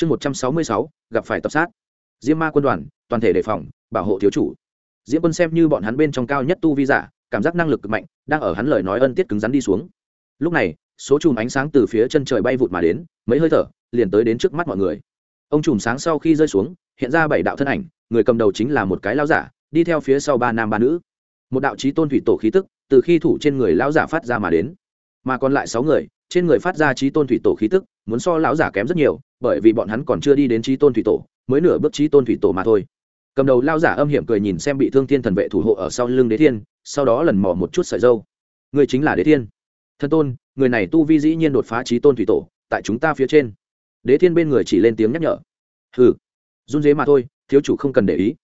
chương một trăm sáu mươi sáu, gặp phải tập sát. Diêm ma quân đoàn, toàn thể đề phòng, bảo hộ thiếu chủ. Diễm quân xem như bọn hắn bên trong cao nhất tu vi giả, cảm giác năng lực cực mạnh, đang ở hắn lời nói ân tiết cứng rắn đi xuống. Lúc này, số chùm ánh sáng từ phía chân trời bay vụt mà đến, mấy hơi thở, liền tới đến trước mắt mọi người. Ông chùm sáng sau khi rơi xuống, hiện ra bảy đạo thân ảnh, người cầm đầu chính là một cái lao giả, đi theo phía sau ba nam ba nữ. Một đạo trí tôn thủy tổ khí tức, từ khi thủ trên người lão giả phát ra mà đến. Mà còn lại sáu người, trên người phát ra trí tôn thủy tổ khí tức, muốn so lão giả kém rất nhiều bởi vì bọn hắn còn chưa đi đến trí tôn thủy tổ, mới nửa bước trí tôn thủy tổ mà thôi. Cầm đầu lao giả âm hiểm cười nhìn xem bị thương thiên thần vệ thủ hộ ở sau lưng đế thiên, sau đó lần mò một chút sợi dâu. Người chính là đế thiên. Thân tôn, người này tu vi dĩ nhiên đột phá trí tôn thủy tổ, tại chúng ta phía trên. Đế thiên bên người chỉ lên tiếng nhắc nhở. Hừ. Run dế mà thôi, thiếu chủ không cần để ý.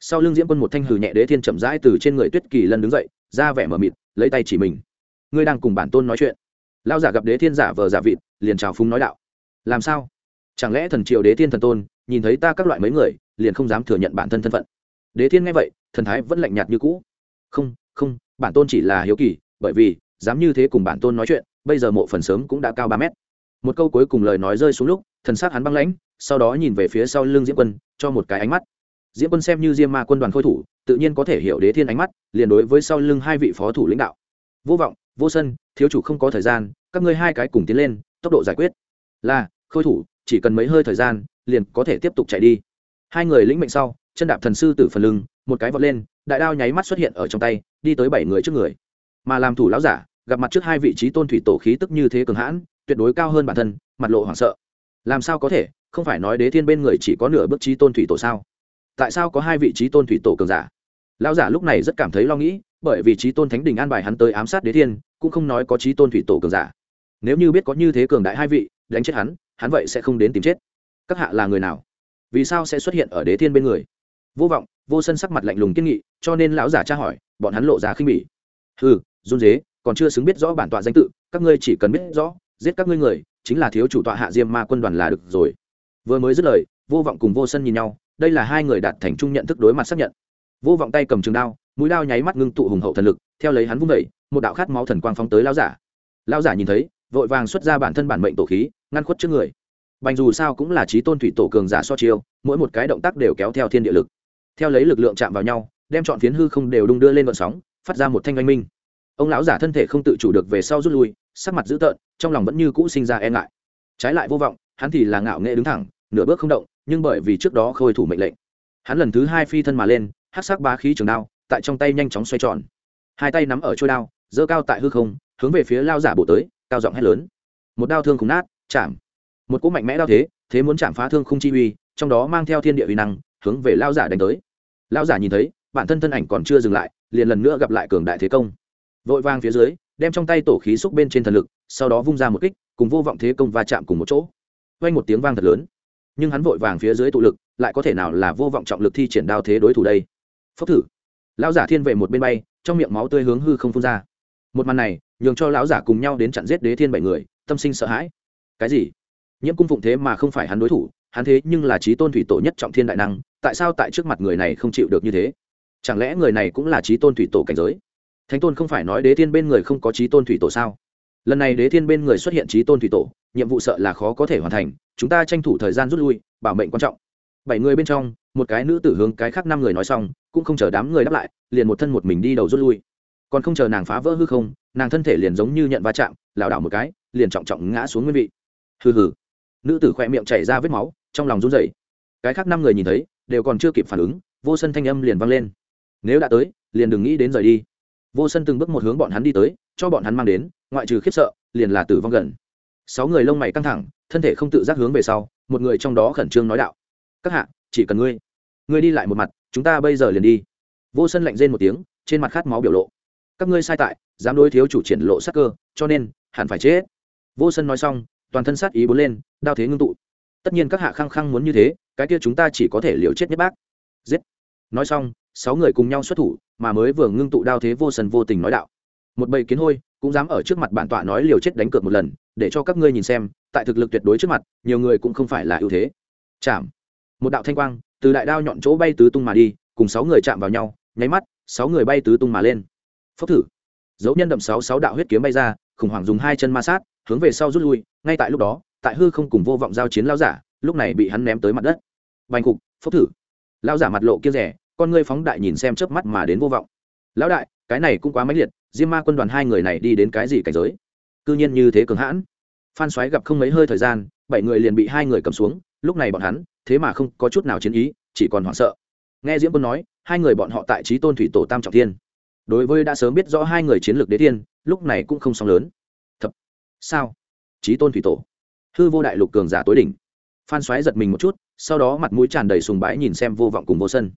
Sau lưng diễm quân một thanh hừ nhẹ đế thiên chậm rãi từ trên người tuyết kỳ lân đứng dậy, ra vẻ mờ mịt, lấy tay chỉ mình. Ngươi đang cùng bản tôn nói chuyện. Lao giả gặp đế thiên giả vờ giả vịt, liền trào phúng nói đạo. Làm sao? Chẳng lẽ thần triều đế thiên thần tôn, nhìn thấy ta các loại mấy người, liền không dám thừa nhận bản thân thân phận? Đế thiên nghe vậy, thần thái vẫn lạnh nhạt như cũ. Không không, bản tôn chỉ là hiếu kỳ, bởi vì, dám như thế cùng bản tôn nói chuyện, bây giờ mộ phần sớm cũng đã cao ba mét. Một câu cuối cùng lời nói rơi xuống lúc, thần s á c hắn băng lãnh, sau đó nhìn về phía sau lưng diễm quân, cho một cái ánh mắt. Diễm quân xem như diêm ma quân đoàn khôi thủ, tự nhiên có thể hiểu đế thiên ánh mắt, liền đối với sau lưng hai vị phó thủ lãnh đạo. Vô vọng, vô sân, thiếu chủ không có thời gian, các ngươi hai cái cùng tiến lên, tốc độ giải quyết. Là, khôi thủ chỉ cần mấy hơi thời gian, liền có thể tiếp tục chạy đi. Hai người lĩnh mệnh sau, chân đạp thần sư từ phần lưng, một cái vọt lên, đại đao nháy mắt xuất hiện ở trong tay, đi tới bảy người trước người. Mà làm thủ lão giả, gặp mặt trước hai vị trí tôn thủy tổ khí tức như thế cường hãn, tuyệt đối cao hơn bản thân, mặt lộ hoảng sợ. Làm sao có thể, không phải nói đế thiên bên người chỉ có nửa bước trí tôn thủy tổ sao? Tại sao có hai vị trí tôn thủy tổ cường giả? Lão giả lúc này rất cảm thấy lo nghĩ, bởi vì trí tôn thánh đình an bài hắn tới ám sát đế thiên, cũng không nói có trí tôn thủy tổ cường giả. Nếu như biết có như thế cường đại hai vị, đánh chết hắn hắn vậy sẽ không đến tìm chết. Các hạ là người nào? Vì sao sẽ xuất hiện ở đế thiên bên người? Vô vọng, vô sân sắc mặt lạnh lùng kiên nghị, cho nên lão giả tra hỏi, bọn hắn lộ ra khinh bỉ. Ừ run dế còn chưa xứng biết rõ bản tọa danh tự, các ngươi chỉ cần biết rõ, giết các ngươi người, chính là thiếu chủ tọa hạ diêm ma quân đoàn là được rồi. Vừa mới dứt lời, vô vọng cùng vô sân nhìn nhau, đây là hai người đạt thành chung nhận thức đối mặt xác nhận. Vô vọng tay cầm trường đao, mũi đao nháy mắt ngưng tụ hùng hậu thần lực, theo lấy hắn vung vẩy một đạo khát máu thần quang phóng tới lao giả. Lao giả nhìn thấy, vội vàng xuất ra bản thân bản mệnh tổ khí ngăn khuất trước người. Bành dù sao cũng là trí tôn thủy tổ cường giả so chiêu, mỗi một cái động tác đều kéo theo thiên địa lực. Theo lấy lực lượng chạm vào nhau, đem chọn phiến hư không đều đung đưa lên vận sóng, phát ra một thanh oanh minh. Ông lão giả thân thể không tự chủ được về sau rút lui, sắc mặt dữ tợn, trong lòng vẫn như cũ sinh ra e ngại. Trái lại vô vọng, hắn thì là ngạo nghệ đứng thẳng, nửa bước không động, nhưng bởi vì trước đó khôi thủ mệnh lệnh, hắn lần thứ hai phi thân mà lên hát sắc bá khí trường đao, tại trong tay nhanh chóng xoay tròn. Hai tay nắm ở trôi đao, giơ cao tại hư không, hướng về phía lao giả bổ tới, cao giọng hét lớn. Một đao thương khủng nát chạm. Một cỗ mạnh mẽ đao thế thế muốn chạm phá thương không chi uy, trong đó mang theo thiên địa uy năng, hướng về lao giả đánh tới. Lao giả nhìn thấy, bản thân thân ảnh còn chưa dừng lại, liền lần nữa gặp lại cường đại thế công. Vội vang phía dưới, đem trong tay tổ khí xúc bên trên thần lực, sau đó vung ra một kích, cùng vô vọng thế công va chạm cùng một chỗ. Vang một tiếng vang thật lớn. Nhưng hắn vội vàng phía dưới tụ lực, lại có thể nào là vô vọng trọng lực thi triển đao thế đối thủ đây? Phốc thử. Lão giả thiên về một bên bay, trong miệng máu tươi hướng hư không phun ra. Một màn này, nhường cho lão giả cùng nhau đến chặn giết đế thiên bảy người, tâm sinh sợ hãi cái gì? Nhiễm cung phụng thế mà không phải hắn đối thủ, hắn thế nhưng là trí tôn thủy tổ nhất trọng thiên đại năng, tại sao tại trước mặt người này không chịu được như thế? Chẳng lẽ người này cũng là trí tôn thủy tổ cảnh giới? Thánh tôn không phải nói đế thiên bên người không có trí tôn thủy tổ sao? Lần này đế thiên bên người xuất hiện trí tôn thủy tổ, nhiệm vụ sợ là khó có thể hoàn thành, chúng ta tranh thủ thời gian rút lui, bảo mệnh quan trọng. Bảy người bên trong, một cái nữ tử hướng cái khác năm người nói xong, cũng không chờ đám người đáp lại, liền một thân một mình đi đầu rút lui. Còn không chờ nàng phá vỡ hư không, nàng thân thể liền giống như nhận va chạm, lảo đảo một cái, liền trọng trọng ngã xuống nguyên vị hừ hừ. Nữ tử khoe miệng chảy ra vết máu, trong lòng run rẩy. Cái khác năm người nhìn thấy, đều còn chưa kịp phản ứng, vô sân thanh âm liền vang lên. Nếu đã tới, liền đừng nghĩ đến rời đi. Vô sân từng bước một hướng bọn hắn đi tới, cho bọn hắn mang đến, ngoại trừ khiếp sợ, liền là tử vong gần. Sáu người lông mày căng thẳng, thân thể không tự giác hướng về sau, một người trong đó khẩn trương nói đạo. Các hạ, chỉ cần ngươi ngươi đi lại một mặt, chúng ta bây giờ liền đi. Vô sân lạnh rên một tiếng, trên mặt khát máu biểu lộ. Các ngươi sai tại, dám đối thiếu chủ triển lộ sắc cơ, cho nên, hẳn phải chết. Vô sân nói xong toàn thân sát ý bốn lên, đao thế ngưng tụ. Tất nhiên các hạ khăng khăng muốn như thế, cái kia chúng ta chỉ có thể liều chết nhất bác. Giết. Nói xong, sáu người cùng nhau xuất thủ, mà mới vừa ngưng tụ đao thế vô sần vô tình nói đạo. Một bầy kiến hôi, cũng dám ở trước mặt bản tọa nói liều chết đánh cược một lần, để cho các ngươi nhìn xem, tại thực lực tuyệt đối trước mặt, nhiều người cũng không phải là ưu thế. Chạm. Một đạo thanh quang, từ đại đao nhọn chỗ bay tứ tung mà đi, cùng sáu người chạm vào nhau, nháy mắt, sáu người bay tứ tung mà lên. Phốc thử. Dấu nhân đậm sáu sáu đạo huyết kiếm bay ra, khủng hoảng dùng hai chân ma sát, hướng về sau rút lui ngay tại lúc đó, tại hư không cùng vô vọng giao chiến lao giả, lúc này bị hắn ném tới mặt đất. Bành cục phốc thử. Lão giả mặt lộ kia rẻ, con ngươi phóng đại nhìn xem chớp mắt mà đến vô vọng. Lão đại, cái này cũng quá mãnh liệt, diêm ma quân đoàn hai người này đi đến cái gì cảnh giới? Cư nhiên như thế cường hãn. Phan xoáy gặp không mấy hơi thời gian, bảy người liền bị hai người cầm xuống, lúc này bọn hắn, thế mà không có chút nào chiến ý, chỉ còn hoảng sợ. Nghe diễm quân nói, hai người bọn họ tại trí tôn thủy tổ tam trọng thiên. Đối với đã sớm biết rõ hai người chiến lược đế thiên lúc này cũng không sóng lớn. Thật sao? Trí tôn thủy tổ. Hư vô đại lục cường giả tối đỉnh. Phan xoáy giật mình một chút, sau đó mặt mũi tràn đầy sùng bái nhìn xem vô vọng cùng vô sân.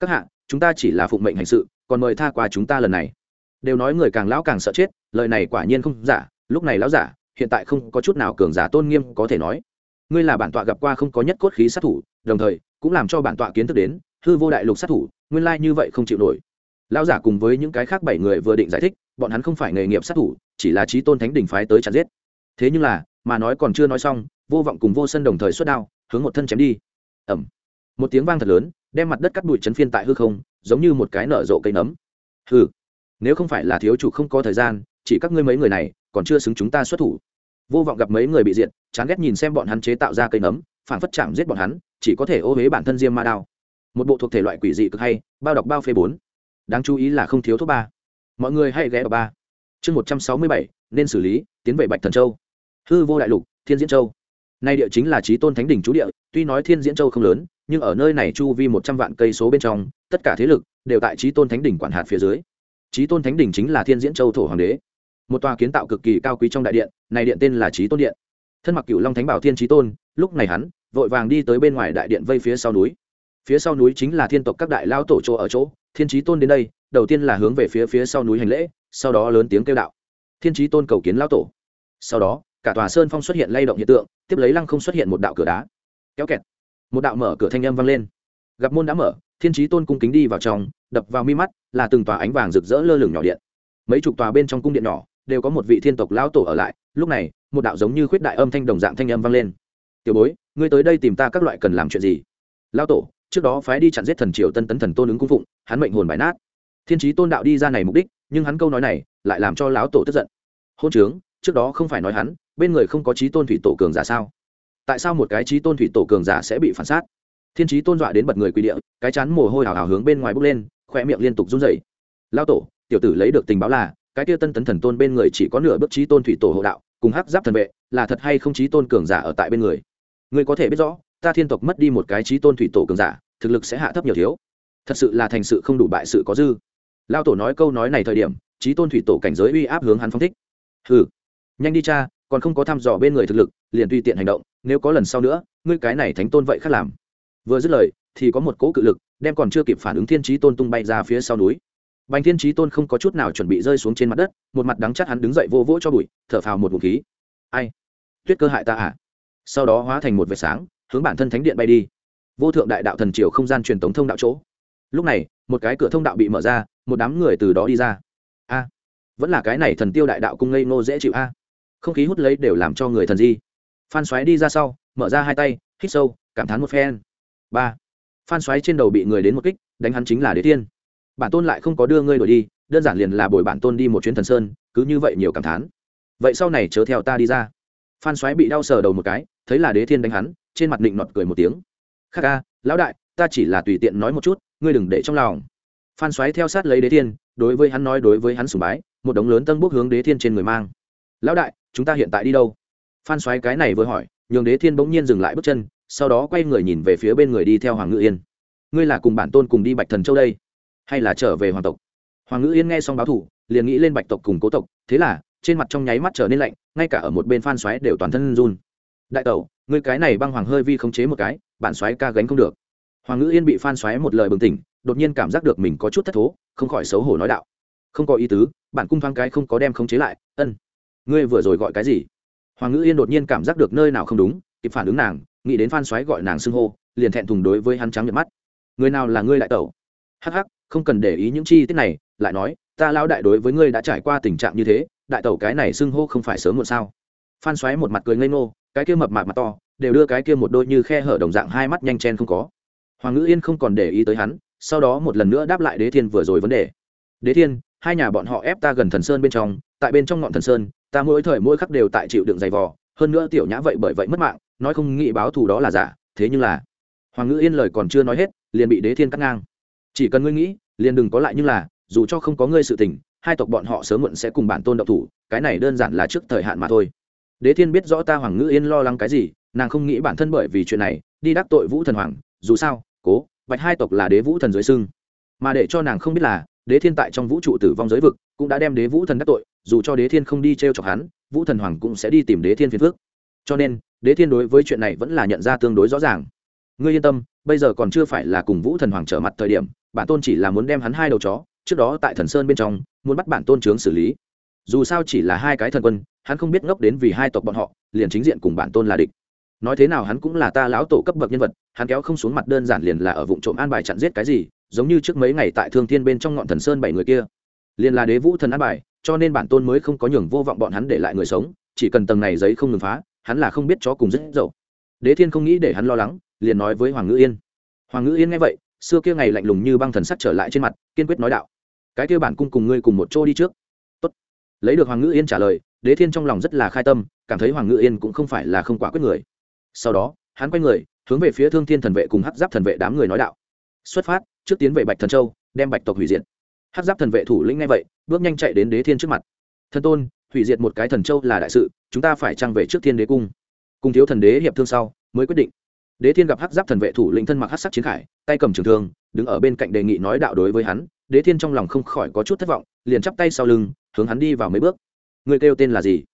Các hạ, chúng ta chỉ là phụng mệnh hành sự, còn mời tha qua chúng ta lần này. Đều nói người càng lão càng sợ chết, lời này quả nhiên không giả, lúc này lão giả, hiện tại không có chút nào cường giả tôn nghiêm có thể nói. Ngươi là bản tọa gặp qua không có nhất cốt khí sát thủ, đồng thời, cũng làm cho bản tọa kiến thức đến, hư vô đại lục sát thủ, nguyên lai như vậy không chịu nổi. Lão giả cùng với những cái khác bảy người vừa định giải thích, bọn hắn không phải nghề nghiệp sát thủ, chỉ là trí tôn thánh đỉnh phái tới chặt giết thế nhưng là mà nói còn chưa nói xong vô vọng cùng vô sân đồng thời xuất đao hướng một thân chém đi. Ẩm một tiếng vang thật lớn đem mặt đất cắt bụi chấn phiên tại hư không giống như một cái nở rộ cây nấm. Hừ, nếu không phải là thiếu chủ không có thời gian chỉ các ngươi mấy người này còn chưa xứng chúng ta xuất thủ. Vô vọng gặp mấy người bị diện chán ghét nhìn xem bọn hắn chế tạo ra cây nấm phản phất chạm giết bọn hắn chỉ có thể ô huế bản thân diêm ma đao. Một bộ thuộc thể loại quỷ dị cực hay bao đọc bao phê bốn. Đáng chú ý là không thiếu thuốc ba. Mọi người hãy ghé vào ba. Chương một trăm sáu mươi bảy nên xử lý tiến về bạch thần châu hư vô đại lục, thiên diễn châu. Nay địa chính là trí tôn thánh đỉnh chú địa, tuy nói thiên diễn châu không lớn, nhưng ở nơi này chu vi một trăm vạn cây số bên trong, tất cả thế lực đều tại trí tôn thánh đỉnh quản hạt phía dưới. Trí tôn thánh đỉnh chính là thiên diễn châu thổ hoàng đế. Một tòa kiến tạo cực kỳ cao quý trong đại điện, này điện tên là trí tôn điện. Thân mặc cựu long thánh bảo thiên trí tôn, lúc này hắn vội vàng đi tới bên ngoài đại điện vây phía sau núi. Phía sau núi chính là thiên tộc các đại lao tổ chỗ ở chỗ, thiên trí tôn đến đây, đầu tiên là hướng về phía phía sau núi hành lễ, sau đó lớn tiếng kêu đạo. Thiên trí tôn cầu kiến lao tổ. Sau đó cả tòa sơn phong xuất hiện lay động hiện tượng, tiếp lấy lăng không xuất hiện một đạo cửa đá. Kéo kẹt. Một đạo mở cửa thanh âm vang lên. Gặp môn đã mở, thiên trí tôn cung kính đi vào trong, đập vào mi mắt, là từng tòa ánh vàng rực rỡ lơ lửng nhỏ điện. Mấy chục tòa bên trong cung điện nhỏ, đều có một vị thiên tộc lão tổ ở lại, lúc này, một đạo giống như khuyết đại âm thanh đồng dạng thanh âm vang lên. Tiểu bối, ngươi tới đây tìm ta các loại cần làm chuyện gì? Lão tổ, trước đó phái đi chặn giết thần triều tân tấn thần tôn ứng cung phụng, hắn mệnh hồn bài nát. Thiên trí tôn đạo đi ra này mục đích, nhưng hắn câu nói này lại làm cho lão tổ tức giận. Hôn trướng trước đó không phải nói hắn, bên người không có trí tôn thủy tổ cường giả sao? Tại sao một cái trí tôn thủy tổ cường giả sẽ bị phản sát? Thiên trí tôn dọa đến bật người quỳ địa, cái chán mồ hôi hào hào hướng bên ngoài bốc lên khoe miệng liên tục run rẩy. Lao tổ, tiểu tử lấy được tình báo là, cái kia tân tấn thần tôn bên người chỉ có nửa bước trí tôn thủy tổ hộ đạo, cùng hắc giáp thần vệ, là thật hay không trí tôn cường giả ở tại bên người? Người có thể biết rõ, ta thiên tộc mất đi một cái trí tôn thủy tổ cường giả, thực lực sẽ hạ thấp nhiều thiếu. Thật sự là thành sự không đủ bại sự có dư. Lao tổ nói câu nói này thời điểm trí tôn thủy tổ cảnh giới uy áp hướng hắn phong thích. Hừ nhanh đi cha, còn không có thăm dò bên người thực lực, liền tùy tiện hành động, nếu có lần sau nữa, ngươi cái này thánh tôn vậy khác làm. Vừa dứt lời, thì có một cỗ cự lực, đem còn chưa kịp phản ứng thiên trí tôn tung bay ra phía sau núi. Bành thiên trí tôn không có chút nào chuẩn bị rơi xuống trên mặt đất, một mặt đắng chắc hắn đứng dậy vô vỗ cho bụi, thở phào một vũ khí. Ai? Tuyết cơ hại ta à? Sau đó hóa thành một vệt sáng, hướng bản thân thánh điện bay đi. Vô thượng đại đạo thần triều không gian truyền tống thông đạo chỗ. Lúc này, một cái cửa thông đạo bị mở ra, một đám người từ đó đi ra. A, vẫn là cái này thần tiêu đại đạo cung ngây ngô dễ chịu a không khí hút lấy đều làm cho người thần di. Phan xoáy đi ra sau, mở ra hai tay, hít sâu, cảm thán một phen. Ba. Phan xoáy trên đầu bị người đến một kích, đánh hắn chính là đế tiên. Bản tôn lại không có đưa ngươi đổi đi, đơn giản liền là bồi bản tôn đi một chuyến thần sơn, cứ như vậy nhiều cảm thán. Vậy sau này chớ theo ta đi ra. Phan xoáy bị đau sờ đầu một cái, thấy là đế thiên đánh hắn, trên mặt định nọt cười một tiếng. Khắc ca, lão đại, ta chỉ là tùy tiện nói một chút, ngươi đừng để trong lòng. Phan xoáy theo sát lấy đế thiên, đối với hắn nói đối với hắn sùng bái, một đống lớn tân bốc hướng đế thiên trên người mang. Lão đại chúng ta hiện tại đi đâu? Phan xoáy cái này vừa hỏi, nhường đế thiên bỗng nhiên dừng lại bước chân, sau đó quay người nhìn về phía bên người đi theo hoàng ngự yên. Ngươi là cùng bản tôn cùng đi bạch thần châu đây, hay là trở về hoàng tộc? Hoàng ngự yên nghe xong báo thủ, liền nghĩ lên bạch tộc cùng cố tộc, thế là, trên mặt trong nháy mắt trở nên lạnh, ngay cả ở một bên phan xoáy đều toàn thân run. Đại tẩu, ngươi cái này băng hoàng hơi vi khống chế một cái, bản xoáy ca gánh không được. Hoàng ngự yên bị phan xoáy một lời bừng tỉnh, đột nhiên cảm giác được mình có chút thất thố, không khỏi xấu hổ nói đạo. Không có ý tứ, bản cung thoáng cái không có đem khống chế lại, ân ngươi vừa rồi gọi cái gì? Hoàng ngữ yên đột nhiên cảm giác được nơi nào không đúng, kịp phản ứng nàng, nghĩ đến phan xoáy gọi nàng xưng hô, liền thẹn thùng đối với hắn trắng nhật mắt. Người nào là ngươi lại tẩu? Hắc hắc, không cần để ý những chi tiết này, lại nói, ta lao đại đối với ngươi đã trải qua tình trạng như thế, đại tẩu cái này xưng hô không phải sớm muộn sao? Phan xoáy một mặt cười ngây ngô, cái kia mập mạp mặt to, đều đưa cái kia một đôi như khe hở đồng dạng hai mắt nhanh chen không có. Hoàng ngữ yên không còn để ý tới hắn, sau đó một lần nữa đáp lại đế thiên vừa rồi vấn đề. Đế thiên, hai nhà bọn họ ép ta gần thần sơn bên trong, tại bên trong ngọn thần sơn ta mỗi thời mỗi khắc đều tại chịu đựng giày vò, hơn nữa tiểu nhã vậy bởi vậy mất mạng, nói không nghĩ báo thù đó là giả, thế nhưng là, hoàng ngữ yên lời còn chưa nói hết, liền bị đế thiên cắt ngang. Chỉ cần ngươi nghĩ, liền đừng có lại như là, dù cho không có ngươi sự tình, hai tộc bọn họ sớm muộn sẽ cùng bản tôn độc thủ, cái này đơn giản là trước thời hạn mà thôi. Đế thiên biết rõ ta hoàng ngữ yên lo lắng cái gì, nàng không nghĩ bản thân bởi vì chuyện này, đi đắc tội vũ thần hoàng, dù sao, cố, bạch hai tộc là đế vũ thần dưới sưng mà để cho nàng không biết là, đế thiên tại trong vũ trụ tử vong giới vực, cũng đã đem đế vũ thần đắc tội dù cho đế thiên không đi t r e o chọc hắn, vũ thần hoàng cũng sẽ đi tìm đế thiên phiền phước cho nên, đế thiên đối với chuyện này vẫn là nhận ra tương đối rõ ràng. Ngươi yên tâm, bây giờ còn chưa phải là cùng vũ thần hoàng trở mặt thời điểm, bản tôn chỉ là muốn đem hắn hai đầu chó, trước đó tại thần sơn bên trong, muốn bắt bản tôn trướng xử lý. Dù sao chỉ là hai cái thần quân, hắn không biết ngốc đến vì hai tộc bọn họ, liền chính diện cùng bản tôn là địch. Nói thế nào hắn cũng là ta lão tổ cấp bậc nhân vật, hắn kéo không xuống mặt đơn giản liền là ở vụ trộm an bài chặn giết cái gì, giống như trước mấy ngày tại thương thiên bên trong ngọn thần sơn bảy người kia. Liền là đế vũ thần an bài cho nên bản tôn mới không có nhường vô vọng bọn hắn để lại người sống, chỉ cần tầng này giấy không ngừng phá, hắn là không biết chó cùng rất dậu. Đế thiên không nghĩ để hắn lo lắng, liền nói với hoàng ngữ yên. Hoàng ngữ yên nghe vậy, xưa kia ngày lạnh lùng như băng thần sắc trở lại trên mặt, kiên quyết nói đạo, cái kia bản cung cùng ngươi cùng một chỗ đi trước. Tốt. lấy được hoàng ngữ yên trả lời, đế thiên trong lòng rất là khai tâm, cảm thấy hoàng ngữ yên cũng không phải là không quả quyết người. Sau đó, hắn quay người, hướng về phía thương thiên thần vệ cùng hắc giáp thần vệ đám người nói đạo, xuất phát, trước tiến về bạch thần châu, đem bạch tộc hủy diệt hắc giáp thần vệ thủ lĩnh ngay vậy, bước nhanh chạy đến đế thiên trước mặt. Thần tôn, hủy diệt một cái thần châu là đại sự, chúng ta phải trăng về trước thiên đế cung. Cùng thiếu thần đế hiệp thương sau, mới quyết định. Đế thiên gặp hắc giáp thần vệ thủ lĩnh thân mặc hắc sắc chiến khải, tay cầm trường thương, đứng ở bên cạnh đề nghị nói đạo đối với hắn. Đế thiên trong lòng không khỏi có chút thất vọng, liền chắp tay sau lưng, hướng hắn đi vào mấy bước. Người kêu tên là gì?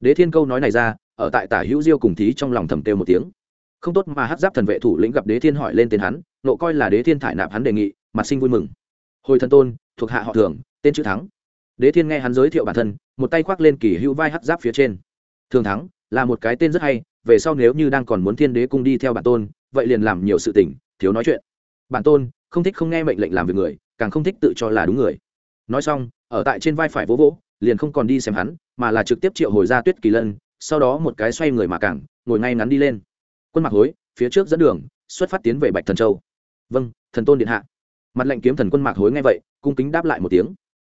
Đế thiên câu nói này ra, ở tại tả hữu diêu cùng thí trong lòng thầm kêu một tiếng. Không tốt mà hát giáp thần vệ thủ lĩnh gặp đế thiên hỏi lên tên hắn, nộ coi là đế thiên thải nạp hắn đề nghị, mặt sinh vui mừng. Hồi thần tôn thuộc hạ họ thường, tên chữ thắng. Đế thiên nghe hắn giới thiệu bản thân, một tay khoác lên kỳ hữu vai hắt giáp phía trên. Thường thắng, là một cái tên rất hay, về sau nếu như đang còn muốn thiên đế cung đi theo bản tôn, vậy liền làm nhiều sự tình, thiếu nói chuyện. Bản tôn, không thích không nghe mệnh lệnh làm việc người, càng không thích tự cho là đúng người. Nói xong, ở tại trên vai phải vỗ vỗ, liền không còn đi xem hắn, mà là trực tiếp triệu hồi ra tuyết kỳ lân, sau đó một cái xoay người mà cảng, ngồi ngay ngắn đi lên. Quân mạc hối, phía trước dẫn đường, xuất phát tiến về bạch thần châu. Vâng thần tôn điện hạ mặt lệnh kiếm thần quân mạc hối nghe vậy, cung kính đáp lại một tiếng.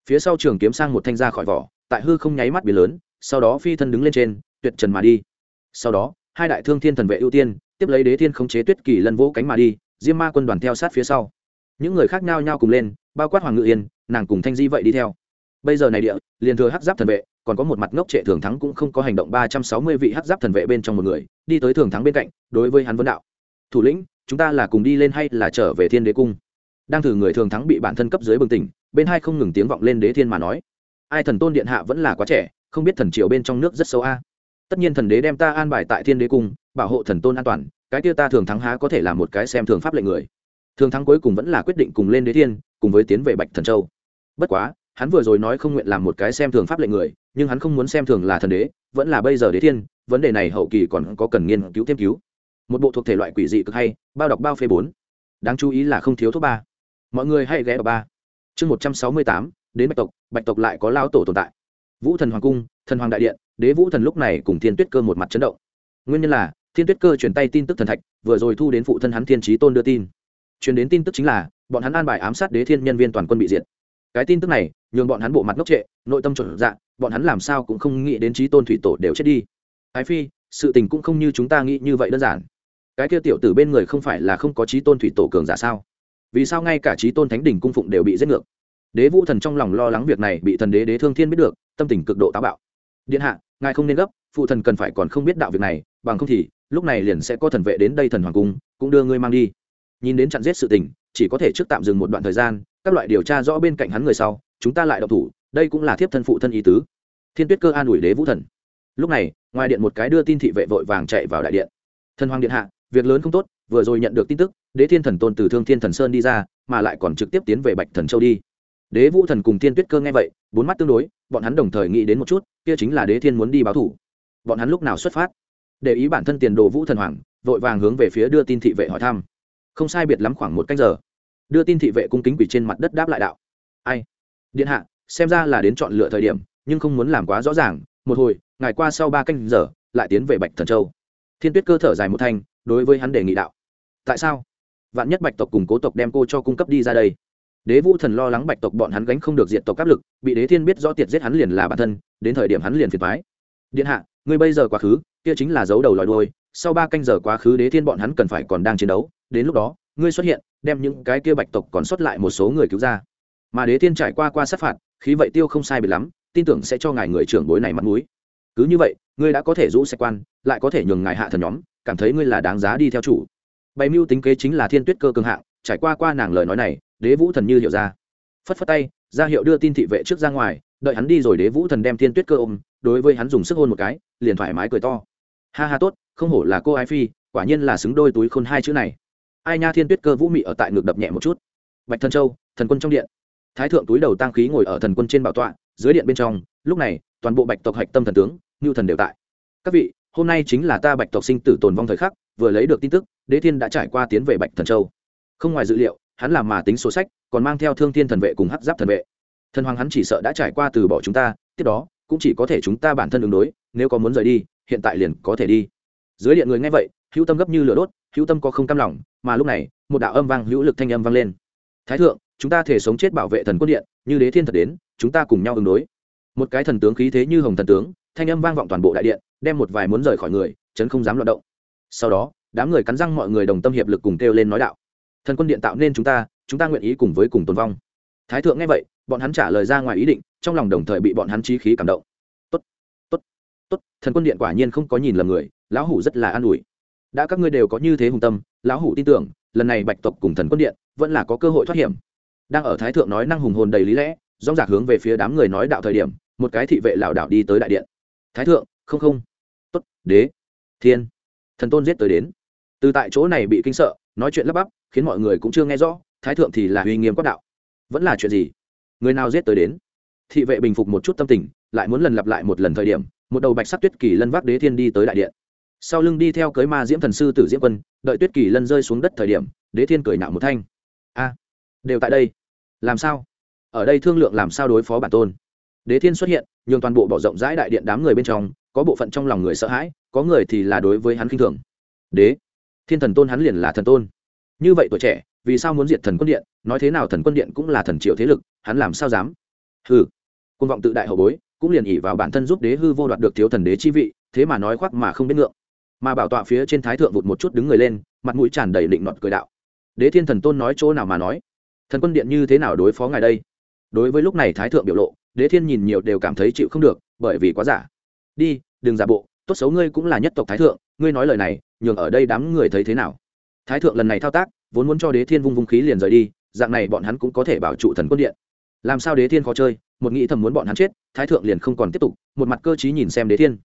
Phía sau trường kiếm sang một thanh ra khỏi vỏ, tại hư không nháy mắt biển lớn, sau đó phi thân đứng lên trên, tuyệt trần mà đi. Sau đó, hai đại thương thiên thần vệ ưu tiên, tiếp lấy đế thiên khống chế tuyết kỳ lân vỗ cánh mà đi, diêm ma quân đoàn theo sát phía sau. Những người khác nhau nhau cùng lên, bao quát hoàng ngự yên, nàng cùng thanh di vậy đi theo. Bây giờ này địa, liền thừa hắc giáp thần vệ, còn có một mặt ngốc trệ thường thắng cũng không có hành động ba trăm sáu mươi vị hắc giáp thần vệ bên trong một người, đi tới thường thắng bên cạnh, đối với hắn vấn đạo. Thủ lĩnh, chúng ta là cùng đi lên hay là trở về thiên đế cung? Đang thử người thường thắng bị bản thân cấp dưới bừng tỉnh, bên hai không ngừng tiếng vọng lên đế thiên mà nói. Ai thần tôn điện hạ vẫn là quá trẻ, không biết thần triều bên trong nước rất sâu a. Tất nhiên thần đế đem ta an bài tại thiên đế cung, bảo hộ thần tôn an toàn, cái kia ta thường thắng há có thể là một cái xem thường pháp lệnh người. Thường thắng cuối cùng vẫn là quyết định cùng lên đế thiên, cùng với tiến về bạch thần châu. Bất quá, hắn vừa rồi nói không nguyện làm một cái xem thường pháp lệnh người, nhưng hắn không muốn xem thường là thần đế, vẫn là bây giờ đế thiên, vấn đề này hậu kỳ còn có cần nghiên cứu thêm cứu. Một bộ thuộc thể loại quỷ dị cực hay, bao đọc bao phê bốn. Đáng chú ý là không thiếu thuốc ba mọi người hãy ghé vào ba. Chương một trăm sáu mươi tám, đến bạch tộc bạch tộc lại có lao tổ tồn tại. Vũ thần hoàng cung, thần hoàng đại điện, đế vũ thần lúc này cùng thiên tuyết cơ một mặt chấn động. Nguyên nhân là, thiên tuyết cơ chuyển tay tin tức thần thạch, vừa rồi thu đến phụ thân hắn thiên trí tôn đưa tin. Chuyển đến tin tức chính là, bọn hắn an bài ám sát đế thiên nhân viên toàn quân bị diệt. Cái tin tức này, nhường bọn hắn bộ mặt ngốc trệ, nội tâm trộn dạ bọn hắn làm sao cũng không nghĩ đến trí tôn thủy tổ đều chết đi. Ái phi, sự tình cũng không như chúng ta nghĩ như vậy đơn giản. Cái kia tiểu tử bên người không phải là không có trí tôn thủy tổ cường giả sao? Vì sao ngay cả trí tôn thánh đỉnh cung phụng đều bị giết ngược? Đế vũ thần trong lòng lo lắng việc này bị thần đế đế thương thiên biết được, tâm tình cực độ táo bạo. Điện hạ, ngài không nên gấp, phụ thần cần phải còn không biết đạo việc này, bằng không thì, lúc này liền sẽ có thần vệ đến đây thần hoàng cung, cũng đưa ngươi mang đi. Nhìn đến chặn giết sự tình, chỉ có thể trước tạm dừng một đoạn thời gian, các loại điều tra rõ bên cạnh hắn người sau, chúng ta lại đọc thủ, đây cũng là thiếp thân phụ thân ý tứ. Thiên tuyết cơ an ủi đế vũ thần. Lúc này, ngoài điện một cái đưa tin thị vệ vội vàng chạy vào đại điện. Thần hoàng điện hạ, việc lớn không tốt vừa rồi nhận được tin tức, đế thiên thần tôn từ thương thiên thần sơn đi ra, mà lại còn trực tiếp tiến về bạch thần châu đi. Đế vũ thần cùng thiên tuyết cơ nghe vậy, bốn mắt tương đối, bọn hắn đồng thời nghĩ đến một chút, kia chính là đế thiên muốn đi báo thủ. Bọn hắn lúc nào xuất phát? Để ý bản thân tiền đồ vũ thần hoàng, vội vàng hướng về phía đưa tin thị vệ hỏi thăm. Không sai biệt lắm khoảng một cách giờ, đưa tin thị vệ cung kính quỷ trên mặt đất đáp lại đạo. Ai? Điện hạ, xem ra là đến chọn lựa thời điểm, nhưng không muốn làm quá rõ ràng. Một hồi, ngày qua sau ba canh giờ, lại tiến về bạch thần châu. Thiên tuyết cơ thở dài một thanh, đối với hắn đề nghị đạo tại sao? Vạn nhất bạch tộc cùng cố tộc đem cô cho cung cấp đi ra đây. Đế vũ thần lo lắng bạch tộc bọn hắn gánh không được diện tộc áp lực, bị đế thiên biết rõ tiệt giết hắn liền là bản thân, đến thời điểm hắn liền phiền thoái điện hạ, ngươi bây giờ quá khứ, kia chính là dấu đầu lòi đôi sau ba canh giờ quá khứ đế thiên bọn hắn cần phải còn đang chiến đấu, đến lúc đó, ngươi xuất hiện, đem những cái kia bạch tộc còn sót lại một số người cứu ra. Mà đế thiên trải qua qua sát phạt, khí vậy tiêu không sai bị lắm, tin tưởng sẽ cho ngài người trưởng bối này mặt mũi. Cứ như vậy, ngươi đã có thể rũ xe quan, lại có thể nhường ngài hạ thần nhóm, cảm thấy ngươi là đáng giá đi theo chủ bày mưu tính kế chính là thiên tuyết cơ cường hạng, trải qua qua nàng lời nói này, đế vũ thần như hiểu ra. Phất phất tay ra hiệu đưa tin thị vệ trước ra ngoài, đợi hắn đi rồi đế vũ thần đem thiên tuyết cơ ôm, đối với hắn dùng sức hôn một cái, liền thoải mái cười to. Ha ha tốt, không hổ là cô ái phi, quả nhiên là xứng đôi túi khôn hai chữ này. Ai nha thiên tuyết cơ vũ mị ở tại ngực đập nhẹ một chút. Bạch thần châu, thần quân trong điện. Thái thượng túi đầu tăng khí ngồi ở thần quân trên bảo tọa, dưới điện bên trong, lúc này, toàn bộ bạch tộc hạch tâm thần tướng, ngưu thần đều tại. Các vị, hôm nay chính là ta bạch tộc sinh tử tồn vong thời khắc, vừa lấy được tin tức đế thiên đã trải qua tiến về bạch thần châu. Không ngoài dự liệu, hắn làm mà tính số sách, còn mang theo thương thiên thần vệ cùng hắc giáp thần vệ. Thần hoàng hắn chỉ sợ đã trải qua từ bỏ chúng ta, tiếp đó, cũng chỉ có thể chúng ta bản thân ứng đối, nếu có muốn rời đi, hiện tại liền có thể đi. Dưới điện người nghe vậy, hữu tâm gấp như lửa đốt, hữu tâm có không cam lòng, mà lúc này, một đạo âm vang, hữu lực thanh âm vang lên. Thái thượng, chúng ta thể sống chết bảo vệ thần quân điện, như đế thiên thật đến, chúng ta cùng nhau ứng đối. Một cái thần tướng khí thế như hồng thần tướng, thanh âm vang vọng toàn bộ đại điện, đem một vài muốn rời khỏi người, chấn không dám loạt động. Sau đó đám người cắn răng mọi người đồng tâm hiệp lực cùng kêu lên nói đạo. Thần quân điện tạo nên chúng ta chúng ta nguyện ý cùng với cùng tồn vong. Thái thượng nghe vậy, bọn hắn trả lời ra ngoài ý định, trong lòng đồng thời bị bọn hắn trí khí cảm động. Tốt tốt tốt, thần quân điện quả nhiên không có nhìn lầm người, lão hủ rất là an ủi. Đã các ngươi đều có như thế hùng tâm, lão hủ tin tưởng, lần này bạch tộc cùng thần quân điện vẫn là có cơ hội thoát hiểm. Đang ở thái thượng nói năng hùng hồn đầy lý lẽ dóng dạc hướng về phía đám người nói đạo thời điểm, một cái thị vệ lảo đảo đi tới đại điện. Thái thượng, không không. Tốt, đế, thiên. Thần tôn giết tới đến từ tại chỗ này bị kinh sợ, nói chuyện lắp bắp, khiến mọi người cũng chưa nghe rõ, thái thượng thì là uy nghiêm quát đạo. Vẫn là chuyện gì? Người nào giết tới đến? Thị vệ bình phục một chút tâm tình, lại muốn lần lặp lại một lần thời điểm, một đầu bạch sắc tuyết kỳ lân vác đế thiên đi tới đại điện. Sau lưng đi theo cưới ma diễm thần sư tử diễm quân, đợi tuyết kỳ lân rơi xuống đất thời điểm, đế thiên cười nạo một thanh. A, đều tại đây. Làm sao? Ở đây thương lượng làm sao đối phó bản tôn? Đế thiên xuất hiện, nhường toàn bộ bỏ rộng rãi đại điện đám người bên trong, có bộ phận trong lòng người sợ hãi, có người thì là đối với hắn khinh thường. Đế thiên thần tôn hắn liền là thần tôn. Như vậy tuổi trẻ, vì sao muốn diệt thần quân điện? Nói thế nào thần quân điện cũng là thần triệu thế lực, hắn làm sao dám? Hừ. Côn vọng tự đại hậu bối, cũng liền ỉ vào bản thân giúp đế hư vô đoạt được thiếu thần đế chi vị, thế mà nói khoác mà không biết ngượng. Mà bảo tọa phía trên thái thượng vụt một chút đứng người lên, mặt mũi tràn đầy định nọt cười đạo. Đế thiên thần tôn nói chỗ nào mà nói? Thần quân điện như thế nào đối phó ngài đây? Đối với lúc này thái thượng biểu lộ, đế thiên nhìn nhiều đều cảm thấy chịu không được, bởi vì quá giả. Đi, đừng giả bộ, tốt xấu ngươi cũng là nhất tộc thái thượng, ngươi nói lời này nhường ở đây đám người thấy thế nào? Thái thượng lần này thao tác, vốn muốn cho đế thiên vung vung khí liền rời đi, dạng này bọn hắn cũng có thể bảo trụ thần quân điện. Làm sao đế thiên khó chơi, một nghĩ thầm muốn bọn hắn chết, thái thượng liền không còn tiếp tục, một mặt cơ chí nhìn xem đế thiên.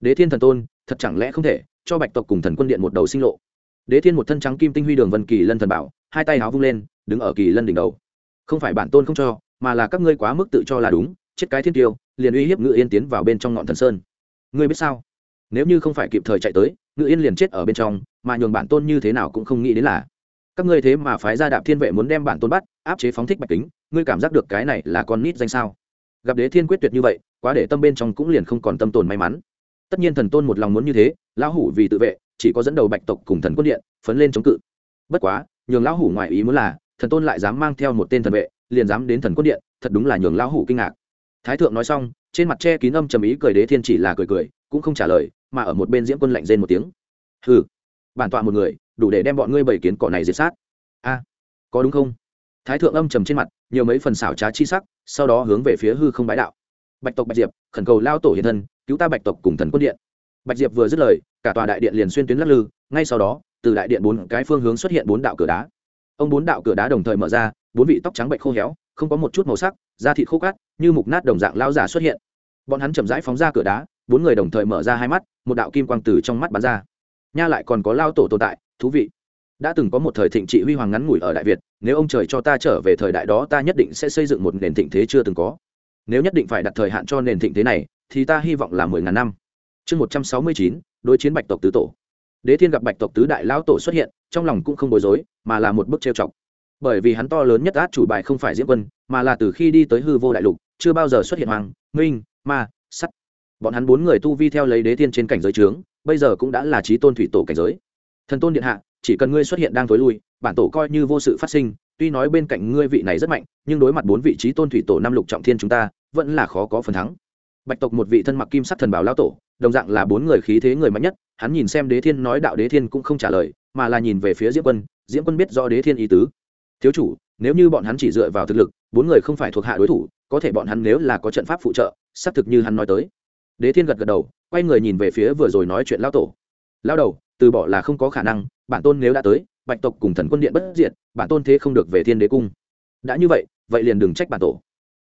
Đế thiên thần tôn, thật chẳng lẽ không thể cho bạch tộc cùng thần quân điện một đầu sinh lộ? Đế thiên một thân trắng kim tinh huy đường vân kỳ lân thần bảo, hai tay háo vung lên, đứng ở kỳ lân đỉnh đầu. Không phải bản tôn không cho, mà là các ngươi quá mức tự cho là đúng, chết cái thiên tiêu, liền uy hiếp ngự yên tiến vào bên trong ngọn thần sơn. Ngươi biết sao? Nếu như không phải kịp thời chạy tới ngự yên liền chết ở bên trong, mà nhường bản tôn như thế nào cũng không nghĩ đến là, các ngươi thế mà phái ra đạp thiên vệ muốn đem bản tôn bắt, áp chế phóng thích bạch tính ngươi cảm giác được cái này là con nít danh sao? Gặp đế thiên quyết tuyệt như vậy, quá để tâm bên trong cũng liền không còn tâm tồn may mắn. Tất nhiên thần tôn một lòng muốn như thế, lão hủ vì tự vệ, chỉ có dẫn đầu bạch tộc cùng thần quân điện, phấn lên chống cự. Bất quá, nhường lão hủ ngoại ý muốn là, thần tôn lại dám mang theo một tên thần vệ, liền dám đến thần quân điện, thật đúng là nhường lão hủ kinh ngạc. Thái thượng nói xong, trên mặt che kín âm trầm ý cười đế thiên chỉ là cười cười cũng không trả lời, mà ở một bên diễm quân lạnh rên một tiếng. Hừ, bản tọa một người, đủ để đem bọn ngươi bảy kiến cỏ này diệt sát. A, có đúng không? Thái thượng âm trầm trên mặt, nhiều mấy phần xảo trá chi sắc, sau đó hướng về phía hư không bái đạo. Bạch tộc bạch diệp, khẩn cầu lao tổ hiện thân, cứu ta bạch tộc cùng thần quân điện. Bạch diệp vừa dứt lời, cả tòa đại điện liền xuyên tuyến lắc lư, ngay sau đó, từ đại điện bốn cái phương hướng xuất hiện bốn đạo cửa đá. Ông bốn đạo cửa đá đồng thời mở ra, bốn vị tóc trắng bệnh khô héo, không có một chút màu sắc, da thịt khô cát, như mục nát đồng dạng lao giả xuất hiện. Bọn hắn chậm rãi phóng ra cửa đá bốn người đồng thời mở ra hai mắt, một đạo kim quang từ trong mắt bắn ra. Nha lại còn có lao tổ tồn tại, thú vị. Đã từng có một thời thịnh trị huy hoàng ngắn ngủi ở đại việt, nếu ông trời cho ta trở về thời đại đó, ta nhất định sẽ xây dựng một nền thịnh thế chưa từng có. Nếu nhất định phải đặt thời hạn cho nền thịnh thế này, thì ta hy vọng là mười ngàn năm. Chương một trăm sáu mươi chín, đối chiến bạch tộc tứ tổ. Đế thiên gặp bạch tộc tứ đại lão tổ xuất hiện, trong lòng cũng không bối rối, mà là một bức trêu chọc. Bởi vì hắn to lớn nhất át chủ bài không phải diễm quân, mà là từ khi đi tới hư vô đại lục, chưa bao giờ xuất hiện hoàng, minh, ma, sắt bọn hắn bốn người tu vi theo lấy đế thiên trên cảnh giới trướng, bây giờ cũng đã là trí tôn thủy tổ cảnh giới. Thần tôn điện hạ, chỉ cần ngươi xuất hiện đang tối lui, bản tổ coi như vô sự phát sinh, tuy nói bên cạnh ngươi vị này rất mạnh, nhưng đối mặt bốn vị trí tôn thủy tổ năm lục trọng thiên chúng ta, vẫn là khó có phần thắng. Bạch tộc một vị thân mặc kim sắc thần bảo lao tổ, đồng dạng là bốn người khí thế người mạnh nhất, hắn nhìn xem đế thiên nói đạo đế thiên cũng không trả lời, mà là nhìn về phía diễm quân diễm quân biết do đế thiên ý tứ. Thiếu chủ, nếu như bọn hắn chỉ dựa vào thực lực, bốn người không phải thuộc hạ đối thủ, có thể bọn hắn nếu là có trận pháp phụ trợ, xác thực như hắn nói tới đế thiên gật gật đầu, quay người nhìn về phía vừa rồi nói chuyện lao tổ. Lao đầu, từ bỏ là không có khả năng, bản tôn nếu đã tới, bạch tộc cùng thần quân điện bất diệt, bản tôn thế không được về thiên đế cung. Đã như vậy vậy liền đừng trách bản tổ.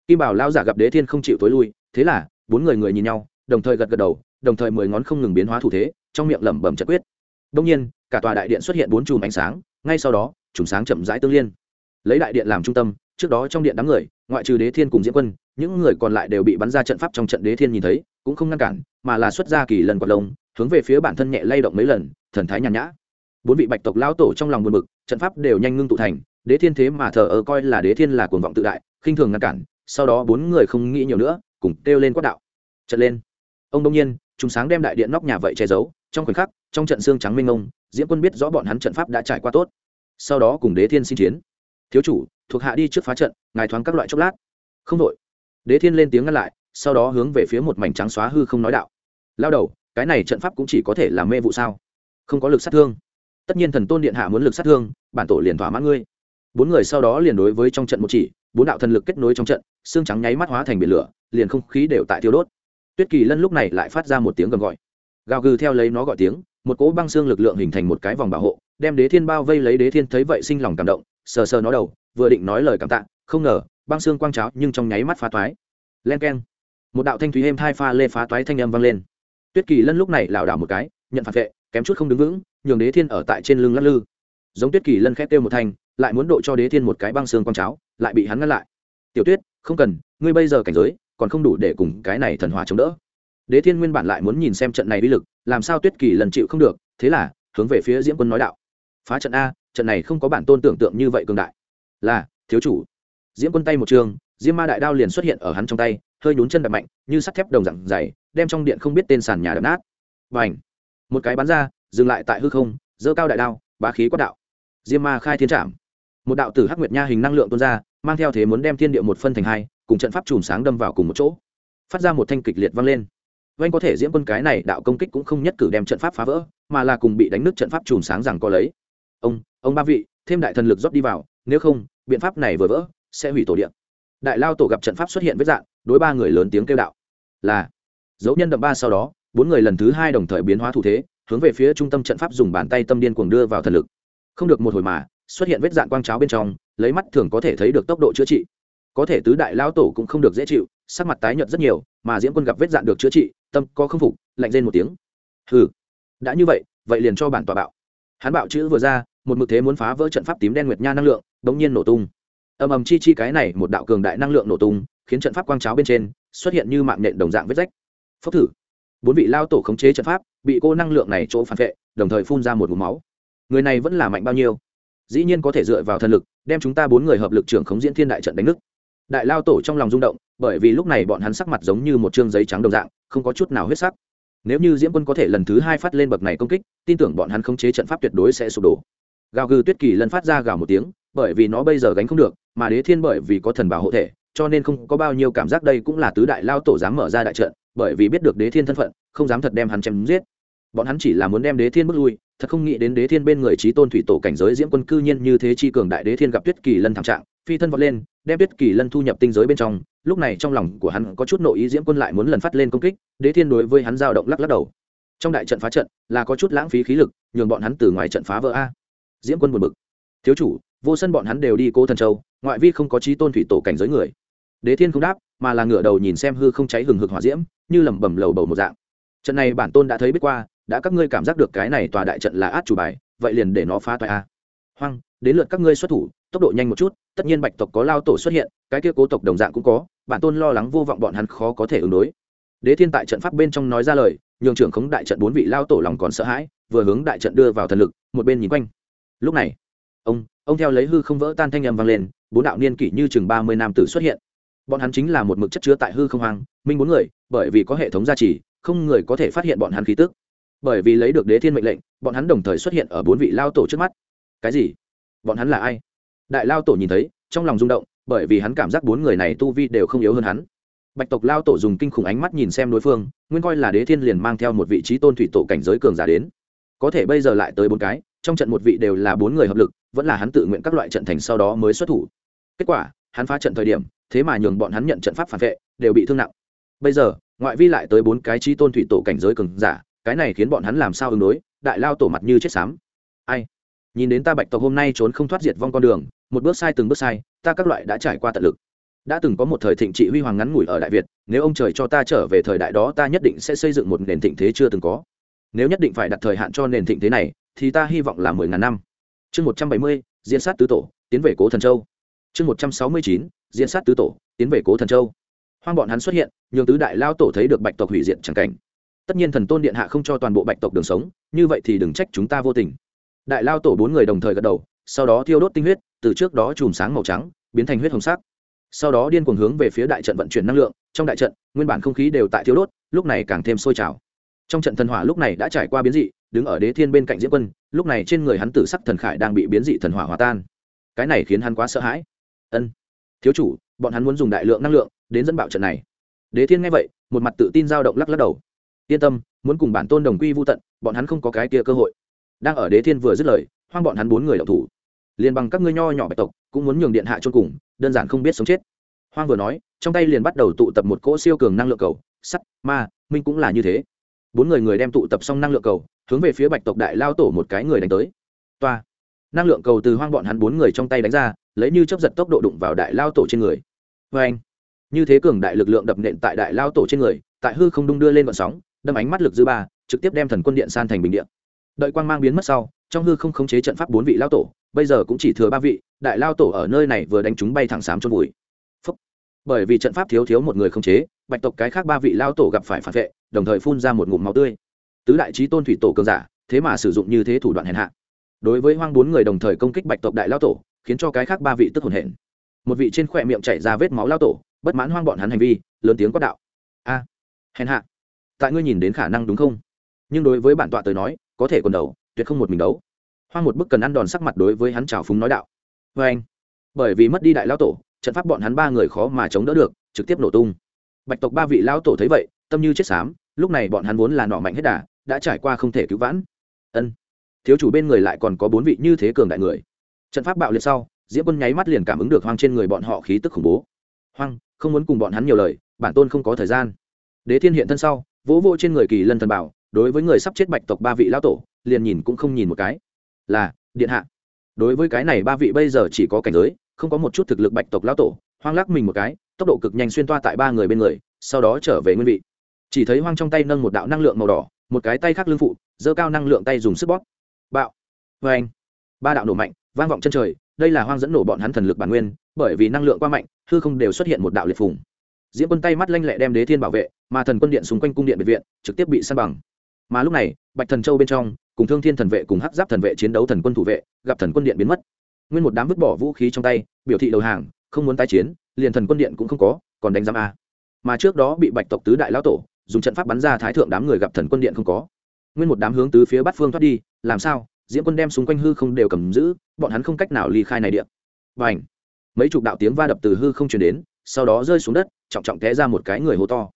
Kim bảo lao giả gặp đế thiên không chịu tối lui, thế là, bốn người người nhìn nhau, đồng thời gật gật đầu, đồng thời mười ngón không ngừng biến hóa thủ thế, trong miệng lẩm bẩm chật quyết. Đông nhiên, cả tòa đại điện xuất hiện bốn chùm ánh sáng, ngay sau đó, chùm sáng chậm rãi tương liên. Lấy đại điện làm trung tâm, trước đó trong điện đám người, ngoại trừ đế thiên cùng diễn quân những người còn lại đều bị bắn ra trận pháp trong trận đế thiên nhìn thấy, cũng không ngăn cản, mà là xuất ra kỳ lần quạt lông, hướng về phía bản thân nhẹ lay động mấy lần, thần thái nhàn nhã. Bốn vị bạch tộc lão tổ trong lòng buồn bực, trận pháp đều nhanh ngưng tụ thành, đế thiên thế mà thờ ơ coi là đế thiên là cuồng vọng tự đại, khinh thường ngăn cản, sau đó bốn người không nghĩ nhiều nữa, cùng kêu lên quát đạo. Trận lên. Ông đông nhiên chúng sáng đem đại điện nóc nhà vậy che giấu, trong khoảnh khắc, trong trận xương trắng minh ông diễm quân biết rõ bọn hắn trận pháp đã trải qua tốt. Sau đó cùng đế thiên xin chiến. Thiếu chủ, thuộc hạ đi trước phá trận, ngài thoáng các loại chốc lát. Không đội đế thiên lên tiếng ngăn lại, sau đó hướng về phía một mảnh trắng xóa hư không nói đạo. Lao đầu, cái này trận pháp cũng chỉ có thể là mê vụ sao? Không có lực sát thương. Tất nhiên thần tôn điện hạ muốn lực sát thương, bản tổ liền thỏa mãn ngươi. Bốn người sau đó liền đối với trong trận một chỉ, bốn đạo thần lực kết nối trong trận, xương trắng nháy mắt hóa thành biển lửa, liền không khí đều tại thiêu đốt. Tuyết kỳ lân lúc này lại phát ra một tiếng gầm gọi. Gào gừ theo lấy nó gọi tiếng, một cỗ băng xương lực lượng hình thành một cái vòng bảo hộ, đem đế thiên bao vây lấy đế thiên thấy vậy sinh lòng cảm động, sờ sờ nó đầu, vừa định nói lời cảm tạ, không ngờ băng xương quang cháo nhưng trong nháy mắt phá toái. Len keng. Một đạo thanh thúy êm thai pha lê phá toái thanh âm vang lên. Tuyết kỳ lân lúc này lảo đảo một cái, nhận phản vệ, kém chút không đứng vững, nhường đế thiên ở tại trên lưng lắc lư. Giống tuyết kỳ lân khét kêu một thanh, lại muốn độ cho đế thiên một cái băng xương quang cháo, lại bị hắn ngăn lại. Tiểu tuyết, không cần, ngươi bây giờ cảnh giới còn không đủ để cùng cái này thần hòa chống đỡ. Đế thiên nguyên bản lại muốn nhìn xem trận này uy lực, làm sao tuyết kỳ lần chịu không được, thế là hướng về phía diễm quân nói đạo, phá trận a, trận này không có bản tôn tưởng tượng như vậy cường đại. Là, thiếu chủ diễm quân tay một trường, diễm ma đại đao liền xuất hiện ở hắn trong tay, hơi nhún chân đập mạnh, như sắt thép đồng dặn dày, đem trong điện không biết tên sàn nhà đập nát. Và ảnh một cái bắn ra, dừng lại tại hư không dơ cao đại đao, bá khí quát đạo. Diêm ma khai thiên trảm. Một đạo tử hắc nguyệt nha hình năng lượng tuôn ra, mang theo thế muốn đem thiên địa một phân thành hai, cùng trận pháp chùm sáng đâm vào cùng một chỗ. Phát ra một thanh kịch liệt vang lên. Oanh có thể diễm quân cái này đạo công kích cũng không nhất cử đem trận pháp phá vỡ, mà là cùng bị đánh nứt trận pháp chùm sáng rằng có lấy. Ông ông ba vị, thêm đại thần lực rót đi vào, nếu không, biện pháp này vừa vỡ sẽ hủy tổ điện. Đại lao tổ gặp trận pháp xuất hiện với dạng, đối ba người lớn tiếng kêu đạo. Là, dấu nhân đậm ba sau đó, bốn người lần thứ hai đồng thời biến hóa thủ thế, hướng về phía trung tâm trận pháp dùng bàn tay tâm điên cuồng đưa vào thần lực. Không được một hồi mà, xuất hiện vết dạng quang cháo bên trong, lấy mắt thường có thể thấy được tốc độ chữa trị. Có thể tứ đại lao tổ cũng không được dễ chịu, sắc mặt tái nhợt rất nhiều, mà diễm quân gặp vết dạng được chữa trị, tâm có không phục, lạnh lên một tiếng. Hừ, đã như vậy vậy liền cho bản tòa bạo. Hắn bạo chữ vừa ra, một mực thế muốn phá vỡ trận pháp tím đen nguyệt nha năng lượng, bỗng nhiên nổ tung ầm ầm chi chi cái này một đạo cường đại năng lượng nổ tung, khiến trận pháp quang cháo bên trên xuất hiện như mạng nện đồng dạng vết rách. Phốc thử. Bốn vị lao tổ khống chế trận pháp, bị cô năng lượng này chỗ phản vệ, đồng thời phun ra một mũ máu. Người này vẫn là mạnh bao nhiêu? Dĩ nhiên có thể dựa vào thân lực, đem chúng ta bốn người hợp lực trưởng khống diễn thiên đại trận đánh nước. Đại lao tổ trong lòng rung động, bởi vì lúc này bọn hắn sắc mặt giống như một chương giấy trắng đồng dạng, không có chút nào huyết sắc. Nếu như diễm quân có thể lần thứ hai phát lên bậc này công kích, tin tưởng bọn hắn khống chế trận pháp tuyệt đối sẽ sụp đổ. Gào gừ tuyết kỳ lần phát ra gào một tiếng bởi vì nó bây giờ gánh không được, mà đế thiên bởi vì có thần bảo hộ thể, cho nên không có bao nhiêu cảm giác đây cũng là tứ đại lao tổ dám mở ra đại trận, bởi vì biết được đế thiên thân phận, không dám thật đem hắn chém giết. Bọn hắn chỉ là muốn đem đế thiên bước lui, thật không nghĩ đến đế thiên bên người trí tôn thủy tổ cảnh giới diễm quân cư nhiên như thế chi cường đại đế thiên gặp tuyết kỳ lân thảm trạng, phi thân vọt lên, đem tuyết kỳ lân thu nhập tinh giới bên trong, lúc này trong lòng của hắn có chút nội ý diễm quân lại muốn lần phát lên công kích, đế thiên đối với hắn dao động lắc lắc đầu. Trong đại trận phá trận là có chút lãng phí khí lực, nhường bọn hắn từ ngoài trận phá vỡ a. Diễm quân buồn bực. Thiếu chủ vô sân bọn hắn đều đi cố thần châu, ngoại vi không có trí tôn thủy tổ cảnh giới người. Đế thiên không đáp, mà là ngửa đầu nhìn xem hư không cháy hừng hực hỏa diễm, như lẩm bẩm lầu bầu một dạng. Trận này bản tôn đã thấy biết qua, đã các ngươi cảm giác được cái này tòa đại trận là át chủ bài, vậy liền để nó phá toại a. Hoang, đến lượt các ngươi xuất thủ, tốc độ nhanh một chút, tất nhiên bạch tộc có lao tổ xuất hiện, cái kia cố tộc đồng dạng cũng có, bản tôn lo lắng vô vọng bọn hắn khó có thể ứng đối. Đế thiên tại trận pháp bên trong nói ra lời, nhường trưởng khống đại trận bốn vị lao tổ lòng còn sợ hãi, vừa hướng đại trận đưa vào thần lực, một bên nhìn quanh. Lúc này, ông ông theo lấy hư không vỡ tan thanh âm vang lên, bốn đạo niên kỷ như chừng ba mươi nam tử xuất hiện. Bọn hắn chính là một mực chất chứa tại hư không hoang, minh bốn người, bởi vì có hệ thống gia trì, không người có thể phát hiện bọn hắn khí tức. Bởi vì lấy được đế thiên mệnh lệnh, bọn hắn đồng thời xuất hiện ở bốn vị lao tổ trước mắt. Cái gì? Bọn hắn là ai? Đại lao tổ nhìn thấy, trong lòng rung động, bởi vì hắn cảm giác bốn người này tu vi đều không yếu hơn hắn. Bạch tộc lao tổ dùng kinh khủng ánh mắt nhìn xem đối phương, nguyên coi là đế thiên liền mang theo một vị trí tôn thủy tổ cảnh giới cường giả đến. Có thể bây giờ lại tới bốn cái trong trận một vị đều là bốn người hợp lực, vẫn là hắn tự nguyện các loại trận thành sau đó mới xuất thủ. Kết quả, hắn phá trận thời điểm, thế mà nhường bọn hắn nhận trận pháp phản vệ, đều bị thương nặng. Bây giờ, ngoại vi lại tới bốn cái trí tôn thủy tổ cảnh giới cường giả, cái này khiến bọn hắn làm sao ứng đối, đại lao tổ mặt như chết xám. Ai? Nhìn đến ta bạch tộc hôm nay trốn không thoát diệt vong con đường, một bước sai từng bước sai, ta các loại đã trải qua tận lực. Đã từng có một thời thịnh trị huy hoàng ngắn ngủi ở đại việt, nếu ông trời cho ta trở về thời đại đó, ta nhất định sẽ xây dựng một nền thịnh thế chưa từng có. Nếu nhất định phải đặt thời hạn cho nền thịnh thế này thì ta hy vọng là mười ngàn năm. Chương một trăm bảy mươi, diễn sát tứ tổ, tiến về cố thần châu. Chương một trăm sáu mươi chín, diễn sát tứ tổ, tiến về cố thần châu. Hoang bọn hắn xuất hiện, nhường tứ đại lao tổ thấy được bạch tộc hủy diệt c cảnh. Tất nhiên thần tôn điện hạ không cho toàn bộ bạch tộc đường sống, như vậy thì đừng trách chúng ta vô tình. Đại lao tổ bốn người đồng thời gật đầu, sau đó thiêu đốt tinh huyết, từ trước đó chùm sáng màu trắng, biến thành huyết hồng sắc. Sau đó điên cuồng hướng về phía đại trận vận chuyển năng lượng, trong đại trận, nguyên bản không khí đều tại thiêu đốt, lúc này càng thêm sôi trào. Trong trận thần hỏa lúc này đã trải qua biến dị đứng ở đế thiên bên cạnh diễm quân, lúc này trên người hắn tử sắc thần khải đang bị biến dị thần hỏa hòa tan. Cái này khiến hắn quá sợ hãi. Ân, thiếu chủ, bọn hắn muốn dùng đại lượng năng lượng đến dẫn bạo trận này. Đế thiên nghe vậy, một mặt tự tin dao động lắc lắc đầu. Yên tâm, muốn cùng bản tôn đồng quy vô tận, bọn hắn không có cái kia cơ hội. Đang ở đế thiên vừa dứt lời, hoang bọn hắn bốn người đậu thủ. Liền bằng các ngươi nho nhỏ bạch tộc, cũng muốn nhường điện hạ chôn cùng, đơn giản không biết sống chết. Hoang vừa nói, trong tay liền bắt đầu tụ tập một cỗ siêu cường năng lượng cầu. Sắt, ma, minh cũng là như thế. Bốn người người đem tụ tập xong năng lượng cầu hướng về phía bạch tộc đại lao tổ một cái người đánh tới. Toa. Năng lượng cầu từ hoang bọn hắn bốn người trong tay đánh ra, lấy như chấp giật tốc độ đụng vào đại lao tổ trên người. Vê anh như thế cường đại lực lượng đập nện tại đại lao tổ trên người, tại hư không đung đưa lên vận sóng, đâm ánh mắt lực dư ba, trực tiếp đem thần quân điện san thành bình điện đợi quang mang biến mất sau, trong hư không khống chế trận pháp bốn vị lao tổ, bây giờ cũng chỉ thừa ba vị, đại lao tổ ở nơi này vừa đánh chúng bay thẳng xám trôn vùi. Bởi vì trận pháp thiếu thiếu một người khống chế, bạch tộc cái khác ba vị lao tổ gặp phải phản vệ, đồng thời phun ra một ngụm máu tươi tứ đại trí tôn thủy tổ cường giả, thế mà sử dụng như thế thủ đoạn hèn hạ. Đối với hoang bốn người đồng thời công kích bạch tộc đại lao tổ, khiến cho cái khác ba vị tức hồn hển. Một vị trên khỏe miệng chảy ra vết máu lao tổ, bất mãn hoang bọn hắn hành vi, lớn tiếng quát đạo. A, hèn hạ. Tại ngươi nhìn đến khả năng đúng không? Nhưng đối với bản tọa tới nói, có thể còn đầu tuyệt không một mình đấu. Hoang một bức cần ăn đòn sắc mặt đối với hắn trào phúng nói đạo. Vê anh, bởi vì mất đi đại lao tổ, trận pháp bọn hắn ba người khó mà chống đỡ được, trực tiếp nổ tung. Bạch tộc ba vị lao tổ thấy vậy, tâm như chết xám, lúc này bọn hắn vốn là nọ mạnh hết đà đã trải qua không thể cứu vãn. Ân. Thiếu chủ bên người lại còn có bốn vị như thế cường đại người. Trận pháp bạo liệt sau, diễm quân nháy mắt liền cảm ứng được hoang trên người bọn họ khí tức khủng bố. Hoang, không muốn cùng bọn hắn nhiều lời, bản tôn không có thời gian. Đế thiên hiện thân sau, vỗ vỗ trên người kỳ lân thần bảo, đối với người sắp chết bạch tộc ba vị lão tổ, liền nhìn cũng không nhìn một cái. Là, điện hạ. Đối với cái này ba vị bây giờ chỉ có cảnh giới, không có một chút thực lực bạch tộc lão tổ, hoang lắc mình một cái, tốc độ cực nhanh xuyên toa tại ba người bên người, sau đó trở về nguyên vị. Chỉ thấy hoang trong tay nâng một đạo năng lượng màu đỏ một cái tay khác lưng phụ dơ cao năng lượng tay dùng sức bóp. Bạo. Vê anh. Ba đạo nổ mạnh, vang vọng chân trời, đây là hoang dẫn nổ bọn hắn thần lực bản nguyên, bởi vì năng lượng quá mạnh, hư không đều xuất hiện một đạo liệt phùng. Diễm quân tay mắt lanh lẹ đem đế thiên bảo vệ, mà thần quân điện xung quanh cung điện biệt viện, trực tiếp bị săn bằng. Mà lúc này, bạch thần châu bên trong, cùng thương thiên thần vệ cùng hắc giáp thần vệ chiến đấu thần quân thủ vệ, gặp thần quân điện biến mất. Nguyên một đám vứt bỏ vũ khí trong tay, biểu thị đầu hàng, không muốn tái chiến, liền thần quân điện cũng không có, còn đánh giam a. Mà trước đó bị bạch tộc tứ đại lão tổ dùng trận pháp bắn ra thái thượng đám người gặp thần quân điện không có. Nguyên một đám hướng tứ phía bát phương thoát đi, làm sao? Diễm quân đem xung quanh hư không đều cầm giữ, bọn hắn không cách nào ly khai này điện và ảnh mấy chục đạo tiếng va đập từ hư không chuyển đến, sau đó rơi xuống đất, trọng trọng té ra một cái người hô to.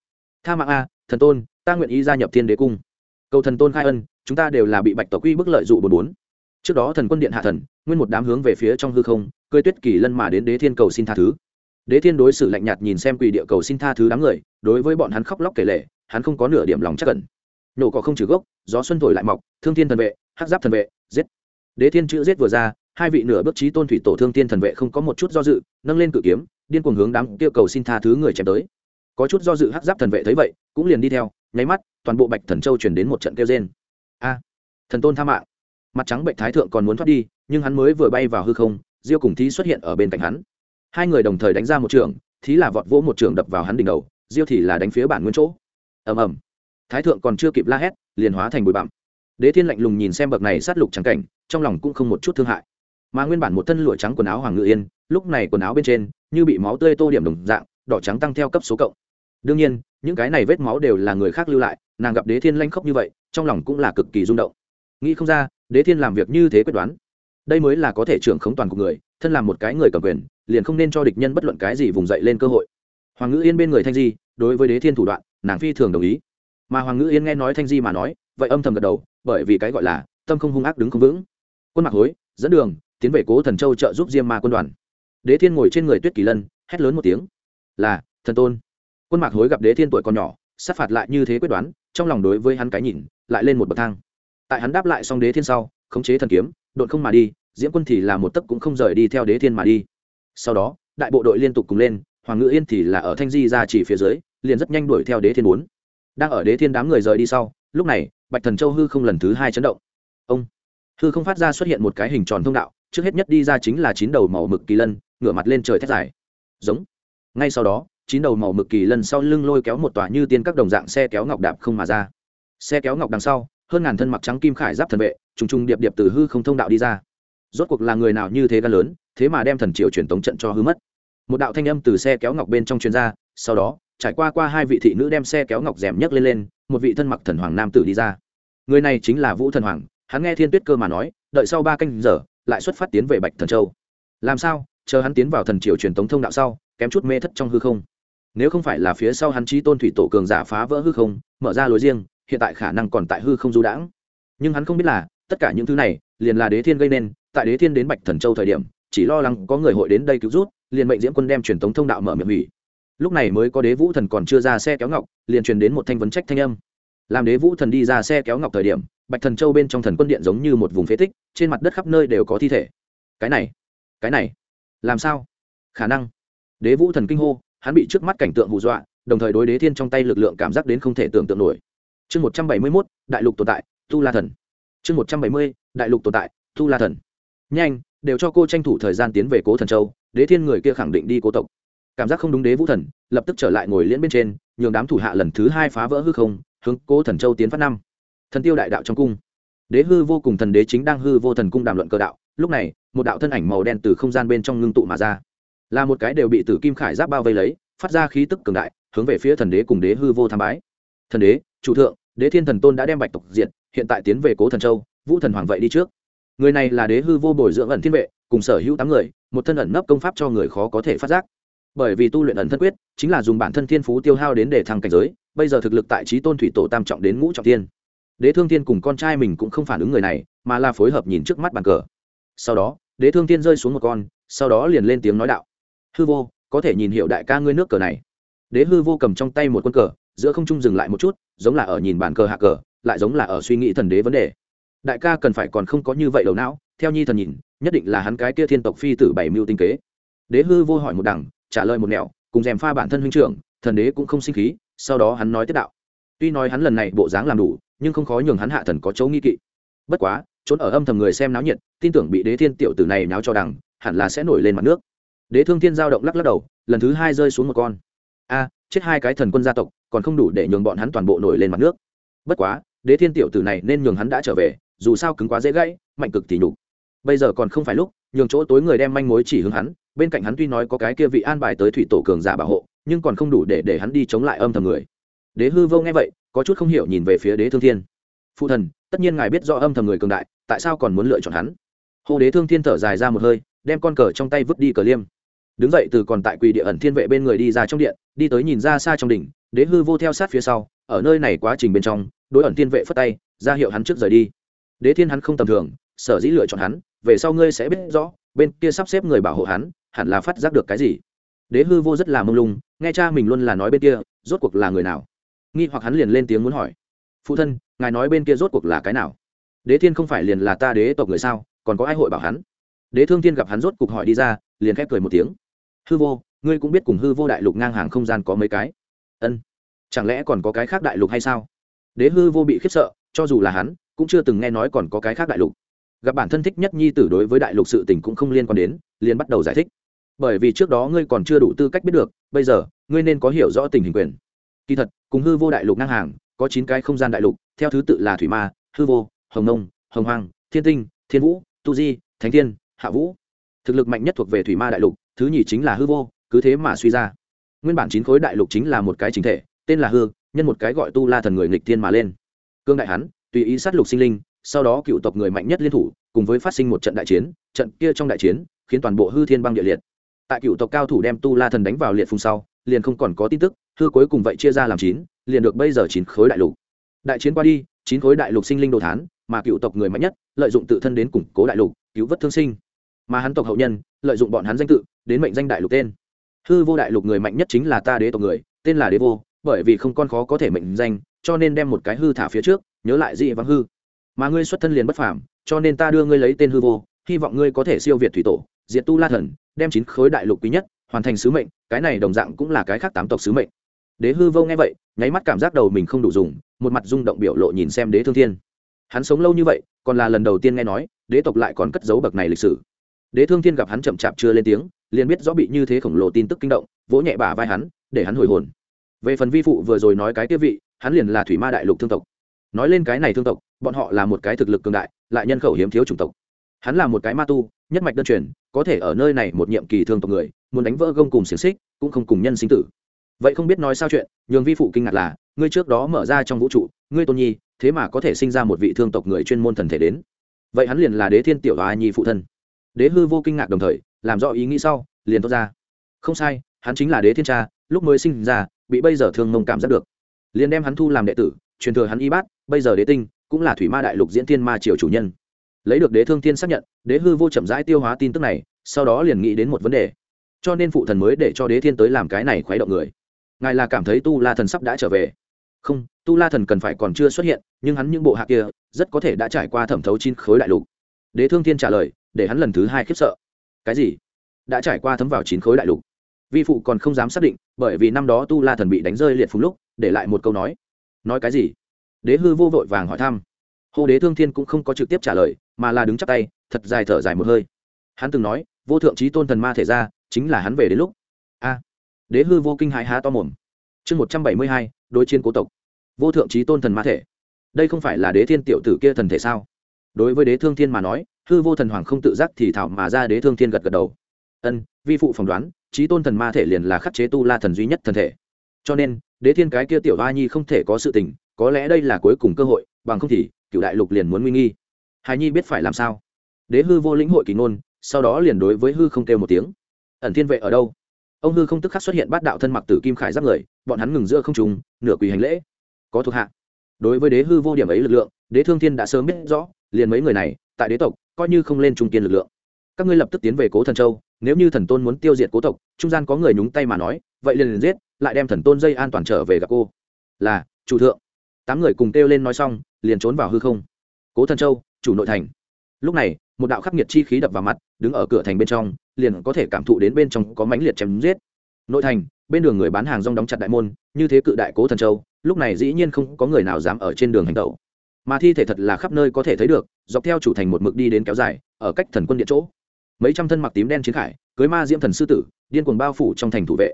Tha mạng a, thần tôn, ta nguyện ý gia nhập thiên đế cung. Cầu thần tôn khai ân, chúng ta đều là bị bạch tộc quy bức lợi dụ bốn bốn. Trước đó thần quân điện hạ thần, nguyên một đám hướng về phía trong hư không cơi tuyết kỳ lân mà đến đế thiên cầu xin tha thứ. Đế thiên đối xử lạnh nhạt nhìn xem quỳ địa cầu xin tha thứ đám người, đối với bọn hắn khóc lóc kể lệ hắn không có nửa điểm lòng chắc cẩn nổ cỏ không trừ gốc, gió xuân thổi lại mọc, thương thiên thần vệ, hắc giáp thần vệ, giết. Đế thiên chữ giết vừa ra, hai vị nửa bước trí tôn thủy tổ thương thiên thần vệ không có một chút do dự, nâng lên cự kiếm, điên cuồng hướng đám kêu cầu xin tha thứ người chém tới. Có chút do dự hắc giáp thần vệ thấy vậy, cũng liền đi theo, nháy mắt, toàn bộ bạch thần châu chuyển đến một trận kêu trên a! Thần tôn tha mạng. Mặt trắng bệnh thái thượng còn muốn thoát đi, nhưng hắn mới vừa bay vào hư không, diêu cùng thí xuất hiện ở bên cạnh hắn. Hai người đồng thời đánh ra một trường, thí là vọt vỗ một trường đập vào hắn đỉnh đầu, diêu thì là đánh phía bản nguyên chỗ ầm ầm. Thái thượng còn chưa kịp la hét, liền hóa thành bụi bặm. Đế thiên lạnh lùng nhìn xem bậc này sát lục trắng cảnh, trong lòng cũng không một chút thương hại. Mà nguyên bản một thân lụa trắng quần áo hoàng ngự yên, lúc này quần áo bên trên, như bị máu tươi tô điểm đồng dạng, đỏ trắng tăng theo cấp số cộng. Đương nhiên, những cái này vết máu đều là người khác lưu lại, nàng gặp đế thiên lanh khóc như vậy, trong lòng cũng là cực kỳ rung động. Nghĩ không ra, đế thiên làm việc như thế quyết đoán. Đây mới là có thể trưởng khống toàn của người, thân làm một cái người cầm quyền, liền không nên cho địch nhân bất luận cái gì vùng dậy lên cơ hội. Hoàng ngữ yên bên người thanh di, đối với đế thiên thủ đoạn nàng phi thường đồng ý. Mà hoàng ngữ yên nghe nói thanh di mà nói, vậy âm thầm gật đầu, bởi vì cái gọi là, tâm không hung ác đứng không vững. Quân mặc hối, dẫn đường, tiến về cố thần châu trợ giúp diêm ma quân đoàn. Đế thiên ngồi trên người tuyết kỳ lân, hét lớn một tiếng. Là, thần tôn. Quân mạc hối gặp đế thiên tuổi còn nhỏ, sát phạt lại như thế quyết đoán, trong lòng đối với hắn cái nhìn, lại lên một bậc thang. Tại hắn đáp lại xong đế thiên sau, khống chế thần kiếm đột không mà đi, diễm quân thì là một tấc cũng không rời đi theo đế thiên mà đi. Sau đó, đại bộ đội liên tục cùng lên, hoàng ngự yên thì là ở thanh di ra chỉ phía dưới liền rất nhanh đuổi theo đế thiên bốn. Đang ở đế thiên đám người rời đi sau, lúc này, bạch thần châu hư không lần thứ hai chấn động. Ông! Hư không phát ra xuất hiện một cái hình tròn thông đạo, trước hết nhất đi ra chính là chín đầu màu mực kỳ lân, ngửa mặt lên trời thét dài. Giống! Ngay sau đó, chín đầu màu mực kỳ lân sau lưng lôi kéo một tòa như tiên các đồng dạng xe kéo ngọc đạp không mà ra. Xe kéo ngọc đằng sau, hơn ngàn thân mặc trắng kim khải giáp thần vệ, trùng trùng điệp điệp từ hư không thông đạo đi ra. Rốt cuộc là người nào như thế gan lớn, thế mà đem thần triều truyền tống trận cho hư mất. Một đạo thanh âm từ xe kéo ngọc bên trong chuyên gia sau đó trải qua qua hai vị thị nữ đem xe kéo ngọc rèm nhấc lên lên, một vị thân mặc thần hoàng nam tử đi ra. Người này chính là vũ thần hoàng, hắn nghe thiên tuyết cơ mà nói, đợi sau ba canh giờ, lại xuất phát tiến về bạch thần châu. Làm sao? Chờ hắn tiến vào thần triều truyền tống thông đạo sau, kém chút mê thất trong hư không. Nếu không phải là phía sau hắn trí tôn thủy tổ cường giả phá vỡ hư không, mở ra lối riêng, hiện tại khả năng còn tại hư không du đãng. Nhưng hắn không biết là, tất cả những thứ này, liền là đế thiên gây nên, tại đế thiên đến bạch thần châu thời điểm, chỉ lo lắng có người hội đến đây cứu rút liền mệnh diễm quân đem truyền tống thông đạo mở miệng hủy lúc này mới có đế vũ thần còn chưa ra xe kéo ngọc, liền truyền đến một thanh vấn trách thanh âm. Làm đế vũ thần đi ra xe kéo ngọc thời điểm, bạch thần châu bên trong thần quân điện giống như một vùng phế tích, trên mặt đất khắp nơi đều có thi thể. Cái này cái này, làm sao? Khả năng. Đế vũ thần kinh hô, hắn bị trước mắt cảnh tượng hù dọa, đồng thời đối đế thiên trong tay lực lượng cảm giác đến không thể tưởng tượng nổi. Chương một trăm bảy mươi mốt, đại lục tồn tại, tu la thần. Chương một trăm bảy mươi, đại lục tồn tại, tu la thần. Nhanh, đều cho cô tranh thủ thời gian tiến về cố thần châu, đế thiên người kia khẳng định đi cố tộc cảm giác không đúng đế vũ thần, lập tức trở lại ngồi liễn bên trên, nhường đám thủ hạ lần thứ hai phá vỡ hư không, hướng cố thần châu tiến phát năm. Thần tiêu đại đạo trong cung. Đế hư vô cùng thần đế chính đang hư vô thần cung đàm luận cơ đạo, lúc này, một đạo thân ảnh màu đen từ không gian bên trong ngưng tụ mà ra. Là một cái đều bị tử kim khải giáp bao vây lấy, phát ra khí tức cường đại, hướng về phía thần đế cùng đế hư vô tham bái. Thần đế, chủ thượng, đế thiên thần tôn đã đem bạch tộc diện hiện tại tiến về cố thần châu, vũ thần hoàng vậy đi trước. Người này là đế hư vô bồi dưỡng ẩn thiên vệ, cùng sở hữu tám người, một thân ẩn nấp công pháp cho người khó có thể phát giác bởi vì tu luyện ẩn thân quyết, chính là dùng bản thân thiên phú tiêu hao đến để thăng cảnh giới, bây giờ thực lực tại trí tôn thủy tổ tam trọng đến ngũ trọng thiên. Đế thương thiên cùng con trai mình cũng không phản ứng người này, mà là phối hợp nhìn trước mắt bàn cờ. Sau đó, đế thương thiên rơi xuống một con, sau đó liền lên tiếng nói đạo. Hư vô, có thể nhìn hiệu đại ca ngươi nước cờ này. Đế hư vô cầm trong tay một quân cờ, giữa không trung dừng lại một chút, giống là ở nhìn bàn cờ hạ cờ, lại giống là ở suy nghĩ thần đế vấn đề. Đại ca cần phải còn không có như vậy đầu não, theo nhi thần nhìn, nhất định là hắn cái kia thiên tộc phi tử bảy mưu tinh kế. Đế hư vô hỏi một đằng trả lời một nẻo, cùng dèm pha bản thân huynh trưởng, thần đế cũng không sinh khí, sau đó hắn nói tiếp đạo. Tuy nói hắn lần này bộ dáng làm đủ, nhưng không khó nhường hắn hạ thần có chỗ nghi kỵ. Bất quá, trốn ở âm thầm người xem náo nhiệt, tin tưởng bị đế thiên tiểu tử này náo cho đằng, hẳn là sẽ nổi lên mặt nước. Đế thương thiên giao động lắc lắc đầu, lần thứ hai rơi xuống một con. A, chết hai cái thần quân gia tộc, còn không đủ để nhường bọn hắn toàn bộ nổi lên mặt nước. Bất quá, đế thiên tiểu tử này nên nhường hắn đã trở về, dù sao cứng quá dễ gãy, mạnh cực thì nhục. Bây giờ còn không phải lúc, nhường chỗ tối người đem manh mối chỉ hướng hắn bên cạnh hắn tuy nói có cái kia vị an bài tới thủy tổ cường giả bảo hộ, nhưng còn không đủ để để hắn đi chống lại âm thầm người. Đế hư vô nghe vậy, có chút không hiểu nhìn về phía đế thương thiên. Phụ thần, tất nhiên ngài biết do âm thầm người cường đại, tại sao còn muốn lựa chọn hắn? Hồ đế thương thiên thở dài ra một hơi, đem con cờ trong tay vứt đi cờ liêm. Đứng dậy từ còn tại quỳ địa ẩn thiên vệ bên người đi ra trong điện, đi tới nhìn ra xa trong đỉnh, đế hư vô theo sát phía sau, ở nơi này quá trình bên trong, đối ẩn thiên vệ phất tay, ra hiệu hắn trước rời đi. Đế thiên hắn không tầm thường, sở dĩ lựa chọn hắn, về sau ngươi sẽ biết rõ, bên kia sắp xếp người bảo hộ hắn hẳn là phát giác được cái gì? Đế hư vô rất là mông lung, nghe cha mình luôn là nói bên kia, rốt cuộc là người nào? Nghi hoặc hắn liền lên tiếng muốn hỏi. Phụ thân, ngài nói bên kia rốt cuộc là cái nào? Đế thiên không phải liền là ta đế tộc người sao, còn có ai hội bảo hắn? Đế thương thiên gặp hắn rốt cuộc hỏi đi ra, liền khép cười một tiếng. Hư vô, ngươi cũng biết cùng hư vô đại lục ngang hàng không gian có mấy cái? Ân. Chẳng lẽ còn có cái khác đại lục hay sao? Đế hư vô bị khiếp sợ, cho dù là hắn, cũng chưa từng nghe nói còn có cái khác đại lục. Gặp bản thân thích nhất nhi tử đối với đại lục sự tình cũng không liên quan đến, liền bắt đầu giải thích bởi vì trước đó ngươi còn chưa đủ tư cách biết được, bây giờ, ngươi nên có hiểu rõ tình hình quyền. Kỳ thật, cùng hư vô đại lục ngang hàng, có chín cái không gian đại lục, theo thứ tự là thủy ma, hư vô, hồng nông, hồng hoàng thiên tinh, thiên vũ, tu di, thánh thiên, hạ vũ. Thực lực mạnh nhất thuộc về thủy ma đại lục, thứ nhì chính là hư vô, cứ thế mà suy ra. Nguyên bản chín khối đại lục chính là một cái chính thể, tên là hư, nhân một cái gọi tu la thần người nghịch thiên mà lên. Cương đại hắn, tùy ý sát lục sinh linh, sau đó cựu tộc người mạnh nhất liên thủ, cùng với phát sinh một trận đại chiến, trận kia trong đại chiến, khiến toàn bộ hư thiên băng địa liệt tại cựu tộc cao thủ đem tu la thần đánh vào liệt phùng sau, liền không còn có tin tức, hư cuối cùng vậy chia ra làm chín, liền được bây giờ chín khối đại lục. Đại chiến qua đi, chín khối đại lục sinh linh đồ thán, mà cựu tộc người mạnh nhất, lợi dụng tự thân đến củng cố đại lục, cứu vớt thương sinh. Mà hắn tộc hậu nhân, lợi dụng bọn hắn danh tự, đến mệnh danh đại lục tên. Hư vô đại lục người mạnh nhất chính là ta đế tộc người, tên là đế vô, bởi vì không con khó có thể mệnh danh, cho nên đem một cái hư thả phía trước, nhớ lại dị vắng hư. Mà ngươi xuất thân liền bất phàm, cho nên ta đưa ngươi lấy tên hư vô, hy vọng ngươi có thể siêu việt thủy tổ, diệt tu la thần đem chín khối đại lục quý nhất hoàn thành sứ mệnh, cái này đồng dạng cũng là cái khác tám tộc sứ mệnh. Đế hư vô nghe vậy, nháy mắt cảm giác đầu mình không đủ dùng, một mặt rung động biểu lộ nhìn xem đế thương thiên. Hắn sống lâu như vậy, còn là lần đầu tiên nghe nói, đế tộc lại còn cất giấu bậc này lịch sử. Đế thương thiên gặp hắn chậm chạp chưa lên tiếng, liền biết rõ bị như thế khổng lồ tin tức kinh động, vỗ nhẹ bả vai hắn, để hắn hồi hồn. Về phần vi phụ vừa rồi nói cái tiêu vị, hắn liền là thủy ma đại lục thương tộc. Nói lên cái này thương tộc, bọn họ là một cái thực lực cường đại, lại nhân khẩu hiếm thiếu chủng tộc. Hắn là một cái ma tu nhất mạch đơn truyền, có thể ở nơi này một nhiệm kỳ thương tộc người, muốn đánh vỡ gông cùng xiềng xích, cũng không cùng nhân sinh tử. Vậy không biết nói sao chuyện, nhường vi phụ kinh ngạc là, ngươi trước đó mở ra trong vũ trụ, ngươi tôn nhi, thế mà có thể sinh ra một vị thương tộc người chuyên môn thần thể đến. Vậy hắn liền là đế thiên tiểu và nhi phụ thân. Đế hư vô kinh ngạc đồng thời, làm rõ ý nghĩ sau, liền tốt ra. Không sai, hắn chính là đế thiên cha, lúc mới sinh ra, bị bây giờ thương mông cảm giác được. Liền đem hắn thu làm đệ tử, truyền thừa hắn y bát, bây giờ đế tinh, cũng là thủy ma đại lục diễn thiên ma triều chủ nhân lấy được đế thương thiên xác nhận, đế hư vô chậm rãi tiêu hóa tin tức này, sau đó liền nghĩ đến một vấn đề. Cho nên phụ thần mới để cho đế thiên tới làm cái này khuấy động người. Ngài là cảm thấy tu la thần sắp đã trở về. Không, tu la thần cần phải còn chưa xuất hiện, nhưng hắn những bộ hạ kia, rất có thể đã trải qua thẩm thấu chín khối đại lục. Đế thương thiên trả lời, để hắn lần thứ hai khiếp sợ. Cái gì? Đã trải qua thấm vào chín khối đại lục. Vi phụ còn không dám xác định, bởi vì năm đó tu la thần bị đánh rơi liệt phùng lúc, để lại một câu nói. Nói cái gì? Đế hư vô vội vàng hỏi thăm. Hô đế thương thiên cũng không có trực tiếp trả lời mà là đứng chắp tay, thật dài thở dài một hơi. Hắn từng nói, vô thượng trí tôn thần ma thể ra, chính là hắn về đến lúc. A. Đế hư vô kinh hãi há to mồm. Chương một trăm bảy mươi hai, đối chiến cố tộc. Vô thượng trí tôn thần ma thể. Đây không phải là đế thiên tiểu tử kia thần thể sao? Đối với đế thương thiên mà nói, hư vô thần hoàng không tự giác thì thảo mà ra đế thương thiên gật gật đầu. Ân, vi phụ phỏng đoán trí tôn thần ma thể liền là khắc chế tu la thần duy nhất thần thể. Cho nên, đế thiên cái kia tiểu va nhi không thể có sự tình, có lẽ đây là cuối cùng cơ hội, bằng không thì cựu đại lục liền muốn nguy nghi hài nhi biết phải làm sao? Đế hư vô lĩnh hội kỳ ngôn, sau đó liền đối với hư không kêu một tiếng. Ẩn thiên vệ ở đâu? Ông hư không tức khắc xuất hiện bát đạo thân mặc tử kim khải giáp người, bọn hắn ngừng giữa không trùng nửa quỳ hành lễ. Có thuộc hạ. Đối với đế hư vô điểm ấy lực lượng, đế thương thiên đã sớm biết rõ, liền mấy người này, tại đế tộc, coi như không lên trung tiên lực lượng. Các ngươi lập tức tiến về cố thần châu, nếu như thần tôn muốn tiêu diệt cố tộc, trung gian có người nhúng tay mà nói, vậy liền liền giết, lại đem thần tôn dây an toàn trở về gặp cô. Là, chủ thượng. Tám người cùng kêu lên nói xong, liền trốn vào hư không cố thần châu, chủ nội thành. Lúc này, một đạo khắc nghiệt chi khí đập vào mặt, đứng ở cửa thành bên trong, liền có thể cảm thụ đến bên trong có mãnh liệt chém giết. Nội thành, bên đường người bán hàng rong đóng chặt đại môn, như thế cự đại cố thần châu, lúc này dĩ nhiên không có người nào dám ở trên đường hành tẩu. Mà thi thể thật là khắp nơi có thể thấy được, dọc theo chủ thành một mực đi đến kéo dài, ở cách thần quân điện chỗ. Mấy trăm thân mặc tím đen chiến khải, cưới ma diễm thần sư tử, điên cuồng bao phủ trong thành thủ vệ.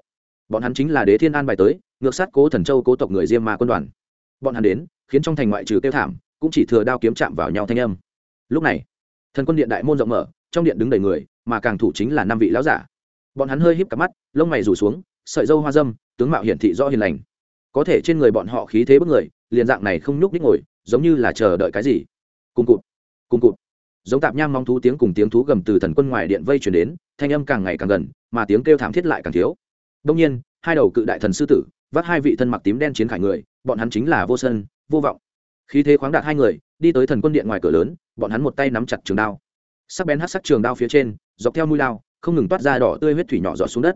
Bọn hắn chính là đế thiên an bài tới, ngược sát cố thần châu cố tộc người diêm ma quân đoàn. Bọn hắn đến, khiến trong thành ngoại trừ kêu thảm cũng chỉ thừa đao kiếm chạm vào nhau thanh âm. Lúc này, thần quân điện đại môn rộng mở, trong điện đứng đầy người, mà càng thủ chính là năm vị lão giả. Bọn hắn hơi híp cả mắt, lông mày rủ xuống, sợi dâu hoa dâm, tướng mạo hiển thị rõ hiền lành. Có thể trên người bọn họ khí thế bức người, liền dạng này không nhúc nhích ngồi, giống như là chờ đợi cái gì. Cùng cụt cùng cụt. Giống tạp nham mong thú tiếng cùng tiếng thú gầm từ thần quân ngoài điện vây chuyển đến, thanh âm càng ngày càng gần, mà tiếng kêu thảm thiết lại càng thiếu. Đông nhiên, hai đầu cự đại thần sư tử, vắt hai vị thân mặc tím đen chiến khải người, bọn hắn chính là vô sân, vô vọng khi thế khoáng đạt hai người, đi tới thần quân điện ngoài cửa lớn, bọn hắn một tay nắm chặt trường đao. Sắc bén hát sắc trường đao phía trên, dọc theo mũi lao không ngừng toát ra đỏ tươi huyết thủy nhỏ giọt xuống đất.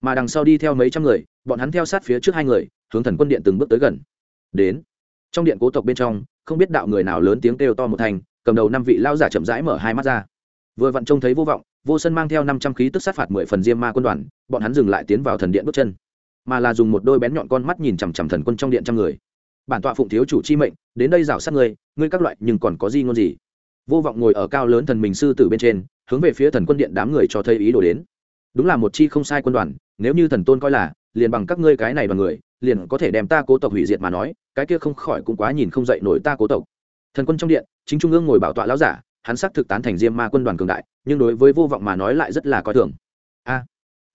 Mà đằng sau đi theo mấy trăm người, bọn hắn theo sát phía trước hai người, hướng thần quân điện từng bước tới gần. Đến. Trong điện cố tộc bên trong, không biết đạo người nào lớn tiếng kêu to một thành, cầm đầu năm vị lao giả chậm rãi mở hai mắt ra. Vừa vặn trông thấy vô vọng, vô sân mang theo năm trăm khí tức sát phạt mười phần diêm ma quân đoàn, bọn hắn dừng lại tiến vào thần điện bước chân. Mà là dùng một đôi bén nhọn con mắt nhìn chằm chằm thần quân trong điện trăm người bản tọa phụng thiếu chủ chi mệnh, đến đây rào sát ngươi ngươi các loại, nhưng còn có gì ngôn gì? Vô vọng ngồi ở cao lớn thần mình sư tử bên trên, hướng về phía thần quân điện đám người cho thấy ý đồ đến. Đúng là một chi không sai quân đoàn, nếu như thần tôn coi là, liền bằng các ngươi cái này đoàn người, liền có thể đem ta cố tộc hủy diệt mà nói, cái kia không khỏi cũng quá nhìn không dậy nổi ta cố tộc. Thần quân trong điện, chính trung ương ngồi bảo tọa lão giả, hắn xác thực tán thành diêm ma quân đoàn cường đại, nhưng đối với vô vọng mà nói lại rất là coi thường. A,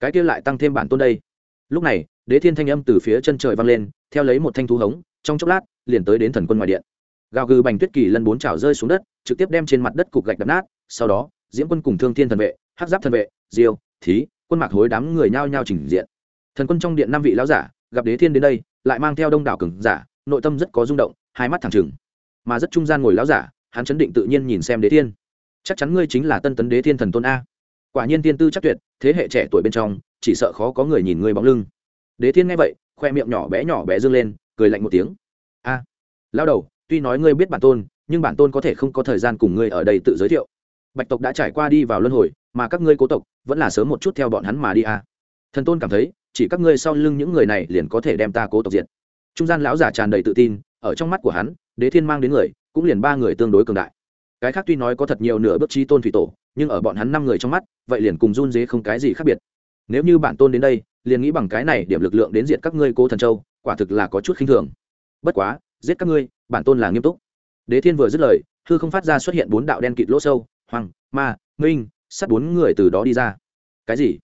cái kia lại tăng thêm bản tôn đây. Lúc này, đế thiên thanh âm từ phía chân trời vang lên, theo lấy một thanh thú hống trong chốc lát, liền tới đến thần quân ngoài điện. Gào gừ bành tuyết kỳ lân bốn trào rơi xuống đất, trực tiếp đem trên mặt đất cục gạch đập nát, sau đó, diễm quân cùng thương thiên thần vệ hát giáp thần vệ, diêu, thí, quân mạc hối đám người nhao nhao trình diện. Thần quân trong điện năm vị lão giả, gặp đế thiên đến đây, lại mang theo đông đảo cường giả, nội tâm rất có rung động, hai mắt thẳng trừng. Mà rất trung gian ngồi lão giả, hắn chấn định tự nhiên nhìn xem đế thiên. Chắc chắn ngươi chính là tân tấn đế thiên thần tôn a. Quả nhiên tiên tư chắc tuyệt, thế hệ trẻ tuổi bên trong, chỉ sợ khó có người nhìn ngươi bóng lưng. Đế thiên nghe vậy, khoe miệng nhỏ bé nhỏ bé dương lên cười lạnh một tiếng. A à, lao đầu tuy nói ngươi biết bản tôn nhưng bản tôn có thể không có thời gian cùng ngươi ở đây tự giới thiệu. Bạch tộc đã trải qua đi vào luân hồi mà các ngươi cố tộc vẫn là sớm một chút theo bọn hắn mà đi a. Thần tôn cảm thấy chỉ các ngươi sau lưng những người này liền có thể đem ta cố tộc diệt. Trung gian lão giả tràn đầy tự tin ở trong mắt của hắn đế thiên mang đến người cũng liền ba người tương đối cường đại. Cái khác tuy nói có thật nhiều nửa bước trí tôn thủy tổ nhưng ở bọn hắn năm người trong mắt vậy liền cùng run dế không cái gì khác biệt. Nếu như bản tôn đến đây liền nghĩ bằng cái này điểm lực lượng đến diện các ngươi cố thần châu, quả thực là có chút khinh thường. Bất quá, giết các ngươi, bản tôn là nghiêm túc. Đế thiên vừa dứt lời, hư không phát ra xuất hiện bốn đạo đen kịt lỗ sâu hoàng ma, minh sắt bốn người từ đó đi ra. Cái gì?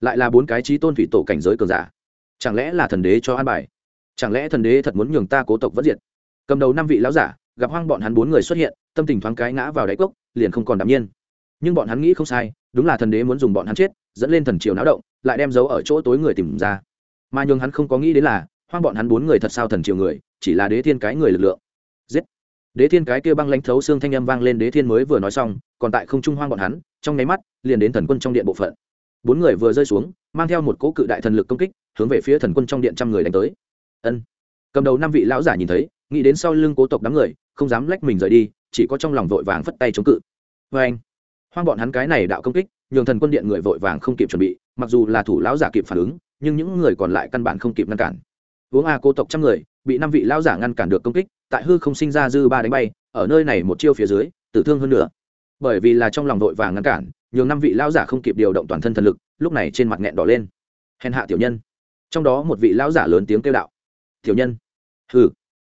Lại là bốn cái trí tôn thủy tổ cảnh giới cường giả. Chẳng lẽ là thần đế cho an bài? Chẳng lẽ thần đế thật muốn nhường ta cố tộc vẫn diệt? Cầm đầu năm vị lão giả, gặp hoang bọn hắn bốn người xuất hiện, tâm tình thoáng cái ngã vào đáy cốc, liền không còn đ nhiên. Nhưng bọn hắn nghĩ không sai, đúng là thần đế muốn dùng bọn hắn chết dẫn lên thần triều náo động, lại đem giấu ở chỗ tối người tìm ra. Mà nhường hắn không có nghĩ đến là, hoang bọn hắn bốn người thật sao thần triều người, chỉ là đế thiên cái người lực lượng. Giết! Đế thiên cái kia băng lãnh thấu xương thanh âm vang lên, đế thiên mới vừa nói xong, còn tại không trung hoang bọn hắn, trong nháy mắt, liền đến thần quân trong điện bộ phận. Bốn người vừa rơi xuống, mang theo một cỗ cự đại thần lực công kích, hướng về phía thần quân trong điện trăm người đánh tới. Ân! Cầm đầu năm vị lão giả nhìn thấy, nghĩ đến sau lưng cố tộc đám người, không dám lách mình rời đi, chỉ có trong lòng vội vàng phất tay chống cự. Vê anh hoang bọn hắn cái này đạo công kích nhường thần quân điện người vội vàng không kịp chuẩn bị, mặc dù là thủ lão giả kịp phản ứng, nhưng những người còn lại căn bản không kịp ngăn cản. Uống a cô tộc trăm người, bị năm vị lão giả ngăn cản được công kích, tại hư không sinh ra dư ba đánh bay, ở nơi này một chiêu phía dưới, tử thương hơn nữa. Bởi vì là trong lòng vội vàng ngăn cản, nhường năm vị lão giả không kịp điều động toàn thân thần lực, lúc này trên mặt nghẹn đỏ lên. Hèn hạ tiểu nhân. Trong đó một vị lão giả lớn tiếng kêu đạo. Tiểu nhân. Hừ.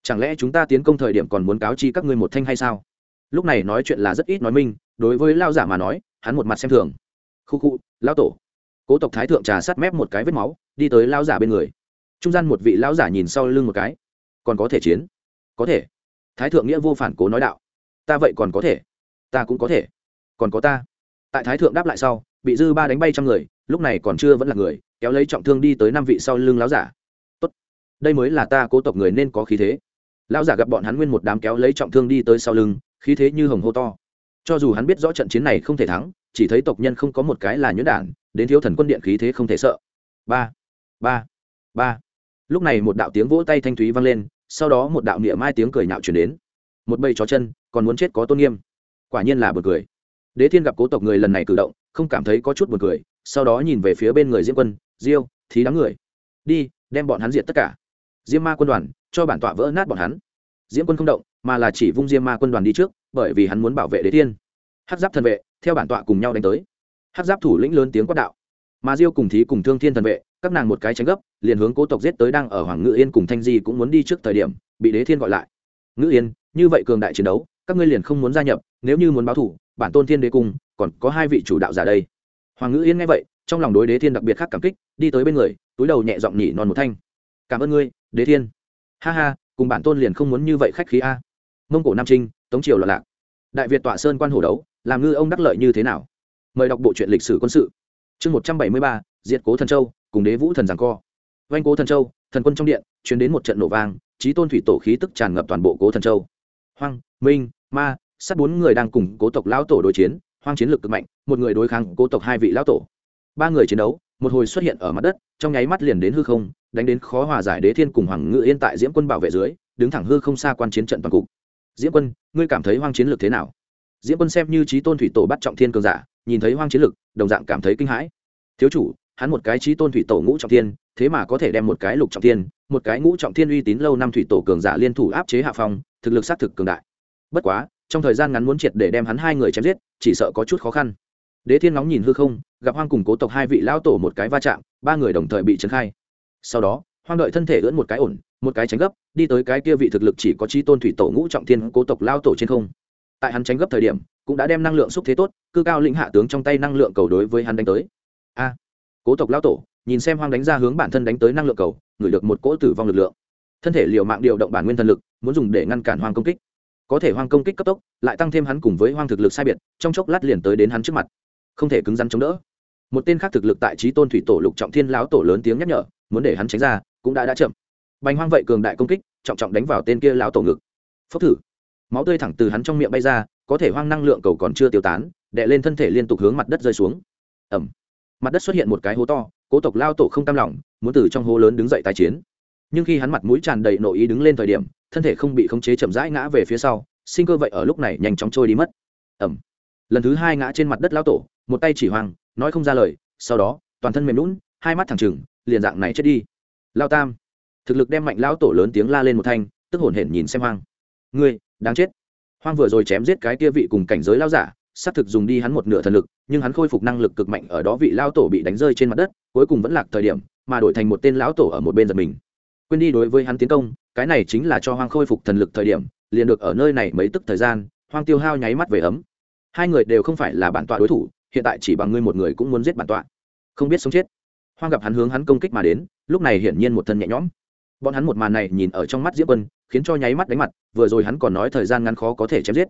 Chẳng lẽ chúng ta tiến công thời điểm còn muốn cáo chi các ngươi một thanh hay sao? Lúc này nói chuyện là rất ít nói minh, đối với lão giả mà nói, hắn một mặt xem thường khu khu lao tổ. Cố tộc thái thượng trà sát mép một cái vết máu, đi tới lao giả bên người. Trung gian một vị lao giả nhìn sau lưng một cái. Còn có thể chiến? Có thể. Thái thượng nghĩa vô phản cố nói đạo. Ta vậy còn có thể. Ta cũng có thể. Còn có ta. Tại thái thượng đáp lại sau, bị dư ba đánh bay trăm người, lúc này còn chưa vẫn là người, kéo lấy trọng thương đi tới năm vị sau lưng lão giả. Tốt. Đây mới là ta cố tộc người nên có khí thế. Lão giả gặp bọn hắn nguyên một đám kéo lấy trọng thương đi tới sau lưng, khí thế như hồng hô to. Cho dù hắn biết rõ trận chiến này không thể thắng chỉ thấy tộc nhân không có một cái là nhuyễn đản, đến thiếu thần quân điện khí thế không thể sợ. Ba ba ba. Lúc này một đạo tiếng vỗ tay thanh thúy vang lên, sau đó một đạo niệm mai tiếng cười nhạo chuyển đến. Một bầy chó chân, còn muốn chết có tôn nghiêm. Quả nhiên là bật cười. Đế thiên gặp cố tộc người lần này cử động, không cảm thấy có chút bật cười, sau đó nhìn về phía bên người diễm quân, diêu, thí đám người. Đi, đem bọn hắn diệt tất cả. Diêm ma quân đoàn, cho bản tọa vỡ nát bọn hắn. Diễm quân không động, mà là chỉ vung diêm ma quân đoàn đi trước, bởi vì hắn muốn bảo vệ đế thiên. Hát giáp thần vệ theo bản tọa cùng nhau đánh tới. Hát giáp thủ lĩnh lớn tiếng quát đạo. Mà diêu cùng thí cùng thương thiên thần vệ, các nàng một cái tránh gấp, liền hướng cố tộc giết tới đang ở hoàng ngự yên cùng thanh di cũng muốn đi trước thời điểm, bị đế thiên gọi lại. Ngự yên, như vậy cường đại chiến đấu, các ngươi liền không muốn gia nhập, nếu như muốn báo thủ, bản tôn thiên đế cung, còn có hai vị chủ đạo giả đây. Hoàng ngự yên nghe vậy, trong lòng đối đế thiên đặc biệt khác cảm kích, đi tới bên người, túi đầu nhẹ giọng nhỉ non một thanh. Cảm ơn ngươi, đế thiên. Ha ha, cùng bản tôn liền không muốn như vậy khách khí a. Mông cổ nam trinh, tống triều loạn lạc. Đại việt tọa sơn quan hổ đấu làm ngư ông đắc lợi như thế nào? Mời đọc bộ truyện lịch sử quân sự. Chương một trăm bảy mươi ba, diệt cố thần châu, cùng đế vũ thần giảng co. Vanh cố thần châu, thần quân trong điện chuyển đến một trận nổ vang trí tôn thủy tổ khí tức tràn ngập toàn bộ cố thần châu. Hoang, minh, ma, sát bốn người đang cùng cố tộc lão tổ đối chiến, hoang chiến lược cực mạnh, một người đối kháng cố tộc hai vị lão tổ. Ba người chiến đấu, một hồi xuất hiện ở mặt đất, trong nháy mắt liền đến hư không, đánh đến khó hòa giải đế thiên cùng hoàng ngự yên tại diễm quân bảo vệ dưới, đứng thẳng hư không xa quan chiến trận toàn cục. Diễm quân, ngươi cảm thấy hoang chiến lược thế nào? Diễm quân xem như trí tôn thủy tổ bắt trọng thiên cường giả nhìn thấy hoang chiến lực, đồng dạng cảm thấy kinh hãi. Thiếu chủ hắn một cái trí tôn thủy tổ ngũ trọng thiên thế mà có thể đem một cái lục trọng thiên một cái ngũ trọng thiên uy tín lâu năm thủy tổ cường giả liên thủ áp chế hạ phong thực lực xác thực cường đại. Bất quá trong thời gian ngắn muốn triệt để đem hắn hai người chém giết chỉ sợ có chút khó khăn. Đế thiên nóng nhìn hư không gặp hoang cùng cố tộc hai vị lão tổ một cái va chạm ba người đồng thời bị trấn khai. Sau đó hoang đợi thân thể ưỡn một cái ổn một cái tránh gấp đi tới cái kia vị thực lực chỉ có chi tôn thủy tổ ngũ trọng thiên cố tộc lao tổ trên không tại hắn tránh gấp thời điểm, cũng đã đem năng lượng xúc thế tốt, cư cao lĩnh hạ tướng trong tay năng lượng cầu đối với hắn đánh tới. A, cố tộc lao tổ, nhìn xem hoang đánh ra hướng bản thân đánh tới năng lượng cầu, ngửi được một cỗ tử vong lực lượng. Thân thể liều mạng điều động bản nguyên thần lực, muốn dùng để ngăn cản hoang công kích. Có thể hoang công kích cấp tốc, lại tăng thêm hắn cùng với hoang thực lực sai biệt, trong chốc lát liền tới đến hắn trước mặt. Không thể cứng rắn chống đỡ. Một tên khác thực lực tại trí tôn thủy tổ lục trọng thiên lão tổ lớn tiếng nhắc nhở, muốn để hắn tránh ra, cũng đã đã chậm. Bành hoang vậy cường đại công kích, trọng trọng đánh vào tên kia lão tổ ngực. Phốc thử máu tươi thẳng từ hắn trong miệng bay ra, có thể hoang năng lượng cầu còn chưa tiêu tán đệ lên thân thể liên tục hướng mặt đất rơi xuống. Ẩm mặt đất xuất hiện một cái hố to, cố tộc lao tổ không cam lòng, muốn từ trong hố lớn đứng dậy tái chiến. Nhưng khi hắn mặt mũi tràn đầy nội ý đứng lên thời điểm, thân thể không bị khống chế chậm rãi ngã về phía sau, sinh cơ vậy ở lúc này nhanh chóng trôi đi mất. Ẩm lần thứ hai ngã trên mặt đất lao tổ, một tay chỉ hoang, nói không ra lời, sau đó, toàn thân mềm lún hai mắt thẳng trừng, liền dạng này chết đi. Lao tam. Thực lực đem mạnh lao tổ lớn tiếng la lên một thanh, tức hổn hển nhìn xem hoang. Ngươi đáng chết. Hoang vừa rồi chém giết cái kia vị cùng cảnh giới lao giả, xác thực dùng đi hắn một nửa thần lực, nhưng hắn khôi phục năng lực cực mạnh ở đó vị lao tổ bị đánh rơi trên mặt đất, cuối cùng vẫn lạc thời điểm, mà đổi thành một tên lão tổ ở một bên giật mình. Quên đi đối với hắn tiến công, cái này chính là cho hoang khôi phục thần lực thời điểm, liền được ở nơi này mấy tức thời gian, hoang tiêu hao nháy mắt về ấm. Hai người đều không phải là bản tọa đối thủ, hiện tại chỉ bằng ngươi một người cũng muốn giết bản tọa. Không biết sống chết. Hoang gặp hắn hướng hắn công kích mà đến, lúc này hiển nhiên một thân nhẹ nhõm. Bọn hắn một màn này nhìn ở trong mắt diễm quân khiến cho nháy mắt đánh mặt, vừa rồi hắn còn nói thời gian ngắn khó có thể chém giết.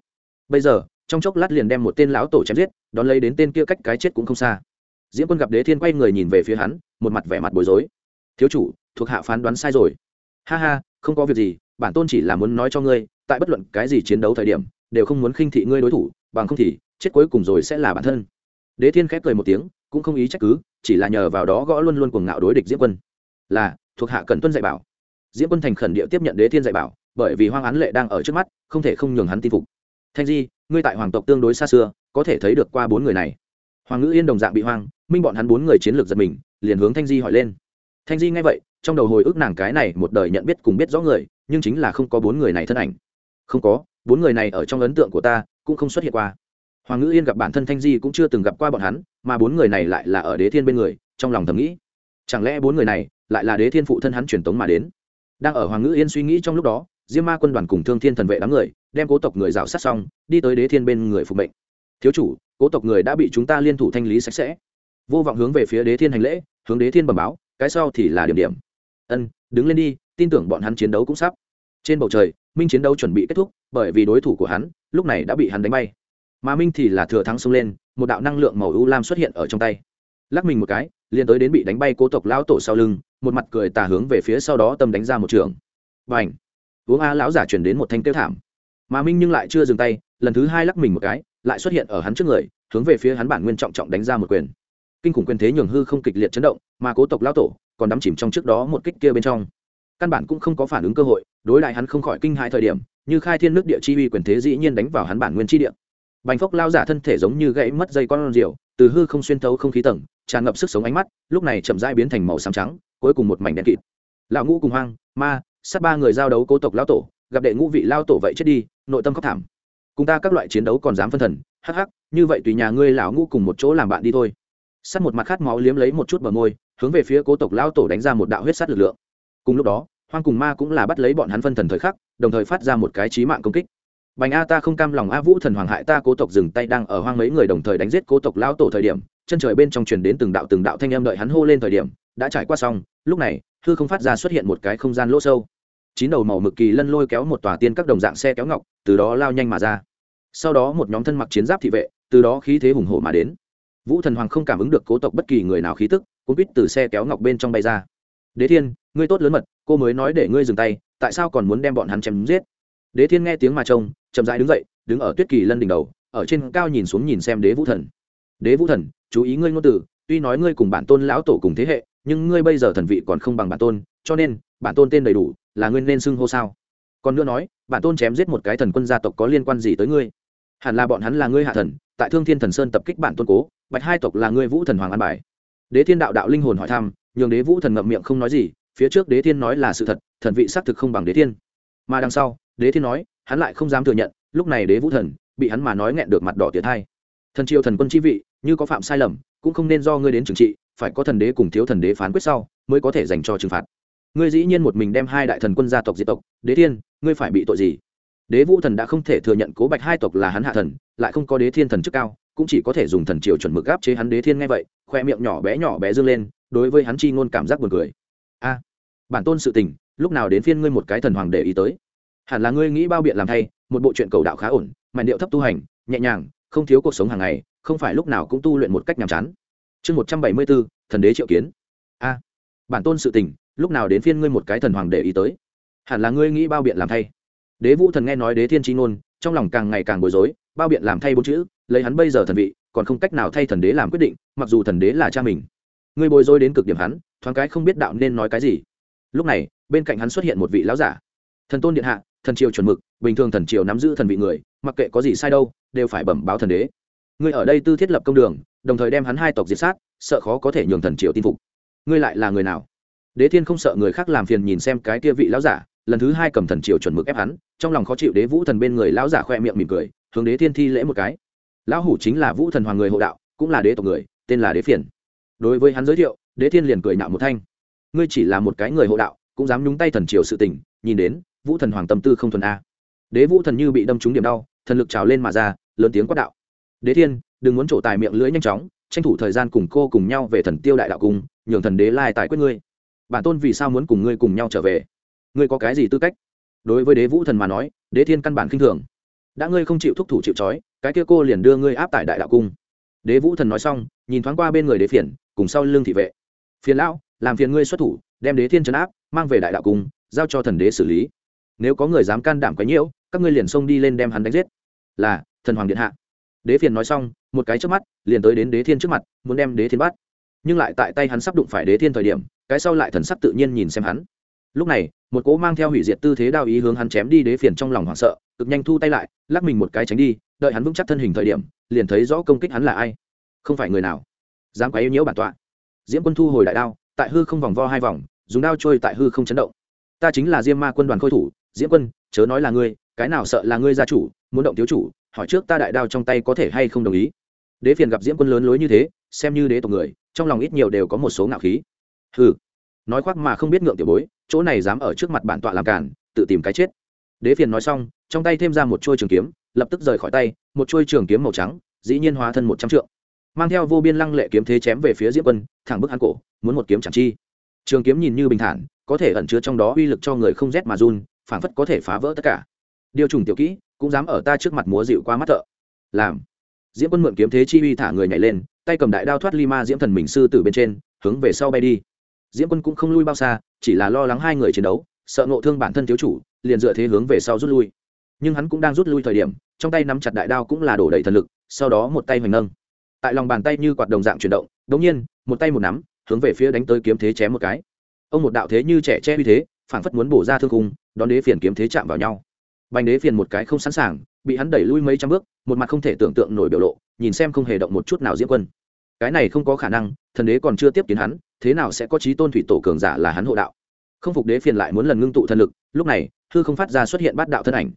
Bây giờ, trong chốc lát liền đem một tên lão tổ chém giết, đón lấy đến tên kia cách cái chết cũng không xa. Diễm quân gặp đế thiên quay người nhìn về phía hắn, một mặt vẻ mặt bối rối. Thiếu chủ, thuộc hạ phán đoán sai rồi. Ha ha, không có việc gì, bản tôn chỉ là muốn nói cho ngươi, tại bất luận cái gì chiến đấu thời điểm, đều không muốn khinh thị ngươi đối thủ, bằng không thì, chết cuối cùng rồi sẽ là bản thân. Đế thiên khép cười một tiếng, cũng không ý trách cứ, chỉ là nhờ vào đó gõ luôn luôn cuồng ngạo đối địch diễm quân. Là, thuộc hạ cần tuân dạy bảo diễm quân thành khẩn địa tiếp nhận đế thiên dạy bảo, bởi vì hoang án lệ đang ở trước mắt, không thể không nhường hắn tin phục. Thanh di, ngươi tại hoàng tộc tương đối xa xưa, có thể thấy được qua bốn người này. Hoàng ngữ yên đồng dạng bị hoang, minh bọn hắn bốn người chiến lược giật mình, liền hướng thanh di hỏi lên. Thanh di nghe vậy, trong đầu hồi ức nàng cái này một đời nhận biết cùng biết rõ người, nhưng chính là không có bốn người này thân ảnh. Không có, bốn người này ở trong ấn tượng của ta, cũng không xuất hiện qua. Hoàng ngữ yên gặp bản thân thanh di cũng chưa từng gặp qua bọn hắn, mà bốn người này lại là ở đế thiên bên người, trong lòng thầm nghĩ. Chẳng lẽ bốn người này lại là đế thiên phụ thân hắn truyền tống mà đến? Đang ở hoàng ngữ yên suy nghĩ trong lúc đó, diêm ma quân đoàn cùng thương thiên thần vệ đám người, đem cố tộc người rào sát xong, đi tới đế thiên bên người phục mệnh. Thiếu chủ, cố tộc người đã bị chúng ta liên thủ thanh lý sạch sẽ. Vô vọng hướng về phía đế thiên hành lễ, hướng đế thiên bẩm báo, cái sau thì là điểm điểm. Ân, đứng lên đi, tin tưởng bọn hắn chiến đấu cũng sắp. Trên bầu trời, minh chiến đấu chuẩn bị kết thúc, bởi vì đối thủ của hắn, lúc này đã bị hắn đánh bay. Mà minh thì là thừa thắng xông lên, một đạo năng lượng màu u lam xuất hiện ở trong tay lắc mình một cái, liền tới đến bị đánh bay cố tộc lão tổ sau lưng, một mặt cười tà hướng về phía sau đó tâm đánh ra một trường. Và ảnh uống a lão giả chuyển đến một thanh tiêu thảm. Mà minh nhưng lại chưa dừng tay, lần thứ hai lắc mình một cái, lại xuất hiện ở hắn trước người, hướng về phía hắn bản nguyên trọng trọng đánh ra một quyền. Kinh khủng quyền thế nhường hư không kịch liệt chấn động, mà cố tộc lão tổ còn đắm chìm trong trước đó một kích kia bên trong. Căn bản cũng không có phản ứng cơ hội, đối lại hắn không khỏi kinh hãi thời điểm, như khai thiên nước địa chi uy quyền thế dĩ nhiên đánh vào hắn bản nguyên chi địa. Bành phốc lao giả thân thể giống như gãy mất dây con rượu từ hư không xuyên thấu không khí tầng tràn ngập sức sống ánh mắt, lúc này chậm rãi biến thành màu xám trắng, cuối cùng một mảnh đen kịt. Lão ngũ cùng hoang, ma, sát ba người giao đấu cố tộc lão tổ, gặp đệ ngũ vị lao tổ vậy chết đi, nội tâm khóc thảm. Cùng ta các loại chiến đấu còn dám phân thần, hắc hắc, như vậy tùy nhà ngươi lão ngũ cùng một chỗ làm bạn đi thôi. Sát một mặt khát máu liếm lấy một chút bờ môi, hướng về phía cố tộc lão tổ đánh ra một đạo huyết sát lực lượng. Cùng lúc đó, hoang cùng ma cũng là bắt lấy bọn hắn phân thần thời khắc, đồng thời phát ra một cái trí mạng công kích. Bành a ta không cam lòng a vũ thần hoàng hại ta cố tộc dừng tay đang ở hoang mấy người đồng thời đánh giết cố tộc lão tổ thời điểm chân trời bên trong truyền đến từng đạo từng đạo thanh âm đợi hắn hô lên thời điểm, đã trải qua xong, lúc này, hư không phát ra xuất hiện một cái không gian lỗ sâu. Chín đầu màu mực kỳ lân lôi kéo một tòa tiên các đồng dạng xe kéo ngọc, từ đó lao nhanh mà ra. Sau đó một nhóm thân mặc chiến giáp thị vệ, từ đó khí thế hùng hổ mà đến. Vũ thần hoàng không cảm ứng được cố tộc bất kỳ người nào khí tức cũng biết từ xe kéo ngọc bên trong bay ra. Đế thiên, ngươi tốt lớn mật, cô mới nói để ngươi dừng tay, tại sao còn muốn đem bọn hắn chém giết? Đế thiên nghe tiếng mà trông, chậm rãi đứng dậy, đứng ở tuyết kỳ lân đỉnh đầu, ở trên cao nhìn xuống nhìn xem đế vũ thần đế vũ thần, chú ý ngươi ngôn từ, tuy nói ngươi cùng bản tôn lão tổ cùng thế hệ, nhưng ngươi bây giờ thần vị còn không bằng bản tôn, cho nên, bản tôn tên đầy đủ, là ngươi nên xưng hô sao? Còn nữa nói, bản tôn chém giết một cái thần quân gia tộc có liên quan gì tới ngươi? Hẳn là bọn hắn là ngươi hạ thần, tại thương thiên thần sơn tập kích bản tôn cố, bạch hai tộc là ngươi vũ thần hoàng an bài. Đế thiên đạo đạo linh hồn hỏi thăm, nhường đế vũ thần ngậm miệng không nói gì, phía trước đế thiên nói là sự thật, thần vị xác thực không bằng đế thiên. Mà đằng sau, đế thiên nói, hắn lại không dám thừa nhận, lúc này đế vũ thần, bị hắn mà nói nghẹn được mặt đỏ tiệt thai thần triều thần quân chi vị, như có phạm sai lầm, cũng không nên do ngươi đến trừng trị, phải có thần đế cùng thiếu thần đế phán quyết sau, mới có thể dành cho trừng phạt. Ngươi dĩ nhiên một mình đem hai đại thần quân gia tộc diệt tộc, đế thiên, ngươi phải bị tội gì? Đế vũ thần đã không thể thừa nhận cố bạch hai tộc là hắn hạ thần, lại không có đế thiên thần chức cao, cũng chỉ có thể dùng thần triều chuẩn mực gáp chế hắn đế thiên nghe vậy, khoe miệng nhỏ bé nhỏ bé dương lên, đối với hắn chi ngôn cảm giác buồn cười. A, bản tôn sự tình, lúc nào đến phiên ngươi một cái thần hoàng để ý tới? Hẳn là ngươi nghĩ bao biện làm thay, một bộ chuyện cầu đạo khá ổn, màn điệu thấp tu hành, nhẹ nhàng không thiếu cuộc sống hàng ngày, không phải lúc nào cũng tu luyện một cách nhàm chán. Chương một trăm bảy mươi bốn, thần đế triệu kiến. A, bản tôn sự tình, lúc nào đến phiên ngươi một cái thần hoàng để ý tới? Hẳn là ngươi nghĩ bao biện làm thay. Đế vũ thần nghe nói đế thiên tri ngôn, trong lòng càng ngày càng bối rối, bao biện làm thay bốn chữ, lấy hắn bây giờ thần vị, còn không cách nào thay thần đế làm quyết định, mặc dù thần đế là cha mình. Ngươi bối rối đến cực điểm hắn, thoáng cái không biết đạo nên nói cái gì. Lúc này, bên cạnh hắn xuất hiện một vị lão giả. Thần tôn điện hạ, thần triều chuẩn mực, bình thường thần triều nắm giữ thần vị người mặc kệ có gì sai đâu, đều phải bẩm báo thần đế. Ngươi ở đây tư thiết lập công đường, đồng thời đem hắn hai tộc diệt sát, sợ khó có thể nhường thần triều tin phục. Ngươi lại là người nào? Đế thiên không sợ người khác làm phiền nhìn xem cái kia vị lão giả, lần thứ hai cầm thần triều chuẩn mực ép hắn, trong lòng khó chịu đế vũ thần bên người lão giả khoe miệng mỉm cười, hướng đế thiên thi lễ một cái. Lão hủ chính là vũ thần hoàng người hộ đạo, cũng là đế tộc người, tên là đế phiền. Đối với hắn giới thiệu, đế thiên liền cười nạo một thanh. Ngươi chỉ là một cái người hộ đạo, cũng dám nhúng tay thần triều sự tình, nhìn đến, vũ thần hoàng tâm tư không thuần a. Đế vũ thần như bị đâm trúng điểm đau thần lực trào lên mà ra, lớn tiếng quát đạo. Đế thiên, đừng muốn trổ tài miệng lưỡi nhanh chóng, tranh thủ thời gian cùng cô cùng nhau về thần tiêu đại đạo cung, nhường thần đế lai tài quyết ngươi. Bản tôn vì sao muốn cùng ngươi cùng nhau trở về? Ngươi có cái gì tư cách? Đối với đế vũ thần mà nói, đế thiên căn bản khinh thường. Đã ngươi không chịu thúc thủ chịu trói, cái kia cô liền đưa ngươi áp tại đại đạo cung. Đế vũ thần nói xong, nhìn thoáng qua bên người đế phiền, cùng sau lưng thị vệ. Phiền lão, làm phiền ngươi xuất thủ, đem đế thiên trấn áp, mang về đại đạo cung, giao cho thần đế xử lý. Nếu có người dám can đảm quấy nhiễu các ngươi liền xông đi lên đem hắn đánh giết. Là, thần hoàng điện hạ. Đế phiền nói xong, một cái trước mắt, liền tới đến đế thiên trước mặt, muốn đem đế thiên bắt. Nhưng lại tại tay hắn sắp đụng phải đế thiên thời điểm, cái sau lại thần sắc tự nhiên nhìn xem hắn. Lúc này, một cỗ mang theo hủy diệt tư thế đao ý hướng hắn chém đi đế phiền trong lòng hoảng sợ, cực nhanh thu tay lại, lắc mình một cái tránh đi, đợi hắn vững chắc thân hình thời điểm, liền thấy rõ công kích hắn là ai. Không phải người nào. Dám quấy nhiễu bản tọa. Diễm quân thu hồi đại đao, tại hư không vòng vo hai vòng, dùng đao trôi tại hư không chấn động. Ta chính là diêm ma quân đoàn khôi thủ, diễm quân, chớ nói là ngươi cái nào sợ là ngươi gia chủ, muốn động thiếu chủ, hỏi trước ta đại đao trong tay có thể hay không đồng ý. Đế phiền gặp diễm quân lớn lối như thế, xem như đế tộc người, trong lòng ít nhiều đều có một số ngạo khí. Hừ. Nói khoác mà không biết ngượng tiểu bối, chỗ này dám ở trước mặt bản tọa làm cản tự tìm cái chết. Đế phiền nói xong, trong tay thêm ra một chuôi trường kiếm, lập tức rời khỏi tay, một chuôi trường kiếm màu trắng, dĩ nhiên hóa thân một trăm trượng. Mang theo vô biên lăng lệ kiếm thế chém về phía diễm quân, thẳng bức hắn cổ, muốn một kiếm chẳng chi. Trường kiếm nhìn như bình thản, có thể ẩn chứa trong đó uy lực cho người không rét mà run, phảng phất có thể phá vỡ tất cả điều trùng tiểu kỹ, cũng dám ở ta trước mặt múa dịu qua mắt thợ. Làm. Diễm quân mượn kiếm thế chi uy thả người nhảy lên, tay cầm đại đao thoát ly ma diễm thần mình sư từ bên trên, hướng về sau bay đi. Diễm quân cũng không lui bao xa, chỉ là lo lắng hai người chiến đấu, sợ nộ thương bản thân thiếu chủ, liền dựa thế hướng về sau rút lui. Nhưng hắn cũng đang rút lui thời điểm, trong tay nắm chặt đại đao cũng là đổ đầy thần lực, sau đó một tay hoành nâng. Tại lòng bàn tay như quạt đồng dạng chuyển động đ ỗ n g nhiên, một tay một nắm, hướng về phía đánh tới kiếm thế chém một cái. Ông một đạo thế như trẻ che uy thế, phảng phất muốn bổ ra thương cung đón đế phiền kiếm thế chạm vào nhau bành đế phiền một cái không sẵn sàng, bị hắn đẩy lui mấy trăm bước, một mặt không thể tưởng tượng nổi biểu lộ, nhìn xem không hề động một chút nào diễm quân. Cái này không có khả năng, thần đế còn chưa tiếp kiến hắn, thế nào sẽ có trí tôn thủy tổ cường giả là hắn hộ đạo? Không phục đế phiền lại muốn lần ngưng tụ thần lực, lúc này, hư không phát ra xuất hiện bát đạo thân ảnh.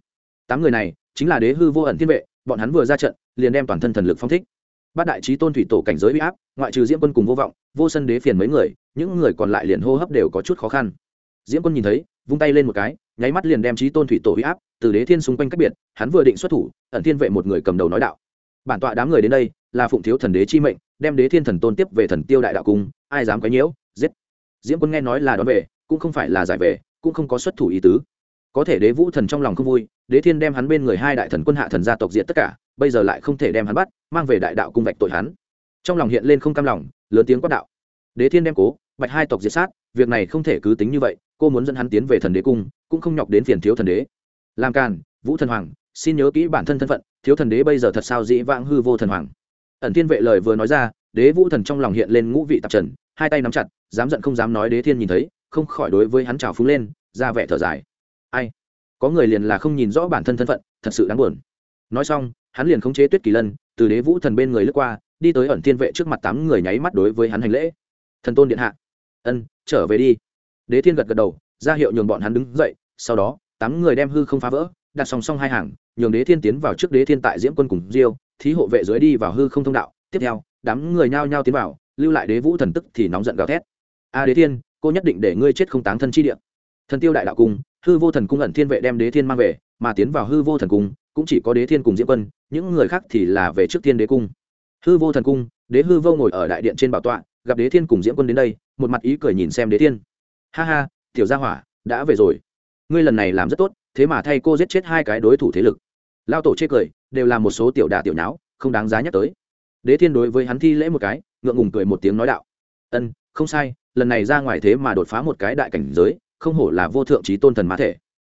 Tám người này, chính là đế hư vô ẩn thiên vệ, bọn hắn vừa ra trận, liền đem toàn thân thần lực phong thích. Bát đại trí tôn thủy tổ cảnh giới bị áp, ngoại trừ diễm quân cùng vô vọng, vô sân đế phiền mấy người, những người còn lại liền hô hấp đều có chút khó khăn. Diễm quân nhìn thấy, vung tay lên một cái, nháy mắt liền đem trí tôn thủy tổ uy áp từ đế thiên xung quanh cách biệt, hắn vừa định xuất thủ, ẩn thiên vệ một người cầm đầu nói đạo. Bản tọa đám người đến đây, là phụng thiếu thần đế chi mệnh, đem đế thiên thần tôn tiếp về thần tiêu đại đạo cung, ai dám quấy nhiễu, giết. Diễm quân nghe nói là đón về, cũng không phải là giải về, cũng không có xuất thủ ý tứ. Có thể đế vũ thần trong lòng không vui, đế thiên đem hắn bên người hai đại thần quân hạ thần gia tộc diện tất cả, bây giờ lại không thể đem hắn bắt, mang về đại đạo cung vạch tội hắn. Trong lòng hiện lên không cam lòng, lớn tiếng quát đạo. Đế thiên đem cố, bạch hai tộc diệt sát, việc này không thể cứ tính như vậy, cô muốn dẫn hắn tiến về thần đế cung, cũng không nhọc đến phiền thiếu thần đế làm càn vũ thần hoàng, xin nhớ kỹ bản thân thân phận, thiếu thần đế bây giờ thật sao dĩ vãng hư vô thần hoàng. Ẩn thiên vệ lời vừa nói ra, đế vũ thần trong lòng hiện lên ngũ vị tạp trần, hai tay nắm chặt, dám giận không dám nói đế thiên nhìn thấy, không khỏi đối với hắn trào phúng lên, ra vẻ thở dài. Ai? Có người liền là không nhìn rõ bản thân thân phận, thật sự đáng buồn. Nói xong, hắn liền khống chế tuyết kỳ lân, từ đế vũ thần bên người lướt qua, đi tới ẩn thiên vệ trước mặt tám người nháy mắt đối với hắn hành lễ. Thần tôn điện hạ. Ân, trở về đi. Đế thiên gật gật đầu, ra hiệu nhường bọn hắn đứng dậy, sau đó tám người đem hư không phá vỡ, đặt song song hai hàng, nhường đế thiên tiến vào trước đế thiên tại diễm quân cùng diêu, thí hộ vệ dưới đi vào hư không thông đạo. Tiếp theo, đám người nhao nhao tiến vào, lưu lại đế vũ thần tức thì nóng giận gào thét. A đế thiên, cô nhất định để ngươi chết không táng thân chi địa. Thần tiêu đại đạo cung, hư vô thần cung ẩn thiên vệ đem đế thiên mang về, mà tiến vào hư vô thần cung, cũng chỉ có đế thiên cùng diễm quân, những người khác thì là về trước thiên đế cung. Hư vô thần cung, đế hư vô ngồi ở đại điện trên bảo tọa, gặp đế thiên cùng diễm quân đến đây, một mặt ý cười nhìn xem đế thiên. Ha ha, tiểu gia hỏa, đã về rồi ngươi lần này làm rất tốt, thế mà thay cô giết chết hai cái đối thủ thế lực. Lao tổ chê cười, đều là một số tiểu đà tiểu nháo, không đáng giá nhắc tới. Đế thiên đối với hắn thi lễ một cái, ngượng ngùng cười một tiếng nói đạo. Ân, không sai, lần này ra ngoài thế mà đột phá một cái đại cảnh giới, không hổ là vô thượng trí tôn thần ma thể.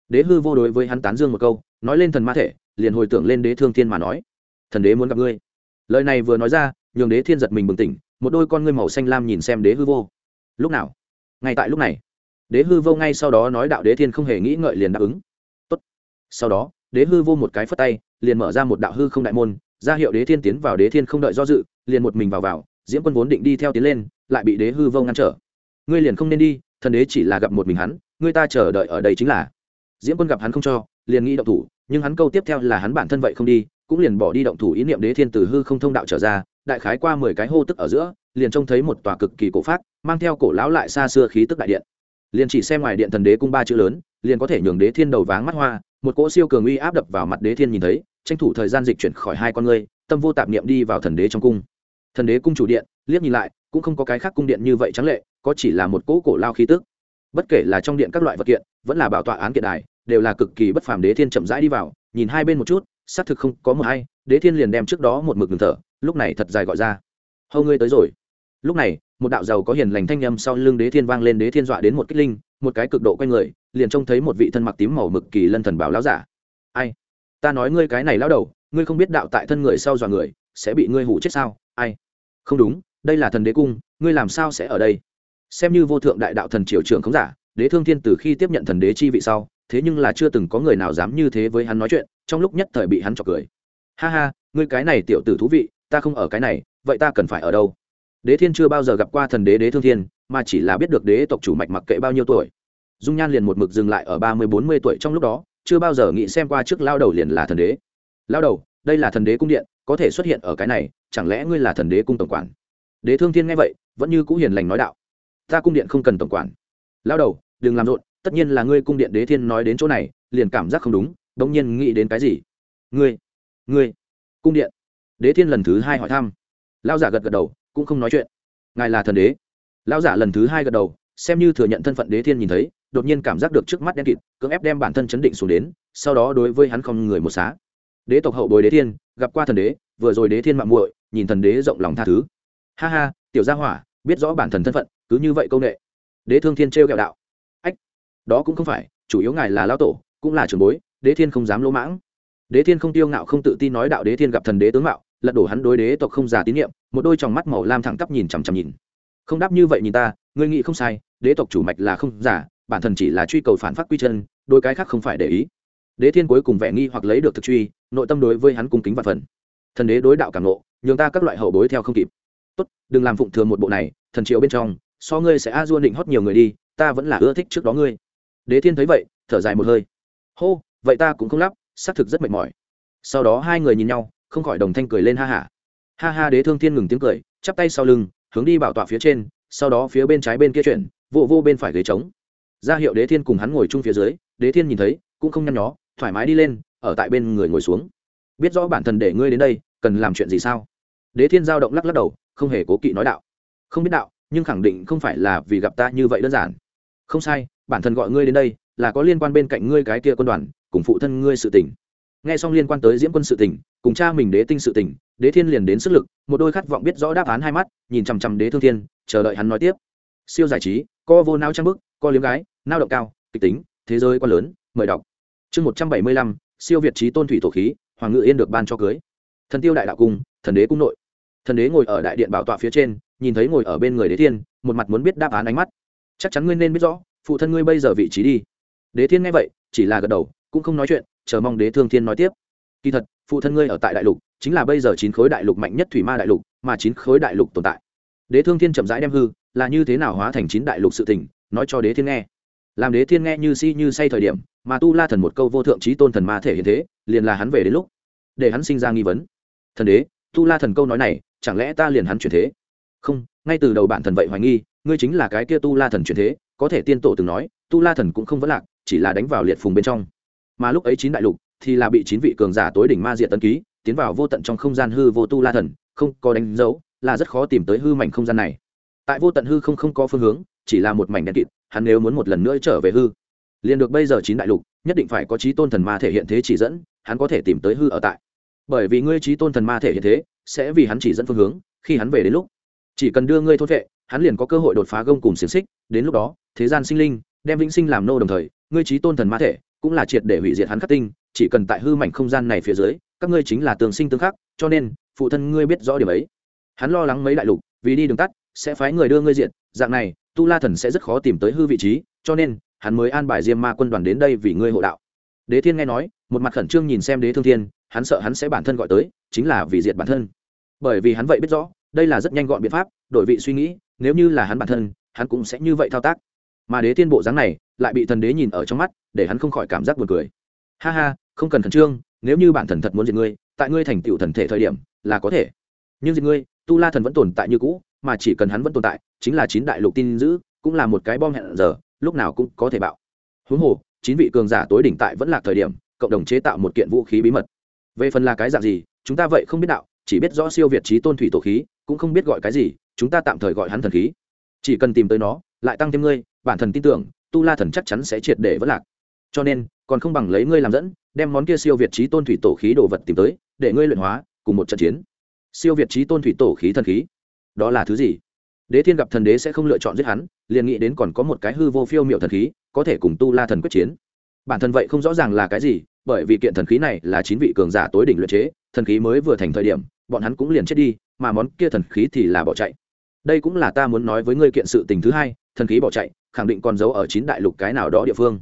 Đế hư vô đối với hắn tán dương một câu, nói lên thần ma thể, liền hồi tưởng lên đế thương thiên mà nói. Thần đế muốn gặp ngươi. Lời này vừa nói ra, nhường đế thiên giật mình bừng tỉnh, một đôi con ngươi màu xanh lam nhìn xem đế hư vô. Lúc nào? Ngay tại lúc này đế hư vô ngay sau đó nói đạo đế thiên không hề nghĩ ngợi liền đáp ứng. Tốt. sau đó, đế hư vô một cái phất tay, liền mở ra một đạo hư không đại môn, ra hiệu đế thiên tiến vào đế thiên không đợi do dự, liền một mình vào vào, diễm quân vốn định đi theo tiến lên, lại bị đế hư vô ngăn trở. Ngươi liền không nên đi, thần đế chỉ là gặp một mình hắn, ngươi ta chờ đợi ở đây chính là. Diễm quân gặp hắn không cho, liền nghĩ động thủ, nhưng hắn câu tiếp theo là hắn bản thân vậy không đi, cũng liền bỏ đi động thủ ý niệm đế thiên từ hư không thông đạo trở ra, đại khái qua mười cái hô tức ở giữa, liền trông thấy một tòa cực kỳ cổ phát mang theo cổ lão lại xa xưa khí tức đại điện liền chỉ xem ngoài điện thần đế cung ba chữ lớn, liền có thể nhường đế thiên đầu váng mắt hoa, một cỗ siêu cường uy áp đập vào mặt đế thiên nhìn thấy, tranh thủ thời gian dịch chuyển khỏi hai con ngươi, tâm vô tạp niệm đi vào thần đế trong cung. Thần đế cung chủ điện, liếc nhìn lại, cũng không có cái khác cung điện như vậy trắng lệ, có chỉ là một cỗ cổ lao khí tức. Bất kể là trong điện các loại vật kiện, vẫn là bảo tọa án kiện đài, đều là cực kỳ bất phàm đế thiên chậm rãi đi vào, nhìn hai bên một chút, xác thực không có một hay đế thiên liền đem trước đó một mực ngừng thở, lúc này thật dài gọi ra. Hầu ngươi tới rồi. Lúc này một đạo giàu có hiền lành thanh âm sau lưng đế thiên vang lên đế thiên dọa đến một kích linh, một cái cực độ q người, liền trông thấy một vị thân mặc tím màu mực kỳ lân thần bảo lão giả. Ai? Ta nói ngươi cái này lão đầu, ngươi không biết đạo tại thân người sau dọa người, sẽ bị ngươi hủ chết sao? Ai? Không đúng, đây là thần đế cung, ngươi làm sao sẽ ở đây? Xem như vô thượng đại đạo thần triều trưởng khống giả, đế thương thiên từ khi tiếp nhận thần đế chi vị sau, thế nhưng là chưa từng có người nào dám như thế với hắn nói chuyện, trong lúc nhất thời bị hắn chọc cười. Ha ha, ngươi cái này tiểu tử thú vị, ta không ở cái này, vậy ta cần phải ở đâu? Đế thiên chưa bao giờ gặp qua thần đế đế thương thiên, mà chỉ là biết được đế tộc chủ mạch mặc kệ bao nhiêu tuổi. Dung nhan liền một mực dừng lại ở ba mươi, bốn mươi tuổi trong lúc đó, chưa bao giờ nghĩ xem qua trước lao đầu liền là thần đế. Lao đầu, đây là thần đế cung điện, có thể xuất hiện ở cái này, chẳng lẽ ngươi là thần đế cung tổng quản? Đế thương thiên nghe vậy, vẫn như cũ hiền lành nói đạo. Ta cung điện không cần tổng quản. Lao đầu, đừng làm rộn, tất nhiên là ngươi cung điện đế thiên nói đến chỗ này, liền cảm giác không đúng đ ỗ n g nhiên nghĩ đến cái gì? Ngươi ngươi, cung điện. Đế thiên lần thứ hai hỏi thăm. Lao giả gật gật đầu cũng không nói chuyện. Ngài là thần đế. Lão giả lần thứ hai gật đầu, xem như thừa nhận thân phận đế thiên nhìn thấy, đột nhiên cảm giác được trước mắt đen kịt, cưỡng ép đem bản thân chấn định xuống đến, sau đó đối với hắn không người một xá. Đế tộc hậu bồi đế thiên, gặp qua thần đế, vừa rồi đế thiên mạng muội, nhìn thần đế rộng lòng tha thứ. Ha ha, tiểu gia hỏa, biết rõ bản thân thân phận, cứ như vậy công nghệ đế thương thiên trêu ghẹo đạo. Ách, đó cũng không phải, chủ yếu ngài là lao tổ, cũng là trường bối, đế thiên không dám lỗ mãng. Đế thiên không tiêu ngạo không tự tin nói đạo đế thiên gặp thần đế tướng mạo, lật đổ hắn đối đế tộc không giả tín nhiệm một đôi tròng mắt màu lam thẳng tắp nhìn chằm chằm nhìn. Không đáp như vậy nhìn ta, ngươi nghĩ không sai, đế tộc chủ mạch là không giả, bản thân chỉ là truy cầu phản phát quy chân, đôi cái khác không phải để ý. Đế thiên cuối cùng vẻ nghi hoặc lấy được thực truy, nội tâm đối với hắn cung kính và phần. Thần đế đối đạo cảm nộ nhường ta các loại hậu bối theo không kịp. Tốt, đừng làm phụng thường một bộ này, thần triệu bên trong, so ngươi sẽ a duôn định hót nhiều người đi, ta vẫn là ưa thích trước đó ngươi. Đế thiên thấy vậy, thở dài một hơi. Hô, vậy ta cũng không lắp, xác thực rất mệt mỏi. Sau đó hai người nhìn nhau, không khỏi đồng thanh cười lên ha hả ha. ha, đế thương thiên ngừng tiếng cười, chắp tay sau lưng, hướng đi bảo tọa phía trên, sau đó phía bên trái bên kia chuyển, vô vô bên phải ghế trống. Ra hiệu đế thiên cùng hắn ngồi chung phía dưới, đế thiên nhìn thấy, cũng không nhăn nhó, thoải mái đi lên, ở tại bên người ngồi xuống. Biết rõ bản thân để ngươi đến đây, cần làm chuyện gì sao? Đế thiên giao động lắc lắc đầu, không hề cố kỵ nói đạo. Không biết đạo, nhưng khẳng định không phải là vì gặp ta như vậy đơn giản. Không sai, bản thân gọi ngươi đến đây, là có liên quan bên cạnh ngươi cái kia quân đoàn, cùng phụ thân ngươi sự tình nghe xong liên quan tới diễm quân sự tình, cùng cha mình đế tinh sự tình, đế thiên liền đến sức lực, một đôi khát vọng biết rõ đáp án hai mắt, nhìn chằm chằm đế thương thiên, chờ đợi hắn nói tiếp. Siêu giải trí, co vô nao trang bức, co liếm gái nao động cao, kịch tính, thế giới quá lớn, mời đọc. Chương một trăm bảy mươi lăm, siêu việt trí tôn thủy tổ khí, hoàng ngự yên được ban cho cưới. Thần tiêu đại đạo cung, thần đế cung nội. Thần đế ngồi ở đại điện bảo tọa phía trên, nhìn thấy ngồi ở bên người đế thiên, một mặt muốn biết đáp án ánh mắt. Chắc chắn ngươi nên biết rõ, phụ thân ngươi bây giờ vị trí đi. Đế thiên nghe vậy, chỉ là gật đầu cũng không nói chuyện, chờ mong đế thương thiên nói tiếp. Kỳ thật, phụ thân ngươi ở tại đại lục, chính là bây giờ chín khối đại lục mạnh nhất thủy ma đại lục, mà chín khối đại lục tồn tại. Đế thương thiên chậm rãi đem hư, là như thế nào hóa thành chín đại lục sự tình, nói cho đế thiên nghe. Làm đế thiên nghe như si như say thời điểm, mà tu la thần một câu vô thượng trí tôn thần ma thể hiện thế, liền là hắn về đến lúc, để hắn sinh ra nghi vấn. Thần đế, tu la thần câu nói này, chẳng lẽ ta liền hắn chuyển thế? Không, ngay từ đầu bản thần vậy hoài nghi, ngươi chính là cái kia tu la thần chuyển thế, có thể tiên tổ từng nói, tu la thần cũng không vẫn lạc, chỉ là đánh vào liệt phùng bên trong mà lúc ấy chín đại lục thì là bị chín vị cường giả tối đỉnh ma diệt tân ký, tiến vào vô tận trong không gian hư vô tu la thần, không có đánh dấu, là rất khó tìm tới hư mảnh không gian này. Tại vô tận hư không không có phương hướng, chỉ là một mảnh đen kịt, hắn nếu muốn một lần nữa trở về hư, liền được bây giờ chín đại lục, nhất định phải có trí tôn thần ma thể hiện thế chỉ dẫn, hắn có thể tìm tới hư ở tại. Bởi vì ngươi trí tôn thần ma thể hiện thế, sẽ vì hắn chỉ dẫn phương hướng, khi hắn về đến lúc. Chỉ cần đưa ngươi thốt vệ, hắn liền có cơ hội đột phá gông cùng xiềng xích, đến lúc đó, thế gian sinh linh, đem vĩnh sinh làm nô đồng thời, ngươi trí tôn thần ma thể cũng là triệt để hủy diệt hắn khắc tinh, chỉ cần tại hư mảnh không gian này phía dưới, các ngươi chính là tường sinh tương khắc, cho nên, phụ thân ngươi biết rõ điểm ấy. Hắn lo lắng mấy đại lục, vì đi đường tắt, sẽ phái người đưa ngươi diện dạng này, tu la thần sẽ rất khó tìm tới hư vị trí, cho nên, hắn mới an bài diêm ma quân đoàn đến đây vì ngươi hộ đạo. Đế thiên nghe nói, một mặt khẩn trương nhìn xem đế thương thiên, hắn sợ hắn sẽ bản thân gọi tới, chính là vì diệt bản thân. Bởi vì hắn vậy biết rõ, đây là rất nhanh gọn biện pháp, đổi vị suy nghĩ, nếu như là hắn bản thân, hắn cũng sẽ như vậy thao tác. Mà đế thiên bộ dáng này lại bị thần đế nhìn ở trong mắt, để hắn không khỏi cảm giác buồn cười. Ha ha, không cần khẩn trương, nếu như bản thần thật muốn diệt ngươi, tại ngươi thành tựu thần thể thời điểm, là có thể. Nhưng diệt ngươi, tu la thần vẫn tồn tại như cũ, mà chỉ cần hắn vẫn tồn tại, chính là chín đại lục tin giữ, cũng là một cái bom hẹn giờ, lúc nào cũng có thể bạo. Huống hồ, chín vị cường giả tối đỉnh tại vẫn là thời điểm, cộng đồng chế tạo một kiện vũ khí bí mật. Về phần là cái dạng gì, chúng ta vậy không biết đạo, chỉ biết rõ siêu việt trí tôn thủy tổ khí, cũng không biết gọi cái gì, chúng ta tạm thời gọi hắn thần khí. Chỉ cần tìm tới nó, lại tăng thêm ngươi, bản thần tin tưởng tu la thần chắc chắn sẽ triệt để vất lạc. Cho nên, còn không bằng lấy ngươi làm dẫn, đem món kia siêu việt trí tôn thủy tổ khí đồ vật tìm tới, để ngươi luyện hóa, cùng một trận chiến. Siêu việt trí tôn thủy tổ khí thần khí. Đó là thứ gì? Đế thiên gặp thần đế sẽ không lựa chọn giết hắn, liền nghĩ đến còn có một cái hư vô phiêu m i ệ u thần khí, có thể cùng tu la thần quyết chiến. Bản thân vậy không rõ ràng là cái gì, bởi vì kiện thần khí này là chín vị cường giả tối đỉnh luyện chế, thần khí mới vừa thành thời điểm, bọn hắn cũng liền chết đi, mà món kia thần khí thì là bỏ chạy. Đây cũng là ta muốn nói với ngươi kiện sự tình thứ hai, thần khí bỏ chạy khẳng định còn giấu ở chín đại lục cái nào đó địa phương.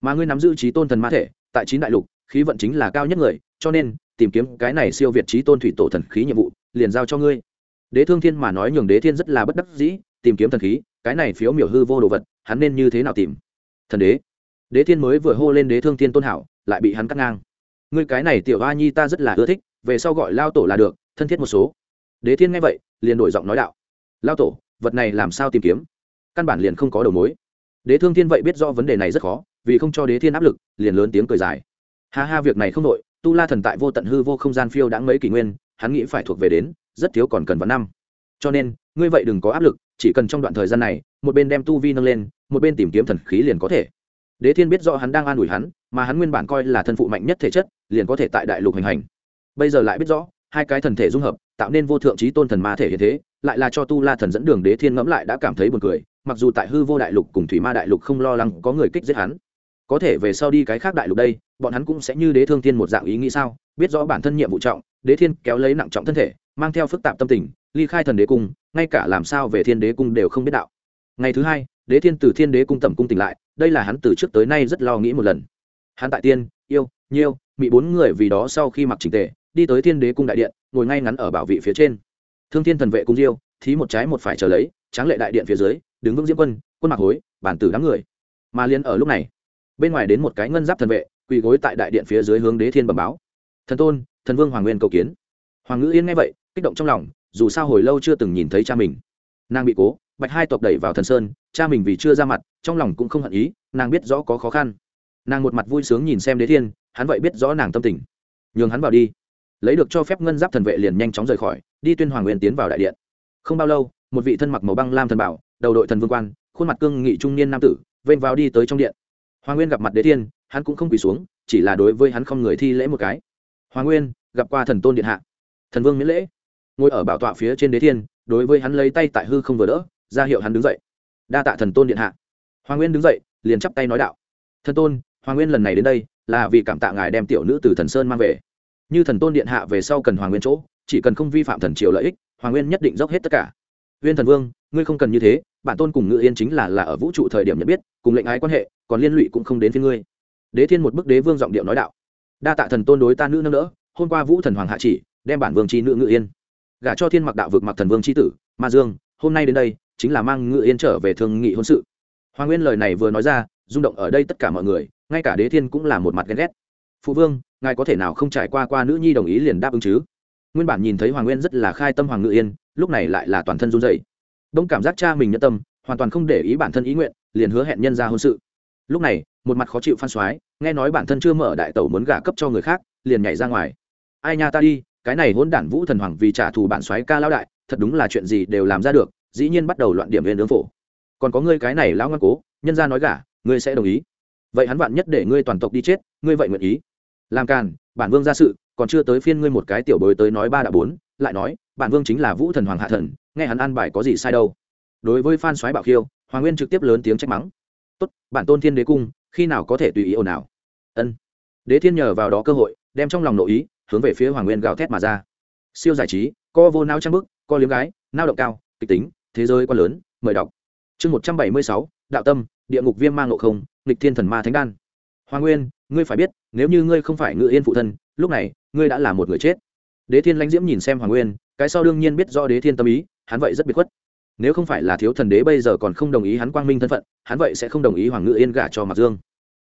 Mà ngươi nắm giữ trí tôn thần ma thể, tại chín đại lục, khí vận chính là cao nhất người, cho nên, tìm kiếm cái này siêu việt trí tôn thủy tổ thần khí nhiệm vụ, liền giao cho ngươi. Đế thương thiên mà nói nhường đế thiên rất là bất đắc dĩ, tìm kiếm thần khí, cái này phiếu miểu hư vô đồ vật, hắn nên như thế nào tìm? Thần đế. Đế thiên mới vừa hô lên đế thương thiên tôn hảo, lại bị hắn cắt ngang. Ngươi cái này tiểu a nhi ta rất là ưa thích, về sau gọi lao tổ là được, thân thiết một số. Đế thiên nghe vậy, liền đổi giọng nói đạo. Lao tổ, vật này làm sao tìm kiếm? Căn bản liền không có đầu mối. Đế thương thiên vậy biết rõ vấn đề này rất khó, vì không cho đế thiên áp lực, liền lớn tiếng cười dài. Ha ha, việc này không nội, tu la thần tại vô tận hư vô không gian phiêu đã mấy kỷ nguyên, hắn nghĩ phải thuộc về đến, rất thiếu còn cần vào năm. Cho nên, ngươi vậy đừng có áp lực, chỉ cần trong đoạn thời gian này, một bên đem tu vi nâng lên, một bên tìm kiếm thần khí liền có thể. Đế thiên biết rõ hắn đang an ủi hắn, mà hắn nguyên bản coi là thân phụ mạnh nhất thể chất, liền có thể tại đại lục hành hành. Bây giờ lại biết rõ, hai cái thần thể dung hợp, tạo nên vô thượng trí tôn thần ma thể hiện thế, lại là cho tu la thần dẫn đường đế thiên ngẫm lại đã cảm thấy buồn cười mặc dù tại hư vô đại lục cùng thủy ma đại lục không lo lắng có người kích giết hắn, có thể về sau đi cái khác đại lục đây, bọn hắn cũng sẽ như đế thương thiên một dạng ý nghĩ sao? Biết rõ bản thân nhiệm vụ trọng, đế thiên kéo lấy nặng trọng thân thể, mang theo phức tạp tâm tình, ly khai thần đế cung, ngay cả làm sao về thiên đế cung đều không biết đạo. Ngày thứ hai, đế thiên từ thiên đế cung tẩm cung tỉnh lại, đây là hắn từ trước tới nay rất lo nghĩ một lần. Hắn tại tiên, yêu, nhiêu bị bốn người vì đó sau khi mặc trình tề, đi tới thiên đế cung đại điện, ngồi ngay ngắn ở bảo vị phía trên. Thương thiên thần vệ cung diêu, thí một trái một phải chờ lấy, tráng lệ đại điện phía dưới đứng vững diễm quân quân mặc hối, bản tử đám người. Mà liên ở lúc này, bên ngoài đến một cái ngân giáp thần vệ, quỳ gối tại đại điện phía dưới hướng đế thiên bẩm báo. Thần tôn, thần vương hoàng nguyên cầu kiến. Hoàng ngữ yên nghe vậy, kích động trong lòng, dù sao hồi lâu chưa từng nhìn thấy cha mình. Nàng bị cố, bạch hai tộc đẩy vào thần sơn, cha mình vì chưa ra mặt, trong lòng cũng không hận ý, nàng biết rõ có khó khăn. Nàng một mặt vui sướng nhìn xem đế thiên, hắn vậy biết rõ nàng tâm tình. Nhường hắn vào đi. Lấy được cho phép ngân giáp thần vệ liền nhanh chóng rời khỏi, đi tuyên hoàng nguyên tiến vào đại điện. Không bao lâu, một vị thân mặc màu băng lam thần bảo đầu đội thần vương quan, khuôn mặt cương nghị trung niên nam tử, vênh vào đi tới trong điện. Hoàng nguyên gặp mặt đế thiên, hắn cũng không quỳ xuống, chỉ là đối với hắn không người thi lễ một cái. Hoàng nguyên, gặp qua thần tôn điện hạ. Thần vương miễn lễ. Ngồi ở bảo tọa phía trên đế thiên, đối với hắn lấy tay tại hư không vừa đỡ, ra hiệu hắn đứng dậy. Đa tạ thần tôn điện hạ. Hoàng nguyên đứng dậy, liền chắp tay nói đạo. Thần tôn, hoàng nguyên lần này đến đây, là vì cảm tạ ngài đem tiểu nữ từ thần sơn mang về. Như thần tôn điện hạ về sau cần hoàng nguyên chỗ, chỉ cần không vi phạm thần triều lợi ích, hoàng nguyên nhất định dốc hết tất cả. Nguyên thần vương ngươi không cần như thế, bản tôn cùng ngự yên chính là là ở vũ trụ thời điểm nhận biết, cùng lệnh ái quan hệ, còn liên lụy cũng không đến phía ngươi. Đế thiên một bức đế vương giọng điệu nói đạo. Đa tạ thần tôn đối ta nữ nâng đỡ, hôm qua vũ thần hoàng hạ chỉ, đem bản vương chi nữ ngự yên gả cho thiên mặc đạo vực mặc thần vương chi tử, ma dương, hôm nay đến đây, chính là mang ngự yên trở về thương nghị hôn sự. Hoàng nguyên lời này vừa nói ra, rung động ở đây tất cả mọi người, ngay cả đế thiên cũng là một mặt ghen ghét. Phụ vương, ngài có thể nào không trải qua qua nữ nhi đồng ý liền đáp ứng chứ? Nguyên bản nhìn thấy hoàng nguyên rất là khai tâm hoàng ngự yên, lúc này lại là toàn thân run dậy đông cảm giác cha mình nhân tâm, hoàn toàn không để ý bản thân ý nguyện, liền hứa hẹn nhân ra hôn sự. Lúc này, một mặt khó chịu phan soái nghe nói bản thân chưa mở đại tẩu muốn gả cấp cho người khác, liền nhảy ra ngoài. Ai nha ta đi, cái này hôn đản vũ thần hoàng vì trả thù bản soái ca lão đại, thật đúng là chuyện gì đều làm ra được, dĩ nhiên bắt đầu loạn điểm viên đường phổ. Còn có ngươi cái này lão ngoan cố, nhân ra nói gả, ngươi sẽ đồng ý. Vậy hắn vạn nhất để ngươi toàn tộc đi chết, ngươi vậy nguyện ý. Làm càn, bản vương ra sự, còn chưa tới phiên ngươi một cái tiểu bối tới nói ba đã bốn, lại nói, bản vương chính là vũ thần hoàng hạ thần nghe hắn an bài có gì sai đâu. Đối với phan soái bảo khiêu, hoàng nguyên trực tiếp lớn tiếng trách mắng. Tốt, bản tôn thiên đế cung, khi nào có thể tùy ý ồn ào? Ân. Đế thiên nhờ vào đó cơ hội, đem trong lòng nội ý, hướng về phía hoàng nguyên gào thét mà ra. Siêu giải trí, co vô nao trang bức, co liếm gái, nao động cao, kịch tính, thế giới quá lớn, mời đọc. Chương một trăm bảy mươi sáu, đạo tâm, địa ngục viêm mang ngộ không, nghịch thiên thần ma thánh đan. Hoàng nguyên, ngươi phải biết, nếu như ngươi không phải ngự yên phụ thân, lúc này, ngươi đã là một người chết. Đế thiên lãnh diễm nhìn xem hoàng nguyên, cái sau đương nhiên biết do đế thiên tâm ý hắn vậy rất biệt khuất. Nếu không phải là thiếu thần đế bây giờ còn không đồng ý hắn quang minh thân phận, hắn vậy sẽ không đồng ý hoàng ngự yên gả cho mạc dương.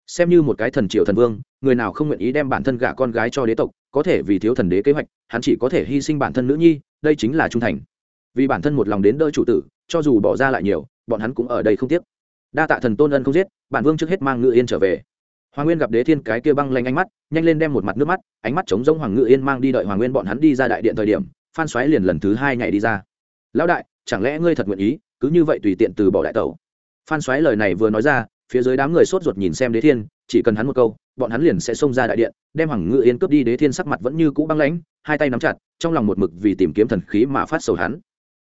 Xem như một cái thần triệu thần vương, người nào không nguyện ý đem bản thân gả con gái cho đế tộc, có thể vì thiếu thần đế kế hoạch, hắn chỉ có thể hy sinh bản thân nữ nhi, đây chính là trung thành. Vì bản thân một lòng đến đỡ chủ tử, cho dù bỏ ra lại nhiều, bọn hắn cũng ở đây không tiếc. Đa tạ thần tôn ân không giết, bản vương trước hết mang ngự yên trở về. Hoàng nguyên gặp đế thiên cái kia băng lanh ánh mắt, nhanh lên đem một mặt nước mắt, ánh mắt chống rông hoàng ngự yên mang đi đợi hoàng nguyên bọn hắn đi ra đại điện thời điểm, phan xoáy liền lần thứ hai nhảy đi ra lão đại, chẳng lẽ ngươi thật nguyện ý, cứ như vậy tùy tiện từ bỏ đại tẩu? Phan xoáy lời này vừa nói ra, phía dưới đám người sốt ruột nhìn xem đế thiên, chỉ cần hắn một câu, bọn hắn liền sẽ xông ra đại điện, đem hoàng ngự yên cướp đi đế thiên sắc mặt vẫn như cũ băng lãnh, hai tay nắm chặt, trong lòng một mực vì tìm kiếm thần khí mà phát sầu hắn.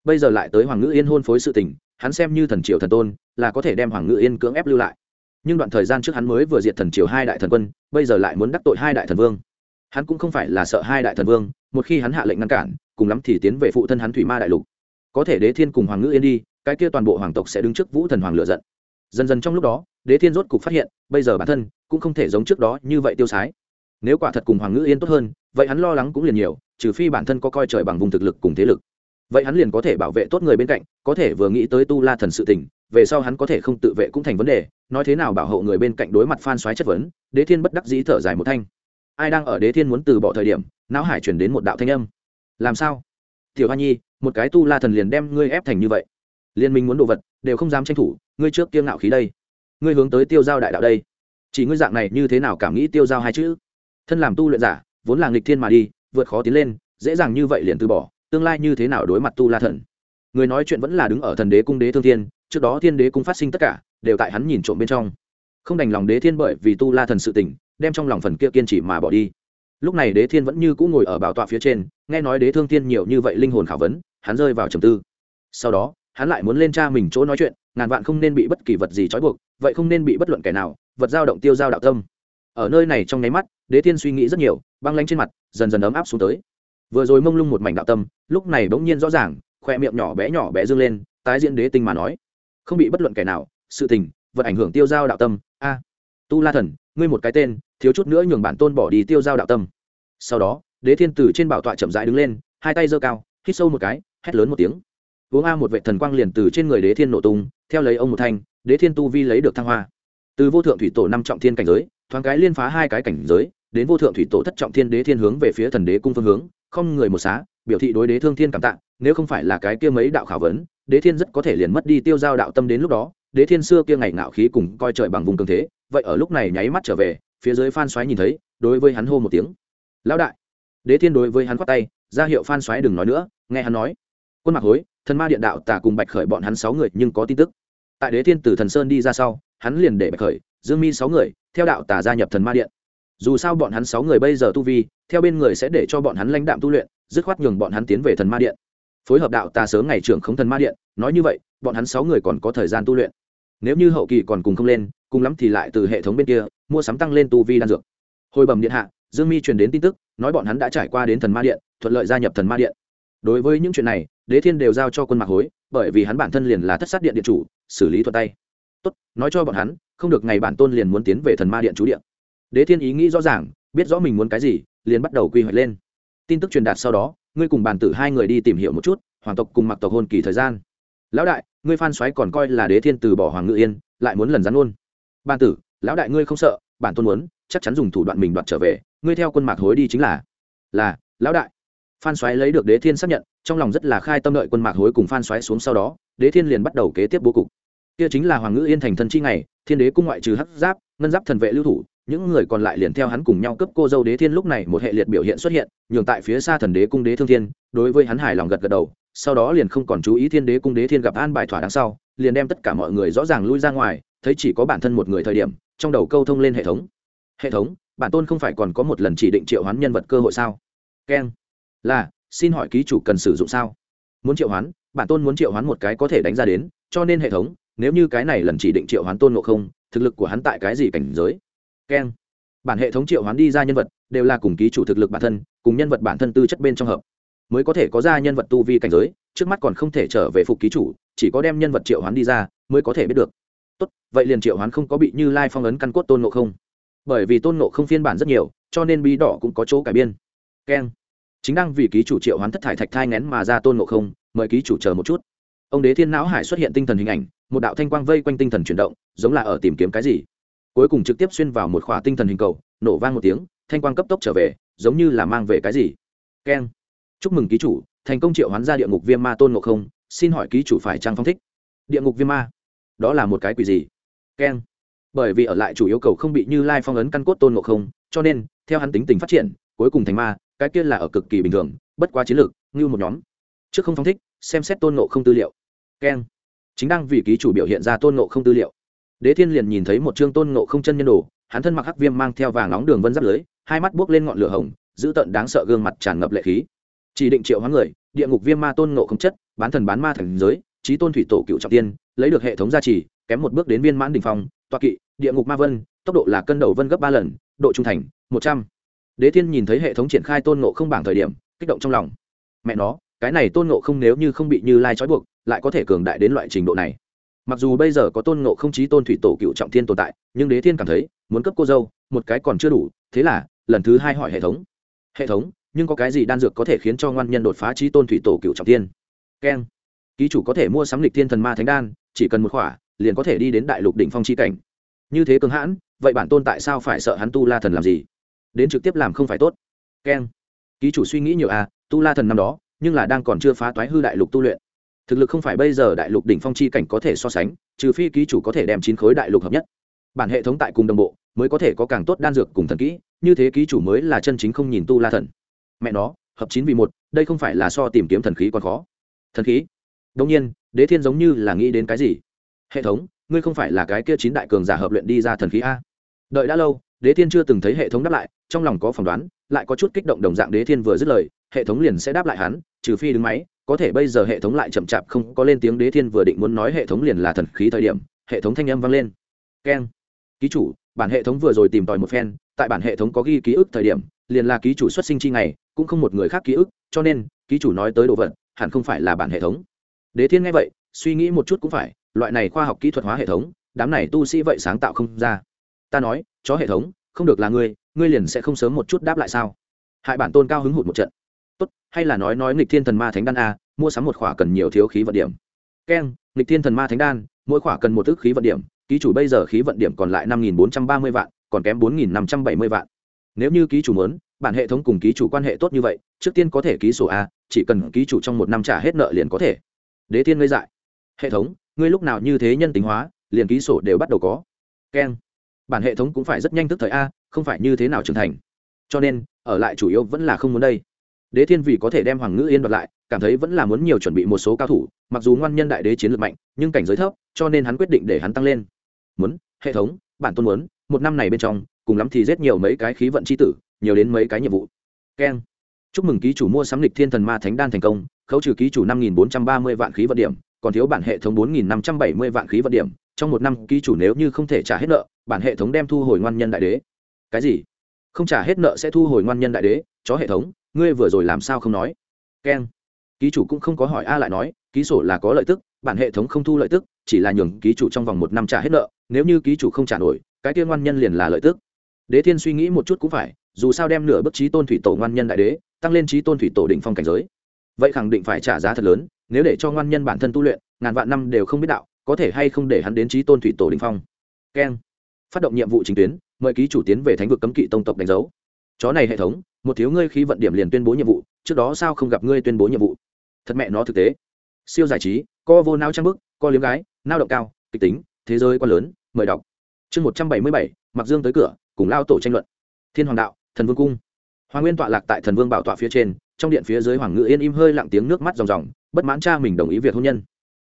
Bây giờ lại tới hoàng ngự yên hôn phối sự tình, hắn xem như thần triều thần tôn, là có thể đem hoàng ngự yên cưỡng ép lưu lại. Nhưng đoạn thời gian trước hắn mới vừa diệt thần triều hai đại thần quân, bây giờ lại muốn đắc tội hai đại thần vương. Hắn cũng không phải là sợ hai đại thần vương, một khi hắn hạ lệnh ngăn cản, cùng lắm thì tiến về phụ thân hắn thủy ma đại lục có thể đế thiên cùng hoàng ngữ yên đi, cái kia toàn bộ hoàng tộc sẽ đứng trước vũ thần hoàng lựa giận. Dần dần trong lúc đó, đế thiên rốt cục phát hiện, bây giờ bản thân cũng không thể giống trước đó như vậy tiêu sái. Nếu quả thật cùng hoàng ngữ yên tốt hơn, vậy hắn lo lắng cũng liền nhiều, trừ phi bản thân có coi trời bằng vùng thực lực cùng thế lực. Vậy hắn liền có thể bảo vệ tốt người bên cạnh, có thể vừa nghĩ tới tu la thần sự tình, về sau hắn có thể không tự vệ cũng thành vấn đề, nói thế nào bảo hộ người bên cạnh đối mặt phan xoáy chất vấn, đế thiên bất đắc dĩ thở dài một thanh. Ai đang ở đế thiên muốn từ bỏ thời điểm, não hải chuyển đến một đạo thanh âm. Làm sao? Tiểu hoa nhi, một cái tu la thần liền đem ngươi ép thành như vậy. Liên minh muốn đồ vật, đều không dám tranh thủ, ngươi trước kiêng ngạo khí đây. Ngươi hướng tới tiêu giao đại đạo đây. Chỉ ngươi dạng này như thế nào cảm nghĩ tiêu giao hai chữ? Thân làm tu luyện giả, vốn là nghịch thiên mà đi, vượt khó tiến lên, dễ dàng như vậy liền từ bỏ, tương lai như thế nào đối mặt tu la thần? Người nói chuyện vẫn là đứng ở thần đế cung đế thương thiên, trước đó thiên đế cung phát sinh tất cả, đều tại hắn nhìn trộm bên trong. Không đành lòng đế thiên bởi vì tu la thần sự tỉnh đem trong lòng phần kia kiên trì mà bỏ đi lúc này đế thiên vẫn như cũ ngồi ở bảo tọa phía trên, nghe nói đế thương thiên nhiều như vậy linh hồn khảo vấn, hắn rơi vào trầm tư. Sau đó, hắn lại muốn lên cha mình chỗ nói chuyện, ngàn vạn không nên bị bất kỳ vật gì trói buộc, vậy không nên bị bất luận kẻ nào, vật dao động tiêu dao đạo tâm. Ở nơi này trong nháy mắt, đế thiên suy nghĩ rất nhiều, băng lánh trên mặt, dần dần ấm áp xuống tới. Vừa rồi mông lung một mảnh đạo tâm, lúc này bỗng nhiên rõ ràng, khoe miệng nhỏ bé nhỏ bé dương lên, tái diễn đế tinh mà nói. Không bị bất luận kẻ nào, sự tình, vật ảnh hưởng tiêu giao đạo tâm, a, tu la thần ngươi một cái tên, thiếu chút nữa nhường bản tôn bỏ đi tiêu giao đạo tâm. Sau đó, đế thiên tử trên bảo tọa chậm rãi đứng lên, hai tay giơ cao, hít sâu một cái, hét lớn một tiếng. Uống a một vệ thần quang liền từ trên người đế thiên nổ tung, theo lấy ông một thanh, đế thiên tu vi lấy được thăng hoa. Từ vô thượng thủy tổ năm trọng thiên cảnh giới, thoáng cái liên phá hai cái cảnh giới, đến vô thượng thủy tổ thất trọng thiên đế thiên hướng về phía thần đế cung phương hướng, không người một xá, biểu thị đối đế thương thiên cảm tạ, nếu không phải là cái kia mấy đạo khảo vấn, đế thiên rất có thể liền mất đi tiêu giao đạo tâm đến lúc đó đế thiên xưa kia ngày ngạo khí cùng coi trời bằng vùng cường thế, vậy ở lúc này nháy mắt trở về, phía dưới phan xoáy nhìn thấy, đối với hắn hô một tiếng. Lão đại! Đế thiên đối với hắn khoát tay, ra hiệu phan xoáy đừng nói nữa, nghe hắn nói. Quân mặc hối, thần ma điện đạo tả cùng bạch khởi bọn hắn sáu người nhưng có tin tức. Tại đế thiên từ thần sơn đi ra sau, hắn liền để bạch khởi, dương mi sáu người, theo đạo tả gia nhập thần ma điện. Dù sao bọn hắn sáu người bây giờ tu vi, theo bên người sẽ để cho bọn hắn lãnh đạm tu luyện, dứt khoát nhường bọn hắn tiến về thần ma điện. Phối hợp đạo tà sớm ngày trưởng không thần ma điện, nói như vậy, bọn hắn sáu người còn có thời gian tu luyện nếu như hậu kỳ còn cùng không lên, cùng lắm thì lại từ hệ thống bên kia, mua sắm tăng lên tu vi đan dược. Hồi bẩm điện hạ, dương mi truyền đến tin tức, nói bọn hắn đã trải qua đến thần ma điện, thuận lợi gia nhập thần ma điện. Đối với những chuyện này, đế thiên đều giao cho quân mạc hối, bởi vì hắn bản thân liền là thất sát điện điện chủ, xử lý thuận tay. Tốt, nói cho bọn hắn, không được ngày bản tôn liền muốn tiến về thần ma điện chú điện. Đế thiên ý nghĩ rõ ràng, biết rõ mình muốn cái gì, liền bắt đầu quy hoạch lên. Tin tức truyền đạt sau đó, ngươi cùng bàn tử hai người đi tìm hiểu một chút, hoàng tộc cùng mặc tộc hôn kỳ thời gian lão đại, ngươi phan xoáy còn coi là đế thiên từ bỏ hoàng ngự yên, lại muốn lần rắn luôn. Ban tử, lão đại ngươi không sợ, bản tôn muốn, chắc chắn dùng thủ đoạn mình đoạt trở về, ngươi theo quân mạc hối đi chính là. Là, lão đại. Phan xoáy lấy được đế thiên xác nhận, trong lòng rất là khai tâm đợi quân mạc hối cùng phan xoáy xuống sau đó, đế thiên liền bắt đầu kế tiếp bố cục. Kia chính là hoàng ngự yên thành thân chi ngày, thiên đế cung ngoại trừ hắc giáp, ngân giáp thần vệ lưu thủ, những người còn lại liền theo hắn cùng nhau cướp cô dâu đế thiên lúc này một hệ liệt biểu hiện xuất hiện, nhường tại phía xa thần đế cung đế thương thiên, đối với hắn hài lòng gật gật đầu sau đó liền không còn chú ý thiên đế cung đế thiên gặp an bài thỏa đáng sau, liền đem tất cả mọi người rõ ràng lui ra ngoài, thấy chỉ có bản thân một người thời điểm, trong đầu câu thông lên hệ thống. Hệ thống, bản tôn không phải còn có một lần chỉ định triệu hoán nhân vật cơ hội sao? Keng là, xin hỏi ký chủ cần sử dụng sao? Muốn triệu hoán, bản tôn muốn triệu hoán một cái có thể đánh ra đến, cho nên hệ thống, nếu như cái này lần chỉ định triệu hoán tôn ngộ không, thực lực của hắn tại cái gì cảnh giới? Keng bản hệ thống triệu hoán đi ra nhân vật, đều là cùng ký chủ thực lực bản thân, cùng nhân vật bản thân tư chất bên trong hợp mới có thể có ra nhân vật tu vi cảnh giới, trước mắt còn không thể trở về phục ký chủ, chỉ có đem nhân vật triệu hoán đi ra, mới có thể biết được. Tốt, vậy liền triệu hoán không có bị như lai phong ấn căn cốt tôn ngộ không. Bởi vì tôn ngộ không phiên bản rất nhiều, cho nên bí đỏ cũng có chỗ cải biên. Keng chính đang vì ký chủ triệu hoán thất thải thạch thai ngén mà ra tôn ngộ không, mời ký chủ chờ một chút. Ông đế thiên não hải xuất hiện tinh thần hình ảnh, một đạo thanh quang vây quanh tinh thần chuyển động, giống là ở tìm kiếm cái gì. Cuối cùng trực tiếp xuyên vào một khỏa tinh thần hình cầu, nổ vang một tiếng, thanh quang cấp tốc trở về, giống như là mang về cái gì. Keng chúc mừng ký chủ, thành công triệu hoán ra địa ngục viêm ma tôn ngộ không, xin hỏi ký chủ phải trang phong thích. Địa ngục viêm ma? Đó là một cái quỷ gì? Keng. Bởi vì ở lại chủ yêu cầu không bị như lai phong ấn căn cốt tôn ngộ không, cho nên, theo hắn tính tình phát triển, cuối cùng thành ma, cái kia là ở cực kỳ bình thường, bất quá chiến lược, như một nhóm. Trước không phong thích, xem xét tôn ngộ không tư liệu. Keng. Chính đang vì ký chủ biểu hiện ra tôn ngộ không tư liệu. Đế thiên liền nhìn thấy một chương tôn ngộ không chân nhân đồ, hắn thân mặc hắc viêm mang theo vàng nóng đường vân giáp lưới, hai mắt buốc lên ngọn lửa hồng giữ tận đáng sợ gương mặt tràn ngập lệ khí chỉ định triệu hóa người, địa ngục viêm ma tôn ngộ không chất, bán thần bán ma thành giới, trí tôn thủy tổ cựu trọng tiên, lấy được hệ thống gia trì, kém một bước đến viên mãn đình phong toa kỵ, địa ngục ma vân, tốc độ là cân đầu vân gấp ba lần, độ trung thành, một trăm. Đế thiên nhìn thấy hệ thống triển khai tôn ngộ không bảng thời điểm, kích động trong lòng. Mẹ nó, cái này tôn ngộ không nếu như không bị như lai trói buộc, lại có thể cường đại đến loại trình độ này. Mặc dù bây giờ có tôn ngộ không chí tôn thủy tổ cựu trọng thiên tồn tại, nhưng đế thiên cảm thấy, muốn cấp cô dâu, một cái còn chưa đủ, thế là, lần thứ hai hỏi hệ thống. Hệ thống nhưng có cái gì đan dược có thể khiến cho ngoan nhân đột phá trí tôn thủy tổ cựu trọng thiên? Keng. Ký chủ có thể mua sắm lịch thiên thần ma thánh đan, chỉ cần một khỏa, liền có thể đi đến đại lục đỉnh phong chi cảnh. Như thế cường hãn, vậy bản tôn tại sao phải sợ hắn tu la thần làm gì? Đến trực tiếp làm không phải tốt. Keng. Ký chủ suy nghĩ nhiều à tu la thần năm đó, nhưng là đang còn chưa phá toái hư đại lục tu luyện. Thực lực không phải bây giờ đại lục đỉnh phong chi cảnh có thể so sánh, trừ phi ký chủ có thể đem chín khối đại lục hợp nhất. Bản hệ thống tại cùng đồng bộ, mới có thể có càng tốt đan dược cùng thần kỹ, như thế ký chủ mới là chân chính không nhìn tu la thần mẹ nó, hợp chín vì một, đây không phải là so tìm kiếm thần khí còn khó. Thần khí? Đông nhiên, đế thiên giống như là nghĩ đến cái gì? Hệ thống, ngươi không phải là cái kia chín đại cường giả hợp luyện đi ra thần khí a. Đợi đã lâu, đế thiên chưa từng thấy hệ thống đáp lại, trong lòng có phỏng đoán, lại có chút kích động đồng dạng đế thiên vừa dứt lời, hệ thống liền sẽ đáp lại hắn, trừ phi đứng máy, có thể bây giờ hệ thống lại chậm chạp không có lên tiếng đế thiên vừa định muốn nói hệ thống liền là thần khí thời điểm, hệ thống thanh âm vang lên. Keng. Ký chủ, bản hệ thống vừa rồi tìm tòi một phen, tại bản hệ thống có ghi ký ức thời điểm, liền là ký chủ xuất sinh chi ngày cũng không một người khác ký ức, cho nên, ký chủ nói tới đồ vật, hẳn không phải là bản hệ thống. Đế thiên nghe vậy, suy nghĩ một chút cũng phải, loại này khoa học kỹ thuật hóa hệ thống, đám này tu sĩ vậy sáng tạo không ra. Ta nói, chó hệ thống, không được là ngươi ngươi liền sẽ không sớm một chút đáp lại sao? Hại bản tôn cao hứng hụt một trận. Tốt, hay là nói nói nghịch thiên thần ma thánh đan a, mua sắm một khỏa cần nhiều thiếu khí vận điểm. Keng, nghịch thiên thần ma thánh đan, mỗi khỏa cần một ước khí vận điểm, ký chủ bây giờ khí vận điểm còn lại năm nghìn bốn trăm ba mươi vạn, còn kém bốn nghìn năm trăm bảy mươi vạn. Nếu như ký chủ muốn bản hệ thống cùng ký chủ quan hệ tốt như vậy, trước tiên có thể ký sổ a, chỉ cần ký chủ trong một năm trả hết nợ liền có thể. Đế tiên ngây dại hệ thống, ngươi lúc nào như thế nhân tính hóa, liền ký sổ đều bắt đầu có. Keng. Bản hệ thống cũng phải rất nhanh tức thời a, không phải như thế nào trưởng thành. Cho nên, ở lại chủ yếu vẫn là không muốn đây. Đế thiên vì có thể đem hoàng ngữ yên đoạt lại, cảm thấy vẫn là muốn nhiều chuẩn bị một số cao thủ, mặc dù ngoan nhân đại đế chiến lược mạnh, nhưng cảnh giới thấp, cho nên hắn quyết định để hắn tăng lên. Muốn, hệ thống, bản tôn muốn, một năm này bên trong, cùng lắm thì giết nhiều mấy cái khí vận c h i tử nhiều đến mấy cái nhiệm vụ. Keng. Chúc mừng ký chủ mua sắm lịch thiên thần ma thánh đan thành công, khấu trừ ký chủ năm nghìn bốn trăm ba mươi vạn khí vận điểm, còn thiếu bản hệ thống bốn nghìn năm trăm bảy mươi vạn khí vận điểm. Trong một năm, ký chủ nếu như không thể trả hết nợ, bản hệ thống đem thu hồi ngoan nhân đại đế. Cái gì? Không trả hết nợ sẽ thu hồi ngoan nhân đại đế? Chó hệ thống, ngươi vừa rồi làm sao không nói? Keng. Ký chủ cũng không có hỏi a lại nói, ký sổ là có lợi tức, bản hệ thống không thu lợi tức, chỉ là nhường ký chủ trong vòng một năm trả hết nợ, nếu như ký chủ không trả nổi, cái tiên ngoan nhân liền là lợi tức. Đế thiên suy nghĩ một chút cũng phải dù sao đem nửa bức trí tôn thủy tổ ngoan nhân đại đế, tăng lên trí tôn thủy tổ định phong cảnh giới. Vậy khẳng định phải trả giá thật lớn, nếu để cho ngoan nhân bản thân tu luyện, ngàn vạn năm đều không biết đạo, có thể hay không để hắn đến trí tôn thủy tổ đình phong. Keng. Phát động nhiệm vụ chính tuyến, mời ký chủ tiến về thánh vực cấm kỵ tông tộc đánh dấu. Chó này hệ thống, một thiếu ngươi khí vận điểm liền tuyên bố nhiệm vụ, trước đó sao không gặp ngươi tuyên bố nhiệm vụ? Thật mẹ nó thực tế. Siêu giải trí, co vô nao trang bức, co liếm gái, nao động cao, kịch tính, thế giới quá lớn, mời đọc. Chương một trăm bảy mươi bảy mặc dương tới cửa, cùng lao tổ tranh luận. Thiên hoàng đạo thần vương cung. Hoàng nguyên tọa lạc tại thần vương bảo tọa phía trên, trong điện phía dưới hoàng ngự yên im hơi lặng tiếng nước mắt ròng ròng, bất mãn cha mình đồng ý việc hôn nhân.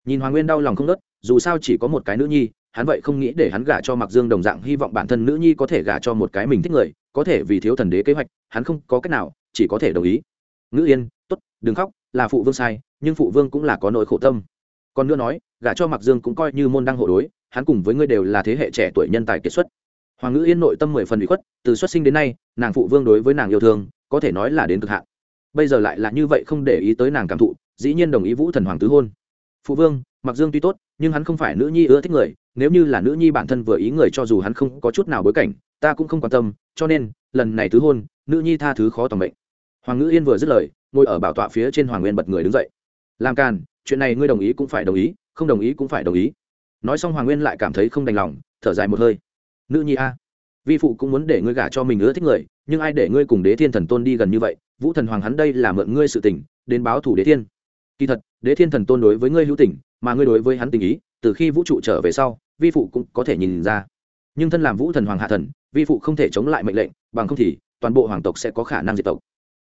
Nhìn hoàng nguyên đau lòng không nớt dù sao chỉ có một cái nữ nhi, hắn vậy không nghĩ để hắn gả cho mặc dương đồng dạng hy vọng bản thân nữ nhi có thể gả cho một cái mình thích người, có thể vì thiếu thần đế kế hoạch, hắn không có cách nào, chỉ có thể đồng ý. Ngữ yên t ố t đừng khóc, là phụ vương sai, nhưng phụ vương cũng là có nỗi khổ tâm. Còn nữa nói, gả cho mặc dương cũng coi như môn đăng hộ đối, hắn cùng với ngươi đều là thế hệ trẻ tuổi nhân tài kiệt xuất hoàng ngữ yên nội tâm mười phần bị khuất, từ xuất sinh đến nay, nàng phụ vương đối với nàng yêu thương, có thể nói là đến cực hạn. Bây giờ lại là như vậy không để ý tới nàng cảm thụ, dĩ nhiên đồng ý vũ thần hoàng tứ hôn. Phụ vương, mặc dương tuy tốt, nhưng hắn không phải nữ nhi ưa thích người, nếu như là nữ nhi bản thân vừa ý người cho dù hắn không có chút nào bối cảnh, ta cũng không quan tâm, cho nên, lần này tứ hôn, nữ nhi tha thứ khó tầm bệnh hoàng ngữ yên vừa dứt lời, ngồi ở bảo tọa phía trên hoàng nguyên bật người đứng dậy. Làm càn, chuyện này ngươi đồng ý cũng phải đồng ý, không đồng ý cũng phải đồng ý. Nói xong hoàng nguyên lại cảm thấy không đành lòng, thở dài một hơi nữ nhi a. Vi phụ cũng muốn để ngươi gả cho mình ưa thích người, nhưng ai để ngươi cùng đế thiên thần tôn đi gần như vậy? Vũ thần hoàng hắn đây là mượn ngươi sự tình, đến báo thủ đế thiên. Kỳ thật, đế thiên thần tôn đối với ngươi hữu tình, mà ngươi đối với hắn tình ý, từ khi vũ trụ trở về sau, vi phụ cũng có thể nhìn ra. Nhưng thân làm vũ thần hoàng hạ thần, vi phụ không thể chống lại mệnh lệnh, bằng không thì, toàn bộ hoàng tộc sẽ có khả năng diệt tộc.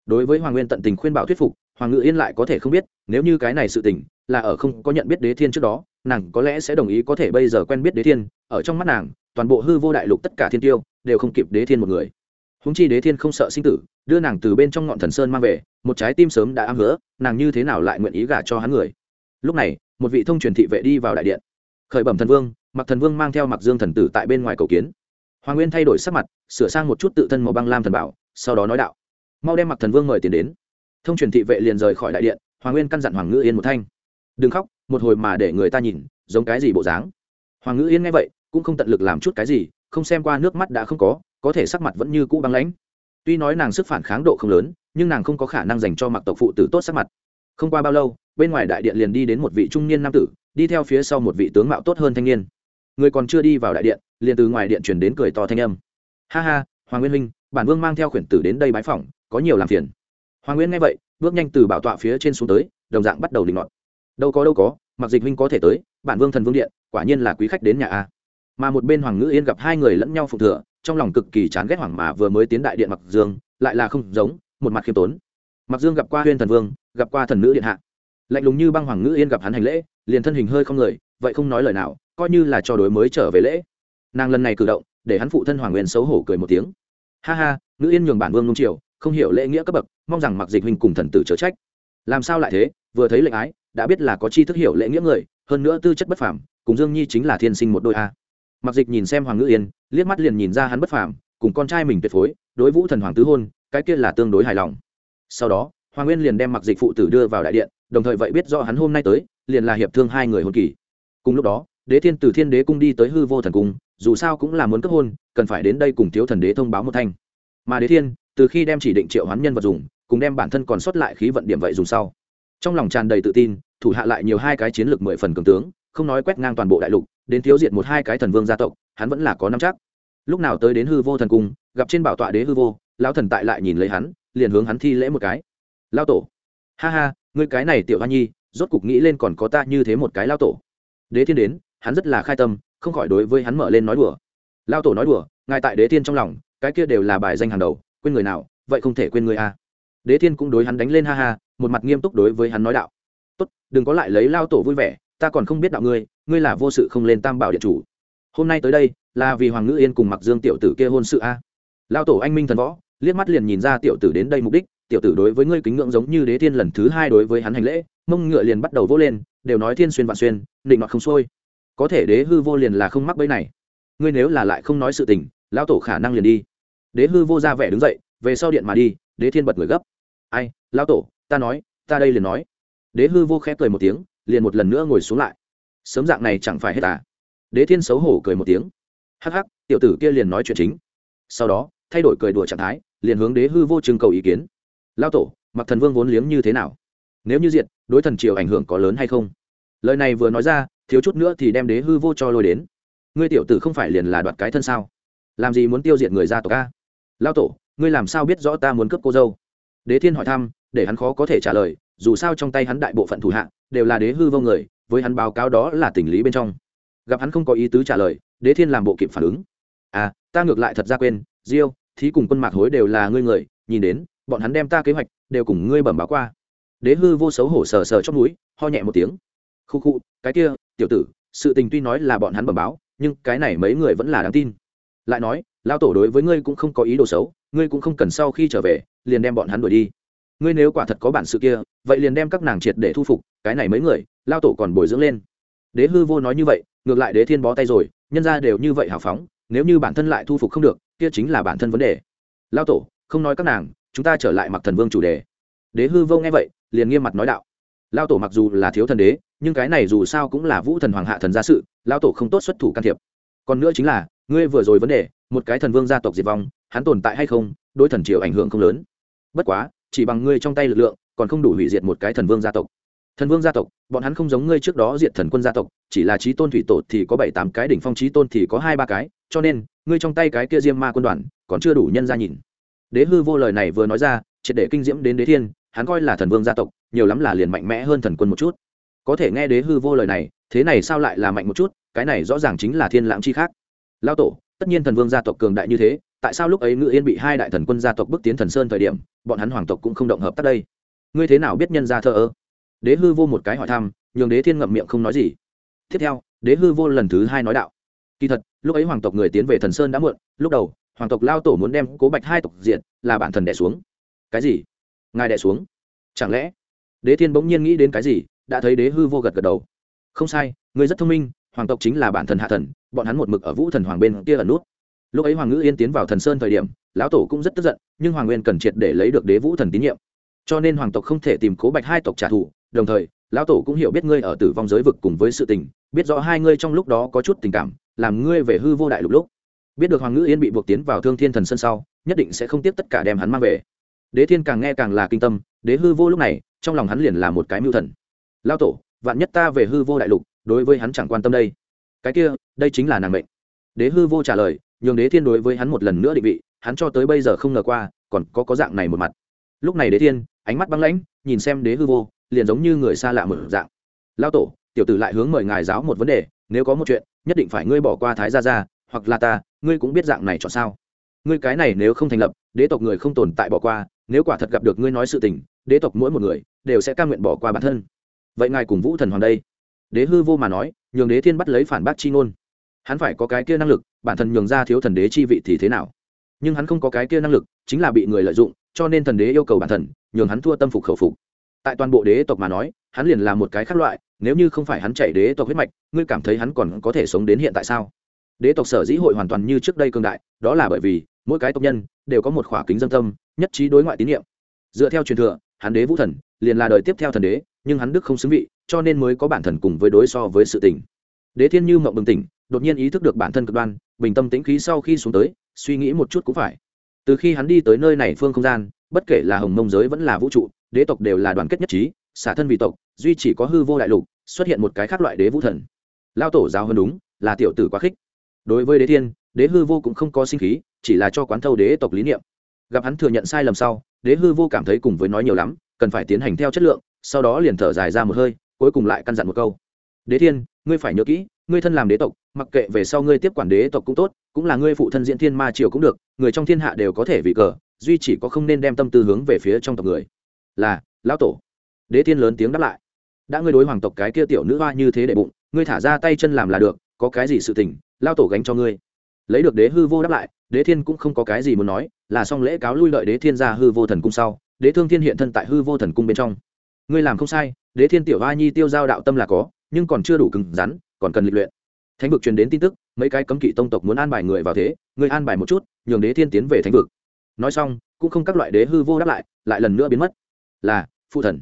Đối với hoàng nguyên tận tình khuyên bảo thuyết phục, hoàng ngự yên lại có thể không biết, nếu như cái này sự tình, là ở không có nhận biết đế thiên trước đó, nàng có lẽ sẽ đồng ý có thể bây giờ quen biết đế thiên, ở trong mắt nàng toàn bộ hư vô đại lục tất cả thiên tiêu đều không kịp đế thiên một người. Húng chi đế thiên không sợ sinh tử, đưa nàng từ bên trong ngọn thần sơn mang về, một trái tim sớm đã ám hứa, nàng như thế nào lại nguyện ý gả cho hắn người? Lúc này, một vị thông truyền thị vệ đi vào đại điện. Khởi bẩm thần vương mặc thần vương mang theo mặc dương thần tử tại bên ngoài cầu kiến. Hoàng nguyên thay đổi sắc mặt, sửa sang một chút tự thân màu băng lam thần bảo, sau đó nói đạo. Mau đem mặc thần vương mời tiền đến. Thông truyền thị vệ liền rời khỏi đại điện, hoàng nguyên căn dặn hoàng ngữ yên một thanh. Đừng khóc, một hồi mà để người ta nhìn, giống cái gì bộ dáng? Hoàng ngữ yên nghe vậy cũng không tận lực làm chút cái gì, không xem qua nước mắt đã không có có thể sắc mặt vẫn như cũ băng lãnh. Tuy nói nàng sức phản kháng độ không lớn, nhưng nàng không có khả năng dành cho mặc tộc phụ tử tốt sắc mặt. Không qua bao lâu, bên ngoài đại điện liền đi đến một vị trung niên nam tử, đi theo phía sau một vị tướng mạo tốt hơn thanh niên. Người còn chưa đi vào đại điện, liền từ ngoài điện chuyển đến cười to thanh âm. Ha ha, hoàng nguyên huynh, bản vương mang theo khuyển tử đến đây bái phỏng, có nhiều làm phiền. Hoàng nguyên nghe vậy, bước nhanh từ bảo tọa phía trên xuống tới, đồng dạng bắt đầu đình ngọn đâu có đâu có, mặc dịch huynh có thể tới, bản vương thần vương điện, quả nhiên là quý khách đến nhà a mà một bên hoàng ngữ yên gặp hai người lẫn nhau phụ thừa, trong lòng cực kỳ chán ghét hoàng mà vừa mới tiến đại điện mặc dương, lại là không giống, một mặt khiêm tốn. Mặc dương gặp qua huyên thần vương, gặp qua thần nữ điện hạ. Lạnh lùng như băng hoàng ngữ yên gặp hắn hành lễ, liền thân hình hơi không người, vậy không nói lời nào, coi như là cho đối mới trở về lễ. Nàng lần này cử động, để hắn phụ thân hoàng nguyên xấu hổ cười một tiếng. Ha ha, ngữ yên nhường bản vương nung triều không hiểu lễ nghĩa cấp bậc, mong rằng mặc dịch huynh cùng thần tử chớ trách. Làm sao lại thế, vừa thấy lệnh ái, đã biết là có chi thức hiểu lễ nghĩa người, hơn nữa tư chất bất phàm, cùng dương nhi chính là thiên sinh một đôi a mặc dịch nhìn xem hoàng ngữ yên, liếc mắt liền nhìn ra hắn bất phàm, cùng con trai mình tuyệt phối, đối vũ thần hoàng tứ hôn, cái kia là tương đối hài lòng. Sau đó, hoàng nguyên liền đem mặc dịch phụ tử đưa vào đại điện, đồng thời vậy biết do hắn hôm nay tới, liền là hiệp thương hai người hôn kỳ. Cùng lúc đó, đế thiên từ thiên đế cung đi tới hư vô thần cung, dù sao cũng là muốn cấp hôn, cần phải đến đây cùng thiếu thần đế thông báo một thanh. Mà đế thiên, từ khi đem chỉ định triệu hoán nhân vật dùng, cùng đem bản thân còn sót lại khí vận điểm vậy dùng sau. Trong lòng tràn đầy tự tin, thủ hạ lại nhiều hai cái chiến lược mười phần cường tướng, không nói quét ngang toàn bộ đại lục đến thiếu diệt một hai cái thần vương gia tộc, hắn vẫn là có năm chắc. Lúc nào tới đến hư vô thần cung, gặp trên bảo tọa đế hư vô, lão thần tại lại nhìn lấy hắn, liền hướng hắn thi lễ một cái. Lao tổ. Ha ha, ngươi cái này tiểu hoa nhi, rốt cục nghĩ lên còn có ta như thế một cái lao tổ. Đế thiên đến, hắn rất là khai tâm, không khỏi đối với hắn mở lên nói đùa. Lao tổ nói đùa, ngài tại đế thiên trong lòng, cái kia đều là bài danh hàng đầu, quên người nào, vậy không thể quên người a đế thiên cũng đối hắn đánh lên ha ha, một mặt nghiêm túc đối với hắn nói đạo. Tốt, đừng có lại lấy lao tổ vui vẻ ta còn không biết đạo ngươi ngươi là vô sự không lên tam bảo điện chủ. Hôm nay tới đây, là vì hoàng ngữ yên cùng mặc dương tiểu tử kia hôn sự a. Lao tổ anh minh thần võ, liếc mắt liền nhìn ra tiểu tử đến đây mục đích, tiểu tử đối với ngươi kính ngưỡng giống như đế thiên lần thứ hai đối với hắn hành lễ, mông ngựa liền bắt đầu vỗ lên, đều nói thiên xuyên vạn xuyên định nọt không xuôi. Có thể đế hư vô liền là không mắc bẫy này. Ngươi nếu là lại không nói sự tình, lão tổ khả năng liền đi. Đế hư vô ra vẻ đứng dậy, về sau điện mà đi, đế thiên bật người gấp. Ai, lão tổ, ta nói, ta đây liền nói. Đế hư vô khẽ cười một tiếng liền một lần nữa ngồi xuống lại. Sớm dạng này chẳng phải hết à? Đế thiên xấu hổ cười một tiếng. Hắc hắc, tiểu tử kia liền nói chuyện chính. Sau đó, thay đổi cười đùa trạng thái, liền hướng đế hư vô trưng cầu ý kiến. Lao tổ mặc thần vương vốn liếng như thế nào? Nếu như diệt, đối thần triều ảnh hưởng có lớn hay không? Lời này vừa nói ra, thiếu chút nữa thì đem đế hư vô cho lôi đến. Ngươi tiểu tử không phải liền là đoạt cái thân sao? Làm gì muốn tiêu diệt người gia tộc a? Lao tổ, ngươi làm sao biết rõ ta muốn cướp cô dâu? Đế thiên hỏi thăm, để hắn khó có thể trả lời, dù sao trong tay hắn đại bộ phận thủ hạ đều là đế hư vô người, với hắn báo cáo đó là tình lý bên trong. Gặp hắn không có ý tứ trả lời, đế thiên làm bộ kịp phản ứng. À ta ngược lại thật ra quên, diêu, thí cùng quân mạc hối đều là ngươi người, nhìn đến, bọn hắn đem ta kế hoạch đều cùng ngươi bẩm báo qua. Đế hư vô xấu hổ sờ sờ trong núi ho nhẹ một tiếng. Khu khu, cái kia, tiểu tử, sự tình tuy nói là bọn hắn bẩm báo, nhưng cái này mấy người vẫn là đáng tin. Lại nói lao tổ đối với ngươi cũng không có ý đồ xấu, ngươi cũng không cần sau khi trở về, liền đem bọn hắn đuổi đi ngươi nếu quả thật có bản sự kia, vậy liền đem các nàng triệt để thu phục, cái này mấy người, lao tổ còn bồi dưỡng lên. Đế hư vô nói như vậy, ngược lại đế thiên bó tay rồi, nhân ra đều như vậy hào phóng, nếu như bản thân lại thu phục không được, kia chính là bản thân vấn đề. Lao tổ, không nói các nàng, chúng ta trở lại mặc thần vương chủ đề. Đế hư vô nghe vậy, liền nghiêm mặt nói đạo. Lao tổ mặc dù là thiếu thần đế, nhưng cái này dù sao cũng là vũ thần hoàng hạ thần gia sự, lao tổ không tốt xuất thủ can thiệp. Còn nữa chính là, ngươi vừa rồi vấn đề, một cái thần vương gia tộc diệt vong, hắn tồn tại hay không, đối thần triều ảnh hưởng không lớn. Bất quá chỉ bằng ngươi trong tay lực lượng, còn không đủ hủy diệt một cái thần vương gia tộc. Thần vương gia tộc, bọn hắn không giống ngươi trước đó diệt thần quân gia tộc, chỉ là trí tôn thủy tổ thì có bảy tám cái đỉnh phong trí tôn thì có hai ba cái, cho nên, ngươi trong tay cái kia diêm ma quân đoàn, còn chưa đủ nhân ra nhìn. Đế hư vô lời này vừa nói ra, triệt để kinh diễm đến đế thiên, hắn coi là thần vương gia tộc, nhiều lắm là liền mạnh mẽ hơn thần quân một chút. Có thể nghe đế hư vô lời này, thế này sao lại là mạnh một chút, cái này rõ ràng chính là thiên lãng chi khác. Lao tổ, tất nhiên thần vương gia tộc cường đại như thế tại sao lúc ấy ngự yên bị hai đại thần quân gia tộc bước tiến thần sơn thời điểm, bọn hắn hoàng tộc cũng không động hợp tác đây? Ngươi thế nào biết nhân ra thơ ơ? Đế hư vô một cái hỏi thăm, nhường đế thiên ngậm miệng không nói gì. Tiếp theo, đế hư vô lần thứ hai nói đạo. Kỳ thật, lúc ấy hoàng tộc người tiến về thần sơn đã muộn, lúc đầu, hoàng tộc lao tổ muốn đem cố bạch hai tộc diện là bản thần đẻ xuống. Cái gì? Ngài đẻ xuống? Chẳng lẽ? Đế thiên bỗng nhiên nghĩ đến cái gì, đã thấy đế hư vô gật gật đầu. Không sai người rất thông minh, hoàng tộc chính là bản thần hạ thần, bọn hắn một mực ở vũ thần hoàng bên kia ẩn nút lúc ấy hoàng ngữ yên tiến vào thần sơn thời điểm, lão tổ cũng rất tức giận, nhưng hoàng nguyên cần triệt để lấy được đế vũ thần tín nhiệm. Cho nên hoàng tộc không thể tìm cố bạch hai tộc trả thù, đồng thời, lão tổ cũng hiểu biết ngươi ở tử vong giới vực cùng với sự tình, biết rõ hai ngươi trong lúc đó có chút tình cảm, làm ngươi về hư vô đại lục lúc. Biết được hoàng ngữ yên bị buộc tiến vào thương thiên thần sơn sau, nhất định sẽ không tiếp tất cả đem hắn mang về. Đế thiên càng nghe càng là kinh tâm, đế hư vô lúc này, trong lòng hắn liền là một cái mưu thần. Lao tổ, vạn nhất ta về hư vô đại lục, đối với hắn chẳng quan tâm đây. Cái kia, đây chính là nàng mệnh đế hư vô trả lời, nhường đế thiên đối với hắn một lần nữa định vị, hắn cho tới bây giờ không ngờ qua, còn có có dạng này một mặt. Lúc này đế thiên, ánh mắt băng lãnh, nhìn xem đế hư vô, liền giống như người xa lạ mở dạng. Lao tổ, tiểu tử lại hướng mời ngài giáo một vấn đề, nếu có một chuyện, nhất định phải ngươi bỏ qua thái gia gia, hoặc là ta, ngươi cũng biết dạng này chọn sao. Ngươi cái này nếu không thành lập, đế tộc người không tồn tại bỏ qua, nếu quả thật gặp được ngươi nói sự tình, đế tộc mỗi một người, đều sẽ cam nguyện bỏ qua bản thân. Vậy ngài cùng vũ thần hoàng đây. Đế hư vô mà nói, nhường đế thiên bắt lấy phản bác chi ngôn hắn phải có cái kia năng lực, bản thân nhường ra thiếu thần đế chi vị thì thế nào? Nhưng hắn không có cái kia năng lực, chính là bị người lợi dụng, cho nên thần đế yêu cầu bản thân nhường hắn thua tâm phục khẩu phục. Tại toàn bộ đế tộc mà nói, hắn liền là một cái khác loại, nếu như không phải hắn chạy đế tộc huyết mạch, ngươi cảm thấy hắn còn có thể sống đến hiện tại sao? Đế tộc sở dĩ hội hoàn toàn như trước đây cương đại, đó là bởi vì mỗi cái tộc nhân đều có một khỏa kính dân tâm, nhất trí đối ngoại tín nhiệm. Dựa theo truyền thừa, hắn đế vũ thần liền là đời tiếp theo thần đế, nhưng hắn đức không xứng vị, cho nên mới có bản thần cùng với đối so với sự tình. Đế thiên như mộng bừng tỉnh đột nhiên ý thức được bản thân cực đoan, bình tâm tĩnh khí sau khi xuống tới, suy nghĩ một chút cũng phải. Từ khi hắn đi tới nơi này phương không gian, bất kể là hồng mông giới vẫn là vũ trụ, đế tộc đều là đoàn kết nhất trí, xả thân vì tộc, duy chỉ có hư vô đại lục, xuất hiện một cái khác loại đế vũ thần. Lao tổ giáo hơn đúng, là tiểu tử quá khích. Đối với đế thiên, đế hư vô cũng không có sinh khí, chỉ là cho quán thâu đế tộc lý niệm. Gặp hắn thừa nhận sai lầm sau, đế hư vô cảm thấy cùng với nói nhiều lắm, cần phải tiến hành theo chất lượng, sau đó liền thở dài ra một hơi, cuối cùng lại căn dặn một câu. Đế thiên, ngươi phải nhớ kỹ ngươi thân làm đế tộc, mặc kệ về sau ngươi tiếp quản đế tộc cũng tốt, cũng là ngươi phụ thân diễn thiên ma triều cũng được, người trong thiên hạ đều có thể vì cờ, duy chỉ có không nên đem tâm tư hướng về phía trong tộc người. Là, lão tổ. Đế thiên lớn tiếng đáp lại. Đã ngươi đối hoàng tộc cái kia tiểu nữ hoa như thế để bụng, ngươi thả ra tay chân làm là được, có cái gì sự tình lao tổ gánh cho ngươi. Lấy được đế hư vô đáp lại, đế thiên cũng không có cái gì muốn nói, là xong lễ cáo lui lợi đế thiên ra hư vô thần cung sau, đế thương thiên hiện thân tại hư vô thần cung bên trong. Ngươi làm không sai, đế thiên tiểu hoa nhi tiêu giao đạo tâm là có, nhưng còn chưa đủ cứng rắn còn cần lịch luyện. Thánh vực truyền đến tin tức, mấy cái cấm kỵ tông tộc muốn an bài người vào thế, người an bài một chút, nhường đế thiên tiến về thánh vực. Nói xong, cũng không các loại đế hư vô đáp lại lại lần nữa biến mất. Là, phụ thần.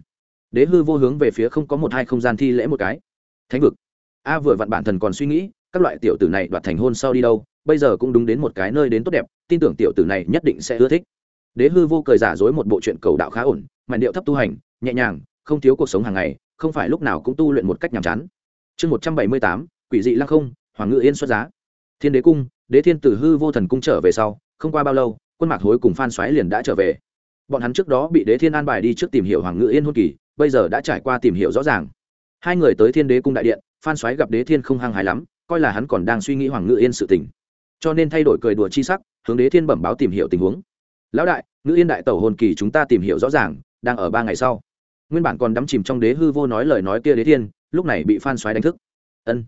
Đế hư vô hướng về phía không có một hai không gian thi lễ một cái. Thánh vực. A vừa vặn bản thần còn suy nghĩ, các loại tiểu tử này đoạt thành hôn sau đi đâu, bây giờ cũng đúng đến một cái nơi đến tốt đẹp, tin tưởng tiểu tử này nhất định sẽ ưa thích. Đế hư vô cười giả dối một bộ chuyện cầu đạo khá ổn mạnh điệu thấp tu hành, nhẹ nhàng, không thiếu cuộc sống hàng ngày, không phải lúc nào cũng tu luyện một cách nhàm chán chương một trăm bảy mươi tám, quỷ dị lăng không, hoàng ngự yên xuất giá. Thiên đế cung, đế thiên tử hư vô thần cung trở về sau, không qua bao lâu, quân mạc hối cùng phan xoáy liền đã trở về. Bọn hắn trước đó bị đế thiên an bài đi trước tìm hiểu hoàng ngự yên hôn kỳ, bây giờ đã trải qua tìm hiểu rõ ràng. Hai người tới thiên đế cung đại điện, phan xoáy gặp đế thiên không hăng hái lắm, coi là hắn còn đang suy nghĩ hoàng ngự yên sự tình. Cho nên thay đổi cười đùa chi sắc, hướng đế thiên bẩm báo tìm hiểu tình huống. Lão đại, ngự yên đại tẩu hồn kỳ chúng ta tìm hiểu rõ ràng, đang ở ba ngày sau. Nguyên bản còn đắm chìm trong đế hư vô nói lời nói kia đế thiên lúc này bị phan xoáy đánh thức. Ân,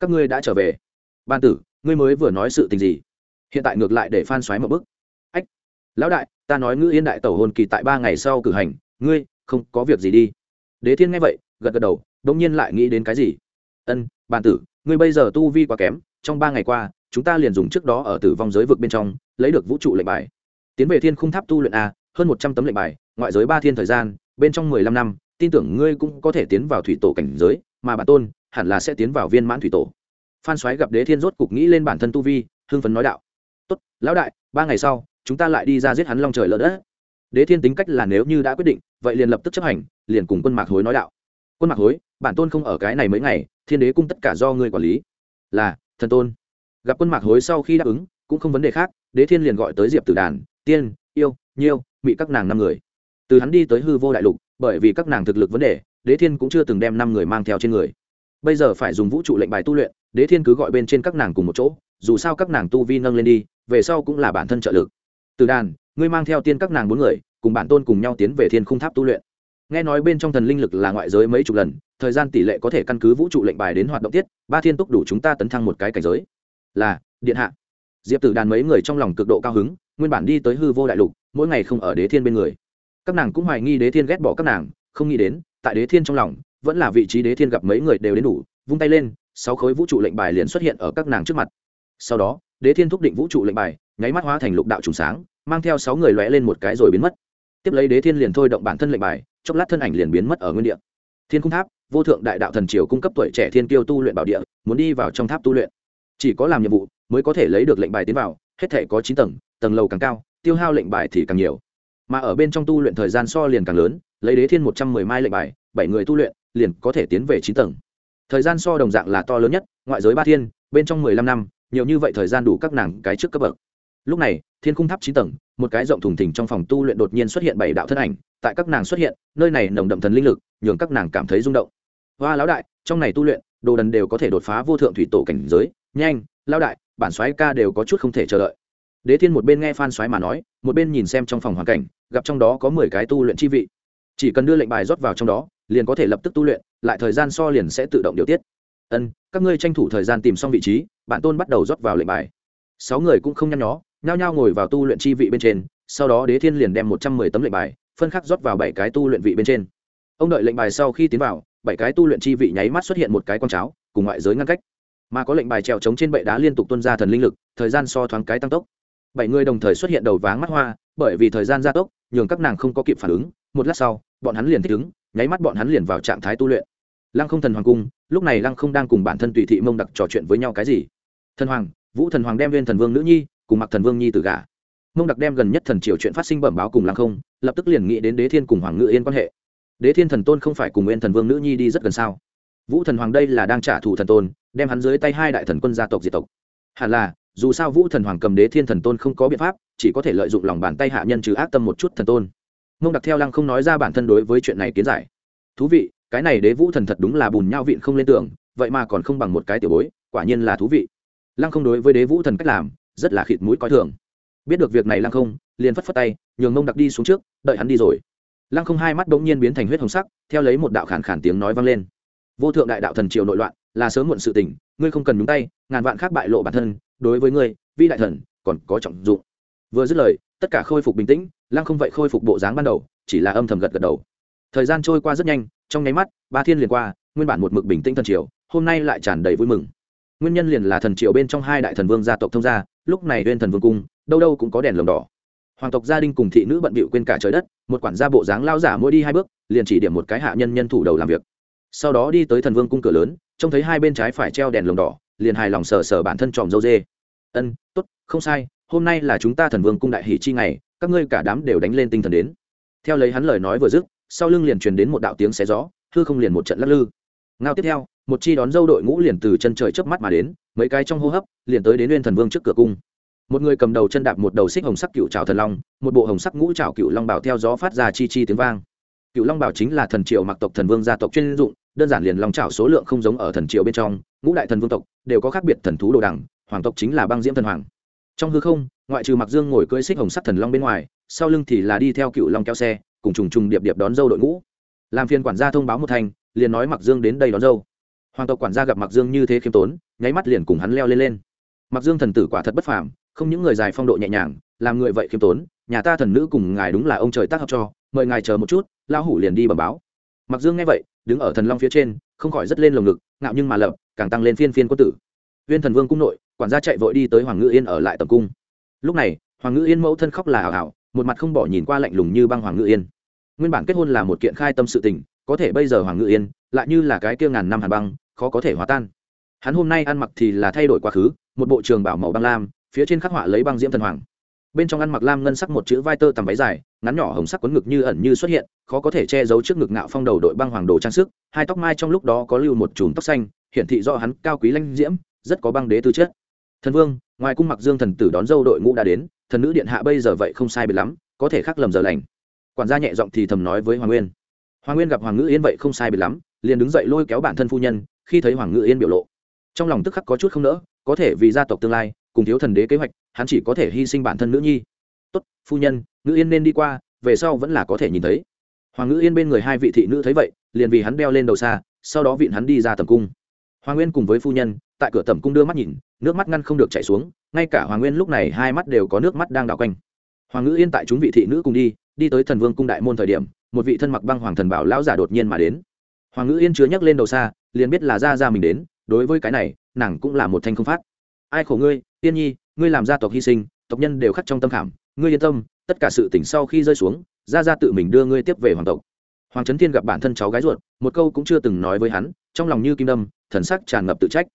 các ngươi đã trở về. Ban tử, ngươi mới vừa nói sự tình gì? Hiện tại ngược lại để phan xoáy một bức ách, lão đại, ta nói ngữ yên đại tẩu hồn kỳ tại ba ngày sau cử hành, ngươi không có việc gì đi. Đế thiên nghe vậy, gật gật đầu đ ỗ n g nhiên lại nghĩ đến cái gì? Ân, ban tử, ngươi bây giờ tu vi quá kém, trong ba ngày qua, chúng ta liền dùng trước đó ở tử vong giới vực bên trong, lấy được vũ trụ lệnh bài. Tiến về thiên khung tháp tu luyện a, hơn một trăm tấm lệnh bài, ngoại giới ba thiên thời gian, bên trong mười lăm năm, tin tưởng ngươi cũng có thể tiến vào thủy tổ cảnh giới mà bản tôn hẳn là sẽ tiến vào viên mãn thủy tổ. Phan xoáy gặp đế thiên rốt cục nghĩ lên bản thân tu vi, hưng phấn nói đạo. Tốt, lão đại, ba ngày sau, chúng ta lại đi ra giết hắn long trời lỡ đất. Đế thiên tính cách là nếu như đã quyết định, vậy liền lập tức chấp hành, liền cùng quân mạc hối nói đạo. Quân mạc hối, bản tôn không ở cái này mấy ngày, thiên đế cung tất cả do ngươi quản lý. Là, thần tôn. Gặp quân mạc hối sau khi đáp ứng, cũng không vấn đề khác, đế thiên liền gọi tới diệp tử đàn, tiên, yêu, nhiêu bị các nàng năm người. Từ hắn đi tới hư vô đại lục, bởi vì các nàng thực lực vấn đề đế thiên cũng chưa từng đem năm người mang theo trên người. Bây giờ phải dùng vũ trụ lệnh bài tu luyện, đế thiên cứ gọi bên trên các nàng cùng một chỗ, dù sao các nàng tu vi nâng lên đi, về sau cũng là bản thân trợ lực. Từ đàn, ngươi mang theo tiên các nàng bốn người, cùng bản tôn cùng nhau tiến về thiên khung tháp tu luyện. Nghe nói bên trong thần linh lực là ngoại giới mấy chục lần, thời gian tỷ lệ có thể căn cứ vũ trụ lệnh bài đến hoạt động tiết, ba thiên túc đủ chúng ta tấn thăng một cái cảnh giới. Là, điện hạ. Diệp tử đàn mấy người trong lòng cực độ cao hứng, nguyên bản đi tới hư vô đại lục, mỗi ngày không ở đế thiên bên người. Các nàng cũng hoài nghi đế thiên ghét bỏ các nàng không nghĩ đến, tại đế thiên trong lòng, vẫn là vị trí đế thiên gặp mấy người đều đến đủ, vung tay lên, sáu khối vũ trụ lệnh bài liền xuất hiện ở các nàng trước mặt. Sau đó, đế thiên thúc định vũ trụ lệnh bài, nháy mắt hóa thành lục đạo trùng sáng, mang theo sáu người lóe lên một cái rồi biến mất. Tiếp lấy đế thiên liền thôi động bản thân lệnh bài, chốc lát thân ảnh liền biến mất ở nguyên địa. Thiên cung tháp, vô thượng đại đạo thần triều cung cấp tuổi trẻ thiên kiêu tu luyện bảo địa, muốn đi vào trong tháp tu luyện. Chỉ có làm nhiệm vụ mới có thể lấy được lệnh bài tiến vào, hết thể có chín tầng tầng lầu càng cao, tiêu hao lệnh bài thì càng nhiều. Mà ở bên trong tu luyện thời gian so liền càng lớn lấy đế thiên một trăm mười mai lệnh bài, bảy người tu luyện, liền có thể tiến về chín tầng. Thời gian so đồng dạng là to lớn nhất, ngoại giới ba thiên, bên trong mười lăm năm, nhiều như vậy thời gian đủ các nàng cái trước cấp bậc. Lúc này, thiên cung tháp chín tầng, một cái rộng thùng thình trong phòng tu luyện đột nhiên xuất hiện bảy đạo thân ảnh, tại các nàng xuất hiện, nơi này nồng đậm thần linh lực, nhường các nàng cảm thấy rung động. Hoa lão đại, trong này tu luyện, đồ đần đều có thể đột phá vô thượng thủy tổ cảnh giới, nhanh, lão đại, bản soái ca đều có chút không thể chờ đợi. Đế thiên một bên nghe phan soái mà nói, một bên nhìn xem trong phòng hoàn cảnh, gặp trong đó có mười cái tu luyện chi vị chỉ cần đưa lệnh bài rót vào trong đó, liền có thể lập tức tu luyện, lại thời gian so liền sẽ tự động điều tiết. Ân, các ngươi tranh thủ thời gian tìm xong vị trí bản tôn bắt đầu rót vào lệnh bài. Sáu người cũng không nhăn nhó, nhao nhao ngồi vào tu luyện chi vị bên trên, sau đó đế thiên liền đem một trăm mười tấm lệnh bài, phân khắc rót vào bảy cái tu luyện vị bên trên. Ông đợi lệnh bài sau khi tiến vào, bảy cái tu luyện chi vị nháy mắt xuất hiện một cái con cháo, cùng ngoại giới ngăn cách. Mà có lệnh bài trèo trống trên bệ đá liên tục tuân ra thần linh lực, thời gian so thoáng cái tăng tốc. Bảy người đồng thời xuất hiện đầu váng mắt hoa, bởi vì thời gian gia tốc nhường các nàng không có kịp phản ứng, một lát sau, bọn hắn liền thích ứng, nháy mắt bọn hắn liền vào trạng thái tu luyện. Lăng không thần hoàng cung, lúc này lăng không đang cùng bản thân tùy thị mông đặc trò chuyện với nhau cái gì? Thần hoàng, vũ thần hoàng đem lên thần vương nữ nhi cùng mặc thần vương nhi từ gà mông đặc đem gần nhất thần triều chuyện phát sinh bẩm báo cùng lăng không, lập tức liền nghĩ đến đế thiên cùng hoàng ngự yên quan hệ. Đế thiên thần tôn không phải cùng nguyên thần vương nữ nhi đi rất gần sao? Vũ thần hoàng đây là đang trả thù thần tôn, đem hắn dưới tay hai đại thần quân gia tộc diệt tộc. Hẳn là, dù sao vũ thần hoàng cầm đế thiên thần tôn không có biện pháp chỉ có thể lợi dụng lòng bàn tay hạ nhân trừ ác tâm một chút thần tôn. Mông đặc theo lăng không nói ra bản thân đối với chuyện này kiến giải. Thú vị, cái này đế vũ thần thật đúng là bùn nhau vịn không lên tưởng vậy mà còn không bằng một cái tiểu bối, quả nhiên là thú vị. Lăng không đối với đế vũ thần cách làm, rất là khịt mũi coi thường. Biết được việc này lăng không, liền phất phất tay, nhường mông đặc đi xuống trước, đợi hắn đi rồi. Lăng không hai mắt bỗng nhiên biến thành huyết hồng sắc, theo lấy một đạo khản khản tiếng nói vang lên. Vô thượng đại đạo thần triều nội loạn, là sớm muộn sự tình, ngươi không cần nhúng tay, ngàn vạn khác bại lộ bản thân, đối với ngươi vi đại thần, còn có trọng dụng vừa dứt lời, tất cả khôi phục bình tĩnh, lăng không vậy khôi phục bộ dáng ban đầu, chỉ là âm thầm gật gật đầu. Thời gian trôi qua rất nhanh, trong nháy mắt, ba thiên liền qua, nguyên bản một mực bình tĩnh thần triều, hôm nay lại tràn đầy vui mừng. Nguyên nhân liền là thần triều bên trong hai đại thần vương gia tộc thông gia, lúc này bên thần vương cung, đâu đâu cũng có đèn lồng đỏ. Hoàng tộc gia đình cùng thị nữ bận bịu quên cả trời đất, một quản gia bộ dáng lao giả mỗi đi hai bước, liền chỉ điểm một cái hạ nhân nhân thủ đầu làm việc. Sau đó đi tới thần vương cung cửa lớn, trông thấy hai bên trái phải treo đèn lồng đỏ, liền hài lòng sờ sờ bản thân tròm dâu dê. Ân t ố t không sai hôm nay là chúng ta thần vương cung đại hỷ chi ngày, các ngươi cả đám đều đánh lên tinh thần đến. Theo lấy hắn lời nói vừa dứt, sau lưng liền truyền đến một đạo tiếng xé gió, hư không liền một trận lắc lư. Ngao tiếp theo, một chi đón dâu đội ngũ liền từ chân trời chớp mắt mà đến, mấy cái trong hô hấp liền tới đến nguyên thần vương trước cửa cung. Một người cầm đầu chân đạp một đầu xích hồng sắc cựu trào thần long, một bộ hồng sắc ngũ trào cựu long bảo theo gió phát ra chi chi tiếng vang. Cựu long bảo chính là thần triều mặc tộc thần vương gia tộc chuyên dụng, đơn giản liền long trào số lượng không giống ở thần triều bên trong, ngũ đại thần vương tộc đều có khác biệt thần thú đồ đẳng hoàng tộc chính là băng diễm thần hoàng trong hư không, ngoại trừ mặc dương ngồi cưỡi xích hồng sắc thần long bên ngoài, sau lưng thì là đi theo cựu long kéo xe, cùng trùng trùng điệp điệp đón dâu đội ngũ. Làm phiền quản gia thông báo một thành, liền nói mặc dương đến đây đón dâu. Hoàng tộc quản gia gặp mặc dương như thế khiêm tốn, nháy mắt liền cùng hắn leo lên lên. Mặc dương thần tử quả thật bất phàm, không những người dài phong độ nhẹ nhàng, làm người vậy khiêm tốn, nhà ta thần nữ cùng ngài đúng là ông trời tác hợp cho, mời ngài chờ một chút lao hủ liền đi bẩm báo. Mặc dương nghe vậy, đứng ở thần long phía trên, không khỏi rất lên lồng ngực, ngạo nhưng mà lập, càng tăng lên phiên phiên quân tử viên thần vương cung nội, quản gia chạy vội đi tới hoàng ngự yên ở lại tầm cung. Lúc này, hoàng ngự yên mẫu thân khóc là hào hào, một mặt không bỏ nhìn qua lạnh lùng như băng hoàng ngự yên. Nguyên bản kết hôn là một kiện khai tâm sự tình, có thể bây giờ hoàng ngự yên lại như là cái kia ngàn năm hàn băng, khó có thể hóa tan. Hắn hôm nay ăn mặc thì là thay đổi quá khứ, một bộ trường bảo màu băng lam, phía trên khắc họa lấy băng diễm thần hoàng. Bên trong ăn mặc lam ngân sắc một chữ vai tơ tầm váy dài, ngắn nhỏ hồng sắc quấn ngực như ẩn như xuất hiện, khó có thể che giấu trước ngực ngạo phong đầu đội băng hoàng đồ trang sức, hai tóc mai trong lúc đó có lưu một chùm tóc xanh, hiển thị do hắn cao quý lanh diễm rất có băng đế tư chất. Thần vương, ngoài cung mặc dương thần tử đón dâu đội ngũ đã đến, thần nữ điện hạ bây giờ vậy không sai biệt lắm, có thể khắc lầm giờ lành. Quản gia nhẹ giọng thì thầm nói với hoàng nguyên. Hoàng nguyên gặp hoàng ngữ yên vậy không sai biệt lắm, liền đứng dậy lôi kéo bản thân phu nhân, khi thấy hoàng ngữ yên biểu lộ. Trong lòng tức khắc có chút không nỡ, có thể vì gia tộc tương lai, cùng thiếu thần đế kế hoạch, hắn chỉ có thể hy sinh bản thân nữ nhi. Tốt, phu nhân, ngữ yên nên đi qua, về sau vẫn là có thể nhìn thấy. Hoàng ngữ yên bên người hai vị thị nữ thấy vậy, liền vì hắn đeo lên đầu xa, sau đó vịn hắn đi ra tầm cung. Hoàng nguyên cùng với phu nhân tại cửa tầm cung đưa mắt nhìn, nước mắt ngăn không được chảy xuống, ngay cả hoàng nguyên lúc này hai mắt đều có nước mắt đang đảo quanh. Hoàng ngữ yên tại chúng vị thị nữ cùng đi đi tới thần vương cung đại môn thời điểm, một vị thân mặc băng hoàng thần bảo lão giả đột nhiên mà đến. Hoàng ngữ yên chứa nhắc lên đầu xa, liền biết là ra ra mình đến, đối với cái này, nàng cũng là một thanh không phát. Ai khổ ngươi tiên nhi, ngươi làm gia tộc hy sinh, tộc nhân đều khắc trong tâm khảm, ngươi yên tâm, tất cả sự tỉnh sau khi rơi xuống, ra ra tự mình đưa ngươi tiếp về hoàng tộc. Hoàng trấn thiên gặp bản thân cháu gái ruột, một câu cũng chưa từng nói với hắn, trong lòng như kim đâm, thần sắc tràn ngập tự trách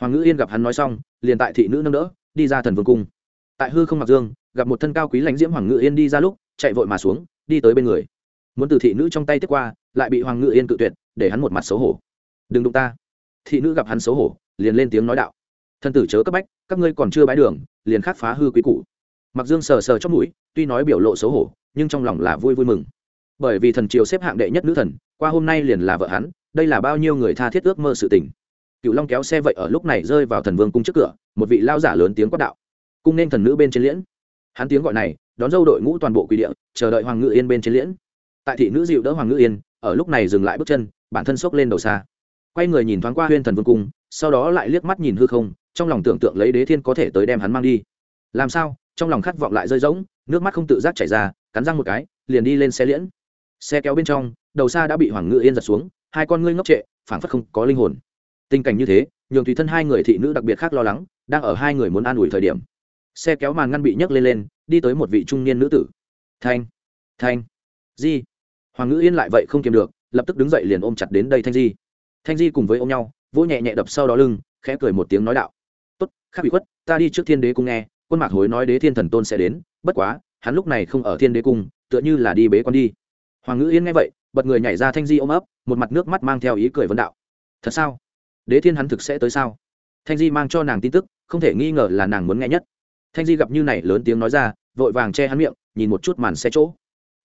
hoàng ngữ yên gặp hắn nói xong, liền tại thị nữ nâng đỡ, đi ra thần vương cung. Tại hư không mặc dương, gặp một thân cao quý lãnh diễm hoàng ngữ yên đi ra lúc, chạy vội mà xuống, đi tới bên người. Muốn từ thị nữ trong tay tiếp qua, lại bị hoàng ngữ yên cự tuyệt, để hắn một mặt xấu hổ. Đừng đụng ta. Thị nữ gặp hắn xấu hổ, liền lên tiếng nói đạo. Thân tử chớ cấp bách, các ngươi còn chưa bái đường, liền khắc phá hư quý cụ mặc dương sờ sờ chót mũi, tuy nói biểu lộ xấu hổ, nhưng trong lòng là vui vui mừng. Bởi vì thần triều xếp hạng đệ nhất nữ thần, qua hôm nay liền là vợ hắn, đây là bao nhiêu người tha thiết ước mơ sự tình cựu long kéo xe vậy ở lúc này rơi vào thần vương cung trước cửa, một vị lao giả lớn tiếng quát đạo. Cung nên thần nữ bên trên liễn. Hắn tiếng gọi này, đón dâu đội ngũ toàn bộ quỷ địa, chờ đợi hoàng ngự yên bên trên liễn. Tại thị nữ dịu đỡ hoàng ngự yên, ở lúc này dừng lại bước chân, bản thân xốc lên đầu xa. Quay người nhìn thoáng qua huyên thần vương cung, sau đó lại liếc mắt nhìn hư không, trong lòng tưởng tượng lấy đế thiên có thể tới đem hắn mang đi. Làm sao? Trong lòng khát vọng lại rơi rỗng, nước mắt không tự giác chảy ra, cắn răng một cái, liền đi lên xe liễn. Xe kéo bên trong, đầu xa đã bị hoàng ngự yên giật xuống, hai con ngươi ngốc trệ, phảng phất không có linh hồn tình cảnh như thế, nhường tùy thân hai người thị nữ đặc biệt khác lo lắng, đang ở hai người muốn an ủi thời điểm. Xe kéo màn ngăn bị nhấc lên lên, đi tới một vị trung niên nữ tử. Thanh thanh, di. Hoàng ngữ yên lại vậy không kiềm được, lập tức đứng dậy liền ôm chặt đến đây thanh di. Thanh di cùng với ôm nhau, vỗ nhẹ nhẹ đập sau đó lưng, khẽ cười một tiếng nói đạo. Tốt, khác bị khuất, ta đi trước thiên đế cung nghe, quân mạc hối nói đế thiên thần tôn sẽ đến, bất quá, hắn lúc này không ở thiên đế cung, tựa như là đi bế con đi. Hoàng ngữ yên nghe vậy, bật người nhảy ra thanh di ôm ấp, một mặt nước mắt mang theo ý cười vấn đạo. Thật sao? Đế thiên hắn thực sẽ tới sao? Thanh di mang cho nàng tin tức, không thể nghi ngờ là nàng muốn nghe nhất. Thanh di gặp như này lớn tiếng nói ra, vội vàng che hắn miệng, nhìn một chút màn xe chỗ.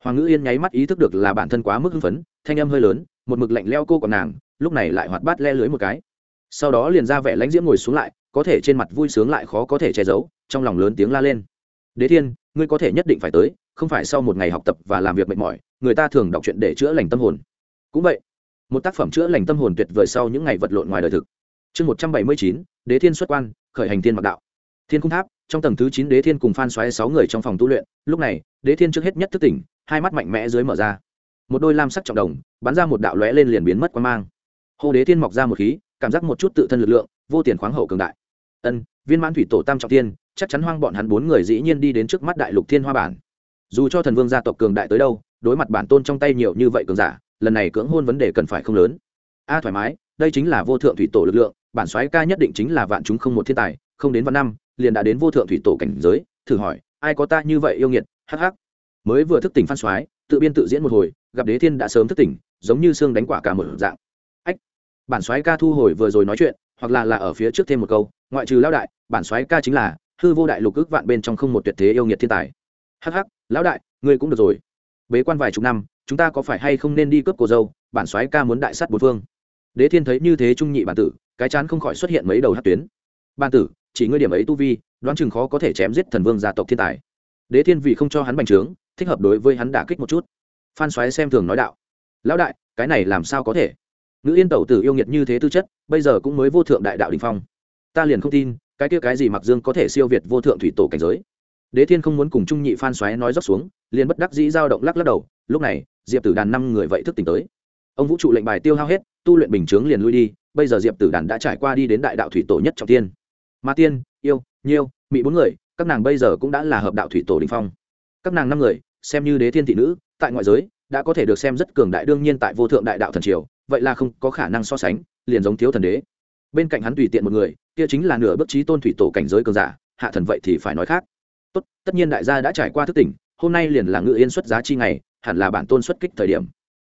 Hoàng ngữ yên nháy mắt ý thức được là bản thân quá mức hưng phấn, thanh âm hơi lớn, một mực lạnh leo cô còn nàng, lúc này lại hoạt bát le lưới một cái. Sau đó liền ra vẻ lãnh diễm ngồi xuống lại, có thể trên mặt vui sướng lại khó có thể che giấu, trong lòng lớn tiếng la lên. Đế thiên, ngươi có thể nhất định phải tới, không phải sau một ngày học tập và làm việc mệt mỏi, người ta thường đọc chuyện để chữa lành tâm hồn. Cũng vậy một tác phẩm chữa lành tâm hồn tuyệt vời sau những ngày vật lộn ngoài đời thực. Chương một trăm bảy mươi chín, đế thiên xuất quan, khởi hành thiên mặc đạo. Thiên cung tháp, trong tầng thứ chín đế thiên cùng phan xoáy sáu người trong phòng tu luyện, lúc này, đế thiên trước hết nhất thức tỉnh, hai mắt mạnh mẽ dưới mở ra. Một đôi lam sắc trọng đồng, bắn ra một đạo lóe lên liền biến mất quan mang. Hồ đế thiên mọc ra một khí, cảm giác một chút tự thân lực lượng, vô tiền khoáng hậu cường đại. Ân, viên mãn thủy tổ tam trọng tiên chắc chắn hoang bọn hắn bốn người dĩ nhiên đi đến trước mắt đại lục thiên hoa bản. Dù cho thần vương gia tộc cường đại tới đâu, đối mặt bản tôn trong tay nhiều như vậy cường giả lần này cưỡng hôn vấn đề cần phải không lớn. A, thoải mái, đây chính là vô thượng thủy tổ lực lượng, bản soái ca nhất định chính là vạn chúng không một thiên tài, không đến vạn năm, liền đã đến vô thượng thủy tổ cảnh giới, thử hỏi, ai có ta như vậy yêu nghiệt, hắc hắc. Mới vừa thức tỉnh phan soái, tự biên tự diễn một hồi, gặp đế thiên đã sớm thức tỉnh, giống như xương đánh quả cả một dạng. Ách, bản soái ca thu hồi vừa rồi nói chuyện, hoặc là là ở phía trước thêm một câu, ngoại trừ lão đại, bản soái ca chính là hư vô đại lục ước vạn bên trong không một tuyệt thế yêu nghiệt thiên tài. Hắc hắc, lão đại, ngươi cũng được rồi. Bế quan vài chục năm chúng ta có phải hay không nên đi cướp cô dâu, bản soái ca muốn đại sát bốn phương. Đế thiên thấy như thế trung nhị bản tử, cái chán không khỏi xuất hiện mấy đầu hát tuyến. Bản tử, chỉ ngươi điểm ấy tu vi, đoán chừng khó có thể chém giết thần vương gia tộc thiên tài. Đế thiên vì không cho hắn bành trướng, thích hợp đối với hắn đả kích một chút. Phan soái xem thường nói đạo, lão đại, cái này làm sao có thể? Ngữ yên tẩu tử yêu nghiệt như thế tư chất, bây giờ cũng mới vô thượng đại đạo đình phong. Ta liền không tin, cái kia cái gì mặc dương có thể siêu việt vô thượng thủy tổ cảnh giới đế thiên không muốn cùng trung nhị phan xoáy nói rót xuống, liền bất đắc dĩ dao động lắc lắc đầu, lúc này, diệp tử đàn năm người vậy thức tỉnh tới. Ông vũ trụ lệnh bài tiêu hao hết, tu luyện bình chướng liền lui đi, bây giờ diệp tử đàn đã trải qua đi đến đại đạo thủy tổ nhất trọng tiên. Ma tiên, yêu, nhiêu mỹ bốn người, các nàng bây giờ cũng đã là hợp đạo thủy tổ đình phong. Các nàng năm người, xem như đế thiên thị nữ, tại ngoại giới, đã có thể được xem rất cường đại, đương nhiên tại vô thượng đại đạo thần triều, vậy là không có khả năng so sánh, liền giống thiếu thần đế. Bên cạnh hắn tùy tiện một người, kia chính là nửa bước trí tôn thủy tổ cảnh giới cường giả, hạ thần vậy thì phải nói khác tốt, tất nhiên đại gia đã trải qua thức tỉnh, hôm nay liền là ngự yên xuất giá chi ngày, hẳn là bản tôn xuất kích thời điểm.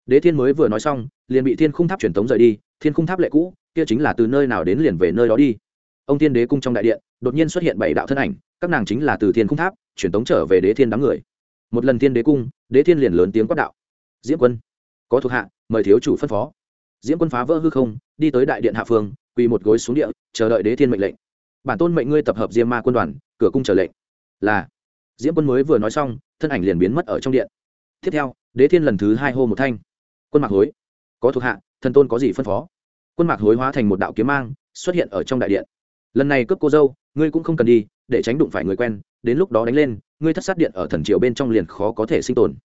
Đế thiên mới vừa nói xong, liền bị thiên khung tháp truyền tống rời đi, thiên khung tháp lệ cũ, kia chính là từ nơi nào đến liền về nơi đó đi. Ông thiên đế cung trong đại điện, đột nhiên xuất hiện bảy đạo thân ảnh, các nàng chính là từ thiên khung tháp, truyền tống trở về đế thiên đám người. Một lần thiên đế cung, đế thiên liền lớn tiếng quát đạo. Diễm quân, có thuộc hạ, mời thiếu chủ phân phó. Diễm quân phá vỡ hư không, đi tới đại điện hạ phương, quỳ một gối xuống địa, chờ đợi đế thiên mệnh lệnh. Bản tôn mệnh ngươi tập hợp diêm ma quân đoàn, cửa cung chờ lệnh là diễm quân mới vừa nói xong, thân ảnh liền biến mất ở trong điện. Tiếp theo, đế thiên lần thứ hai hô một thanh. Quân mạc hối, có thuộc hạ, thần tôn có gì phân phó? Quân mạc hối hóa thành một đạo kiếm mang, xuất hiện ở trong đại điện. Lần này cướp cô dâu, ngươi cũng không cần đi, để tránh đụng phải người quen, đến lúc đó đánh lên, ngươi thất sát điện ở thần triều bên trong liền khó có thể sinh tồn.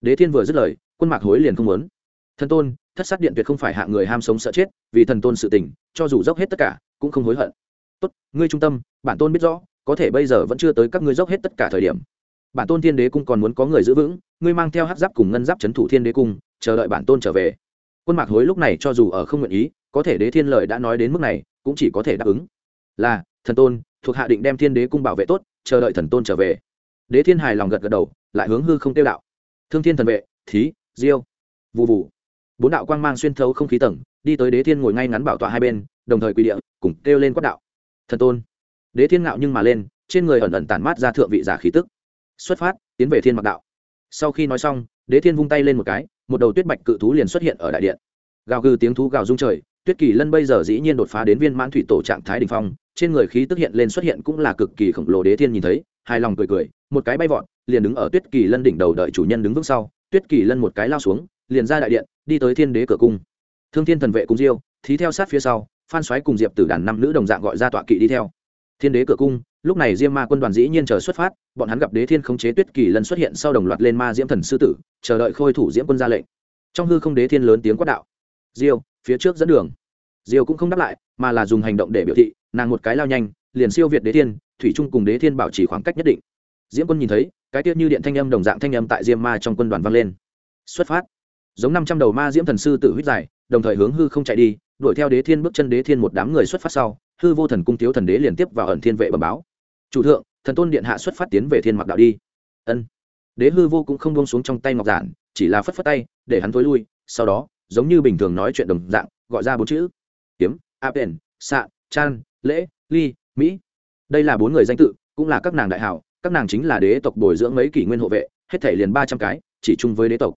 Đế thiên vừa dứt lời, quân mạc hối liền không muốn. Thần tôn, thất sát điện tuyệt không phải hạ người ham sống sợ chết, vì thần tôn sự tình, cho dù dốc hết tất cả, cũng không hối hận. Tốt, ngươi trung tâm, bản tôn biết rõ có thể bây giờ vẫn chưa tới các ngươi dốc hết tất cả thời điểm. Bản tôn thiên đế cung còn muốn có người giữ vững, ngươi mang theo hát giáp cùng ngân giáp c h ấ n thủ thiên đế cung, chờ đợi bản tôn trở về. Quân mạc hối lúc này cho dù ở không nguyện ý, có thể đế thiên lợi đã nói đến mức này, cũng chỉ có thể đáp ứng. Là, thần tôn, thuộc hạ định đem thiên đế cung bảo vệ tốt, chờ đợi thần tôn trở về. Đế thiên hài lòng gật gật đầu, lại hướng hư không tiêu đạo. Thương thiên thần vệ, thí, diêu vụ vụ bốn đạo quang mang xuyên thấu không khí tầng, đi tới đế thiên ngồi ngay ngắn bảo tọa hai bên, đồng thời quy địa, cùng kêu lên quát đạo. Thần tôn đế thiên ngạo nhưng mà lên, trên người ẩn ẩn tản mát ra thượng vị giả khí tức. Xuất phát, tiến về thiên mặc đạo. Sau khi nói xong, đế thiên vung tay lên một cái, một đầu tuyết bạch cự thú liền xuất hiện ở đại điện. Gào gừ tiếng thú gào rung trời, tuyết kỳ lân bây giờ dĩ nhiên đột phá đến viên mãn thủy tổ trạng thái đình phong, trên người khí tức hiện lên xuất hiện cũng là cực kỳ khổng lồ đế thiên nhìn thấy, hài lòng cười cười, một cái bay vọt, liền đứng ở tuyết kỳ lân đỉnh đầu đợi chủ nhân đứng vững sau, tuyết kỳ lân một cái lao xuống, liền ra đại điện, đi tới thiên đế cửa cung. Thương thiên thần vệ cung diêu, thí theo sát phía sau, phan xoáy cùng diệp tử đàn năm nữ đồng dạng gọi ra tọa kỵ đi theo thiên đế cửa cung, lúc này diêm ma quân đoàn dĩ nhiên chờ xuất phát, bọn hắn gặp đế thiên khống chế tuyết kỳ lần xuất hiện sau đồng loạt lên ma diễm thần sư tử, chờ đợi khôi thủ diễm quân ra lệnh. Trong hư không đế thiên lớn tiếng quát đạo. Diêu, phía trước dẫn đường. Diêu cũng không đáp lại, mà là dùng hành động để biểu thị, nàng một cái lao nhanh, liền siêu việt đế thiên, thủy trung cùng đế thiên bảo trì khoảng cách nhất định. Diễm quân nhìn thấy, cái tiết như điện thanh âm đồng dạng thanh âm tại diêm ma trong quân đoàn vang lên. Xuất phát. Giống năm trăm đầu ma diễm thần sư tự huyết dài, đồng thời hướng hư không chạy đi, đuổi theo đế thiên bước chân đế thiên một đám người xuất phát sau hư vô thần cung thiếu thần đế liền tiếp vào ẩn thiên vệ bẩm báo. Chủ thượng, thần tôn điện hạ xuất phát tiến về thiên mặc đạo đi. Ân. Đế hư vô cũng không buông xuống trong tay ngọc giản, chỉ là phất phất tay, để hắn thối lui, sau đó, giống như bình thường nói chuyện đồng dạng, gọi ra bốn chữ. Kiếm apen xạ, chan, lễ, ly, mỹ. Đây là bốn người danh tự, cũng là các nàng đại hảo, các nàng chính là đế tộc bồi dưỡng mấy kỷ nguyên hộ vệ, hết thể liền ba trăm cái, chỉ chung với đế tộc.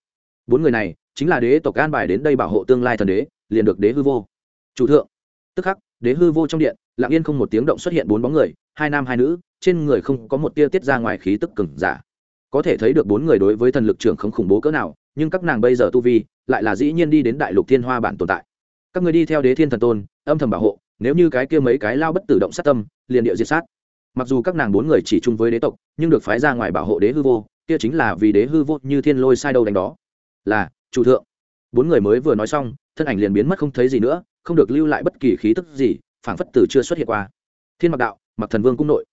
Bốn người này, chính là đế tộc an bài đến đây bảo hộ tương lai thần đế, liền được đế hư vô. Chủ thượng. Tức khắc đế hư vô trong điện, lặng yên không một tiếng động xuất hiện bốn bóng người, hai nam hai nữ, trên người không có một tia tiết ra ngoài khí tức cừng giả. Có thể thấy được bốn người đối với thần lực trưởng không khủng bố cỡ nào, nhưng các nàng bây giờ tu vi, lại là dĩ nhiên đi đến đại lục thiên hoa bản tồn tại. Các người đi theo đế thiên thần tôn, âm thầm bảo hộ, nếu như cái kia mấy cái lao bất tử động sát tâm, liền địa diệt sát. Mặc dù các nàng bốn người chỉ chung với đế tộc, nhưng được phái ra ngoài bảo hộ đế hư vô, kia chính là vì đế hư vô như thiên lôi sai đâu đánh đó. Là, chủ thượng. Bốn người mới vừa nói xong, thân ảnh liền biến mất không thấy gì nữa không được lưu lại bất kỳ khí tức gì, phảng phất tử chưa xuất hiện qua. Thiên mặc đạo, mặc thần vương cung nội.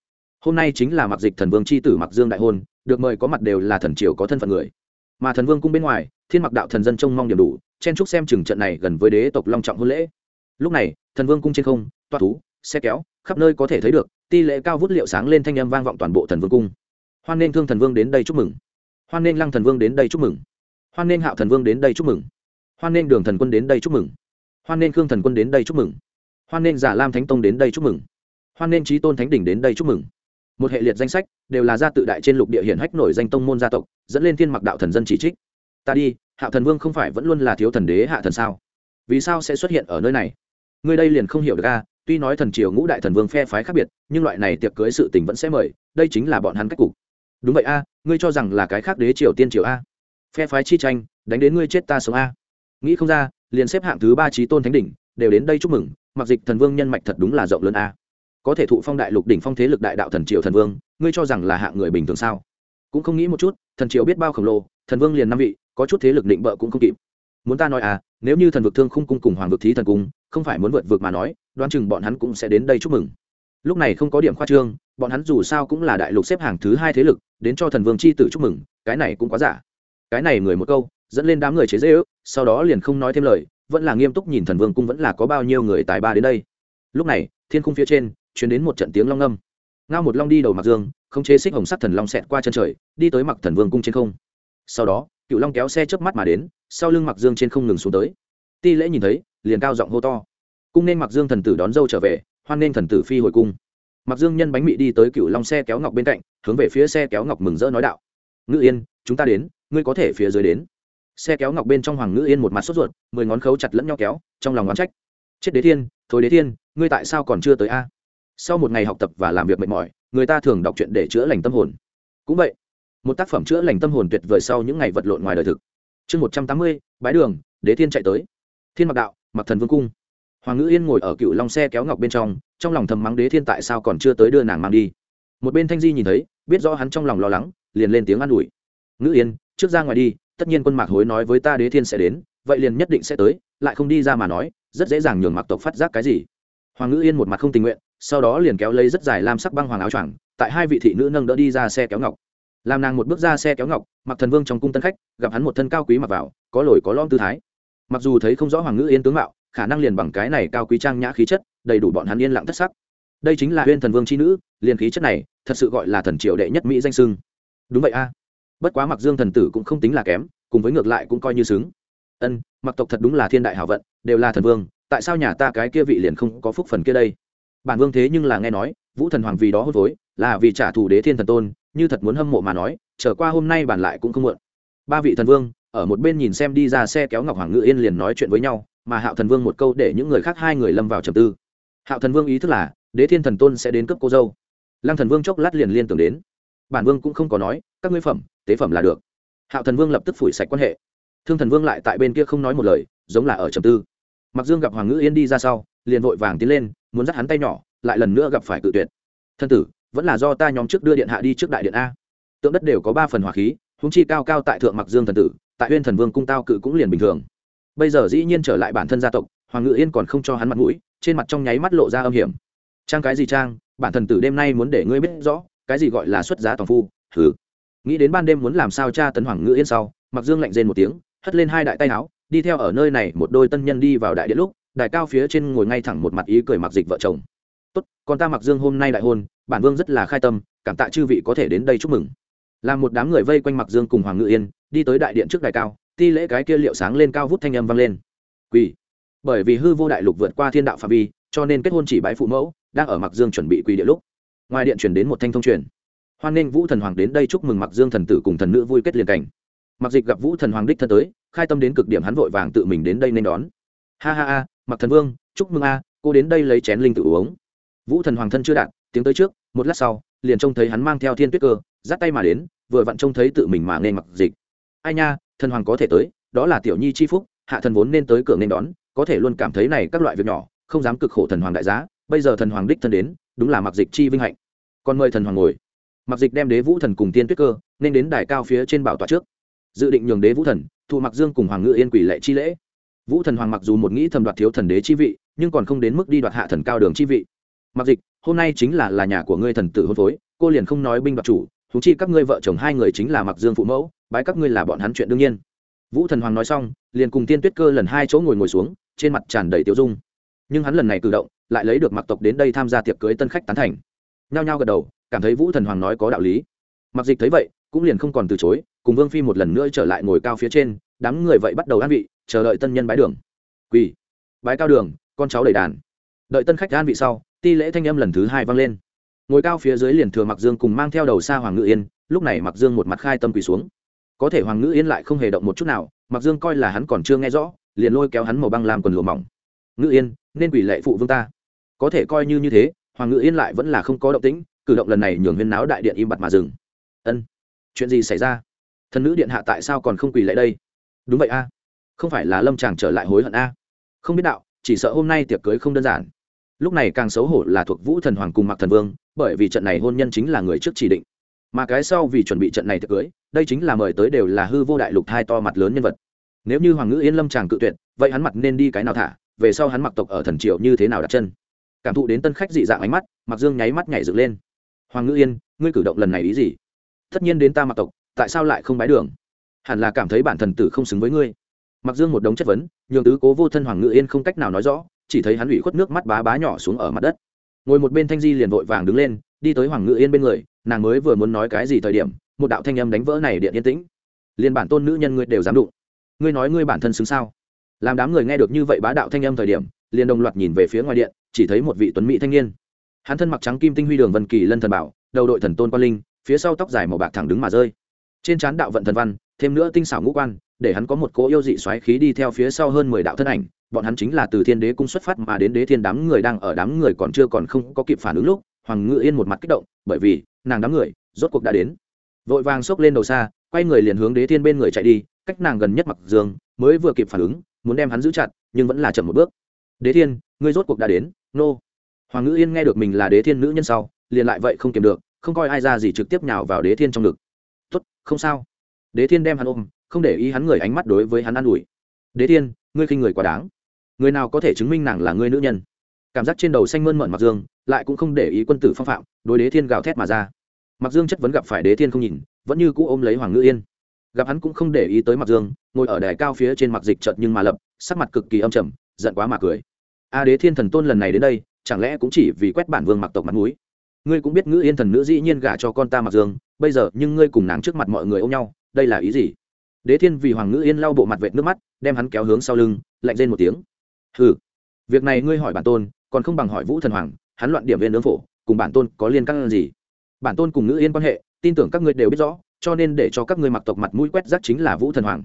Hôm nay chính là mặc dịch thần vương c h i tử mặc dương đại hôn, được mời có mặt đều là thần triều có thân phận người. Mà thần vương cung bên ngoài, thiên mặc đạo thần dân trông mong điểm đủ, chen chúc xem chừng trận này gần với đế tộc long trọng hôn lễ. Lúc này, thần vương cung trên không toa thú, xe kéo, khắp nơi có thể thấy được, ti lễ cao vút liệu sáng lên thanh âm vang vọng toàn bộ thần vương cung. Hoan nên thương thần vương đến đây chúc mừng. Hoan nên lăng thần vương đến đây chúc mừng. Hoan nên hạo thần vương đến đây chúc mừng. Hoan nên đường thần quân đến đây chúc mừng hoan nên khương thần quân đến đây chúc mừng. Hoan nên giả lam thánh tông đến đây chúc mừng. Hoan nên trí tôn thánh đỉnh đến đây chúc mừng. Một hệ liệt danh sách đều là gia tự đại trên lục địa hiển hách nổi danh tông môn gia tộc, dẫn lên thiên mặc đạo thần dân chỉ trích. Ta đi hạ thần vương không phải vẫn luôn là thiếu thần đế hạ thần sao? Vì sao sẽ xuất hiện ở nơi này? Ngươi đây liền không hiểu được a, tuy nói thần triều ngũ đại thần vương phe phái khác biệt, nhưng loại này tiệc cưới sự tình vẫn sẽ mời, đây chính là bọn hắn cách cục. Đúng vậy a, ngươi cho rằng là cái khác đế triều tiên triều a? Phe phái chi tranh, đánh đến ngươi chết ta sống a. Nghĩ không ra liền xếp hạng thứ ba trí tôn thánh đỉnh, đều đến đây chúc mừng, mặc dịch thần vương nhân mạch thật đúng là rộng lớn a. Có thể thụ phong đại lục đỉnh phong thế lực đại đạo thần triều thần vương, ngươi cho rằng là hạng người bình thường sao? Cũng không nghĩ một chút, thần triều biết bao khổng lồ, thần vương liền năm vị, có chút thế lực định bợ cũng không kịp. Muốn ta nói à nếu như thần vực thương không cung cùng hoàng vực thí thần cung, không phải muốn vượt vượt mà nói, đoán chừng bọn hắn cũng sẽ đến đây chúc mừng. Lúc này không có điểm khoa trương, bọn hắn dù sao cũng là đại lục xếp hàng thứ hai thế lực, đến cho thần vương c h i tử chúc mừng, cái này cũng quá giả. Cái này người một câu dẫn lên đám người chế dễ ước sau đó liền không nói thêm lời, vẫn là nghiêm túc nhìn thần vương cung vẫn là có bao nhiêu người tài ba đến đây. Lúc này, thiên khung phía trên chuyển đến một trận tiếng long âm. Ngao một long đi đầu mặc dương, không chế xích hồng sắc thần long xẹt qua chân trời, đi tới mặc thần vương cung trên không. Sau đó, cựu long kéo xe chớp mắt mà đến, sau lưng mặc dương trên không ngừng xuống tới. Ti lễ nhìn thấy, liền cao giọng hô to. Cung nên mặc dương thần tử đón dâu trở về, hoan nên thần tử phi hồi cung. Mặc dương nhân bánh mị đi tới cựu long xe kéo ngọc bên cạnh, hướng về phía xe kéo ngọc mừng rỡ nói đạo. Ngự yên, chúng ta đến, ngươi có thể phía dưới đến xe kéo ngọc bên trong hoàng ngữ yên một mặt sốt ruột, mười ngón khấu chặt lẫn nhau kéo, trong lòng oán trách. Chết đế thiên, thôi đế thiên, ngươi tại sao còn chưa tới a? Sau một ngày học tập và làm việc mệt mỏi, người ta thường đọc truyện để chữa lành tâm hồn. Cũng vậy, một tác phẩm chữa lành tâm hồn tuyệt vời sau những ngày vật lộn ngoài đời thực. Chương một trăm tám mươi bái đường, đế thiên chạy tới. Thiên mặc đạo, mặc thần vương cung. Hoàng ngữ yên ngồi ở cựu long xe kéo ngọc bên trong trong lòng thầm mắng đế thiên tại sao còn chưa tới đưa nàng mang đi. Một bên thanh di nhìn thấy, biết rõ hắn trong lòng lo lắng, liền lên tiếng an ủi. Ngữ yên, trước ra ngoài đi tất nhiên quân mạc hối nói với ta đế thiên sẽ đến, vậy liền nhất định sẽ tới, lại không đi ra mà nói, rất dễ dàng nhường mặc tộc phát giác cái gì. Hoàng ngữ yên một mặt không tình nguyện, sau đó liền kéo lấy rất dài lam sắc băng hoàng áo choàng, tại hai vị thị nữ nâng đỡ đi ra xe kéo ngọc. Làm nàng một bước ra xe kéo ngọc mặc thần vương trong cung tân khách, gặp hắn một thân cao quý mặc vào, có lồi có lom tư thái. Mặc dù thấy không rõ hoàng ngữ yên tướng mạo, khả năng liền bằng cái này cao quý trang nhã khí chất, đầy đủ bọn hắn yên lặng thất sắc. Đây chính là huyên thần vương c h i nữ, liền khí chất này, thật sự gọi là thần triều đệ nhất mỹ danh sưng đúng vậy a bất quá mặc dương thần tử cũng không tính là kém, cùng với ngược lại cũng coi như xứng. Ân mặc tộc thật đúng là thiên đại hảo vận, đều là thần vương, tại sao nhà ta cái kia vị liền không có phúc phần kia đây? Bản vương thế nhưng là nghe nói, vũ thần hoàng vì đó hôn phối, là vì trả thù đế thiên thần tôn, như thật muốn hâm mộ mà nói trở qua hôm nay bản lại cũng không muộn. Ba vị thần vương, ở một bên nhìn xem đi ra xe kéo ngọc hoàng ngự yên liền nói chuyện với nhau, mà hạo thần vương một câu để những người khác hai người lâm vào trầm tư. Hạo thần vương ý thức là, đế thiên thần tôn sẽ đến cướp cô dâu. Lăng thần vương chốc lát liền liên tưởng đến. Bản vương cũng không có nói, các ngươi phẩm tế phẩm là được. Hạo thần vương lập tức phủi sạch quan hệ. Thương thần vương lại tại bên kia không nói một lời, giống là ở trầm tư. Mặc dương gặp hoàng ngữ yên đi ra sau, liền vội vàng tiến lên, muốn dắt hắn tay nhỏ, lại lần nữa gặp phải cự tuyệt. Thân tử, vẫn là do ta nhóm trước đưa điện hạ đi trước đại điện a. Tượng đất đều có ba phần hỏa khí húng chi cao cao tại thượng mặc dương thần tử, tại huyên thần vương cung tao cự cũng liền bình thường. Bây giờ dĩ nhiên trở lại bản thân gia tộc, hoàng ngự yên còn không cho hắn mặt mũi, trên mặt trong nháy mắt lộ ra âm hiểm. Trang cái gì trang, bản thần tử đêm nay muốn để ngươi biết rõ, cái gì gọi là xuất giá toàn phu thử nghĩ đến ban đêm muốn làm sao cha tấn hoàng ngự yên sau mặc dương lạnh rên một tiếng, hất lên hai đại tay áo, đi theo ở nơi này một đôi tân nhân đi vào đại điện lúc đại cao phía trên ngồi ngay thẳng một mặt ý cười mặc dịch vợ chồng. Tốt còn ta mặc dương hôm nay đại hôn, bản vương rất là khai tâm, cảm tạ chư vị có thể đến đây chúc mừng. Làm một đám người vây quanh mặc dương cùng hoàng ngự yên, đi tới đại điện trước đại cao, ti lễ cái kia liệu sáng lên cao vút thanh âm vang lên. Quỳ. Bởi vì hư vô đại lục vượt qua thiên đạo phạm vi, cho nên kết hôn chỉ bái phụ mẫu, đang ở mặc dương chuẩn bị quỳ địa lúc. Ngoài điện chuyển đến một thanh thông truyền hoan nghênh vũ thần hoàng đến đây chúc mừng mặc dương thần tử cùng thần nữ vui kết liền cảnh. Mặc dịch gặp vũ thần hoàng đích thân tới, khai tâm đến cực điểm hắn vội vàng tự mình đến đây nên đón. Ha ha ha mặc thần vương, chúc mừng a, cô đến đây lấy chén linh tự uống. Vũ thần hoàng thân chưa đạt tiếng tới trước, một lát sau, liền trông thấy hắn mang theo thiên tuyết cơ, dắt tay mà đến, vừa vặn trông thấy tự mình mà nên mặc dịch. Ai nha, thần hoàng có thể tới, đó là tiểu nhi chi phúc, hạ thần vốn nên tới cửa nên đón, có thể luôn cảm thấy này các loại việc nhỏ, không dám cực khổ thần hoàng đại giá, bây giờ thần hoàng đích thân đến, đúng là mặc dịch chi vinh hạnh. Còn mời thần hoàng ngồi mặc dịch đem đế vũ thần cùng tiên tuyết cơ nên đến đài cao phía trên bảo tọa trước. Dự định nhường đế vũ thần, thụ mặc dương cùng hoàng ngự yên quỷ lệ chi lễ. Vũ thần hoàng mặc dù một nghĩ thầm đoạt thiếu thần đế chi vị, nhưng còn không đến mức đi đoạt hạ thần cao đường chi vị. Mặc dịch, hôm nay chính là là nhà của ngươi thần tử hôn phối, cô liền không nói binh đoạt chủ thú chi các ngươi vợ chồng hai người chính là mặc dương phụ mẫu, bái các ngươi là bọn hắn chuyện đương nhiên. Vũ thần hoàng nói xong, liền cùng tiên tuyết cơ lần hai chỗ ngồi ngồi xuống, trên mặt tràn đầy tiêu dung. Nhưng hắn lần này cử động, lại lấy được mặc tộc đến đây tham gia tiệc cưới tân khách tán thành. Nhao nhao gật đầu cảm thấy vũ thần hoàng nói có đạo lý. Mặc dịch thấy vậy, cũng liền không còn từ chối, cùng vương phi một lần nữa trở lại ngồi cao phía trên, đám người vậy bắt đầu an vị, chờ đợi tân nhân bái đường. Quỳ. Bái cao đường, con cháu đầy đàn. Đợi tân khách an vị sau, ti lễ thanh âm lần thứ hai vang lên. Ngồi cao phía dưới liền thừa mặc dương cùng mang theo đầu xa hoàng ngự yên, lúc này mặc dương một mặt khai tâm quỳ xuống. Có thể hoàng ngự yên lại không hề động một chút nào mặc dương coi là hắn còn chưa nghe rõ, liền lôi kéo hắn màu băng làm quần lụa mỏng. Ngự yên, nên quỷ lệ phụ vương ta. Có thể coi như như thế, hoàng ngự yên lại vẫn là không có động tĩnh cử động lần này nhường huyên náo đại điện im bặt mà dừng. Ân, chuyện gì xảy ra? Thần nữ điện hạ tại sao còn không quỳ lại đây? Đúng vậy a. Không phải là lâm chàng trở lại hối hận a? Không biết đạo, chỉ sợ hôm nay tiệc cưới không đơn giản. Lúc này càng xấu hổ là thuộc vũ thần hoàng cùng mặc thần vương, bởi vì trận này hôn nhân chính là người trước chỉ định. Mà cái sau vì chuẩn bị trận này tiệc cưới, đây chính là mời tới đều là hư vô đại lục hai to mặt lớn nhân vật. Nếu như hoàng ngữ yên lâm tràng cự tuyệt, vậy hắn mặt nên đi cái nào thả? Về sau hắn mặc tộc ở thần triều như thế nào đặt chân? Cảm thụ đến tân khách dị dạng ánh mắt mặc dương nháy mắt nhảy dựng lên hoàng ngữ yên, ngươi cử động lần này ý gì? Tất nhiên đến ta mặc tộc, tại sao lại không bái đường? Hẳn là cảm thấy bản thần tử không xứng với ngươi. Mặc dương một đống chất vấn, nhường tứ cố vô thân hoàng ngữ yên không cách nào nói rõ, chỉ thấy hắn ủy khuất nước mắt bá bá nhỏ xuống ở mặt đất. Ngồi một bên thanh di liền vội vàng đứng lên, đi tới hoàng ngữ yên bên người, nàng mới vừa muốn nói cái gì thời điểm, một đạo thanh âm đánh vỡ này điện yên tĩnh. Liền bản tôn nữ nhân ngươi đều dám đụng. Ngươi nói ngươi bản thân xứng sao? Làm đám người nghe được như vậy bá đạo thanh âm thời điểm, liền đồng loạt nhìn về phía ngoài điện, chỉ thấy một vị tuấn mỹ thanh niên hắn thân mặc trắng kim tinh huy đường vân kỳ lân thần bảo, đầu đội thần tôn quan linh, phía sau tóc dài màu bạc thẳng đứng mà rơi. Trên trán đạo vận thần văn, thêm nữa tinh xảo ngũ quan, để hắn có một cỗ yêu dị xoáy khí đi theo phía sau hơn mười đạo thân ảnh, bọn hắn chính là từ thiên đế cung xuất phát mà đến đế thiên đám người đang ở đám người còn chưa còn không có kịp phản ứng lúc, hoàng ngự yên một mặt kích động, bởi vì, nàng đám người, rốt cuộc đã đến. Vội vàng xốc lên đầu xa, quay người liền hướng đế thiên bên người chạy đi, cách nàng gần nhất mặc dương mới vừa kịp phản ứng, muốn đem hắn giữ chặt, nhưng vẫn là chậm một bước. Đế thiên, ngươi rốt cuộc đã đến, nô hoàng ngữ yên nghe được mình là đế thiên nữ nhân sau, liền lại vậy không kiềm được, không coi ai ra gì trực tiếp nhào vào đế thiên trong ngực. Tốt, không sao. Đế thiên đem hắn ôm, không để ý hắn người ánh mắt đối với hắn ă n ủi. Đế thiên, ngươi khinh người quá đáng. Người nào có thể chứng minh nàng là ngươi nữ nhân? Cảm giác trên đầu xanh mơn mận mặc dương, lại cũng không để ý quân tử phong phạm, đối đế thiên gào thét mà ra. Mặc dương chất vấn gặp phải đế thiên không nhìn, vẫn như cũ ôm lấy hoàng ngữ yên. Gặp hắn cũng không để ý tới mặc dương, ngồi ở đài cao phía trên mặc dịch trợt nhưng mà lập, sắc mặt cực kỳ âm trầm, giận quá mà cười. A, đế thiên thần tôn lần này đến đây chẳng lẽ cũng chỉ vì quét bản vương mặc tộc mặt mũi? Ngươi cũng biết ngữ yên thần nữ dĩ nhiên gả cho con ta mặc dương, bây giờ nhưng ngươi cùng nàng trước mặt mọi người ôm nhau, đây là ý gì? Đế thiên vì hoàng ngữ yên lau bộ mặt vệt nước mắt, đem hắn kéo hướng sau lưng, lạnh lên một tiếng. Ừ việc này ngươi hỏi bản tôn, còn không bằng hỏi vũ thần hoàng, hắn loạn điểm viên nướng phổ, cùng bản tôn có liên căn gì? Bản tôn cùng ngữ yên quan hệ, tin tưởng các ngươi đều biết rõ, cho nên để cho các ngươi mặc tộc mặt mũi quét rác chính là vũ thần hoàng.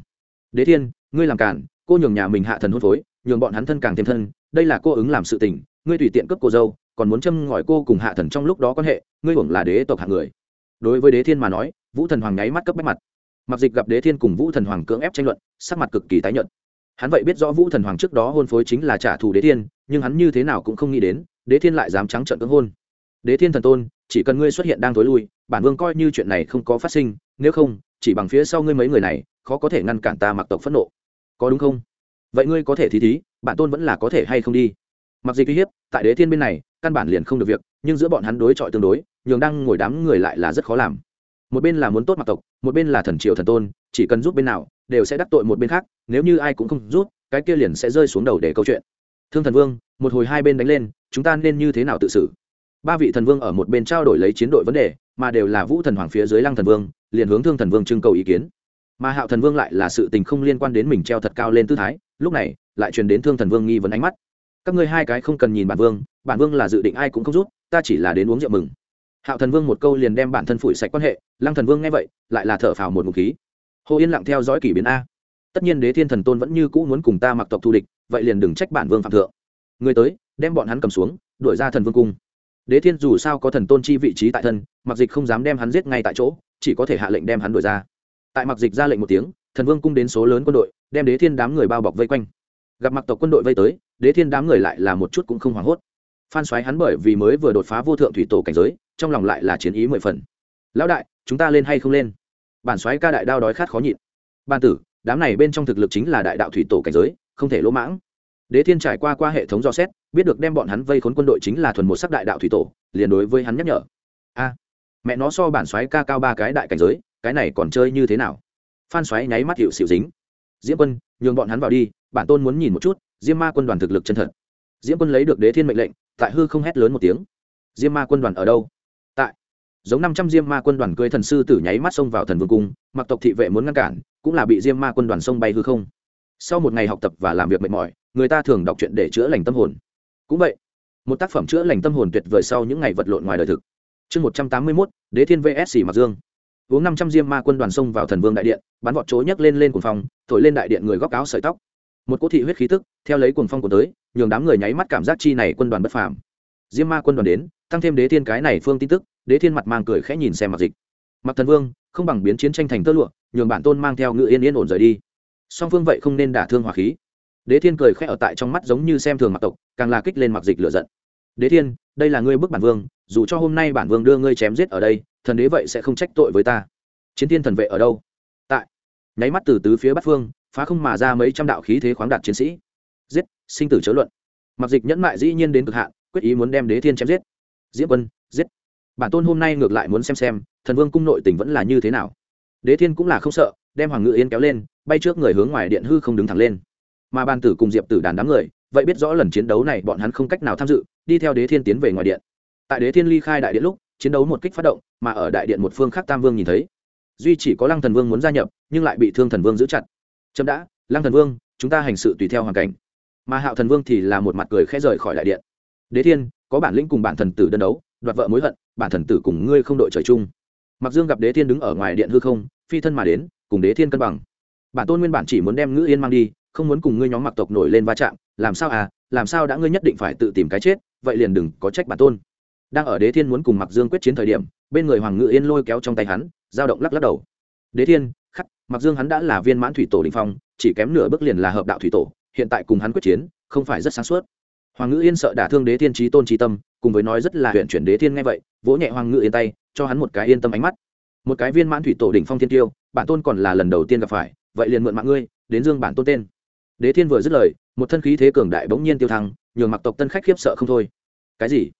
Đế thiên, ngươi làm cản cô nhường nhà mình hạ thần hôn phối, nhường bọn hắn thân càng thêm thân, đây là cô ứng làm sự tình ngươi tùy tiện cướp cô dâu, còn muốn châm ngòi cô cùng hạ thần trong lúc đó quan hệ, ngươi hưởng là đế tộc hạng người. Đối với đế thiên mà nói, vũ thần hoàng nháy mắt cấp bách mặt. Mặc dịch gặp đế thiên cùng vũ thần hoàng cưỡng ép tranh luận, sắc mặt cực kỳ tái nhợt. Hắn vậy biết rõ vũ thần hoàng trước đó hôn phối chính là trả thù đế thiên, nhưng hắn như thế nào cũng không nghĩ đến, đế thiên lại dám trắng trợn cưỡng hôn. Đế thiên thần tôn, chỉ cần ngươi xuất hiện đang tối lui, bản vương coi như chuyện này không có phát sinh, nếu không, chỉ bằng phía sau ngươi mấy người này, khó có thể ngăn cản ta mặc tộc phẫn nộ. Có đúng không? Vậy ngươi có thể thí thí, bản tôn vẫn là có thể hay không đi? Mặc dịch uy hiếp, tại đế thiên bên này, căn bản liền không được việc, nhưng giữa bọn hắn đối chọi tương đối, nhường đang ngồi đám người lại là rất khó làm. Một bên là muốn tốt mặc tộc, một bên là thần triều thần tôn, chỉ cần giúp bên nào, đều sẽ đắc tội một bên khác, nếu như ai cũng không rút cái kia liền sẽ rơi xuống đầu để câu chuyện. Thương thần vương, một hồi hai bên đánh lên, chúng ta nên như thế nào tự xử? Ba vị thần vương ở một bên trao đổi lấy chiến đội vấn đề, mà đều là vũ thần hoàng phía dưới lăng thần vương, liền hướng thương thần vương trưng cầu ý kiến. Mà hạo thần vương lại là sự tình không liên quan đến mình treo thật cao lên tư thái, lúc này, lại truyền đến thương thần vương nghi vấn ánh mắt các ngươi hai cái không cần nhìn bản vương bản vương là dự định ai cũng không rút ta chỉ là đến uống rượu mừng. Hạo thần vương một câu liền đem bản thân phủi sạch quan hệ, lăng thần vương nghe vậy, lại là thở phào một ngụm khí. Hồ yên lặng theo dõi kỷ biến a. Tất nhiên đế thiên thần tôn vẫn như cũ muốn cùng ta mặc tộc thù địch, vậy liền đừng trách bản vương phạm thượng. Người tới, đem bọn hắn cầm xuống, đuổi ra thần vương cung. Đế thiên dù sao có thần tôn chi vị trí tại thân, mặc dịch không dám đem hắn giết ngay tại chỗ, chỉ có thể hạ lệnh đem hắn đuổi ra. Tại mặc dịch ra lệnh một tiếng, thần vương cung đến số lớn quân đội, đem đế thiên đám người bao bọc vây quanh. Gặp mặc tộc quân đội vây tới đế thiên đám người lại là một chút cũng không hoảng hốt. Phan xoáy hắn bởi vì mới vừa đột phá vô thượng thủy tổ cảnh giới, trong lòng lại là chiến ý mười phần. Lão đại, chúng ta lên hay không lên? Bản xoáy ca đại đao đói khát khó nhịn. Ban tử, đám này bên trong thực lực chính là đại đạo thủy tổ cảnh giới, không thể lỗ mãng. Đế thiên trải qua qua hệ thống do xét, biết được đem bọn hắn vây khốn quân đội chính là thuần một sắc đại đạo thủy tổ, liền đối với hắn nhắc nhở. A, mẹ nó so bản xoáy ca cao ba cái đại cảnh giới, cái này còn chơi như thế nào? Phan xoáy nháy mắt hiệu xịu dính. Diễm quân, nhường bọn hắn vào đi, bản tôn muốn nhìn một chút diêm ma quân đoàn thực lực chân thật. Diễm quân lấy được đế thiên mệnh lệnh tại hư không hét lớn một tiếng. Diêm ma quân đoàn ở đâu? Tại. Giống năm trăm diêm ma quân đoàn cưới thần sư tử nháy mắt xông vào thần vương cung mặc tộc thị vệ muốn ngăn cản cũng là bị diêm ma quân đoàn xông bay hư không. Sau một ngày học tập và làm việc mệt mỏi người ta thường đọc truyện để chữa lành tâm hồn. Cũng vậy một tác phẩm chữa lành tâm hồn tuyệt vời sau những ngày vật lộn ngoài đời thực. Chương một trăm tám mươi mốt đế thiên vsc mặc dương. Uống năm trăm diêm ma quân đoàn xông vào thần vương đại điện bắn vọt chối nhấc lên lên cuồng phòng, thổi lên đại điện người góc áo sợi tóc một cỗ thị huyết khí tức, theo lấy cuồng phong của tới, nhường đám người nháy mắt cảm giác chi này quân đoàn bất phàm. Diêm ma quân đoàn đến, tăng thêm đế thiên cái này phương tin tức, đế thiên mặt mang cười khẽ nhìn xem mặc dịch. Mặc thần vương, không bằng biến chiến tranh thành tơ lụa, nhường bản tôn mang theo ngự yên yên ổn rời đi. Song phương vậy không nên đả thương hỏa khí. Đế thiên cười khẽ ở tại trong mắt giống như xem thường mặc tộc, càng là kích lên mặc dịch lựa giận. Đế thiên, đây là ngươi bức bản vương, dù cho hôm nay bản vương đưa ngươi chém giết ở đây, thần đế vậy sẽ không trách tội với ta. Chiến thiên thần vệ ở đâu? Nháy mắt từ tứ phía bắc phương, phá không mà ra mấy trăm đạo khí thế khoáng đạt chiến sĩ. Giết, sinh tử chớ luận. Mặc dịch nhẫn mại dĩ nhiên đến cực hạn, quyết ý muốn đem đế thiên chém giết. Diễm quân, giết. Bản tôn hôm nay ngược lại muốn xem xem, thần vương cung nội tình vẫn là như thế nào. Đế thiên cũng là không sợ, đem hoàng ngự yên kéo lên, bay trước người hướng ngoài điện hư không đứng thẳng lên. Mà ban tử cùng diệp tử đàn đám người, vậy biết rõ lần chiến đấu này bọn hắn không cách nào tham dự, đi theo đế thiên tiến về ngoài điện. Tại đế thiên ly khai đại điện lúc, chiến đấu một kích phát động, mà ở đại điện một phương khác tam vương nhìn thấy duy chỉ có lăng thần vương muốn gia nhập, nhưng lại bị thương thần vương giữ chặt. Chậm đã, lăng thần vương, chúng ta hành sự tùy theo hoàn cảnh. Mà hạo thần vương thì là một mặt cười khẽ rời khỏi đại điện. Đế thiên, có bản lĩnh cùng bản thần tử đơn đấu, đoạt vợ mối hận, bản thần tử cùng ngươi không đội trời chung. Mặc dương gặp đế thiên đứng ở ngoài điện hư không, phi thân mà đến, cùng đế thiên cân bằng. Bản tôn nguyên bản chỉ muốn đem ngữ yên mang đi, không muốn cùng ngươi nhóm mặc tộc nổi lên va chạm, làm sao à làm sao đã ngươi nhất định phải tự tìm cái chết, vậy liền đừng có trách bản tôn đang ở đế thiên muốn cùng mặc dương quyết chiến thời điểm, bên người hoàng ngự yên lôi kéo trong tay hắn, dao động lắc lắc đầu. Đế thiên, khắc, mặc dương hắn đã là viên mãn thủy tổ đình phong, chỉ kém nửa bước liền là hợp đạo thủy tổ, hiện tại cùng hắn quyết chiến, không phải rất sáng suốt. Hoàng ngự yên sợ đả thương đế thiên trí tôn trí tâm, cùng với nói rất là huyện chuyển đế thiên nghe vậy, vỗ nhẹ hoàng ngự yên tay, cho hắn một cái yên tâm ánh mắt. Một cái viên mãn thủy tổ đỉnh phong thiên tiêu, bản tôn còn là lần đầu tiên gặp phải, vậy liền mượn mạng ngươi, đến dương bản tôn tên. Đế thiên vừa dứt lời, một thân khí thế cường đại bỗng nhiên tiêu thăng, nhường mặc tộc tân khách khiếp sợ không thôi. Cái gì?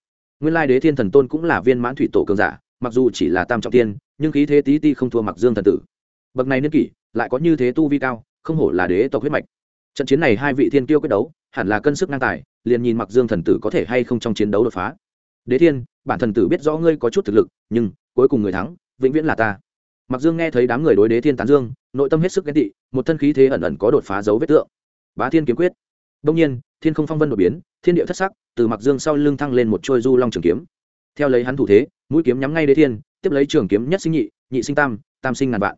Nguyên lai đế thiên thần tôn cũng là viên mãn thủy tổ cường giả, mặc dù chỉ là tam trọng tiên nhưng khí thế tí ti không thua mặc dương thần tử. Bậc này niên kỷ, lại có như thế tu vi cao, không hổ là đế tộc huyết mạch. Trận chiến này hai vị thiên tiêu quyết đấu, hẳn là cân sức ngang tài, liền nhìn mặc dương thần tử có thể hay không trong chiến đấu đột phá. Đế thiên, bản thần tử biết rõ ngươi có chút thực lực, nhưng cuối cùng người thắng, vĩnh viễn là ta. Mặc dương nghe thấy đám người đối đế thiên tán dương, nội tâm hết sức ghen tị, một thân khí thế ẩn ẩn có đột phá dấu vết tượng. Bá thiên kiếm quyết đông nhiên, thiên không phong vân đột biến, thiên địa thất sắc, từ mặc dương sau lưng thăng lên một trôi du long trường kiếm. Theo lấy hắn thủ thế, mũi kiếm nhắm ngay đế thiên, tiếp lấy trường kiếm nhất sinh nhị nhị sinh tam tam sinh ngàn vạn.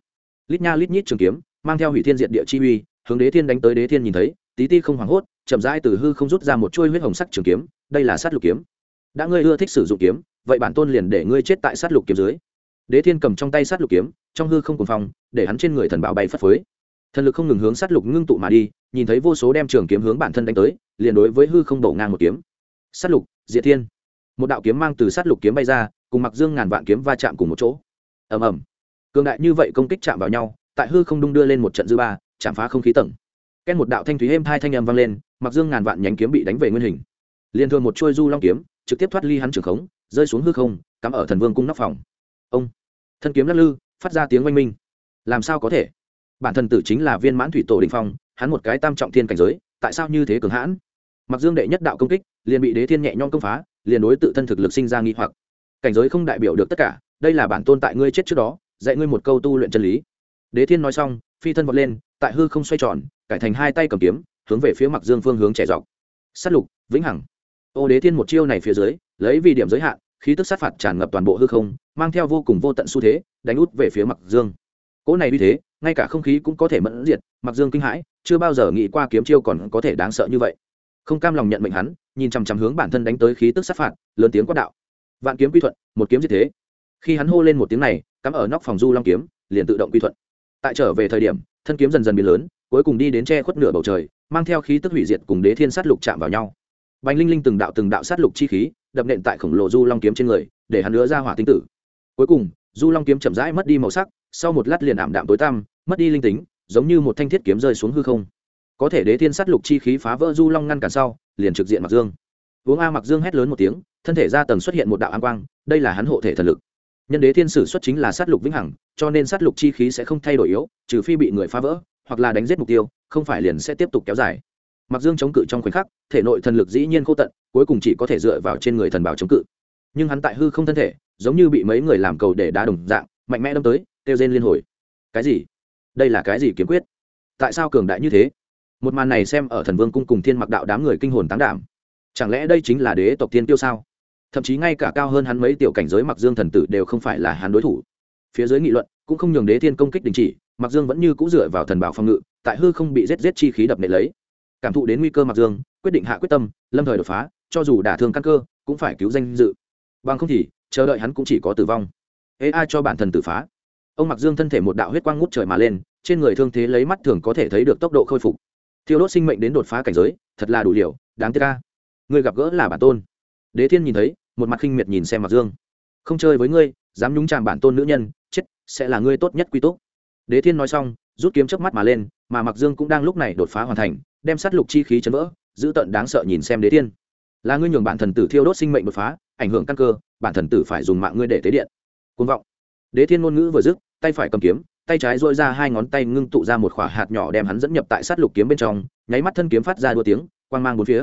Lít nha lít nhít trường kiếm, mang theo hủy thiên diện địa chi uy, hướng đế thiên đánh tới đế thiên nhìn thấy, tí ti không hoảng hốt, chậm rãi từ hư không rút ra một chuôi huyết hồng sắc trường kiếm, đây là sát lục kiếm. Đã ngươi ưa thích sử dụng kiếm, vậy bản tôn liền để ngươi chết tại sát lục kiếm dưới. Đế thiên cầm trong tay sát lục kiếm, trong hư không cuồng phòng để hắn trên người thần bảo bay phất phới thần lực không ngừng hướng sát lục ngưng tụ mà đi, nhìn thấy vô số đem trường kiếm hướng bản thân đánh tới, liền đối với hư không đổ ngang một kiếm. Sát lục, diệt thiên. Một đạo kiếm mang từ sát lục kiếm bay ra, cùng mặc dương ngàn vạn kiếm va chạm cùng một chỗ. Ầm ầm. Cường đại như vậy công kích chạm vào nhau, tại hư không đung đưa lên một trận dư ba, chạm phá không khí tầng. Ken một đạo thanh thúy êm hai thanh âm vang lên mặc dương ngàn vạn nhánh kiếm bị đánh về nguyên hình. Liền thường một trôi du long kiếm, trực tiếp thoát ly hắn trường khống, rơi xuống hư không, cắm ở thần vương cung nóc phòng. Ông. Thân kiếm lắc lư, phát ra tiếng oanh minh. Làm sao có thể? Bản thân tử chính là viên mãn thủy tổ đình phong, hắn một cái tam trọng thiên cảnh giới, tại sao như thế cường hãn? Mặc dương đệ nhất đạo công kích, liền bị đế thiên nhẹ nhõm công phá, liền đối tự thân thực lực sinh ra nghi hoặc. Cảnh giới không đại biểu được tất cả, đây là bản tôn tại ngươi chết trước đó, dạy ngươi một câu tu luyện chân lý. Đế thiên nói xong, phi thân vọt lên, tại hư không xoay tròn, cải thành hai tay cầm kiếm, hướng về phía mặc dương phương hướng trẻ dọc. S á t lục, vĩnh hằng. Ô đế thiên một chiêu này phía dưới, lấy vì điểm giới hạn, khí tức sát phạt tràn ngập toàn bộ hư không, mang theo vô cùng vô tận xu thế, đánh út về phía mặc dương cỗ này như thế, ngay cả không khí cũng có thể mẫn diệt, mặc dương kinh hãi, chưa bao giờ nghĩ qua kiếm chiêu còn có thể đáng sợ như vậy. Không cam lòng nhận mệnh hắn, nhìn chằm chằm hướng bản thân đánh tới khí tức sát phạt, lớn tiếng quát đạo. Vạn kiếm quy thuận, một kiếm như thế. Khi hắn hô lên một tiếng này, cắm ở nóc phòng du long kiếm, liền tự động quy thuận. Tại trở về thời điểm, thân kiếm dần dần biến lớn, cuối cùng đi đến che khuất nửa bầu trời, mang theo khí tức hủy diệt cùng đế thiên sát lục chạm vào nhau. Bánh linh linh từng đạo từng đạo sát lục chi khí, đập nện tại khổng lồ du long kiếm trên người, để hắn nữa ra hỏa tinh tử. Cuối cùng, du long kiếm chậm rãi mất đi màu sắc sau một lát liền ảm đạm tối tăm, mất đi linh tính, giống như một thanh thiết kiếm rơi xuống hư không. Có thể đế thiên sát lục chi khí phá vỡ du long ngăn cản sau, liền trực diện mặc dương. Uống a mặc dương hét lớn một tiếng, thân thể ra tầng xuất hiện một đạo an quang, đây là hắn hộ thể thần lực. Nhân đế thiên sử xuất chính là sát lục vĩnh hằng, cho nên sát lục chi khí sẽ không thay đổi yếu, trừ phi bị người phá vỡ, hoặc là đánh giết mục tiêu, không phải liền sẽ tiếp tục kéo dài. Mặc dương chống cự trong khoảnh khắc, thể nội thần lực dĩ nhiên khô tận, cuối cùng chỉ có thể dựa vào trên người thần bảo chống cự. Nhưng hắn tại hư không thân thể, giống như bị mấy người làm cầu để đá đồng dạng, mạnh mẽ đâm tới kêu rên liên hồi. Cái gì? Đây là cái gì kiếm quyết? Tại sao cường đại như thế? Một màn này xem ở thần vương cung cùng thiên mặc đạo đám người kinh hồn tán đảm. Chẳng lẽ đây chính là đế tộc thiên tiêu sao? Thậm chí ngay cả cao hơn hắn mấy tiểu cảnh giới mặc dương thần tử đều không phải là hắn đối thủ. Phía dưới nghị luận, cũng không nhường đế thiên công kích đình chỉ mặc dương vẫn như c ũ dựa vào thần bảo phòng ngự, tại hư không bị rết rết chi khí đập nệ lấy. Cảm thụ đến nguy cơ mặc dương, quyết định hạ quyết tâm, lâm thời đột phá, cho dù đả thương căn cơ, cũng phải cứu danh dự. Bằng không thì, chờ đợi hắn cũng chỉ có tử vong. Ê ai cho bản thần tử phá ông mặc dương thân thể một đạo huyết quang ngút trời mà lên, trên người thương thế lấy mắt thường có thể thấy được tốc độ khôi phục. Thiêu đốt sinh mệnh đến đột phá cảnh giới, thật là đủ liều, đáng tiếc ca người gặp gỡ là bản tôn. Đế thiên nhìn thấy, một mặt khinh miệt nhìn xem mặc dương. Không chơi với ngươi, dám nhúng chàm bản tôn nữ nhân, chết, sẽ là ngươi tốt nhất quy tốt đế thiên nói xong, rút kiếm chớp mắt mà lên, mà mặc dương cũng đang lúc này đột phá hoàn thành, đem sát lục chi khí chấn vỡ, giữ tận đáng sợ nhìn xem đế thiên. Là ngươi nhường bản thần tử thiêu đốt sinh mệnh đột phá, ảnh hưởng căn cơ, bản thần tử phải dùng mạng ngươi để tế điện. Côn vọng. Đế thiên ngôn ngữ vừa dứt tay phải cầm kiếm, tay trái dội ra hai ngón tay ngưng tụ ra một khỏa hạt nhỏ đem hắn dẫn nhập tại sát lục kiếm bên trong, nháy mắt thân kiếm phát ra đua tiếng, quang mang bốn phía.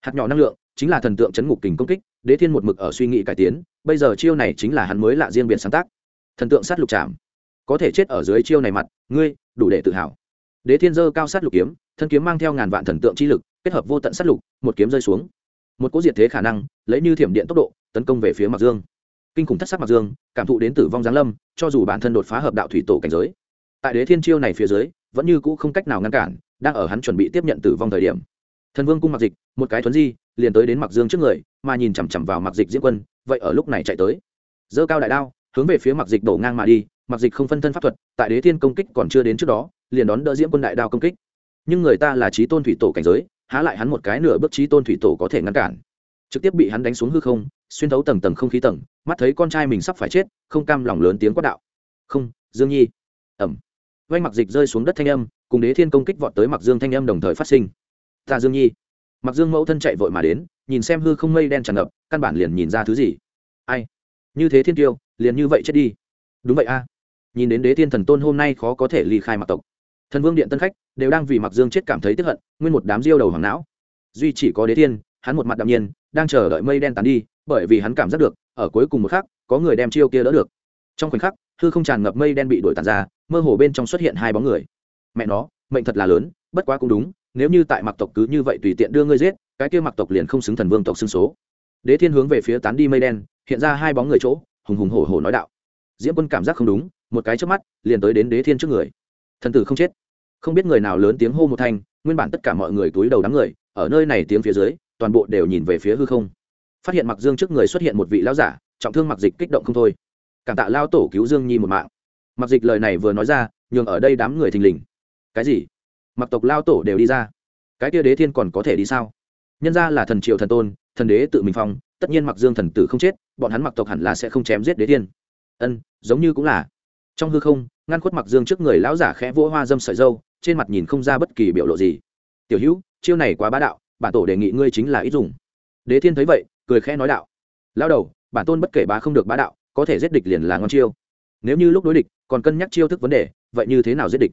Hạt nhỏ năng lượng chính là thần tượng chấn ngục kình công kích, đế thiên một mực ở suy nghĩ cải tiến, bây giờ chiêu này chính là hắn mới lạ riêng biệt sáng tác. Thần tượng sát lục chạm. Có thể chết ở dưới chiêu này mặt, ngươi, đủ để tự hào. Đế thiên dơ cao sát lục kiếm, thân kiếm mang theo ngàn vạn thần tượng chi lực, kết hợp vô tận sát lục, một kiếm rơi xuống. Một cỗ diệt thế khả năng, lấy như thiểm điện tốc độ, tấn công về phía mặt dương kinh khủng thất sắc mặt dương, cảm thụ đến tử vong giáng lâm, cho dù bản thân đột phá hợp đạo thủy tổ cảnh giới. Tại đế thiên chiêu này phía dưới, vẫn như cũ không cách nào ngăn cản, đang ở hắn chuẩn bị tiếp nhận tử vong thời điểm. Thần vương cung mặc dịch, một cái thuấn di, liền tới đến mặc dương trước người, mà nhìn chằm chằm vào mặc dịch diễm quân, vậy ở lúc này chạy tới. Dơ cao đại đao, hướng về phía mặc dịch đổ ngang mà đi, mặc dịch không phân thân pháp thuật, tại đế thiên công kích còn chưa đến trước đó, liền đón đỡ diễm quân đại đao công kích. Nhưng người ta là trí tôn thủy tổ cảnh giới, há lại hắn một cái nửa bước trí tôn thủy tổ có thể ngăn cản trực tiếp bị hắn đánh xuống hư không, xuyên thấu tầng tầng không khí tầng, mắt thấy con trai mình sắp phải chết, không cam lòng lớn tiếng quát đạo. Không, dương nhi. Ẩm vanh mặc dịch rơi xuống đất thanh âm, cùng đế thiên công kích vọt tới mặc dương thanh âm đồng thời phát sinh. Ta dương nhi. Mặc dương mẫu thân chạy vội mà đến, nhìn xem hư không mây đen tràn ngập, căn bản liền nhìn ra thứ gì. Ai? Như thế thiên tiêu, liền như vậy chết đi. Đúng vậy a. Nhìn đến đế thiên thần tôn hôm nay khó có thể ly khai mặc tộc. Thần vương điện tân khách đều đang vì mặc dương chết cảm thấy tiếp hận, nguyên một đám diêu đầu hoàng não. Duy chỉ có đế thiên, hắn một mặt đạm nhiên đang chờ đợi mây đen tàn đi, bởi vì hắn cảm giác được, ở cuối cùng một khắc, có người đem chiêu kia đỡ được. Trong khoảnh khắc, hư không tràn ngập mây đen bị đổi tàn ra, mơ hồ bên trong xuất hiện hai bóng người. Mẹ nó, mệnh thật là lớn, bất quá cũng đúng, nếu như tại mặc tộc cứ như vậy tùy tiện đưa ngươi giết, cái kia mặc tộc liền không xứng thần vương tộc xưng số. Đế thiên hướng về phía tán đi mây đen, hiện ra hai bóng người chỗ, hùng hùng hổ hổ nói đạo. Diễm quân cảm giác không đúng, một cái trước mắt, liền tới đến đế thiên trước người. Thần tử không chết. Không biết người nào lớn tiếng hô một thanh, nguyên bản tất cả mọi người túi đầu đám người, ở nơi này tiếng phía dưới toàn bộ đều nhìn về phía hư không. Phát hiện mặc dương trước người xuất hiện một vị lão giả, trọng thương mặc dịch kích động không thôi. Cảm tạ lao tổ cứu dương nhi một mạng. Mặc dịch lời này vừa nói ra, nhường ở đây đám người thình lình. Cái gì? Mặc tộc lao tổ đều đi ra. Cái kia đế thiên còn có thể đi sao? Nhân ra là thần triệu thần tôn, thần đế tự mình phong, tất nhiên mặc dương thần tử không chết, bọn hắn mặc tộc hẳn là sẽ không chém giết đế thiên. Ân, giống như cũng là. Trong hư không, ngăn khuất mặc dương trước người lão giả khẽ vỗ hoa dâm sợi dâu, trên mặt nhìn không ra bất kỳ biểu lộ gì. Tiểu hữu, chiêu này quá bá đạo bản tổ đề nghị ngươi chính là ít dùng. Đế thiên thấy vậy cười khẽ nói đạo. Lao đầu bản tôn bất kể bá không được bá đạo có thể giết địch liền là ngon chiêu. Nếu như lúc đối địch còn cân nhắc chiêu thức vấn đề vậy như thế nào giết địch?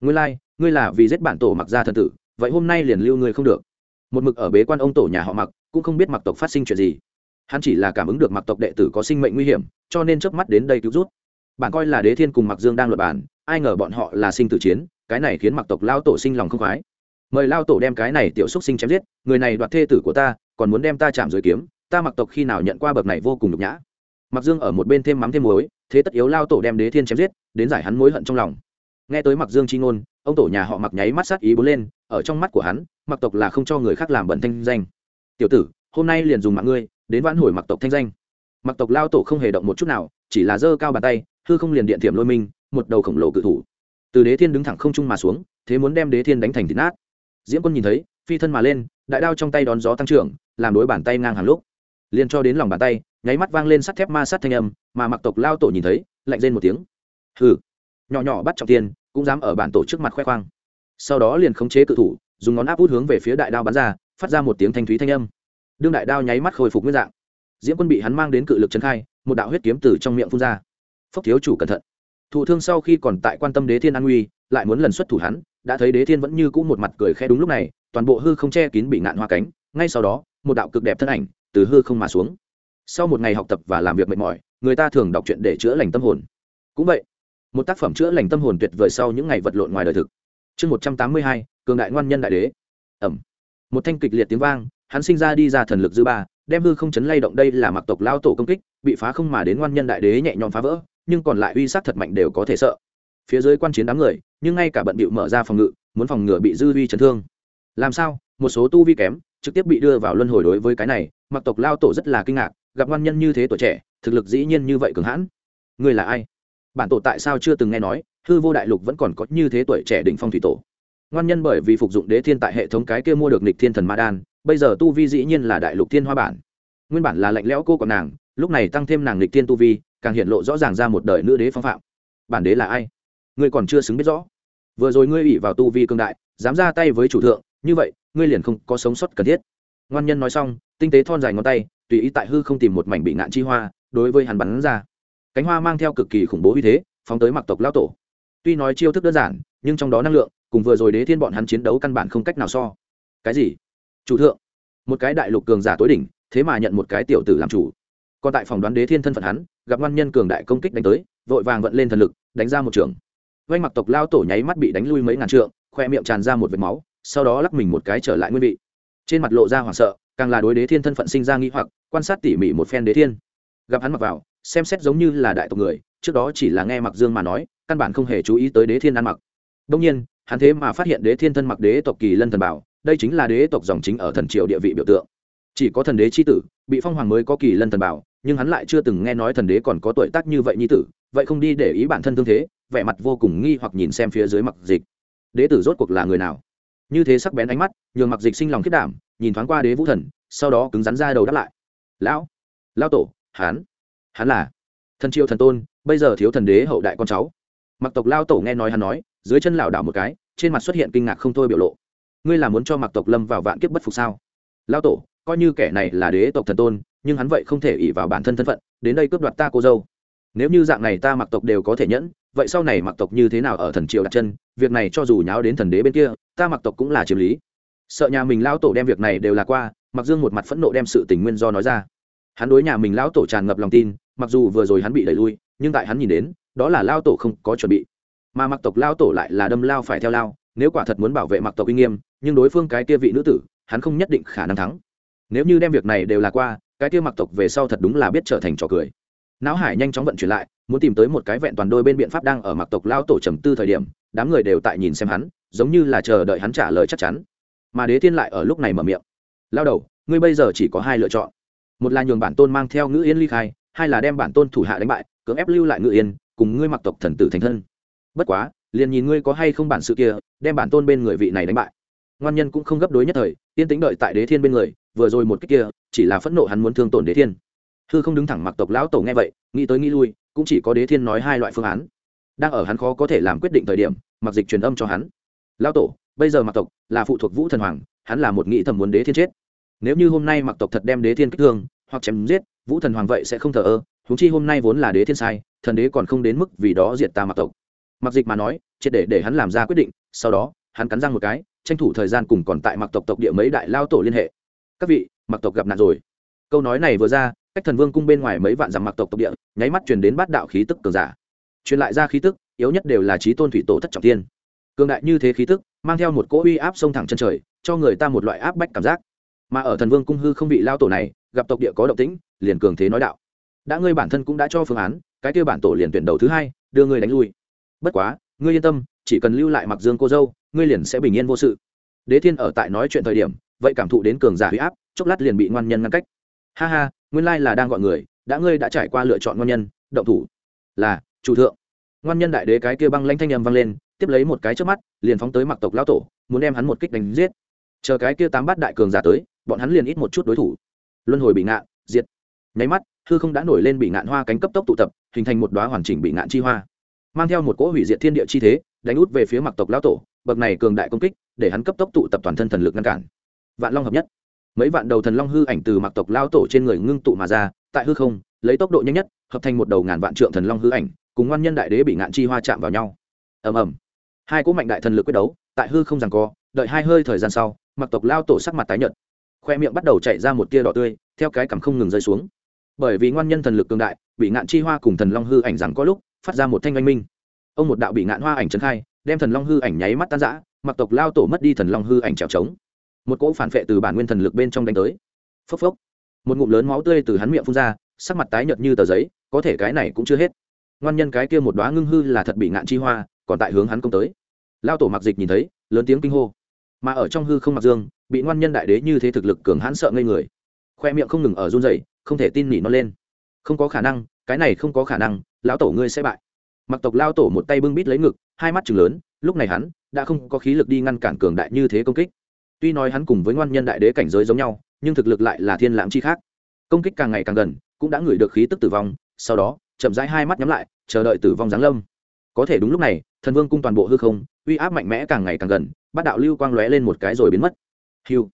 Ngươi lai、like, ngươi là vì giết bản tổ mặc ra thần tử vậy hôm nay liền lưu ngươi không được. Một mực ở bế quan ông tổ nhà họ mặc cũng không biết mặc tộc phát sinh chuyện gì. Hắn chỉ là cảm ứng được mặc tộc đệ tử có sinh mệnh nguy hiểm cho nên chớp mắt đến đây cứu rút. Bạn coi là đế thiên cùng mặc dương đang luật bản ai ngờ bọn họ là sinh tử chiến cái này khiến mặc tộc lao tổ sinh lòng không khoái mời lao tổ đem cái này tiểu xúc sinh chém giết, người này đoạt thê tử của ta, còn muốn đem ta chạm dưới kiếm, ta mặc tộc khi nào nhận qua bậc này vô cùng nhục nhã. Mặc dương ở một bên thêm mắm thêm muối, thế tất yếu lao tổ đem đế thiên chém giết, đến giải hắn mối hận trong lòng. Nghe tới mặc dương chi ngôn, ông tổ nhà họ mặc nháy mắt sát ý bốn lên, ở trong mắt của hắn, mặc tộc là không cho người khác làm bận thanh danh. Tiểu tử, hôm nay liền dùng mạng ngươi, đến vãn hồi mặc tộc thanh danh. Mặc tộc lao tổ không hề động một chút nào, chỉ là giơ cao bàn tay, hư không liền điện thiểm lôi minh một đầu khổng lồ cự thủ. Từ đế thiên đứng thẳng không trung mà xuống, thế muốn đem đế thiên đánh thành thịt nát diễm quân nhìn thấy phi thân mà lên đại đao trong tay đón gió tăng trưởng làm đối bàn tay ngang hàng lúc. Liền cho đến lòng bàn tay nháy mắt vang lên sắt thép ma sát thanh âm mà mặc tộc lao tổ nhìn thấy lạnh lên một tiếng. Hừ. Nhỏ nhỏ bắt trọng tiền, cũng dám ở bản tổ trước mặt khoe khoang. Sau đó liền khống chế cự thủ dùng ngón áp út hướng về phía đại đao bắn ra phát ra một tiếng thanh thúy thanh âm. Đương đại đao nháy mắt khôi phục nguyên dạng. Diễm quân bị hắn mang đến cự lực trấn khai một đạo huyết kiếm từ trong miệng phun ra. Phốc thiếu chủ cẩn thận. Thụ thương sau khi còn tại quan tâm đế thiên an nguy lại muốn lần xuất thủ hắn đã thấy đế thiên vẫn như cũ một mặt cười khe đúng lúc này, toàn bộ hư không che kín bị ngạn hoa cánh, ngay sau đó, một đạo cực đẹp thân ảnh từ hư không mà xuống. Sau một ngày học tập và làm việc mệt mỏi, người ta thường đọc truyện để chữa lành tâm hồn. Cũng vậy, một tác phẩm chữa lành tâm hồn tuyệt vời sau những ngày vật lộn ngoài đời thực. Chương một trăm tám mươi hai, cường đại ngoan nhân đại đế. Ẩm. Một thanh kịch liệt tiếng vang, hắn sinh ra đi ra thần lực dư ba, đem hư không chấn lay động đây là mặc tộc lao tổ công kích, bị phá không mà đến ngoan nhân đại đế nhẹ nhõm phá vỡ, nhưng còn lại uy sát thật mạnh đều có thể sợ phía dưới quan chiến đám người, nhưng ngay cả bận bịu mở ra phòng ngự, muốn phòng ngừa bị dư vi chấn thương. Làm sao? Một số tu vi kém, trực tiếp bị đưa vào luân hồi đối với cái này, mặc tộc lao tổ rất là kinh ngạc, gặp ngoan nhân như thế tuổi trẻ, thực lực dĩ nhiên như vậy cường hãn. Người là ai? Bản tổ tại sao chưa từng nghe nói, hư vô đại lục vẫn còn có như thế tuổi trẻ đỉnh phong thủy tổ. Ngoan nhân bởi vì phục dụng đế thiên tại hệ thống cái kia mua được nịch thiên thần ma đan, bây giờ tu vi dĩ nhiên là đại lục thiên hoa bản. Nguyên bản là lạnh lẽo cô còn nàng, lúc này tăng thêm nàng nịch thiên tu vi, càng hiện lộ rõ ràng ra một đời nữ đế phong phạm. Bản đế là ai? Ngươi còn chưa xứng biết rõ. Vừa rồi ngươi ủy vào tu vi cương đại, dám ra tay với chủ thượng, như vậy, ngươi liền không có sống sót cần thiết. Ngoan nhân nói xong, tinh tế thon dài ngón tay, tùy ý tại hư không tìm một mảnh bị ngạn chi hoa, đối với hắn bắn ra. Cánh hoa mang theo cực kỳ khủng bố uy thế, phóng tới mặc tộc lao tổ. Tuy nói chiêu thức đơn giản, nhưng trong đó năng lượng, cùng vừa rồi đế thiên bọn hắn chiến đấu căn bản không cách nào so. Cái gì? Chủ thượng. Một cái đại lục cường giả tối đỉnh, thế mà nhận một cái tiểu tử làm chủ. Còn tại phòng đoán đế thiên thân phận hắn, gặp ngoan nhân cường đại công kích đánh tới, vội vàng vận lên thần lực, đánh ra một trường vanh mặc tộc lao tổ nháy mắt bị đánh lui mấy ngàn trượng, khoe miệng tràn ra một vệt máu, sau đó lắc mình một cái trở lại nguyên vị. Trên mặt lộ ra hoảng sợ, càng là đối đế thiên thân phận sinh ra nghi hoặc, quan sát tỉ mỉ một phen đế thiên. Gặp hắn mặc vào, xem xét giống như là đại tộc người, trước đó chỉ là nghe mặc dương mà nói, căn bản không hề chú ý tới đế thiên ăn mặc. Đông nhiên, hắn thế mà phát hiện đế thiên thân mặc đế tộc kỳ lân thần bảo, đây chính là đế tộc dòng chính ở thần triều địa vị biểu tượng. Chỉ có thần đế c h i tử, bị phong hoàng mới có kỳ lân thần bảo, nhưng hắn lại chưa từng nghe nói thần đế còn có tuổi tác như vậy nhi tử, vậy không đi để ý bản thân thương thế vẻ mặt vô cùng nghi hoặc nhìn xem phía dưới mặc dịch. Đế tử rốt cuộc là người nào? Như thế sắc bén ánh mắt, nhường mặc dịch sinh lòng khiết đảm, nhìn thoáng qua đế vũ thần, sau đó cứng rắn ra đầu đáp lại. Lão lao tổ hán hắn là thần triều thần tôn, bây giờ thiếu thần đế hậu đại con cháu. Mặc tộc lao tổ nghe nói hắn nói, dưới chân lảo đảo một cái, trên mặt xuất hiện kinh ngạc không thôi biểu lộ. Ngươi là muốn cho mặc tộc lâm vào vạn kiếp bất phục sao? Lao tổ, coi như kẻ này là đế tộc thần tôn, nhưng hắn vậy không thể ỉ vào bản thân thân phận, đến đây cướp đoạt ta cô dâu. Nếu như dạng này ta mặc tộc đều có thể nhẫn vậy sau này mặc tộc như thế nào ở thần triều đặt chân, việc này cho dù nháo đến thần đế bên kia, ta mặc tộc cũng là chiếm lý. Sợ nhà mình lão tổ đem việc này đều là qua mặc dương một mặt phẫn nộ đem sự tình nguyên do nói ra. Hắn đối nhà mình lão tổ tràn ngập lòng tin, mặc dù vừa rồi hắn bị đẩy lui, nhưng tại hắn nhìn đến, đó là lao tổ không có chuẩn bị. Mà mặc tộc lao tổ lại là đâm lao phải theo lao, nếu quả thật muốn bảo vệ mặc tộc uy nghiêm, nhưng đối phương cái kia vị nữ tử, hắn không nhất định khả năng thắng. Nếu như đem việc này đều là qua, cái kia mặc tộc về sau thật đúng là biết trở thành trò cười. Não hải nhanh chóng vận chuyển lại muốn tìm tới một cái vẹn toàn đôi bên biện pháp đang ở mặc tộc lao tổ trầm tư thời điểm, đám người đều tại nhìn xem hắn, giống như là chờ đợi hắn trả lời chắc chắn. Mà đế thiên lại ở lúc này mở miệng. Lao đầu, ngươi bây giờ chỉ có hai lựa chọn. Một là nhường bản tôn mang theo ngữ yên ly khai, hai là đem bản tôn thủ hạ đánh bại, cưỡng ép lưu lại ngữ yên, cùng ngươi mặc tộc thần tử thành thân. Bất quá, liền nhìn ngươi có hay không bản sự kia, đem bản tôn bên người vị này đánh bại. Ngoan nhân cũng không gấp đối nhất thời tiên tính đợi tại đế thiên bên người, vừa rồi một cách kia, chỉ là phẫn nộ hắn muốn thương tổn đế thiên. Hư không đứng thẳng mặc tộc lão tổ nghe vậy, nghĩ tới nghĩ lui cũng chỉ có đế thiên nói hai loại phương án. Đang ở hắn khó có thể làm quyết định thời điểm, mặc dịch truyền âm cho hắn. Lão tổ, bây giờ mặc tộc là phụ thuộc vũ thần hoàng, hắn là một nghĩ thầm muốn đế thiên chết. Nếu như hôm nay mặc tộc thật đem đế thiên kích thương, hoặc chém giết, vũ thần hoàng vậy sẽ không thờ ơ húng chi hôm nay vốn là đế thiên sai, thần đế còn không đến mức vì đó diệt ta mặc tộc. Mặc dịch mà nói, triệt để để hắn làm ra quyết định, sau đó, hắn cắn răng một cái, tranh thủ thời gian cùng còn tại mặc tộc tộc địa mấy đại lao tổ liên hệ. Các vị, mặc tộc gặp nạn rồi. Câu nói này vừa ra cách thần vương cung bên ngoài mấy vạn dặm mặc tộc tộc địa, nháy mắt truyền đến bát đạo khí tức cường giả. Truyền lại ra khí tức, yếu nhất đều là trí tôn thủy tổ thất trọng tiên cường đại như thế khí tức, mang theo một cỗ uy áp sông thẳng chân trời, cho người ta một loại áp bách cảm giác. Mà ở thần vương cung hư không bị lao tổ này, gặp tộc địa có động tĩnh, liền cường thế nói đạo. Đã ngươi bản thân cũng đã cho phương án, cái kêu bản tổ liền tuyển đầu thứ hai, đưa ngươi đánh lui. Bất quá, ngươi yên tâm, chỉ cần lưu lại mặc dương cô dâu, ngươi liền sẽ bình yên vô sự. Đế thiên ở tại nói chuyện thời điểm, vậy cảm thụ đến cường giả huy áp, chốc lát liền bị ngoan nhân ngăn cách ha ha, nguyên lai là đang gọi người, đã ngươi đã trải qua lựa chọn ngon nhân, động thủ. Là, chủ thượng. Ngoan nhân đại đế cái kia băng lanh thanh âm vang lên, tiếp lấy một cái trước mắt, liền phóng tới mặc tộc lão tổ, muốn đem hắn một kích đánh giết. Chờ cái kia tám bát đại cường giả tới, bọn hắn liền ít một chút đối thủ. Luân hồi bị ngạn, diệt. Nháy mắt, hư không đã nổi lên bị ngạn hoa cánh cấp tốc tụ tập, hình thành một đoá hoàn chỉnh bị ngạn chi hoa. Mang theo một cỗ hủy diệt thiên địa chi thế, đánh út về phía mặc tộc lão tổ, bậc này cường đại công kích, để hắn cấp tốc tụ tập toàn thân thần lực ngăn cản. Vạn long hợp nhất mấy vạn đầu thần long hư ảnh từ mặc tộc lao tổ trên người ngưng tụ mà ra, tại hư không, lấy tốc độ nhanh nhất, hợp thành một đầu ngàn vạn trượng thần long hư ảnh, cùng ngoan nhân đại đế bị ngạn chi hoa chạm vào nhau. Ầm ầm. Hai cỗ mạnh đại thần lực quyết đấu, tại hư không rằng co, đợi hai hơi thời gian sau, mặc tộc lao tổ sắc mặt tái nhợt. Khoe miệng bắt đầu chạy ra một tia đỏ tươi, theo cái cằm không ngừng rơi xuống. Bởi vì ngoan nhân thần lực cường đại, bị ngạn chi hoa cùng thần long hư ảnh rằng có lúc, phát ra một thanh oanh minh. Ông một đạo bị ngạn hoa ảnh trấn khai, đem thần long hư ảnh nháy mắt tan rã, mặc tộc lao tổ mất đi thần long hư ảnh trèo trống một cỗ phản vệ từ bản nguyên thần lực bên trong đánh tới. Phốc phốc. Một ngụm lớn máu tươi từ hắn miệng phun ra sắc mặt tái nhợt như tờ giấy có thể cái này cũng chưa hết. Ngoan nhân cái kia một đoá ngưng hư là thật bị ngạn chi hoa còn tại hướng hắn công tới. Lao tổ mặc dịch nhìn thấy lớn tiếng kinh hô. Mà ở trong hư không mặc dương bị ngoan nhân đại đế như thế thực lực cường hãn sợ ngây người. Khoe miệng không ngừng ở run rẩy, không thể tin nỉ nó lên. Không có khả năng cái này không có khả năng lão tổ ngươi sẽ bại. Mặc tộc lao tổ một tay bưng bít lấy ngực hai mắt chừng lớn lúc này hắn đã không có khí lực đi ngăn cản cường đại như thế công kích tuy nói hắn cùng với ngoan nhân đại đế cảnh giới giống nhau, nhưng thực lực lại là thiên lãm chi khác. Công kích càng ngày càng gần, cũng đã ngửi được khí tức tử vong, sau đó, chậm rãi hai mắt nhắm lại, chờ đợi tử vong giáng lâm. Có thể đúng lúc này, thần vương cung toàn bộ hư không, uy áp mạnh mẽ càng ngày càng gần bát đạo lưu quang lóe lên một cái rồi biến mất. Hiu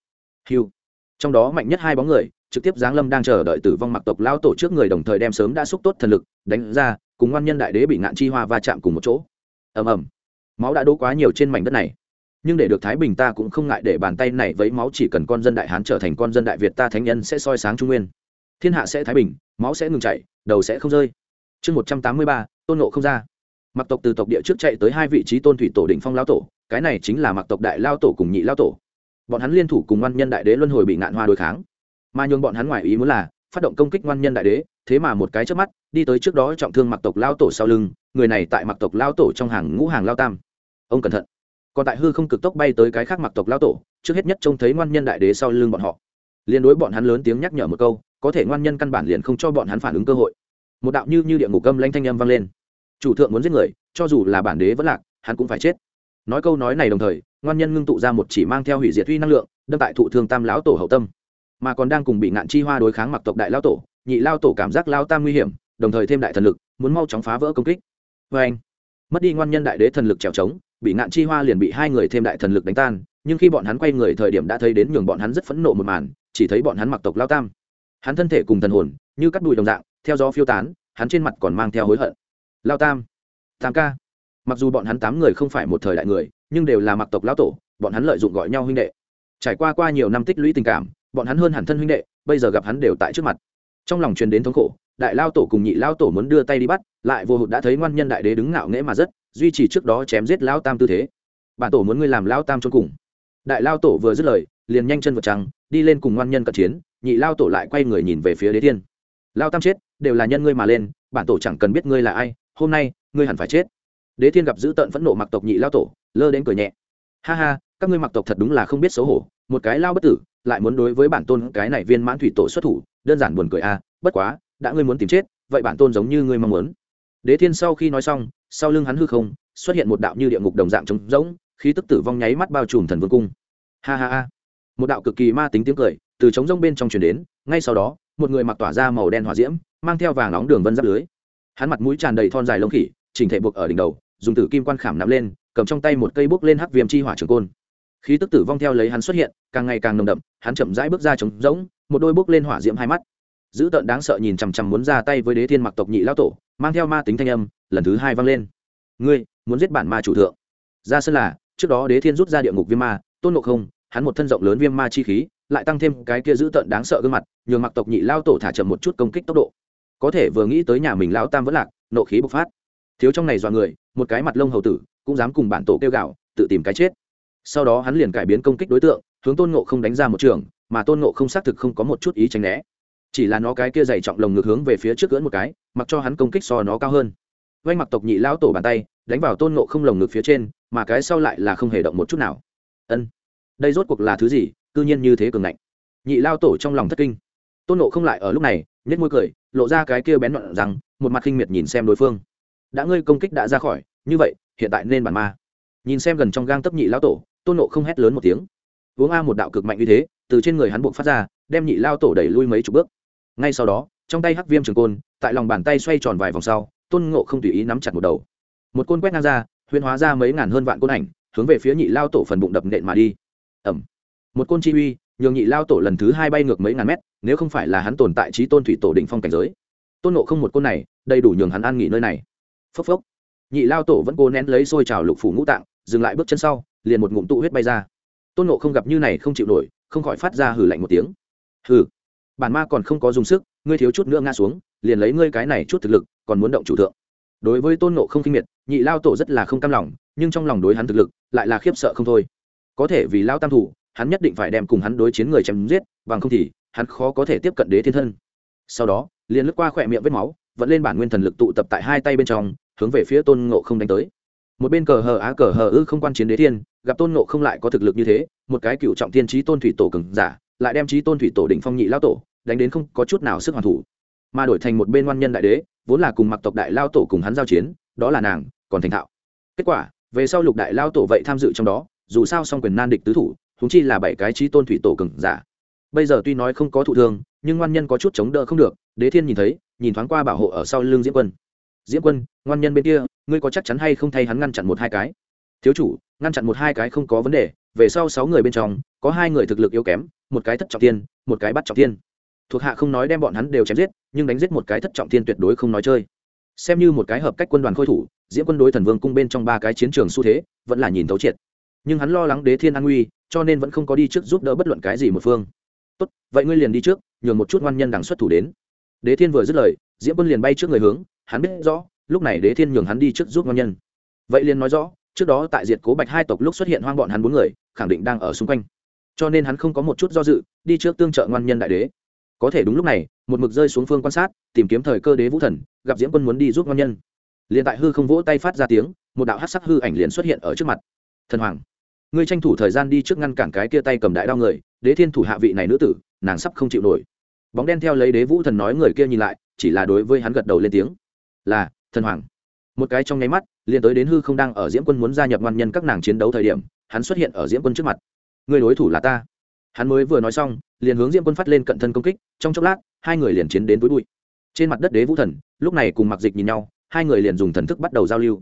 hiu. Trong đó mạnh nhất hai bóng người, trực tiếp giáng lâm đang chờ đợi tử vong mặc tộc lao tổ trước người đồng thời đem sớm đã xúc tốt thần lực, đánh ra, cùng ngoan nhân đại đế bị ngạn chi hoa va chạm cùng một chỗ. Ầm ầm. Máu đã đỗ quá nhiều trên mảnh đất này nhưng để được thái bình ta cũng không ngại để bàn tay này với máu, chỉ cần con dân đại hán trở thành con dân đại việt ta thánh nhân sẽ soi sáng trung nguyên. Thiên hạ sẽ thái bình, máu sẽ ngừng chảy, đầu sẽ không rơi. Chương một trăm tám mươi ba, tôn nộ không ra. Mặc tộc từ tộc địa trước chạy tới hai vị trí tôn thủy tổ định phong lao tổ, cái này chính là mặc tộc đại lao tổ cùng nhị lao tổ. Bọn hắn liên thủ cùng ngoan nhân đại đế luân hồi bị ngạn hoa đối kháng. Mà nhường bọn hắn ngoài ý muốn là, phát động công kích ngoan nhân đại đế, thế mà một cái trước mắt, đi tới trước đó trọng thương mặc tộc lao tổ sau lưng, người này tại mặc tộc lao tổ trong hàng ngũ hàng lao tam. Ông cẩn thận còn tại hư không cực tốc bay tới cái khác mặc tộc lao tổ, trước hết nhất trông thấy ngoan nhân đại đế sau lưng bọn họ. Liên đối bọn hắn lớn tiếng nhắc nhở một câu, có thể ngoan nhân căn bản liền không cho bọn hắn phản ứng cơ hội. Một đạo như như địa ngục âm lanh thanh âm vang lên. Chủ thượng muốn giết người, cho dù là bản đế vẫn lạc, hắn cũng phải chết. Nói câu nói này đồng thời, ngoan nhân ngưng tụ ra một chỉ mang theo hủy diệt uy năng lượng, đâm tại thụ thương tam lão tổ hậu tâm. Mà còn đang cùng bị ngạn chi hoa đối kháng mặc tộc đại lao tổ, nhị lao tổ cảm giác lao tam nguy hiểm, đồng thời thêm đại thần lực, muốn mau chóng phá vỡ công kích. Vê anh mất đi ngoan nhân đại đế thần lực trèo trống bị ngạn chi hoa liền bị hai người thêm đại thần lực đánh tan, nhưng khi bọn hắn quay người thời điểm đã thấy đến nhường bọn hắn rất phẫn nộ một màn, chỉ thấy bọn hắn mặc tộc lao tam. Hắn thân thể cùng thần hồn, như cắt đùi đồng dạng, theo gió phiêu tán, hắn trên mặt còn mang theo hối hận. Lao tam tam ca. Mặc dù bọn hắn tám người không phải một thời đại người, nhưng đều là mặc tộc lão tổ, bọn hắn lợi dụng gọi nhau huynh đệ. Trải qua qua nhiều năm tích lũy tình cảm, bọn hắn hơn hẳn thân huynh đệ, bây giờ gặp hắn đều tại trước mặt. Trong lòng truyền đến thống khổ, đại lao tổ cùng nhị lao tổ muốn đưa tay đi bắt, lại vô hụt đã thấy ngoan nhân đại đế đứng ngạo nghễ mà rất duy trì trước đó chém giết Lão tam tư thế. Bản tổ muốn ngươi làm Lão tam cho cùng. Đại lao tổ vừa dứt lời, liền nhanh chân vượt trăng, đi lên cùng ngoan nhân cận chiến, nhị lao tổ lại quay người nhìn về phía đế thiên. Lao tam chết, đều là nhân ngươi mà lên, bản tổ chẳng cần biết ngươi là ai, hôm nay, ngươi hẳn phải chết. Đế thiên gặp dữ tợn phẫn nộ mặc tộc nhị lao tổ, lơ đến cười nhẹ. Ha ha, các ngươi mặc tộc thật đúng là không biết xấu hổ, một cái lao bất tử, lại muốn đối với bản tôn cái này viên mãn thủy tổ xuất thủ, đơn giản buồn cười a, bất quá, đã ngươi muốn tìm chết, vậy bản tôn giống như ngươi mong muốn đế thiên sau khi nói xong, sau lưng hắn hư không, xuất hiện một đạo như địa ngục đồng dạng trống rỗng, khí tức tử vong nháy mắt bao trùm thần vương cung. Ha ha ha. Một đạo cực kỳ ma tính tiếng cười từ trống rỗng bên trong truyền đến, ngay sau đó, một người mặc tỏa ra màu đen hỏa diễm, mang theo vàng nóng đường vân giáp lưới. Hắn mặt mũi tràn đầy thon dài lông khỉ, chỉnh thể buộc ở đỉnh đầu, dùng tử kim quan khảm nắm lên, cầm trong tay một cây bước lên hắc viêm chi hỏa trường côn. Khí tức tử vong theo lấy hắn xuất hiện, càng ngày càng nồng đậm, hắn chậm rãi bước ra trống rỗng, một đôi bước lên hỏa diễm hai mắt. Dữ tợn đáng sợ nhìn chằm chằm muốn ra tay với đế thiên mặc tộc nhị lao tổ mang theo ma tính thanh âm, lần thứ hai vang lên. Ngươi, muốn giết bản ma chủ thượng. Ra sân là, trước đó đế thiên rút ra địa ngục viêm ma, tôn ngộ không, hắn một thân rộng lớn viêm ma chi khí, lại tăng thêm cái kia dữ tợn đáng sợ gương mặt, nhường mặc tộc nhị lao tổ thả chậm một chút công kích tốc độ. Có thể vừa nghĩ tới nhà mình lao tam vẫn lạc, nộ khí bộc phát. Thiếu trong này dọa người, một cái mặt lông hầu tử, cũng dám cùng bản tổ kêu gạo tự tìm cái chết. Sau đó hắn liền cải biến công kích đối tượng, hướng tôn ngộ không đánh ra một trường, mà tôn ngộ không xác thực không có một chút ý tránh né. Chỉ là nó cái kia dày trọng lồng ngược hướng về phía trước cưỡn một cái mặc cho hắn công kích so nó cao hơn. Vanh mặc tộc nhị lao tổ bàn tay, đánh vào tôn ngộ không lồng ngực phía trên, mà cái sau lại là không hề động một chút nào. Ân, đây rốt cuộc là thứ gì? Cư nhiên như thế cường ngạnh. Nhị lao tổ trong lòng thất kinh. Tôn ngộ không lại ở lúc này nhét môi cười, lộ ra cái kia bén loạn rằng, một mặt khinh miệt nhìn xem đối phương. Đã ngươi công kích đã ra khỏi, như vậy, hiện tại nên bản ma. Nhìn xem gần trong gang tấp nhị lao tổ, tôn nộ không hét lớn một tiếng. Uống a một đạo cực mạnh như thế, từ trên người hắn buộc phát ra, đem nhị lao tổ đẩy lui mấy chục bước. Ngay sau đó, trong tay hắc viêm trường côn tại lòng bàn tay xoay tròn vài vòng sau, tôn ngộ không tùy ý nắm chặt một đầu. Một côn quét ngang ra huyên hóa ra mấy ngàn hơn vạn côn ảnh, hướng về phía nhị lao tổ phần bụng đập nện mà đi. Ẩm. Một côn chi uy, nhường nhị lao tổ lần thứ hai bay ngược mấy ngàn mét, nếu không phải là hắn tồn tại trí tôn thủy tổ định phong cảnh giới. Tôn nộ không một côn này, đầy đủ nhường hắn an nghỉ nơi này. Phốc phốc. Nhị lao tổ vẫn cố nén lấy xôi trào lục phủ ngũ tạng, dừng lại bước chân sau, liền một ngụm tụ huyết bay ra. Tôn nộ không gặp như này không chịu nổi, không khỏi phát ra hử lạnh một tiếng. Hử bản ma còn không có dùng sức, ngươi thiếu chút nữa ngã xuống liền lấy ngươi cái này chút thực lực, còn muốn động chủ thượng. Đối với tôn nộ không khinh miệt, nhị lao tổ rất là không cam lòng, nhưng trong lòng đối hắn thực lực, lại là khiếp sợ không thôi. Có thể vì lao tam thủ, hắn nhất định phải đem cùng hắn đối chiến người chém giết, bằng không thì, hắn khó có thể tiếp cận đế thiên thân. Sau đó, liền lướt qua khỏe miệng vết máu, vẫn lên bản nguyên thần lực tụ tập tại hai tay bên trong, hướng về phía tôn ngộ không đánh tới. Một bên cờ hờ á cờ hờ ư không quan chiến đế thiên, gặp tôn ngộ không lại có thực lực như thế, một cái cựu trọng tiên trí tôn thủy tổ cường giả, lại đem trí tôn thủy tổ đỉnh phong nhị lao tổ, đánh đến không có chút nào sức hoàn thủ mà đổi thành một bên ngoan nhân đại đế, vốn là cùng mặc tộc đại lao tổ cùng hắn giao chiến, đó là nàng, còn thành thạo. Kết quả, về sau lục đại lao tổ vậy tham dự trong đó, dù sao song quyền nan địch tứ thủ húng chi là bảy cái trí tôn thủy tổ cường giả. Bây giờ tuy nói không có thụ thương, nhưng ngoan nhân có chút chống đỡ không được, đế thiên nhìn thấy, nhìn thoáng qua bảo hộ ở sau lưng diễm quân. Diễm quân ngoan nhân bên kia, ngươi có chắc chắn hay không thay hắn ngăn chặn một hai cái? Thiếu chủ, ngăn chặn một hai cái không có vấn đề, về sau sáu người bên trong, có hai người thực lực yếu kém, một cái thất trọng tiên, một cái bắt trọng tiên thuộc hạ không nói đem bọn hắn đều chém giết, nhưng đánh giết một cái thất trọng thiên tuyệt đối không nói chơi. Xem như một cái hợp cách quân đoàn khôi thủ diễm quân đối thần vương cung bên trong ba cái chiến trường xu thế, vẫn là nhìn thấu triệt. Nhưng hắn lo lắng đế thiên an nguy, cho nên vẫn không có đi trước giúp đỡ bất luận cái gì một phương. Tốt, vậy ngươi liền đi trước, nhường một chút ngoan nhân đằng xuất thủ đến. Đế thiên vừa dứt lời diễm quân liền bay trước người hướng, hắn biết rõ, lúc này đế thiên nhường hắn đi trước giúp ngoan nhân. Vậy liền nói rõ, trước đó tại diệt cố bạch hai tộc lúc xuất hiện hoang bọn hắn bốn người, khẳng định đang ở xung quanh. Cho nên hắn không có một chút do dự, đi trước tương trợ ngoan nhân đại đế có thể đúng lúc này, một mực rơi xuống phương quan sát, tìm kiếm thời cơ đế vũ thần, gặp diễm quân muốn đi giúp ngon nhân. Liền tại hư không vỗ tay phát ra tiếng, một đạo hát sắc hư ảnh liền xuất hiện ở trước mặt. Thần hoàng, ngươi tranh thủ thời gian đi trước ngăn cản cái kia tay cầm đại đao người, đế thiên thủ hạ vị này nữ tử, nàng sắp không chịu nổi. Bóng đen theo lấy đế vũ thần nói người kia nhìn lại, chỉ là đối với hắn gật đầu lên tiếng. Là, thần hoàng. Một cái trong nháy mắt, liền tới đến hư không đang ở diễm quân muốn gia nhập ngoan nhân các nàng chiến đấu thời điểm, hắn xuất hiện ở diễm quân trước mặt. Người đối thủ là ta hắn mới vừa nói xong, liền hướng Diêm quân phát lên cận thân công kích, trong chốc lát, hai người liền chiến đến túi bụi. Trên mặt đất đế vũ thần, lúc này cùng mặc dịch nhìn nhau, hai người liền dùng thần thức bắt đầu giao lưu.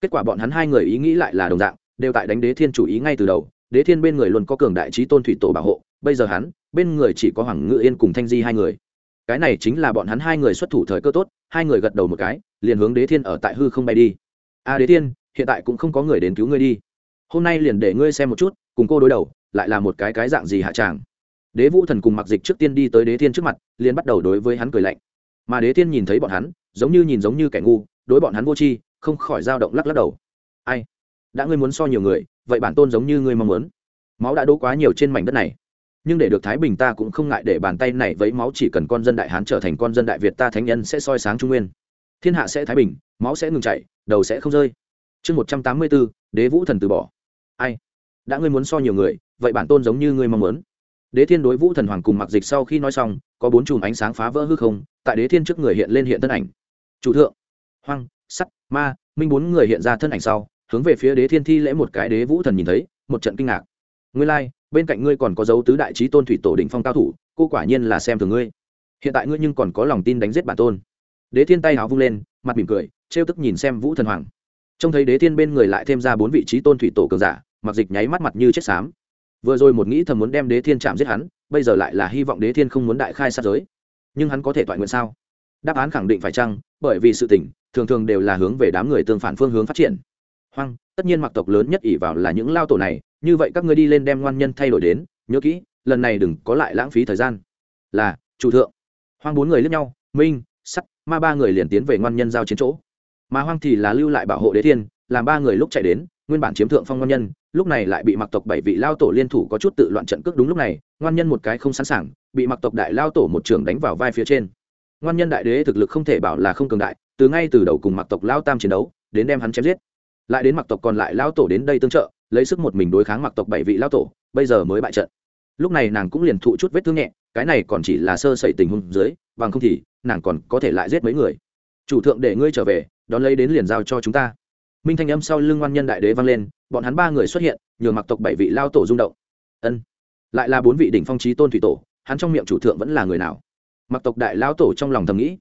Kết quả bọn hắn hai người ý nghĩ lại là đồng dạng, đều tại đánh đế thiên chủ ý ngay từ đầu. Đế thiên bên người luôn có cường đại trí tôn thủy tổ bảo hộ, bây giờ hắn, bên người chỉ có hoàng ngự yên cùng thanh di hai người. Cái này chính là bọn hắn hai người xuất thủ thời cơ tốt, hai người gật đầu một cái, liền hướng đế thiên ở tại hư không bay đi. A đế thiên, hiện tại cũng không có người đến cứu ngươi đi. Hôm nay liền để ngươi xem một chút, cùng cô đối đầu lại là một cái cái dạng gì hạ tràng. Đế vũ thần cùng mặc dịch trước tiên đi tới đế thiên trước mặt, liền bắt đầu đối với hắn cười lạnh. Mà đế thiên nhìn thấy bọn hắn, giống như nhìn giống như kẻ ngu, đối bọn hắn vô tri, không khỏi dao động lắc lắc đầu. Ai? Đã ngươi muốn so nhiều người, vậy bản tôn giống như ngươi mong muốn. Máu đã đỗ quá nhiều trên mảnh đất này. Nhưng để được thái bình ta cũng không ngại để bàn tay này vấy máu chỉ cần con dân đại hán trở thành con dân đại việt ta thánh nhân sẽ soi sáng trung nguyên. Thiên hạ sẽ thái bình, máu sẽ ngừng chảy, đầu sẽ không rơi. Chương một trăm tám mươi bốn đế vũ thần từ bỏ. Ai? Đã ngươi muốn so nhiều người vậy bản tôn giống như ngươi mong muốn. Đế thiên đối vũ thần hoàng cùng mặc dịch sau khi nói xong có bốn chùm ánh sáng phá vỡ hư không tại đế thiên trước người hiện lên hiện thân ảnh. Chủ thượng hoang sắt ma minh bốn người hiện ra thân ảnh sau hướng về phía đế thiên thi lễ một cái đế vũ thần nhìn thấy một trận kinh ngạc. Ngươi lai、like, bên cạnh ngươi còn có dấu tứ đại trí tôn thủy tổ đỉnh phong cao thủ cô quả nhiên là xem thường ngươi. Hiện tại ngươi nhưng còn có lòng tin đánh giết bản tôn. Đế thiên tay háo vung lên mặt mỉm cười trêu tức nhìn xem vũ thần hoàng. Trông thấy đế thiên bên người lại thêm ra bốn vị trí tôn thủy tổ cường giả mặc dịch nháy mắt mặt như chết xám vừa rồi một nghĩ thầm muốn đem đế thiên chạm giết hắn, bây giờ lại là hy vọng đế thiên không muốn đại khai sát giới. Nhưng hắn có thể toại nguyện sao? Đáp án khẳng định phải chăng? Bởi vì sự tỉnh thường thường đều là hướng về đám người tương phản phương hướng phát triển. Hoang, tất nhiên mặc tộc lớn nhất ỷ vào là những lao tổ này, như vậy các ngươi đi lên đem ngoan nhân thay đổi đến, nhớ kỹ, lần này đừng có lại lãng phí thời gian. Là, chủ thượng. Hoang bốn người lướt nhau, minh, sắt, ma ba người liền tiến về ngoan nhân giao chiến chỗ. Mà hoang thì là lưu lại bảo hộ đế thiên, làm ba người lúc chạy đến, nguyên bản chiếm thượng phong ngoan nhân lúc này lại bị mặc tộc bảy vị lao tổ liên thủ có chút tự loạn trận cước đúng lúc này, ngoan nhân một cái không sẵn sàng, bị mặc tộc đại lao tổ một trường đánh vào vai phía trên. Ngoan nhân đại đế thực lực không thể bảo là không cường đại, từ ngay từ đầu cùng mặc tộc lao tam chiến đấu, đến đem hắn chém giết. Lại đến mặc tộc còn lại lao tổ đến đây tương trợ, lấy sức một mình đối kháng mặc tộc bảy vị lao tổ, bây giờ mới bại trận. Lúc này nàng cũng liền thụ chút vết thương nhẹ, cái này còn chỉ là sơ sẩy tình huống dưới, bằng không thì nàng còn có thể lại giết mấy người. Chủ thượng để ngươi trở về, đón lấy đến liền giao cho chúng ta minh thanh âm sau lưng ngoan nhân đại đế vang lên, bọn hắn ba người xuất hiện nhường mặc tộc bảy vị lao tổ rung động. Ân, lại là bốn vị đỉnh phong trí tôn thủy tổ, hắn trong miệng chủ thượng vẫn là người nào? Mặc tộc đại lao tổ trong lòng thầm nghĩ.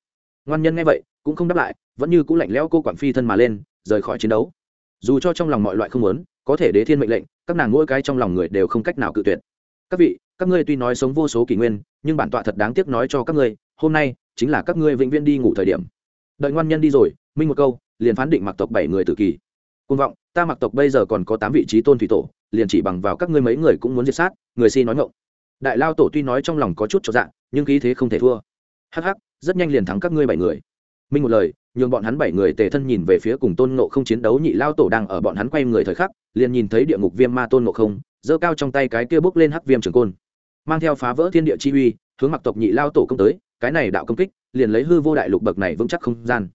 Ngoan nhân nghe vậy, cũng không đáp lại, vẫn như cũng lạnh lẽo cô quản phi thân mà lên, rời khỏi chiến đấu. Dù cho trong lòng mọi loại không muốn, có thể đế thiên mệnh lệnh, các nàng mỗi cái trong lòng người đều không cách nào cự tuyệt. Các vị, các ngươi tuy nói sống vô số kỷ nguyên, nhưng bản tọa thật đáng tiếc nói cho các ngươi, hôm nay chính là các ngươi vĩnh viễn đi ngủ thời điểm. Đợi ngoan nhân đi rồi, minh một câu liền phán định mặc tộc bảy người tử kỳ. Côn vọng, ta mặc tộc bây giờ còn có tám vị trí tôn thủy tổ, liền chỉ bằng vào các ngươi mấy người cũng muốn diệt sát, người si nói ngộng đại lao tổ tuy nói trong lòng có chút cho dạng nhưng khí thế không thể thua. Hắc hắc, rất nhanh liền thắng các ngươi bảy người. Minh một lời, nhường bọn hắn bảy người tề thân nhìn về phía cùng tôn ngộ không chiến đấu nhị lao tổ đang ở bọn hắn quay người thời khắc, liền nhìn thấy địa ngục viêm ma tôn ngộ không, giơ cao trong tay cái kia bước lên hắc viêm trường côn. Mang theo phá vỡ thiên địa chi uy, hướng mặc tộc nhị lao tổ công tới, cái này đạo công kích, liền lấy hư vô đại lục bậc này vững chắc không gian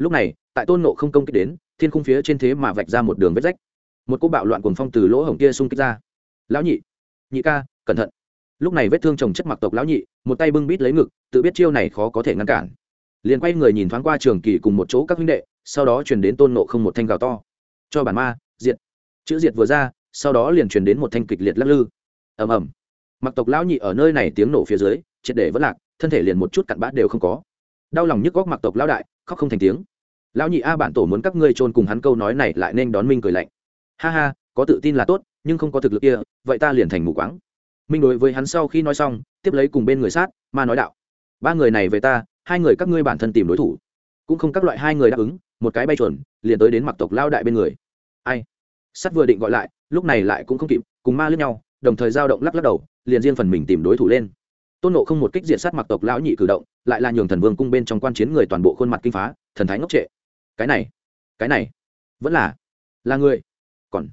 lúc này, tại tôn nộ không công kích đến, thiên khung phía trên thế mà vạch ra một đường vết rách. Một cô bạo loạn cuồng phong từ lỗ hổng kia xung kích ra. Lão nhị nhị ca, cẩn thận. Lúc này vết thương chồng chất mặc tộc lão nhị, một tay bưng bít lấy ngực, tự biết chiêu này khó có thể ngăn cản. Liền quay người nhìn thoáng qua trường kỳ cùng một chỗ các huynh đệ, sau đó chuyển đến tôn nộ không một thanh gào to. Cho bản ma, diệt. Chữ diệt vừa ra, sau đó liền chuyển đến một thanh kịch liệt lắc lư. Ầm ầm. Mặc tộc lão nhị ở nơi này tiếng nổ phía dưới, triệt để vẫn lạc, thân thể liền một chút cặn bã đều không có đau lòng nhức góc mặc tộc lão đại, khóc không thành tiếng. Lão nhị a bản tổ muốn các ngươi chôn cùng hắn câu nói này lại nên đón minh cười lạnh. Ha ha, có tự tin là tốt, nhưng không có thực lực kia, vậy ta liền thành mù quáng. Minh đối với hắn sau khi nói xong, tiếp lấy cùng bên người sát, ma nói đạo. Ba người này về ta, hai người các ngươi bản thân tìm đối thủ. Cũng không các loại hai người đáp ứng, một cái bay chuẩn, liền tới đến mặc tộc lao đại bên người. Ai? Sắt vừa định gọi lại, lúc này lại cũng không kịp, cùng ma lướt nhau, đồng thời giao động lắc lắc đầu, liền riêng phần mình tìm đối thủ lên tôn nộ không một kích diện sát mặc tộc lão nhị cử động, lại là nhường thần vương cung bên trong quan chiến người toàn bộ khuôn mặt kinh phá, thần thái ngốc trệ. Cái này cái này, vẫn là là người, còn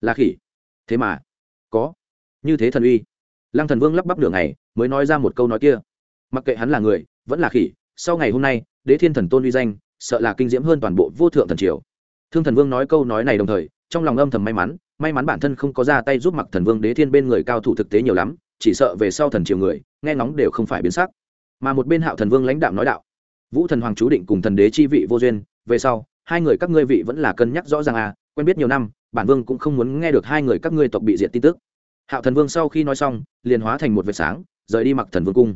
là khỉ. Thế mà, có, như thế thần uy. Lăng thần vương lắp bắp đường này mới nói ra một câu nói kia. Mặc kệ hắn là người, vẫn là khỉ, sau ngày hôm nay, đế thiên thần tôn uy danh, sợ là kinh diễm hơn toàn bộ vô thượng thần triều. Thương thần vương nói câu nói này đồng thời, trong lòng âm thầm may mắn may mắn bản thân không có ra tay giúp mặc thần vương đế thiên bên người cao thủ thực tế nhiều lắm, chỉ sợ về sau thần triều người nghe ngóng đều không phải biến sắc. Mà một bên hạo thần vương lãnh đạo nói đạo, vũ thần hoàng chú định cùng thần đế chi vị vô duyên, về sau, hai người các ngươi vị vẫn là cân nhắc rõ ràng à quen biết nhiều năm, bản vương cũng không muốn nghe được hai người các ngươi tộc bị diệt tin tức. Hạo thần vương sau khi nói xong, liền hóa thành một vệt sáng, rời đi mặc thần vương cung.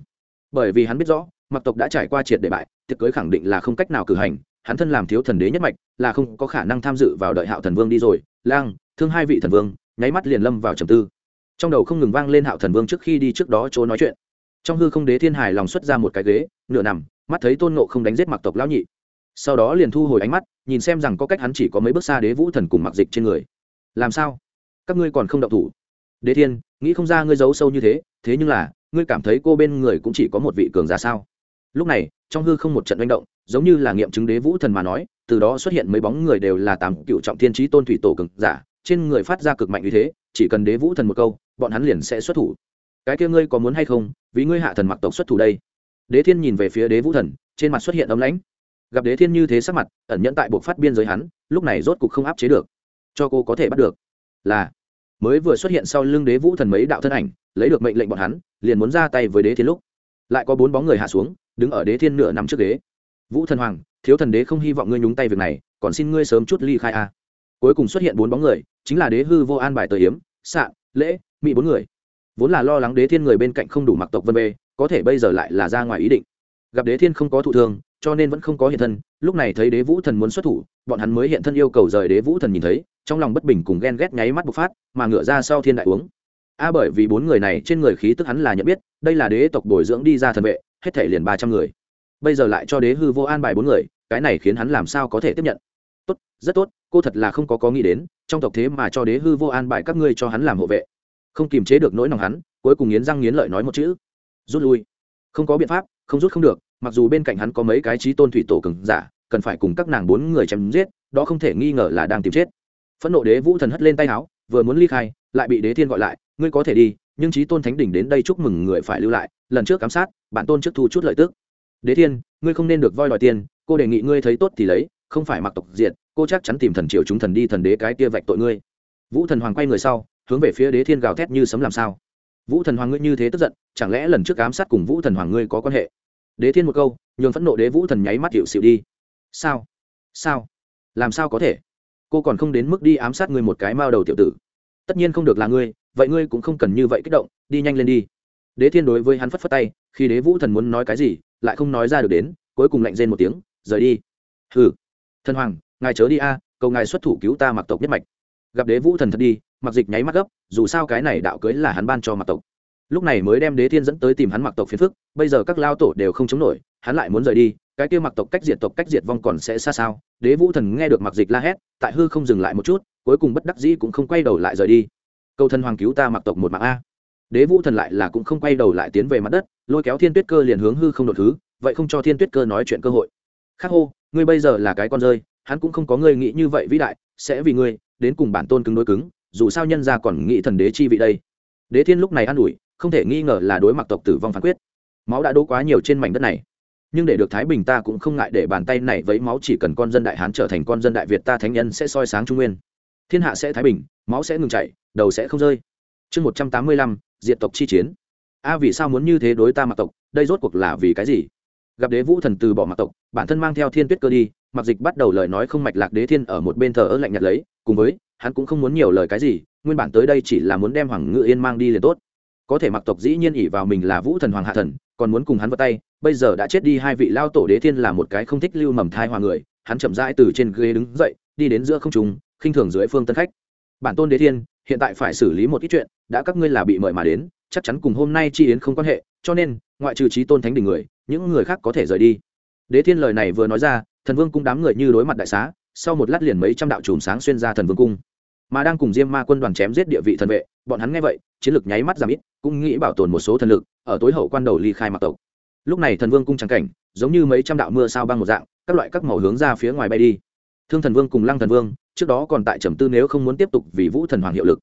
Bởi vì hắn biết rõ, mặc tộc đã trải qua triệt để bại, tiệc cưới khẳng định là không cách nào cử hành, hắn thân làm thiếu thần đế nhất mạch, là không có khả năng tham dự vào đợi hạo thần vương đi rồi. Lang, thương hai vị thần vương, nháy mắt liền lâm vào trầm tư. Trong đầu không ngừng vang lên hạo thần vương trước khi đi trước đó chỗ nói chuyện trong hư không đế thiên hài lòng xuất ra một cái ghế, nửa nằm, mắt thấy tôn nộ không đánh giết mặc tộc lão nhị. Sau đó liền thu hồi ánh mắt, nhìn xem rằng có cách hắn chỉ có mấy bước xa đế vũ thần cùng mặc dịch trên người. Làm sao? Các ngươi còn không động thủ? Đế thiên, nghĩ không ra ngươi giấu sâu như thế thế nhưng là, ngươi cảm thấy cô bên người cũng chỉ có một vị cường giả sao? Lúc này, trong hư không một trận manh động, giống như là nghiệm chứng đế vũ thần mà nói, từ đó xuất hiện mấy bóng người đều là tám cựu trọng thiên trí tôn thủy tổ cực giả, trên người phát ra cực mạnh như thế, chỉ cần đế vũ thần một câu, bọn hắn liền sẽ xuất thủ. Cái kia ngươi có muốn hay không? Vì ngươi hạ thần mặc tộc xuất thủ đây. Đế thiên nhìn về phía đế vũ thần, trên mặt xuất hiện ấm lãnh. Gặp đế thiên như thế sắc mặt, ẩn nhẫn tại buộc phát biên giới hắn, lúc này rốt cục không áp chế được. Cho cô có thể bắt được. Là, mới vừa xuất hiện sau lưng đế vũ thần mấy đạo thân ảnh, lấy được mệnh lệnh bọn hắn, liền muốn ra tay với đế thiên lúc. Lại có bốn bóng người hạ xuống, đứng ở đế thiên nửa nằm trước ghế. Vũ thần hoàng, thiếu thần đế không hy vọng ngươi nhúng tay việc này, còn xin ngươi sớm chút ly khai a. Cuối cùng xuất hiện bốn bóng người, chính là đế hư vô an bài tờ hiếm xạ lễ mỹ bốn người vốn là lo lắng đế thiên người bên cạnh không đủ mặc tộc vân bê có thể bây giờ lại là ra ngoài ý định. Gặp đế thiên không có thụ thương, cho nên vẫn không có hiện thân, lúc này thấy đế vũ thần muốn xuất thủ, bọn hắn mới hiện thân yêu cầu rời đế vũ thần nhìn thấy, trong lòng bất bình cùng ghen ghét nháy mắt bộc phát, mà ngựa ra sau thiên đại uống. A bởi vì bốn người này trên người khí tức hắn là nhận biết, đây là đế tộc bồi dưỡng đi ra thần vệ, hết thể liền ba trăm người. Bây giờ lại cho đế hư vô an bài bốn người, cái này khiến hắn làm sao có thể tiếp nhận? Tốt, rất tốt, cô thật là không có có nghĩ đến, trong tộc thế mà cho đế hư vô an bài các ngươi cho hắn làm hộ vệ không kiềm chế được nỗi lòng hắn, cuối cùng nghiến răng nghiến lợi nói một chữ, rút lui. Không có biện pháp, không rút không được, mặc dù bên cạnh hắn có mấy cái trí tôn thủy tổ cường giả, cần phải cùng các nàng bốn người chém giết, đó không thể nghi ngờ là đang tìm chết. Phẫn nộ đế vũ thần hất lên tay áo, vừa muốn ly khai, lại bị đế thiên gọi lại, ngươi có thể đi, nhưng trí tôn thánh đỉnh đến đây chúc mừng người phải lưu lại, lần trước giám sát, bản tôn trước thu chút lợi tức. Đế thiên, ngươi không nên được voi đòi tiền, cô đề nghị ngươi thấy tốt thì lấy, không phải mặc tộc diệt, cô chắc chắn tìm thần triều chúng thần đi thần đế cái kia vạch tội ngươi. Vũ thần hoàng quay người sau hướng về phía đế thiên gào thét như sấm làm sao? Vũ thần hoàng ngươi như thế tức giận, chẳng lẽ lần trước ám sát cùng vũ thần hoàng ngươi có quan hệ? Đế thiên một câu, nhường phẫn nộ đế vũ thần nháy mắt hiệu xịu đi. Sao? Sao? Làm sao có thể? Cô còn không đến mức đi ám sát ngươi một cái mao đầu tiểu tử. Tất nhiên không được là ngươi, vậy ngươi cũng không cần như vậy kích động, đi nhanh lên đi. Đế thiên đối với hắn phất phất tay, khi đế vũ thần muốn nói cái gì, lại không nói ra được đến, cuối cùng lạnh rên một tiếng, rời đi. Hừ. Thần hoàng, ngài chớ đi a, cầu ngài xuất thủ cứu ta mặc tộc nhất mạch. Gặp đế vũ thần thật đi mặc dịch nháy mắt gấp, dù sao cái này đạo cưới là hắn ban cho mặc tộc. Lúc này mới đem đế thiên dẫn tới tìm hắn mặc tộc phiền phức, bây giờ các lao tổ đều không chống nổi, hắn lại muốn rời đi, cái kia mặc tộc cách diệt tộc cách diệt vong còn sẽ xa sao? Đế vũ thần nghe được mặc dịch la hét, tại hư không dừng lại một chút, cuối cùng bất đắc dĩ cũng không quay đầu lại rời đi. Câu thân hoàng cứu ta mặc tộc một mạng a. Đế vũ thần lại là cũng không quay đầu lại tiến về mặt đất, lôi kéo thiên tuyết cơ liền hướng hư không đột thứ, vậy không cho thiên tuyết cơ nói chuyện cơ hội. Khắc hô, ngươi bây giờ là cái con rơi, hắn cũng không có ngươi nghĩ như vậy vĩ đại, sẽ vì ngươi, đến cùng bản tôn cứng đối cứng dù sao nhân ra còn nghĩ thần đế chi vị đây. Đế thiên lúc này an ủi, không thể nghi ngờ là đối mặt tộc tử vong phán quyết. Máu đã đỗ quá nhiều trên mảnh đất này. Nhưng để được thái bình ta cũng không ngại để bàn tay này với máu chỉ cần con dân đại hán trở thành con dân đại việt ta thánh nhân sẽ soi sáng trung nguyên. Thiên hạ sẽ thái bình, máu sẽ ngừng chảy, đầu sẽ không rơi. Chương một trăm tám mươi lăm diện tộc chi chiến. A, vì sao muốn như thế đối ta mặc tộc? Đây rốt cuộc là vì cái gì? Gặp đế vũ thần từ bỏ mặc tộc, bản thân mang theo thiên tuyết cơ đi, mặc dịch bắt đầu lời nói không mạch lạc đế thiên ở một bên thờ ơ lạnh nhạt lấy, cùng với hắn cũng không muốn nhiều lời cái gì, nguyên bản tới đây chỉ là muốn đem hoàng ngự yên mang đi liền tốt. Có thể mặc tộc dĩ nhiên ỉ vào mình là vũ thần hoàng hạ thần, còn muốn cùng hắn vào tay, bây giờ đã chết đi hai vị lao tổ đế thiên là một cái không thích lưu mầm thai hoàng người, hắn chậm rãi từ trên ghế đứng dậy, đi đến giữa không trung, khinh thường dưới phương tân khách. Bản tôn đế thiên, hiện tại phải xử lý một ít chuyện, đã các ngươi là bị mời mà đến, chắc chắn cùng hôm nay chi yến không quan hệ, cho nên, ngoại trừ trí tôn thánh đình người, những người khác có thể rời đi. Đế thiên lời này vừa nói ra, thần vương cung đám người như đối mặt đại xá sau một lát liền mấy trăm đạo chùm sáng xuyên ra thần vương cung. Mà đang cùng diêm ma quân đoàn chém giết địa vị thần vệ, bọn hắn nghe vậy, chiến lược nháy mắt giảm ít, cũng nghĩ bảo tồn một số thần lực, ở tối hậu quan đầu ly khai mặc tộc. Lúc này thần vương cung trắng cảnh, giống như mấy trăm đạo mưa sao băng một dạng, các loại các màu hướng ra phía ngoài bay đi. Thương thần vương cùng lăng thần vương, trước đó còn tại trầm tư nếu không muốn tiếp tục vì vũ thần hoàng hiệu lực.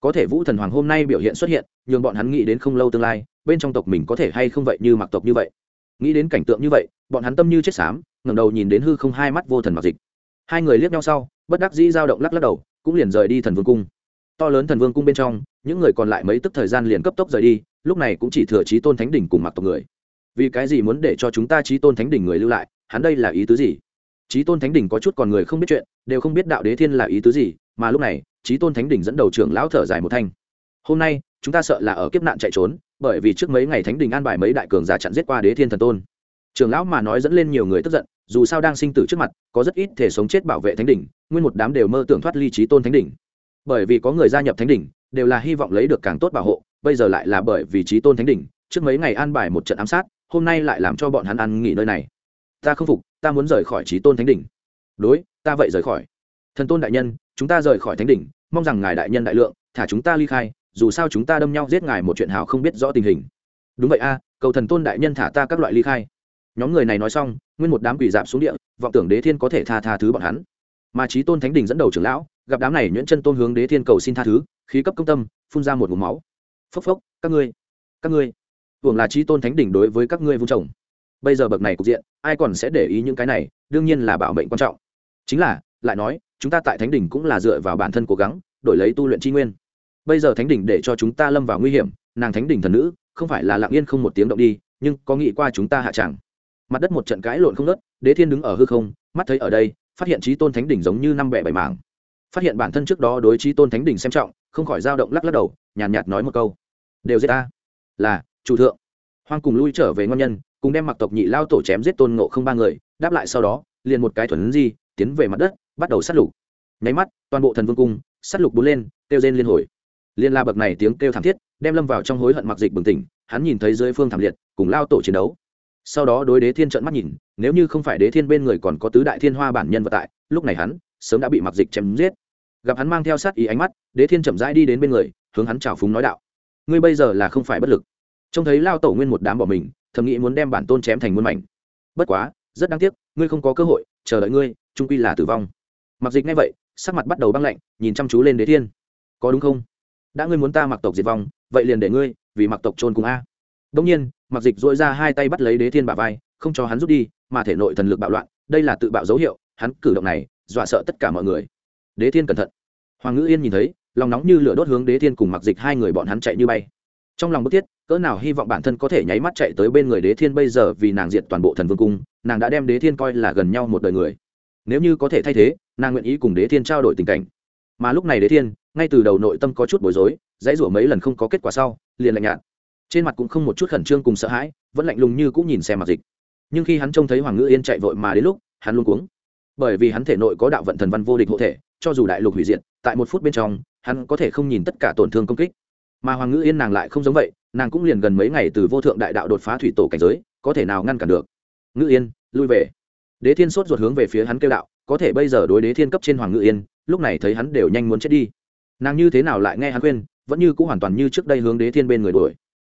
Có thể vũ thần hoàng hôm nay biểu hiện xuất hiện, nhường bọn hắn nghĩ đến không lâu tương lai, bên trong tộc mình có thể hay không vậy như mặc tộc như vậy. Nghĩ đến cảnh tượng như vậy, bọn hắn tâm như chết xám, ngẩng đầu nhìn đến hư không hai mắt vô thần mặc dịch hai người liếc nhau sau, bất đắc dĩ dao động lắc lắc đầu, cũng liền rời đi thần vương cung. To lớn thần vương cung bên trong, những người còn lại mấy tức thời gian liền cấp tốc rời đi, lúc này cũng chỉ thừa trí tôn thánh đỉnh cùng mặc tộc người. Vì cái gì muốn để cho chúng ta trí tôn thánh đỉnh người lưu lại, hắn đây là ý tứ gì? Trí tôn thánh đỉnh có chút còn người không biết chuyện, đều không biết đạo đế thiên là ý tứ gì, mà lúc này trí tôn thánh đỉnh dẫn đầu trưởng lão thở dài một thanh. Hôm nay, chúng ta sợ là ở kiếp nạn chạy trốn, bởi vì trước mấy ngày thánh đình an bài mấy đại cường giả chặn giết qua đế thiên thần tôn. Trưởng lão mà nói dẫn lên nhiều người tức giận dù sao đang sinh tử trước mặt, có rất ít thể sống chết bảo vệ thánh đỉnh, nguyên một đám đều mơ tưởng thoát ly trí tôn thánh đỉnh. Bởi vì có người gia nhập thánh đỉnh, đều là hy vọng lấy được càng tốt bảo hộ, bây giờ lại là bởi vì trí tôn thánh đỉnh, trước mấy ngày an bài một trận ám sát, hôm nay lại làm cho bọn hắn ăn nghỉ nơi này. Ta không phục, ta muốn rời khỏi trí tôn thánh đỉnh. Đối, ta vậy rời khỏi. Thần tôn đại nhân, chúng ta rời khỏi thánh đỉnh, mong rằng ngài đại nhân đại lượng, thả chúng ta ly khai, dù sao chúng ta đâm nhau giết ngài một chuyện hào không biết rõ tình hình. Đúng vậy a, cầu thần tôn đại nhân thả ta các loại ly khai nhóm người này nói xong, nguyên một đám quỷ dạp xuống địa, vọng tưởng đế thiên có thể tha tha thứ bọn hắn. Mà trí tôn thánh đình dẫn đầu trưởng lão, gặp đám này nhuyễn chân tôn hướng đế thiên cầu xin tha thứ, khí cấp công tâm, phun ra một mũ máu. Phốc phốc, các ngươi các ngươi. Tưởng là trí tôn thánh đình đối với các ngươi vung trồng. Bây giờ bậc này cục diện, ai còn sẽ để ý những cái này, đương nhiên là bảo mệnh quan trọng. Chính là, lại nói, chúng ta tại thánh đình cũng là dựa vào bản thân cố gắng, đổi lấy tu luyện tri nguyên. Bây giờ thánh đình để cho chúng ta lâm vào nguy hiểm, nàng thánh đình thần nữ, không phải là lặng yên không một tiếng động đi, nhưng có nghĩ qua chúng ta hạ tràng mặt đất một trận cãi lộn không nớt đế thiên đứng ở hư không mắt thấy ở đây phát hiện trí tôn thánh đỉnh giống như năm bẻ bảy mảng. Phát hiện bản thân trước đó đối trí tôn thánh đỉnh xem trọng không khỏi dao động lắc lắc đầu nhàn nhạt, nhạt nói một câu. Đều giết ta. Là chủ thượng. Hoang cùng lui trở về ngon nhân cùng đem mặc tộc nhị lao tổ chém giết tôn ngộ không ba người đáp lại sau đó liền một cái thuần di tiến về mặt đất bắt đầu sát lục. Nháy mắt toàn bộ thần vương cung sát lục bốn lên kêu rên liên hồi. Liên la bậc này tiếng kêu thảm thiết đem lâm vào trong hối hận mặc dịch bừng tỉnh hắn nhìn thấy dưới phương thảm liệt cùng lao tổ chiến đấu sau đó đối đế thiên trợn mắt nhìn, nếu như không phải đế thiên bên người còn có tứ đại thiên hoa bản nhân vật tại, lúc này hắn sớm đã bị mặc dịch chém giết. Gặp hắn mang theo sát ý ánh mắt, đế thiên chậm rãi đi đến bên người, hướng hắn chào phúng nói đạo ngươi bây giờ là không phải bất lực. Trông thấy lao tổ nguyên một đám bỏ mình, thầm nghĩ muốn đem bản tôn chém thành muôn mảnh. Bất quá, rất đáng tiếc, ngươi không có cơ hội, chờ đợi ngươi, trung quy là tử vong. Mặc dịch ngay vậy, sắc mặt bắt đầu băng lạnh, nhìn chăm chú lên đế thiên. Có đúng không? Đã ngươi muốn ta mặc tộc diệt vong, vậy liền để ngươi vì mặc tộc trôn cùng a đông nhiên mặc dịch dội ra hai tay bắt lấy đế thiên bả vai, không cho hắn rút đi, mà thể nội thần lực bạo loạn, đây là tự bạo dấu hiệu, hắn cử động này, dọa sợ tất cả mọi người. Đế thiên cẩn thận. Hoàng ngữ yên nhìn thấy, lòng nóng như lửa đốt hướng đế thiên cùng mặc dịch hai người bọn hắn chạy như bay. Trong lòng bức thiết, cỡ nào hy vọng bản thân có thể nháy mắt chạy tới bên người đế thiên bây giờ vì nàng diện toàn bộ thần vương cung, nàng đã đem đế thiên coi là gần nhau một đời người. Nếu như có thể thay thế, nàng nguyện ý cùng đế thiên trao đổi tình cảnh. Mà lúc này đế thiên, ngay từ đầu nội tâm có chút bối rối, dãy rủa mấy lần không có kết quả sau, liền lạnh nhạt trên mặt cũng không một chút khẩn trương cùng sợ hãi, vẫn lạnh lùng như cũng nhìn xem mặt dịch. Nhưng khi hắn trông thấy hoàng ngữ yên chạy vội mà đến lúc, hắn luôn cuống. Bởi vì hắn thể nội có đạo vận thần văn vô địch hộ thể, cho dù đại lục hủy diệt, tại một phút bên trong, hắn có thể không nhìn tất cả tổn thương công kích. Mà hoàng ngữ yên nàng lại không giống vậy, nàng cũng liền gần mấy ngày từ vô thượng đại đạo đột phá thủy tổ cảnh giới, có thể nào ngăn cản được. Ngữ yên, lui về. Đế thiên sốt ruột hướng về phía hắn kêu đạo, có thể bây giờ đối đế thiên cấp trên hoàng ngữ yên, lúc này thấy hắn đều nhanh muốn chết đi. Nàng như thế nào lại nghe hắn khuyên, vẫn như c ũ hoàn toàn như trước đây hướng đế thiên bên người đuổi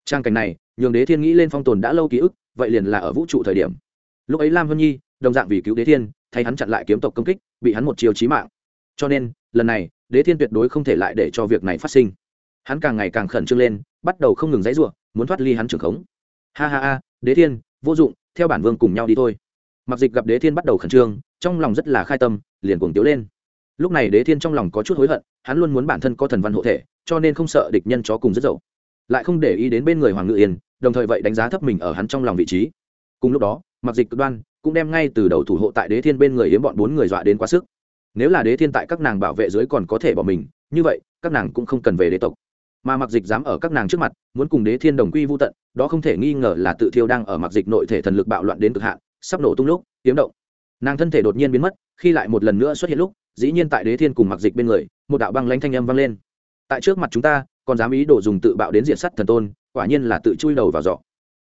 trang cảnh này, nhường đế thiên nghĩ lên phong tồn đã lâu ký ức, vậy liền là ở vũ trụ thời điểm. Lúc ấy lam vân nhi, đồng dạng vì cứu đế thiên, thay hắn chặn lại kiếm tộc công kích, bị hắn một chiều chí mạng. Cho nên, lần này, đế thiên tuyệt đối không thể lại để cho việc này phát sinh. Hắn càng ngày càng khẩn trương lên, bắt đầu không ngừng dãy ruộng muốn thoát ly hắn trưởng khống. Ha ha ha, đế thiên, vô dụng, theo bản vương cùng nhau đi thôi. Mặc dịch gặp đế thiên bắt đầu khẩn trương, trong lòng rất là khai tâm, liền cuồng tiếu lên. Lúc này đế thiên trong lòng có chút hối hận, hắn luôn muốn bản thân có thần văn hộ thể, cho nên không sợ địch nhân chó cùng rất dậu lại không để ý đến bên người hoàng ngự yên, đồng thời vậy đánh giá thấp mình ở hắn trong lòng vị trí. Cùng lúc đó, mặc dịch cực đoan cũng đem ngay từ đầu thủ hộ tại đế thiên bên người hiếm bọn bốn người dọa đến quá sức. Nếu là đế thiên tại các nàng bảo vệ dưới còn có thể bỏ mình, như vậy, các nàng cũng không cần về đế tộc. Mà mặc dịch dám ở các nàng trước mặt, muốn cùng đế thiên đồng quy vô tận, đó không thể nghi ngờ là tự thiêu đang ở mặc dịch nội thể thần lực bạo loạn đến cực hạn, sắp nổ tung lúc tiếm động. Nàng thân thể đột nhiên biến mất, khi lại một lần nữa xuất hiện lúc, dĩ nhiên tại đế thiên cùng mặc dịch bên người, một đạo băng lãnh thanh âm vang lên. Tại trước mặt chúng ta còn dám ý đồ dùng tự bạo đến diện sắt thần tôn, quả nhiên là tự chui đầu vào giọ.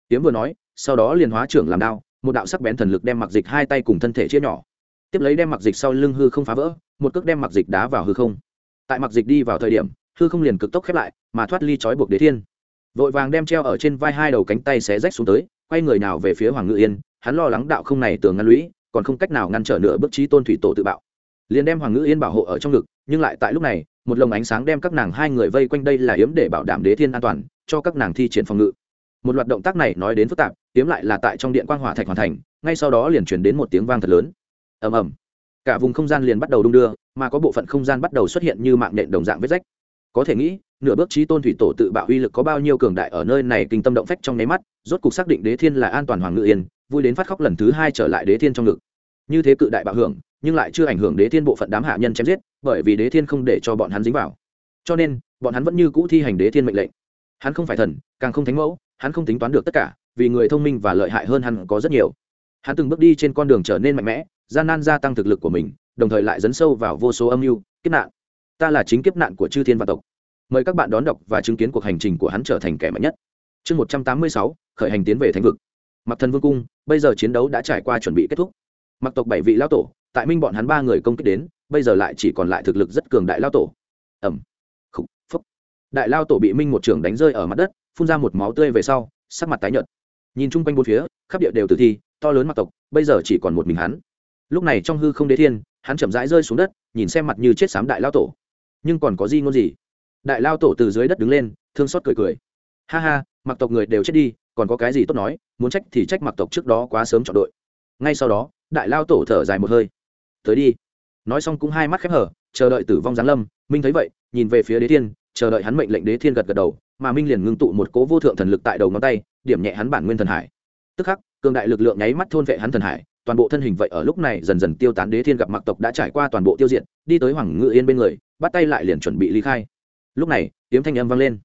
Tiếm vừa nói, sau đó liền hóa trưởng làm đao, một đạo sắc bén thần lực đem mặc dịch hai tay cùng thân thể chia nhỏ. Tiếp lấy đem mặc dịch sau lưng hư không phá vỡ, một cước đem mặc dịch đá vào hư không. Tại mặc dịch đi vào thời điểm, hư không liền cực tốc khép lại, mà thoát ly trói buộc đế thiên. Vội vàng đem treo ở trên vai hai đầu cánh tay xé rách xuống tới, quay người nào về phía hoàng ngự yên, hắn lo lắng đạo không này tường ngăn lũy, còn không cách nào ngăn trở nửa bước trí tôn thủy tổ tự bạo. Liền đem hoàng ngự yên bảo hộ ở trong ngực, nhưng lại tại lúc này một lồng ánh sáng đem các nàng hai người vây quanh đây là yếm để bảo đảm đế thiên an toàn, cho các nàng thi triển phòng ngự. Một loạt động tác này nói đến phức tạp, yếm lại là tại trong điện quang hỏa thạch hoàn thành, ngay sau đó liền chuyển đến một tiếng vang thật lớn. Ầm ầm. Cả vùng không gian liền bắt đầu đung đưa, mà có bộ phận không gian bắt đầu xuất hiện như mạng nện đồng dạng vết rách. Có thể nghĩ, nửa bước trí tôn thủy tổ tự bạo uy lực có bao nhiêu cường đại ở nơi này kinh tâm động phách trong nháy mắt, rốt cục xác định đế thiên là an toàn hoàng ngự yên, vui đến phát khóc lần thứ hai trở lại đế thiên trong ngực như thế cự đại bạo hưởng, nhưng lại chưa ảnh hưởng đế thiên bộ phận đám hạ nhân chém giết, bởi vì đế thiên không để cho bọn hắn dính vào. Cho nên, bọn hắn vẫn như cũ thi hành đế thiên mệnh lệnh. Hắn không phải thần, càng không thánh mẫu, hắn không tính toán được tất cả, vì người thông minh và lợi hại hơn hắn có rất nhiều. Hắn từng bước đi trên con đường trở nên mạnh mẽ, gian nan gia tăng thực lực của mình, đồng thời lại dấn sâu vào vô số âm mưu, kiếp nạn. Ta là chính kiếp nạn của chư thiên văn tộc. Mời các bạn đón đọc và chứng kiến cuộc hành trình của hắn trở thành kẻ mạnh nhất. Chương một trăm tám mươi sáu, khởi hành tiến về thánh vực. Mặc thần vương cung, bây giờ chiến đấu đã trải qua chuẩn bị kết thúc mặc tộc bảy vị lao tổ, tại minh bọn hắn ba người công kích đến, bây giờ lại chỉ còn lại thực lực rất cường đại lao tổ. Ẩm khúc phúc. Đại lao tổ bị minh một trường đánh rơi ở mặt đất, phun ra một máu tươi về sau, sắc mặt tái nhợt. Nhìn chung quanh bốn phía, khắp địa đều tử thi, to lớn mặc tộc, bây giờ chỉ còn một mình hắn. Lúc này trong hư không đế thiên, hắn chậm rãi rơi xuống đất, nhìn xem mặt như chết xám đại lao tổ. Nhưng còn có gì ngôn gì? Đại lao tổ từ dưới đất đứng lên, thương xót cười cười. Ha ha, mặc tộc người đều chết đi, còn có cái gì tốt nói, muốn trách thì trách mặc tộc trước đó quá sớm chọn đội. Ngay sau đó đại lao tổ thở dài một hơi. Tới đi. Nói xong cũng hai mắt khép hở, chờ đợi tử vong giáng lâm, minh thấy vậy, nhìn về phía đế thiên, chờ đợi hắn mệnh lệnh đế thiên gật gật đầu, mà minh liền ngưng tụ một cố vô thượng thần lực tại đầu ngón tay, điểm nhẹ hắn bản nguyên thần hải. Tức khắc, cường đại lực lượng nháy mắt thôn vệ hắn thần hải, toàn bộ thân hình vậy ở lúc này dần dần tiêu tán đế thiên gặp mặc tộc đã trải qua toàn bộ tiêu diệt, đi tới hoàng ngự yên bên người, bắt tay lại liền chuẩn bị ly khai. Lúc này, tiếng thanh âm vang lên.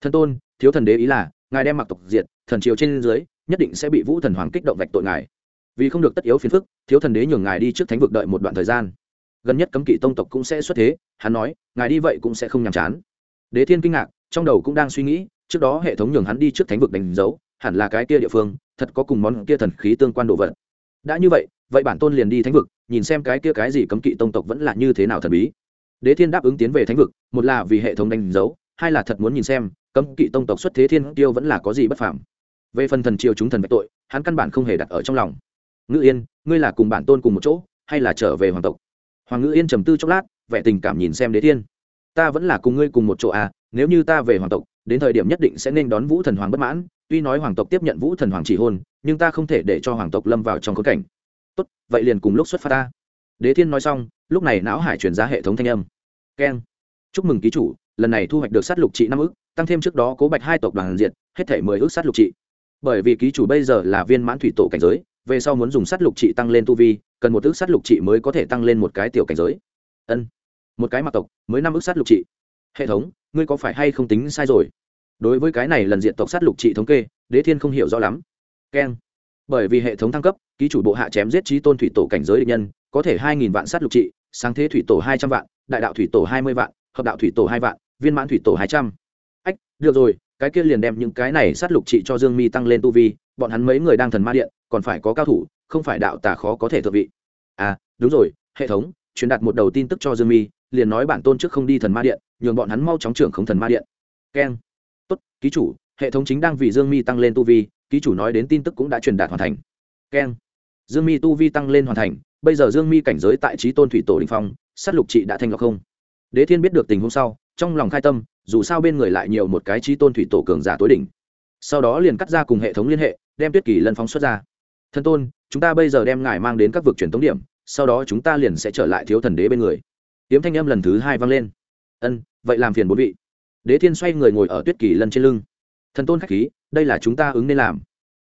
Thân tôn, thiếu thần đế ý là, ngài đem mặc tộc diệt, thần triều trên dưới, nhất định sẽ bị vũ thần hoàng kích động vạch tội ngài vì không được tất yếu phiền phức, thiếu thần đế nhường ngài đi trước thánh vực đợi một đoạn thời gian. Gần nhất cấm kỵ tông tộc cũng sẽ xuất thế, hắn nói, ngài đi vậy cũng sẽ không nhàm chán. Đế thiên kinh ngạc, trong đầu cũng đang suy nghĩ, trước đó hệ thống nhường hắn đi trước thánh vực đánh dấu, hẳn là cái kia địa phương, thật có cùng món kia thần khí tương quan đồ vật. Đã như vậy vậy bản tôn liền đi thánh vực, nhìn xem cái kia cái gì cấm kỵ tông tộc vẫn là như thế nào thần bí. Đế thiên đáp ứng tiến về thánh vực, một là vì hệ thống đánh dấu, hai là thật muốn nhìn xem, cấm kỵ tông tộc xuất thế thiên tiêu vẫn là có gì bất phàm. Về phần thần triều chúng thần bạch tội, hắn căn bản không hề đặt ở trong lòng ngữ yên, ngươi là cùng bản tôn cùng một chỗ, hay là trở về hoàng tộc? Hoàng ngữ yên trầm tư chốc lát, vẻ tình cảm nhìn xem đế thiên. Ta vẫn là cùng ngươi cùng một chỗ à nếu như ta về hoàng tộc, đến thời điểm nhất định sẽ nên đón vũ thần hoàng bất mãn. Tuy nói hoàng tộc tiếp nhận vũ thần hoàng chỉ hôn nhưng ta không thể để cho hoàng tộc lâm vào trong khốn cảnh. Tốt, vậy liền cùng lúc xuất phát ta. Đế thiên nói xong, lúc này não hải chuyển ra hệ thống thanh âm. Keng. Chúc mừng ký chủ, lần này thu hoạch được sát lục trị năm ước tăng thêm trước đó cố bạch hai tộc đoàn diện, hết thể mười ước sát lục trị. Bởi vì ký chủ bây giờ là viên mãn thủy tổ cảnh giới về sau muốn dùng sát lục trị tăng lên tu vi, cần một ước sát lục trị mới có thể tăng lên một cái tiểu cảnh giới. Ân, một cái mặc tộc mới năm ước sát lục trị. Hệ thống, ngươi có phải hay không tính sai rồi? Đối với cái này lần diện tộc sát lục trị thống kê, đế thiên không hiểu rõ lắm. Keng. Bởi vì hệ thống thăng cấp, ký chủ bộ hạ chém giết trí tôn thủy tổ cảnh giới định nhân, có thể hai nghìn vạn sát lục trị, sáng thế thủy tổ hai trăm vạn, đại đạo thủy tổ hai mươi vạn, hợp đạo thủy tổ hai vạn, viên mãn thủy tổ hai trăm. Ách, được rồi cái kia liền đem những cái này sát lục trị cho dương mi tăng lên tu vi, bọn hắn mấy người đang thần ma điện, còn phải có cao thủ, không phải đạo tà khó có thể thượng vị. À đúng rồi, hệ thống, truyền đạt một đầu tin tức cho dương mi, liền nói bản tôn trước không đi thần ma điện, nhường bọn hắn mau chóng trưởng không thần ma điện. Keng. Tốt, ký chủ, hệ thống chính đang vì dương mi tăng lên tu vi, ký chủ nói đến tin tức cũng đã truyền đạt hoàn thành. Keng. Dương mi tu vi tăng lên hoàn thành, bây giờ dương mi cảnh giới tại trí tôn thủy tổ đình phong s á t lục trị đã thành lọc không. Đế thiên biết được tình huống sau trong lòng khai tâm, dù sao bên người lại nhiều một cái trí tôn thủy tổ cường giả tối đỉnh. Sau đó liền cắt ra cùng hệ thống liên hệ, đem tuyết kỳ lân phóng xuất ra. Thân tôn, chúng ta bây giờ đem ngài mang đến các vực truyền thống điểm, sau đó chúng ta liền sẽ trở lại thiếu thần đế bên người. Tiếm thanh âm lần thứ hai vang lên. Ân, vậy làm phiền bốn vị. Đế thiên xoay người ngồi ở tuyết kỳ lân trên lưng. Thần tôn k h á c h khí, đây là chúng ta ứng nên làm.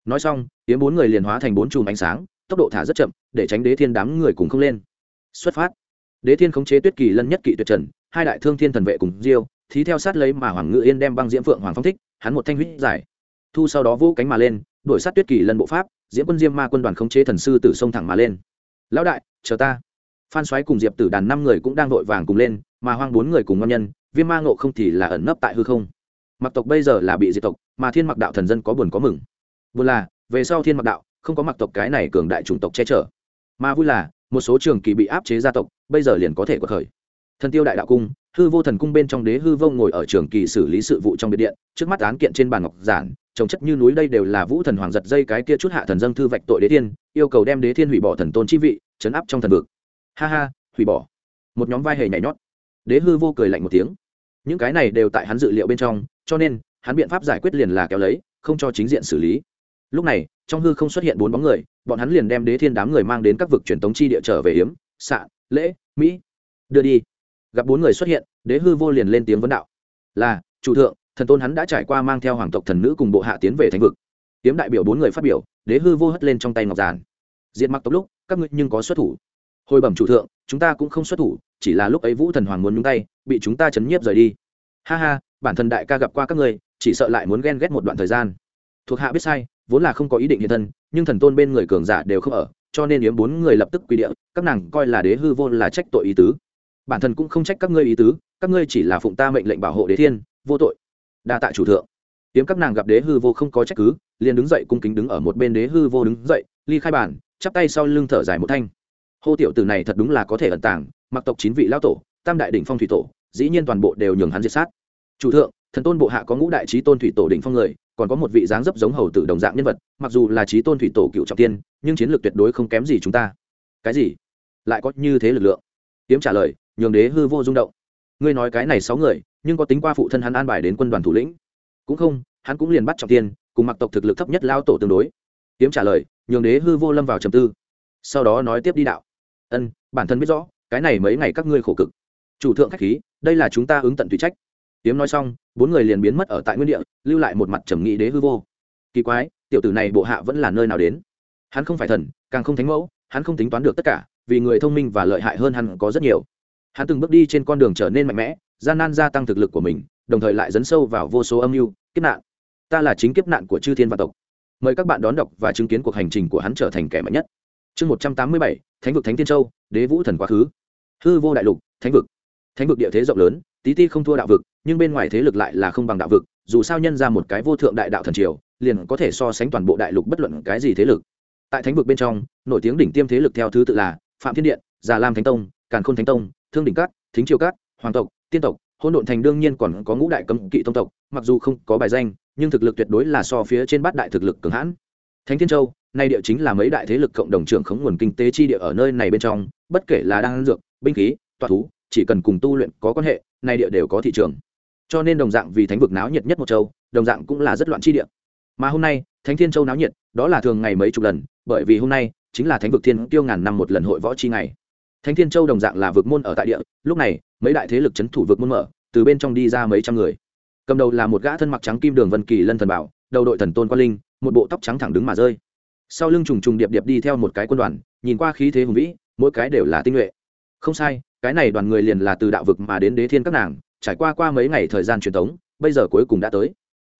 Nói xong, tiếm bốn người liền hóa thành bốn chùm ánh sáng, tốc độ thả rất chậm, để tránh đế thiên đám người cùng không lên. Xuất phát. Đế thiên khống chế tuyết kỳ lân nhất kỵ tuyệt trần hai đại thương thiên thần vệ cùng diêu, thí theo sát lấy mà hoàng ngự yên đem băng diễm phượng hoàng phong thích, hắn một thanh huyết giải. Thu sau đó vũ cánh mà lên, đuổi sát tuyết kỳ lân bộ pháp, diễm quân diêm ma quân đoàn khống chế thần sư từ sông thẳng mà lên. Lão đại, chờ ta. Phan xoáy cùng diệp tử đàn năm người cũng đang vội vàng cùng lên, mà hoang bốn người cùng ngon nhân, viêm ma ngộ không thì là ẩn nấp tại hư không. Mặc tộc bây giờ là bị diệt tộc, mà thiên mặc đạo thần dân có buồn có mừng. Buồn là, về sau thiên mặc đạo, không có mặc tộc cái này cường đại chủng tộc che chở. Mà vui là, một số trường kỳ bị áp chế gia tộc, bây giờ liền có thể quật khởi thần tiêu đại đạo cung, hư vô thần cung bên trong đế hư vô ngồi ở trường kỳ xử lý sự vụ trong biệt điện, trước mắt án kiện trên bàn ngọc giản, trồng chất như núi đây đều là vũ thần hoàng giật dây cái kia chút hạ thần dâng thư vạch tội đế thiên, yêu cầu đem đế thiên hủy bỏ thần tôn chi vị, chấn áp trong thần vực. Ha ha, hủy bỏ. Một nhóm vai hề nhảy nhót. Đế hư vô cười lạnh một tiếng. Những cái này đều tại hắn dự liệu bên trong, cho nên, hắn biện pháp giải quyết liền là kéo lấy, không cho chính diện xử lý. Lúc này, trong hư không xuất hiện bốn bóng người, bọn hắn liền đem đế thiên đám người mang đến các vực truyền tống chi địa trở về hiếm, xạ, lễ, mỹ. Đưa đi gặp bốn người xuất hiện, đế hư vô liền lên tiếng vấn đạo. Là, chủ thượng, thần tôn hắn đã trải qua mang theo hoàng tộc thần nữ cùng bộ hạ tiến về thánh vực. Tiếm đại biểu bốn người phát biểu, đế hư vô hất lên trong tay ngọc giàn diệt mặc tộc lúc, các ngươi nhưng có xuất thủ. Hồi bẩm chủ thượng, chúng ta cũng không xuất thủ, chỉ là lúc ấy vũ thần hoàng muốn nhúng tay, bị chúng ta chấn nhiếp rời đi. Ha ha, bản thân đại ca gặp qua các ngươi, chỉ sợ lại muốn ghen ghét một đoạn thời gian. Thuộc hạ biết sai, vốn là không có ý định hiện thân, nhưng thần tôn bên người cường giả đều không ở, cho nên yếm bốn người lập tức quy địa, các nàng coi là đế hư vô là trách tội ý tứ bản thân cũng không trách các ngươi ý tứ, các ngươi chỉ là phụng ta mệnh lệnh bảo hộ đế thiên, vô tội. Đa tạ chủ thượng. Tiếm các nàng gặp đế hư vô không có trách cứ, liền đứng dậy cung kính đứng ở một bên đế hư vô đứng dậy, ly khai bản chắp tay sau lưng thở dài một thanh. Hô tiểu tử này thật đúng là có thể ẩn tàng, mặc tộc chín vị lao tổ, tam đại đỉnh phong thủy tổ, dĩ nhiên toàn bộ đều nhường hắn diệt sát. Chủ thượng, thần tôn bộ hạ có ngũ đại trí tôn thủy tổ đỉnh phong người, còn có một vị dáng dấp giống hầu tử đồng dạng nhân vật, mặc dù là trí tôn thủy tổ cựu trọng tiên, nhưng chiến lược tuyệt đối không kém gì chúng ta. Cái gì? Lại có như thế lực lượng? Tiếm trả lời nhường đế hư vô rung động. Ngươi nói cái này sáu người, nhưng có tính qua phụ thân hắn an bài đến quân đoàn thủ lĩnh. Cũng không, hắn cũng liền bắt trọng tiên, cùng mặc tộc thực lực thấp nhất lao tổ tương đối. Tiếm trả lời, nhường đế hư vô lâm vào trầm tư. Sau đó nói tiếp đi đạo. Ân, bản thân biết rõ, cái này mấy ngày các ngươi khổ cực. Chủ thượng khách khí, đây là chúng ta ứng tận tùy trách. Tiếm nói xong, bốn người liền biến mất ở tại nguyên địa, lưu lại một mặt trầm nghị đế hư vô. Kỳ quái, tiểu tử này bộ hạ vẫn là nơi nào đến? Hắn không phải thần, càng không thánh mẫu, hắn không tính toán được tất cả, vì người thông minh và lợi hại hơn hắn có rất nhiều hắn từng bước đi trên con đường trở nên mạnh mẽ, gian nan gia tăng thực lực của mình, đồng thời lại dấn sâu vào vô số âm mưu, kiếp nạn. Ta là chính kiếp nạn của chư thiên văn tộc. Mời các bạn đón đọc và chứng kiến cuộc hành trình của hắn trở thành kẻ mạnh nhất. Chương một trăm tám mươi bảy, thánh vực thánh tiên châu, đế vũ thần quá khứ. Hư vô đại lục, thánh vực. Thánh vực địa thế rộng lớn, tí ti không thua đạo vực, nhưng bên ngoài thế lực lại là không bằng đạo vực, dù sao nhân ra một cái vô thượng đại đạo thần triều, liền có thể so sánh toàn bộ đại lục bất luận cái gì thế lực. Tại thánh vực bên trong, nổi tiếng đỉnh tiêm thế lực theo thứ tự là phạm thiên điện, già lam thánh tông, càn khôn thánh tông thương đỉnh cát, thính triều cát, hoàng tộc, tiên tộc hôn độn thành đương nhiên còn có ngũ đại cấm kỵ tông tộc, mặc dù không có bài danh, nhưng thực lực tuyệt đối là so phía trên bát đại thực lực cường hãn. Thánh thiên châu, nay địa chính là mấy đại thế lực cộng đồng trưởng khống nguồn kinh tế chi địa ở nơi này bên trong, bất kể là đang dược, binh khí, tọa thú, chỉ cần cùng tu luyện có quan hệ, nay địa đều có thị trường. Cho nên đồng dạng vì thánh vực náo nhiệt nhất một châu, đồng dạng cũng là rất loạn chi địa. Mà hôm nay, thánh thiên châu náo nhiệt, đó là thường ngày mấy chục lần, bởi vì hôm nay chính là thánh vực thiên tiêu ngàn năm một lần hội võ chi ngày thánh thiên châu đồng dạng là vực môn ở tại địa, lúc này, mấy đại thế lực c h ấ n thủ vực môn mở, từ bên trong đi ra mấy trăm người. Cầm đầu là một gã thân mặc trắng kim đường vân kỳ lân thần bảo, đầu đội thần tôn quan linh, một bộ tóc trắng thẳng đứng mà rơi. Sau lưng trùng trùng điệp điệp đi theo một cái quân đoàn, nhìn qua khí thế hùng vĩ, mỗi cái đều là tinh nhuệ. Không sai, cái này đoàn người liền là từ đạo vực mà đến đế thiên các nàng, trải qua qua mấy ngày thời gian truyền thống bây giờ cuối cùng đã tới.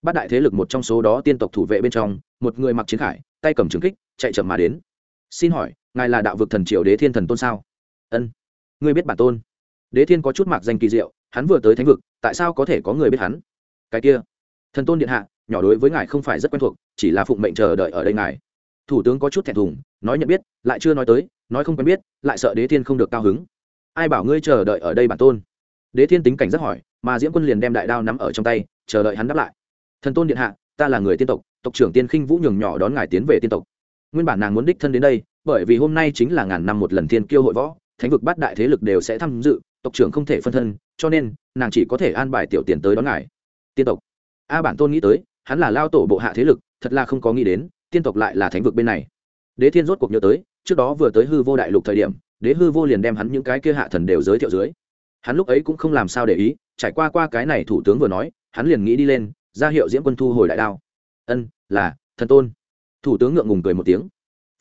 Bát đại thế lực một trong số đó tiên tộc thủ vệ bên trong, một người mặc chiến khải, tay cầm trường kích, chạy chậm mà đến. Xin hỏi, ngài là đạo vực thần triều đế thiên thần tôn sao? Ân. Ngươi biết bản tôn. Đế thiên có chút mạc danh kỳ diệu, hắn vừa tới thánh vực, tại sao có thể có người biết hắn? Cái kia. Thần tôn điện hạ, nhỏ đối với ngài không phải rất quen thuộc, chỉ là phụng mệnh chờ đợi ở đây ngài. Thủ tướng có chút thẹn thùng, nói nhận biết, lại chưa nói tới, nói không quen biết, lại sợ đế thiên không được cao hứng. Ai bảo ngươi chờ đợi ở đây bản tôn? Đế thiên tính cảnh rất hỏi, mà diễm quân liền đem đại đao nắm ở trong tay, chờ đợi hắn đáp lại. Thần tôn điện hạ, ta là người tiên tộc tộc trưởng tiên khinh vũ nhường nhỏ đón ngài tiến về tiên tộc. Nguyên bản nàng muốn đích thân đến đây, bởi vì hôm nay chính là ngàn năm một lần thiên kiêu hội võ thánh vực bát đại thế lực đều sẽ tham dự, tộc trưởng không thể phân thân, cho nên, nàng chỉ có thể an bài tiểu tiền tới đón ngài. Tiên tộc. A bản tôn nghĩ tới, hắn là lao tổ bộ hạ thế lực, thật là không có nghĩ đến, tiên tộc lại là thánh vực bên này. Đế thiên rốt cuộc nhớ tới, trước đó vừa tới hư vô đại lục thời điểm, đế hư vô liền đem hắn những cái kia hạ thần đều giới thiệu dưới. Hắn lúc ấy cũng không làm sao để ý, trải qua qua cái này thủ tướng vừa nói, hắn liền nghĩ đi lên, ra hiệu diễm quân thu hồi đại đao. Ân, là, thần tôn. Thủ tướng ngượng ngùng cười một tiếng.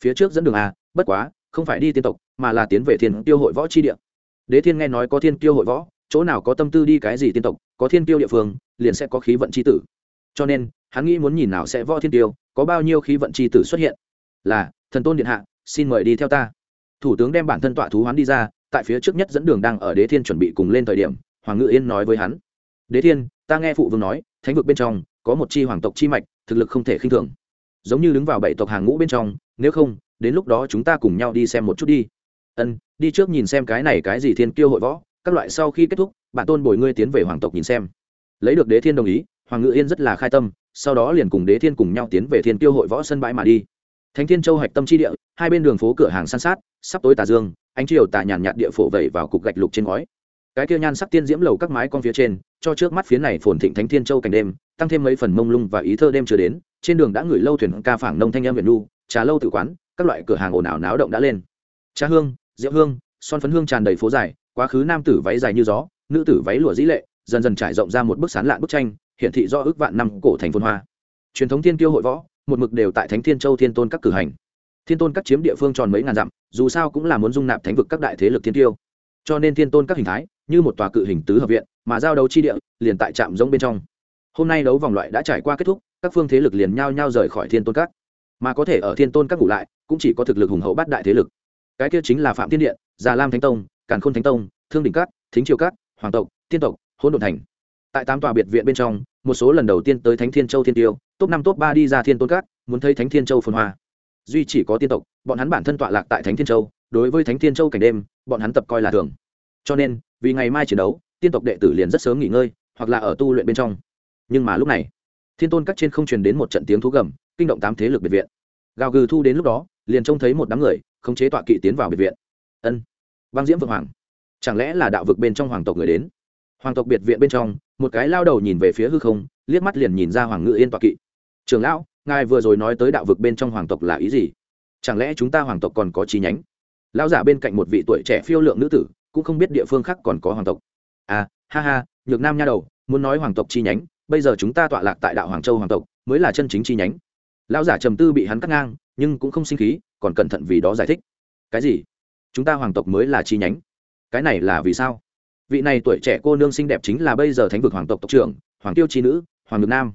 Phía trước dẫn đường a, bất quá không phải đi tiên tộc, mà là tiến về thiên tiêu hội võ chi địa. Đế thiên nghe nói có thiên tiêu hội võ, chỗ nào có tâm tư đi cái gì tiên tộc, có thiên tiêu địa phương, liền sẽ có khí vận c h i tử. Cho nên, hắn nghĩ muốn nhìn nào sẽ võ thiên tiêu có bao nhiêu khí vận c h i tử xuất hiện. Là, thần tôn điện hạ, xin mời đi theo ta. Thủ tướng đem bản thân tọa thú hoán đi ra, tại phía trước nhất dẫn đường đang ở đế thiên chuẩn bị cùng lên thời điểm, hoàng ngự yên nói với hắn. Đế thiên, ta nghe phụ vương nói, thánh vực bên trong, có một chi hoàng tộc chi mạch, thực lực không thể khinh thường. Giống như đứng vào bảy tộc hàng ngũ bên trong, nếu không đến lúc đó chúng ta cùng nhau đi xem một chút đi. Ân, đi trước nhìn xem cái này cái gì thiên kiêu hội võ, các loại sau khi kết thúc, bạn tôn bồi ngươi tiến về hoàng tộc nhìn xem. Lấy được đế thiên đồng ý, hoàng ngự yên rất là khai tâm, sau đó liền cùng đế thiên cùng nhau tiến về thiên kiêu hội võ sân bãi mà đi. Thánh thiên châu hạch tâm chi địa, hai bên đường phố cửa hàng san sát, sắp tối tà dương, ánh chiều tà nhàn nhạt địa phổ vẩy vào cục gạch lục trên ngói. Cái kia nhan sắc tiên diễm lầu các mái con phía trên, cho trước mắt phía này phồn thịnh thánh thiên châu cảnh đêm, tăng thêm mấy phần mông lung và ý thơ đêm chưa đến, trên đường đã gửi lâu thuyền ca phảng nông thanh em việt nu, trà lâu tự quán các loại cửa hàng ồn ào náo động đã lên. Trà hương, rượu hương, son phấn hương tràn đầy phố dài, quá khứ nam tử váy dài như gió, nữ tử váy lụa dĩ lệ, dần dần trải rộng ra một bức sán lạn bức tranh, hiển thị do ước vạn năm cổ thành phồn hoa. Truyền thống thiên kiêu hội võ, một mực đều tại thánh thiên châu thiên tôn các cử hành. Thiên tôn các chiếm địa phương tròn mấy ngàn dặm, dù sao cũng là muốn dung nạp thánh vực các đại thế lực thiên tiêu cho nên thiên tôn các hình thái, như một tòa cự hình tứ hợp viện, mà giao đấu chi địa, liền tại trạm giống bên trong. Hôm nay đấu vòng loại đã trải qua kết thúc, các phương thế lực liền nhao nhao rời khỏi thiên tôn các. Mà có thể ở thiên tôn các ngủ lại cũng chỉ có thực lực hùng hậu bát đại thế lực. Cái kia chính là phạm tiên điện, già lam thánh tông, càn khôn thánh tông, thương đỉnh các thính triều các hoàng tộc, tiên tộc hôn đồn thành. Tại tám tòa biệt viện bên trong, một số lần đầu tiên tới thánh thiên châu thiên tiêu, top năm, top ba đi ra thiên tôn các muốn thấy thánh thiên châu phồn hoa. Duy chỉ có tiên tộc, bọn hắn bản thân tọa lạc tại thánh thiên châu, đối với thánh thiên châu cảnh đêm, bọn hắn tập coi là thường. Cho nên, vì ngày mai chiến đấu, tiên tộc đệ tử liền rất sớm nghỉ ngơi, hoặc là ở tu luyện bên trong. Nhưng mà lúc này, thiên tôn các trên không truyền đến một trận tiếng thú gầm, kinh động tám thế lực biệt viện. Gào gừ thu đến lúc đó liền trông thấy một đám người, khống chế tọa kỵ tiến vào biệt viện. Ân, băng diễm vượng hoàng. Chẳng lẽ là đạo vực bên trong hoàng tộc người đến? Hoàng tộc biệt viện bên trong, một cái lao đầu nhìn về phía hư không, liếc mắt liền nhìn ra hoàng ngự yên tọa kỵ. Trường lão, ngài vừa rồi nói tới đạo vực bên trong hoàng tộc là ý gì? Chẳng lẽ chúng ta hoàng tộc còn có chi nhánh? Lão giả bên cạnh một vị tuổi trẻ phiêu lượng nữ tử, cũng không biết địa phương khác còn có hoàng tộc. À ha ha, nhược nam nha đầu, muốn nói hoàng tộc chi nhánh, bây giờ chúng ta tọa lạc tại đạo hoàng châu hoàng tộc, mới là chân chính chi nhánh lão giả trầm tư bị hắn cắt ngang, nhưng cũng không sinh khí, còn cẩn thận vì đó giải thích. Cái gì? Chúng ta hoàng tộc mới là chi nhánh. Cái này là vì sao? Vị này tuổi trẻ cô nương xinh đẹp chính là bây giờ thánh vực hoàng tộc tộc trưởng, hoàng tiêu chi nữ, hoàng nhược nam.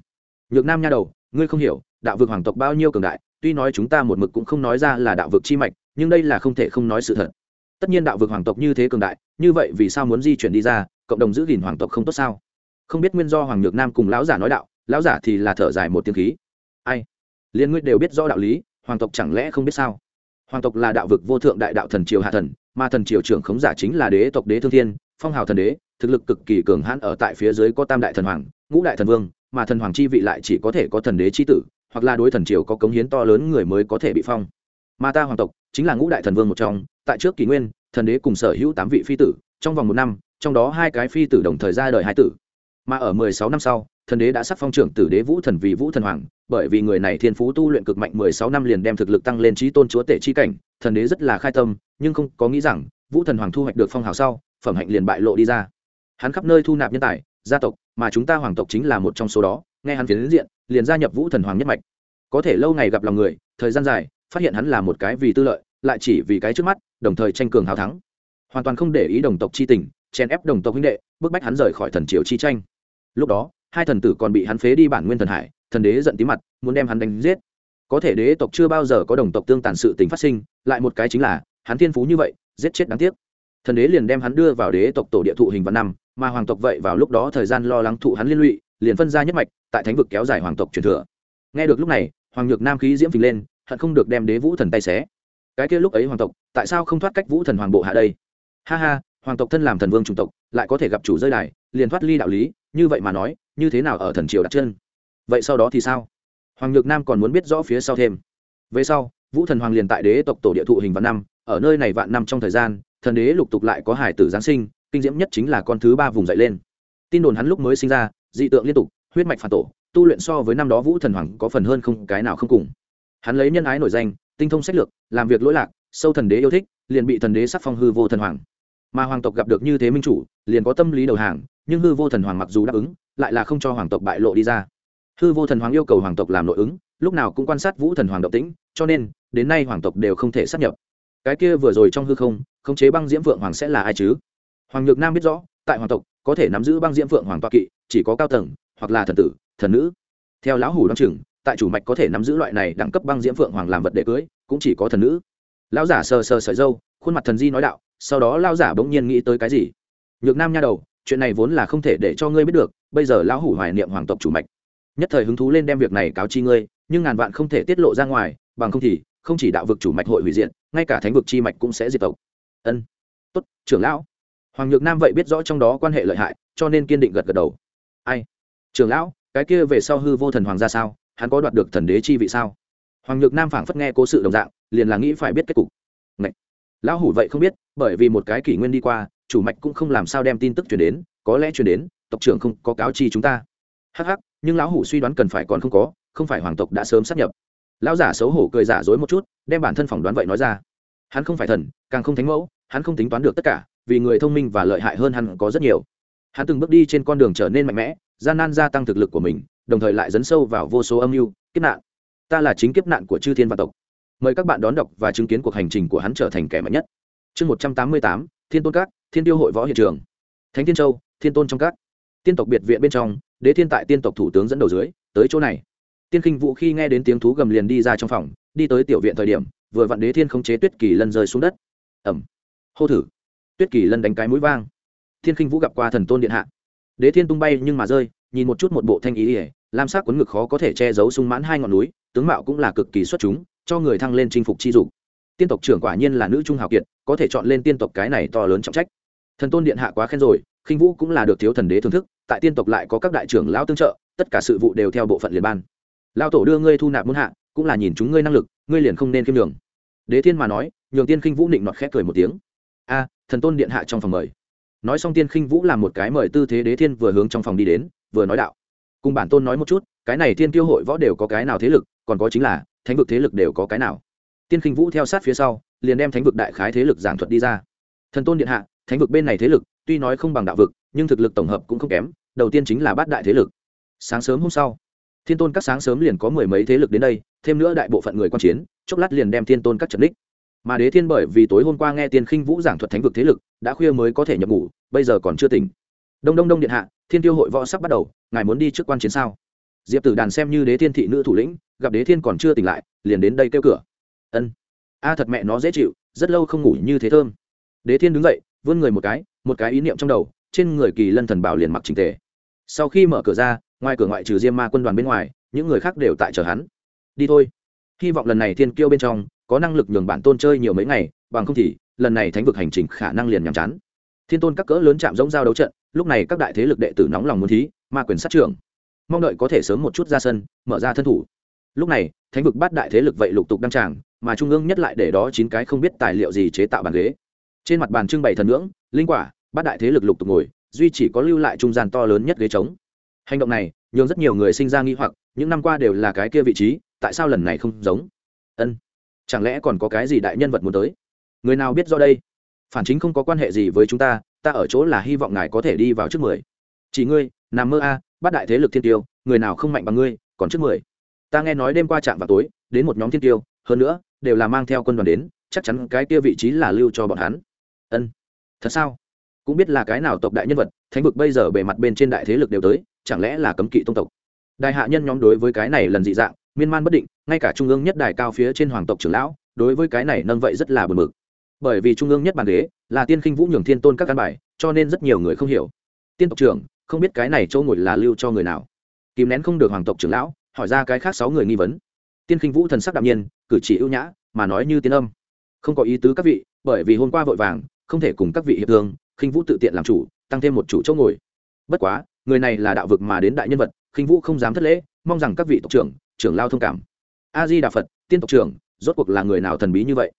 Nhược nam nha đầu, ngươi không hiểu, đạo vực hoàng tộc bao nhiêu cường đại, tuy nói chúng ta một mực cũng không nói ra là đạo vực chi mạch, nhưng đây là không thể không nói sự thật. Tất nhiên đạo vực hoàng tộc như thế cường đại, như vậy vì sao muốn di chuyển đi ra, cộng đồng giữ gìn hoàng tộc không tốt sao? Không biết nguyên do hoàng nhược nam cùng lão giả nói đạo, lão giả thì là thở dài một tiếng khí. Ai? Liên ngươi đều biết rõ đạo lý, hoàng tộc chẳng lẽ không biết sao? Hoàng tộc là đạo vực vô thượng đại đạo thần triều hạ thần, mà thần triều trưởng khống giả chính là đế tộc đế thương thiên, phong hào thần đế, thực lực cực kỳ cường hãn ở tại phía dưới có tam đại thần hoàng, ngũ đại thần vương, mà thần hoàng chi vị lại chỉ có thể có thần đế chi tử, hoặc là đối thần triều có cống hiến to lớn người mới có thể bị phong. Mà ta hoàng tộc chính là ngũ đại thần vương một trong, tại trước kỷ nguyên, thần đế cùng sở hữu tám vị phi tử, trong vòng một năm, trong đó hai cái phi tử đồng thời ra đời hai tử. Mà ở mười sáu năm sau thần đế đã sắc phong trưởng tử đế vũ thần vì vũ thần hoàng, bởi vì người này thiên phú tu luyện cực mạnh mười sáu năm liền đem thực lực tăng lên trí tôn chúa tể chi cảnh, thần đế rất là khai tâm, nhưng không có nghĩ rằng, vũ thần hoàng thu hoạch được phong hào sau, phẩm hạnh liền bại lộ đi ra. Hắn khắp nơi thu nạp nhân tài, gia tộc, mà chúng ta hoàng tộc chính là một trong số đó, nghe hắn phiến diện, liền gia nhập vũ thần hoàng nhất mạch. Có thể lâu ngày gặp lòng người, thời gian dài, phát hiện hắn là một cái vì tư lợi, lại chỉ vì cái trước mắt, đồng thời tranh cường hào thắng. Hoàn toàn không để ý đồng tộc chi tình, chèn ép đồng tộc huynh đệ, bức bách hắn rời khỏi thần triều chi tranh. Lúc đó hai thần tử còn bị hắn phế đi bản nguyên thần hải, thần đế giận tí mặt, muốn đem hắn đánh giết. Có thể đế tộc chưa bao giờ có đồng tộc tương tàn sự tình phát sinh, lại một cái chính là, hắn thiên phú như vậy, giết chết đáng tiếc. Thần đế liền đem hắn đưa vào đế tộc tổ địa thụ hình vạn năm, mà hoàng tộc vậy vào lúc đó thời gian lo lắng thụ hắn liên lụy, liền phân ra nhất mạch, tại thánh vực kéo dài hoàng tộc truyền thừa. Nghe được lúc này, hoàng nhược nam khí diễm phình lên, hận không được đem đế vũ thần tay xé. Cái kia lúc ấy hoàng tộc, tại sao không thoát cách vũ thần hoàng bộ hạ đây? Ha ha, hoàng tộc thân làm thần vương chủng tộc, lại có thể gặp chủ rơi đài, liền thoát ly đạo lý, như vậy mà nói như thế nào ở thần triều đặt chân? Vậy sau đó thì sao? Hoàng nhược nam còn muốn biết rõ phía sau thêm. Về sau, vũ thần hoàng liền tại đế tộc tổ địa thụ hình vạn năm, ở nơi này vạn năm trong thời gian, thần đế lục tục lại có hải tử giáng sinh, kinh diễm nhất chính là con thứ ba vùng dậy lên. Tin đồn hắn lúc mới sinh ra, dị tượng liên tục, huyết mạch phản tổ, tu luyện so với năm đó vũ thần hoàng có phần hơn không, cái nào không cùng. Hắn lấy nhân ái nổi danh, tinh thông sách lược, làm việc lỗi lạc, sâu thần đế yêu thích, liền bị thần đế sắc phong hư vô thần hoàng. Mà hoàng tộc gặp được như thế minh chủ, liền có tâm lý đầu hàng nhưng hư vô thần hoàng mặc dù đáp ứng, lại là không cho hoàng tộc bại lộ đi ra. Hư vô thần hoàng yêu cầu hoàng tộc làm nội ứng, lúc nào cũng quan sát vũ thần hoàng động tĩnh, cho nên, đến nay hoàng tộc đều không thể sát nhập. Cái kia vừa rồi trong hư không, khống chế băng diễm vượng hoàng sẽ là ai chứ? Hoàng nhược nam biết rõ, tại hoàng tộc, có thể nắm giữ băng diễm vượng hoàng toa kỵ, chỉ có cao tầng, hoặc là thần tử, thần nữ. Theo lão hủ đ o chừng, tại chủ mạch có thể nắm giữ loại này đẳng cấp băng diễm vượng hoàng làm vật để cưới, cũng chỉ có thần nữ. Lão giả sờ sờ sợi dâu khuôn mặt thần di nói đạo, sau đó lao giả bỗng nhiên nghĩ tới cái gì? Nhược nam nha đầu chuyện này vốn là không thể để cho ngươi biết được, bây giờ lão hủ hoài niệm hoàng tộc chủ mạch. Nhất thời hứng thú lên đem việc này cáo chi ngươi, nhưng ngàn vạn không thể tiết lộ ra ngoài, bằng không thì, không chỉ đạo vực chủ mạch hội hủy diện ngay cả thánh vực chi mạch cũng sẽ diệt tộc. Ân. Tốt, trưởng lão. Hoàng nhược nam vậy biết rõ trong đó quan hệ lợi hại, cho nên kiên định gật gật đầu. Ai? Trưởng lão, cái kia về sau hư vô thần hoàng ra sao? Hắn có đoạt được thần đế chi vị sao? Hoàng nhược nam phảng phất nghe cố sự đồng dạng, liền là nghĩ phải biết kết cục. Ngậy! lão hủ vậy không biết, bởi vì một cái kỷ nguyên đi qua chủ mạch cũng không làm sao đem tin tức truyền đến, có lẽ truyền đến, tộc trưởng không có cáo chi chúng ta. Hắc hắc, nhưng lão hủ suy đoán cần phải còn không có, không phải hoàng tộc đã sớm sắp nhập. Lão giả xấu hổ cười giả dối một chút, đem bản thân phỏng đoán vậy nói ra. Hắn không phải thần, càng không thánh mẫu, hắn không tính toán được tất cả, vì người thông minh và lợi hại hơn hắn có rất nhiều. Hắn từng bước đi trên con đường trở nên mạnh mẽ, gian nan gia tăng thực lực của mình, đồng thời lại dấn sâu vào vô số âm mưu, kiếp nạn. Ta là chính kiếp nạn của chư thiên và tộc. Mời các bạn đón đọc và chứng kiến cuộc hành trình của hắn trở thành kẻ mạnh nhất. Chương một trăm tám mươi tám, thiên tôn các thiên tiêu hội võ hiện trường. Thánh thiên châu, thiên tôn trong các. Tiên tộc biệt viện bên trong, đế thiên tại tiên tộc thủ tướng dẫn đầu dưới, tới chỗ này. Tiên khinh vũ khi nghe đến tiếng thú gầm liền đi ra trong phòng, đi tới tiểu viện thời điểm, vừa vặn đế thiên không chế tuyết kỳ lân rơi xuống đất. Ẩm. Hô thử. Tuyết kỳ lân đánh cái mũi vang. Thiên khinh vũ gặp qua thần tôn điện hạ. Đế thiên tung bay nhưng mà rơi, nhìn một chút một bộ thanh ý ỉa, lam sắc quấn ngực khó có thể che giấu sung mãn hai ngọn núi, tướng mạo cũng là cực kỳ xuất chúng, cho người thăng lên chinh phục chi dục. Tiên tộc trưởng quả nhiên là nữ trung hào kiệt, có thể chọn lên tiên tộc cái này to lớn trọng trách thần tôn điện hạ quá khen rồi, khinh vũ cũng là được thiếu thần đế thưởng thức, tại tiên tộc lại có các đại trưởng lão tương trợ, tất cả sự vụ đều theo bộ phận liền ban. Lao tổ đưa ngươi thu nạp muôn hạ, cũng là nhìn chúng ngươi năng lực, ngươi liền không nên khiêm đường đế thiên mà nói, nhường tiên khinh vũ định nọt khét cười một tiếng. A, thần tôn điện hạ trong phòng mời. Nói xong tiên khinh vũ làm một cái mời tư thế đế thiên vừa hướng trong phòng đi đến, vừa nói đạo. Cùng bản tôn nói một chút, cái này thiên tiêu hội võ đều có cái nào thế lực, còn có chính là, thánh vực thế lực đều có cái nào. Tiên khinh vũ theo sát phía sau, liền đem thánh vực đại khái thế lực giảng thuật đi ra. Thần tôn điện hạ thánh vực bên này thế lực, tuy nói không bằng đạo vực, nhưng thực lực tổng hợp cũng không kém, đầu tiên chính là bát đại thế lực. Sáng sớm hôm sau, thiên tôn các sáng sớm liền có mười mấy thế lực đến đây, thêm nữa đại bộ phận người quan chiến, chốc lát liền đem thiên tôn các trận đích mà đế thiên bởi vì tối hôm qua nghe tiên khinh vũ giảng thuật thánh vực thế lực, đã khuya mới có thể nhập ngủ, bây giờ còn chưa tỉnh. Đông đông đông điện hạ, thiên tiêu hội võ sắp bắt đầu, ngài muốn đi trước quan chiến sao? Diệp tử đàn xem như đế thiên thị nữ thủ lĩnh, gặp đế thiên còn chưa tỉnh lại, liền đến đây kêu cửa. Ân. A, thật mẹ nó dễ chịu, rất lâu không ngủ như thế thơm. Đế thiên đứng dậy vươn người một cái một cái ý niệm trong đầu, trên người kỳ lân thần bảo liền mặc trình tề. Sau khi mở cửa ra, ngoài cửa ngoại trừ diêm ma quân đoàn bên ngoài, những người khác đều tại chờ hắn. Đi thôi. Hy vọng lần này thiên kiêu bên trong, có năng lực nhường bản tôn chơi nhiều mấy ngày, bằng không thì, lần này thánh vực hành trình khả năng liền nhàm chán. Thiên tôn các cỡ lớn chạm giống giao đấu trận, lúc này các đại thế lực đệ tử nóng lòng muốn thí, ma quyền sát trưởng. Mong đợi có thể sớm một chút ra sân, mở ra thân thủ. Lúc này, thánh vực bát đại thế lực vậy lục tục đăng tràng, mà trung ương nhất lại để đó chín cái không biết tài liệu gì chế tạo bàn ghế trên mặt bàn trưng bày thần ngưỡng, linh quả, bát đại thế lực lục tục ngồi, duy chỉ có lưu lại trung gian to lớn nhất ghế trống. Hành động này, nhường rất nhiều người sinh ra nghi hoặc, những năm qua đều là cái kia vị trí, tại sao lần này không giống? Ân, chẳng lẽ còn có cái gì đại nhân vật muốn tới? Người nào biết do đây? Phản chính không có quan hệ gì với chúng ta ta ở chỗ là hy vọng ngài có thể đi vào trước mười. Chỉ ngươi, nằm mơ a bắt đại thế lực thiên tiêu, người nào không mạnh bằng ngươi, còn trước mười. Ta nghe nói đêm qua trạm vào tối, đến một nhóm thiên tiêu, hơn nữa, đều là mang theo quân đoàn đến, chắc chắn cái kia vị trí là lưu cho bọn hắn ân. Thật sao? Cũng biết là cái nào tộc đại nhân vật, thánh vực bây giờ bề mặt bên trên đại thế lực đều tới, chẳng lẽ là cấm kỵ tông tộc? Đại hạ nhân nhóm đối với cái này lần dị dạng, miên man bất định, ngay cả trung ương nhất đài cao phía trên hoàng tộc trưởng lão, đối với cái này nâng vậy rất là bờ mực bởi vì trung ương nhất bàn ghế là tiên khinh vũ nhường thiên tôn các căn bài, cho nên rất nhiều người không hiểu. Tiên tộc trưởng, không biết cái này châu ngồi là lưu cho người nào. Kìm nén không được hoàng tộc trưởng lão, hỏi ra cái khác sáu người nghi vấn. Tiên khinh vũ thần sắc đạm nhiên, cử chỉ ưu nhã, mà nói như tiên âm. Không có ý tứ các vị, bởi vì hôm qua vội vàng không thể cùng các vị hiệp thương, khinh vũ tự tiện làm chủ, tăng thêm một chủ chỗ ngồi. Bất quá, người này là đạo vực mà đến đại nhân vật, khinh vũ không dám thất lễ, mong rằng các vị tộc trưởng trưởng lao thông cảm. A di đà phật tiên tộc trưởng, rốt cuộc là người nào thần bí như vậy?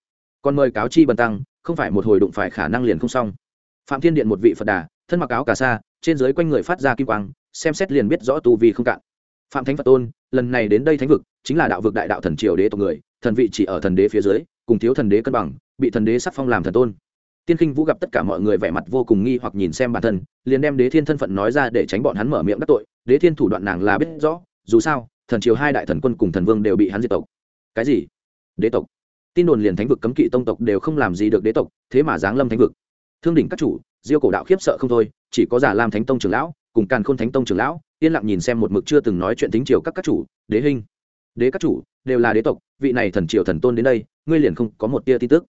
Còn mời cáo chi bần tăng, không phải một hồi đụng phải khả năng liền không xong. Phạm thiên điện một vị phật đà, thân mặc áo cà sa, trên dưới quanh người phát ra kim quang, xem xét liền biết rõ tu vi không cạn. Phạm thánh phật tôn, lần này đến đây thánh vực, chính là đạo vực đại đạo thần triều đế tộc người, thần vị chỉ ở thần đế phía dưới, cùng thiếu thần đế cân bằng, bị thần đế sắc phong làm thần tôn tiên kinh vũ gặp tất cả mọi người vẻ mặt vô cùng nghi hoặc nhìn xem bản thân, liền đem đế thiên thân phận nói ra để tránh bọn hắn mở miệng đắc tội. Đế thiên thủ đoạn nàng là biết rõ, dù sao, thần triều hai đại thần quân cùng thần vương đều bị hắn diệt tộc. Cái gì? Đế tộc. Tin đồn liền thánh vực cấm kỵ tông tộc đều không làm gì được đế tộc, thế mà giáng lâm thánh vực. Thương đỉnh các chủ, diêu cổ đạo khiếp sợ không thôi, chỉ có giả lam thánh tông trưởng lão cùng càn khôn thánh tông trưởng lão yên lặng nhìn xem một mực chưa từng nói chuyện tính triều các các chủ, đế hình đế các chủ, đều là đế tộc, vị này thần triều thần tôn đến đây, ngươi liền không có một tia tin tức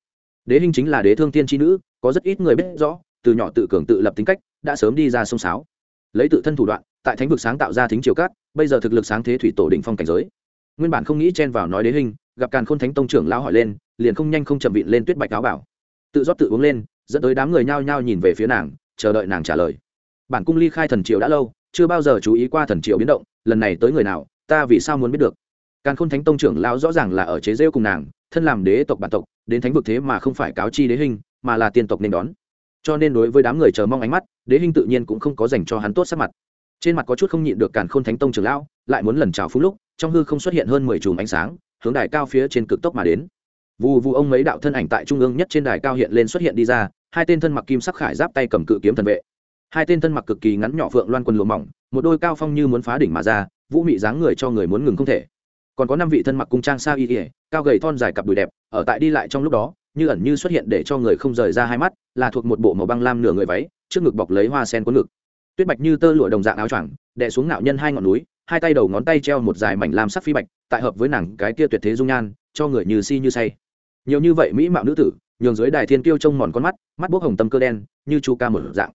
đế hình chính là đế thương tiên tri nữ, có rất ít người biết rõ, từ nhỏ tự cường tự lập tính cách, đã sớm đi ra sông sáo. Lấy tự thân thủ đoạn, tại thánh vực sáng tạo ra thính triều cát bây giờ thực lực sáng thế thủy tổ định phong cảnh giới. Nguyên bản không nghĩ chen vào nói đế hình gặp càn khôn thánh tông trưởng lão hỏi lên, liền không nhanh không chậm vịn lên tuyết bạch áo bảo. Tự rót tự uống lên, dẫn tới đám người nhao nhao nhìn về phía nàng, chờ đợi nàng trả lời. Bản cung ly khai thần triều đã lâu, chưa bao giờ chú ý qua thần triều biến động, lần này tới người nào, ta vì sao muốn biết được? Càn khôn thánh tông trưởng lão rõ ràng là ở chế rêu cùng nàng, thân làm đế tộc bản tộc, đến thánh vực thế mà không phải cáo chi đế hình, mà là tiên tộc nên đón. Cho nên đối với đám người chờ mong ánh mắt, đế hình tự nhiên cũng không có dành cho hắn tốt sắc mặt. Trên mặt có chút không nhịn được càn khôn thánh tông trưởng lão, lại muốn lần chào phú lúc, trong hư không xuất hiện hơn mười chùm ánh sáng, hướng đài cao phía trên cực tốc mà đến. Vù vù ông mấy đạo thân ảnh tại trung ương nhất trên đài cao hiện lên xuất hiện đi ra, hai tên thân mặc kim sắc khải giáp tay cầm cự kiếm thần vệ. Hai tên thân mặc cực kỳ ngắn nhỏ phượng loan quần lụa mỏng, một đôi cao phong như muốn phá đỉnh mà ra, vũ mị dáng người cho người muốn ngừng không thể còn có năm vị thân mặc cung trang sao y ỉa cao gầy thon dài cặp đùi đẹp, ở tại đi lại trong lúc đó, như ẩn như xuất hiện để cho người không rời ra hai mắt, là thuộc một bộ màu băng lam nửa người váy, trước ngực bọc lấy hoa sen cuốn ngực. Tuyết bạch như tơ lụa đồng dạng áo choàng, đè xuống nạo nhân hai ngọn núi, hai tay đầu ngón tay treo một dài mảnh lam sắc phi bạch, tại hợp với nàng cái kia tuyệt thế dung nhan, cho người như si như say. Nhiều như vậy mỹ mạo nữ tử, nhường dưới đài thiên tiêu trông mòn con mắt mắt bốc hồng tâm cơ đen, như chu ca một dạng.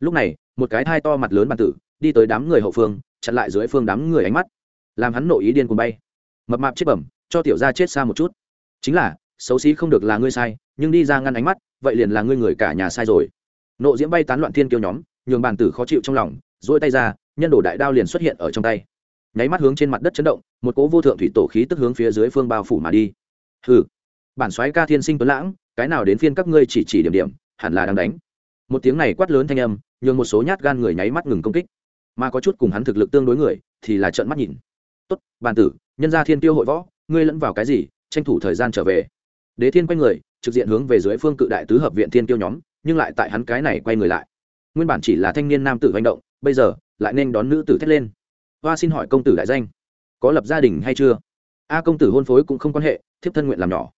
Lúc này, một cái thai to mặt lớn bàn tử, đi tới đám người hậu phương, chặn lại dưới phương đám người ánh mắt, làm hắn nội ý điên cuồng bay mập mạp chết bẩm, cho tiểu ra chết xa một chút. Chính là, xấu xí không được là ngươi sai, nhưng đi ra ngăn ánh mắt, vậy liền là ngươi người cả nhà sai rồi. Nộ diễm bay tán loạn thiên kiêu nhóm, nhường bàn tử khó chịu trong lòng dỗi tay ra, nhân đổ đại đao liền xuất hiện ở trong tay. Nháy mắt hướng trên mặt đất chấn động, một cỗ vô thượng thủy tổ khí tức hướng phía dưới phương bao phủ mà đi. Hừ. Bản soái ca thiên sinh tuấn lãng, cái nào đến phiên các ngươi chỉ chỉ điểm điểm, hẳn là đang đánh. Một tiếng này quát lớn thanh âm, nhường một số nhát gan người nháy mắt ngừng công kích. Mà có chút cùng hắn thực lực tương đối người, thì là trợn mắt nhìn. Tốt bàn tử nhân gia thiên tiêu hội võ, ngươi lẫn vào cái gì, tranh thủ thời gian trở về. Đế thiên quay người, trực diện hướng về dưới phương cự đại tứ hợp viện thiên tiêu nhóm, nhưng lại tại hắn cái này quay người lại. Nguyên bản chỉ là thanh niên nam tử hành động, bây giờ, lại nên đón nữ tử thét lên. Hoa xin hỏi công tử đại danh. Có lập gia đình hay chưa? A công tử hôn phối cũng không quan hệ, thiếp thân nguyện làm nhỏ.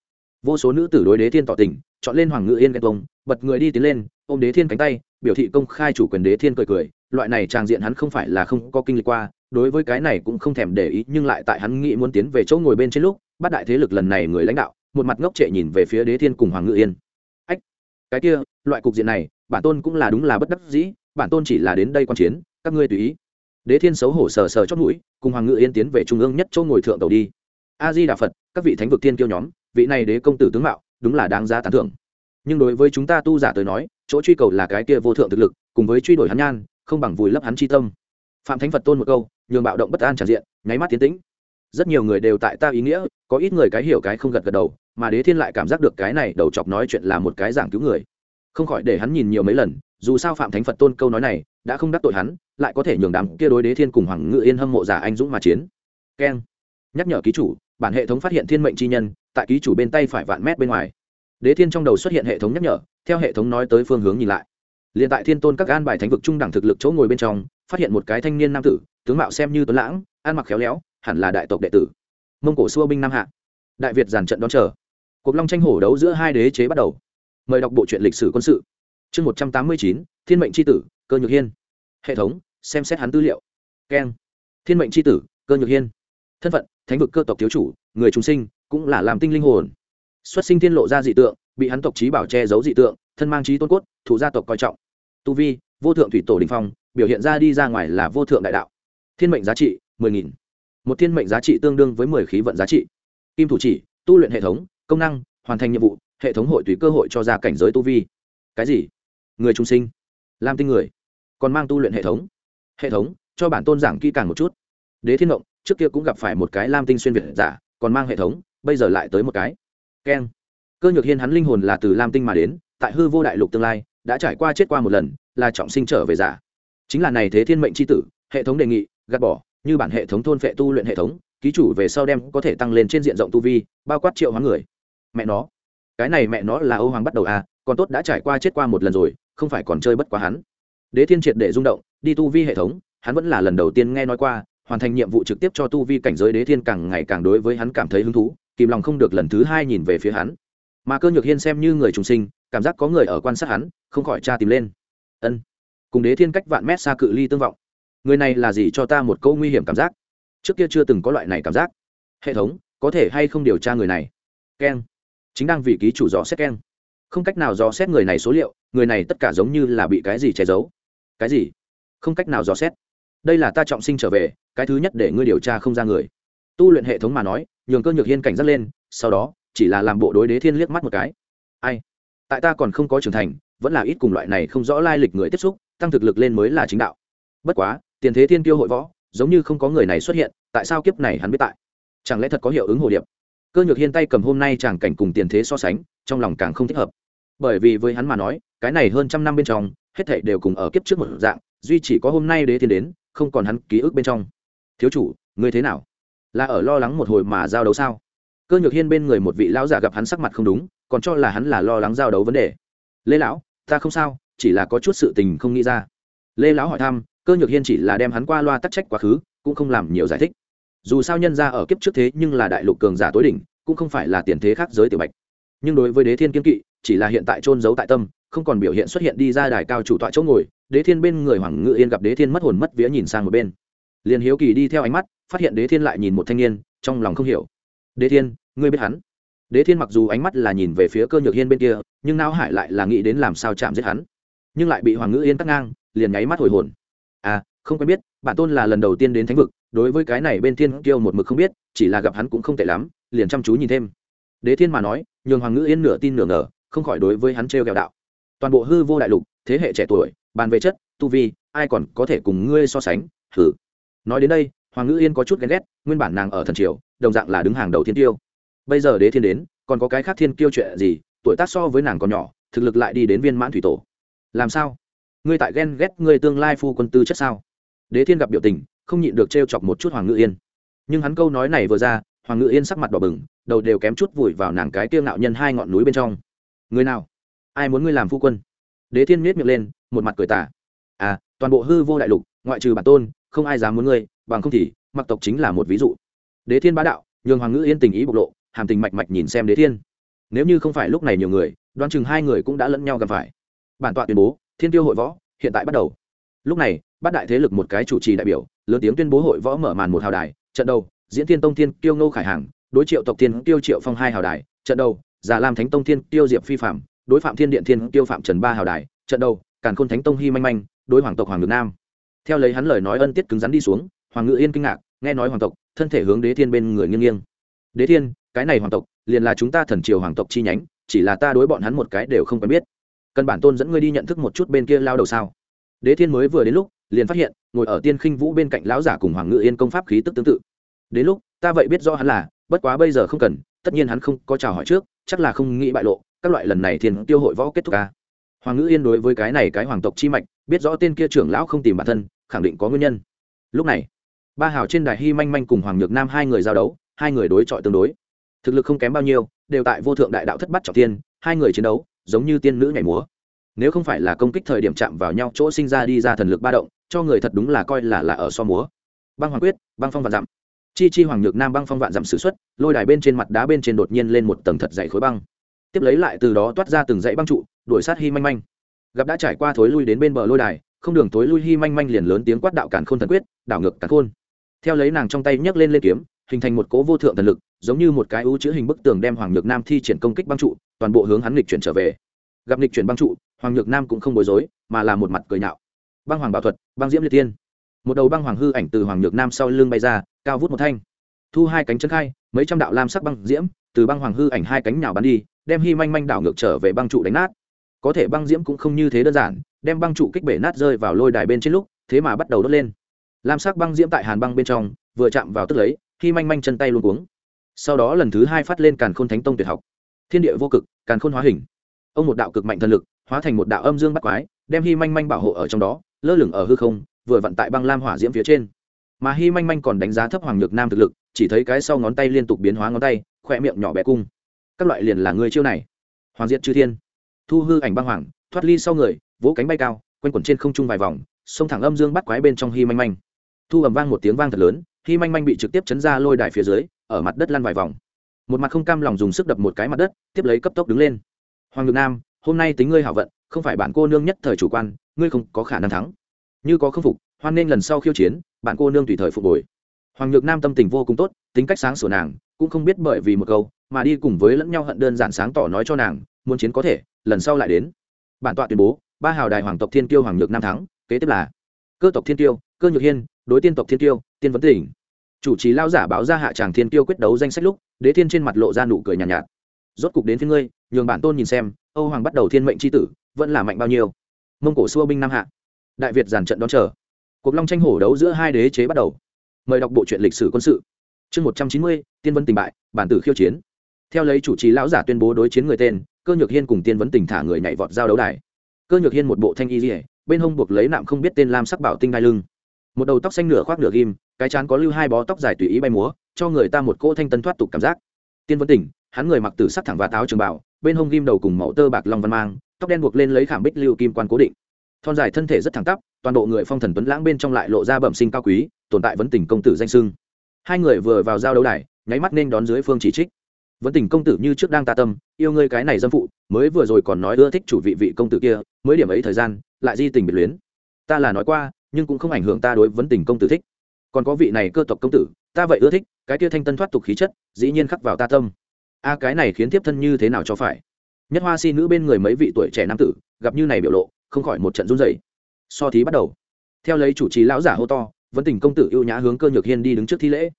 Vô số nữ tử đối đế thiên tỏ tình, chọn lên hoàng ngự yên ghen tông bật người đi tiến lên, ôm đế thiên cánh tay, biểu thị công khai chủ quyền đế thiên cười cười. Loại này tràng diện hắn không phải là không có kinh lịch qua đối với cái này cũng không thèm để ý, nhưng lại tại hắn nghĩ muốn tiến về chỗ ngồi bên trên lúc, bắt đại thế lực lần này người lãnh đạo, một mặt ngốc trệ nhìn về phía đế thiên cùng hoàng ngự yên. Ách, cái kia, loại cục diện này, bản tôn cũng là đúng là bất đắc dĩ, bản tôn chỉ là đến đây quan chiến, các ngươi tùy ý. Đế thiên xấu hổ sờ sờ chót mũi, cùng hoàng ngự yên tiến về trung ương nhất chỗ ngồi thượng tàu đi. A di đà phật các vị thánh vực thiên kiêu nhóm, vị này đế công tử tướng mạo, đúng là đáng giá tán thưởng. Nhưng đối với chúng ta tu giả tới nói, chỗ truy cầu là cái kia vô thượng thực lực, cùng với truy đuổi hắn nhan, không bằng vùi lấp hắn chi tâm. Phạm thánh phật tôn một câu nhường bạo động bất an tràn diện, nháy mắt tiến tĩnh. Rất nhiều người đều tại ta ý nghĩa, có ít người cái hiểu cái không gật gật đầu, mà đế thiên lại cảm giác được cái này đầu chọc nói chuyện là một cái giảng cứu người. Không khỏi để hắn nhìn nhiều mấy lần, dù sao phạm thánh phật tôn câu nói này, đã không đắc tội hắn, lại có thể nhường đám kia đối đế thiên cùng hoàng ngự yên hâm mộ giả anh dũng mà chiến. Keng. Nhắc nhở ký chủ, bản hệ thống phát hiện thiên mệnh chi nhân, tại ký chủ bên tay phải vạn mét bên ngoài. Đế thiên trong đầu xuất hiện hệ thống nhắc nhở, theo hệ thống nói tới phương hướng nhìn lại. Liền tại thiên tôn các gan bài thánh vực trung đẳng thực lực chỗ ngồi bên trong, phát hiện một cái thanh niên nam tử tướng mạo xem như tuấn lãng, ăn mặc khéo léo, hẳn là đại tộc đệ tử. Mông cổ xua binh nam hạ. Đại việt giàn trận đón chờ. Cuộc long tranh hổ đấu giữa hai đế chế bắt đầu. Mời đọc bộ truyện lịch sử quân sự. Chương một trăm tám mươi chín, thiên mệnh tri tử, cơ nhược hiên. Hệ thống, xem xét hắn tư liệu. Keng. Thiên mệnh tri tử, cơ nhược hiên. Thân phận, thánh vực cơ tộc thiếu chủ, người trung sinh, cũng là làm tinh linh hồn. Xuất sinh thiên lộ ra dị tượng, bị hắn tộc trí bảo che giấu dị tượng, thân mang trí tôn cốt, thủ gia tộc coi trọng. Tu vi, vô thượng thủy tổ đình phong, biểu hiện ra đi ra ngoài là vô thượng đại đạo thiên mệnh giá trị, mười nghìn. Một thiên mệnh giá trị tương đương với mười khí vận giá trị. Kim thủ chỉ, tu luyện hệ thống, công năng, hoàn thành nhiệm vụ, hệ thống hội tùy cơ hội cho ra cảnh giới tu vi. Cái gì? Người trung sinh. Làm tinh người. Còn mang tu luyện hệ thống. Hệ thống, cho bản tôn giảng kỹ càng một chút. Đế thiên mộng, trước kia cũng gặp phải một cái lam tinh xuyên việt giả, còn mang hệ thống, bây giờ lại tới một cái. Keng. Cơ nhược hiên hắn linh hồn là từ lam tinh mà đến, tại hư vô đại lục tương lai, đã trải qua chết qua một lần, là trọng sinh trở về giả. Chính là này thế thiên mệnh c h i tử, hệ thống đề nghị gạt bỏ, như bản hệ thống thôn phệ tu luyện hệ thống, ký chủ về sau đem có thể tăng lên trên diện rộng tu vi, bao quát triệu hóa người. Mẹ nó, cái này mẹ nó là ô hoàng bắt đầu à còn tốt đã trải qua chết qua một lần rồi, không phải còn chơi bất quá hắn. Đế thiên triệt để rung động, đi tu vi hệ thống, hắn vẫn là lần đầu tiên nghe nói qua, hoàn thành nhiệm vụ trực tiếp cho tu vi cảnh giới đế thiên càng ngày càng đối với hắn cảm thấy hứng thú, kìm lòng không được lần thứ hai nhìn về phía hắn. Mà cơ nhược hiên xem như người trùng sinh, cảm giác có người ở quan sát hắn, không khỏi tra tìm lên. Ân, cùng đế thiên cách vạn mét xa cự ly tương vọng người này là gì cho ta một câu nguy hiểm cảm giác? Trước kia chưa từng có loại này cảm giác. Hệ thống, có thể hay không điều tra người này? Keng chính đang vị ký chủ dò xét keng không cách nào dò xét người này số liệu, người này tất cả giống như là bị cái gì che giấu. Cái gì? Không cách nào dò xét. Đây là ta trọng sinh trở về, cái thứ nhất để ngươi điều tra không ra người. Tu luyện hệ thống mà nói, nhường cơ nhược hiên cảnh giác lên, sau đó, chỉ là làm bộ đối đế thiên liếc mắt một cái. Ai? Tại ta còn không có trưởng thành, vẫn là ít cùng loại này không rõ lai lịch người tiếp xúc, tăng thực lực lên mới là chính đạo. Bất quá tiền thế thiên tiêu hội võ, giống như không có người này xuất hiện, tại sao kiếp này hắn biết tại? Chẳng lẽ thật có hiệu ứng hồ điệp? Cơ nhược hiên tay cầm hôm nay chàng cảnh cùng tiền thế so sánh, trong lòng càng không thích hợp. Bởi vì với hắn mà nói, cái này hơn trăm năm bên trong, hết thảy đều cùng ở kiếp trước một dạng, duy chỉ có hôm nay đế thiên đến, không còn hắn ký ức bên trong. Thiếu chủ, ngươi thế nào? Là ở lo lắng một hồi mà giao đấu sao? Cơ nhược hiên bên người một vị lão giả gặp hắn sắc mặt không đúng, còn cho là hắn là lo lắng giao đấu vấn đề. Lê lão, ta không sao, chỉ là có chút sự tình không nghĩ ra. Lê lão hỏi thăm cơ nhược hiên chỉ là đem hắn qua loa tắc trách quá khứ, cũng không làm nhiều giải thích. Dù sao nhân ra ở kiếp trước thế nhưng là đại lục cường giả tối đỉnh, cũng không phải là tiền thế khác giới tiểu bạch. Nhưng đối với đế thiên kiên kỵ, chỉ là hiện tại trôn giấu tại tâm, không còn biểu hiện xuất hiện đi ra đài cao chủ tọa chỗ ngồi, đế thiên bên người hoàng ngự yên gặp đế thiên mất hồn mất vía nhìn sang một bên. Liền hiếu kỳ đi theo ánh mắt, phát hiện đế thiên lại nhìn một thanh niên, trong lòng không hiểu. Đế thiên, ngươi biết hắn? Đế thiên mặc dù ánh mắt là nhìn về phía cơ nhược hiên bên kia, nhưng não hải lại là nghĩ đến làm sao chạm giết hắn. Nhưng lại bị hoàng ngự yên tắt ngang, liền nháy mắt hồi hồn à không quen biết, bản tôn là lần đầu tiên đến thánh vực, đối với cái này bên thiên kiêu một mực không biết, chỉ là gặp hắn cũng không tệ lắm, liền chăm chú nhìn thêm. Đế thiên mà nói, nhường hoàng ngữ yên nửa tin nửa ngờ, không khỏi đối với hắn t r kẹo đạo. Toàn bộ hư vô đại lục, thế hệ trẻ tuổi, bàn về chất, tu vi, ai còn có thể cùng ngươi so sánh thử nói đến đây, hoàng ngữ yên có chút ghen ghét, nguyên bản nàng ở thần triều, đồng dạng là đứng hàng đầu thiên tiêu bây giờ đế thiên đến, còn có cái khác thiên kiêu chuyện gì, tuổi tác so với nàng còn nhỏ, thực lực lại đi đến viên mãn thủy tổ. Làm sao? Ngươi tại ghen ghét ngươi tương lai phu quân tư chất sao? Đế thiên gặp biểu tình, không nhịn được t chọc một chút hoàng ngự yên. Nhưng hắn câu nói này vừa ra, hoàng ngự yên sắc mặt đỏ bừng, đầu đều kém chút vùi vào nàng cái tiêu ngạo nhân hai ngọn núi bên trong. Người nào? Ai muốn ngươi làm phu quân? Đế thiên miết miệng lên, một mặt cười tả à toàn bộ hư vô đại lục, ngoại trừ bản tôn, không ai dám muốn ngươi, bằng không thì, mặc tộc chính là một ví dụ. Đế thiên bá đạo, nhường hoàng ngữ yên tình ý bộc lộ, hàm tình mạch mạch nhìn xem đế thiên. Nếu như không phải lúc này nhiều người, đoán chừng hai người cũng đã lẫn nhau gặp phải. Bản tọa tuyên bố thiên tiêu hội võ, hiện tại bắt đầu. Lúc này bát đại thế lực một cái chủ trì đại biểu, lớn tiếng tuyên bố hội võ mở màn một hào đài, trận đầu, diễn thiên tông thiên tiêu ngô khải hàng đối triệu tộc thiên tiêu triệu phong hai hào đài, trận đầu, già lam thánh tông thiên tiêu diệp phi phạm, đối phạm thiên điện thiên tiêu phạm trần ba hào đài, trận đầu, càn khôn thánh tông hy manh manh, đối hoàng tộc hoàng ngự nam. Theo lấy hắn lời nói ân tiết cứng rắn đi xuống, hoàng ngự yên kinh ngạc, nghe nói hoàng tộc, thân thể hướng đế thiên bên người nghiêng nghiêng. Đế thiên, cái này hoàng tộc, liền là chúng ta thần triều hoàng tộc chi nhánh, chỉ là ta đối bọn hắn một cái đều không quen biết cần bản tôn dẫn ngươi đi nhận thức một chút bên kia lao đầu sao? Đế thiên mới vừa đến lúc, liền phát hiện, ngồi ở tiên khinh vũ bên cạnh lão giả cùng hoàng ngự yên công pháp khí tức tương tự. Đến lúc, ta vậy biết rõ hắn là, bất quá bây giờ không cần, tất nhiên hắn không có chào hỏi trước, chắc là không nghĩ bại lộ, các loại lần này thiên tiêu hội võ kết thúc ca hoàng ngự yên đối với cái này cái hoàng tộc chi mạch, biết rõ tên kia trưởng lão không tìm bản thân, khẳng định có nguyên nhân. Lúc này, ba hào trên đài hy manh manh cùng hoàng nhược nam hai người giao đấu, hai người đối chọi tương đối. Thực lực không kém bao nhiêu, đều tại vô thượng đại đạo thất bắt trọng tiên hai người chiến đấu giống như tiên nữ nhảy múa. Nếu không phải là công kích thời điểm chạm vào nhau, chỗ sinh ra đi ra thần lực ba động, cho người thật đúng là coi là là ở so múa. Băng hoàng quyết, băng phong vạn dặm. Chi chi hoàng nhược nam băng phong vạn dặm sử xuất, lôi đài bên trên mặt đá bên trên đột nhiên lên một tầng thật dày khối băng. Tiếp lấy lại từ đó toát ra từng dãy băng trụ, đuổi sát hy manh manh. Gặp đã trải qua thối lui đến bên bờ lôi đài, không đường thối lui hy manh manh liền lớn tiếng quát đạo cản khôn thần quyết đảo ngược cản khôn. Theo lấy nàng trong tay nhấc lên lên kiếm hình thành một cố vô thượng thần lực, giống như một cái ưu chữ hình bức tường đem hoàng nhược nam thi triển công kích băng trụ, toàn bộ hướng hắn nghịch chuyển trở về. Gặp nghịch chuyển băng trụ, hoàng nhược nam cũng không bối rối, mà là một mặt cười nhạo. Băng hoàng bảo thuật, băng diễm liệt tiên một đầu băng hoàng hư ảnh từ hoàng nhược nam sau lưng bay ra, cao vút một thanh. Thu hai cánh chân khai, mấy trăm đạo lam sắc băng diễm từ băng hoàng hư ảnh hai cánh nhào bắn đi, đem hy manh manh đảo ngược trở về băng trụ đánh nát. Có thể băng diễm cũng không như thế đơn giản, đem băng trụ kích bể nát rơi vào lôi đài bên trên lúc, thế mà bắt đầu đốt lên. Lam sắc băng diễm tại hàn băng bên trong, vừa chạm vào tức lấy khi manh manh chân tay luôn cuống. Sau đó lần thứ hai phát lên càn khôn thánh tông tuyệt học. Thiên địa vô cực, càn khôn hóa hình. Ông một đạo cực mạnh thần lực, hóa thành một đạo âm dương bắt quái, đem Hi manh manh bảo hộ ở trong đó, lơ lửng ở hư không, vừa vận tại băng lam hỏa diễm phía trên. Mà Hi manh manh còn đánh giá thấp hoàng nhược nam thực lực, chỉ thấy cái sau ngón tay liên tục biến hóa ngón tay, khỏe miệng nhỏ bé cung. Các loại liền là người chiêu này. Hoàng diệt chư thiên. Thu hư ảnh băng hoàng, thoát ly sau người, vỗ cánh bay cao, quanh quẩn trên không trung vài vòng, xông thẳng âm dương bắt quái bên trong Hi manh manh. Thu ầm vang một tiếng vang thật lớn Hi manh manh bị trực tiếp chấn ra lôi đài phía dưới, ở mặt đất lăn vài vòng. Một mặt không cam lòng dùng sức đập một cái mặt đất, tiếp lấy cấp tốc đứng lên. Hoàng ngược nam, hôm nay tính ngươi hảo vận, không phải bạn cô nương nhất thời chủ quan, ngươi không có khả năng thắng. Như có khâm phục, hoan nên lần sau khiêu chiến, bạn cô nương tùy thời phục hồi. Hoàng nhược nam tâm tình vô cùng tốt, tính cách sáng sủa nàng, cũng không biết bởi vì một câu, mà đi cùng với lẫn nhau hận đơn giản sáng tỏ nói cho nàng, muốn chiến có thể, lần sau lại đến. Bản tọa tuyên bố, ba hào đài hoàng tộc thiên kiêu hoàng nhược nam thắng, kế tiếp là cơ tộc thiên kiêu, cơ nhược hiên, đối tiên tộc thiên kiêu, tiên vấn tỉnh chủ trì lao giả báo ra hạ tràng thiên tiêu quyết đấu danh sách lúc đế thiên trên mặt lộ ra nụ cười nhàn nhạt, nhạt. Rốt cục đến phía ngươi nhường bản tôn nhìn xem âu hoàng bắt đầu thiên mệnh c h i tử vẫn là mạnh bao nhiêu? Mông cổ xua binh nam hạ. Đại việt giàn trận đón chờ. Cuộc long tranh hổ đấu giữa hai đế chế bắt đầu. Mời đọc bộ truyện lịch sử quân sự. Chương một trăm chín mươi tiên vân tình bại bản tử khiêu chiến. Theo lấy chủ trì lão giả tuyên bố đối chiến người tên cơ nhược hiên cùng tiên vấn tình thả người nhảy vọt giao đấu đài. Cơ nhược hiên một bộ thanh y dỉa bên hông buộc lấy nạm không biết tên lam sắc bảo tinh đai lưng một đầu tóc xanh nửa khoác nửa ghim cái chán có lưu hai bó tóc dài tùy ý bay múa cho người ta một cỗ thanh tân thoát tục cảm giác. Tiên vấn Tỉnh, hắn người mặc tử sắc thẳng và táo trường bảo bên hông ghim đầu cùng mẫu tơ bạc long văn mang tóc đen buộc lên lấy khảm bích lưu kim quan cố định. Thon dài thân thể rất thẳng tắp toàn bộ người phong thần tuấn lãng bên trong lại lộ ra bẩm sinh cao quý tồn tại vấn tình công tử danh sưng. Hai người vừa vào giao đấu đài nháy mắt nên đón dưới phương chỉ trích. Vấn tình công tử như trước đang ta tâm yêu ngươi cái này dâm phụ mới vừa rồi còn nói ưa thích chủ vị vị công tử kia mới điểm ấy thời gian lại di tình biệt luyến. Ta là nói qua nhưng cũng không ảnh hưởng ta đối vấn tình công tử thích. Còn có vị này cơ tộc công tử, ta vậy ưa thích, cái kia thanh tân thoát tục khí chất, dĩ nhiên khắc vào ta tâm. A, cái này khiến tiếp thân như thế nào cho phải? Nhất hoa si nữ bên người mấy vị tuổi trẻ nam tử, gặp như này biểu lộ, không khỏi một trận run rẩy. So thí bắt đầu. Theo lấy chủ trì lão giả hô to, vấn tình công tử ưu nhã hướng cơ nhược hiên đi đứng trước thi lễ.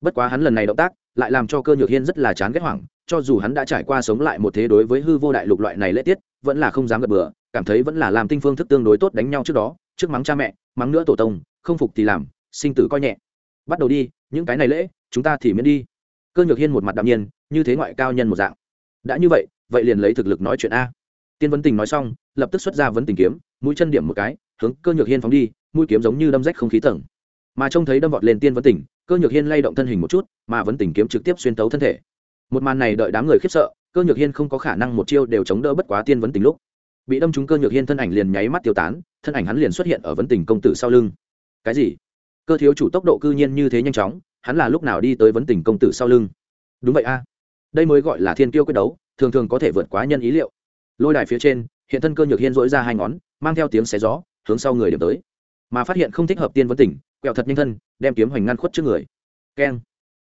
Bất quá hắn lần này động tác, lại làm cho cơ nhược hiên rất là chán ghét hoảng, cho dù hắn đã trải qua sống lại một thế đối với hư vô đại lục loại này lễ tiết, vẫn là không dám gật bừa, cảm thấy vẫn là làm tinh phương thức tương đối tốt đánh nhau trước đó trước mắng cha mẹ, mắng nữa tổ tông, không phục thì làm, sinh tử coi nhẹ. Bắt đầu đi, những cái này lễ, chúng ta thì miễn đi. Cơ nhược hiên một mặt đạm nhiên, như thế ngoại cao nhân một dạng. Đã như vậy vậy liền lấy thực lực nói chuyện a. Tiên vấn tình nói xong, lập tức xuất ra vấn tình kiếm, mũi chân điểm một cái, hướng cơ nhược hiên phóng đi, mũi kiếm giống như đâm rách không khí tầng. Mà trông thấy đâm vọt lên tiên vấn tình, cơ nhược hiên lay động thân hình một chút, mà vấn tình kiếm trực tiếp xuyên tấu thân thể. Một màn này đợi đám người khiếp sợ, cơ nhược hiên không có khả năng một chiêu đều chống đỡ bất quá tiên vấn tình lúc bị đâm trúng cơ nhược hiên thân ảnh liền nháy mắt tiêu tán, thân ảnh hắn liền xuất hiện ở vấn tình công tử sau lưng. Cái gì? Cơ thiếu chủ tốc độ cư nhiên như thế nhanh chóng, hắn là lúc nào đi tới vấn tình công tử sau lưng? Đúng vậy a. Đây mới gọi là thiên kiêu quyết đấu, thường thường có thể vượt quá nhân ý liệu. Lôi đài phía trên, hiện thân cơ nhược hiên dỗi ra hai ngón, mang theo tiếng xé gió, hướng sau người điểm tới. Mà phát hiện không thích hợp tiên vấn tỉnh quẹo thật nhanh thân, đem kiếm hoành ngăn khuất trước người. Keng.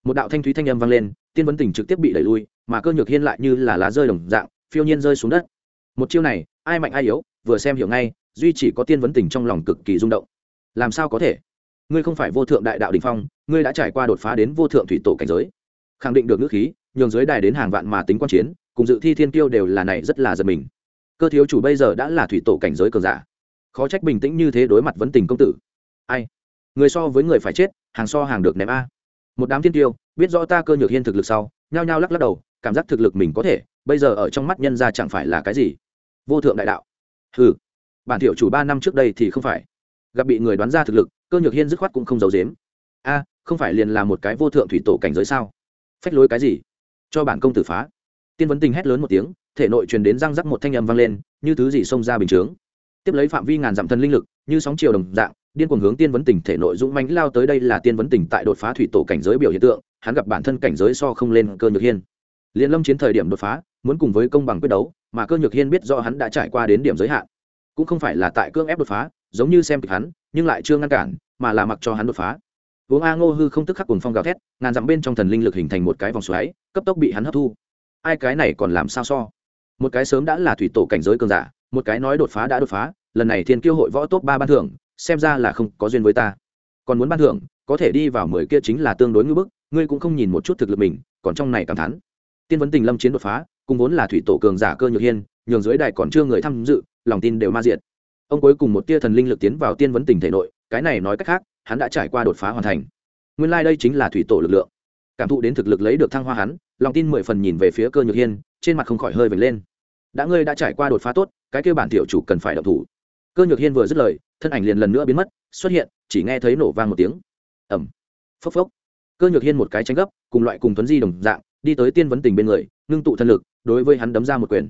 Một đạo thanh thúy thanh âm vang lên, tiên vấn tỉnh trực tiếp bị đẩy lui, mà cơ nhược hiên lại như là lá rơi đồng dạng, phiêu nhiên rơi xuống đất một chiêu này, ai mạnh ai yếu, vừa xem hiểu ngay, duy chỉ có tiên vấn tình trong lòng cực kỳ rung động. Làm sao có thể? Ngươi không phải vô thượng đại đạo đình phong, ngươi đã trải qua đột phá đến vô thượng thủy tổ cảnh giới. Khẳng định được ngữ khí, nhường giới đài đến hàng vạn mà tính quan chiến, cùng dự thi thiên tiêu đều là này rất là giật mình. Cơ thiếu chủ bây giờ đã là thủy tổ cảnh giới cường giả. Khó trách bình tĩnh như thế đối mặt vấn tình công tử. Ai? Người so với người phải chết, hàng so hàng được ném a. Một đám thiên tiêu biết rõ ta cơ nhược hiên thực lực sau, nhao nhao lắc lắc đầu, cảm giác thực lực mình có thể, bây giờ ở trong mắt nhân ra chẳng phải là cái gì? Vô thượng đại đạo. Ừ bản thiệu chủ ba năm trước đây thì không phải. Gặp bị người đoán ra thực lực, cơ nhược hiên dứt khoát cũng không giấu dếm a, không phải liền là một cái vô thượng thủy tổ cảnh giới sao? Phách lối cái gì? Cho bản công tử phá. Tiên vấn tình hét lớn một tiếng, thể nội truyền đến răng rắc một thanh âm vang lên, như thứ gì xông ra bình chướng. Tiếp lấy phạm vi ngàn dặm thân linh lực, như sóng chiều đồng dạng, điên cuồng hướng tiên vấn tình thể nội dũng mãnh lao tới đây là tiên vấn tình tại đột phá thủy tổ cảnh giới biểu hiện tượng, hắn gặp bản thân cảnh giới so không lên cơ nhược hiên. Liên lâm chiến thời điểm đột phá muốn cùng với công bằng quyết đấu, mà cơ nhược hiên biết do hắn đã trải qua đến điểm giới hạn. Cũng không phải là tại cương ép đột phá, giống như xem kịch hắn, nhưng lại chưa ngăn cản, mà là mặc cho hắn đột phá. Uống a ngô hư không tức khắc cùng phong gào thét, ngàn dặm bên trong thần linh lực hình thành một cái vòng xoáy, cấp tốc bị hắn hấp thu. Ai cái này còn làm sao so? Một cái sớm đã là thủy tổ cảnh giới cường giả, một cái nói đột phá đã đột phá, lần này thiên kiêu hội võ top ba ban thưởng, xem ra là không có duyên với ta. Còn muốn ban thưởng, có thể đi vào mười kia chính là tương đối ngưỡng bức, ngươi cũng không nhìn một chút thực lực mình, còn trong này cảm thán. Tiên vấn tình lâm chiến đột phá cùng vốn là thủy tổ cường giả cơ nhược hiên, nhường dưới đài còn chưa người tham dự, lòng tin đều ma diệt. Ông cuối cùng một tia thần linh lực tiến vào tiên vấn tình thể nội, cái này nói cách khác, hắn đã trải qua đột phá hoàn thành. Nguyên lai、like、đây chính là thủy tổ lực lượng. Cảm thụ đến thực lực lấy được thăng hoa hắn, lòng tin mười phần nhìn về phía cơ nhược hiên, trên mặt không khỏi hơi vệt lên. Đã ngươi đã trải qua đột phá tốt, cái kêu bản tiểu chủ cần phải đập thủ. Cơ nhược hiên vừa dứt lời, thân ảnh liền lần nữa biến mất, xuất hiện, chỉ nghe thấy nổ vang một tiếng. Ẩm phốc phốc. Cơ nhược hiên một cái tranh gấp, cùng loại cùng tuấn di đồng dạng, đi tới tiên vấn tình bên người, ngưng tụ thân lực đối với hắn đấm ra một quyền.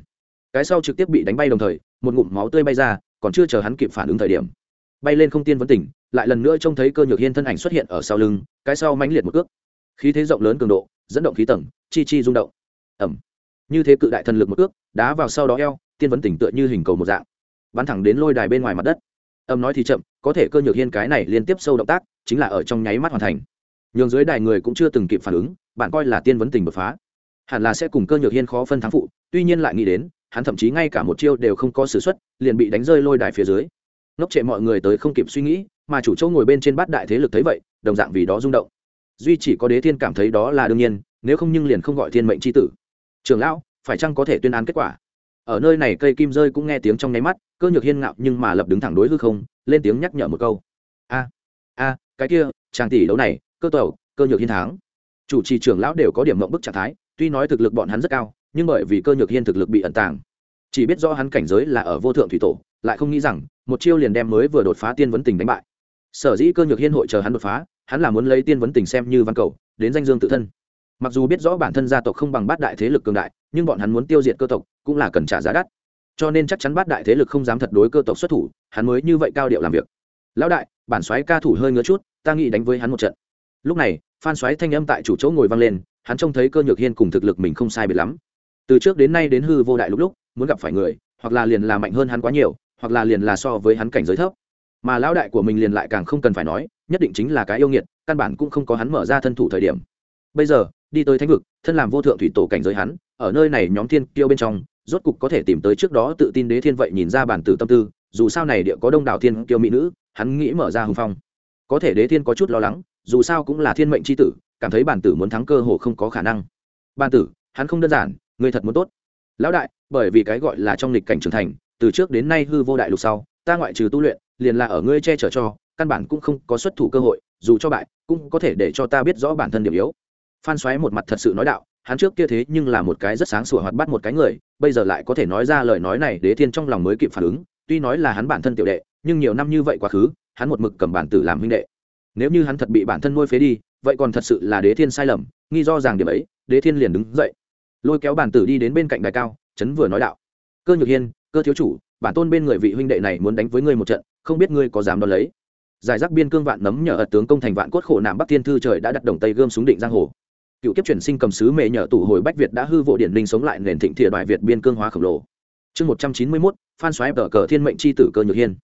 Cái sau trực tiếp bị đánh bay đồng thời, một ngụm máu tươi bay ra, còn chưa chờ hắn kịp phản ứng thời điểm. Bay lên không tiên vấn tỉnh, lại lần nữa trông thấy cơ nhược hiên thân ảnh xuất hiện ở sau lưng, cái sau mãnh liệt một cước. Khí thế rộng lớn cường độ, dẫn động khí tầng, chi chi rung động. Ẩm như thế cự đại thần lực một cước, đá vào sau đó eo, tiên vấn tỉnh tựa như hình cầu một dạng, bắn thẳng đến lôi đài bên ngoài mặt đất. Âm nói thì chậm, có thể cơ nhược hiên cái này liên tiếp sâu động tác, chính là ở trong nháy mắt hoàn thành. Nhường dưới đài người cũng chưa từng kịp phản ứng, bạn coi là tiên vấn tình đột phá hẳn là sẽ cùng cơ nhược hiên khó phân thắng phụ, tuy nhiên lại nghĩ đến, hắn thậm chí ngay cả một chiêu đều không có s ử suất liền bị đánh rơi lôi đài phía dưới. Ngốc trệ mọi người tới không kịp suy nghĩ, mà chủ châu ngồi bên trên bát đại thế lực thấy vậy, đồng dạng vì đó rung động. Duy chỉ có đế thiên cảm thấy đó là đương nhiên, nếu không nhưng liền không gọi thiên mệnh c h i tử. Trường lão, phải chăng có thể tuyên án kết quả? Ở nơi này cây kim rơi cũng nghe tiếng trong nháy mắt, cơ nhược hiên ngạo nhưng mà lập đứng thẳng đối hư không, lên tiếng nhắc nhở một câu. A a, cái kia trang tỷ đấu này, cơ tẩu cơ nhược hiên thắng. Chủ trì trưởng lão đều có điểm mộng bức trạng thái tuy nói thực lực bọn hắn rất cao, nhưng bởi vì cơ nhược hiên thực lực bị ẩn tàng, chỉ biết do hắn cảnh giới là ở vô thượng thủy tổ, lại không nghĩ rằng, một chiêu liền đem mới vừa đột phá tiên vấn tình đánh bại. Sở dĩ cơ nhược hiên hội chờ hắn đột phá, hắn là muốn lấy tiên vấn tình xem như văn cầu, đến danh dương tự thân. Mặc dù biết rõ bản thân gia tộc không bằng bát đại thế lực cường đại, nhưng bọn hắn muốn tiêu diệt cơ tộc, cũng là cần trả giá đắt. Cho nên chắc chắn bát đại thế lực không dám thật đối cơ tộc xuất thủ, hắn mới như vậy cao điệu làm việc. Lão đại, bản soái ca thủ hơi ngứa chút, ta nghĩ đánh với hắn một trận. Lúc này, phan soái thanh âm tại chủ chỗ ngồi vang lên hắn trông thấy cơ nhược hiên cùng thực lực mình không sai biệt lắm. Từ trước đến nay đến hư vô đại lúc lúc, muốn gặp phải người, hoặc là liền là mạnh hơn hắn quá nhiều, hoặc là liền là so với hắn cảnh giới thấp. Mà lão đại của mình liền lại càng không cần phải nói, nhất định chính là cái yêu nghiệt, căn bản cũng không có hắn mở ra thân thủ thời điểm. Bây giờ, đi tới thánh vực, thân làm vô thượng thủy tổ cảnh giới hắn, ở nơi này nhóm thiên kiêu bên trong, rốt cục có thể tìm tới trước đó tự tin đế thiên vậy nhìn ra bản tử tâm tư, dù sao này địa có đông đảo thiên kiêu mỹ nữ, hắn nghĩ mở ra hưng phong. Có thể đế thiên có chút lo lắng dù sao cũng là thiên mệnh c h i tử, cảm thấy bản tử muốn thắng cơ hồ không có khả năng. Bản tử, hắn không đơn giản, người thật muốn tốt. Lão đại, bởi vì cái gọi là trong lịch cảnh trưởng thành, từ trước đến nay hư vô đại lục sau, ta ngoại trừ tu luyện, liền là ở ngươi che chở cho, căn bản cũng không có xuất thủ cơ hội, dù cho bại, cũng có thể để cho ta biết rõ bản thân điểm yếu. Phan xoáy một mặt thật sự nói đạo, hắn trước kia thế nhưng là một cái rất sáng sủa hoạt bắt một cái người, bây giờ lại có thể nói ra lời nói này đế thiên trong lòng mới kịp phản ứng, tuy nói là hắn bản thân tiểu đệ, nhưng nhiều năm như vậy quá khứ, hắn một mực cầm bản tử làm huynh đệ nếu như hắn thật bị bản thân nuôi phế đi, vậy còn thật sự là đế thiên sai lầm, nghi do rằng điểm ấy, đế thiên liền đứng dậy. Lôi kéo bản tử đi đến bên cạnh đài cao, chấn vừa nói đạo. Cơ nhược hiên, cơ thiếu chủ, bản tôn bên người vị huynh đệ này muốn đánh với ngươi một trận, không biết ngươi có dám đón lấy. Giải rác biên cương vạn nấm nhờ ật tướng công thành vạn cốt khổ nạm bắc thiên thư trời đã đặt đồng tây gươm xuống định giang hồ. Cựu kiếp chuyển sinh cầm sứ mề nhờ tủ hồi bách việt đã hư vô điển linh sống lại nền thịnh thiệt đoại việt biên cương hóa khổng lồ. Chương một trăm chín mươi mốt, phan xoáy tờ cờ thiên mệnh c h i tử cơ nhược hiên.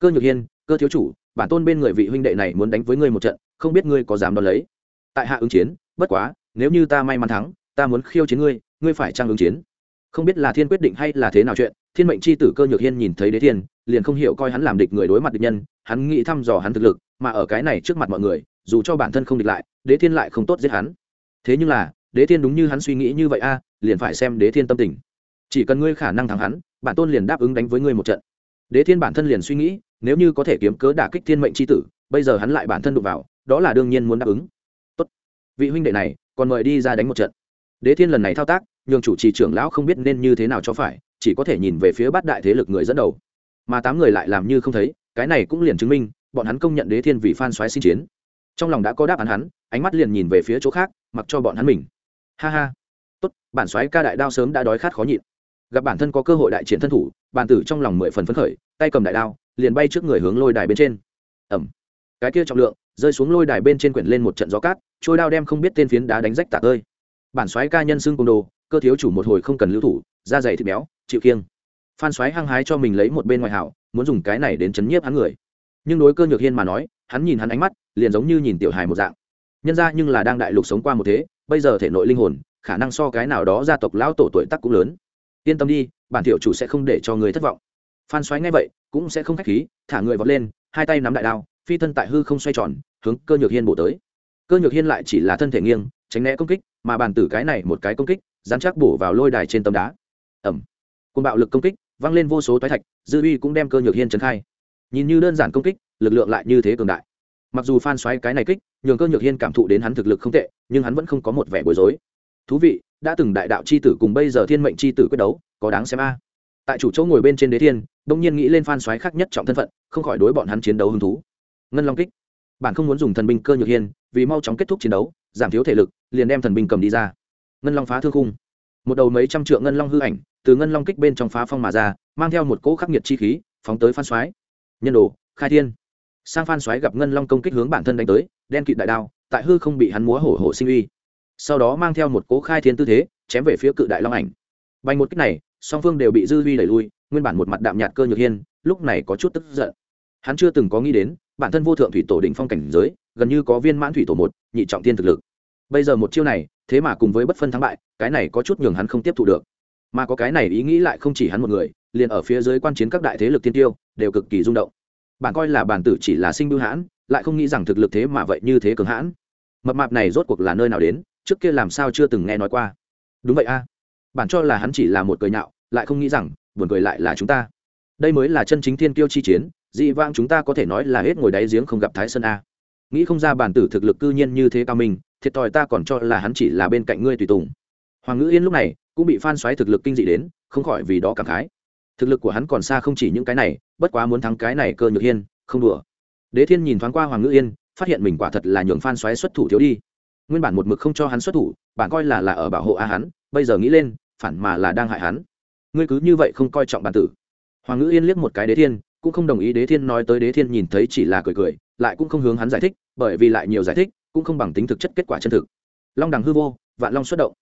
Cơ nhược hiên, cơ thiếu chủ bản tôn bên người vị huynh đệ này muốn đánh với ngươi một trận, không biết ngươi có dám đón lấy. Tại hạ ứng chiến, bất quá, nếu như ta may mắn thắng, ta muốn khiêu chiến ngươi ngươi phải trang ứng chiến? Không biết là thiên quyết định hay là thế nào chuyện, thiên mệnh c h i tử cơ nhược hiên nhìn thấy đế thiên, liền không hiểu coi hắn làm địch người đối mặt địch nhân, hắn nghĩ thăm dò hắn thực lực, mà ở cái này trước mặt mọi người, dù cho bản thân không địch lại, đế thiên lại không tốt giết hắn. Thế nhưng là, đế thiên đúng như hắn suy nghĩ như vậy a, liền phải xem đế thiên tâm tình. Chỉ cần ngươi khả năng thắng hắn, bản tôn liền đáp ứng đánh với ngươi một trận đế thiên bản thân liền suy nghĩ, nếu như có thể kiếm cớ đả kích thiên mệnh c h i tử, bây giờ hắn lại bản thân đụng vào, đó là đương nhiên muốn đáp ứng. Tốt. vị huynh đệ này, còn mời đi ra đánh một trận. Đế thiên lần này thao tác, nhường chủ trì trưởng lão không biết nên như thế nào cho phải, chỉ có thể nhìn về phía bát đại thế lực người dẫn đầu. Mà tám người lại làm như không thấy, cái này cũng liền chứng minh, bọn hắn công nhận đế thiên vì phan xoáy xin chiến. Trong lòng đã có đáp án hắn, ánh mắt liền nhìn về phía chỗ khác, mặc cho bọn hắn mình. Ha ha. Tốt, bản xoáy ca đại đao sớm đã đói khát khó nhịn gặp bản thân có cơ hội đại triển thân thủ bản tử trong lòng mười phần phấn khởi, tay cầm đại đao, liền bay trước người hướng lôi đài bên trên. Ẩm. Cái kia trọng lượng, rơi xuống lôi đài bên trên quyển lên một trận gió cát, trôi đao đem không biết tên phiến đá đánh rách tạc ơi bản xoáy ca nhân xưng côn đồ, cơ thiếu chủ một hồi không cần lưu thủ, da dày thịt béo, chịu kiêng phan xoáy hăng hái cho mình lấy một bên ngoại hảo, muốn dùng cái này đến chấn nhiếp hắn người. Nhưng đối cơ nhược hiên mà nói, hắn nhìn hắn ánh mắt, liền giống như nhìn tiểu hài một dạng. Nhân ra nhưng là đang đại lục sống qua một thế, bây giờ thể nội linh hồn, khả năng so cái nào đó gia tộc lão tổ tuổi tác cũng lớn yên tâm đi, bản thiệu chủ sẽ không để cho người thất vọng. Phan xoáy ngay vậy, cũng sẽ không khách khí, thả người vọt lên, hai tay nắm đại đao, phi thân tại hư không xoay tròn, hướng cơ nhược hiên bổ tới. Cơ nhược hiên lại chỉ là thân thể nghiêng, tránh né công kích, mà bàn tử cái này một cái công kích, dán chắc bổ vào lôi đài trên tấm đá. Ẩm cùng bạo lực công kích văng lên vô số toái thạch, dư uy cũng đem cơ nhược hiên trấn khai. Nhìn như đơn giản công kích, lực lượng lại như thế cường đại. Mặc dù phan xoáy cái này kích, nhường cơ nhược hiên cảm thụ đến hắn thực lực không tệ, nhưng hắn vẫn không có một vẻ bối rối. Thú vị đã từng đại đạo c h i tử cùng bây giờ thiên mệnh c h i tử quyết đấu, có đáng xem a. Tại chủ chỗ ngồi bên trên đế thiên, đông nhiên nghĩ lên phan xoáy khác nhất trọng thân phận, không khỏi đối bọn hắn chiến đấu hứng thú. Ngân long kích. Bạn không muốn dùng thần binh cơ nhược hiên, vì mau chóng kết thúc chiến đấu, giảm thiếu thể lực, liền đem thần binh cầm đi ra. Ngân long phá thương khung. Một đầu mấy trăm trượng ngân long hư ảnh, từ ngân long kích bên trong phá phong mà ra, mang theo một cỗ khắc nghiệt chi khí, phóng tới phan xoáy nhân đồ, khai thiên. Sang phan xoáy gặp ngân long công kích hướng bản thân đánh tới, đen kịt đại đao tại hư không bị hắn múa hổ hổ sinh uy sau đó mang theo một cỗ khai thiên tư thế, chém về phía cự đại long ảnh. Bành một kích này, song phương đều bị dư huy đẩy lui, nguyên bản một mặt đạm nhạt cơ nhược hiên, lúc này có chút tức giận. Hắn chưa từng có nghĩ đến, bản thân vô thượng thủy tổ đỉnh phong cảnh giới, gần như có viên mãn thủy tổ một, nhị trọng tiên thực lực. Bây giờ một chiêu này, thế mà cùng với bất phân thắng bại, cái này có chút nhường hắn không tiếp thu được. Mà có cái này ý nghĩ lại không chỉ hắn một người, liền ở phía dưới quan chiến các đại thế lực tiên tiêu, đều cực kỳ rung động. Bạn coi là bản tử chỉ là sinh bưu hãn, lại không nghĩ rằng thực lực thế mà vậy như thế cường hãn. Mập mạp này rốt cuộc là nơi nào đến? Trước kia làm sao chưa từng nghe nói qua. Đúng vậy a à. bản cho là hắn chỉ là một cười nhạo, lại không nghĩ rằng, buồn cười lại là chúng ta. Đây mới là chân chính thiên kiêu chi chiến, dị vãng chúng ta có thể nói là hết ngồi đáy giếng không gặp thái sơn a. Nghĩ không ra bản tử thực lực cư nhiên như thế cao minh, thiệt thòi ta còn cho là hắn chỉ là bên cạnh ngươi tùy tùng. Hoàng ngữ yên lúc này cũng bị phan xoáy thực lực kinh dị đến, không khỏi vì đó cảm khái. Thực lực của hắn còn xa không chỉ những cái này, bất quá muốn thắng cái này cơ nhược hiên, không đùa. Đế thiên nhìn thoáng qua hoàng ngữ yên, phát hiện mình quả thật là nhường phan xoáy xuất thủ thiếu đi nguyên bản một mực không cho hắn xuất thủ bạn coi là là ở bảo hộ a hắn, bây giờ nghĩ lên, phản mà là đang hại hắn. Ngươi cứ như vậy không coi trọng bản tử. Hoàng ngữ yên liếc một cái đế thiên, cũng không đồng ý đế thiên nói tới đế thiên nhìn thấy chỉ là cười cười, lại cũng không hướng hắn giải thích, bởi vì lại nhiều giải thích, cũng không bằng tính thực chất kết quả chân thực. Long đằng hư vô, vạn long xuất động.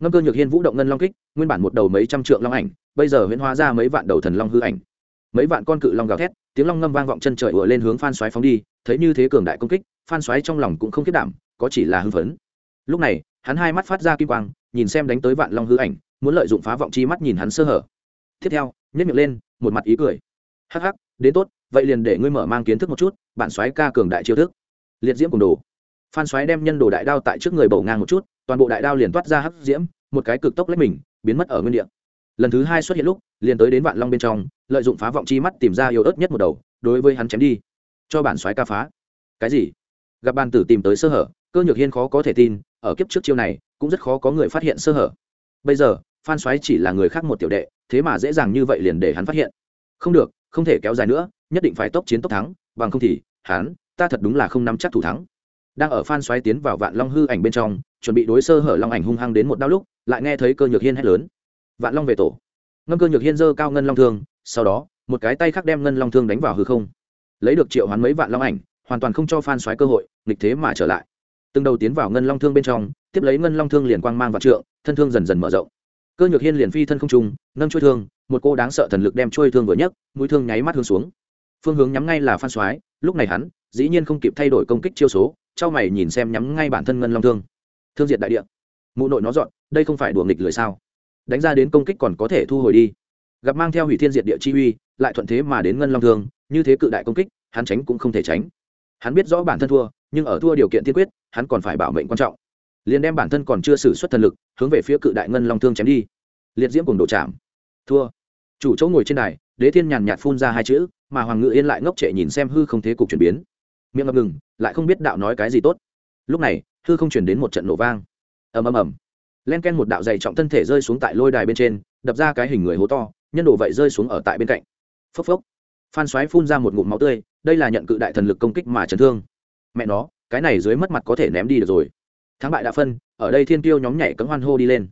Ngâm cơ nhược hiên vũ động ngân long kích, nguyên bản một đầu mấy trăm trượng long ảnh, bây giờ huyễn hóa ra mấy vạn đầu thần long hư ảnh. Mấy vạn con cự long gào thét, tiếng long ngâm vang vọng chân trời ùa lên hướng phan xoáy phóng đi, thấy như thế cường đại công kích, phan xoáy trong lòng cũng không kết đảm có chỉ là hưng phấn. Lúc này, hắn hai mắt phát ra kim quang, nhìn xem đánh tới vạn long hư ảnh, muốn lợi dụng phá vọng chi mắt nhìn hắn sơ hở. Tiếp theo nhét miệng lên, một mặt ý cười. Hắc hắc, đến tốt, vậy liền để ngươi mở mang kiến thức một chút, bạn xoáy ca cường đại chiêu thức. Liệt diễm cùng đồ. Phan xoáy đem nhân đồ đại đao tại trước người bầu ngang một chút, toàn bộ đại đao liền toát ra hắc diễm, một cái cực tốc lấy mình, biến mất ở nguyên địa. Lần thứ hai xuất hiện lúc, liền tới đến vạn long bên trong, lợi dụng phá vọng chi mắt tìm ra yếu ớt nhất một đầu, đối với hắn chém đi. Cho bản xoáy ca phá. Cái gì? Gặp bàn tử tìm tới sơ hở, cơ nhược hiên khó có thể tin, ở kiếp trước chiêu này, cũng rất khó có người phát hiện sơ hở. Bây giờ, phan xoáy chỉ là người khác một tiểu đệ, thế mà dễ dàng như vậy liền để hắn phát hiện. Không được, không thể kéo dài nữa, nhất định phải tốc chiến tốc thắng, bằng không thì, hắn, ta thật đúng là không nắm chắc thủ thắng. Đang ở phan xoáy tiến vào vạn long hư ảnh bên trong, chuẩn bị đối sơ hở long ảnh hung hăng đến một đau lúc, lại nghe thấy cơ nhược hiên hét lớn. Vạn long về tổ. Ngâm cơ nhược hiên dơ cao ngân long thương, sau đó, một cái tay khác đem ngân long thương đánh vào hư không. Lấy được triệu hoán mấy vạn long ảnh hoàn toàn không cho phan xoáy cơ hội, nghịch thế mà trở lại. Từng đầu tiến vào ngân long thương bên trong, tiếp lấy ngân long thương liền quang mang vạn trượng, thân thương dần dần mở rộng. Cơ nhược hiên liền phi thân không trung, nâng chuôi thương, một cô đáng sợ thần lực đem chuôi thương vừa nhấc, mũi thương nháy mắt hướng xuống. Phương hướng nhắm ngay là phan xoáy lúc này hắn, dĩ nhiên không kịp thay đổi công kích chiêu số trao mày nhìn xem nhắm ngay bản thân ngân long thương. Thương diệt đại địa. Mụ nội nó dọn, đây không phải đùa nghịch lười sao? Đánh ra đến công kích còn có thể thu hồi đi. Gặp mang theo hủy thiên diệt địa chi uy, lại thuận thế mà đến ngân long thương, như thế cự đại công kích, hắn tránh cũng không thể tránh hắn biết rõ bản thân thua, nhưng ở thua điều kiện tiên quyết, hắn còn phải bảo mệnh quan trọng. Liền đem bản thân còn chưa xử suất thần lực, hướng về phía cự đại ngân long thương chém đi. Liệt diễm cùng đổ chạm. Thua. Chủ chỗ ngồi trên đài, đế thiên nhàn nhạt phun ra hai chữ, mà hoàng ngự yên lại ngốc trệ nhìn xem hư không thế cục chuyển biến. Miệng ngập ngừng, lại không biết đạo nói cái gì tốt. Lúc này, hư không chuyển đến một trận nổ vang. Ầm ầm ầm. Len ken một đạo dày trọng thân thể rơi xuống tại lôi đài bên trên, đập ra cái hình người hố to, nhân đồ vậy rơi xuống ở tại bên cạnh. Phốc phốc. Phan xoáy phun ra một ngụm máu tươi đây là nhận cự đại thần lực công kích mà chấn thương. Mẹ nó, cái này dưới mất mặt có thể ném đi được rồi. Thắng bại đã phân, ở đây thiên tiêu nhóm nhảy cấm hoan hô đi lên.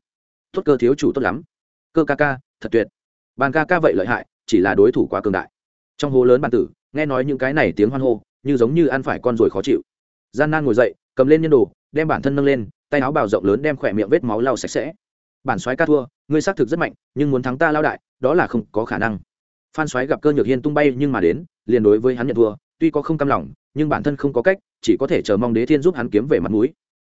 Tốt cơ thiếu chủ tốt lắm. Cơ ca ca, thật tuyệt. Bàn ca ca vậy lợi hại, chỉ là đối thủ quá cường đại. Trong hố lớn bàn tử, nghe nói những cái này tiếng hoan hô, như giống như ăn phải con ruồi khó chịu. Gian nan ngồi dậy, cầm lên nhân đồ, đem bản thân nâng lên, tay áo bào rộng lớn đem khỏe miệng vết máu lau sạch sẽ. Bản soái ca thua, ngươi xác thực rất mạnh, nhưng muốn thắng ta lao đại, đó là không có khả năng. Phan soái gặp cơ nhược hiên tung bay nhưng mà đến liền đối với hắn nhận thua, tuy có không cam lòng, nhưng bản thân không có cách, chỉ có thể chờ mong đế thiên giúp hắn kiếm về mặt mũi.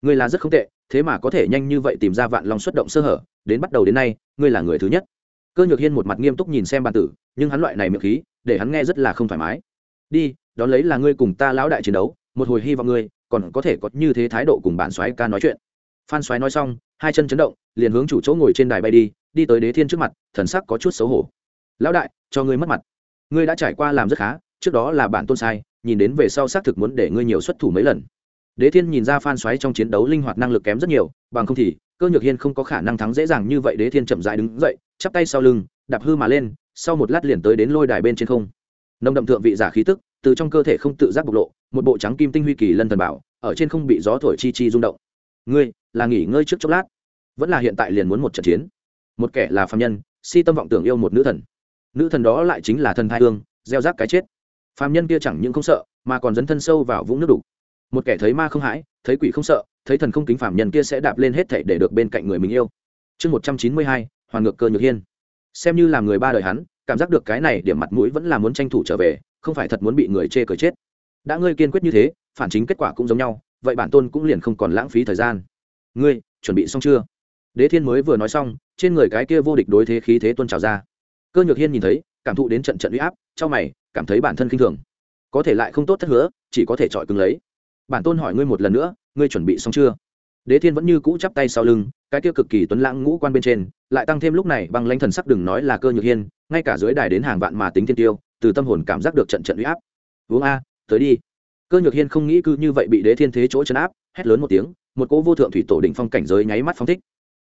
Ngươi là rất không tệ, thế mà có thể nhanh như vậy tìm ra vạn long xuất động sơ hở, đến bắt đầu đến nay, ngươi là người thứ nhất. Cơ nhược hiên một mặt nghiêm túc nhìn xem bàn tử, nhưng hắn loại này miệng khí, để hắn nghe rất là không thoải mái. Đi, đón lấy là ngươi cùng ta lão đại chiến đấu, một hồi hy vọng ngươi, còn có thể có như thế thái độ cùng bản soái ca nói chuyện. Phan soái nói xong, hai chân chấn động, liền hướng chủ chỗ ngồi trên đài bay đi đi tới đế thiên trước mặt, thần sắc có chút xấu hổ. Lão đại, cho ngươi mất mặt ngươi đã trải qua làm rất khá, trước đó là bản tôn sai, nhìn đến về sau xác thực muốn để ngươi nhiều xuất thủ mấy lần. Đế thiên nhìn ra phan xoáy trong chiến đấu linh hoạt năng lực kém rất nhiều, bằng không thì, cơ nhược hiên không có khả năng thắng dễ dàng như vậy, đế thiên chậm dại đứng dậy, chắp tay sau lưng, đạp hư mà lên, sau một lát liền tới đến lôi đài bên trên không. Nồng đậm thượng vị giả khí tức, từ trong cơ thể không tự giác bộc lộ, một bộ trắng kim tinh huy kỳ lân thần bảo, ở trên không bị gió thổi chi chi rung động. Ngươi, là nghỉ ngơi trước chốc lát. Vẫn là hiện tại liền muốn một trận chiến. Một kẻ là phạm nhân, si tâm vọng tưởng yêu một nữ thần nữ thần đó lại chính là thần thai hương, gieo rác cái chết. Phạm nhân kia chẳng những không sợ, mà còn dấn thân sâu vào vũng nước đục. Một kẻ thấy ma không hãi, thấy quỷ không sợ, thấy thần không kính phạm nhân kia sẽ đạp lên hết thảy để được bên cạnh người mình yêu. Chương một trăm chín mươi hai, hoàn ngược cơ nhược hiên. Xem như làm người ba đời hắn, cảm giác được cái này điểm mặt mũi vẫn là muốn tranh thủ trở về, không phải thật muốn bị người chê cờ chết. Đã ngươi kiên quyết như thế, phản chính kết quả cũng giống nhau, vậy bản tôn cũng liền không còn lãng phí thời gian. Ngươi, chuẩn bị xong chưa? Đế thiên mới vừa nói xong, trên người cái kia vô địch đối thế khí thế tuân trào ra cơ nhược hiên nhìn thấy, cảm thụ đến trận trận uy áp trong mày, cảm thấy bản thân khinh thường. Có thể lại không tốt thất hứa, chỉ có thể chọi cứng lấy. Bản tôn hỏi ngươi một lần nữa, ngươi chuẩn bị xong chưa? Đế thiên vẫn như cũ chắp tay sau lưng, cái kia cực kỳ tuấn lãng ngũ quan bên trên, lại tăng thêm lúc này bằng lãnh thần sắc đừng nói là cơ nhược hiên, ngay cả dưới đài đến hàng vạn mà tính thiên tiêu, từ tâm hồn cảm giác được trận trận uy áp. Uống a, tới đi. Cơ nhược hiên không nghĩ cứ như vậy bị đế thiên thế chỗ chấn áp, hét lớn một tiếng, một cỗ vô thượng thủy tổ đỉnh phong cảnh giới nháy mắt phong thích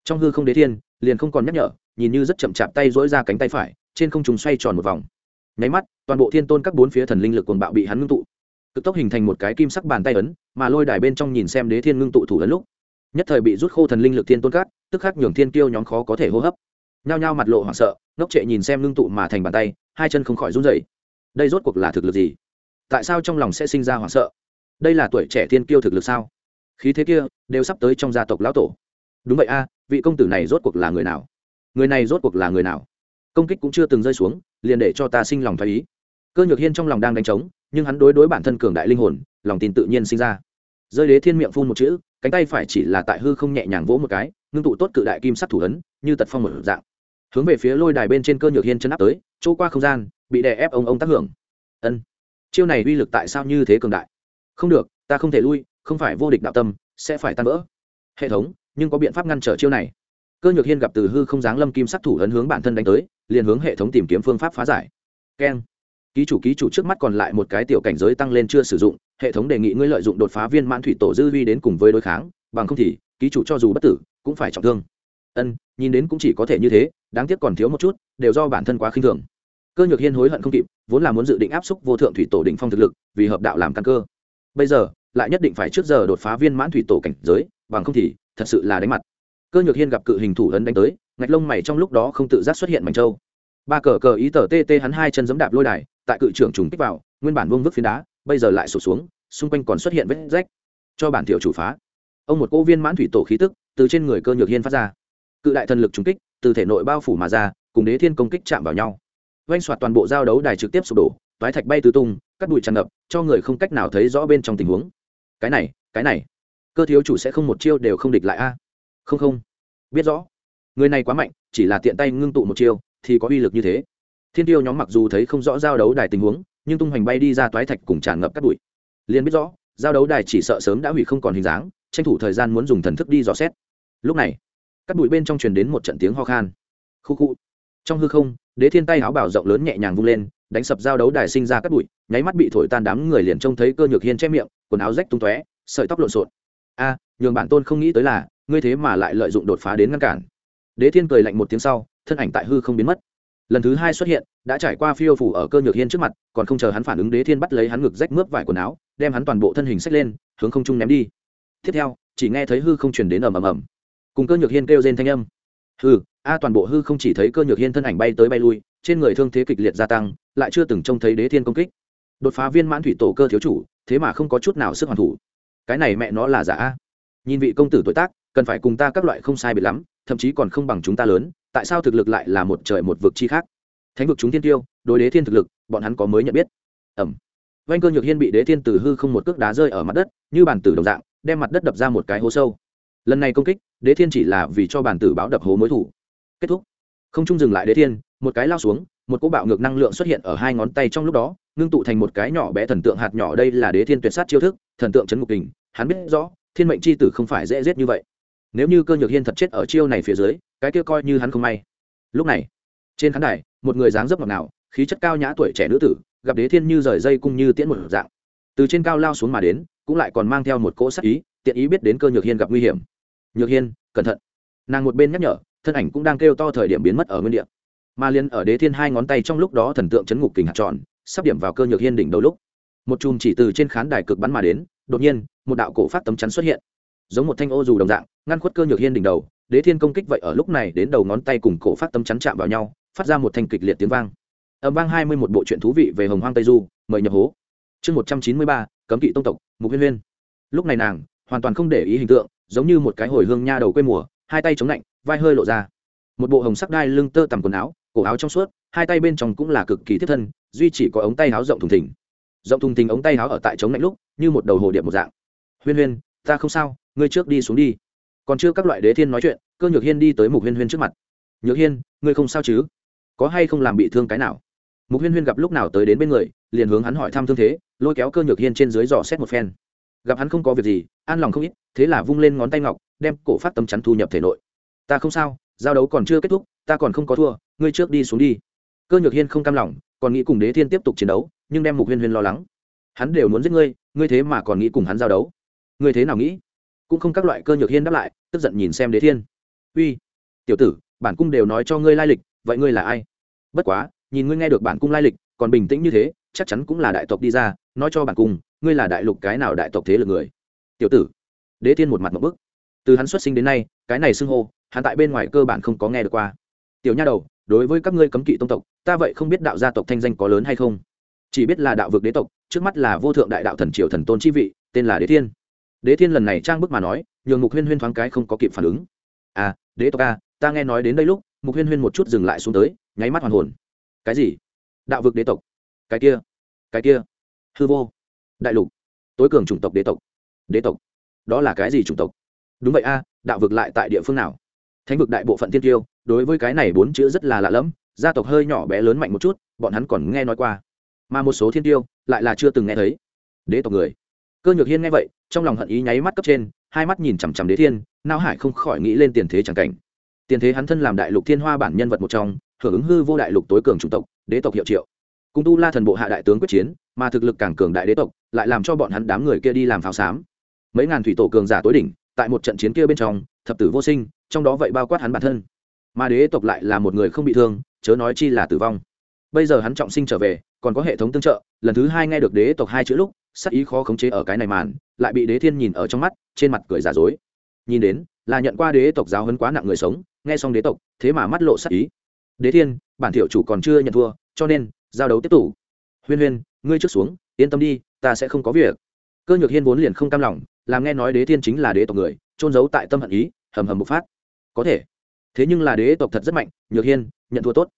trong hư không đế thiên, liền không còn nhắc nhở, nhìn như rất chậm chạp tay dỗi ra cánh tay phải, trên không trùng xoay tròn một vòng. Nháy mắt, toàn bộ thiên tôn các bốn phía thần linh lực cuồng bạo bị hắn ngưng tụ. Cực tốc hình thành một cái kim sắc bàn tay ấn, mà lôi đài bên trong nhìn xem đế thiên ngưng tụ thủ ấn lúc, nhất thời bị rút khô thần linh lực thiên tôn cát tức khắc nhường thiên kiêu nhóm khó có thể hô hấp. Nhao nhao mặt lộ hoảng sợ, ngốc trệ nhìn xem ngưng tụ mà thành bàn tay, hai chân không khỏi run rẩy. Đây rốt cuộc là thực lực gì? Tại sao trong lòng sẽ sinh ra hoảng sợ? Đây là tuổi trẻ thiên kiêu thực lực sao? Khí thế kia đều sắp tới trong gia tộc lão tổ. Đúng vậy a vị công tử này rốt cuộc là người nào? Người này rốt cuộc là người nào? Công kích cũng chưa từng rơi xuống, liền để cho ta sinh lòng thoái ý. Cơ nhược hiên trong lòng đang đánh trống, nhưng hắn đối đối bản thân cường đại linh hồn, lòng tin tự nhiên sinh ra. Rơi đế thiên miệng phun một chữ, cánh tay phải chỉ là tại hư không nhẹ nhàng vỗ một cái, ngưng tụ tốt cự đại kim sắc thủ ấn, như tật phong một dạng. Hướng về phía lôi đài bên trên cơ nhược hiên chân áp tới, chỗ qua không gian, bị đè ép ông ông tác hưởng. Ân. Chiêu này uy lực tại sao như thế cường đại? Không được, ta không thể lui, không phải vô địch đạo tâm, sẽ phải tan vỡ. Hệ thống nhưng có biện pháp ngăn trở chiêu này. Cơ nhược hiên gặp từ hư không dáng lâm kim sắc thủ ấn hướng bản thân đánh tới, liền hướng hệ thống tìm kiếm phương pháp phá giải. Keng. Ký chủ ký chủ trước mắt còn lại một cái tiểu cảnh giới tăng lên chưa sử dụng, hệ thống đề nghị ngươi lợi dụng đột phá viên mãn thủy tổ dư vi đến cùng với đối kháng, bằng không thì, ký chủ cho dù bất tử, cũng phải trọng thương. Ân, nhìn đến cũng chỉ có thể như thế, đáng tiếc còn thiếu một chút, đều do bản thân quá khinh thường. Cơ nhược hiên hối hận không kịp, vốn là muốn dự định áp xúc vô thượng thủy tổ định phong thực lực, vì hợp đạo làm căn cơ. Bây giờ lại nhất định phải trước giờ đột phá viên mãn thủy tổ cảnh giới, bằng không thì thật sự là đánh mặt. Cơ nhược hiên gặp cự hình thủ ấn đánh tới, ngạch lông mày trong lúc đó không tự giác xuất hiện mảnh trâu. Ba cờ cờ ý tờ tê tê hắn hai chân giấm đạp lôi đài, tại cự trưởng trùng kích vào, nguyên bản vương vức phiến đá, bây giờ lại sụt xuống, xung quanh còn xuất hiện vết rách. Cho bản tiểu chủ phá. Ông một cô viên mãn thủy tổ khí tức từ trên người cơ nhược hiên phát ra. Cự đại thần lực trùng kích, từ thể nội bao phủ mà ra, cùng đế thiên công kích chạm vào nhau. Oanh soạt toàn bộ giao đấu đài trực tiếp sụp đổ, toái thạch bay tứ tung, cắt bụi tràn ngập, cho người không cách nào thấy rõ bên trong tình huống cái này cái này. Cơ thiếu chủ sẽ không một chiêu đều không địch lại a? Không không. Biết rõ. Người này quá mạnh, chỉ là tiện tay ngưng tụ một chiêu, thì có uy lực như thế. Thiên tiêu nhóm mặc dù thấy không rõ giao đấu đài tình huống, nhưng tung hoành bay đi ra toái thạch cùng tràn ngập cắt bụi. Liền biết rõ, giao đấu đài chỉ sợ sớm đã hủy không còn hình dáng, tranh thủ thời gian muốn dùng thần thức đi dò xét. Lúc này cắt bụi bên trong truyền đến một trận tiếng ho khan. Khu khu. Trong hư không, đế thiên tay áo bảo rộng lớn nhẹ nhàng vung lên đánh sập giao đấu đài sinh ra cắt bụi, nháy mắt bị thổi tan đám người liền trông thấy cơ nhược hiên che miệng, quần áo rách tung tóe, sợi tóc lộn xộn. A, nhường bản tôn không nghĩ tới là, ngươi thế mà lại lợi dụng đột phá đến ngăn cản. Đế thiên cười lạnh một tiếng sau, thân ảnh tại hư không biến mất. Lần thứ hai xuất hiện, đã trải qua phiêu phủ ở cơ nhược hiên trước mặt, còn không chờ hắn phản ứng đế thiên bắt lấy hắn ngực rách mướp vải quần áo, đem hắn toàn bộ thân hình xách lên, hướng không trung ném đi. Tiếp theo, chỉ nghe thấy hư không chuyển đến ầm ầm ầm. Cùng cơ nhược hiên kêu rên thanh âm. Hư a, toàn bộ hư không chỉ thấy cơ nhược hiên thân ảnh bay tới bay lui, trên người thương thế kịch liệt gia tăng lại chưa từng trông thấy đế thiên công kích. Đột phá viên mãn thủy tổ cơ thiếu chủ, thế mà không có chút nào sức hoàn thủ. Cái này mẹ nó là giả. Nhìn vị công tử tuổi tác, cần phải cùng ta các loại không sai biệt lắm, thậm chí còn không bằng chúng ta lớn, tại sao thực lực lại là một trời một vực chi khác? Thánh vực chúng thiên tiêu, đối đế thiên thực lực, bọn hắn có mới nhận biết. Ẩm. Vanh cơ nhược hiên bị đế thiên từ hư không một cước đá rơi ở mặt đất, như bản tử đồng dạng, đem mặt đất đập ra một cái hố sâu. Lần này công kích, đế thiên chỉ là vì cho bản tử báo đập hố mối thủ. Kết thúc. Không Chung dừng lại đế thiên, một cái lao xuống một cỗ bạo ngược năng lượng xuất hiện ở hai ngón tay trong lúc đó, ngưng tụ thành một cái nhỏ bé thần tượng hạt nhỏ đây là đế thiên tuyệt sát chiêu thức, thần tượng chấn ngục kình, hắn biết rõ, thiên mệnh c h i tử không phải dễ giết như vậy. Nếu như cơ nhược hiên thật chết ở chiêu này phía dưới, cái kia coi như hắn không may. Lúc này, trên khán đài, một người dáng dấp ngọc nào khí chất cao nhã tuổi trẻ nữ tử, gặp đế thiên như rời dây cung như tiễn một dạng. Từ trên cao lao xuống mà đến, cũng lại còn mang theo một cỗ sắc ý, tiện ý biết đến cơ nhược hiên gặp nguy hiểm. Nhược hiên, cẩn thận. Nàng một bên nhắc nhở, thân ảnh cũng đang kêu to thời điểm biến mất ở nguyên địa mà liên ở đế thiên hai ngón tay trong lúc đó thần tượng chấn ngục kình hạt tròn, sắp điểm vào cơ nhược hiên đỉnh đầu lúc. Một chùm chỉ từ trên khán đài cực bắn mà đến, đột nhiên, một đạo cổ phát tấm chắn xuất hiện. Giống một thanh ô dù đồng dạng, ngăn khuất cơ nhược hiên đỉnh đầu, đế thiên công kích vậy ở lúc này đến đầu ngón tay cùng cổ phát tấm chắn chạm vào nhau, phát ra một thanh kịch liệt tiếng vang. Âm vang hai mươi một bộ truyện thú vị về hồng hoang tây du, mời nhập hố. Chương một trăm chín mươi ba, cấm kỵ tông tộc, mục huyên huyên. Lúc này nàng, hoàn toàn không để ý hình tượng, giống như một cái hồi hương nha đầu quê mùa, hai tay chống lạnh, vai hơi lộ ra. Một bộ hồng sắc đai lưng tơ tằm quần áo cổ áo trong suốt, hai tay bên trong cũng là cực kỳ thiết thân, duy chỉ có ống tay áo rộng thùng thình. Rộng thùng thình ống tay áo ở tại chống lạnh lúc, như một đầu hồ điệp một dạng. Huyên huyên, ta không sao, ngươi trước đi xuống đi. Còn chưa các loại đế thiên nói chuyện, cơ nhược hiên đi tới mục huyên huyên trước mặt. Nhược hiên, ngươi không sao chứ? Có hay không làm bị thương cái nào? Mục huyên huyên gặp lúc nào tới đến bên người, liền hướng hắn hỏi thăm thương thế, lôi kéo cơ nhược hiên trên dưới dò xét một phen. Gặp hắn không có việc gì, an lòng không ít, thế là vung lên ngón tay ngọc, đem cổ phát tâm chắn thu nhập thể nội. Ta không sao, giao đấu còn chưa kết thúc, ta còn không có thua ngươi trước đi xuống đi. Cơ nhược hiên không cam lòng, còn nghĩ cùng đế thiên tiếp tục chiến đấu, nhưng đem mục huyên huyên lo lắng. Hắn đều muốn giết ngươi ngươi thế mà còn nghĩ cùng hắn giao đấu. Ngươi thế nào nghĩ? Cũng không các loại cơ nhược hiên đáp lại, tức giận nhìn xem đế thiên. Uy, tiểu tử, bản cung đều nói cho ngươi lai lịch, vậy ngươi là ai? Bất quá, nhìn ngươi nghe được bản cung lai lịch, còn bình tĩnh như thế, chắc chắn cũng là đại tộc đi ra, nói cho bản cung, ngươi là đại lục cái nào đại tộc thế lực người? Tiểu tử, đế thiên một mặt một bức. Từ hắn xuất sinh đến nay, cái này xưng hô, hắn tại bên ngoài cơ bản không có nghe được qua. Tiểu nha đầu đối với các ngươi cấm kỵ tông tộc, ta vậy không biết đạo gia tộc thanh danh có lớn hay không. Chỉ biết là đạo vực đế tộc, trước mắt là vô thượng đại đạo thần triều thần tôn chi vị, tên là đế thiên. Đế thiên lần này trang bức mà nói, nhường mục huyên huyên thoáng cái không có kịp phản ứng. À đế tộc a ta nghe nói đến đây lúc, mục huyên huyên một chút dừng lại xuống tới, nháy mắt hoàn hồn. Cái gì? Đạo vực đế tộc? Cái kia? Cái kia? Hư vô? Đại lục? Tối cường chủng tộc đế tộc? Đế tộc? Đó là cái gì chủng tộc? Đúng vậy a, đạo vực lại tại địa phương nào? Thánh vực đại bộ phận tiên tiêu, đối với cái này bốn chữ rất là lạ lẫm, gia tộc hơi nhỏ bé lớn mạnh một chút, bọn hắn còn nghe nói qua. Mà một số thiên tiêu, lại là chưa từng nghe thấy. Đế tộc người. Cơ nhược hiên nghe vậy, trong lòng hận ý nháy mắt cấp trên, hai mắt nhìn chằm chằm đế thiên nao hải không khỏi nghĩ lên tiền thế chẳng cảnh. Tiền thế hắn thân làm đại lục thiên hoa bản nhân vật một trong, hưởng ứng hư vô đại lục tối cường chủng tộc, đế tộc hiệu triệu. Cùng tu la thần bộ hạ đại tướng quyết chiến, mà thực lực càng cường đại đế tộc, lại làm cho bọn hắn đám người kia đi làm pháo xám. Mấy ngàn thủy tổ cường giả tối đỉnh, tại một trận chiến kia bên trong, thập tử vô sinh trong đó vậy bao quát hắn bản thân. Mà đế tộc lại là một người không bị thương, chớ nói chi là tử vong. Bây giờ hắn trọng sinh trở về, còn có hệ thống tương trợ, lần thứ hai nghe được đế tộc hai chữ lúc, sắc ý khó khống chế ở cái này màn, lại bị đế thiên nhìn ở trong mắt, trên mặt cười giả dối. Nhìn đến, là nhận qua đế tộc giáo hấn quá nặng người sống, nghe xong đế tộc, thế mà mắt lộ sắc ý. Đế thiên, bản thiệu chủ còn chưa nhận thua, cho nên, giao đấu tiếp tục. Huyên huyên, ngươi trước xuống, yên tâm đi, ta sẽ không có việc. Cơ nhược hiên vốn liền không cam lòng, làm nghe nói đế thiên chính là đế tộc người trôn giấu tại tâm hận ý, hầm hầm bộc phát có thể. Thế nhưng là đế tộc thật rất mạnh, nhược hiên, nhận thua tốt.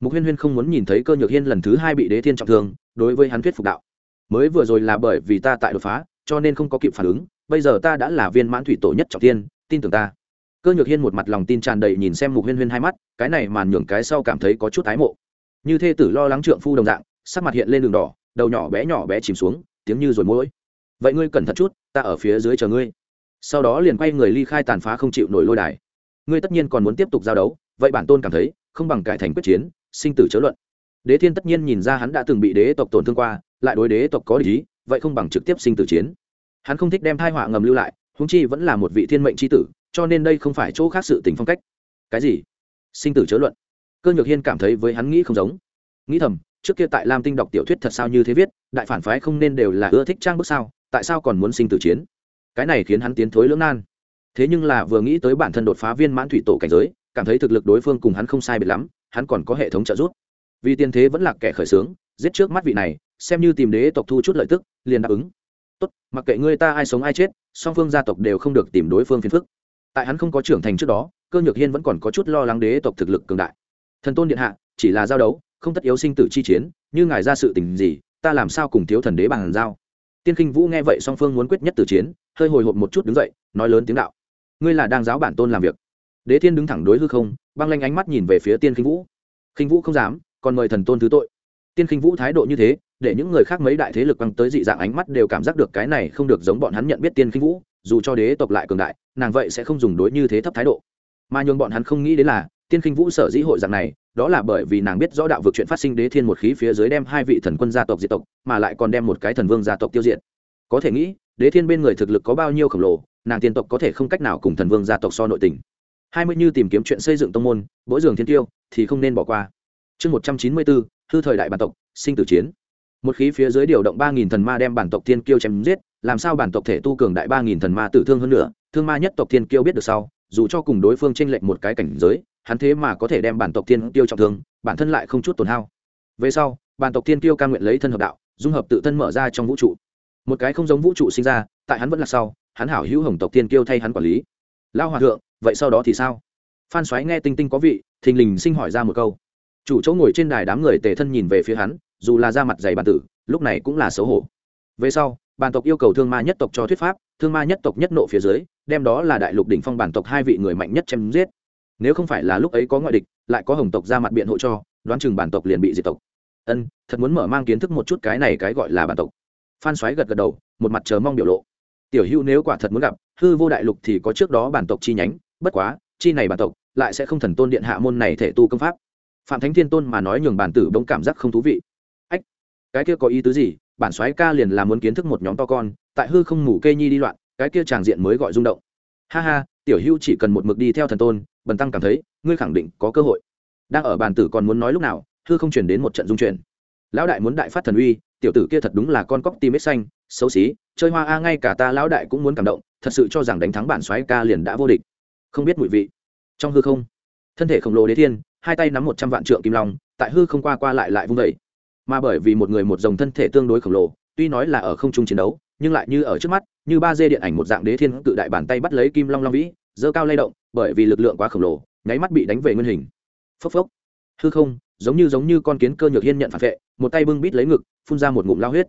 Mục huyên huyên không muốn nhìn thấy cơ nhược hiên lần thứ hai bị đế thiên trọng thương, đối với hắn thuyết phục đạo. Mới vừa rồi là bởi vì ta tại đột phá, cho nên không có kịp phản ứng, bây giờ ta đã là viên mãn thủy tổ nhất trọng tiên, tin tưởng ta. Cơ nhược hiên một mặt lòng tin tràn đầy nhìn xem mục huyên huyên hai mắt, cái này màn nhường cái sau cảm thấy có chút ái mộ. Như thê tử lo lắng trượng phu đồng dạng, sắc mặt hiện lên đường đỏ, đầu nhỏ bé nhỏ bé chìm xuống, tiếng như rồi mỗi vậy ngươi cẩn thận chút, ta ở phía dưới chờ ngươi. Sau đó liền quay người ly khai tàn phá không chịu nổi lôi đài ngươi tất nhiên còn muốn tiếp tục giao đấu, vậy bản tôn cảm thấy không bằng cải thành quyết chiến, sinh tử chớ luận. Đế thiên tất nhiên nhìn ra hắn đã từng bị đế tộc tổn thương qua, lại đối đế tộc có lý vậy không bằng trực tiếp sinh tử chiến. Hắn không thích đem thai họa ngầm lưu lại húng chi vẫn là một vị thiên mệnh c tử, cho nên đây không phải chỗ khác sự tình phong cách. Cái gì? Sinh tử chớ luận. Cơ nhược hiên cảm thấy với hắn nghĩ không giống. Nghĩ thầm, trước kia tại lam tinh đọc tiểu thuyết thật sao như thế viết, đại phản phái không nên đều là ưa thích trang bước sao, tại sao còn muốn sinh tử chiến? Cái này khiến hắn tiến thối lưỡng nan thế nhưng là vừa nghĩ tới bản thân đột phá viên mãn thủy tổ cảnh giới, cảm thấy thực lực đối phương cùng hắn không sai biệt lắm, hắn còn có hệ thống trợ giúp. Vì tiền thế vẫn là kẻ khởi xướng, giết trước mắt vị này, xem như tìm đế tộc thu chút lợi tức, liền đáp ứng. Tốt, mặc kệ ngươi ta ai sống ai chết, song phương gia tộc đều không được tìm đối phương phiền phức. Tại hắn không có trưởng thành trước đó, cơ nhược hiên vẫn còn có chút lo lắng đế tộc thực lực cường đại. Thần tôn điện hạ, chỉ là giao đấu, không tất yếu sinh tử chi chiến, như ngài ra sự tình gì, ta làm sao cùng thiếu thần đế bằng giao? Tiên kinh vũ nghe vậy song phương muốn quyết nhất tử chiến, hơi hồi hộp một chút đứng dậy, nói lớn tiếng đạo ngươi là đang giáo bản tôn làm việc. Đế thiên đứng thẳng đối hư không, băng lanh ánh mắt nhìn về phía tiên kinh vũ. Khinh vũ không dám, còn mời thần tôn thứ tội. Tiên khinh vũ thái độ như thế, để những người khác mấy đại thế lực băng tới dị dạng ánh mắt đều cảm giác được cái này không được giống bọn hắn nhận biết tiên khinh vũ, dù cho đế tộc lại cường đại, nàng vậy sẽ không dùng đối như thế thấp thái độ. Mà nhường bọn hắn không nghĩ đến là, tiên khinh vũ sở dĩ hội dạng này, đó là bởi vì nàng biết rõ đạo vực chuyện phát sinh đế thiên một khí phía dưới đem hai vị thần quân gia tộc diệt tộc, mà lại còn đem một cái thần vương gia tộc tiêu diệt. Có thể nghĩ đế thiên bên người thực lực có bao nhiêu khổng lồ, nàng tiên tộc có thể không cách nào cùng thần vương gia tộc so nội tình. Hai mươi như tìm kiếm chuyện xây dựng tông môn mỗi giường thiên tiêu, thì không nên bỏ qua. Chương một trăm chín mươi bốn, hư thời đại bản tộc, sinh tử chiến. Một khí phía dưới điều động ba nghìn thần ma đem bản tộc thiên kiêu chém giết, làm sao bản tộc thể tu cường đại ba nghìn thần ma tử thương hơn nữa, thương ma nhất tộc thiên kiêu biết được sau, dù cho cùng đối phương tranh lệch một cái cảnh giới, hắn thế mà có thể đem bản tộc thiên kiêu trọng thương, bản thân lại không chút tổn hao. Về sau, bản tộc thiên kiêu ca nguyện lấy thân hợp đạo, dung hợp tự thân mở ra trong vũ trụ một cái không giống vũ trụ sinh ra, tại hắn vẫn là sau, hắn hảo hữu hồng tộc tiên kiêu thay hắn quản lý. Lao hòa thượng, vậy sau đó thì sao? Phan xoáy nghe tinh tinh có vị, thình lình sinh hỏi ra một câu. Chủ chỗ ngồi trên đài đám người tề thân nhìn về phía hắn, dù là da mặt dày bàn tử, lúc này cũng là xấu hổ. Về sau bàn tộc yêu cầu thương ma nhất tộc cho thuyết pháp, thương ma nhất tộc nhất nộ phía dưới, đem đó là đại lục đỉnh phong bản tộc hai vị người mạnh nhất chém giết. Nếu không phải là lúc ấy có ngoại địch, lại có hồng tộc ra mặt biện hộ cho, đoán chừng bản tộc liền bị diệt tộc. Ân, thật muốn mở mang kiến thức một chút cái này cái gọi là bản tộc phan xoáy gật gật đầu, một mặt chờ mong biểu lộ. Tiểu hữu nếu quả thật muốn gặp, hư vô đại lục thì có trước đó bản tộc chi nhánh, bất quá, chi này bản tộc lại sẽ không thần tôn điện hạ môn này thể tu công pháp. Phạm thánh thiên tôn mà nói nhường bản tử bỗng cảm giác không thú vị. Ách, cái kia có ý tứ gì? Bản soái ca liền là muốn kiến thức một nhóm to con, tại hư không ngủ kê nhi đi loạn, cái kia tràng diện mới gọi rung động. Ha ha, tiểu hữu chỉ cần một mực đi theo thần tôn, bần tăng cảm thấy, ngươi khẳng định có cơ hội. Đang ở bàn tử còn muốn nói lúc nào, hư không chuyển đến một trận dung chuyển. Lão đại muốn đại phát thần uy tiểu tử kia thật đúng là con cóc tim ít xanh, xấu xí, chơi hoa a, ngay cả ta lão đại cũng muốn cảm động, thật sự cho rằng đánh thắng bản xoáy ca liền đã vô địch. Không biết mùi vị. Trong hư không, thân thể khổng lồ đế thiên, hai tay nắm một trăm vạn trượng kim long, tại hư không qua qua lại lại vung vẩy mà bởi vì một người một dòng thân thể tương đối khổng lồ, tuy nói là ở không trung chiến đấu, nhưng lại như ở trước mắt, như ba dê điện ảnh một dạng đế thiên cự đại bàn tay bắt lấy kim long long vĩ dơ cao lay động, bởi vì lực lượng quá khổng lồ, nháy mắt bị đánh về nguyên hình. Phốc phốc. Hư không giống như giống như con kiến cơ nhược hiên nhận phản vệ, một tay bưng bít lấy ngực, phun ra một ngụm lao huyết.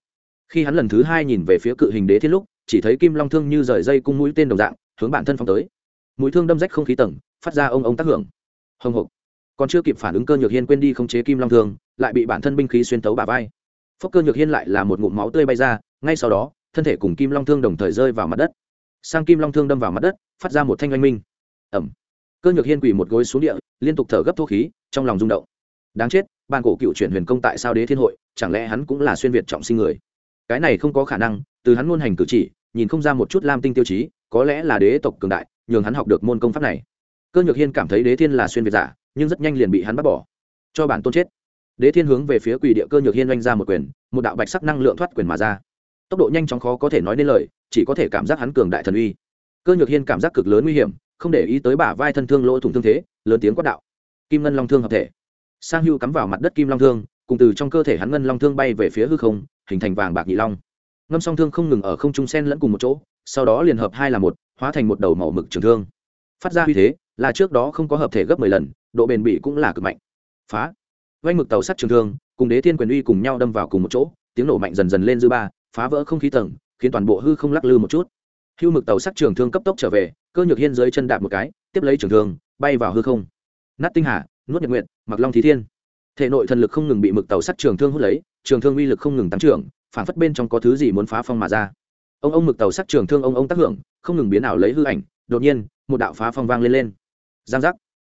Khi hắn lần thứ hai nhìn về phía cự hình đế thiên lúc, chỉ thấy kim long thương như rời dây cung mũi tên đồng dạng, hướng bản thân phong tới. Mũi thương đâm rách không khí tầng, phát ra ông ông tác hưởng. Hồng hộc. Còn chưa kịp phản ứng cơ nhược hiên quên đi không chế kim long thương, lại bị bản thân binh khí xuyên tấu bà vai. Phốc cơ nhược hiên lại là một ngụm máu tươi bay ra, ngay sau đó, thân thể cùng kim long thương đồng thời rơi vào mặt đất. Sang kim long thương đâm vào mặt đất, phát ra một thanh oanh minh. Ẩm. Cơ nhược hiên quỳ một gối xuống địa, liên tục thở gấp thô khí, trong lòng rung động đáng chết, ban cổ cựu chuyển huyền công tại sao đế thiên hội, chẳng lẽ hắn cũng là xuyên việt trọng sinh người? Cái này không có khả năng, từ hắn ngôn hành cử chỉ, nhìn không ra một chút lam tinh tiêu chí, có lẽ là đế tộc cường đại, nhường hắn học được môn công pháp này. Cơ nhược hiên cảm thấy đế thiên là xuyên việt giả, nhưng rất nhanh liền bị hắn bắt bỏ. Cho bản tôn chết. Đế thiên hướng về phía quỳ địa cơ nhược hiên oanh ra một quyền, một đạo bạch sắc năng lượng thoát quyền mà ra. Tốc độ nhanh chóng khó có thể nói nên lời, chỉ có thể cảm giác hắn cường đại thần uy. Cơ nhược hiên cảm giác cực lớn nguy hiểm, không để ý tới bả vai thân thương lỗ thủng thương thế, lớn tiếng quát đạo. Kim ngân long thương hợp thể sang hưu cắm vào mặt đất kim long thương, cùng từ trong cơ thể hắn ngân long thương bay về phía hư không, hình thành vàng bạc nhị long. Ngâm song thương không ngừng ở không trung sen lẫn cùng một chỗ, sau đó liền hợp hai là một, hóa thành một đầu màu mực trường thương. Phát ra uy thế, là trước đó không có hợp thể gấp mười lần, độ bền bỉ cũng là cực mạnh. Phá. Vanh mực tàu sắt trường thương, cùng đế thiên quyền uy cùng nhau đâm vào cùng một chỗ, tiếng nổ mạnh dần dần lên dư ba, phá vỡ không khí tầng, khiến toàn bộ hư không lắc lư một chút. Hưu mực tàu sắt trường thương cấp tốc trở về, cơ nhược hiên dưới chân đạp một cái, tiếp lấy trường thương, bay vào hư không. Nát tinh hà nuốt nhật nguyện mặc long thí thiên. Thể nội thần lực không ngừng bị mực tàu sắt trường thương hút lấy, trường thương uy lực không ngừng tăng trưởng, phản phất bên trong có thứ gì muốn phá phong mà ra. Ông ông mực tàu sắt trường thương ông ông tác hưởng, không ngừng biến ảo lấy hư ảnh, đột nhiên, một đạo phá phong vang lên lên. Giang giác.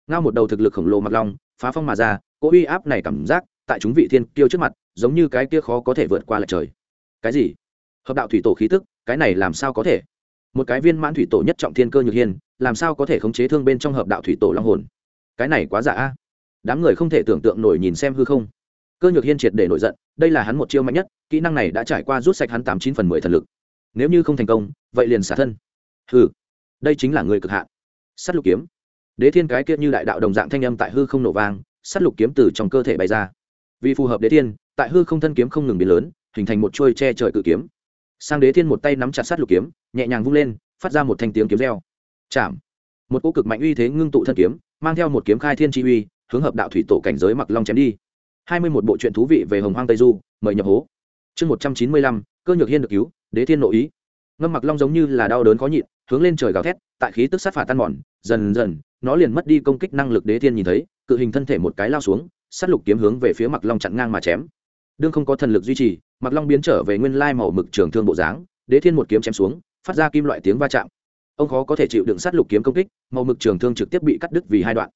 Ngao một đầu thực lực khổng lồ mặc long, phá phong mà ra, cỗ uy áp này cảm giác, tại chúng vị thiên kiêu trước mặt, giống như cái kia khó có thể vượt qua lại trời. Cái gì? Hợp đạo thủy tổ khí tức, cái này làm sao có thể? Một cái viên mãn thủy tổ nhất trọng thiên cơ nhược hiên, làm sao có thể khống chế thương bên trong hợp đạo thủy tổ long hồn? Cái này quá giả a. Đám người không thể tưởng tượng nổi nhìn xem hư không. Cơ nhược hiên triệt để nổi giận, đây là hắn một chiêu mạnh nhất, kỹ năng này đã trải qua rút sạch hắn tám chín phần mười thần lực. Nếu như không thành công, vậy liền xả thân. Hư đây chính là người cực hạn. Sắt lục kiếm. Đế thiên cái kia như đại đạo đồng dạng thanh âm tại hư không nổ vang, sắt lục kiếm từ trong cơ thể bay ra. Vì phù hợp đế thiên, tại hư không thân kiếm không ngừng biến lớn, hình thành một chuôi che trời cự kiếm. Sang đế thiên một tay nắm chặt sắt lục kiếm, nhẹ nhàng vung lên, phát ra một thanh tiếng kiếm reo. Chạm. Một cỗ cực mạnh uy thế ngưng tụ thân kiếm mang theo một kiếm khai thiên chi uy, hướng hợp đạo thủy tổ cảnh giới mặc long chém đi. Hai mươi một bộ truyện thú vị về hồng hoang tây du, mời nhập hố. Chương một trăm chín mươi lăm, cơ nhược hiên được cứu, đế thiên nội ý. Ngâm mặc long giống như là đau đớn khó nhịn, hướng lên trời gào thét, tại khí tức sát phạt tan mòn, dần dần, nó liền mất đi công kích năng lực đế thiên nhìn thấy, cự hình thân thể một cái lao xuống, sát lục kiếm hướng về phía mặc long chặn ngang mà chém. Đương không có thần lực duy trì, mặc long biến trở về nguyên lai màu mực trường thương bộ dáng, đế thiên một kiếm chém xuống, phát ra kim loại tiếng va chạm ông khó có thể chịu đựng sát lục kiếm công kích, màu mực trường thương trực tiếp bị cắt đứt vì hai đoạn.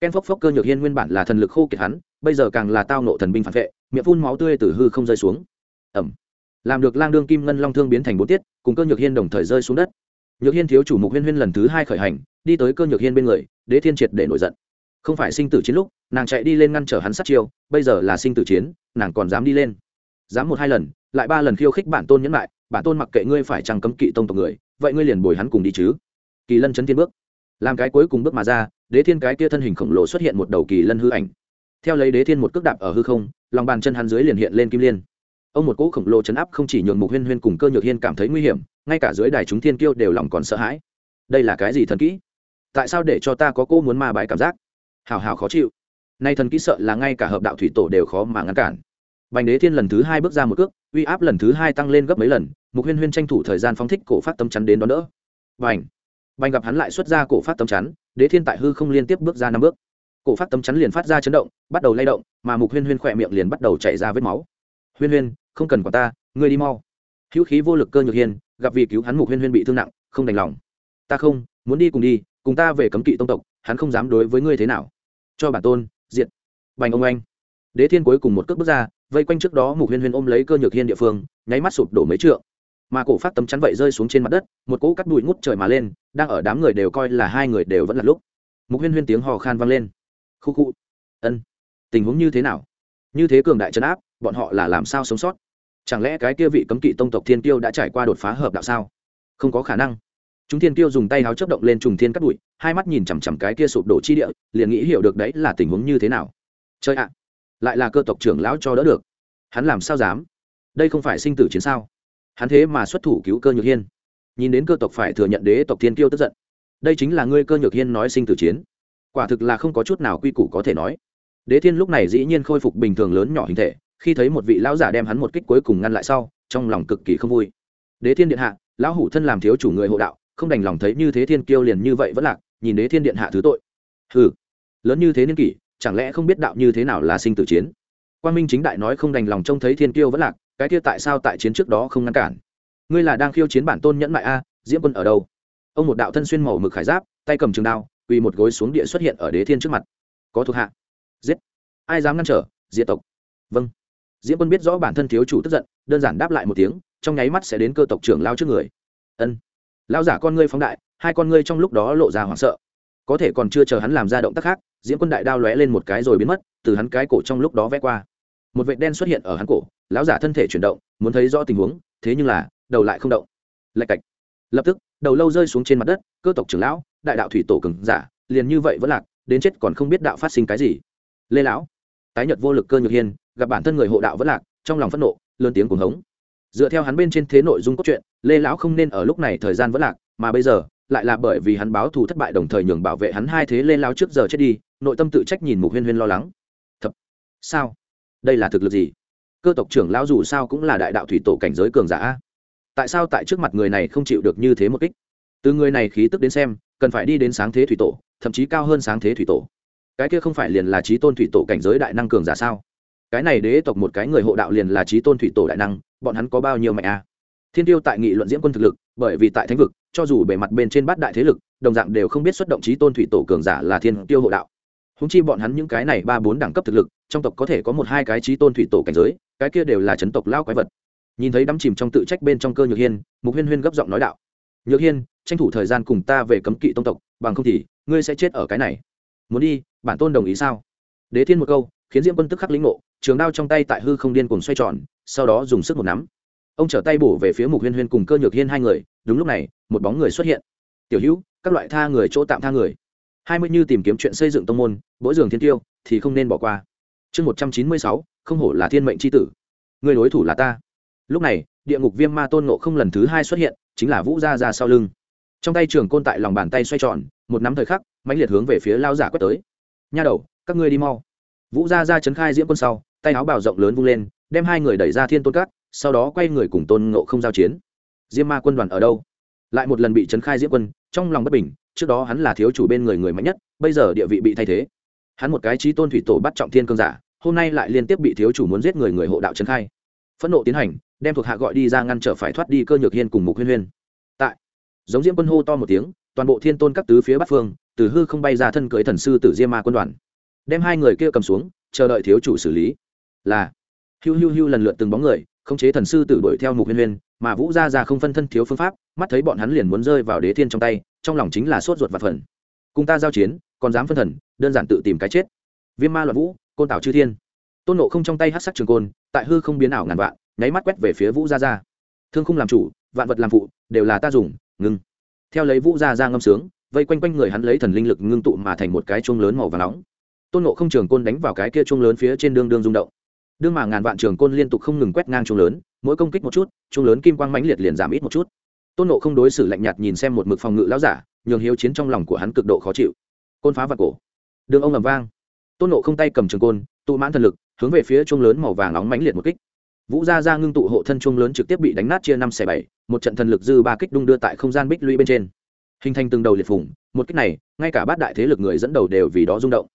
Ken phốc phốc cơ nhược hiên nguyên bản là thần lực khô kiệt hắn, bây giờ càng là tao nộ thần binh phản vệ, miệng phun máu tươi từ hư không rơi xuống. Ẩm. Làm được lang đương kim ngân long thương biến thành bốn tiết, cùng cơ nhược hiên đồng thời rơi xuống đất. Nhược hiên thiếu chủ mục huyên huyên lần thứ hai khởi hành, đi tới cơ nhược hiên bên người, đế thiên triệt để nổi giận. Không phải sinh tử chiến lúc, nàng chạy đi lên ngăn trở hắn sát chiêu, bây giờ là sinh tử chiến, nàng còn dám đi lên. Dám một hai lần, lại ba lần khiêu khích bản tôn nhẫn lại bản tôn mặc kệ ngươi phải chẳng cấm kỵ tông tộc người vậy ngươi liền bồi hắn cùng đi chứ? Kỳ lân chấn thiên bước. Làm cái cuối cùng bước mà ra, đế thiên cái kia thân hình khổng lồ xuất hiện một đầu kỳ lân hư ảnh. Theo lấy đế thiên một cước đạp ở hư không, lòng bàn chân hắn dưới liền hiện lên kim liên. Ông một cỗ khổng lồ chấn áp không chỉ nhường mục huyên huyên cùng cơ nhược hiên cảm thấy nguy hiểm, ngay cả dưới đài chúng thiên kiêu đều lòng còn sợ hãi. Đây là cái gì thần kỹ? Tại sao để cho ta có cô muốn ma bái cảm giác? Hào hào khó chịu. Nay thần kỹ sợ là ngay cả hợp đạo thủy tổ đều khó mà ngăn cản. Bành đế thiên lần thứ hai bước ra một cước, uy áp lần thứ hai tăng lên gấp mấy lần mục huyên huyên tranh thủ thời gian phóng thích cổ phát tâm chắn đến đó đỡ. Bành! Bành gặp hắn lại xuất ra cổ phát tâm chắn, đế thiên tại hư không liên tiếp bước ra năm bước. Cổ phát tâm chắn liền phát ra chấn động, bắt đầu lay động, mà mục huyên huyên khỏe miệng liền bắt đầu chảy ra vết máu. Huyên huyên, không cần quả ta, ngươi đi mau. Hữu khí vô lực cơ nhược hiên, gặp vì cứu hắn mục huyên huyên bị thương nặng, không đành lòng. Ta không, muốn đi cùng đi, cùng ta về cấm kỵ tông tộc, hắn không dám đối với ngươi thế nào. Cho bản tôn, diệt. Bành ông anh. Đế thiên cuối cùng một cước bước ra, vây quanh trước đó mục huyên huyên ôm lấy cơ nhược hiên địa phương, nháy mắt sụp đổ mấy trượng mà cổ phát tấm chắn vậy rơi xuống trên mặt đất, một cỗ cắt bụi ngút trời mà lên, đang ở đám người đều coi là hai người đều vẫn là lúc. Mục huyên huyên tiếng hò khan vang lên. Khu khu. Ân. Tình huống như thế nào? Như thế cường đại trấn áp, bọn họ là làm sao sống sót? Chẳng lẽ cái kia vị cấm kỵ tông tộc thiên tiêu đã trải qua đột phá hợp đạo sao? Không có khả năng. Chúng thiên tiêu dùng tay háo chấp động lên trùng thiên cắt bụi, hai mắt nhìn chằm chằm cái kia sụp đổ chi địa, liền nghĩ hiểu được đấy là tình huống như thế nào. Chơi ạ. Lại là cơ tộc trưởng lão cho đỡ được. Hắn làm sao dám? Đây không phải sinh tử chiến sao? Hắn thế mà xuất thủ cứu cơ nhược hiên. Nhìn đến cơ tộc phải thừa nhận đế tộc thiên kiêu tức giận, đây chính là ngươi cơ nhược hiên nói sinh tử chiến. Quả thực là không có chút nào quy củ có thể nói. Đế thiên lúc này dĩ nhiên khôi phục bình thường lớn nhỏ hình thể, khi thấy một vị lão giả đem hắn một kích cuối cùng ngăn lại sau, trong lòng cực kỳ không vui. Đế thiên điện hạ, lão hủ thân làm thiếu chủ người hộ đạo, không đành lòng thấy như thế thiên kiêu liền như vậy vẫn lạc, nhìn đế thiên điện hạ thứ tội. Ừ lớn như thế niên kỷ, chẳng lẽ không biết đạo như thế nào là sinh tử chiến? Quan minh chính đại nói không đành lòng trông thấy thiên kiêu vẫn lạc cái kia tại sao tại chiến trước đó không ngăn cản? Ngươi là đang khiêu chiến bản tôn nhẫn mại a, diễm quân ở đâu? Ông một đạo thân xuyên màu mực khải giáp, tay cầm trường đao, quỳ một gối xuống địa xuất hiện ở đế thiên trước mặt. Có thuộc hạ. Giết. Ai dám ngăn trở? Diệt tộc. Vâng. Diễm quân biết rõ bản thân thiếu chủ tức giận, đơn giản đáp lại một tiếng, trong nháy mắt sẽ đến cơ tộc trưởng lao trước người. Ân. Lao giả con ngươi phóng đại, hai con ngươi trong lúc đó lộ ra hoảng sợ. Có thể còn chưa chờ hắn làm ra động tác khác, diễm quân đại đao lóe lên một cái rồi biến mất, từ hắn cái cổ trong lúc đó vẽ qua một vệt đen xuất hiện ở hắn cổ, lão giả thân thể chuyển động, muốn thấy rõ tình huống, thế nhưng là, đầu lại không động. Lạch cạch. Lập tức, đầu lâu rơi xuống trên mặt đất, cơ tộc trưởng lão, đại đạo thủy tổ cường giả, liền như vậy vẫn lạc, đến chết còn không biết đạo phát sinh cái gì. Lê lão, tái nhật vô lực cơ nhược hiên, gặp bản thân người hộ đạo vẫn lạc, trong lòng phẫn nộ, lớn tiếng cuồng hống. Dựa theo hắn bên trên thế nội dung cốt truyện, lê lão không nên ở lúc này thời gian vẫn lạc, mà bây giờ, lại là bởi vì hắn báo thù thất bại đồng thời nhường bảo vệ hắn hai thế lê lão trước giờ chết đi, nội tâm tự trách nhìn mục huyên huyên lo lắng. Thật sao? Đây là thực lực gì? Cơ tộc trưởng lão dù sao cũng là đại đạo thủy tổ cảnh giới cường giả tại sao tại trước mặt người này không chịu được như thế một kích? Từ người này khí tức đến xem, cần phải đi đến sáng thế thủy tổ, thậm chí cao hơn sáng thế thủy tổ. Cái kia không phải liền là trí tôn thủy tổ cảnh giới đại năng cường giả sao? Cái này đế tộc một cái người hộ đạo liền là trí tôn thủy tổ đại năng, bọn hắn có bao nhiêu mạnh a? À? thiên tiêu tại nghị luận diễm quân thực lực, bởi vì tại thánh vực, cho dù bề mặt bên trên bát đại thế lực, đồng dạng đều không biết xuất động trí tôn thủy tổ cường giả là thiên tiêu hộ đạo. Húng chi bọn hắn những cái này ba bốn đẳng cấp thực lực trong tộc có thể có một hai cái trí tôn thủy tổ cảnh giới, cái kia đều là chấn tộc lao quái vật. Nhìn thấy đắm chìm trong tự trách bên trong cơ nhược hiên, mục huyên huyên gấp giọng nói đạo, nhược hiên, tranh thủ thời gian cùng ta về cấm kỵ tông tộc, bằng không thì ngươi sẽ chết ở cái này. Muốn đi, bản tôn đồng ý sao? Đế thiên một câu, khiến diễm quân tức khắc lĩnh ngộ, trường đao trong tay tại hư không điên cùng xoay tròn, sau đó dùng sức một nắm. Ông trở tay bổ về phía mục huyên huyên cùng cơ nhược hiên hai người, đúng lúc này, một bóng người xuất hiện. Tiểu hữu, các loại tha người chỗ tạm tha người. Hai mươi như tìm kiếm chuyện xây dựng tông môn mỗi giường thiên tiêu, thì không nên bỏ qua chương một trăm chín mươi sáu, không hổ là thiên mệnh c h i tử. Người đối thủ là ta. Lúc này, địa ngục viêm ma tôn nộ không lần thứ hai xuất hiện, chính là vũ gia ra sau lưng. Trong tay trường côn tại lòng bàn tay xoay tròn, một nắm thời khắc, mãnh liệt hướng về phía lao giả quét tới. Nha đầu, các ngươi đi mau. Vũ gia ra chấn khai diễm quân sau, tay áo bào rộng lớn vung lên, đem hai người đẩy ra thiên tôn cát, sau đó quay người cùng tôn ngộ không giao chiến. Diêm ma quân đoàn ở đâu? Lại một lần bị chấn khai diễm quân, trong lòng bất bình, trước đó hắn là thiếu chủ bên người người mạnh nhất, bây giờ địa vị bị thay thế. Hắn một cái trí tôn thủy tổ bắt trọng thiên cương giả hôm nay lại liên tiếp bị thiếu chủ muốn giết người người hộ đạo trấn khai. Phẫn nộ tiến hành, đem thuộc hạ gọi đi ra ngăn trở phải thoát đi cơ nhược hiên cùng mục huyên huyên. Tại, giống diễm quân hô to một tiếng, toàn bộ thiên tôn các tứ phía bắc phương, từ hư không bay ra thân cưới thần sư tử diêm ma quân đoàn. Đem hai người kia cầm xuống, chờ đợi thiếu chủ xử lý. Là, hiu hiu hiu lần lượt từng bóng người, khống chế thần sư tử đuổi theo mục huyên huyên, mà vũ gia ra không phân thân thiếu phương pháp, mắt thấy bọn hắn liền muốn rơi vào đế thiên trong tay, trong lòng chính là sốt ruột và phần cùng ta giao chiến, còn dám phân thần, đơn giản tự tìm cái chết. Viêm ma loạn vũ côn tảo chư thiên. Tôn nộ không trong tay hát sắc trường côn, tại hư không biến ảo ngàn vạn, nháy mắt quét về phía vũ gia gia. Thương không làm chủ, vạn vật làm phụ, đều là ta dùng, ngưng. Theo lấy vũ gia gia ngâm sướng, vây quanh quanh người hắn lấy thần linh lực ngưng tụ mà thành một cái chuông lớn màu và nóng. Tôn nộ không trường côn đánh vào cái kia chuông lớn phía trên đương đương rung động. Đương mà ngàn vạn trường côn liên tục không ngừng quét ngang chuông lớn, mỗi công kích một chút, chuông lớn kim quang mãnh liệt liền giảm ít một chút. Tôn nộ không đối xử lạnh nhạt nhìn xem một mực phòng ngự lão giả, nhường hiếu chiến trong lòng của hắn cực độ khó chịu. Côn phá vật cổ. Đường ông ầm vang tôn nộ không tay cầm trường côn, tụ mãn thần lực, hướng về phía chuông lớn màu vàng nóng mãnh liệt một kích. Vũ gia ra ngưng tụ hộ thân chuông lớn trực tiếp bị đánh nát chia năm xẻ bảy, một trận thần lực dư ba kích đung đưa tại không gian bích lũy bên trên. Hình thành từng đầu liệt phủng một kích này, ngay cả bát đại thế lực người dẫn đầu đều vì đó rung động.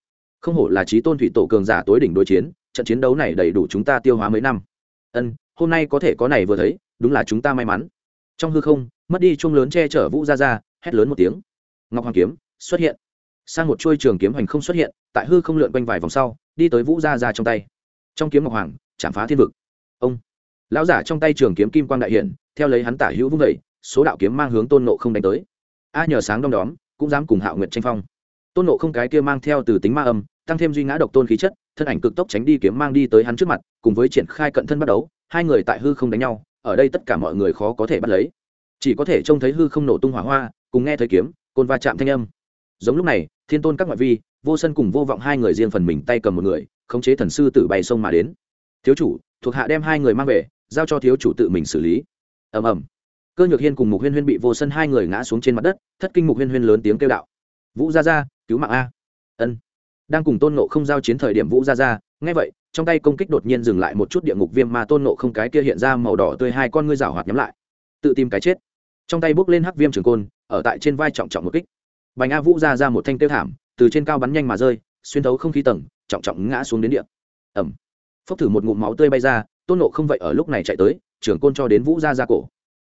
Không hổ là trí tôn thủy tổ cường giả tối đỉnh đối chiến, trận chiến đấu này đầy đủ chúng ta tiêu hóa mấy năm. Ân, hôm nay có thể có này vừa thấy, đúng là chúng ta may mắn. Trong hư không, mất đi chuông lớn che chở vũ ra ra hét lớn một tiếng. Ngọc hoàng kiếm, xuất hiện sang một chuôi trường kiếm hành không xuất hiện, tại hư không lượn quanh vài vòng sau, đi tới vũ gia ra trong tay. Trong kiếm ngọc hoàng, chạm phá thiên vực. Ông. Lão giả trong tay trường kiếm kim quang đại hiển theo lấy hắn tả hữu vung vẩy số đạo kiếm mang hướng tôn nộ không đánh tới. A nhờ sáng đom đóm, cũng dám cùng hạo nguyện tranh phong. Tôn nộ không cái kia mang theo từ tính ma âm, tăng thêm duy ngã độc tôn khí chất, thân ảnh cực tốc tránh đi kiếm mang đi tới hắn trước mặt, cùng với triển khai cận thân bắt đấu, hai người tại hư không đánh nhau, ở đây tất cả mọi người khó có thể bắt lấy. Chỉ có thể trông thấy hư không nổ tung hỏa hoa, cùng nghe thấy kiếm, côn va chạm thanh âm giống lúc này, thiên tôn các ngoại vi, vô sân cùng vô vọng hai người riêng phần mình tay cầm một người, khống chế thần sư tử bay sông mà đến. Thiếu chủ, thuộc hạ đem hai người mang về, giao cho thiếu chủ tự mình xử lý. Ầm ầm. Cơ nhược hiên cùng mục huyên huyên bị vô sân hai người ngã xuống trên mặt đất, thất kinh mục huyên huyên lớn tiếng kêu đạo. Vũ gia gia, cứu mạng a. Ân. Đang cùng tôn nộ không giao chiến thời điểm vũ gia gia, nghe vậy, trong tay công kích đột nhiên dừng lại một chút địa ngục viêm mà tôn nộ không cái kia hiện ra màu đỏ tươi hai con ngươi rào hoạt nhắm lại, tự tìm cái chết. Trong tay bước lên hắc viêm trường côn, ở tại trên vai trọng trọng một kích bành a vũ ra ra một thanh tiêu thảm, từ trên cao bắn nhanh mà rơi, xuyên thấu không khí tầng, trọng trọng ngã xuống đến địa. Ẩm phốc thử một ngụm máu tươi bay ra, tôn nộ không vậy ở lúc này chạy tới, trưởng côn cho đến vũ ra ra cổ.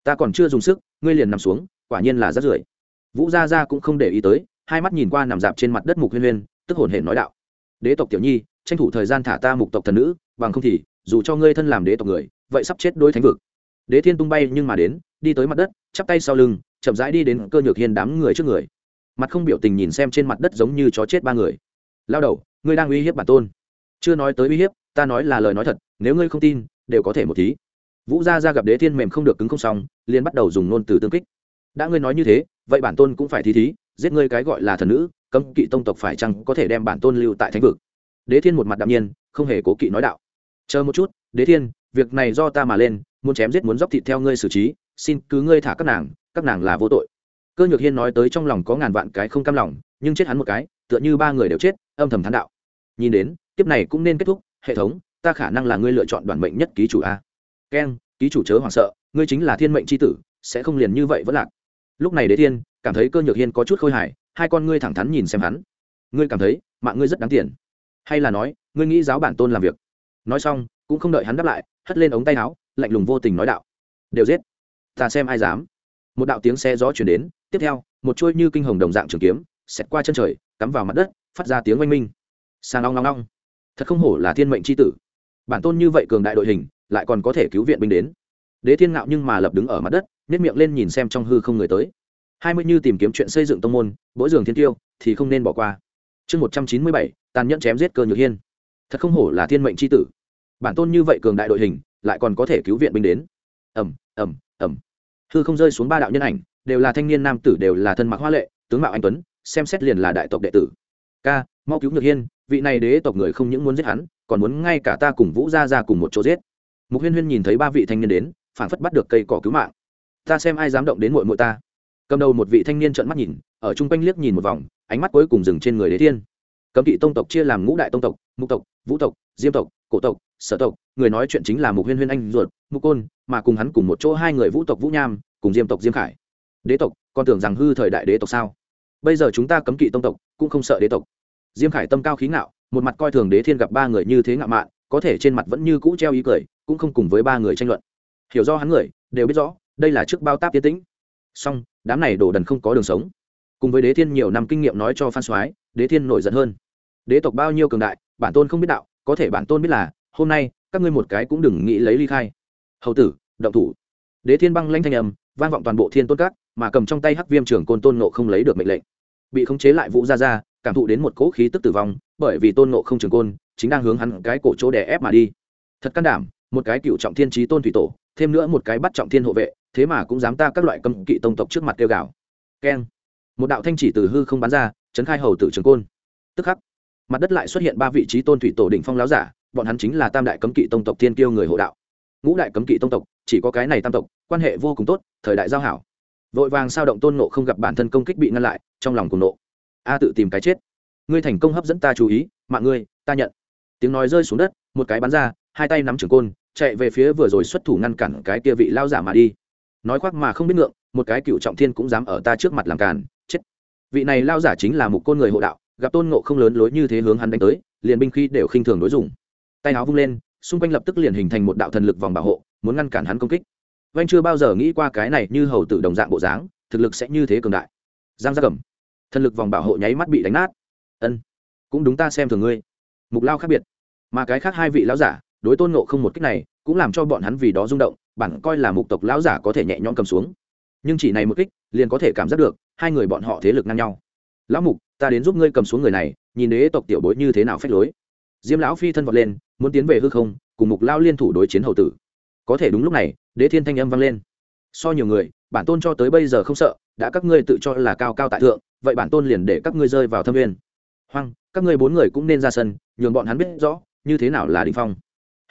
Ta còn chưa dùng sức, ngươi liền nằm xuống, quả nhiên là rất rưởi vũ ra ra cũng không để ý tới, hai mắt nhìn qua nằm dạp trên mặt đất mục huyên huyên, tức hồn hển nói đạo. Đế tộc tiểu nhi, tranh thủ thời gian thả ta mục tộc thần nữ, bằng không thì, dù cho ngươi thân làm đế tộc người, vậy sắp chết đôi thánh vực. Đế thiên tung bay nhưng mà đến, đi tới mặt đất, chắp tay sau lưng, chậm rãi đi đến cơ nhược hiên đám người trước người mặt không biểu tình nhìn xem trên mặt đất giống như chó chết ba người. Lao đầu, ngươi đang uy hiếp bản tôn. Chưa nói tới uy hiếp, ta nói là lời nói thật, nếu ngươi không tin, đều có thể một thí. Vũ gia ra gặp đế thiên mềm không được cứng không xong, liền bắt đầu dùng ngôn từ tương kích. Đã ngươi nói như thế, vậy bản tôn cũng phải thí thí, giết ngươi cái gọi là thần nữ, cấm kỵ tông tộc phải chăng có thể đem bản tôn lưu tại thánh vực? Đế thiên một mặt đạm nhiên, không hề cố kỵ nói đạo. Chờ một chút, đế thiên, việc này do ta mà lên, muốn chém giết muốn dóc thịt theo ngươi xử trí, xin cứ ngươi thả các nàng các nàng là vô tội cơ nhược hiên nói tới trong lòng có ngàn vạn cái không cam lòng, nhưng chết hắn một cái, tựa như ba người đều chết, âm thầm thán đạo. Nhìn đến, kiếp này cũng nên kết thúc, hệ thống, ta khả năng là ngươi lựa chọn đoàn mệnh nhất ký chủ a. Keng ký chủ chớ hoảng sợ, ngươi chính là thiên mệnh c h i tử, sẽ không liền như vậy vẫn lạc. Lúc này đế thiên, cảm thấy cơ nhược hiên có chút khôi hài, hai con ngươi thẳng thắn nhìn xem hắn. Ngươi cảm thấy, mạng ngươi rất đáng tiền. Hay là nói, ngươi nghĩ giáo bản tôn làm việc. Nói xong, cũng không đợi hắn đáp lại, hất lên ống tay áo, lạnh lùng vô tình nói đạo. Đều giết. Ta xem ai dám một đạo tiếng xe gió chuyển đến, tiếp theo, một chuôi như kinh hồng đồng dạng trường kiếm, xẹt qua chân trời, cắm vào mặt đất, phát ra tiếng oanh minh. Sàng long long long thật không hổ là thiên mệnh c h i tử. Bản tôn như vậy cường đại đội hình, lại còn có thể cứu viện binh đến. Đế thiên ngạo nhưng mà lập đứng ở mặt đất nếp miệng lên nhìn xem trong hư không người tới. Hai mươi như tìm kiếm chuyện xây dựng tông môn mỗi giường thiên tiêu, thì không nên bỏ qua. Chương một trăm chín mươi bảy, tàn nhẫn chém giết cơ nhược hiên. Thật không hổ là thiên mệnh c h i tử. Bản tôn như vậy cường đại đội hình, lại còn có thể cứu viện binh đến. Ẩm ẩm ẩm hư không rơi xuống ba đạo nhân ảnh, đều là thanh niên nam tử, đều là thân mặc hoa lệ, tướng mạo anh tuấn, xem xét liền là đại tộc đệ tử. Ca, mau cứu nhược hiên, vị này đế tộc người không những muốn giết hắn, còn muốn ngay cả ta cùng vũ ra ra cùng một chỗ giết. Mục huyên huyên nhìn thấy ba vị thanh niên đến phản phất bắt được cây cỏ cứu mạng. Ta xem ai dám động đến mội mội ta. Cầm đầu một vị thanh niên trợn mắt nhìn, ở chung quanh liếc nhìn một vòng, ánh mắt cuối cùng dừng trên người đế thiên. Cấm kỵ tông tộc chia làm ngũ đại tông tộc, mục tộc, vũ tộc, diêm tộc cổ tộc, sở tộc, người nói chuyện chính là mục huyên huyên anh ruột, mục côn, mà cùng hắn cùng một chỗ hai người vũ tộc vũ nham, cùng diêm tộc diêm khải. Đế tộc còn tưởng rằng hư thời đại đế tộc sao? Bây giờ chúng ta cấm kỵ tông tộc, cũng không sợ đế tộc. Diêm khải tâm cao khí ngạo, một mặt coi thường đế thiên gặp ba người như thế ngạo mạn, có thể trên mặt vẫn như cũ treo ý cười, cũng không cùng với ba người tranh luận. Hiểu do hắn người, đều biết rõ, đây là trước bao táp tiến tĩnh. Song, đám này đổ đần không có đường sống. Cùng với đế thiên nhiều năm kinh nghiệm nói cho phan soái, đế thiên nổi giận hơn. Đế tộc bao nhiêu cường đại, bản tôn không biết đạo có thể bản tôn biết là, hôm nay, các ngươi một cái cũng đừng nghĩ lấy ly khai. Hầu tử, động thủ. Đế thiên băng lanh thanh âm, vang vọng toàn bộ thiên tôn các, mà cầm trong tay hắc viêm trưởng côn tôn nộ không lấy được mệnh lệnh. Bị khống chế lại vũ ra ra, cảm thụ đến một cỗ khí tức tử vong, bởi vì tôn nộ không trường côn, chính đang hướng hắn cái cổ chỗ đè ép mà đi. Thật can đảm, một cái cựu trọng thiên trí tôn thủy tổ, thêm nữa một cái bắt trọng thiên hộ vệ, thế mà cũng dám ta các loại cầm kỵ tông tộc trước mặt kêu gào. Keng. Một đạo thanh chỉ từ hư không bắn ra, chấn khai hầu tử trường côn. Tức khắc mặt đất lại xuất hiện ba vị trí tôn thủy tổ đỉnh phong láo giả, bọn hắn chính là tam đại cấm kỵ tông tộc thiên kiêu người hộ đạo. Ngũ đại cấm kỵ tông tộc, chỉ có cái này tam tộc, quan hệ vô cùng tốt, thời đại giao hảo. Vội vàng sao động tôn nộ không gặp bản thân công kích bị ngăn lại, trong lòng cùng nộ. A tự tìm cái chết. Ngươi thành công hấp dẫn ta chú ý, mạng ngươi, ta nhận. Tiếng nói rơi xuống đất, một cái bắn ra, hai tay nắm trường côn, chạy về phía vừa rồi xuất thủ ngăn cản cái kia vị lao giả mà đi. Nói khoác mà không biết ngượng, một cái cựu trọng thiên cũng dám ở ta trước mặt làm càn, chết. Vị này lao giả chính là một côn người hộ đạo gặp tôn ngộ không lớn lối như thế hướng hắn đánh tới, liền binh khí đều khinh thường đối dùng. Tay áo vung lên, xung quanh lập tức liền hình thành một đạo thần lực vòng bảo hộ, muốn ngăn cản hắn công kích. Vanh chưa bao giờ nghĩ qua cái này như hầu tử đồng dạng bộ dáng, thực lực sẽ như thế cường đại. Giang gia cầm thần lực vòng bảo hộ nháy mắt bị đánh nát. Ân, cũng đúng ta xem thường ngươi. Mục lao khác biệt. Mà cái khác hai vị lão giả, đối tôn ngộ không một cách này, cũng làm cho bọn hắn vì đó rung động, bản coi là mục tộc lão giả có thể nhẹ nhõm cầm xuống. Nhưng chỉ này một kích, liền có thể cảm giác được, hai người bọn họ thế lực ngang nhau lão mục, ta đến giúp ngươi cầm xuống người này, nhìn đế tộc tiểu bối như thế nào phách lối. Diêm lão phi thân vọt lên, muốn tiến về hư không, cùng mục lao liên thủ đối chiến hậu tử. Có thể đúng lúc này, đế thiên thanh âm vang lên. So nhiều người, bản tôn cho tới bây giờ không sợ, đã các ngươi tự cho là cao cao tại thượng, vậy bản tôn liền để các ngươi rơi vào thâm viên hoang, các ngươi bốn người cũng nên ra sân, nhường bọn hắn biết rõ, như thế nào là đình phong.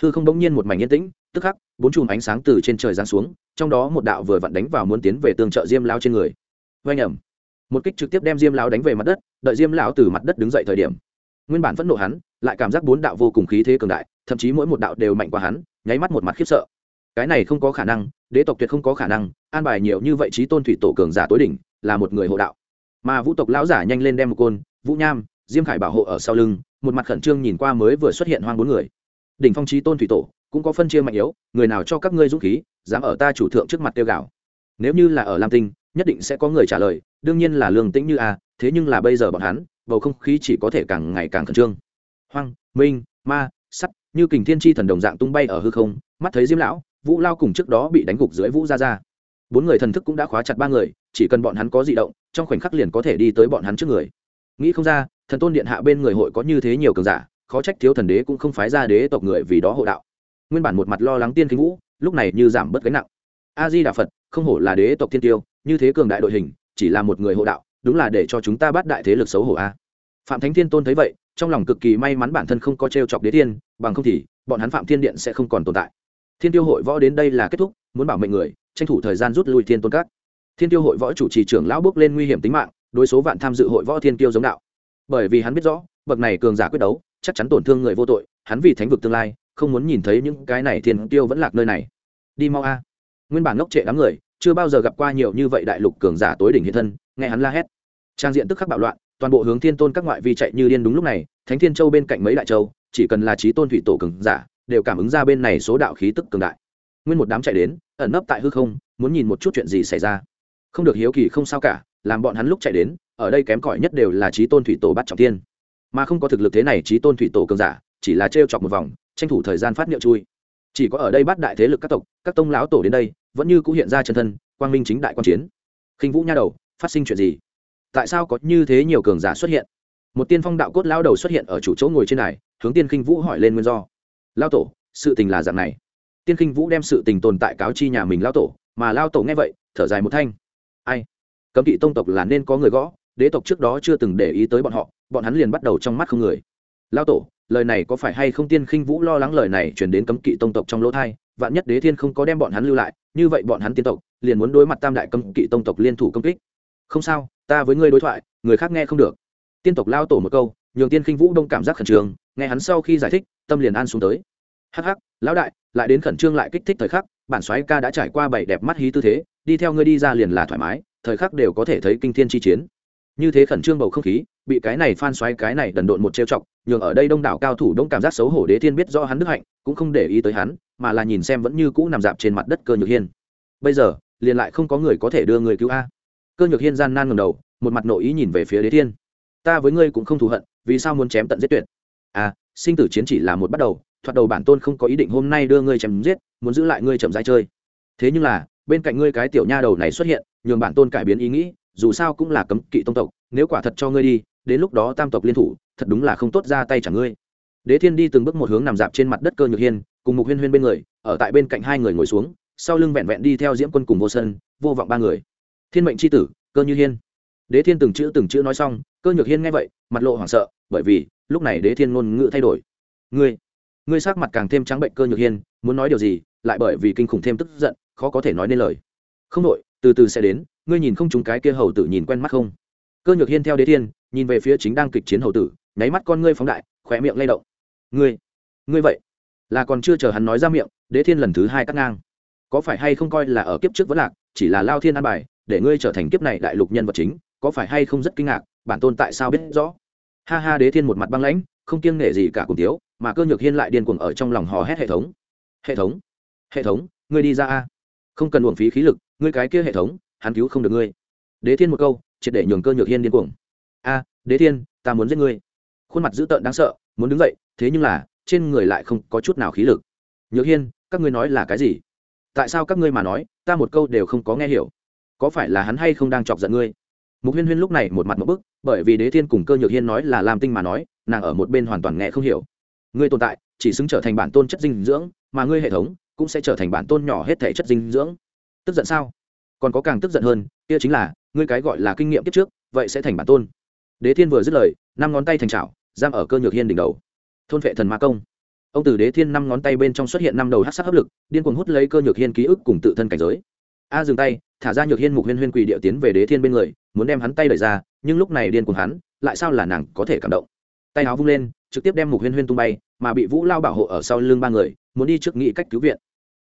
Hư không bỗng nhiên một mảnh yên tĩnh, tức khắc, bốn chùm ánh sáng từ trên trời giáng xuống, trong đó một đạo vừa vặn đánh vào muốn tiến về tương trợ diêm lao trên người. Oanh ẩm một kích trực tiếp đem diêm lão đánh về mặt đất, đợi diêm lão từ mặt đất đứng dậy thời điểm, nguyên bản phẫn nộ hắn, lại cảm giác bốn đạo vô cùng khí thế cường đại, thậm chí mỗi một đạo đều mạnh qua hắn, nháy mắt một mặt khiếp sợ. Cái này không có khả năng, đế tộc tuyệt không có khả năng, an bài nhiều như vậy trí tôn thủy tổ cường giả tối đỉnh, là một người hộ đạo. Mà vũ tộc lão giả nhanh lên đem một côn, vũ nham, diêm khải bảo hộ ở sau lưng, một mặt khẩn trương nhìn qua mới vừa xuất hiện hoang bốn người. Đỉnh phong trí tôn thủy tổ, cũng có phân chia mạnh yếu, người nào cho các ngươi dũng khí, dám ở ta chủ thượng trước mặt tiêu gạo. Nếu như là ở lam tinh nhất định sẽ có người trả lời, đương nhiên là lương tĩnh như a, thế nhưng là bây giờ bọn hắn, bầu không khí chỉ có thể càng ngày càng khẩn trương. Hoang, minh, ma, sắt, như kình thiên tri thần đồng dạng tung bay ở hư không, mắt thấy diêm lão, vũ lao cùng trước đó bị đánh gục dưới vũ ra ra bốn người thần thức cũng đã khóa chặt ba người, chỉ cần bọn hắn có di động, trong khoảnh khắc liền có thể đi tới bọn hắn trước người. Nghĩ không ra, thần tôn điện hạ bên người hội có như thế nhiều cường giả, khó trách thiếu thần đế cũng không phái ra đế tộc người vì đó hộ đạo. Nguyên bản một mặt lo lắng tiên kinh vũ, lúc này như giảm bớt gánh nặng a di đà phật, không hổ là đế tộc thiên tiêu, như thế cường đại đội hình, chỉ là một người hộ đạo, đúng là để cho chúng ta bắt đại thế lực xấu hổ a. Phạm thánh thiên tôn thấy vậy, trong lòng cực kỳ may mắn bản thân không có t r e o chọc đế thiên, bằng không thì, bọn hắn phạm thiên điện sẽ không còn tồn tại. Thiên tiêu hội võ đến đây là kết thúc, muốn bảo mệnh người, tranh thủ thời gian rút lui thiên tôn các. Thiên tiêu hội võ chủ trì trưởng lão bước lên nguy hiểm tính mạng, đối số vạn tham dự hội võ thiên tiêu giống đạo. Bởi vì hắn biết rõ, bậc này cường giả quyết đấu, chắc chắn tổn thương người vô tội, hắn vì thánh vực tương lai, không muốn nhìn thấy những cái này thiên tiêu vẫn lạc nơi này. Đi mau a nguyên bản ngốc trệ đám người, chưa bao giờ gặp qua nhiều như vậy đại lục cường giả tối đỉnh hiện thân, nghe hắn la hét. Trang diện tức khắc bạo loạn, toàn bộ hướng thiên tôn các ngoại vi chạy như điên đúng lúc này, thánh thiên châu bên cạnh mấy đại châu, chỉ cần là trí tôn thủy tổ cường giả, đều cảm ứng ra bên này số đạo khí tức cường đại. Nguyên một đám chạy đến, ẩn nấp tại hư không, muốn nhìn một chút chuyện gì xảy ra. Không được hiếu kỳ không sao cả, làm bọn hắn lúc chạy đến, ở đây kém cỏi nhất đều là trí tôn thủy tổ bắt trọng thiên. Mà không có thực lực thế này trí tôn thủy tổ cường giả, chỉ là trêu chọc một vòng, tranh thủ thời gian phát niệu chui chỉ có ở đây bắt đại thế lực các tộc, các tông lão tổ đến đây, vẫn như cũng hiện ra chân thân, quang minh chính đại quan chiến. Khinh vũ nha đầu, phát sinh chuyện gì? Tại sao có như thế nhiều cường giả xuất hiện? Một tiên phong đạo cốt lao đầu xuất hiện ở chủ chỗ ngồi trên này, hướng tiên khinh vũ hỏi lên nguyên do. Lao tổ, sự tình là dạng này. Tiên khinh vũ đem sự tình tồn tại cáo chi nhà mình lao tổ, mà lao tổ nghe vậy, thở dài một thanh. Ai? Cấm kỵ tông tộc là nên có người gõ, đế tộc trước đó chưa từng để ý tới bọn họ, bọn hắn liền bắt đầu trong mắt không người. Lao tổ lời này có phải hay không tiên khinh vũ lo lắng lời này chuyển đến cấm kỵ tông tộc trong lỗ thai, vạn nhất đế thiên không có đem bọn hắn lưu lại, như vậy bọn hắn tiên tộc liền muốn đối mặt tam đại cấm kỵ tông tộc liên thủ công kích. Không sao, ta với ngươi đối thoại, người khác nghe không được. Tiên tộc lao tổ một câu, nhường tiên khinh vũ đông cảm giác khẩn trương, nghe hắn sau khi giải thích, tâm liền an xuống tới. Hắc hắc, lão đại, lại đến khẩn trương lại kích thích thời khắc, bản soái ca đã trải qua bảy đẹp mắt hí tư thế, đi theo ngươi đi ra liền là thoải mái, thời khắc đều có thể thấy kinh thiên chi chiến. Như thế khẩn trương bầu không khí bị cái này phan xoáy cái này đần độn một trêu chọc, nhường ở đây đông đảo cao thủ đông cảm giác xấu hổ đế thiên biết do hắn đức hạnh, cũng không để ý tới hắn, mà là nhìn xem vẫn như cũ nằm dạp trên mặt đất cơ nhược hiên. Bây giờ, liền lại không có người có thể đưa người cứu a. Cơ nhược hiên gian nan ngầm đầu, một mặt nội ý nhìn về phía đế thiên. Ta với ngươi cũng không thù hận, vì sao muốn chém tận giết tuyệt? À sinh tử chiến chỉ là một bắt đầu, thoạt đầu bản tôn không có ý định hôm nay đưa ngươi chém giết, muốn giữ lại ngươi chậm rãi chơi. Thế nhưng là, bên cạnh ngươi cái tiểu nha đầu này xuất hiện, nhường bản tôn cải biến ý nghĩ, dù sao cũng là cấm kỵ tông tộc, nếu quả thật cho ngươi đi đến lúc đó tam tộc liên thủ, thật đúng là không tốt ra tay chẳng ngươi. Đế thiên đi từng bước một hướng nằm dạp trên mặt đất cơ nhược hiên, cùng mục huyên huyên bên người, ở tại bên cạnh hai người ngồi xuống, sau lưng vẹn vẹn đi theo diễm quân cùng vô sân vô vọng ba người. Thiên mệnh c h i tử, cơ như hiên. Đế thiên từng chữ từng chữ nói xong, cơ nhược hiên nghe vậy, mặt lộ hoảng sợ, bởi vì, lúc này đế thiên ngôn ngữ thay đổi. Ngươi ngươi sắc mặt càng thêm trắng bệnh cơ nhược hiên, muốn nói điều gì, lại bởi vì kinh khủng thêm tức giận, khó có thể nói nên lời. Không đội từ từ sẽ đến, ngươi nhìn không chúng cái kia hầu tử nhìn quen mắt không? Cơ nhược hiên theo đế thiên, nhìn về phía chính đang kịch chiến hầu tử, nháy mắt con ngươi phóng đại khỏe miệng lay động. Ngươi ngươi vậy, là còn chưa chờ hắn nói ra miệng, đế thiên lần thứ hai cắt ngang. Có phải hay không coi là ở kiếp trước vẫn lạc, chỉ là lao thiên an bài, để ngươi trở thành kiếp này đại lục nhân vật chính, có phải hay không rất kinh ngạc, bản tôn tại sao biết rõ? Ha ha, đế thiên một mặt băng lãnh, không kiêng nể gì cả cùng tiếu mà cơ nhược hiên lại điên cuồng ở trong lòng hò hét hệ thống. Hệ thống hệ thống, ngươi đi ra a. Không cần uổng phí khí lực, ngươi cái kia hệ thống, hắn cứu không được ngươi. Đế thiên một câu triệt để nhường cơ nhược hiên điên cuồng. A, đế thiên, ta muốn giết ngươi. Khuôn mặt dữ tợn đáng sợ, muốn đứng dậy, thế nhưng là, trên người lại không có chút nào khí lực. Nhược hiên, các ngươi nói là cái gì? Tại sao các ngươi mà nói, ta một câu đều không có nghe hiểu? Có phải là hắn hay không đang chọc giận ngươi? Mục huyên huyên lúc này một mặt một bức, bởi vì đế thiên cùng cơ nhược hiên nói là làm tinh mà nói, nàng ở một bên hoàn toàn nghe không hiểu. Ngươi tồn tại, chỉ xứng trở thành bản tôn chất dinh dưỡng, mà ngươi hệ thống cũng sẽ trở thành bản tôn nhỏ hết thể chất dinh dưỡng. Tức giận sao? Còn có càng tức giận hơn, kia chính là, ngươi cái gọi là kinh nghiệm kiếp trước, vậy sẽ thành bản tôn. Đế thiên vừa dứt lời, năm ngón tay thành trào giam ở cơ nhược hiên đỉnh đầu. Thôn vệ thần ma công. Ông từ đế thiên năm ngón tay bên trong xuất hiện năm đầu hát sắc hấp lực, điên cuồng hút lấy cơ nhược hiên ký ức cùng tự thân cảnh giới. A dừng tay, thả ra nhược hiên mục huyên huyên quỳ điệu tiến về đế thiên bên người, muốn đem hắn tay đẩy ra, nhưng lúc này điên cuồng hắn, lại sao là nàng có thể cảm động? Tay áo vung lên, trực tiếp đem mục huyên huyên tung bay, mà bị vũ lao bảo hộ ở sau lưng ba người, muốn đi trước nghị cách cứu viện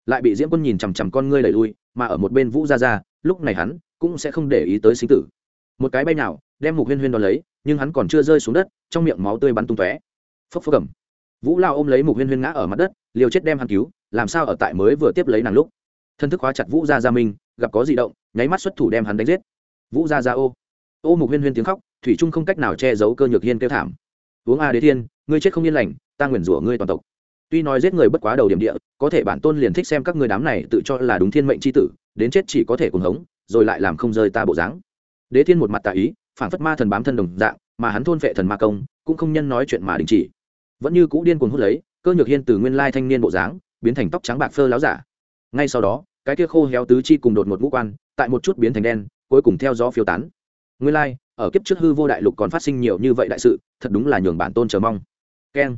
lại bị diễm quân nhìn chằm chằm con ngươi đẩy lui mà ở một bên vũ ra ra lúc này hắn cũng sẽ không để ý tới sinh tử. Một cái bay nào đem mục huyên huyên đón lấy nhưng hắn còn chưa rơi xuống đất trong miệng máu tươi bắn tung tóe. Phấp phấp cầm vũ lao ôm lấy mục huyên huyên ngã ở mặt đất liều chết đem hắn cứu làm sao ở tại mới vừa tiếp lấy nàng lúc. Thân thức hóa chặt vũ gia gia mình, gặp có di động nháy mắt xuất thủ đem hắn đánh giết. Vũ gia gia ô. Ô mục huyên huyên tiếng khóc thủy trung không cách nào che giấu cơ nhược hiên kêu thảm. Uống a đế thiên ngươi chết không yên lành ta nguyền rủa ngươi toàn tộc tuy nói giết người bất quá đầu điểm địa, có thể bản tôn liền thích xem các người đám này tự cho là đúng thiên mệnh c h i tử, đến chết chỉ có thể cùng hống, rồi lại làm không rơi ta bộ dáng. Đế thiên một mặt tà ý phản phất ma thần bám thân đồng dạng, mà hắn thôn vệ thần ma công, cũng không nhân nói chuyện mà đình chỉ. Vẫn như cũ điên cuồng hút lấy, cơ nhược hiên từ nguyên lai thanh niên bộ dáng, biến thành tóc trắng bạc phơ láo giả. Ngay sau đó, cái kia khô héo tứ chi cùng đột một ngũ quan, tại một chút biến thành đen, cuối cùng theo gió phiêu tán. Nguyên lai, ở kiếp trước hư vô đại lục còn phát sinh nhiều như vậy đại sự, thật đúng là nhường bản tôn chờ mong. Keng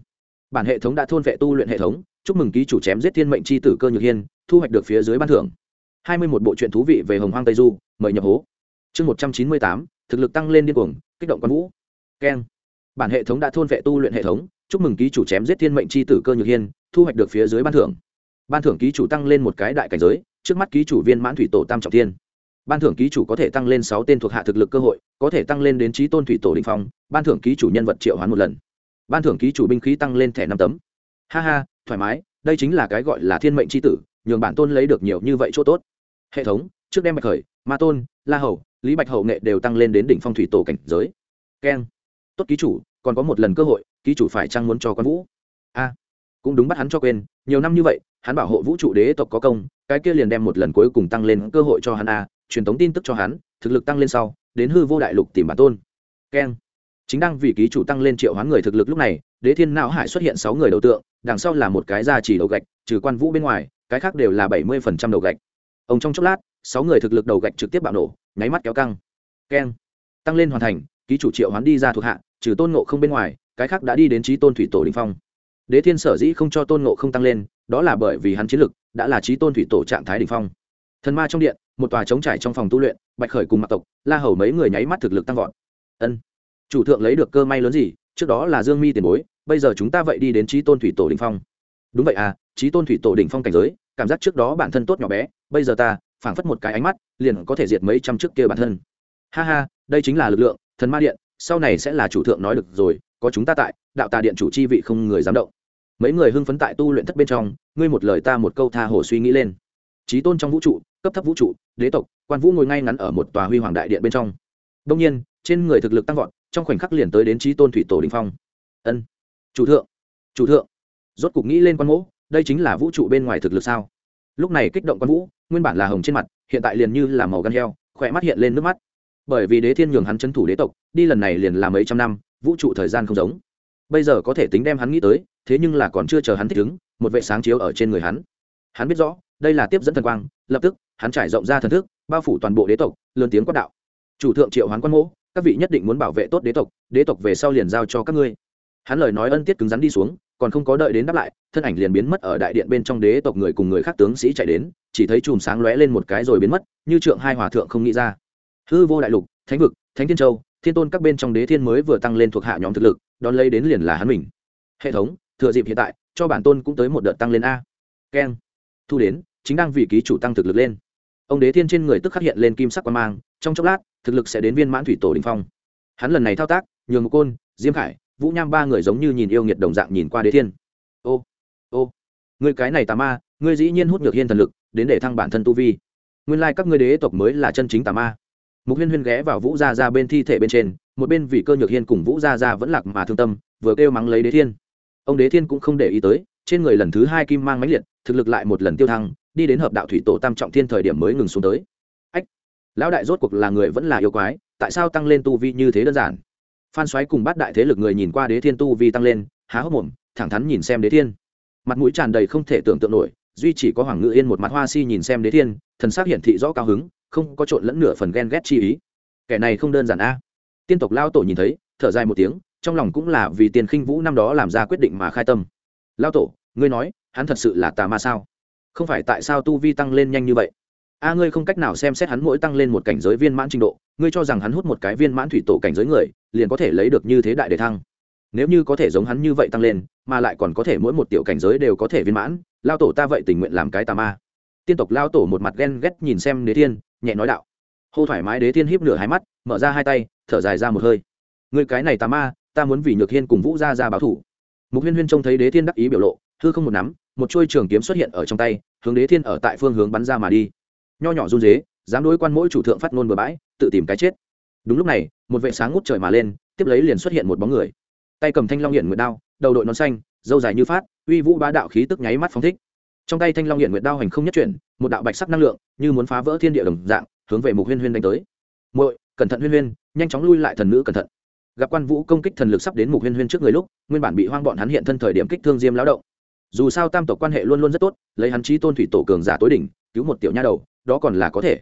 bản hệ thống đã thôn vệ tu luyện hệ thống, chúc mừng ký chủ chém giết thiên mệnh c h i tử cơ nhược hiên, thu hoạch được phía dưới ban thưởng. Hai mươi một bộ truyện thú vị về hồng hoang tây du, mời nhập hố. Chương một trăm chín mươi tám, thực lực tăng lên điên cuồng, kích động quan vũ. Keng. Bản hệ thống đã thôn vệ tu luyện hệ thống, chúc mừng ký chủ chém giết thiên mệnh c h i tử cơ nhược hiên, thu hoạch được phía dưới ban thưởng. Ban thưởng ký chủ tăng lên một cái đại cảnh giới, trước mắt ký chủ viên mãn thủy tổ tam trọng thiên. Ban thưởng ký chủ có thể tăng lên sáu tên thuộc hạ thực lực cơ hội, có thể tăng lên đến trí tôn thủy tổ đình phong, ban thưởng ký chủ nhân vật triệu hoán một lần ban thưởng ký chủ binh khí tăng lên thẻ năm tấm. Ha ha, thoải mái, đây chính là cái gọi là thiên mệnh c h i tử, nhường bản tôn lấy được nhiều như vậy chỗ tốt. Hệ thống, trước đem bạch khởi, ma tôn, la hầu, lý bạch hậu nghệ đều tăng lên đến đỉnh phong thủy tổ cảnh giới. Keng. Tốt ký chủ, còn có một lần cơ hội, ký chủ phải chăng muốn cho con vũ? A. Cũng đúng bắt hắn cho quên, nhiều năm như vậy, hắn bảo hộ vũ trụ đế tộc có công, cái kia liền đem một lần cuối cùng tăng lên cơ hội cho hắn a, truyền thống tin tức cho hắn, thực lực tăng lên sau, đến hư vô đại lục tìm bản tôn. Keng chính đang vì ký chủ tăng lên triệu hoán người thực lực lúc này, đế thiên não hải xuất hiện sáu người đầu tượng, đằng sau là một cái da chỉ đầu gạch, trừ quan vũ bên ngoài, cái khác đều là bảy mươi phần trăm đầu gạch. Ông trong chốc lát, sáu người thực lực đầu gạch trực tiếp bạo nổ, nháy mắt kéo căng. Keng. Tăng lên hoàn thành, ký chủ triệu hoán đi ra thuộc hạ, trừ tôn nộ không bên ngoài, cái khác đã đi đến trí tôn thủy tổ đình phong. Đế thiên sở dĩ không cho tôn nộ không tăng lên, đó là bởi vì hắn chiến lực đã là trí tôn thủy tổ trạng thái đình phong. Thần ma trong điện, một tòa trống trải trong phòng tu luyện, bạch khởi cùng mặc tộc, la hầu mấy người nháy mắt thực lực tăng vọt. Ân chủ thượng lấy được cơ may lớn gì, trước đó là dương mi tiền bối, bây giờ chúng ta vậy đi đến trí tôn thủy tổ đình phong. Đúng vậy à trí tôn thủy tổ đình phong cảnh giới, cảm giác trước đó bản thân tốt nhỏ bé, bây giờ ta, phảng phất một cái ánh mắt, liền có thể diệt mấy trăm trước kia bản thân. Ha ha, đây chính là lực lượng, thần ma điện, sau này sẽ là chủ thượng nói được rồi, có chúng ta tại, đạo tà điện chủ chi vị không người dám động. Mấy người hưng phấn tại tu luyện thất bên trong, ngươi một lời ta một câu tha hồ suy nghĩ lên. Trí tôn trong vũ trụ, cấp thấp vũ trụ, đế tộc, quan vũ ngồi ngay ngắn ở một tòa huy hoàng đại điện bên trong. Đông nhiên, trên người thực lực tăng vọt trong khoảnh khắc liền tới đến trí tôn thủy tổ đình phong. Ân, chủ thượng chủ thượng. Rốt cục nghĩ lên quan mỗ, đây chính là vũ trụ bên ngoài thực lực sao? Lúc này kích động quan vũ, nguyên bản là hồng trên mặt, hiện tại liền như là màu gan heo, khỏe mắt hiện lên nước mắt. Bởi vì đế thiên nhường hắn c h ấ n thủ đế tộc, đi lần này liền là mấy trăm năm, vũ trụ thời gian không giống. Bây giờ có thể tính đem hắn nghĩ tới, thế nhưng là còn chưa chờ hắn thích ứng, một vệ sáng chiếu ở trên người hắn. Hắn biết rõ, đây là tiếp dẫn thần quang, lập tức, hắn trải rộng ra thần thức, bao phủ toàn bộ đế tộc, lớn tiếng quát đạo. Chủ thượng triệu hoán quan mỗ các vị nhất định muốn bảo vệ tốt đế tộc đế tộc về sau liền giao cho các ngươi. Hắn lời nói ân tiết cứng rắn đi xuống, còn không có đợi đến đáp lại, thân ảnh liền biến mất ở đại điện bên trong đế tộc người cùng người khác tướng sĩ chạy đến, chỉ thấy chùm sáng lóe lên một cái rồi biến mất, như trượng hai hòa thượng không nghĩ ra. Hư vô đại lục, thánh vực, thánh thiên châu, thiên tôn các bên trong đế thiên mới vừa tăng lên thuộc hạ nhóm thực lực, đón lấy đến liền là hắn mình. Hệ thống, thừa dịp hiện tại, cho bản tôn cũng tới một đợt tăng lên a. Keng. Thu đến, chính đang vì ký chủ tăng thực lực lên. Ông đế thiên trên người tức khắc hiện lên kim sắc quan mang, trong chốc lát thực lực sẽ đến viên mãn thủy tổ đình phong. Hắn lần này thao tác, nhường một côn, diêm khải, vũ nham ba người giống như nhìn yêu nghiệt đồng dạng nhìn qua đế thiên. Ô ô, người cái này tà ma ngươi dĩ nhiên hút ngược hiên thần lực, đến để thăng bản thân tu vi. Nguyên lai các ngươi đế tộc mới là chân chính tà ma. Mục huyên huyên ghé vào vũ gia ra bên thi thể bên trên, một bên vì cơ nhược hiên cùng vũ gia ra vẫn lạc mà thương tâm, vừa kêu mắng lấy đế thiên. Ông đế thiên cũng không để ý tới, trên người lần thứ hai kim mang mãnh liệt, thực lực lại một lần tiêu thăng, đi đến hợp đạo thủy tổ tam trọng thiên thời điểm mới ngừng xuống tới lão đại rốt cuộc là người vẫn là yêu quái, tại sao tăng lên tu vi như thế đơn giản? Phan xoáy cùng bát đại thế lực người nhìn qua đế thiên tu vi tăng lên, há hốc mồm, thẳng thắn nhìn xem đế thiên. Mặt mũi tràn đầy không thể tưởng tượng nổi, duy chỉ có hoàng ngự yên một mặt hoa si nhìn xem đế thiên, thần sắc hiển thị rõ cao hứng, không có trộn lẫn nửa phần ghen ghét chi ý. Kẻ này không đơn giản a. Tiên tộc lao tổ nhìn thấy, thở dài một tiếng, trong lòng cũng là vì tiền khinh vũ năm đó làm ra quyết định mà khai tâm. Lao tổ, ngươi nói, hắn thật sự là tà ma sao? Không phải tại sao tu vi tăng lên nhanh như vậy? A ngươi không cách nào xem xét hắn mỗi tăng lên một cảnh giới viên mãn trình độ, ngươi cho rằng hắn hút một cái viên mãn thủy tổ cảnh giới người, liền có thể lấy được như thế đại đề thăng. Nếu như có thể giống hắn như vậy tăng lên, mà lại còn có thể mỗi một tiểu cảnh giới đều có thể viên mãn, lao tổ ta vậy tình nguyện làm cái tà ma. Tiên tộc lao tổ một mặt ghen ghét nhìn xem đế thiên, nhẹ nói đạo. Hô thoải mái đế thiên hiếp nửa hai mắt, mở ra hai tay, thở dài ra một hơi. Người cái này tà ma, ta muốn vì nhược hiên cùng vũ ra ra báo thủ mục huyên huyên trông thấy đế thiên đắc ý biểu lộ, hư không một nắm, một chuôi trường kiếm xuất hiện ở trong tay, hướng đế thiên ở tại phương hướng bắn ra mà đi nho nhỏ run dế, dám đối quan mỗi chủ thượng phát ngôn bừa bãi, tự tìm cái chết. Đúng lúc này, một vệ sáng ngút trời mà lên, tiếp lấy liền xuất hiện một bóng người. Tay cầm thanh long hiện nguyệt đao, đầu đội nón xanh, dâu dài như phát, uy vũ bá đạo khí tức nháy mắt phóng thích. Trong tay thanh long hiện nguyệt đao hành không nhất chuyển, một đạo bạch sắc năng lượng, như muốn phá vỡ thiên địa đồng dạng, hướng về mục huyên huyên đánh tới. Muội, cẩn thận huyên huyên, nhanh chóng lui lại thần nữ cẩn thận. Gặp quan vũ công kích thần lực sắp đến mục huyên huyên trước người lúc, nguyên bản bị hoang bọn hắn hiện thân thời điểm kích thương diêm lão động. Dù sao tam tộc quan hệ luôn luôn rất tốt, lấy hắn trí tôn thủy tổ cường giả tối đỉnh, cứu một tiểu nha đầu đó còn là có thể.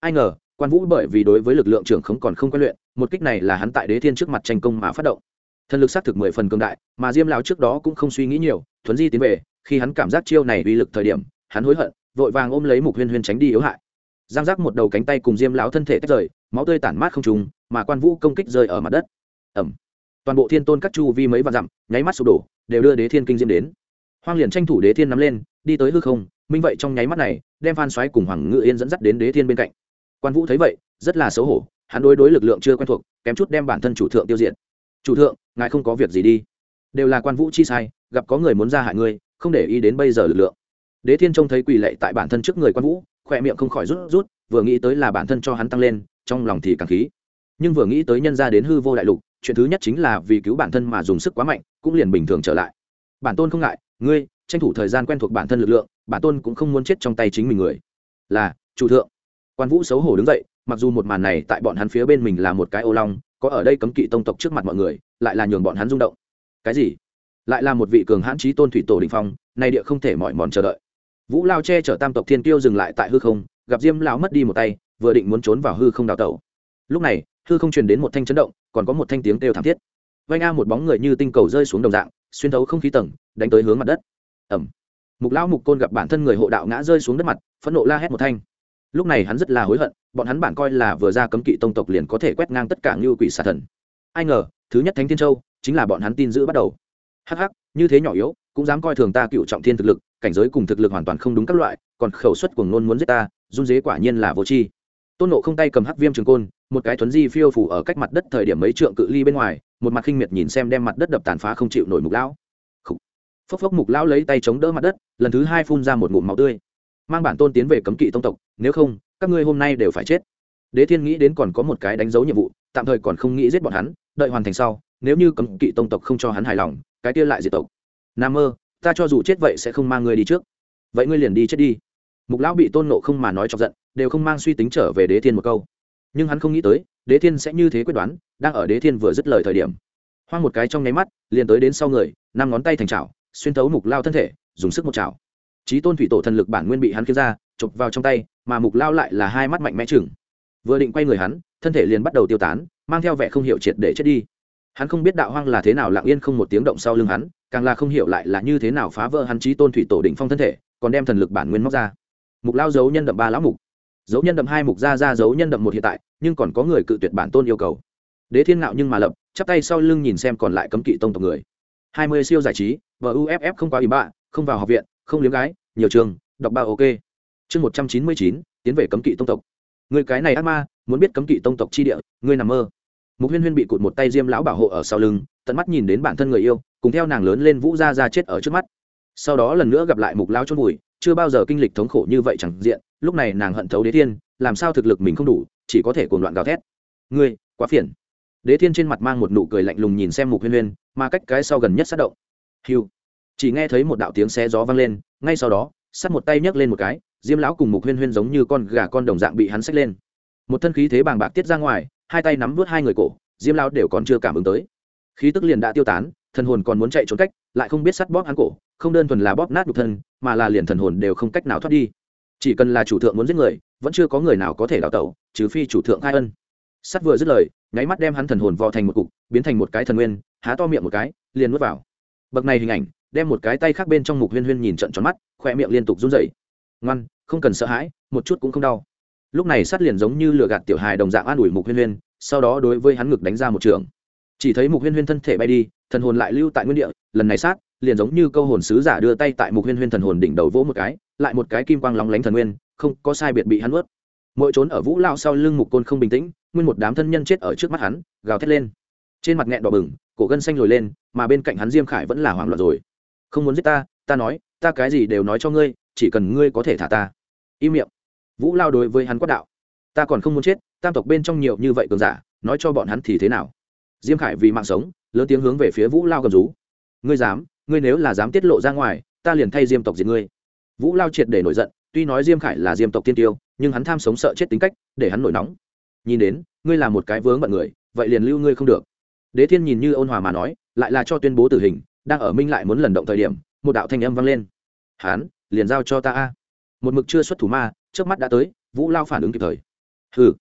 Ai ngờ, quan vũ bởi vì đối với lực lượng trưởng không còn không quen luyện, một kích này là hắn tại đế thiên trước mặt tranh công mà phát động. Thần lực xác thực mười phần cường đại, mà diêm lão trước đó cũng không suy nghĩ nhiều, thuấn di tiến về, khi hắn cảm giác chiêu này uy lực thời điểm, hắn hối hận, vội vàng ôm lấy mục huyên huyên tránh đi yếu hại. Giang giác một đầu cánh tay cùng diêm lão thân thể tách rời, máu tươi tản mát không trùng, mà quan vũ công kích rơi ở mặt đất. Ẩm. Toàn bộ thiên tôn các chu vi mấy vạn dặm, nháy mắt sụp đổ, đều đưa đế thiên kinh diêm đến. Hoang liền tranh thủ đế thiên nắm lên, đi tới hư không minh vậy trong nháy mắt này, đem phan xoáy cùng hoàng ngự yên dẫn dắt đến đế thiên bên cạnh. Quan vũ thấy vậy, rất là xấu hổ, hắn đối đối lực lượng chưa quen thuộc, kém chút đem bản thân chủ thượng tiêu diệt. Chủ thượng, ngài không có việc gì đi. Đều là quan vũ chi sai, gặp có người muốn ra hại ngươi, không để ý đến bây giờ lực lượng. Đế thiên trông thấy quỳ lệ tại bản thân trước người quan vũ, khỏe miệng không khỏi rút rút, vừa nghĩ tới là bản thân cho hắn tăng lên, trong lòng thì càng khí. Nhưng vừa nghĩ tới nhân ra đến hư vô đại lục, chuyện thứ nhất chính là vì cứu bản thân mà dùng sức quá mạnh, cũng liền bình thường trở lại. Bản tôn không ngại, ngươi tranh thủ thời gian quen thuộc bản thân lực lượng, bản tôn cũng không muốn chết trong tay chính mình người. Là, chủ thượng. Quan vũ xấu hổ đứng dậy, mặc dù một màn này tại bọn hắn phía bên mình là một cái ô long, có ở đây cấm kỵ tông tộc trước mặt mọi người, lại là nhường bọn hắn rung động. Cái gì? Lại là một vị cường hãn trí tôn thủy tổ đình phong, nay địa không thể mỏi mòn chờ đợi. Vũ lao che chở tam tộc thiên tiêu dừng lại tại hư không, gặp diêm lão mất đi một tay, vừa định muốn trốn vào hư không đào tẩu. Lúc này, hư không truyền đến một thanh chấn động, còn có một thanh tiếng kêu thảm thiết. Vanh a một bóng người như tinh cầu rơi xuống đồng dạng, xuyên thấu không khí tầng, đánh tới hướng mặt đất ẩm. Mục lão mục côn gặp bản thân người hộ đạo ngã rơi xuống đất mặt, phẫn nộ la hét một thanh. Lúc này hắn rất là hối hận, bọn hắn bản coi là vừa ra cấm kỵ tông tộc liền có thể quét ngang tất cả ngưu quỷ xà thần. Ai ngờ, thứ nhất thánh thiên châu, chính là bọn hắn tin giữ bắt đầu. Hắc hắc, như thế nhỏ yếu, cũng dám coi thường ta cựu trọng thiên thực lực, cảnh giới cùng thực lực hoàn toàn không đúng các loại, còn khẩu suất của ngôn muốn giết ta, run dế quả nhiên là vô tri. Tôn nộ không tay cầm hắc viêm trường côn, một cái thuấn di phiêu phủ ở cách mặt đất thời điểm mấy trượng cự ly bên ngoài, một mặt khinh miệt nhìn xem đem mặt đất đập tàn phá không chịu nổi mục lão phốc phốc mục lão lấy tay chống đỡ mặt đất, lần thứ hai phun ra một ngụm máu tươi. Mang bản tôn tiến về cấm kỵ tông tộc, nếu không, các ngươi hôm nay đều phải chết. Đế thiên nghĩ đến còn có một cái đánh dấu nhiệm vụ, tạm thời còn không nghĩ giết bọn hắn, đợi hoàn thành sau, nếu như cấm kỵ tông tộc không cho hắn hài lòng, cái kia lại diệt tộc. Nam mơ, ta cho dù chết vậy sẽ không mang ngươi đi trước. Vậy ngươi liền đi chết đi. Mục lão bị tôn nộ không mà nói chọc giận, đều không mang suy tính trở về đế thiên một câu. Nhưng hắn không nghĩ tới, đế thiên sẽ như thế quyết đoán, đang ở đế thiên vừa dứt lời thời điểm. Hoang một cái trong nháy mắt, liền tới đến sau người, năm ngón tay thành chảo xuyên thấu mục lao thân thể, dùng sức một chảo. Trí tôn thủy tổ thần lực bản nguyên bị hắn kiếm ra chụp vào trong tay, mà mục lao lại là hai mắt mạnh mẽ chừng. Vừa định quay người hắn, thân thể liền bắt đầu tiêu tán, mang theo vẻ không hiểu triệt để chết đi. Hắn không biết đạo hoang là thế nào lặng yên không một tiếng động sau lưng hắn, càng là không hiểu lại là như thế nào phá vỡ hắn trí tôn thủy tổ định phong thân thể, còn đem thần lực bản nguyên móc ra. Mục lao giấu nhân đậm ba lão mục. Dấu nhân đậm hai mục ra ra dấu nhân đậm một hiện tại, nhưng còn có người cự tuyệt bản tôn yêu cầu. Đế thiên ngạo nhưng mà lập, chắp tay sau lưng nhìn xem còn lại cấm kỵ tông tộc người hai mươi siêu giải trí và uff không quá ủy bạ, không vào học viện, không liếm gái, nhiều trường, đọc ba ok. Chương một trăm chín mươi chín, tiến về cấm kỵ tông tộc. Người cái này ác ma, muốn biết cấm kỵ tông tộc chi địa ngươi nằm mơ. Mục huyên huyên bị cụt một tay diêm lão bảo hộ ở sau lưng, tận mắt nhìn đến bản thân người yêu, cùng theo nàng lớn lên vũ ra ra chết ở trước mắt. Sau đó lần nữa gặp lại mục lao chôn vùi chưa bao giờ kinh lịch thống khổ như vậy chẳng diện, lúc này nàng hận thấu đế thiên, làm sao thực lực mình không đủ, chỉ có thể cuồng loạn gào thét. Ngươi, quá phiền đế thiên trên mặt mang một nụ cười lạnh lùng nhìn xem mục huyên huyên, mà cách cái sau gần nhất sát động. Hiu chỉ nghe thấy một đạo tiếng xé gió vang lên, ngay sau đó, sắt một tay nhấc lên một cái, diêm lão cùng mục huyên huyên giống như con gà con đồng dạng bị hắn xách lên. Một thân khí thế bàng bạc tiết ra ngoài, hai tay nắm vút hai người cổ, diêm lão đều còn chưa cảm ứng tới. Khí tức liền đã tiêu tán, thần hồn còn muốn chạy trốn cách, lại không biết sắt bóp hắn cổ, không đơn thuần là bóp nát nhục thân, mà là liền thần hồn đều không cách nào thoát đi. Chỉ cần là chủ thượng muốn giết người, vẫn chưa có người nào có thể đào tẩu, trừ phi chủ thượng khai ân sắt vừa dứt lời, nháy mắt đem hắn thần hồn vò thành một cục, biến thành một cái thần nguyên, há to miệng một cái, liền nuốt vào. Bậc này hình ảnh, đem một cái tay khác bên trong mục huyên huyên nhìn trận tròn mắt khoe miệng liên tục run rẩy. Ngoan, không cần sợ hãi, một chút cũng không đau. Lúc này sắt liền giống như lừa gạt tiểu hài đồng dạng an ủi mục huyên huyên, sau đó đối với hắn ngực đánh ra một trường. Chỉ thấy mục huyên huyên thân thể bay đi, thần hồn lại lưu tại nguyên địa, lần này sát, liền giống như câu hồn sứ giả đưa tay tại mục huyên huyên thần hồn đỉnh đầu vỗ một cái, lại một cái kim quang lóng lánh thần nguyên, không có sai biệt bị hắn ướt mỗi trốn ở vũ lao sau lưng mục côn không bình tĩnh nguyên một đám thân nhân chết ở trước mắt hắn, gào thét lên. Trên mặt nghẹn đỏ bừng, cổ gân xanh lồi lên, mà bên cạnh hắn diêm khải vẫn là hoảng loạn rồi. Không muốn giết ta ta nói, ta cái gì đều nói cho ngươi, chỉ cần ngươi có thể thả ta. Im miệng. Vũ lao đối với hắn quát đạo. Ta còn không muốn chết, tam tộc bên trong nhiều như vậy cường giả, nói cho bọn hắn thì thế nào? Diêm khải vì mạng sống, lớn tiếng hướng về phía vũ lao gầm rú. Ngươi dám, ngươi nếu là dám tiết lộ ra ngoài, ta liền thay diêm tộc diệt ngươi. Vũ lao triệt để nổi giận, tuy nói diêm khải là diêm tộc tiên tiêu, nhưng hắn tham sống sợ chết tính cách, để hắn nổi nóng nhìn đến, ngươi là một cái vướng bận người, vậy liền lưu ngươi không được. Đế thiên nhìn như ôn hòa mà nói, lại là cho tuyên bố tử hình, đang ở minh lại muốn lần động thời điểm, một đạo thanh âm vang lên. Hán, liền giao cho ta a. Một mực chưa xuất thủ ma trước mắt đã tới, vũ lao phản ứng kịp thời. Ừ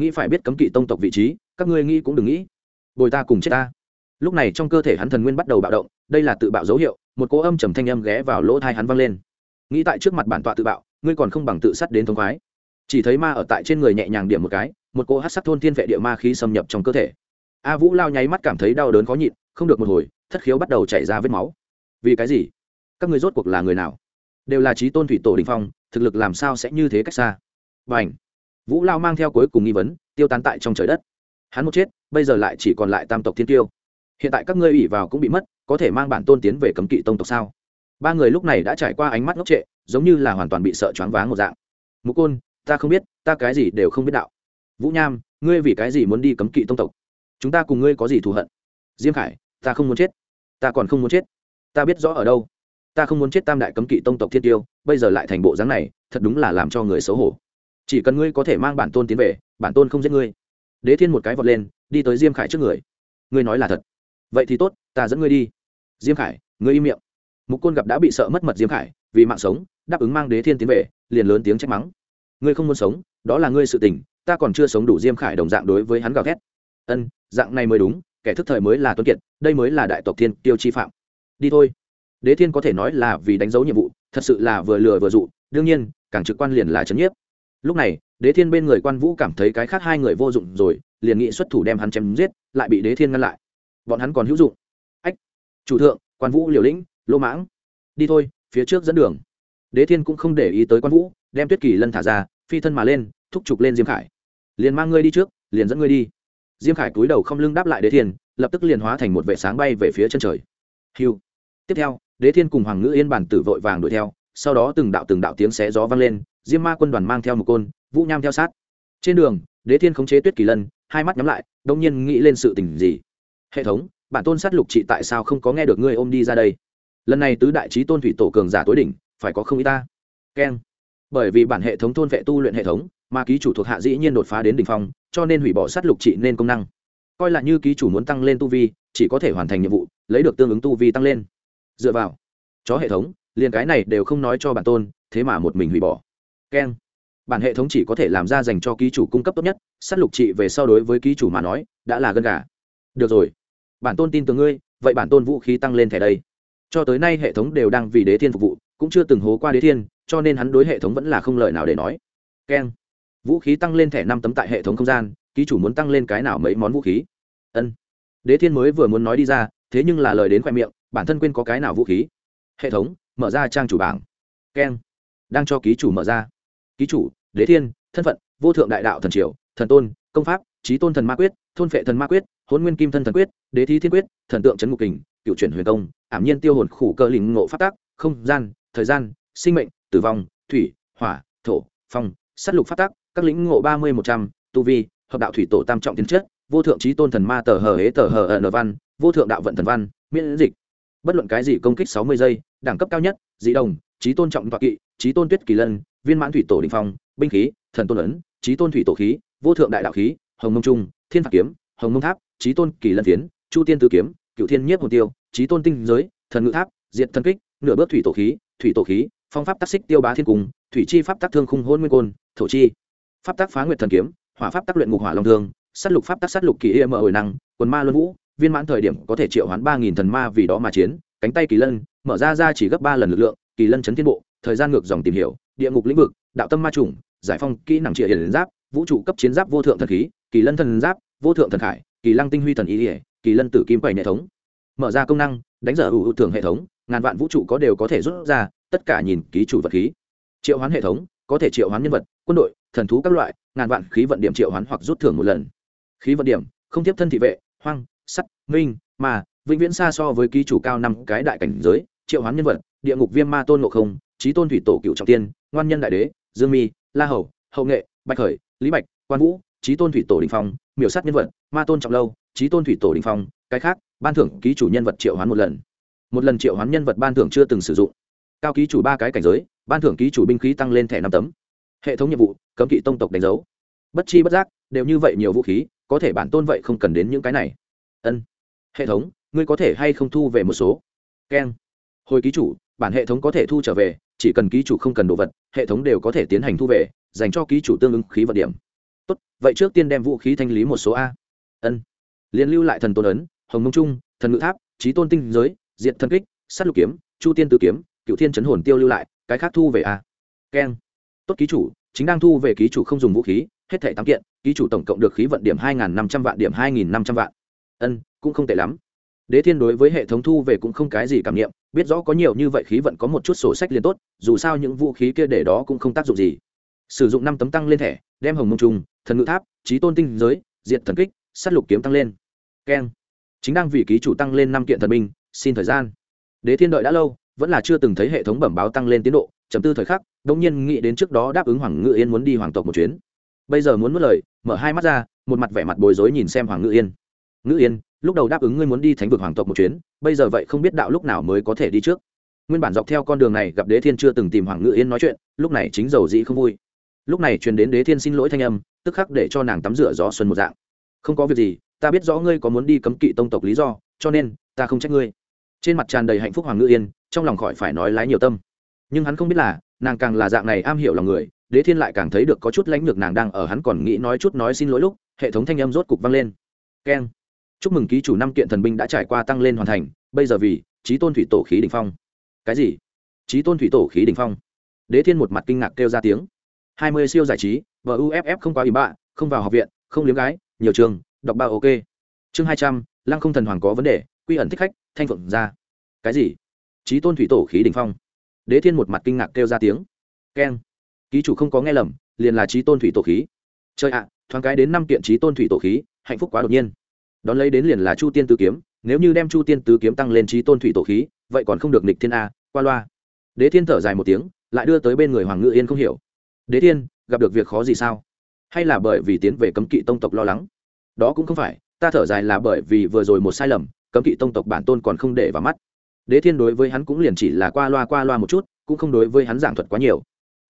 nghĩ phải biết cấm kỵ tông tộc vị trí, các ngươi nghĩ cũng đừng nghĩ. Bồi ta cùng chết ta. Lúc này trong cơ thể hắn thần nguyên bắt đầu bạo động, đây là tự bạo dấu hiệu, một cỗ âm trầm thanh âm ghé vào lỗ thai hắn vang lên. Nghĩ tại trước mặt bản tọa tự bạo, ngươi còn không bằng tự sát đến thống khoái. Chỉ thấy ma ở tại trên người nhẹ nhàng điểm một cái một cỗ hát sắc thôn thiên vệ địa ma khí xâm nhập trong cơ thể. A vũ lao nháy mắt cảm thấy đau đớn khó nhịn, không được một hồi, thất khiếu bắt đầu chảy ra vết máu. Vì cái gì? Các người rốt cuộc là người nào? Đều là trí tôn thủy tổ đình phong, thực lực làm sao sẽ như thế cách xa? Và vũ lao mang theo cuối cùng nghi vấn, tiêu tán tại trong trời đất. Hắn một chết, bây giờ lại chỉ còn lại tam tộc thiên tiêu. Hiện tại các ngươi ủy vào cũng bị mất, có thể mang bản tôn tiến về cấm kỵ tông tộc sao? Ba người lúc này đã trải qua ánh mắt ngốc trệ, giống như là hoàn toàn bị sợ choáng váng một dạng. Mục côn, ta không biết, ta cái gì đều không biết đạo vũ nham, ngươi vì cái gì muốn đi cấm kỵ tông tộc? Chúng ta cùng ngươi có gì thù hận? Diêm khải, ta không muốn chết. Ta còn không muốn chết. Ta biết rõ ở đâu. Ta không muốn chết tam đại cấm kỵ tông tộc thiên tiêu, bây giờ lại thành bộ dáng này, thật đúng là làm cho người xấu hổ. Chỉ cần ngươi có thể mang bản tôn tiến về, bản tôn không giết ngươi. Đế thiên một cái vọt lên, đi tới diêm khải trước người. Ngươi nói là thật. Vậy thì tốt, ta dẫn ngươi đi. Diêm khải, ngươi im miệng. Mục côn gặp đã bị sợ mất mật diêm khải, vì mạng sống, đáp ứng mang đế thiên tiến về, liền lớn tiếng trách mắng. Ngươi không muốn sống, đó là ngươi sự tình ta còn chưa sống đủ diêm khải đồng dạng đối với hắn gào thét. Ân, dạng này mới đúng, kẻ thức thời mới là tuấn kiệt, đây mới là đại tộc thiên tiêu chi phạm. Đi thôi. Đế thiên có thể nói là vì đánh dấu nhiệm vụ, thật sự là vừa lừa vừa dụ, đương nhiên, càng trực quan liền là trấn nhiếp. Lúc này, đế thiên bên người quan vũ cảm thấy cái khác hai người vô dụng rồi, liền nghị xuất thủ đem hắn chém giết, lại bị đế thiên ngăn lại. Bọn hắn còn hữu dụng. Ách, chủ thượng, quan vũ liều lĩnh lô mãng. Đi thôi, phía trước dẫn đường. Đế thiên cũng không để ý tới quan vũ, đem tuyết kỳ lân thả ra, phi thân mà lên thúc trục lên diêm khải. Liền mang ngươi đi trước, liền dẫn ngươi đi. Diêm khải cúi đầu không lưng đáp lại đế thiên, lập tức liền hóa thành một vệ sáng bay về phía chân trời. Hiu. Tiếp theo, đế thiên cùng hoàng ngữ yên bản tử vội vàng đuổi theo, sau đó từng đạo từng đạo tiếng xé gió vang lên, diêm ma quân đoàn mang theo một côn, vũ nham theo sát. Trên đường, đế thiên khống chế tuyết kỳ lân, hai mắt nhắm lại đông nhiên nghĩ lên sự tình gì? Hệ thống, bản tôn sát lục trị tại sao không có nghe được ngươi ôm đi ra đây? Lần này tứ đại trí tôn thủy tổ cường giả tối đỉnh, phải có không ý ta. Keng. Bởi vì bản hệ thống thôn vệ tu luyện hệ thống mà ký chủ thuộc hạ dĩ nhiên đột phá đến đ ỉ n h phong, cho nên hủy bỏ sát lục trị nên công năng. Coi là như ký chủ muốn tăng lên tu vi, chỉ có thể hoàn thành nhiệm vụ, lấy được tương ứng tu vi tăng lên. Dựa vào chó hệ thống, liền cái này đều không nói cho bản tôn, thế mà một mình hủy bỏ. Keng. Bản hệ thống chỉ có thể làm ra dành cho ký chủ cung cấp tốt nhất s á t lục trị về so đối với ký chủ mà nói, đã là gân gà. Được rồi. Bản tôn tin tưởng ngươi, vậy bản tôn vũ khí tăng lên thẻ đây. Cho tới nay hệ thống đều đang vì đế thiên phục vụ, cũng chưa từng hố qua đế thiên, cho nên hắn đối hệ thống vẫn là không lời nào để nói. Keng vũ khí tăng lên thẻ năm tấm tại hệ thống không gian, ký chủ muốn tăng lên cái nào mấy món vũ khí? Ân. Đế thiên mới vừa muốn nói đi ra, thế nhưng là lời đến khoe miệng, bản thân quên có cái nào vũ khí. Hệ thống, mở ra trang chủ bảng. Keng. Đang cho ký chủ mở ra. Ký chủ, đế thiên, thân phận, vô thượng đại đạo thần triều, thần tôn, công pháp, trí tôn thần ma quyết, thôn phệ thần ma quyết hôn nguyên kim thân thần quyết, đế thi thiên quyết, thần tượng trấn ngục kình, cựu chuyển huyền công, ảm nhiên tiêu hồn khủ cơ lình ngộ phát tác không gian, thời gian, sinh mệnh, tử vong, thủy, hỏa, thổ, phong s á t lục phát tác các lĩnh ngộ ba mươi một trăm, tu vi, hợp đạo thủy tổ tam trọng tiến chất, vô thượng trí tôn thần ma tờ hờ hế tờ hờ n văn, vô thượng đạo vận thần văn, miễn dịch. Bất luận cái gì công kích sáu mươi giây, đẳng cấp cao nhất, dị đồng, trí tôn trọng toạ kỵ, trí tôn tuyết kỳ lân, viên mãn thủy tổ đình phong, binh khí, thần tôn ấn, trí tôn thủy tổ khí, vô thượng đại đạo khí, hồng mông trung, thiên phạt kiếm, hồng mông tháp, trí tôn kỳ lân tiến chu tiên tứ kiếm, cựu thiên nhiếp hồn tiêu, trí tôn tinh giới, thần ngự tháp diện thần kích, nửa bước thủy tổ khí, thủy tổ khí, phong pháp tác xích tiêu bá thiên cung, thủy chi pháp tác thương khung hôn nguyên côn, thổ chi pháp tác phá nguyệt thần kiếm, hỏa pháp tác luyện ngục hỏa long thương s á t lục pháp tác s á t lục kỳ im hồi năng, quần ma luân vũ, viên mãn thời điểm có thể triệu hoán ba nghìn thần ma vì đó mà chiến, cánh tay kỳ lân, mở ra ra chỉ gấp ba lần lực lượng, kỳ lân chấn thiên bộ, thời gian ngược dòng tìm hiểu, địa ngục lĩnh vực, đạo tâm ma trùng, giải phong kỹ năng trịa hiền giáp, vũ trụ cấp chiến giáp vô thượng thần khí, kỳ lân thần giáp, vô thượng thần khải, kỳ lăng tinh huy thần ý ỉa, kỳ lân tử kim quầy hệ thống. Mở ra công năng, đánh dở Hữu thường hệ thống, ngàn vạn vũ trụ có đều có thể rút ra, tất cả nhìn ký chủ vật khí. Triệu hoán hệ thống, có thể triệu hoán nhân vật, quân đội thần thú các loại, ngàn vạn khí vận điểm triệu hoán hoặc rút thưởng một lần. Khí vận điểm, không tiếp thân thị vệ, hoang, sắt, minh, mà, vĩnh viễn xa so với ký chủ cao năm cái đại cảnh giới, triệu hoán nhân vật, địa ngục viêm ma tôn ngộ không trí tôn thủy tổ cựu trọng tiên, ngoan nhân đại đế, dương mi, la hầu, hậu nghệ, bạch khởi, lý bạch, quan vũ trí tôn thủy tổ đình phong, miểu sát nhân vật, ma tôn trọng lâu trí tôn thủy tổ đình phong, cái khác, ban thưởng ký chủ nhân vật triệu hoán một lần. Một lần triệu hoán nhân vật ban thưởng chưa từng sử dụng. Cao ký chủ ba cái cảnh giới, ban thưởng ký chủ binh khí tăng lên thẻ năm tấm hệ thống nhiệm vụ, cấm kỵ tông tộc đánh dấu. Bất chi bất giác, đều như vậy nhiều vũ khí, có thể bản tôn vậy không cần đến những cái này. Ân. Hệ thống, ngươi có thể hay không thu về một số? Keng hồi ký chủ, bản hệ thống có thể thu trở về, chỉ cần ký chủ không cần đồ vật, hệ thống đều có thể tiến hành thu về, dành cho ký chủ tương ứng khí vật điểm. Tốt, vậy trước tiên đem vũ khí thanh lý một số a. Ân. Liên lưu lại thần tôn ấn, hồng mông trung, thần ngự tháp trí tôn tinh giới diện thần kích s á t lục kiếm, chu tiên tử kiếm cựu thiên chấn hồn tiêu lưu lại, cái khác thu về a. Keng tốt ký chủ, chính đang thu về ký chủ không dùng vũ khí, hết thẻ tám kiện, ký chủ tổng cộng được khí vận điểm hai năm trăm vạn điểm hai năm trăm vạn. Ân, cũng không tệ lắm. Đế thiên đối với hệ thống thu về cũng không cái gì cảm nghiệm, biết rõ có nhiều như vậy khí vận có một chút sổ sách liền tốt, dù sao những vũ khí kia để đó cũng không tác dụng gì. Sử dụng năm tấm tăng lên thẻ, đem hồng mông trùng, thần ngự tháp trí tôn tinh giới diện thần kích s á t lục kiếm tăng lên. Keng. Chính đang vì ký chủ tăng lên năm kiện thần binh, xin thời gian. Đế thiên đợi đã lâu, vẫn là chưa từng thấy hệ thống bẩm báo tăng lên tiến độ trầm tư thời khắc đ nhiên nghĩ đến trước đó đáp ứng hoàng ngự yên muốn đi hoàng tộc một chuyến. Bây giờ muốn mất lời, mở hai mắt ra, một mặt vẻ mặt bối rối nhìn xem hoàng ngự yên. Ngự yên, lúc đầu đáp ứng ngươi muốn đi thánh vực hoàng tộc một chuyến, bây giờ vậy không biết đạo lúc nào mới có thể đi trước. Nguyên bản dọc theo con đường này gặp đế thiên chưa từng tìm hoàng ngự yên nói chuyện, lúc này chính dầu dĩ không vui. Lúc này truyền đến đế thiên xin lỗi thanh âm, tức khắc để cho nàng tắm rửa gió xuân một dạng. Không có việc gì, ta biết rõ ngươi có muốn đi cấm kỵ tông tộc lý do, cho nên ta không trách ngươi. Trên mặt tràn đầy hạnh phúc hoàng ngự yên, trong lòng khỏi phải nói lái nhiều tâm nhưng hắn không biết là nàng càng là dạng này am hiểu lòng người, đế thiên lại càng thấy được có chút lãnh lược nàng đang ở hắn còn nghĩ nói chút nói xin lỗi lúc, hệ thống thanh âm rốt cục vang lên. Keng. Chúc mừng ký chủ năm kiện thần binh đã trải qua tăng lên hoàn thành, bây giờ vì trí tôn thủy tổ khí đ ỉ n h phong. Cái gì? Trí tôn thủy tổ khí đ ỉ n h phong. Đế thiên một mặt kinh ngạc kêu ra tiếng. Hai mươi siêu giải trí và uff không quá ủy bạ, không vào học viện, không liếm gái, nhiều trường, đọc ba ok. Chương hai trăm, lăng không thần hoàng có vấn đề, quy ẩn thích khách, thanh phượng ra. Cái gì? Trí tôn thủy tổ khí đình phong đế thiên một mặt kinh ngạc kêu ra tiếng. Keng. Ký chủ không có nghe lầm, liền là trí tôn thủy tổ khí. Chơi ạ, thoáng cái đến năm kiện trí tôn thủy tổ khí, hạnh phúc quá đột nhiên. Đón lấy đến liền là chu tiên tứ kiếm, nếu như đem chu tiên tứ kiếm tăng lên trí tôn thủy tổ khí, vậy còn không được nịch thiên a, qua loa. Đế thiên thở dài một tiếng, lại đưa tới bên người hoàng ngự yên không hiểu. Đế thiên, gặp được việc khó gì sao? Hay là bởi vì tiến về cấm kỵ tông tộc lo lắng? Đó cũng không phải, ta thở dài là bởi vì vừa rồi một sai lầm, cấm kỵ tông tộc bản tôn còn không để vào mắt đế thiên đối với hắn cũng liền chỉ là qua loa qua loa một chút, cũng không đối với hắn giảng thuật quá nhiều.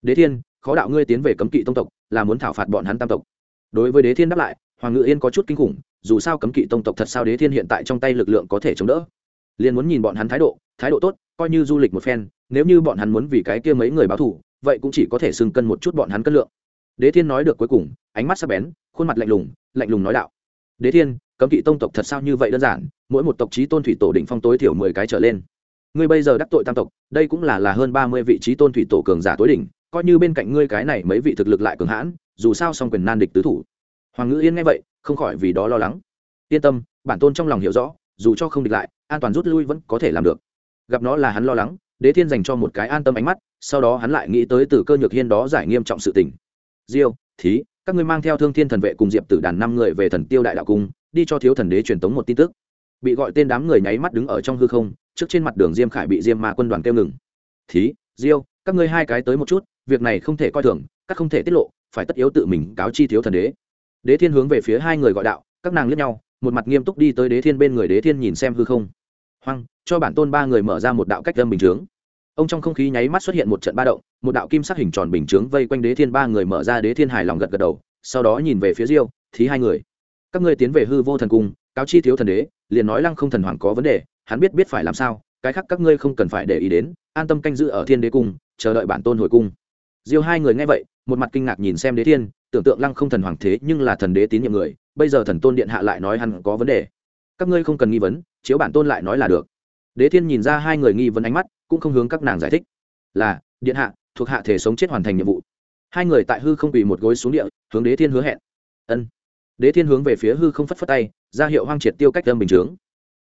Đế thiên, khó đạo ngươi tiến về cấm kỵ tông tộc, là muốn thảo phạt bọn hắn tam tộc. Đối với đế thiên đáp lại, hoàng ngự yên có chút kinh khủng, dù sao cấm kỵ tông tộc thật sao đế thiên hiện tại trong tay lực lượng có thể chống đỡ? Liền muốn nhìn bọn hắn thái độ thái độ tốt, coi như du lịch một phen, nếu như bọn hắn muốn vì cái kia mấy người báo thù, vậy cũng chỉ có thể xưng cân một chút bọn hắn cân lượng. Đế thiên nói được cuối cùng, ánh mắt sắc bén, khuôn mặt lạnh lùng lạnh lùng nói đạo. Đế thiên cấm kỵ tông tộc thật sao như vậy đơn giản, mỗi một tộc trí tôn thủy tổ định phong tối thiểu mười cái trở lên. Ngươi bây giờ đắc tội tam tộc, đây cũng là là hơn ba mươi vị trí tôn thủy tổ cường giả tối đỉnh, coi như bên cạnh ngươi cái này mấy vị thực lực lại cường hãn, dù sao song quyền nan địch tứ thủ. Hoàng ngữ yên nghe vậy, không khỏi vì đó lo lắng. Yên tâm, bản tôn trong lòng hiểu rõ, dù cho không địch lại, an toàn rút lui vẫn có thể làm được. Gặp nó là hắn lo lắng, đế thiên dành cho một cái an tâm ánh mắt, sau đó hắn lại nghĩ tới từ cơ nhược hiên đó giải nghiêm trọng sự tình. Diêu, thí, các ngươi mang theo thương thiên thần vệ cùng diệp tử đàn năm người về thần tiêu đại đạo cung đi cho thiếu thần đế truyền tống một tin tức. Bị gọi tên đám người nháy mắt đứng ở trong hư không, trước trên mặt đường diêm khải bị diêm ma quân đoàn kêu ngừng. Thí, diêu, các ngươi hai cái tới một chút, việc này không thể coi thường, các không thể tiết lộ, phải tất yếu tự mình cáo chi thiếu thần đế. Đế thiên hướng về phía hai người gọi đạo, các nàng liếc nhau, một mặt nghiêm túc đi tới đế thiên bên người đế thiên nhìn xem hư không. Hoang, cho bản tôn ba người mở ra một đạo cách lâm bình chướng. Ông trong không khí nháy mắt xuất hiện một trận ba động, một đạo kim sắc hình tròn bình chướng vây quanh đế thiên ba người mở ra, đế thiên hài lòng gật gật đầu, sau đó nhìn về phía diêu, thí hai người các ngươi tiến về hư vô thần cung, cáo chi thiếu thần đế, liền nói lăng không thần hoàng có vấn đề, hắn biết biết phải làm sao, cái khác các ngươi không cần phải để ý đến, an tâm canh giữ ở thiên đế cung, chờ đợi bản tôn hồi cung. Diêu hai người nghe vậy, một mặt kinh ngạc nhìn xem đế thiên, tưởng tượng lăng không thần hoàng thế nhưng là thần đế tín nhiệm người, bây giờ thần tôn điện hạ lại nói hắn có vấn đề. Các ngươi không cần nghi vấn, chiếu bản tôn lại nói là được. Đế thiên nhìn ra hai người nghi vấn ánh mắt, cũng không hướng các nàng giải thích. Là, điện hạ, thuộc hạ thể sống chết hoàn thành nhiệm vụ. Hai người tại hư không quỳ một gối xuống địa, hướng đế thiên hứa hẹn. Ân đế thiên hướng về phía hư không phất phất tay, ra hiệu hoang triệt tiêu cách âm bình chướng.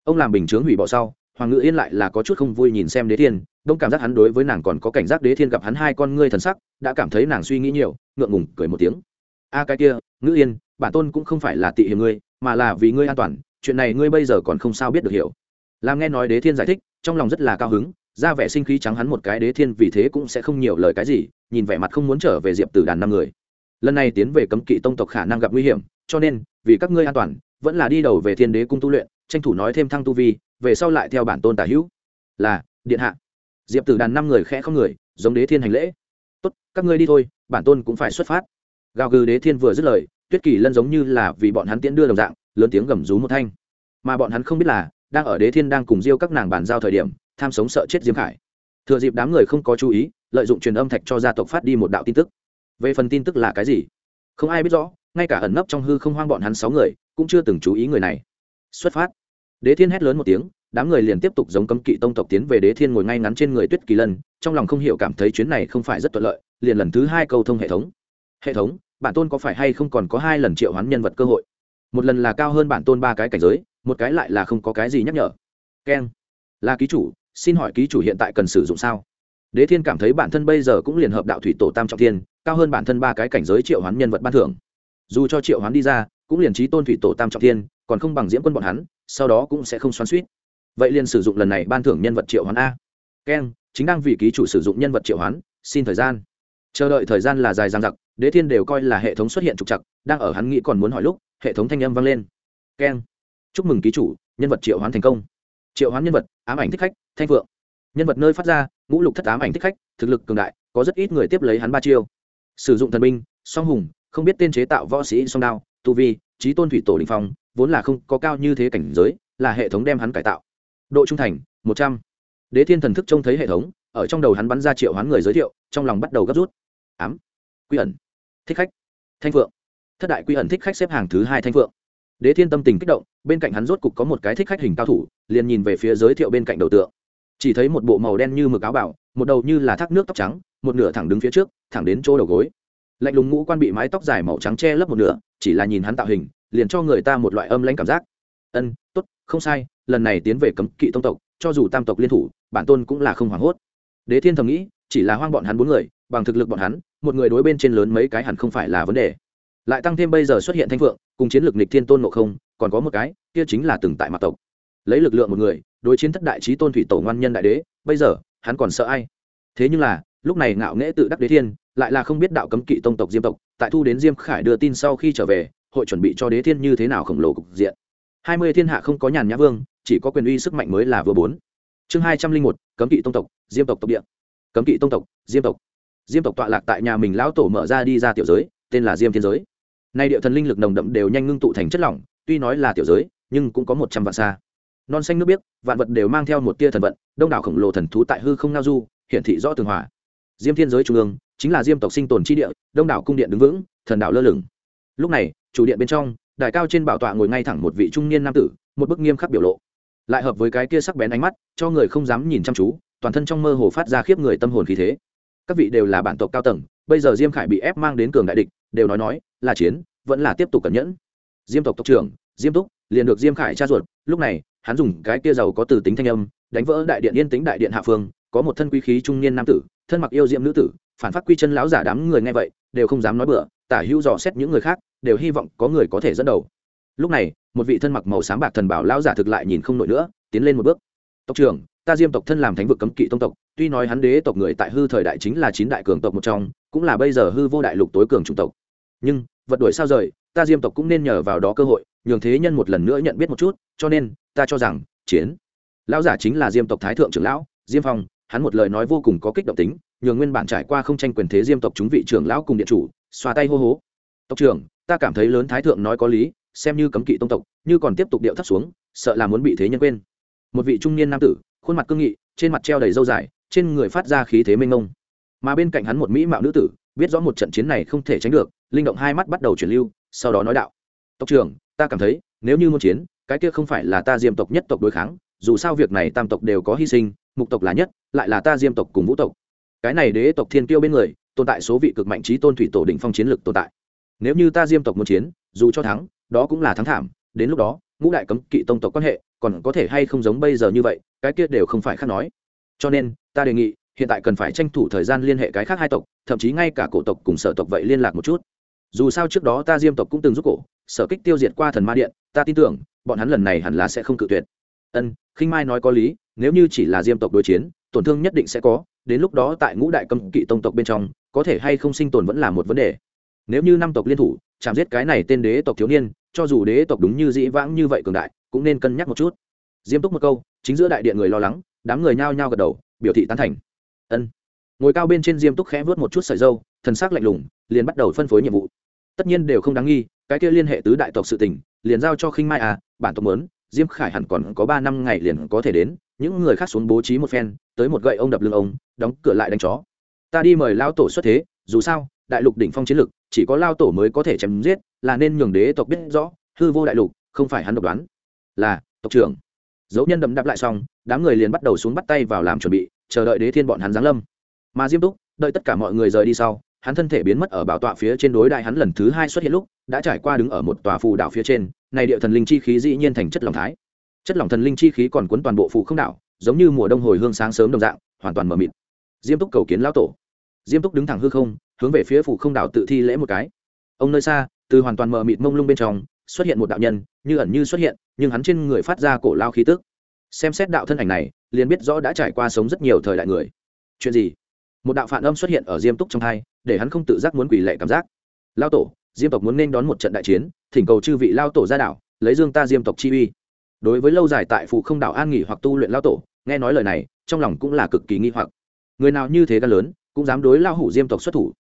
Ông làm bình chướng hủy bỏ sau, hoàng ngự yên lại là có chút không vui nhìn xem đế thiên, đông cảm giác hắn đối với nàng còn có cảnh giác đế thiên gặp hắn hai con ngươi thần sắc, đã cảm thấy nàng suy nghĩ nhiều, ngượng ngùng cười một tiếng. A cái kia, ngự yên, bản tôn cũng không phải là tị hiểm ngươi, mà là vì ngươi an toàn, chuyện này ngươi bây giờ còn không sao biết được hiểu. Làm nghe nói đế thiên giải thích, trong lòng rất là cao hứng, ra vẻ sinh khí trắng hắn một cái đế thiên vì thế cũng sẽ không nhiều lời cái gì, nhìn vẻ mặt không muốn trở về diệp tử đàn năm người. Lần này tiến về cấm kỵ tông tộc khả năng gặp nguy hiểm cho nên, vì các ngươi an toàn, vẫn là đi đầu về thiên đế cung tu luyện, tranh thủ nói thêm thăng tu vi, về sau lại theo bản tôn tả hữu. Là, điện hạ. Diệp tử đàn năm người khẽ không người, giống đế thiên hành lễ. Tốt, các ngươi đi thôi, bản tôn cũng phải xuất phát. Gào gừ đế thiên vừa dứt lời, tuyết kỳ lân giống như là vì bọn hắn tiễn đưa đồng dạng, lớn tiếng gầm rú một thanh. Mà bọn hắn không biết là, đang ở đế thiên đang cùng diêu các nàng bàn giao thời điểm, tham sống sợ chết diêm khải. Thừa dịp đám người không có chú ý, lợi dụng truyền âm thạch cho gia tộc phát đi một đạo tin tức. Về phần tin tức là cái gì? Không ai biết rõ ngay cả ẩn nấp trong hư không hoang bọn hắn sáu người, cũng chưa từng chú ý người này. Xuất phát. Đế thiên hét lớn một tiếng, đám người liền tiếp tục giống cấm kỵ tông tộc tiến về đế thiên ngồi ngay ngắn trên người tuyết kỳ lân, trong lòng không hiểu cảm thấy chuyến này không phải rất thuận lợi, liền lần thứ hai câu thông hệ thống. Hệ thống, bản tôn có phải hay không còn có hai lần triệu hoán nhân vật cơ hội? Một lần là cao hơn bản tôn ba cái cảnh giới, một cái lại là không có cái gì nhắc nhở. Keng. Là ký chủ, xin hỏi ký chủ hiện tại cần sử dụng sao? Đế thiên cảm thấy bản thân bây giờ cũng liền hợp đạo thủy tổ tam trọng thiên, cao hơn bản thân ba cái cảnh giới triệu hoán nhân vật ban thưởng dù cho triệu hoán đi ra, cũng liền trí tôn thủy tổ tam trọng thiên, còn không bằng diễm quân bọn hắn, sau đó cũng sẽ không xoắn suýt vậy liền sử dụng lần này ban thưởng nhân vật triệu hoán a. Keng, chính đang vì ký chủ sử dụng nhân vật triệu hoán, xin thời gian. Chờ đợi thời gian là dài dang dặc, đế thiên đều coi là hệ thống xuất hiện trục chặt đang ở hắn nghĩ còn muốn hỏi lúc, hệ thống thanh âm vang lên. Keng, chúc mừng ký chủ, nhân vật triệu hoán thành công. Triệu hoán nhân vật, ám ảnh thích khách, thanh vượng. Nhân vật nơi phát ra, ngũ lục thất ám ảnh thích khách, thực lực cường đại, có rất ít người tiếp lấy hắn ba chiêu. Sử dụng thần binh, song hùng không biết tên chế tạo võ sĩ song đao, tu vi trí tôn thủy tổ đình phong, vốn là không có cao như thế cảnh giới, là hệ thống đem hắn cải tạo. Độ trung thành, một trăm. Đế thiên thần thức trông thấy hệ thống, ở trong đầu hắn bắn ra triệu hoán người giới thiệu, trong lòng bắt đầu gấp rút. Ám. Quy ẩn. Thích khách. Thanh phượng. Thất đại quy ẩn thích khách xếp hàng thứ hai thanh phượng. Đế thiên tâm tình kích động, bên cạnh hắn rốt cục có một cái thích khách hình cao thủ, liền nhìn về phía giới thiệu bên cạnh đầu tượng. Chỉ thấy một bộ màu đen như mực áo bảo, một đầu như là thác nước tóc trắng, một nửa thẳng đứng phía trước, thẳng đến chỗ đầu gối lạnh lùng ngũ quan bị mái tóc dài màu trắng che lấp một nửa, chỉ là nhìn hắn tạo hình, liền cho người ta một loại âm lãnh cảm giác. Ân, tốt, không sai, lần này tiến về cấm kỵ tông tộc, cho dù tam tộc liên thủ, bản tôn cũng là không hoảng hốt. Đế thiên thầm nghĩ, chỉ là hoang bọn hắn bốn người, bằng thực lực bọn hắn, một người đối bên trên lớn mấy cái hẳn không phải là vấn đề. Lại tăng thêm bây giờ xuất hiện thanh phượng, cùng chiến lược nịch thiên tôn nộ không, còn có một cái, kia chính là từng tại mặt tộc. Lấy lực lượng một người, đối chiến thất đại trí tôn thủy tổ ngoan nhân đại đế, bây giờ, hắn còn sợ ai? Thế nhưng là, lúc này ngạo nghễ tự đắc đế thiên lại là không biết đạo cấm kỵ tông tộc diêm tộc. Tại thu đến diêm khải đưa tin sau khi trở về, hội chuẩn bị cho đế thiên như thế nào khổng lồ cục diện. Hai mươi thiên hạ không có nhàn nhã vương, chỉ có quyền uy sức mạnh mới là vừa bốn. Chương hai trăm linh một, cấm kỵ tông tộc, diêm tộc tộc địa. Cấm kỵ tông tộc, diêm tộc. Diêm tộc tọa lạc tại nhà mình lão tổ mở ra đi ra tiểu giới, tên là diêm thiên giới. Nay địa thần linh lực nồng đậm đều nhanh ngưng tụ thành chất lỏng, tuy nói là tiểu giới, nhưng cũng có một trăm vạn xa. Non xanh nước biếc, vạn vật đều mang theo một tia thần vận, đông đảo khổng lồ thần thú tại hư không ngao du, hiển thị rõ tường hòa. Diêm thiên giới trung ương chính là diêm tộc sinh tồn chi địa, đông đảo cung điện đứng vững, thần đạo lơ lửng. Lúc này, chủ điện bên trong đại cao trên bảo tọa ngồi ngay thẳng một vị trung niên nam tử, một bức nghiêm khắc biểu lộ. Lại hợp với cái kia sắc bén ánh mắt, cho người không dám nhìn chăm chú, toàn thân trong mơ hồ phát ra khiếp người tâm hồn khí thế. Các vị đều là bản tộc cao tầng, bây giờ diêm khải bị ép mang đến cường đại địch, đều nói nói, là chiến, vẫn là tiếp tục cẩn nhẫn. Diêm tộc tộc trưởng, diêm túc, liền được diêm khải tra ruột, lúc này, hắn dùng cái kia giàu có từ tính thanh âm, đánh vỡ đại điện yên tĩnh đại điện hạ phương, có một thân quý khí trung niên nam tử, thân mặc yêu diệm nữ tử phản phát quy chân lão giả đám người nghe vậy, đều không dám nói bừa, tả hữu dò xét những người khác, đều hy vọng có người có thể dẫn đầu. Lúc này, một vị thân mặc màu sáng bạc thần bảo lão giả thực lại nhìn không nổi nữa, tiến lên một bước. Tộc trưởng, ta diêm tộc thân làm thánh vực cấm kỵ tông tộc, tuy nói hắn đế tộc người tại hư thời đại chính là chín đại cường tộc một trong, cũng là bây giờ hư vô đại lục tối cường chủng tộc. Nhưng, vật đuổi sao rời, ta diêm tộc cũng nên nhờ vào đó cơ hội, nhường thế nhân một lần nữa nhận biết một chút, cho nên, ta cho rằng, chiến. Lão giả chính là diêm tộc thái thượng trưởng lão, diêm phong, hắn một lời nói vô cùng có kích động tính nhường nguyên bản trải qua không tranh quyền thế diêm tộc chúng vị trưởng lão cùng điện chủ, xoa tay hô hố. Tộc trưởng, ta cảm thấy lớn thái thượng nói có lý, xem như cấm kỵ tông tộc, như còn tiếp tục điệu thấp xuống, sợ là muốn bị thế nhân quên. Một vị trung niên nam tử, khuôn mặt cương nghị, trên mặt treo đầy râu dài, trên người phát ra khí thế mênh mông. Mà bên cạnh hắn một mỹ mạo nữ tử, biết rõ một trận chiến này không thể tránh được, linh động hai mắt bắt đầu chuyển lưu, sau đó nói đạo tộc trưởng, ta cảm thấy, nếu như muốn chiến, cái kia không phải là ta diêm tộc nhất tộc đối kháng, dù sao việc này tam tộc đều có hy sinh, mục tộc là nhất, lại là ta diêm tộc cùng vũ tộc cái này đế tộc thiên kiêu bên người, tồn tại số vị cực mạnh trí tôn thủy tổ đỉnh phong chiến lực tồn tại. Nếu như ta diêm tộc muốn chiến, dù cho thắng, đó cũng là thắng thảm, đến lúc đó, ngũ đại cấm kỵ tông tộc quan hệ, còn có thể hay không giống bây giờ như vậy, cái kia đều không phải khác nói. Cho nên, ta đề nghị, hiện tại cần phải tranh thủ thời gian liên hệ cái khác hai tộc, thậm chí ngay cả cổ tộc cùng sở tộc vậy liên lạc một chút. Dù sao trước đó ta diêm tộc cũng từng giúp cổ, sở kích tiêu diệt qua thần ma điện, ta tin tưởng, bọn hắn lần này hẳn là sẽ không cự tuyệt. Ân, khinh mai nói có lý, nếu như chỉ là diêm tộc đối chiến, tổn thương nhất định sẽ có đến lúc đó tại ngũ đại cấm kỵ tông tộc bên trong, có thể hay không sinh tồn vẫn là một vấn đề. Nếu như năm tộc liên thủ, chạm giết cái này tên đế tộc thiếu niên, cho dù đế tộc đúng như dĩ vãng như vậy cường đại, cũng nên cân nhắc một chút. Diêm túc một câu, chính giữa đại điện người lo lắng, đám người nhao nhao gật đầu, biểu thị tán thành. Ân. Ngồi cao bên trên diêm túc khẽ vớt một chút sợi dâu thần s ắ c lạnh lùng, liền bắt đầu phân phối nhiệm vụ. Tất nhiên đều không đáng nghi, cái kia liên hệ tứ đại tộc sự tình, liền giao cho khinh mai à bản tộc mớn diêm khải hẳn còn có ba năm ngày liền có thể đến những người khác xuống bố trí một phen, tới một gậy ông đập lưng ông, đóng cửa lại đánh chó. Ta đi mời lao tổ xuất thế, dù sao, đại lục đỉnh phong chiến lực chỉ có lao tổ mới có thể chém giết, là nên nhường đế tộc biết rõ, hư vô đại lục, không phải hắn độc đoán. Là, tộc trưởng. Dấu nhân đậm đạp lại xong, đám người liền bắt đầu xuống bắt tay vào làm chuẩn bị, chờ đợi đế thiên bọn hắn giáng lâm. Mà diêm túc, đợi tất cả mọi người rời đi sau, hắn thân thể biến mất ở bảo tọa phía trên đối đại hắn lần thứ hai xuất hiện lúc, đã trải qua đứng ở một tòa phù đảo phía trên, này địa thần linh chi khí dĩ nhiên thành chất lòng thái chất lỏng thần linh chi khí còn cuốn toàn bộ phụ không đảo, giống như mùa đông hồi hương sáng sớm đồng dạng, hoàn toàn mờ mịt. Diêm túc cầu kiến lão tổ. Diêm túc đứng thẳng hư không, hướng về phía phụ không đảo tự thi lễ một cái. Ông nơi xa, từ hoàn toàn mờ mịt mông lung bên trong, xuất hiện một đạo nhân, như ẩn như xuất hiện, nhưng hắn trên người phát ra cổ lao khí tức. Xem xét đạo thân ảnh này, liền biết rõ đã trải qua sống rất nhiều thời đại người. Chuyện gì? Một đạo phản âm xuất hiện ở diêm túc trong hai, để hắn không tự giác muốn quỷ lệ cảm giác. Lao tổ, diêm tộc muốn nên đón một trận đại chiến, thỉnh cầu chư vị lao tổ ra đảo, lấy dương ta diêm tộc chi uy đối với lâu dài tại phụ không đảo an nghỉ hoặc tu luyện lao tổ, nghe nói lời này, trong lòng cũng là cực kỳ nghi hoặc. Người nào như thế gan lớn, cũng dám đối lao hủ diêm tộc xuất thủ.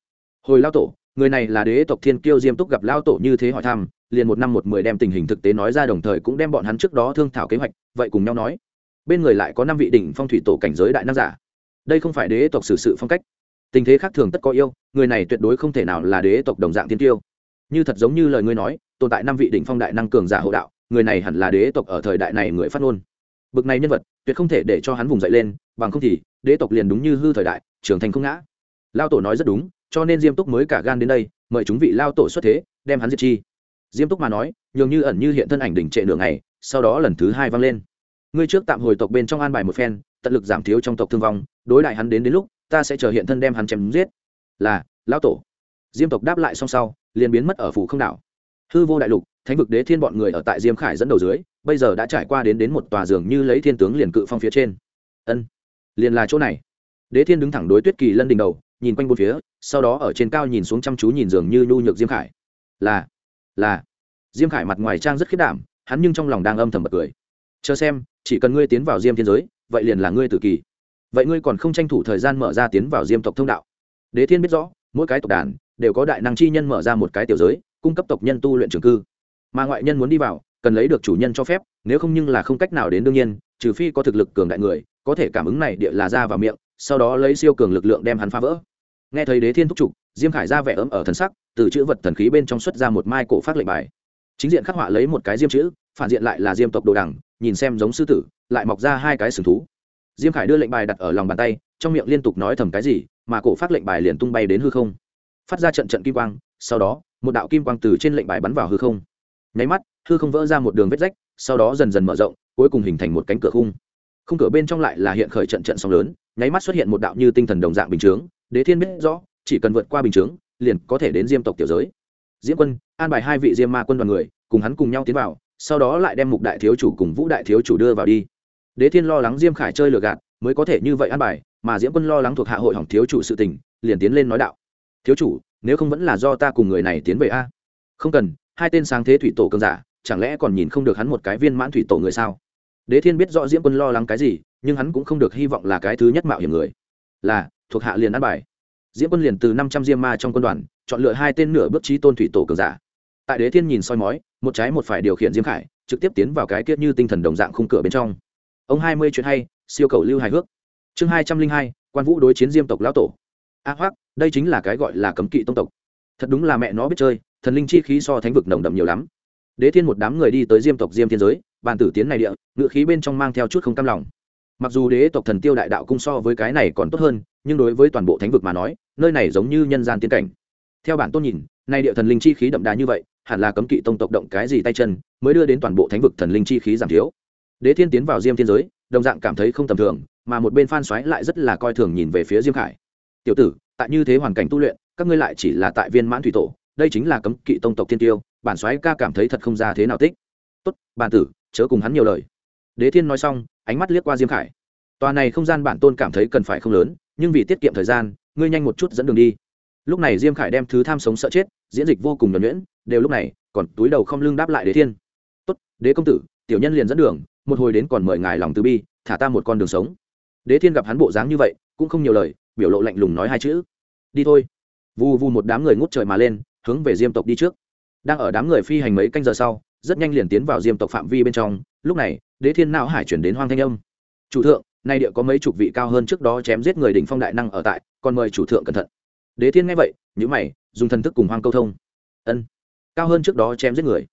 Hồi lao tổ, người này là đế tộc thiên kiêu diêm túc gặp lao tổ như thế hỏi thăm, liền một năm một mười đem tình hình thực tế nói ra đồng thời cũng đem bọn hắn trước đó thương thảo kế hoạch, vậy cùng nhau nói. Bên người lại có năm vị đỉnh phong thủy tổ cảnh giới đại nam giả. Đây không phải đế tộc xử sự phong cách. Tình thế khác thường tất có yêu, người này tuyệt đối không thể nào là đế tộc đồng dạng thiên tiêu như thật giống như lời ngươi nói, tồn tại năm vị đỉnh phong đại năng cường giả hộ đạo người này hẳn là đế tộc ở thời đại này người phát ngôn. Bực này nhân vật, tuyệt không thể để cho hắn vùng dậy lên, bằng không thì, đế tộc liền đúng như hư thời đại, trưởng thành không ngã. Lao tổ nói rất đúng, cho nên diêm túc mới cả gan đến đây, mời chúng vị lao tổ xuất thế, đem hắn diệt chi. Diêm túc mà nói, nhường như ẩn như hiện thân ảnh đỉnh trệ nửa ngày, sau đó lần thứ hai vang lên. Ngươi trước tạm hồi tộc bên trong an bài một phen, tận lực giảm thiếu trong tộc thương vong, đối đại hắn đến đến lúc, ta sẽ chờ hiện thân đem hắn chém giết. Là lão tổ. Diêm tộc đáp lại xong sau, liền biến mất ở phủ không đảo hư vô đại lục, thánh vực đế thiên bọn người ở tại diêm khải dẫn đầu dưới, bây giờ đã trải qua đến đến một tòa giường như lấy thiên tướng liền cự phong phía trên. Ân, liền là chỗ này. Đế thiên đứng thẳng đối tuyết kỳ lân đỉnh đầu, nhìn quanh bốn phía, sau đó ở trên cao nhìn xuống chăm chú nhìn giường như nhu nhược diêm khải. Là là. Diêm khải mặt ngoài trang rất khiết đảm, hắn nhưng trong lòng đang âm thầm bật cười. Chờ xem, chỉ cần ngươi tiến vào diêm thiên giới, vậy liền là ngươi tự kỳ. Vậy ngươi còn không tranh thủ thời gian mở ra tiến vào diêm tộc thông đạo. Đế thiên biết rõ, mỗi cái tộc đàn, đều có đại năng chi nhân mở ra một cái tiểu giới cung cấp tộc nhân tu luyện trường cư. Mà ngoại nhân muốn đi vào, cần lấy được chủ nhân cho phép, nếu không nhưng là không cách nào đến đương nhiên, trừ phi có thực lực cường đại người, có thể cảm ứng này địa là ra vào miệng, sau đó lấy siêu cường lực lượng đem hắn phá vỡ. Nghe thấy đế thiên thúc trục, diêm khải ra vẻ ấm ở thần sắc, từ chữ vật thần khí bên trong xuất ra một mai cổ phát lệnh bài. Chính diện khắc họa lấy một cái diêm chữ, phản diện lại là diêm tộc đồ đằng, nhìn xem giống sư tử, lại mọc ra hai cái sừng thú. Diêm khải đưa lệnh bài đặt ở lòng bàn tay, trong miệng liên tục nói thầm cái gì, mà cổ phát lệnh bài liền tung bay đến hư không. Phát ra trận trận kim quang, sau đó một đạo kim quang từ trên lệnh bài bắn vào hư không. Nháy mắt, hư không vỡ ra một đường vết rách, sau đó dần dần mở rộng, cuối cùng hình thành một cánh cửa khung. Khung cửa bên trong lại là hiện khởi trận trận sóng lớn, nháy mắt xuất hiện một đạo như tinh thần đồng dạng bình chướng. Đế thiên biết rõ, chỉ cần vượt qua bình chướng, liền có thể đến diêm tộc tiểu giới. Diễm quân, an bài hai vị diêm ma quân đoàn người, cùng hắn cùng nhau tiến vào, sau đó lại đem mục đại thiếu chủ cùng vũ đại thiếu chủ đưa vào đi. Đế thiên lo lắng diêm khải chơi lừa gạt, mới có thể như vậy an bài, mà diễm quân lo lắng thuộc hạ hội hỏng thiếu chủ sự tình, liền tiến lên nói đạo. Thiếu chủ nếu không vẫn là do ta cùng người này tiến về a. Không cần, hai tên sáng thế thủy tổ cường giả, chẳng lẽ còn nhìn không được hắn một cái viên mãn thủy tổ người sao? Đế thiên biết rõ diễm quân lo lắng cái gì, nhưng hắn cũng không được hy vọng là cái thứ nhất mạo hiểm người. Là, thuộc hạ liền ăn bài. Diễm quân liền từ năm trăm diêm ma trong quân đoàn, chọn lựa hai tên nửa bước trí tôn thủy tổ cường giả. Tại đế thiên nhìn soi mói, một trái một phải điều khiển diễm khải, trực tiếp tiến vào cái kiết như tinh thần đồng dạng khung cửa bên trong. Ông hai mươi chuyện hay, siêu cầu lưu hài hước. Chương hai trăm linh hai, quan vũ đối chiến diêm tộc lão tổ. A hoác đây chính là cái gọi là cấm kỵ tông tộc. Thật đúng là mẹ nó biết chơi, thần linh chi khí so thánh vực nồng đậm nhiều lắm. Đế thiên một đám người đi tới diêm tộc diêm thiên giới, bàn tử tiến này địa, ngự khí bên trong mang theo chút không cam lòng. Mặc dù đế tộc thần tiêu đại đạo cung so với cái này còn tốt hơn, nhưng đối với toàn bộ thánh vực mà nói, nơi này giống như nhân gian tiên cảnh. Theo bản tôn nhìn, nay địa thần linh chi khí đậm đà như vậy, hẳn là cấm kỵ tông tộc động cái gì tay chân, mới đưa đến toàn bộ thánh vực thần linh chi khí giảm thiếu. Đế thiên tiến vào diêm thiên giới, đồng dạng cảm thấy không tầm thường, mà một bên phan xoáy lại rất là coi thường nhìn về phía diêm khải. Tiểu tử tại như thế hoàn cảnh tu luyện, các ngươi lại chỉ là tại viên mãn thủy tổ, đây chính là cấm kỵ tông tộc thiên tiêu, bản soái ca cảm thấy thật không ra thế nào tích. Tốt, bản tử, chớ cùng hắn nhiều lời. Đế thiên nói xong, ánh mắt liếc qua diêm khải. Tòa này không gian bản tôn cảm thấy cần phải không lớn, nhưng vì tiết kiệm thời gian, ngươi nhanh một chút dẫn đường đi. Lúc này diêm khải đem thứ tham sống sợ chết, diễn dịch vô cùng nhuẩn nhuyễn, đều lúc này, còn túi đầu không lưng đáp lại đế thiên. Tốt, đế công tử, tiểu nhân liền dẫn đường, một hồi đến còn mời ngài lòng từ bi, thả ta một con đường sống. Đế thiên gặp hắn bộ dáng như vậy, cũng không nhiều lời biểu lộ lạnh lùng nói hai chữ. Đi thôi. Vu vu một đám người ngút trời mà lên, hướng về diêm tộc đi trước. Đang ở đám người phi hành mấy canh giờ sau, rất nhanh liền tiến vào diêm tộc phạm vi bên trong. Lúc này, đế thiên não hải chuyển đến hoang thanh âm. Chủ thượng, nay địa có mấy chục vị cao hơn trước đó chém giết người đỉnh phong đại năng ở tại, còn mời chủ thượng cẩn thận. Đế thiên nghe vậy nhữ mày, dùng thần thức cùng hoang câu thông. Ân, cao hơn trước đó chém giết người.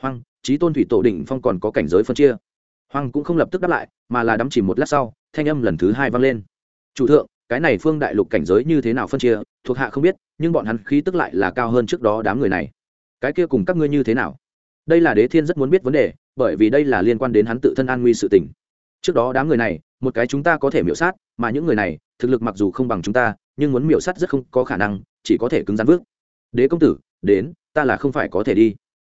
Hoang trí tôn thủy tổ đỉnh phong còn có cảnh giới phân chia. Hoang cũng không lập tức đáp lại, mà là đắm chìm một lát sau, thanh âm lần thứ hai vang lên. Chủ thượng cái này phương đại lục cảnh giới như thế nào phân chia, thuộc hạ không biết, nhưng bọn hắn khí tức lại là cao hơn trước đó đám người này. Cái kia cùng các ngươi như thế nào? Đây là đế thiên rất muốn biết vấn đề, bởi vì đây là liên quan đến hắn tự thân an nguy sự tình. Trước đó đám người này, một cái chúng ta có thể miểu sát, mà những người này, thực lực mặc dù không bằng chúng ta, nhưng muốn miểu sát rất không có khả năng, chỉ có thể cứng rắn vước. Đế công tử, đến, ta là không phải có thể đi.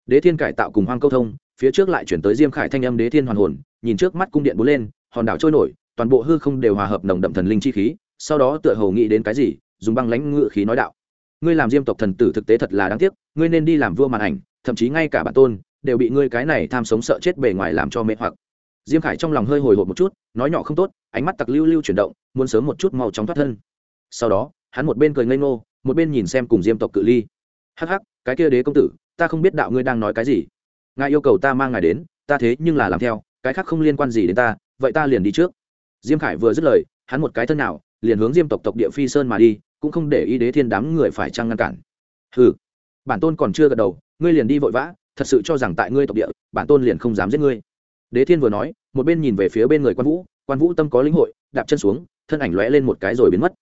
Đế thiên cải tạo cùng hoang câu thông, phía trước lại chuyển tới diêm khải thanh âm đế thiên hoàn hồn, nhìn trước mắt cung điện bốn lên, hòn đảo trôi nổi, toàn bộ hư không đều hòa hợp nồng đậm thần linh chi khí sau đó tựa hồ nghĩ đến cái gì, dùng băng lãnh ngự khí nói đạo. Ngươi làm diêm tộc thần tử thực tế thật là đáng tiếc, ngươi nên đi làm vua màn ảnh, thậm chí ngay cả bản tôn, đều bị ngươi cái này tham sống sợ chết bề ngoài làm cho mê hoặc. Diêm khải trong lòng hơi hồi hộp một chút, nói nhỏ không tốt, ánh mắt tặc lưu lưu chuyển động, muốn sớm một chút mau chóng thoát thân. Sau đó, hắn một bên cười ngây ngô, một bên nhìn xem cùng diêm tộc cự ly. Hắc hắc, cái kia đế công tử, ta không biết đạo ngươi đang nói cái gì. Ngài yêu cầu ta mang ngài đến, ta thế nhưng là làm theo, cái khác không liên quan gì đến ta, vậy ta liền đi trước. Diêm khải vừa dứt lời, hắn một cái thân nào liền hướng diêm tộc tộc địa phi sơn mà đi, cũng không để ý đế thiên đám người phải trăng ngăn cản. Hừ, bản tôn còn chưa gật đầu, ngươi liền đi vội vã, thật sự cho rằng tại ngươi tộc địa, bản tôn liền không dám giết ngươi. Đế thiên vừa nói, một bên nhìn về phía bên người quan vũ quan vũ tâm có lĩnh hội, đạp chân xuống, thân ảnh lóe lên một cái rồi biến mất.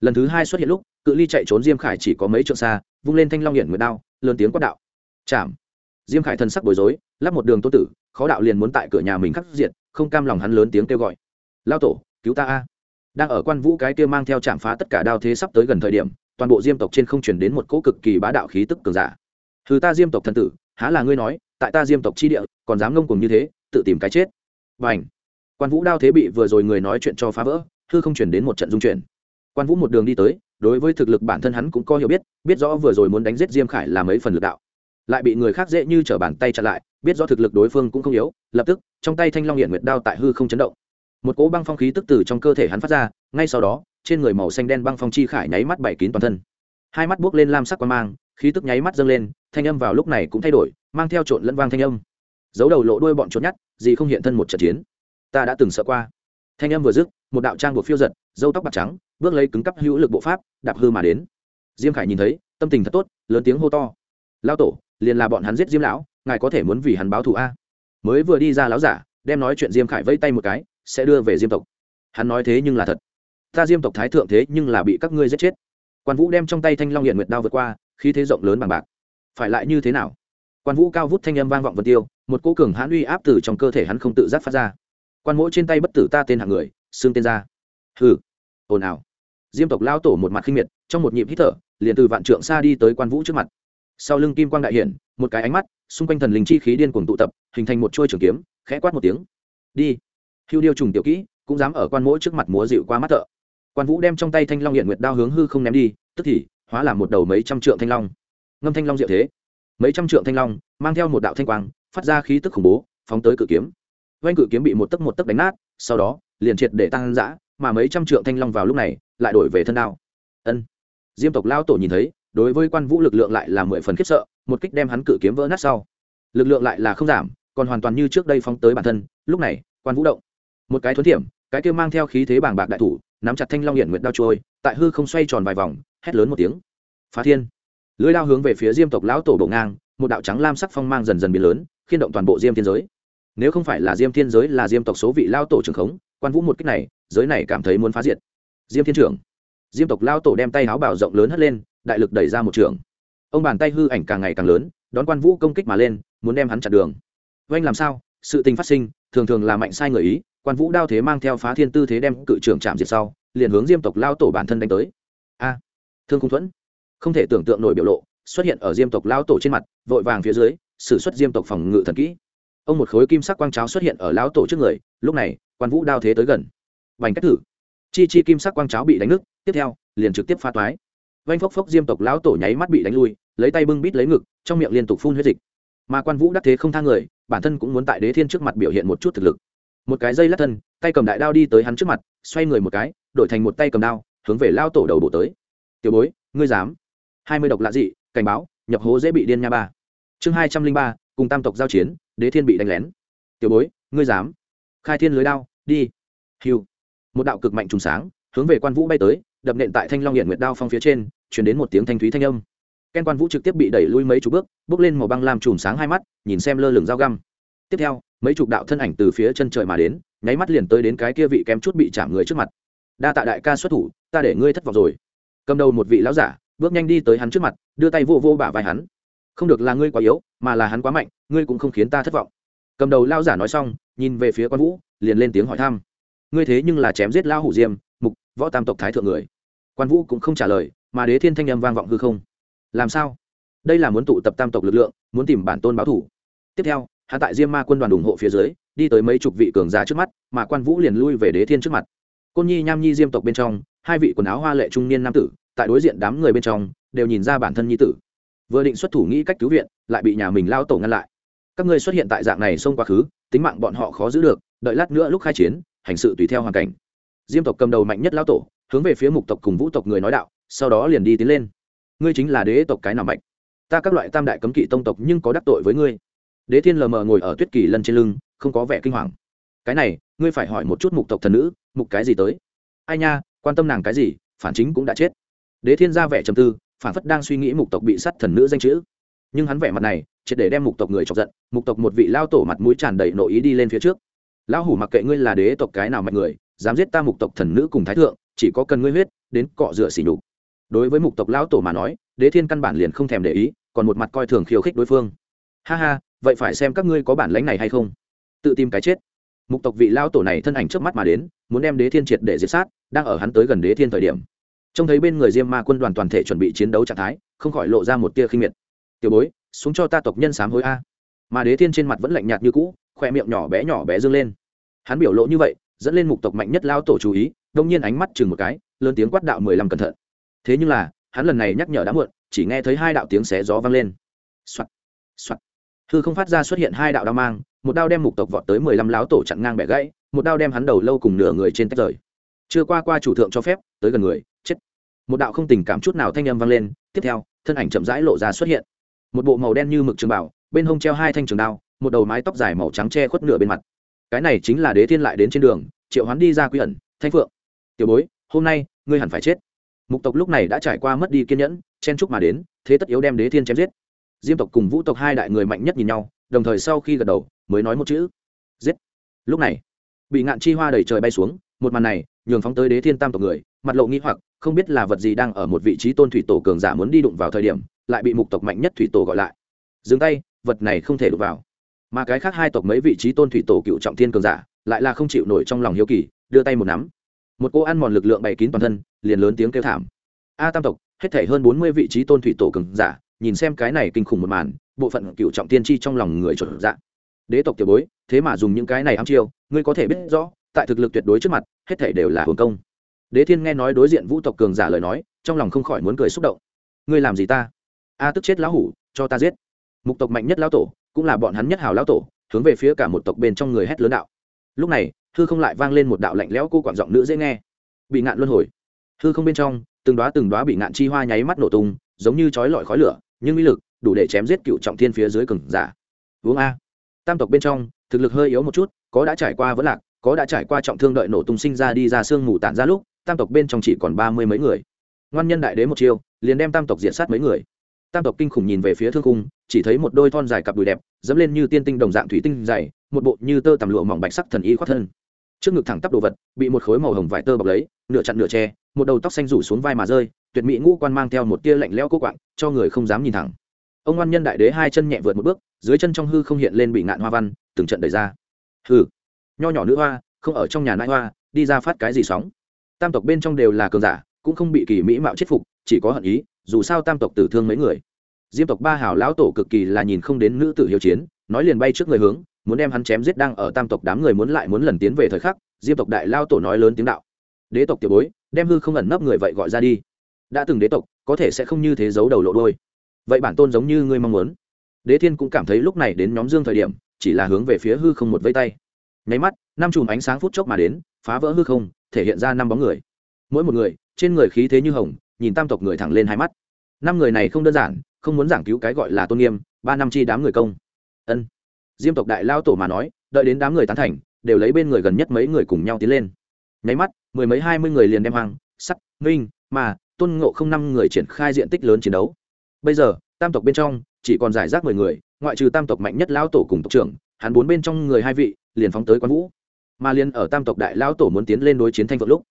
Lần thứ hai xuất hiện lúc, cự ly chạy trốn diêm khải chỉ có mấy trượng xa, vung lên thanh long hiển nguyệt đao, lớn tiếng quát đạo. Chạm. Diêm khải thân sắc bối rối, lắp một đường tô tử, khó đạo liền muốn tại cửa nhà mình khắc diệt, không cam lòng hắn lớn tiếng kêu gọi. Lao tổ, cứu ta a đang ở quan vũ cái kia mang theo chạm phá tất cả đao thế sắp tới gần thời điểm, toàn bộ diêm tộc trên không chuyển đến một cỗ cực kỳ bá đạo khí tức cường giả. Thứ ta diêm tộc thần tử, há là ngươi nói, tại ta diêm tộc chi địa, còn dám ngông cùng như thế, tự tìm cái chết. Và ảnh quan vũ đao thế bị vừa rồi người nói chuyện cho phá vỡ, hư không chuyển đến một trận dung chuyển. Quan vũ một đường đi tới, đối với thực lực bản thân hắn cũng có hiểu biết biết rõ vừa rồi muốn đánh giết diêm khải là mấy phần lực đạo. Lại bị người khác dễ như t bàn tay chặn lại, biết rõ thực lực đối phương cũng không yếu, lập tức, trong tay thanh long hiện nguyệt đao tại hư không chấn động một cỗ băng phong khí tức từ trong cơ thể hắn phát ra, ngay sau đó, trên người màu xanh đen băng phong chi khải nháy mắt bảy kín toàn thân. Hai mắt buốc lên lam sắc quan mang, khí tức nháy mắt dâng lên, thanh âm vào lúc này cũng thay đổi, mang theo trộn lẫn vang thanh âm. Giấu đầu lộ đuôi bọn trốn nhát gì không hiện thân một trận chiến. Ta đã từng sợ qua. Thanh âm vừa dứt, một đạo trang buộc phiêu giật dâu tóc bạc trắng, bước lấy cứng cắp hữu lực bộ pháp, đạp hư mà đến. Diêm khải nhìn thấy, tâm tình thật tốt, lớn tiếng hô to. Lao tổ, liền là bọn hắn giết diêm lão, ngài có thể muốn vì hắn báo thù a? Mới vừa đi ra láo giả, đem nói chuyện diêm khải vây tay một cái sẽ đưa về diêm tộc. Hắn nói thế nhưng là thật. Ta diêm tộc thái thượng thế nhưng là bị các ngươi giết chết. Quan vũ đem trong tay thanh long hiện nguyệt đao vượt qua khi thế rộng lớn bằng bạc. Phải lại như thế nào? Quan vũ cao vút thanh âm vang vọng vân tiêu, một cô cường hãn uy áp từ trong cơ thể hắn không tự giác phát ra. Quan mỗi trên tay bất tử ta tên hạng người, xương tên ra. Hừ, ồn ào. Diêm tộc lao tổ một mặt khinh miệt, trong một nhịp hít thở, liền từ vạn trượng xa đi tới quan vũ trước mặt. Sau lưng kim quang đại hiển một cái ánh mắt, xung quanh thần linh chi khí điên cuồng tụ tập, hình thành một chuôi trường kiếm, khẽ quát một tiếng. Đi hưu điêu trùng tiểu kỹ, cũng dám ở quan mỗi trước mặt múa dịu qua mắt thợ. Quan vũ đem trong tay thanh long hiện nguyệt đao hướng hư không ném đi, tức thì, hóa làm một đầu mấy trăm trượng thanh long. Ngâm thanh long diệu thế. Mấy trăm trượng thanh long, mang theo một đạo thanh quang, phát ra khí tức khủng bố, phóng tới cự kiếm. Oanh cự kiếm bị một tấc một tấc đánh nát, sau đó, liền triệt để tăng dã, mà mấy trăm trượng thanh long vào lúc này, lại đổi về thân đao. Ân. Diêm tộc lao tổ nhìn thấy, đối với quan vũ lực lượng lại là mười phần khiếp sợ, một kích đem hắn cự kiếm vỡ nát sau. Lực lượng lại là không giảm, còn hoàn toàn như trước đây phóng tới bản thân, lúc này, quan vũ động một cái thuấn thiểm, cái kia mang theo khí thế bảng bạc đại thủ, nắm chặt thanh long hiển nguyệt đao trôi, tại hư không xoay tròn vài vòng, hét lớn một tiếng. Phá thiên. Lưới lao hướng về phía diêm tộc lão tổ bộ ngang, một đạo trắng lam sắc phong mang dần dần biến lớn, khiên động toàn bộ diêm thiên giới. Nếu không phải là diêm thiên giới là diêm tộc số vị lao tổ trưởng khống, quan vũ một cách này, giới này cảm thấy muốn phá diệt. Diêm thiên trưởng. Diêm tộc lao tổ đem tay áo bảo rộng lớn hất lên, đại lực đẩy ra một trường. Ông bàn tay hư ảnh càng ngày càng lớn, đón quan vũ công kích mà lên, muốn đem hắn chặn đường. Oanh làm sao? Sự tình phát sinh, thường thường là mạnh sai người ý quan vũ đao thế mang theo phá thiên tư thế đem cự trưởng chạm diệt sau, liền hướng diêm tộc lao tổ bản thân đánh tới. A, thương không thuẫn. Không thể tưởng tượng nổi biểu lộ, xuất hiện ở diêm tộc lao tổ trên mặt, vội vàng phía dưới s ử suất diêm tộc phòng ngự thần kỹ. Ông một khối kim sắc quang cháo xuất hiện ở lao tổ trước người, lúc này, quan vũ đao thế tới gần. Vành cách thử. Chi chi kim sắc quang cháo bị đánh nứt, tiếp theo, liền trực tiếp pha toái. Vanh phốc phốc diêm tộc lão tổ nháy mắt bị đánh lui, lấy tay bưng bít lấy ngực, trong miệng liên tục phun huyết dịch. Mà quan vũ đắc thế không thang người, bản thân cũng muốn tại đế thiên trước mặt biểu hiện một chút thực lực một cái dây lắc thân, tay cầm đại đao đi tới hắn trước mặt, xoay người một cái, đổi thành một tay cầm đao, hướng về lao tổ đầu bổ tới. Tiểu bối, ngươi dám? Hai mươi độc lạ dị, cảnh báo, nhập hố dễ bị điên nha ba. Chương hai trăm linh ba, cùng tam tộc giao chiến, đế thiên bị đánh lén. Tiểu bối, ngươi dám? Khai thiên lưới đao, đi. Hiu một đạo cực mạnh trùng sáng, hướng về quan vũ bay tới, đập nện tại thanh long hiện nguyệt đao phong phía trên chuyển đến một tiếng thanh thúy thanh âm. Ken quan vũ trực tiếp bị đẩy lui mấy chục bước bước lên màu băng làm chùm sáng hai mắt, nhìn xem lơ lửng dao găm tiếp theo, mấy chục đạo thân ảnh từ phía chân trời mà đến, nháy mắt liền tới đến cái kia vị kém chút bị chạm người trước mặt. Đa tạ đại ca xuất thủ, ta để ngươi thất vọng rồi. Cầm đầu một vị lão giả, bước nhanh đi tới hắn trước mặt, đưa tay vô vô bả vai hắn. Không được là ngươi quá yếu, mà là hắn quá mạnh, ngươi cũng không khiến ta thất vọng. Cầm đầu lao giả nói xong, nhìn về phía quan vũ, liền lên tiếng hỏi thăm. Ngươi thế nhưng là chém giết lao hủ diêm, mục, võ tam tộc thái thượng người. Quan vũ cũng không trả lời, mà đế thiên thanh âm vang vọng hư không. Làm sao? Đây là muốn tụ tập tam tộc lực lượng, muốn tìm bản tôn báo thủ. Tiếp theo hạ tại diêm ma quân đoàn ủng hộ phía dưới, đi tới mấy chục vị cường giả trước mắt, mà quan vũ liền lui về đế thiên trước mặt. Côn nhi, nham nhi, diêm tộc bên trong, hai vị quần áo hoa lệ trung niên nam tử, tại đối diện đám người bên trong, đều nhìn ra bản thân nhi tử. Vừa định xuất thủ nghĩ cách cứu viện, lại bị nhà mình lao tổ ngăn lại. Các ngươi xuất hiện tại dạng này xông quá khứ, tính mạng bọn họ khó giữ được, đợi lát nữa lúc khai chiến, hành sự tùy theo hoàn cảnh. Diêm tộc cầm đầu mạnh nhất lao tổ, hướng về phía mục tộc cùng vũ tộc người nói đạo, sau đó liền đi tiến lên. Ngươi chính là đế tộc cái nào mạnh? Ta các loại tam đại cấm kỵ tông tộc nhưng có đắc tội với ngươi đế thiên lờ mờ ngồi ở tuyết kỳ lân trên lưng, không có vẻ kinh hoàng. Cái này, ngươi phải hỏi một chút mục tộc thần nữ, mục cái gì tới? Ai nha, quan tâm nàng cái gì, phản chính cũng đã chết. Đế thiên ra vẻ trầm tư, phản phất đang suy nghĩ mục tộc bị sát thần nữ danh chữ. Nhưng hắn vẻ mặt này, triệt để đem mục tộc người chọc giận, mục tộc một vị lao tổ mặt mũi tràn đầy nội ý đi lên phía trước. Lão hủ mặc kệ ngươi là đế tộc cái nào mạnh người, dám giết ta mục tộc thần nữ cùng thái thượng, chỉ có cần ngươi huyết, đến cọ rửa xỉ nhục. Đối với mục tộc lão tổ mà nói, đế thiên căn bản liền không thèm để ý, còn một mặt coi thường khiêu khích đối phương ha ha, vậy phải xem các ngươi có bản lãnh này hay không. Tự tìm cái chết. Mục tộc vị lao tổ này thân ảnh trước mắt mà đến, muốn đem đế thiên triệt để diệt sát, đang ở hắn tới gần đế thiên thời điểm. Trông thấy bên người diêm ma quân đoàn toàn thể chuẩn bị chiến đấu trạng thái, không khỏi lộ ra một tia khinh miệt. Tiểu bối, xuống cho ta tộc nhân sám hối a. Mà đế thiên trên mặt vẫn lạnh nhạt như cũ, khoe miệng nhỏ bé nhỏ bé dương lên. Hắn biểu lộ như vậy, dẫn lên mục tộc mạnh nhất lao tổ chú ý, đông nhiên ánh mắt chừng một cái, lớn tiếng quát đạo mười lăm cẩn thận. Thế nhưng là, hắn lần này nhắc nhở đã muộn, chỉ nghe thấy hai đạo tiếng xé gió vang lên. Soạt soạt hư không phát ra xuất hiện hai đạo đao mang, một đao đem mục tộc vọt tới mười lăm láo tổ chặn ngang bẻ gãy, một đao đem hắn đầu lâu cùng nửa người trên tách rời. Chưa qua qua chủ thượng cho phép, tới gần người, chết. Một đạo không tình cảm chút nào thanh âm vang lên, tiếp theo, thân ảnh chậm rãi lộ ra xuất hiện. Một bộ màu đen như mực trường bảo, bên hông treo hai thanh trường đao, một đầu mái tóc dài màu trắng che khuất nửa bên mặt. Cái này chính là đế thiên lại đến trên đường, triệu hoán đi ra quy ẩn, thanh phượng. Tiểu bối, hôm nay, ngươi hẳn phải chết. Mục tộc lúc này đã trải qua mất đi kiên nhẫn, chen chúc mà đến, thế tất yếu đem đế thiên chém giết diêm tộc cùng vũ tộc hai đại người mạnh nhất nhìn nhau, đồng thời sau khi gật đầu, mới nói một chữ, giết. Lúc này, bị ngạn chi hoa đầy trời bay xuống, một màn này, nhường phóng tới đế thiên tam tộc người, mặt lộ nghĩ hoặc, không biết là vật gì đang ở một vị trí tôn thủy tổ cường giả muốn đi đụng vào thời điểm, lại bị mục tộc mạnh nhất thủy tổ gọi lại. Dừng tay, vật này không thể đụng vào. Mà cái khác hai tộc mấy vị trí tôn thủy tổ cựu trọng thiên cường giả, lại là không chịu nổi trong lòng hiếu kỳ, đưa tay một nắm. Một cô ăn mòn lực lượng bày kín toàn thân, liền lớn tiếng kêu thảm. A tam tộc, hết thể hơn bốn mươi vị trí tôn thủy tổ cường giả nhìn xem cái này kinh khủng một màn, bộ phận cựu trọng tiên tri trong lòng người chuẩn dạ. Đế tộc tiểu bối, thế mà dùng những cái này ám chiêu, ngươi có thể biết rõ, tại thực lực tuyệt đối trước mặt, hết thể đều là hồn công. Đế thiên nghe nói đối diện vũ tộc cường giả lời nói, trong lòng không khỏi muốn cười xúc động. Ngươi làm gì ta? A tức chết lão hủ, cho ta giết. Mục tộc mạnh nhất lão tổ, cũng là bọn hắn nhất hào lão tổ, hướng về phía cả một tộc bên trong người hét lớn đạo. Lúc này, hư không lại vang lên một đạo lạnh lẽo cô quạng giọng nữ dễ nghe. Bị ngạn luân hồi. Hư không bên trong, từng đoá từng đoá bị ngạn chi hoa nháy mắt nổ tung giống như chói lọi khói lửa, nhưng uy lực đủ để chém giết cựu trọng thiên phía dưới cường giả. Uống a. Tam tộc bên trong, thực lực hơi yếu một chút, có đã trải qua vẫn lạc, có đã trải qua trọng thương đợi nổ tung sinh ra đi ra xương mù tản ra lúc, tam tộc bên trong chỉ còn ba mươi mấy người. Ngoan nhân đại đế một chiêu, liền đem tam tộc diện sát mấy người. Tam tộc kinh khủng nhìn về phía thương cung chỉ thấy một đôi thon dài cặp đùi đẹp, dẫm lên như tiên tinh đồng dạng thủy tinh dày, một bộ như tơ tằm lụa mỏng bạch sắc thần y khoát thân trước ngực thẳng tắp đồ vật, bị một khối màu hồng vải tơ bọc lấy, nửa chặn nửa tre một đầu tóc xanh rủ xuống vai mà rơi, tuyệt mỹ ngũ quan mang theo một tia lạnh lẽo cô quạng, cho người không dám nhìn thẳng. Ông oan nhân đại đế hai chân nhẹ vượt một bước, dưới chân trong hư không hiện lên bị ngạn hoa văn, từng trận đẩy ra. Hư nho nhỏ nữ hoa, không ở trong nhà nãi hoa, đi ra phát cái gì sóng. Tam tộc bên trong đều là cường giả, cũng không bị kỳ mỹ mạo chết phục, chỉ có hận ý, dù sao tam tộc tử thương mấy người. Diêm tộc ba hảo lão tổ cực kỳ là nhìn không đến nữ tử hiếu chiến, nói liền bay trước người hướng muốn đem hắn chém giết đang ở tam tộc đám người muốn lại muốn lần tiến về thời khắc, diêm tộc đại lao tổ nói lớn tiếng đạo. Đế tộc tiểu bối, đem hư không ẩn nấp người vậy gọi ra đi. Đã từng đế tộc, có thể sẽ không như thế giấu đầu lộ đôi vậy bản tôn giống như ngươi mong muốn. Đế thiên cũng cảm thấy lúc này đến nhóm dương thời điểm, chỉ là hướng về phía hư không một vây tay. Nháy mắt, năm chùm ánh sáng phút chốc mà đến, phá vỡ hư không, thể hiện ra năm bóng người. Mỗi một người, trên người khí thế như hồng, nhìn tam tộc người thẳng lên hai mắt. Năm người này không đơn giản, không muốn giảng cứu cái gọi là tôn nghiêm, ba năm chi đám người công. Ân diêm tộc đại lao tổ mà nói, đợi đến đám người tán thành, đều lấy bên người gần nhất mấy người cùng nhau tiến lên. Nháy mắt, mười mấy hai mươi người liền đem hoang, sắt minh mà, tôn ngộ không năm người triển khai diện tích lớn chiến đấu. Bây giờ, tam tộc bên trong, chỉ còn giải rác mười người, ngoại trừ tam tộc mạnh nhất lao tổ cùng tộc trưởng, hắn bốn bên trong người hai vị, liền phóng tới quán vũ. Mà liền ở tam tộc đại lao tổ muốn tiến lên đối chiến thanh vượng lúc,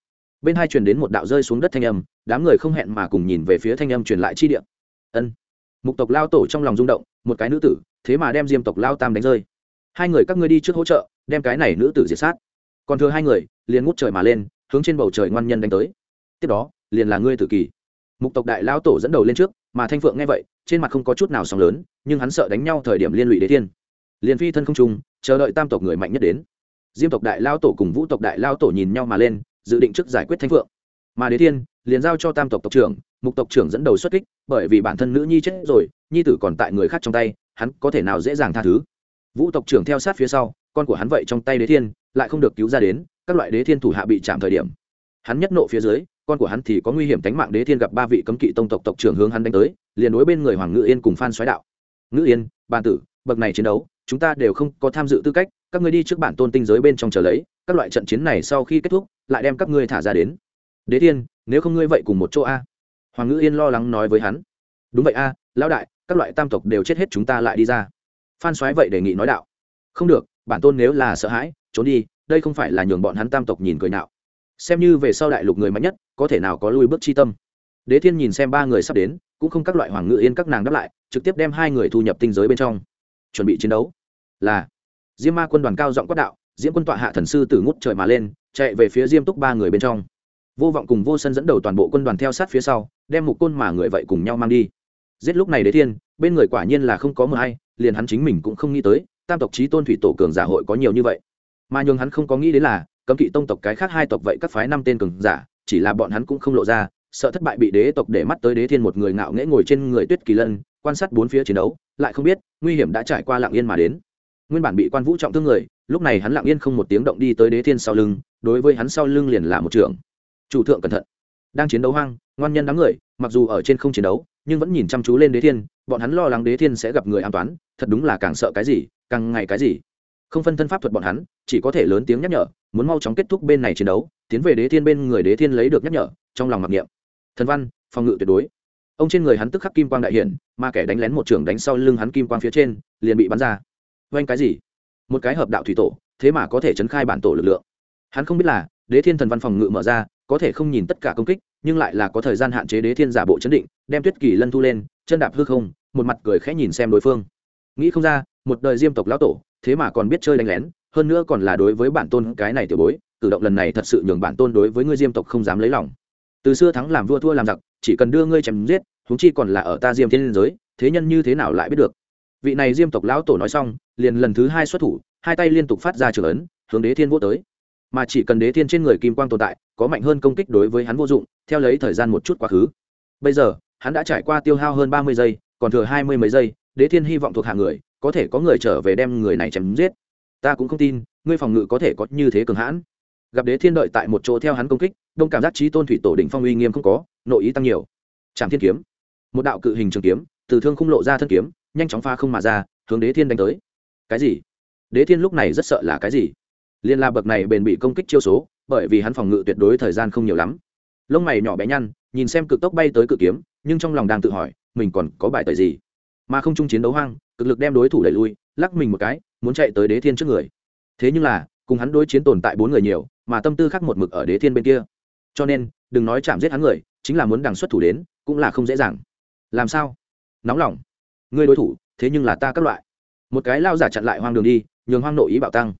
bên hai truyền đến một đạo rơi xuống đất thanh âm, đám người không hẹn mà cùng nhìn về phía thanh âm truyền lại chi điện ân mục tộc lao tổ trong lòng rung động, một cái nữ tử, thế mà đem diêm tộc lao tam đánh rơi. Hai người các ngươi đi trước hỗ trợ, đem cái này nữ tử diệt sát. Còn thừa hai người, liền ngút trời mà lên, hướng trên bầu trời ngoan nhân đánh tới. Tiếp đó, liền là ngươi tử kỳ. Mục tộc đại lao tổ dẫn đầu lên trước, mà thanh phượng nghe vậy, trên mặt không có chút nào sóng lớn, nhưng hắn sợ đánh nhau thời điểm liên lụy đế thiên. Liền phi thân không trung, chờ đợi tam tộc người mạnh nhất đến. Diêm tộc đại lao tổ cùng vũ tộc đại lao tổ nhìn nhau mà lên, dự định trước giải quyết thanh phượng mà đế thiên liền giao cho tam tộc tộc trưởng, mục tộc trưởng dẫn đầu xuất kích, bởi vì bản thân nữ nhi chết rồi, nhi tử còn tại người khác trong tay, hắn có thể nào dễ dàng tha thứ? Vũ tộc trưởng theo sát phía sau, con của hắn vậy trong tay đế thiên, lại không được cứu ra đến, các loại đế thiên thủ hạ bị chạm thời điểm. Hắn nhất nộ phía dưới, con của hắn thì có nguy hiểm tánh mạng đế thiên gặp ba vị cấm kỵ tông tộc tộc trưởng hướng hắn đánh tới, liền đối bên người hoàng ngự yên cùng phan xoáy đạo. Ngự yên, bàn tử, bậc này chiến đấu, chúng ta đều không có tham dự tư cách, các ngươi đi trước bản tôn tinh giới bên trong chờ lấy, các loại trận chiến này sau khi kết thúc, lại đem các ngươi thả ra đến đế thiên, nếu không ngươi vậy cùng một chỗ a. Hoàng ngữ yên lo lắng nói với hắn. Đúng vậy a, lão đại, các loại tam tộc đều chết hết chúng ta lại đi ra. Phan soái vậy đề nghị nói đạo. Không được, bản tôn nếu là sợ hãi, trốn đi, đây không phải là nhường bọn hắn tam tộc nhìn cười nào xem như về sau đại lục người mạnh nhất, có thể nào có lui bước chi tâm. Đế thiên nhìn xem ba người sắp đến, cũng không các loại hoàng ngự yên các nàng đáp lại, trực tiếp đem hai người thu nhập tinh giới bên trong. Chuẩn bị chiến đấu. Là. Diêm ma quân đoàn cao giọng quát đạo, diễm quân tọa hạ thần sư từ ngút trời mà lên, chạy về phía diêm túc ba người bên trong vô vọng cùng vô sân dẫn đầu toàn bộ quân đoàn theo sát phía sau, đem mục côn mà người vậy cùng nhau mang đi. Giết lúc này đế thiên, bên người quả nhiên là không có mờ hay liền hắn chính mình cũng không nghĩ tới, tam tộc trí tôn thủy tổ cường giả hội có nhiều như vậy. Mà nhường hắn không có nghĩ đến là, cấm kỵ tông tộc cái khác hai tộc vậy các phái năm tên cường giả, chỉ là bọn hắn cũng không lộ ra, sợ thất bại bị đế tộc để mắt tới đế thiên một người ngạo nghễ ngồi trên người tuyết kỳ lân, quan sát bốn phía chiến đấu, lại không biết, nguy hiểm đã trải qua lạng yên mà đến. Nguyên bản bị quan vũ trọng thương người, lúc này hắn lặng yên không một tiếng động đi tới đế thiên sau lưng, đối với hắn sau lưng liền là một trưởng chủ thượng cẩn thận. Đang chiến đấu hoang, ngoan nhân đám người, mặc dù ở trên không chiến đấu, nhưng vẫn nhìn chăm chú lên đế thiên, bọn hắn lo lắng đế thiên sẽ gặp người an toán, thật đúng là càng sợ cái gì, càng ngày cái gì. Không phân thân pháp thuật bọn hắn, chỉ có thể lớn tiếng nhắc nhở, muốn mau chóng kết thúc bên này chiến đấu, tiến về đế thiên bên người đế thiên lấy được nhắc nhở, trong lòng mặc niệm. Thần văn, phòng ngự tuyệt đối. Ông trên người hắn tức khắc kim quang đại hiển mà kẻ đánh lén một trưởng đánh sau lưng hắn kim quang phía trên, liền bị bắn ra. Oanh cái gì? Một cái hợp đạo thủy tổ, thế mà có thể chấn khai bản tổ lực lượng. Hắn không biết là đế thiên thần văn phòng ngự mở ra, có thể không nhìn tất cả công kích, nhưng lại là có thời gian hạn chế đế thiên giả bộ chấn định, đem tuyết kỳ lân thu lên, chân đạp hư không, một mặt cười khẽ nhìn xem đối phương. Nghĩ không ra, một đời diêm tộc lão tổ, thế mà còn biết chơi đánh lén, hơn nữa còn là đối với bản tôn cái này tiểu bối, cử động lần này thật sự nhường bản tôn đối với ngươi diêm tộc không dám lấy lòng. Từ xưa thắng làm vua thua làm giặc, chỉ cần đưa ngươi chém giết húng chi còn là ở ta diêm thiên liên giới, thế nhân như thế nào lại biết được? Vị này diêm tộc lão tổ nói xong, liền lần thứ hai xuất thủ, hai tay liên tục phát ra trường ấn, hướng đế thiên vô tới mà chỉ cần đế thiên trên người kim quang tồn tại, có mạnh hơn công kích đối với hắn vô dụng, theo lấy thời gian một chút quá khứ. Bây giờ, hắn đã trải qua tiêu hao hơn ba mươi giây, còn thừa hai mươi mấy giây, đế thiên hy vọng thuộc hạ người, có thể có người trở về đem người này chém giết. Ta cũng không tin, ngươi phòng ngự có thể có như thế cường hãn. Gặp đế thiên đợi tại một chỗ theo hắn công kích, đông cảm giác trí tôn thủy tổ đỉnh phong uy nghiêm không có, nội ý tăng nhiều. Trạm thiên kiếm. Một đạo cự hình trường kiếm, từ thương khung lộ ra thân kiếm, nhanh chóng pha không mà ra, hướng đế thiên đánh tới. Cái gì? Đế thiên lúc này rất sợ là cái gì? Liên la bậc này bền bị công kích chiêu số, bởi vì hắn phòng ngự tuyệt đối thời gian không nhiều lắm. Lông mày nhỏ bé nhăn, nhìn xem cực tốc bay tới cự kiếm, nhưng trong lòng đang tự hỏi, mình còn có bài tời gì? Mà không chung chiến đấu hoang, cực lực đem đối thủ đẩy lui, lắc mình một cái, muốn chạy tới đế thiên trước người. Thế nhưng là, cùng hắn đối chiến tồn tại bốn người nhiều, mà tâm tư khác một mực ở đế thiên bên kia. Cho nên, đừng nói chạm giết hắn người, chính là muốn đằng xuất thủ đến, cũng là không dễ dàng. Làm sao? Nóng lòng. Ngươi đối thủ, thế nhưng là ta các loại. Một cái lao giả chặn lại hoang đường đi, nhường hoang nội ý bạo tăng.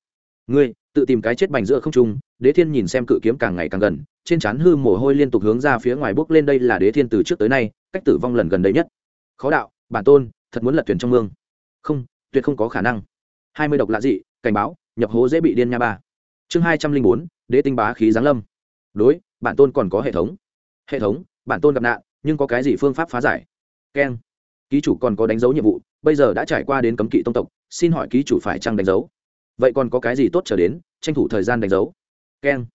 Ngươi tự tìm cái chết bành giữa không trung, đế thiên nhìn xem cự kiếm càng ngày càng gần, trên trán hư mồ hôi liên tục hướng ra phía ngoài bước lên đây là đế thiên từ trước tới nay, cách tử vong lần gần đây nhất. Khó đạo, bản tôn, thật muốn lật thuyền trong mương. Không, tuyệt không có khả năng. Hai mươi độc lạ dị, cảnh báo, nhập hố dễ bị điên nha ba. Chương hai trăm linh bốn, đế tinh bá khí giáng lâm. Đối, bản tôn còn có hệ thống. Hệ thống, bản tôn gặp nạn, nhưng có cái gì phương pháp phá giải? Keng. Ký chủ còn có đánh dấu nhiệm vụ, bây giờ đã trải qua đến cấm kỵ tông tộc, xin hỏi ký chủ phải chăng đánh dấu? Vậy còn có cái gì tốt trở đến, tranh thủ thời gian đánh dấu. Keng.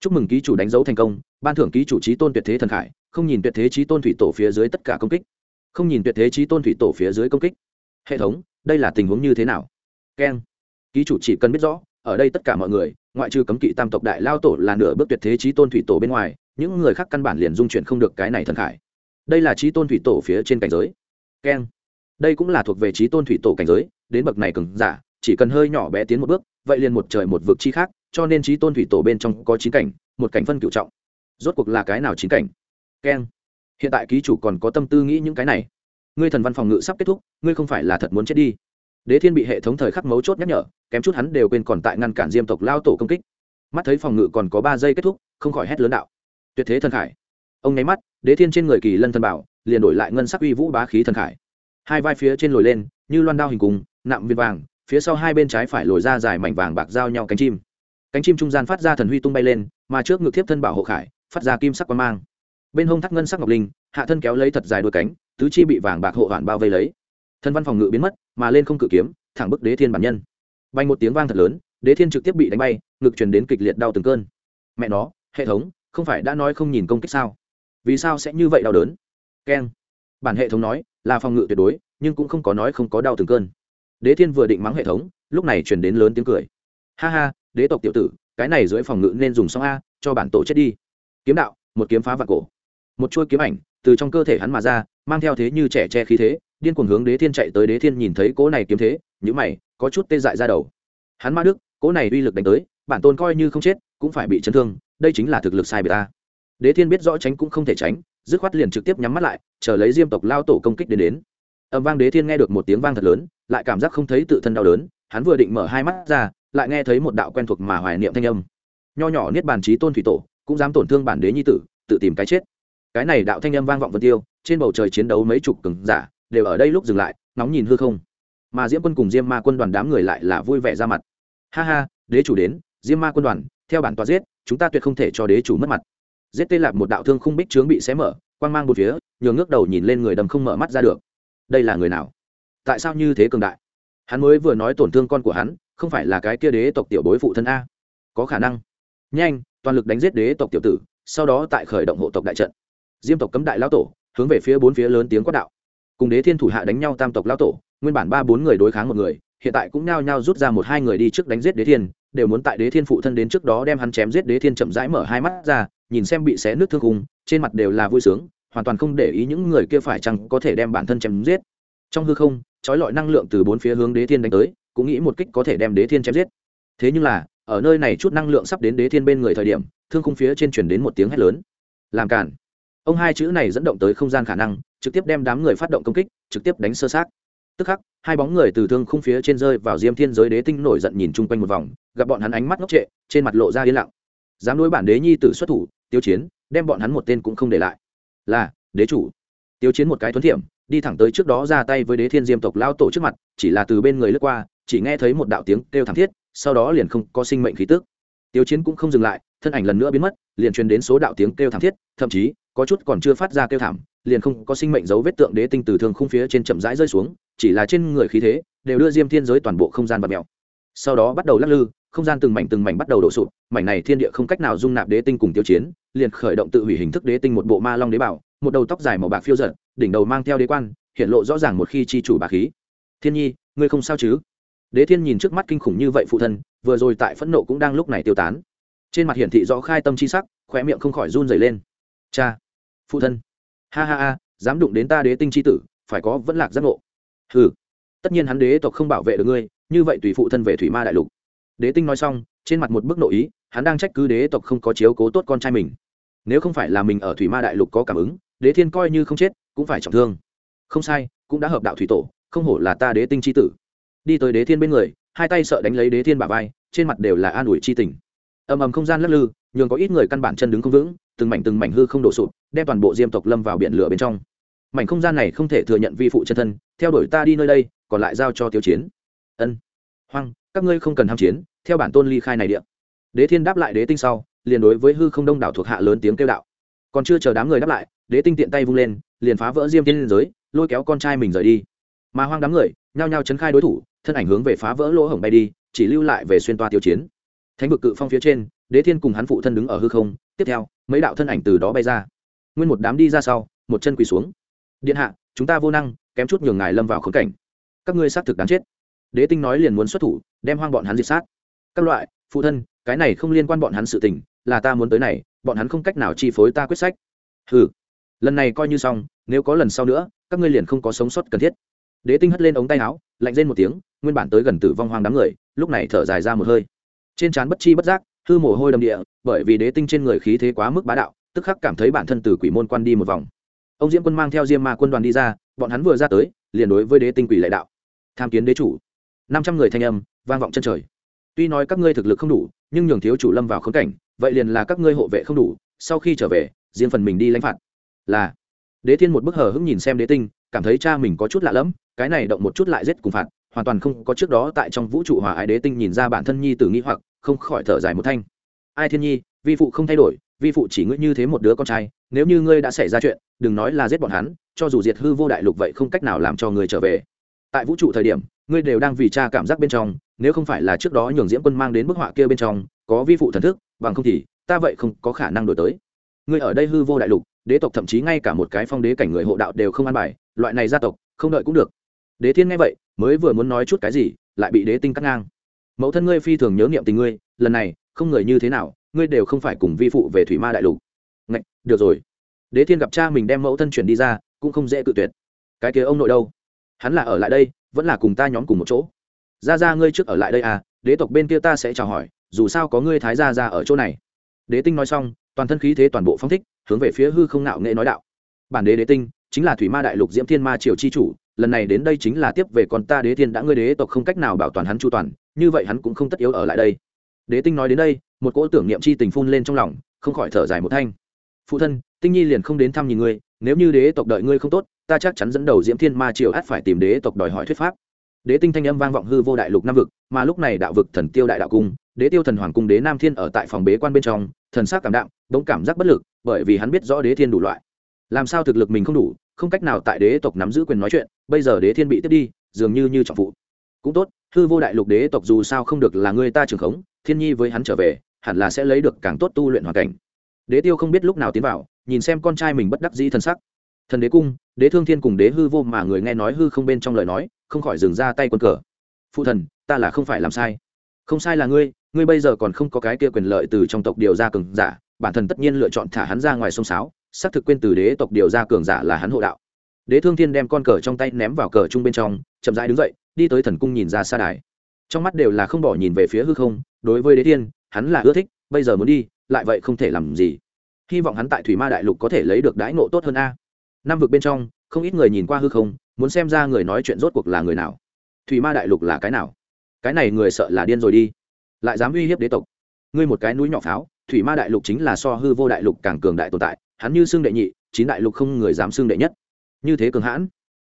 Chúc mừng ký chủ đánh dấu thành công, ban thưởng ký chủ trí tôn tuyệt thế thần khải, không nhìn tuyệt thế trí tôn thủy tổ phía dưới tất cả công kích. Không nhìn tuyệt thế trí tôn thủy tổ phía dưới công kích. Hệ thống, đây là tình huống như thế nào? Keng. Ký chủ chỉ cần biết rõ, ở đây tất cả mọi người, ngoại trừ cấm kỵ tam tộc đại lao tổ là nửa bước tuyệt thế trí tôn thủy tổ bên ngoài, những người khác căn bản liền dung chuyển không được cái này thần khải. Đây là trí tôn thủy tổ phía trên cảnh giới. Keng. Đây cũng là thuộc về trí tôn thủy tổ cảnh giới, đến bậc này cứng giả chỉ cần hơi nhỏ bé tiến một bước, vậy liền một trời một vực chi khác, cho nên trí tôn thủy tổ bên trong có chín cảnh, một cảnh phân cựu trọng. Rốt cuộc là cái nào chín cảnh? Keng hiện tại ký chủ còn có tâm tư nghĩ những cái này. Ngươi thần văn phòng ngự sắp kết thúc, ngươi không phải là thật muốn chết đi. Đế thiên bị hệ thống thời khắc mấu chốt nhắc nhở, kém chút hắn đều quên còn tại ngăn cản diêm tộc lao tổ công kích. Mắt thấy phòng ngự còn có ba giây kết thúc, không khỏi hét lớn đạo. Tuyệt thế thần khải. Ông nháy mắt, đế thiên trên người kỳ lân thần bảo, liền đổi lại ngân sắc uy vũ bá khí thần khải. Hai vai phía trên lồi lên, như loan đao hình cùng, nạm viên vàng phía sau hai bên trái phải lồi ra dài mảnh vàng bạc giao nhau cánh chim. Cánh chim trung gian phát ra thần huy tung bay lên, mà trước ngực thiếp thân bảo hộ khải, phát ra kim sắc quang mang. Bên hông thắt ngân sắc ngọc linh, hạ thân kéo lấy thật dài đôi cánh, tứ chi bị vàng bạc hộ hoàn bao vây lấy. Thân văn phòng ngự biến mất, mà lên không cự kiếm, thẳng bức đế thiên bản nhân. Bay một tiếng vang thật lớn, đế thiên trực tiếp bị đánh bay, ngực truyền đến kịch liệt đau từng cơn. Mẹ nó, hệ thống, không phải đã nói không nhìn công kích sao? Vì sao sẽ như vậy đau đớn? Keng. Bản hệ thống nói, là phòng ngự tuyệt đối, nhưng cũng không có nói không có đau từng cơn đế thiên vừa định mắng hệ thống, lúc này truyền đến lớn tiếng cười. Ha ha, đế tộc tiểu tử, cái này dưới phòng ngự nên dùng xong a, cho bản tổ chết đi. Kiếm đạo, một kiếm phá vạn cổ. Một chuôi kiếm ảnh, từ trong cơ thể hắn mà ra, mang theo thế như trẻ che khí thế, điên cuồng hướng đế thiên chạy tới đế thiên nhìn thấy cỗ này kiếm thế nhữ mày, có chút tê dại ra đầu. Hắn ma đức, cỗ này uy lực đánh tới, bản tôn coi như không chết, cũng phải bị chấn thương, đây chính là thực lực sai bề ta. Đế thiên biết rõ tránh cũng không thể tránh, dứt khoát liền trực tiếp nhắm mắt lại, chờ lấy diêm tộc lao tổ công kích đến đến âm vang đế thiên nghe được một tiếng vang thật lớn, lại cảm giác không thấy tự thân đau đớn, hắn vừa định mở hai mắt ra, lại nghe thấy một đạo quen thuộc mà hoài niệm thanh âm. Nho nhỏ niết bàn trí tôn thủy tổ, cũng dám tổn thương bản đế nhi tử, tự tìm cái chết. Cái này đạo thanh âm vang vọng vân tiêu, trên bầu trời chiến đấu mấy chục cường giả, đều ở đây lúc dừng lại nóng nhìn hư không. Mà diễm quân cùng diêm ma quân đoàn đám người lại là vui vẻ ra mặt. Ha ha, đế chủ đến, diêm ma quân đoàn, theo bản tòa giết, chúng ta tuyệt không thể cho đế chủ mất mặt. Giết tê lạc một đạo thương khung bích trướng bị xé mở, quang mang một phía, nhường ngước đầu nhìn lên người đầm không mở mắt ra được đây là người nào? Tại sao như thế cường đại? Hắn mới vừa nói tổn thương con của hắn, không phải là cái kia đế tộc tiểu bối phụ thân a. Có khả năng. Nhanh, toàn lực đánh giết đế tộc tiểu tử, sau đó tại khởi động hộ tộc đại trận. Diêm tộc cấm đại lão tổ, hướng về phía bốn phía lớn tiếng quát đạo. Cùng đế thiên thủ hạ đánh nhau tam tộc lão tổ, nguyên bản ba bốn người đối kháng một người, hiện tại cũng nhao nhao rút ra một hai người đi trước đánh giết đế thiên, đều muốn tại đế thiên phụ thân đến trước đó đem hắn chém giết đế thiên chậm rãi mở hai mắt ra, nhìn xem bị xé nước thương khung, trên mặt đều là vui sướng hoàn toàn không để ý những người kia phải chăng có thể đem bản thân chém giết. Trong hư không, trói lọi năng lượng từ bốn phía hướng đế thiên đánh tới, cũng nghĩ một kích có thể đem đế thiên chém giết. Thế nhưng là, ở nơi này chút năng lượng sắp đến đế thiên bên người thời điểm, thương khung phía trên chuyển đến một tiếng hét lớn. Làm cản. Ông hai chữ này dẫn động tới không gian khả năng, trực tiếp đem đám người phát động công kích, trực tiếp đánh sơ sát tức khắc, hai bóng người từ thương khung phía trên rơi vào diêm thiên giới đế tinh nổi giận nhìn chung quanh một vòng, gặp bọn hắn ánh mắt ngốc trệ, trên mặt lộ ra yên lặng. Dám đối bản đế nhi tử xuất thủ, tiêu chiến, đem bọn hắn một tên cũng không để lại là, đế chủ. Tiêu chiến một cái thuấn thiểm, đi thẳng tới trước đó ra tay với đế thiên diêm tộc lao tổ trước mặt, chỉ là từ bên người lướt qua, chỉ nghe thấy một đạo tiếng kêu thảm thiết, sau đó liền không có sinh mệnh khí tức. Tiêu chiến cũng không dừng lại, thân ảnh lần nữa biến mất, liền truyền đến số đạo tiếng kêu thảm thiết, thậm chí, có chút còn chưa phát ra kêu thảm, liền không có sinh mệnh dấu vết tượng đế tinh từ thương khung phía trên chậm rãi rơi xuống, chỉ là trên người khí thế, đều đưa diêm thiên giới toàn bộ không gian bật mèo. Sau đó bắt đầu lắc lư không gian từng mảnh từng mảnh bắt đầu đổ sụp, mảnh này thiên địa không cách nào dung nạp đế tinh cùng tiêu chiến, liền khởi động tự hủy hình thức đế tinh một bộ ma long đế bảo, một đầu tóc dài màu bạc phiêu giật đỉnh đầu mang theo đế quan, hiện lộ rõ ràng một khi chi chủ bà khí. Thiên nhi, ngươi không sao chứ? Đế thiên nhìn trước mắt kinh khủng như vậy phụ thân, vừa rồi tại phẫn nộ cũng đang lúc này tiêu tán. Trên mặt hiển thị rõ khai tâm chi sắc, khóe miệng không khỏi run rẩy lên. Cha, phụ thân. Ha ha ha, dám đụng đến ta đế tinh chi tử, phải có vẫn lạc giác ngộ. Hừ, tất nhiên hắn đế tộc không bảo vệ được ngươi, như vậy tùy phụ thân về thủy ma đại lục đế tinh nói xong, trên mặt một bức nội ý, hắn đang trách cứ đế tộc không có chiếu cố tốt con trai mình. Nếu không phải là mình ở thủy ma đại lục có cảm ứng, đế thiên coi như không chết, cũng phải trọng thương. Không sai, cũng đã hợp đạo thủy tổ, không hổ là ta đế tinh c h i tử. Đi tới đế thiên bên người, hai tay sợ đánh lấy đế thiên bà vai, trên mặt đều là an ủi c h i tình. Ầm ầm không gian lắc lư, nhường có ít người căn bản chân đứng không vững, từng mảnh từng mảnh hư không đổ sụt đem toàn bộ diêm tộc lâm vào biển lửa bên trong. Mảnh không gian này không thể thừa nhận vi phụ chân thân, theo đuổi ta đi nơi đây, còn lại giao cho tiêu chiến. Ân. Hoang các ngươi không cần ham chiến, theo bản tôn ly khai này địa. đế thiên đáp lại đế tinh sau, liền đối với hư không đông đảo thuộc hạ lớn tiếng kêu đạo. Còn chưa chờ đám người đáp lại, đế tinh tiện tay vung lên, liền phá vỡ diêm tiên liên giới, lôi kéo con trai mình rời đi. Mà hoang đám người, nhao nhao chấn khai đối thủ, thân ảnh hướng về phá vỡ lỗ hổng bay đi, chỉ lưu lại về xuyên toa tiêu chiến. Thánh vực cự phong phía trên, đế thiên cùng hắn phụ thân đứng ở hư không, tiếp theo, mấy đạo thân ảnh từ đó bay ra. Nguyên một đám đi ra sau, một chân quỳ xuống. Điện hạ, chúng ta vô năng, kém chút nhường ngài lâm vào khốn cảnh. Các ngươi xác thực đáng chết. Đế tinh nói liền muốn xuất thủ đem hoang bọn hắn diệt sát. Các loại, phụ thân, cái này không liên quan bọn hắn sự tình, là ta muốn tới này, bọn hắn không cách nào chi phối ta quyết sách. Ừ lần này coi như xong, nếu có lần sau nữa, các ngươi liền không có sống sót cần thiết. Đế tinh hất lên ống tay áo, lạnh lên một tiếng, nguyên bản tới gần tử vong hoang đám người, lúc này thở dài ra một hơi. Trên trán bất chi bất giác, hư mồ hôi đầm địa, bởi vì đế tinh trên người khí thế quá mức bá đạo, tức khắc cảm thấy bản thân từ quỷ môn quan đi một vòng. Ông diễm quân mang theo diêm ma quân đoàn đi ra, bọn hắn vừa ra tới, liền đối với đế tinh quỷ lệ đạo. Tham kiến đế chủ. Năm trăm người thanh âm vang vọng chân trời. Tuy nói các ngươi thực lực không đủ, nhưng nhường thiếu chủ lâm vào khốn cảnh, vậy liền là các ngươi hộ vệ không đủ, sau khi trở về, riêng phần mình đi lãnh phạt. Là, đế thiên một bức hờ hững nhìn xem đế tinh, cảm thấy cha mình có chút lạ lẫm, cái này động một chút lại giết cùng phạt, hoàn toàn không có trước đó tại trong vũ trụ hòa ái đế tinh nhìn ra bản thân nhi tử nghi hoặc, không khỏi thở dài một thanh. Ai thiên nhi, vi phụ không thay đổi, vi phụ chỉ ngươi như thế một đứa con trai, nếu như ngươi đã xảy ra chuyện, đừng nói là giết bọn hắn, cho dù diệt hư vô đại lục vậy không cách nào làm cho người trở về. Tại vũ trụ thời điểm ngươi đều đang vì cha cảm giác bên trong, nếu không phải là trước đó nhường diễm quân mang đến bức họa kia bên trong, có vi phụ thần thức, bằng không thì, ta vậy không có khả năng đổi tới. Ngươi ở đây hư vô đại lục, đế tộc thậm chí ngay cả một cái phong đế cảnh người hộ đạo đều không an bài, loại này gia tộc, không đợi cũng được. Đế thiên nghe vậy, mới vừa muốn nói chút cái gì, lại bị đế tinh cắt ngang. Mẫu thân ngươi phi thường nhớ niệm tình ngươi, lần này, không người như thế nào, ngươi đều không phải cùng vi phụ về thủy ma đại lục. Ngạch, được rồi. Đế thiên gặp cha mình đem mẫu thân chuyển đi ra, cũng không dễ cự tuyệt. Cái kia ông nội đâu? Hắn là ở lại đây vẫn là cùng ta nhóm cùng một chỗ. Ra ra ngươi trước ở lại đây à đế tộc bên kia ta sẽ chào hỏi, dù sao có ngươi thái gia ra ở chỗ này. Đế tinh nói xong, toàn thân khí thế toàn bộ phong thích, hướng về phía hư không nạo nghệ nói đạo. Bản đế đế tinh, chính là thủy ma đại lục diễm thiên ma triều chi chủ, lần này đến đây chính là tiếp về con ta đế thiên đã ngươi đế tộc không cách nào bảo toàn hắn chu toàn, như vậy hắn cũng không tất yếu ở lại đây. Đế tinh nói đến đây, một cỗ tưởng niệm chi tình phun lên trong lòng, không khỏi thở dài một thanh. Phụ thân, tinh nhi liền không đến thăm nhìn ngươi nếu như đế tộc đợi ngươi không tốt, ta chắc chắn dẫn đầu diễm thiên ma triều át phải tìm đế tộc đòi hỏi thuyết pháp. Đế tinh thanh âm vang vọng hư vô đại lục nam vực, mà lúc này đạo vực thần tiêu đại đạo cung, đế tiêu thần hoàng cung đế nam thiên ở tại phòng bế quan bên trong, thần sắc cảm đạm bỗng cảm giác bất lực, bởi vì hắn biết rõ đế thiên đủ loại. Làm sao thực lực mình không đủ, không cách nào tại đế tộc nắm giữ quyền nói chuyện, bây giờ đế thiên bị tiếp đi, dường như như trọng phụ. Cũng tốt, hư vô đại lục đế tộc dù sao không được là người ta trường khống, thiên nhi với hắn trở về, hẳn là sẽ lấy được càng tốt tu luyện hoàn cảnh. Đế tiêu không biết lúc nào tiến vào nhìn xem con trai mình bất đắc dĩ thân sắc. Thần đế cung, đế thương thiên cùng đế hư vô mà người nghe nói hư không bên trong lời nói, không khỏi dừng ra tay quân cờ. Phụ thần, ta là không phải làm sai. Không sai là ngươi ngươi bây giờ còn không có cái kia quyền lợi từ trong tộc điều ra cường giả, bản thân tất nhiên lựa chọn thả hắn ra ngoài sông sáo, xác thực quên từ đế tộc điều ra cường giả là hắn hộ đạo. Đế thương thiên đem con cờ trong tay ném vào cờ chung bên trong, chậm rãi đứng dậy, đi tới thần cung nhìn ra xa đài. Trong mắt đều là không bỏ nhìn về phía hư không, đối với đế thiên, hắn là ưa thích, bây giờ muốn đi, lại vậy không thể làm gì hy vọng hắn tại thủy ma đại lục có thể lấy được đãi ngộ tốt hơn a. Năm vực bên trong, không ít người nhìn qua hư không, muốn xem ra người nói chuyện rốt cuộc là người nào. Thủy ma đại lục là cái nào? Cái này người sợ là điên rồi đi. Lại dám uy hiếp đế tộc. Ngươi một cái núi nhỏ pháo, thủy ma đại lục chính là so hư vô đại lục càng cường đại tồn tại, hắn như xương đệ nhị, chín đại lục không người dám xương đệ nhất. Như thế cường hãn.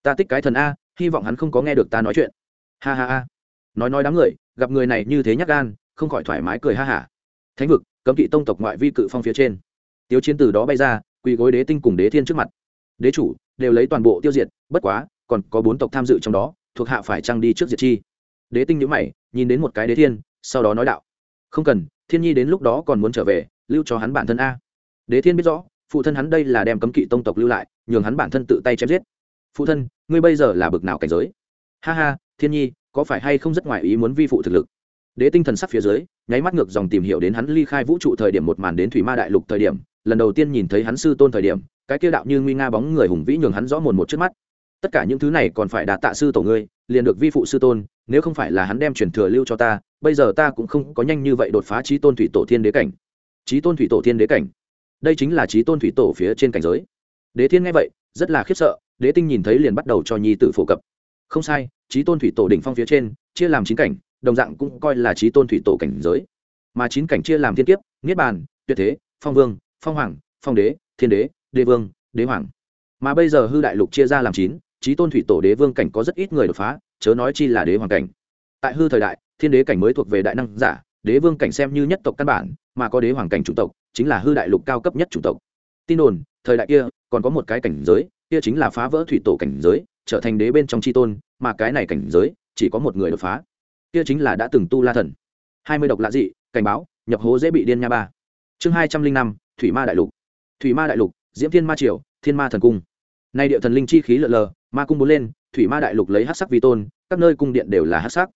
Ta tích cái thần a, hy vọng hắn không có nghe được ta nói chuyện. Ha ha ha. Nói nói đám người, gặp người này như thế nhắc gan, không khỏi thoải mái cười ha hả. Thánh vực, cấm kỵ tông tộc ngoại vi cự phong phía trên. Tiếu chiến từ đó bay ra, quỳ gối đế tinh cùng đế thiên trước mặt. Đế chủ, đều lấy toàn bộ tiêu diệt, bất quá, còn có bốn tộc tham dự trong đó, thuộc hạ phải trăng đi trước diệt chi? Đế tinh nhữ mày, nhìn đến một cái đế thiên, sau đó nói đạo. Không cần, thiên nhi đến lúc đó còn muốn trở về, lưu cho hắn bản thân a. Đế thiên biết rõ, phụ thân hắn đây là đem cấm kỵ tông tộc lưu lại, nhường hắn bản thân tự tay chém giết. Phụ thân, ngươi bây giờ là bực nào cảnh giới? Ha ha, thiên nhi, có phải hay không rất ngoài ý muốn vi phụ thực lực? Đế tinh thần sắc phía dưới, nháy mắt ngược dòng tìm hiểu đến hắn ly khai vũ trụ thời điểm một màn đến thủy ma đại lục thời điểm lần đầu tiên nhìn thấy hắn sư tôn thời điểm, cái kia đạo như nguy nga bóng người hùng vĩ nhường hắn rõ mồn một trước mắt. Tất cả những thứ này còn phải đạt tạ sư tổ ngươi, liền được vi phụ sư tôn, nếu không phải là hắn đem truyền thừa lưu cho ta, bây giờ ta cũng không có nhanh như vậy đột phá trí tôn thủy tổ thiên đế cảnh. Trí tôn thủy tổ thiên đế cảnh? Đây chính là trí tôn thủy tổ phía trên cảnh giới. Đế thiên nghe vậy, rất là khiếp sợ, đế tinh nhìn thấy liền bắt đầu cho nhi tử phổ cập. Không sai, trí tôn thủy tổ đỉnh phong phía trên, chia làm chín cảnh, đồng dạng cũng coi là trí tôn thủy tổ cảnh giới. Mà chín cảnh chia làm thiên kiếp, niết bàn, tuyệt thế, phong vương phong hoàng, phong đế, thiên đế đế vương, đế hoàng. Mà bây giờ hư đại lục chia ra làm chín trí tôn thủy tổ đế vương cảnh có rất ít người đột phá, chớ nói chi là đế hoàng cảnh. Tại hư thời đại, thiên đế cảnh mới thuộc về đại năng giả, đế vương cảnh xem như nhất tộc căn bản, mà có đế hoàng cảnh chủng tộc, chính là hư đại lục cao cấp nhất chủng tộc. Tin đồn, thời đại kia, còn có một cái cảnh giới, kia chính là phá vỡ thủy tổ cảnh giới, trở thành đế bên trong tri tôn, mà cái này cảnh giới, chỉ có một người đột phá. Kia chính là đã từng tu la thần. Hai mươi độc lạ dị, cảnh báo, nhập hố dễ bị điên nha ba. Chương hai trăm linh năm thủy ma đại lục. Thủy ma đại lục, diễm thiên ma triều, thiên ma thần cung. Nay địa thần linh chi khí lợn lờ, ma cung bốn lên, thủy ma đại lục lấy hát sắc vi tôn, các nơi cung điện đều là hát sắc.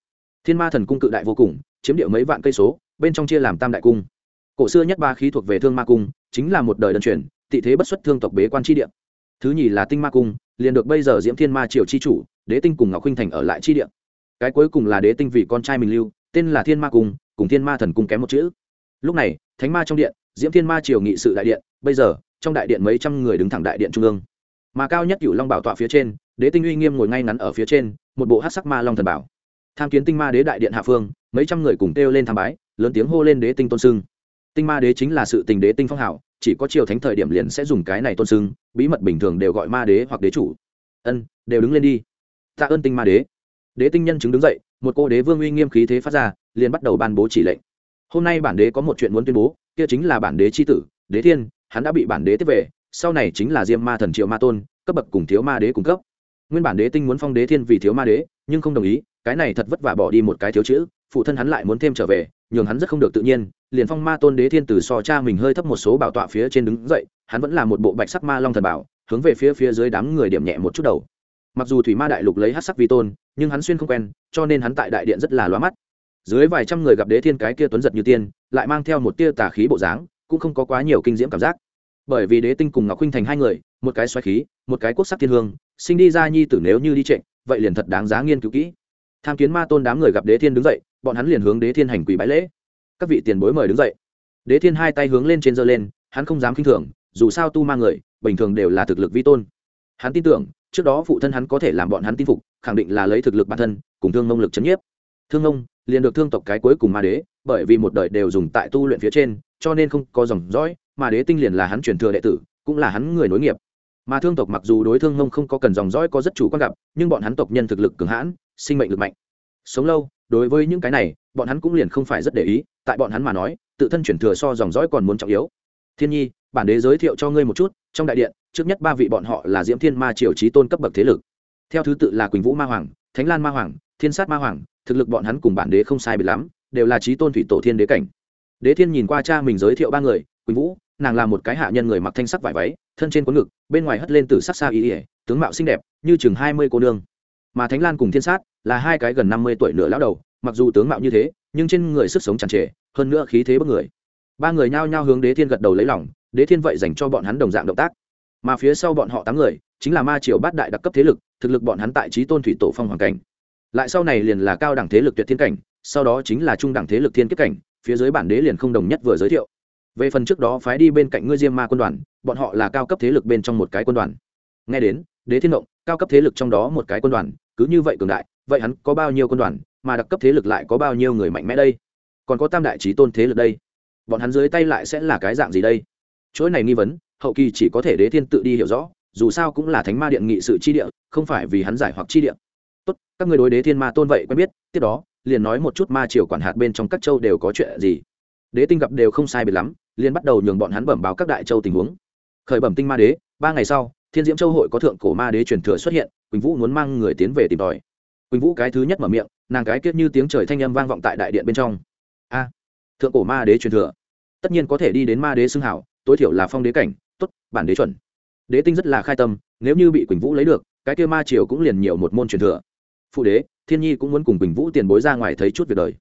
Thiên ma thần cung cự đại vô cùng, chiếm địa mấy vạn cây số, bên trong chia làm tam đại cung. Cổ xưa nhất ba khí thuộc về thương ma cung, chính là một đời đơn truyền, tị thế bất xuất thương tộc bế quan tri địa. Thứ nhì là tinh ma cung, liền được bây giờ diễm thiên ma triều chi chủ, đế tinh cùng ngọc huynh thành ở lại chi địa. Cái cuối cùng là đế tinh vì con trai mình lưu, tên là thiên ma cung, cùng thiên ma thần cung kém một chữ. Lúc này, thánh ma trong điện diễm thiên ma triều nghị sự đại điện, bây giờ, trong đại điện mấy trăm người đứng thẳng đại điện trung ương. Mà cao nhất cựu long bảo tọa phía trên, đế tinh uy nghiêm ngồi ngay ngắn ở phía trên, một bộ hát sắc ma long thần bảo. Tham kiến tinh ma đế đại điện hạ phương, mấy trăm người cùng kêu lên tham bái, lớn tiếng hô lên đế tinh tôn sưng. Tinh ma đế chính là sự tình đế tinh phong hảo, chỉ có triều thánh thời điểm liền sẽ dùng cái này tôn sưng, bí mật bình thường đều gọi ma đế hoặc đế chủ. Ân, đều đứng lên đi. Tạ ơn tinh ma đế. Đế tinh nhân chứng đứng dậy, một cô đế vương uy nghiêm khí thế phát ra, liền bắt đầu ban bố chỉ lệnh. Hôm nay bản đế có một chuyện muốn tuyên bố kia chính là bản đế c tử, đế thiên, hắn đã bị bản đế tiếp về, sau này chính là diêm ma thần triệu ma tôn, cấp bậc cùng thiếu ma đế cung cấp. Nguyên bản đế tinh muốn phong đế thiên vì thiếu ma đế, nhưng không đồng ý, cái này thật vất vả bỏ đi một cái thiếu chữ, phụ thân hắn lại muốn thêm trở về, nhường hắn rất không được tự nhiên, liền phong ma tôn đế thiên từ so cha mình hơi thấp một số bảo tọa phía trên đứng dậy, hắn vẫn là một bộ bạch sắc ma long thần bảo, hướng về phía phía dưới đám người điểm nhẹ một chút đầu. Mặc dù thủy ma đại lục lấy hát sắc vi tôn, nhưng hắn xuyên không quen, cho nên hắn tại đại điện rất là loa mắt dưới vài trăm người gặp đế thiên cái kia tuấn giật như tiên, lại mang theo một tia tà khí bộ dáng, cũng không có quá nhiều kinh diễm cảm giác. Bởi vì đế tinh cùng ngọc huynh thành hai người, một cái xoáy khí, một cái quốc sắc thiên hương, sinh đi ra nhi tử nếu như đi trịnh vậy liền thật đáng giá nghiên cứu kỹ. Tham kiến ma tôn đám người gặp đế thiên đứng dậy, bọn hắn liền hướng đế thiên hành quỳ bãi lễ. Các vị tiền bối mời đứng dậy. Đế thiên hai tay hướng lên trên giơ lên, hắn không dám khinh thường, dù sao tu ma người, bình thường đều là thực lực vi tôn. Hắn tin tưởng, trước đó phụ thân hắn có thể làm bọn hắn tin phục, khẳng định là lấy thực lực bản thân, cùng thương mông lực chấn nhiếp. Thương mông liền được thương tộc cái cuối cùng ma đế, bởi vì một đời đều dùng tại tu luyện phía trên, cho nên không có dòng dõi mà đế tinh liền là hắn truyền thừa đệ tử, cũng là hắn người nối nghiệp. Mà thương tộc mặc dù đối thương mông không có cần dòng dõi có rất chủ quan gặp, nhưng bọn hắn tộc nhân thực lực cường hãn, sinh mệnh lực mạnh. Sống lâu, đối với những cái này, bọn hắn cũng liền không phải rất để ý, tại bọn hắn mà nói, tự thân chuyển thừa so dòng dõi còn muốn trọng yếu. Thiên nhi, bản đế giới thiệu cho ngươi một chút, trong đại điện, trước nhất ba vị bọn họ là diễm thiên ma triều trí tôn cấp bậc thế lực. Theo thứ tự là quỳnh vũ ma hoàng, thánh lan ma hoàng, thiên sát ma hoàng thực lực bọn hắn cùng bản đế không sai biệt lắm, đều là trí tôn thủy tổ thiên đế cảnh. Đế thiên nhìn qua cha mình giới thiệu ba người, quỳnh vũ, nàng là một cái hạ nhân người mặc thanh sắc vải váy, thân trên cuốn ngực, bên ngoài hất lên từ sắc xa ý ỉa tướng mạo xinh đẹp, như chừng hai mươi cô nương. Mà thánh lan cùng thiên sát là hai cái gần năm mươi tuổi nửa lão đầu, mặc dù tướng mạo như thế, nhưng trên người sức sống tràn trề, hơn nữa khí thế bất người. Ba người nhao nhao hướng đế thiên gật đầu lấy lòng, đế thiên vậy dành cho bọn hắn đồng dạng động tác. Mà phía sau bọn họ tám người, chính là ma triều bát đại đặc cấp thế lực, thực lực bọn hắn tại trí tôn thủy tổ phong hoàng cảnh lại sau này liền là cao đẳng thế lực tuyệt thiên cảnh, sau đó chính là trung đẳng thế lực thiên kiếp cảnh, phía dưới bản đế liền không đồng nhất vừa giới thiệu. Về phần trước đó phái đi bên cạnh ngươi diêm ma quân đoàn, bọn họ là cao cấp thế lực bên trong một cái quân đoàn. Nghe đến, đế thiên động cao cấp thế lực trong đó một cái quân đoàn, cứ như vậy cường đại, vậy hắn có bao nhiêu quân đoàn, mà đặc cấp thế lực lại có bao nhiêu người mạnh mẽ đây? Còn có tam đại trí tôn thế lực đây? Bọn hắn dưới tay lại sẽ là cái dạng gì đây? Chuỗi này nghi vấn, hậu kỳ chỉ có thể đế thiên tự đi hiểu rõ, dù sao cũng là thánh ma điện nghị sự chi địa, không phải vì hắn giải hoặc chi địa tốt, các người đối đế thiên ma tôn vậy quen biết, tiếp đó, liền nói một chút ma triều quản hạt bên trong các châu đều có chuyện gì. Đế tinh gặp đều không sai biệt lắm, liền bắt đầu nhường bọn hắn bẩm báo các đại châu tình huống. Khởi bẩm tinh ma đế, ba ngày sau, thiên diễm châu hội có thượng cổ ma đế truyền thừa xuất hiện, quỳnh vũ muốn mang người tiến về tìm tòi. Quỳnh vũ cái thứ nhất mở miệng, nàng cái kết như tiếng trời thanh âm vang vọng tại đại điện bên trong. A, thượng cổ ma đế truyền thừa, tất nhiên có thể đi đến ma đế xưng hảo, tối thiểu là phong đế cảnh, tốt, bản đế chuẩn. Đế tinh rất là khai tâm, nếu như bị quỳnh vũ lấy được, cái kia ma triều cũng liền nhiều một môn truyền thừa phụ đế, thiên nhi cũng muốn cùng Bình vũ tiền bối ra ngoài thấy chút việc đời.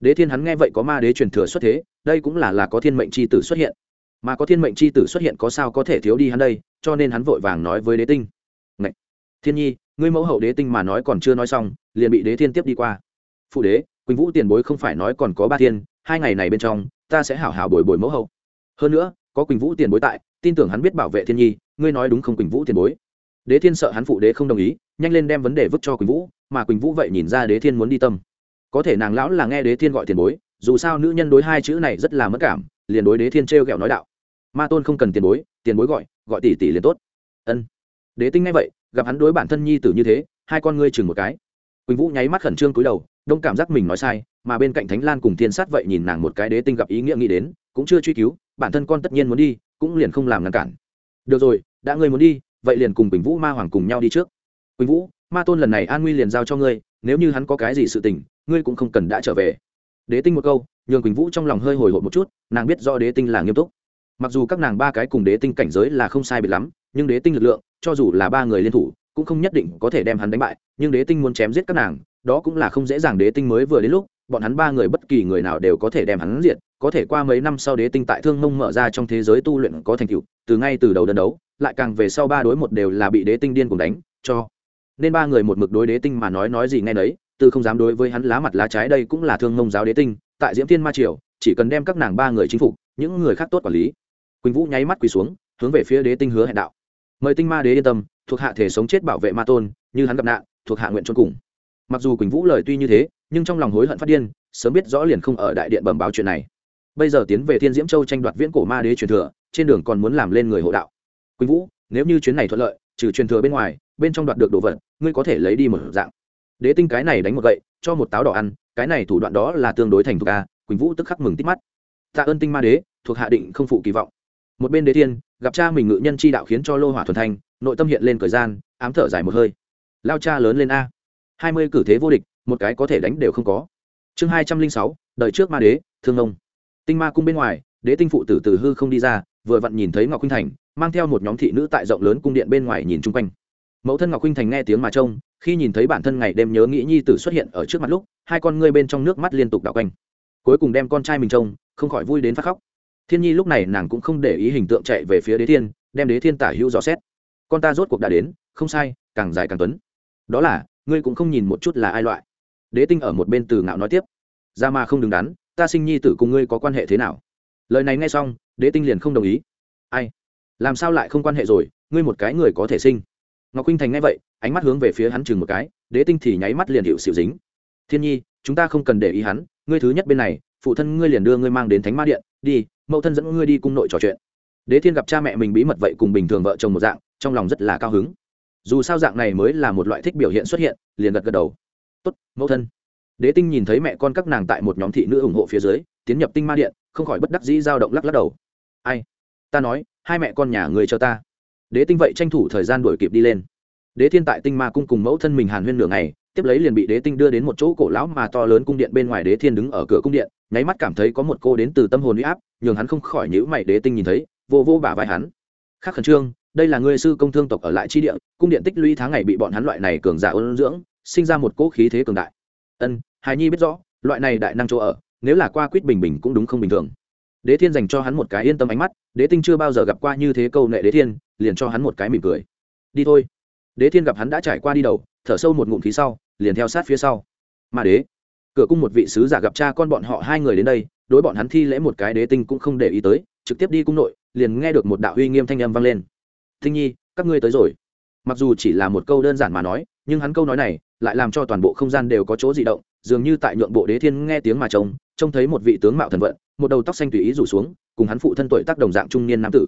Đế thiên hắn nghe vậy có ma đế truyền thừa xuất thế, đây cũng là là có thiên mệnh c h i tử xuất hiện. Mà có thiên mệnh c h i tử xuất hiện có sao có thể thiếu đi hắn đây, cho nên hắn vội vàng nói với đế tinh. Ngậy! thiên nhi, ngươi mẫu hậu đế tinh mà nói còn chưa nói xong, liền bị đế thiên tiếp đi qua. Phụ đế, quỳnh vũ tiền bối không phải nói còn có ba thiên, hai ngày này bên trong, ta sẽ hảo hảo bồi bồi mẫu hậu. Hơn nữa, có quỳnh vũ tiền bối tại, tin tưởng hắn biết bảo vệ thiên nhi, ngươi nói đúng không quỳnh vũ tiền bối? Đế thiên sợ hắn phụ đế không đồng ý, nhanh lên đem vấn đề vứt cho quỳnh vũ, mà quỳnh vũ vậy nhìn ra đế thiên muốn đi tâm. Có thể nàng lão là nghe đế thiên gọi tiền bối, dù sao nữ nhân đối hai chữ này rất là mất cảm, liền đối đế thiên t r e o g ẹ o nói đạo. Ma tôn không cần tiền bối tiền bối gọi gọi tỷ tỷ liền tốt. Ân. Đế tinh nghe vậy, gặp hắn đối bản thân nhi tử như thế, hai con ngươi chừng một cái. Quỳnh vũ nháy mắt khẩn trương cúi đầu, đông cảm giác mình nói sai, mà bên cạnh thánh lan cùng thiên sát vậy nhìn nàng một cái đế tinh gặp ý nghĩa nghĩ đến, cũng chưa truy cứu, bản thân con tất nhiên muốn đi, cũng liền không làm ngăn cản. Được rồi, đã ngươi muốn đi vậy liền cùng quỳnh vũ, ma hoàng cùng nhau đi trước. Quỳnh vũ, ma tôn lần này an nguy liền giao cho ngươi, nếu như hắn có cái gì sự tình, ngươi cũng không cần đã trở về. Đế tinh một câu, nhường quỳnh vũ trong lòng hơi hồi hộp một chút, nàng biết do đế tinh là nghiêm túc. Mặc dù các nàng ba cái cùng đế tinh cảnh giới là không sai biệt lắm, nhưng đế tinh lực lượng, cho dù là ba người liên thủ, cũng không nhất định có thể đem hắn đánh bại, nhưng đế tinh muốn chém giết các nàng, đó cũng là không dễ dàng. Đế tinh mới vừa đến lúc, bọn hắn ba người bất kỳ người nào đều có thể đem hắn diệt, có thể qua mấy năm sau đế tinh tại thương mông mở ra trong thế giới tu luyện có thành tựu, từ ngay từ đầu đơn đấu lại càng về sau ba đối một đều là bị đế tinh điên cùng đánh, cho nên ba người một mực đối đế tinh mà nói nói gì nghe nấy, từ không dám đối với hắn lá mặt lá trái đây cũng là thương mông giáo đế tinh, tại diễm thiên ma triều, chỉ cần đem các nàng ba người chính phục, những người khác tốt quản lý. Quỳnh vũ nháy mắt quỳ xuống, hướng về phía đế tinh hứa hẹn đạo. Mời tinh ma đế yên tâm, thuộc hạ thể sống chết bảo vệ ma tôn, như hắn gặp nạn, thuộc hạ nguyện trốn cùng. Mặc dù quỳnh vũ lời tuy như thế, nhưng trong lòng hối hận phát điên, sớm biết rõ liền không ở đại điện bẩm báo chuyện này. Bây giờ tiến về thiên diễm châu tranh đoạt viễn cổ ma đế truyền thừa, trên đường còn muốn làm lên người hộ đạo quỳnh vũ nếu như chuyến này thuận lợi trừ truyền thừa bên ngoài bên trong đoạt được đồ vật ngươi có thể lấy đi một dạng đế tinh cái này đánh một gậy cho một táo đỏ ăn cái này thủ đoạn đó là tương đối thành thục a quỳnh vũ tức khắc mừng tít mắt tạ ơn tinh ma đế thuộc hạ định không phụ kỳ vọng một bên đế thiên gặp cha mình ngự nhân chi đạo khiến cho lô hỏa thuần thanh nội tâm hiện lên thời gian ám thở dài một hơi lao cha lớn lên a hai mươi cử thế vô địch một cái có thể đánh đều không có chương hai trăm linh sáu đợi trước ma đế thương ông tinh ma cung bên ngoài đế tinh phụ tử từ hư không đi ra vừa vặn nhìn thấy ngọc khuynh thành mang theo một nhóm thị nữ tại rộng lớn cung điện bên ngoài nhìn chung quanh. Mẫu thân ngọc huynh thành nghe tiếng mà trông, khi nhìn thấy bản thân ngày đêm nhớ nghĩ nhi tử xuất hiện ở trước mặt lúc, hai con ngươi bên trong nước mắt liên tục đảo quanh. Cuối cùng đem con trai mình trông, không khỏi vui đến phát khóc. Thiên nhi lúc này nàng cũng không để ý hình tượng chạy về phía đế thiên, đem đế thiên tả hữu rõ xét. Con ta rốt cuộc đã đến, không sai, càng dài càng tuấn. Đó là, ngươi cũng không nhìn một chút là ai loại. Đế tinh ở một bên từ ngạo nói tiếp. Ra mà không đứng đắn, ta sinh nhi tử cùng ngươi có quan hệ thế nào? Lời này nghe xong, đế tinh liền không đồng ý. Ai? Làm sao lại không quan hệ rồi, ngươi một cái người có thể sinh. Ngọc huynh thành nghe vậy, ánh mắt hướng về phía hắn chừng một cái, đế tinh thì nháy mắt liền hiệu xịu dính. Thiên nhi, chúng ta không cần để ý hắn, ngươi thứ nhất bên này, phụ thân ngươi liền đưa ngươi mang đến thánh ma điện, đi, mẫu thân dẫn ngươi đi cung nội trò chuyện. Đế thiên gặp cha mẹ mình bí mật vậy cùng bình thường vợ chồng một dạng, trong lòng rất là cao hứng. Dù sao dạng này mới là một loại thích biểu hiện xuất hiện, liền gật gật đầu. Tốt, mẫu thân. Đế tinh nhìn thấy mẹ con các nàng tại một nhóm thị nữ ủng hộ phía dưới, tiến nhập tinh ma điện, không khỏi bất đắc dĩ dao động lắc lắc đầu. Ai? Ta nói hai mẹ con nhà người cho ta. Đế tinh vậy tranh thủ thời gian đuổi kịp đi lên. Đế thiên tại tinh ma cung cùng mẫu thân mình hàn huyên nửa ngày, tiếp lấy liền bị đế tinh đưa đến một chỗ cổ lão mà to lớn cung điện bên ngoài đế thiên đứng ở cửa cung điện, nháy mắt cảm thấy có một cô đến từ tâm hồn huy áp, nhường hắn không khỏi nhữ mày, đế tinh nhìn thấy, vô vô bả vai hắn. Khác khẩn trương, đây là ngươi sư công thương tộc ở lại chi địa, cung điện tích lũy tháng ngày bị bọn hắn loại này cường giả ôn dưỡng, sinh ra một cỗ khí thế cường đại. Ân hài nhi biết rõ, loại này đại năng chỗ ở, nếu là qua quýt bình bình cũng đúng không bình thường đế thiên dành cho hắn một cái yên tâm ánh mắt, đế tinh chưa bao giờ gặp qua như thế câu nệ đế thiên, liền cho hắn một cái mỉm cười. Đi thôi. Đế thiên gặp hắn đã trải qua đi đầu, thở sâu một ngụm khí sau, liền theo sát phía sau. Mà đế. Cửa cung một vị sứ giả gặp cha con bọn họ hai người đến đây, đối bọn hắn thi lễ một cái đế tinh cũng không để ý tới, trực tiếp đi cung nội, liền nghe được một đạo uy nghiêm thanh âm vang lên. Thinh nhi, các ngươi tới rồi. Mặc dù chỉ là một câu đơn giản mà nói, nhưng hắn câu nói này lại làm cho toàn bộ không gian đều có chỗ di động, dường như tại nhượng bộ đế thiên nghe tiếng mà trông trông thấy một vị tướng mạo thần vận một đầu tóc xanh tùy ý rủ xuống, cùng hắn phụ thân tuổi tác đồng dạng trung niên nam tử.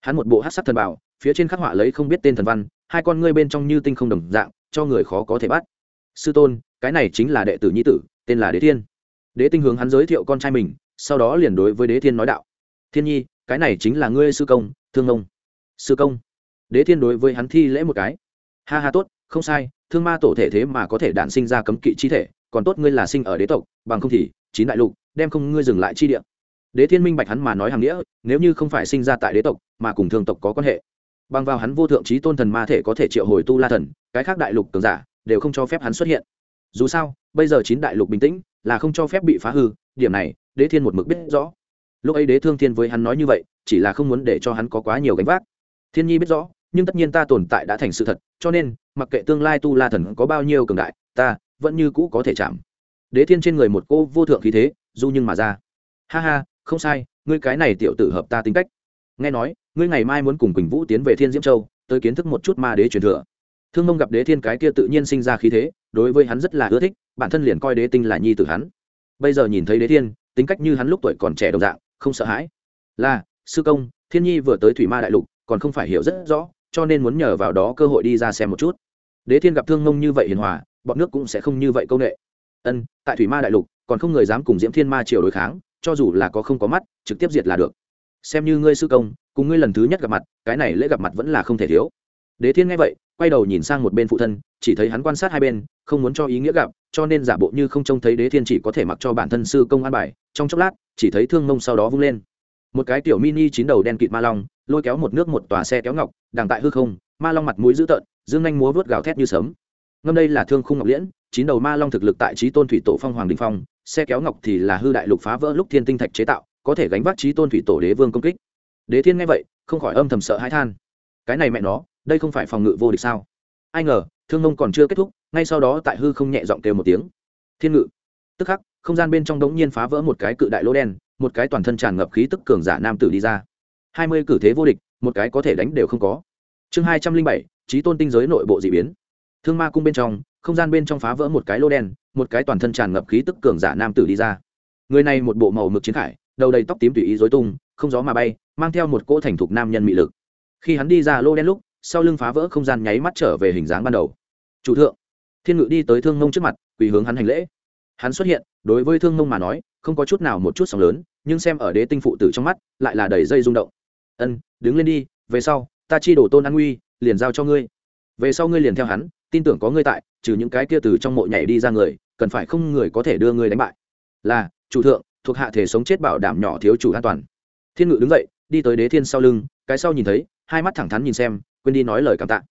Hắn một bộ hát sắc thần bảo, phía trên khắc họa lấy không biết tên thần văn, hai con ngươi bên trong như tinh không đồng dạng, cho người khó có thể bắt. Sư tôn, cái này chính là đệ tử nhi tử, tên là đế thiên. Đế tinh hướng hắn giới thiệu con trai mình, sau đó liền đối với đế thiên nói đạo. Thiên nhi, cái này chính là ngươi sư công, thương ông. Sư công. Đế thiên đối với hắn thi lễ một cái. Ha ha tốt, không sai, thương ma tổ thể thế mà có thể đản sinh ra cấm kỵ chi thể, còn tốt ngươi là sinh ở đế tộc, bằng không thì chín đại lục đem không ngươi dừng lại chi địa. Đế thiên minh bạch hắn mà nói hàng nghĩa, nếu như không phải sinh ra tại đế tộc, mà cùng thương tộc có quan hệ. Bằng vào hắn vô thượng trí tôn thần ma thể có thể triệu hồi tu la thần, cái khác đại lục cường giả đều không cho phép hắn xuất hiện. Dù sao, bây giờ chín đại lục bình tĩnh, là không cho phép bị phá hư, điểm này, đế thiên một mực biết rõ. Lúc ấy đế thương thiên với hắn nói như vậy, chỉ là không muốn để cho hắn có quá nhiều gánh vác. Thiên nhi biết rõ, nhưng tất nhiên ta tồn tại đã thành sự thật, cho nên, mặc kệ tương lai tu la thần có bao nhiêu cường đại, ta vẫn như cũ có thể chạm. Đế thiên trên người một cô vô thượng khí thế du nhưng mà ra. Ha ha, không sai, ngươi cái này tiểu tử hợp ta tính cách. Nghe nói, ngươi ngày mai muốn cùng quỳnh vũ tiến về thiên diễm châu, tới kiến thức một chút ma đế truyền thừa. Thương mông gặp đế thiên cái kia tự nhiên sinh ra khí thế, đối với hắn rất là ưa thích, bản thân liền coi đế tinh là nhi tử hắn. Bây giờ nhìn thấy đế thiên, tính cách như hắn lúc tuổi còn trẻ đồng dạng, không sợ hãi. Là, sư công, thiên nhi vừa tới thủy ma đại lục, còn không phải hiểu rất rõ, cho nên muốn nhờ vào đó cơ hội đi ra xem một chút. Đế thiên gặp thương mông như vậy hiền hòa, bọn nước cũng sẽ không như vậy công nghệ ân, tại thủy ma đại lục, còn không người dám cùng diễm thiên ma triều đối kháng, cho dù là có không có mắt, trực tiếp diệt là được. Xem như ngươi sư công, cùng ngươi lần thứ nhất gặp mặt, cái này lễ gặp mặt vẫn là không thể thiếu. Đế thiên nghe vậy, quay đầu nhìn sang một bên phụ thân, chỉ thấy hắn quan sát hai bên, không muốn cho ý nghĩa gặp, cho nên giả bộ như không trông thấy đế thiên chỉ có thể mặc cho bản thân sư công an bài, trong chốc lát, chỉ thấy thương mông sau đó vung lên. Một cái tiểu mini chín đầu đen kịt ma long, lôi kéo một nước một tòa xe kéo ngọc, đằng tại hư không, ma long mặt mũi dữ tợn, dương nhanh múa vớt gào thét như sấm. Ngâm đây là thương khung ngọc liễn chín đầu ma long thực lực tại trí tôn thủy tổ phong hoàng đình phong, xe kéo ngọc thì là hư đại lục phá vỡ lúc thiên tinh thạch chế tạo, có thể gánh vác trí tôn thủy tổ đế vương công kích. Đế thiên nghe vậy, không khỏi âm thầm sợ hãi than. Cái này mẹ nó, đây không phải phòng ngự vô địch sao? Ai ngờ, thương nông còn chưa kết thúc, ngay sau đó tại hư không nhẹ giọng kêu một tiếng. Thiên ngự. Tức khắc, không gian bên trong đống nhiên phá vỡ một cái cự đại lỗ đen, một cái toàn thân tràn ngập khí tức cường giả nam tử đi ra. Hai mươi cử thế vô địch, một cái có thể đánh đều không có. Chương hai trăm linh bảy, trí tôn tinh giới nội bộ d ị biến. Thương ma cung bên trong không gian bên trong phá vỡ một cái lô đen, một cái toàn thân tràn ngập khí tức cường giả nam tử đi ra. Người này một bộ màu mực chiến khải, đầu đầy tóc tím tùy ý dối tung, không gió mà bay, mang theo một cỗ thành thục nam nhân mị lực. Khi hắn đi ra lô đen lúc, sau lưng phá vỡ không gian nháy mắt trở về hình dáng ban đầu. Chủ thượng. Thiên ngự đi tới thương mông trước mặt, quỳ hướng hắn hành lễ. Hắn xuất hiện, đối với thương mông mà nói, không có chút nào một chút sóng lớn, nhưng xem ở đế tinh phụ tử trong mắt, lại là đầy dây rung động. Ân, đứng lên đi, về sau, ta chi đổ tôn an nguy, liền giao cho ngươi. Về sau ngươi liền theo hắn tin tưởng có ngươi tại, trừ những cái kia từ trong mộ nhảy đi ra người, cần phải không người có thể đưa ngươi đánh bại. Là, chủ thượng, thuộc hạ thể sống chết bảo đảm nhỏ thiếu chủ an toàn. Thiên ngự đứng dậy, đi tới đế thiên sau lưng, cái sau nhìn thấy, hai mắt thẳng thắn nhìn xem, quên đi nói lời cảm tạ.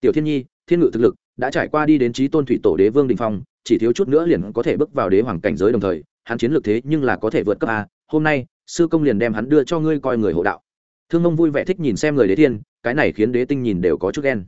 Tiểu thiên nhi, thiên ngự thực lực đã trải qua đi đến trí tôn thủy tổ đế vương đình phong, chỉ thiếu chút nữa liền có thể bước vào đế hoàng cảnh giới đồng thời, hắn chiến lược thế nhưng là có thể vượt cấp a, hôm nay, sư công liền đem hắn đưa cho ngươi coi người hộ đạo. Thương mông vui vẻ thích nhìn xem người đế thiên, cái này khiến đế tinh nhìn đều có chút ghen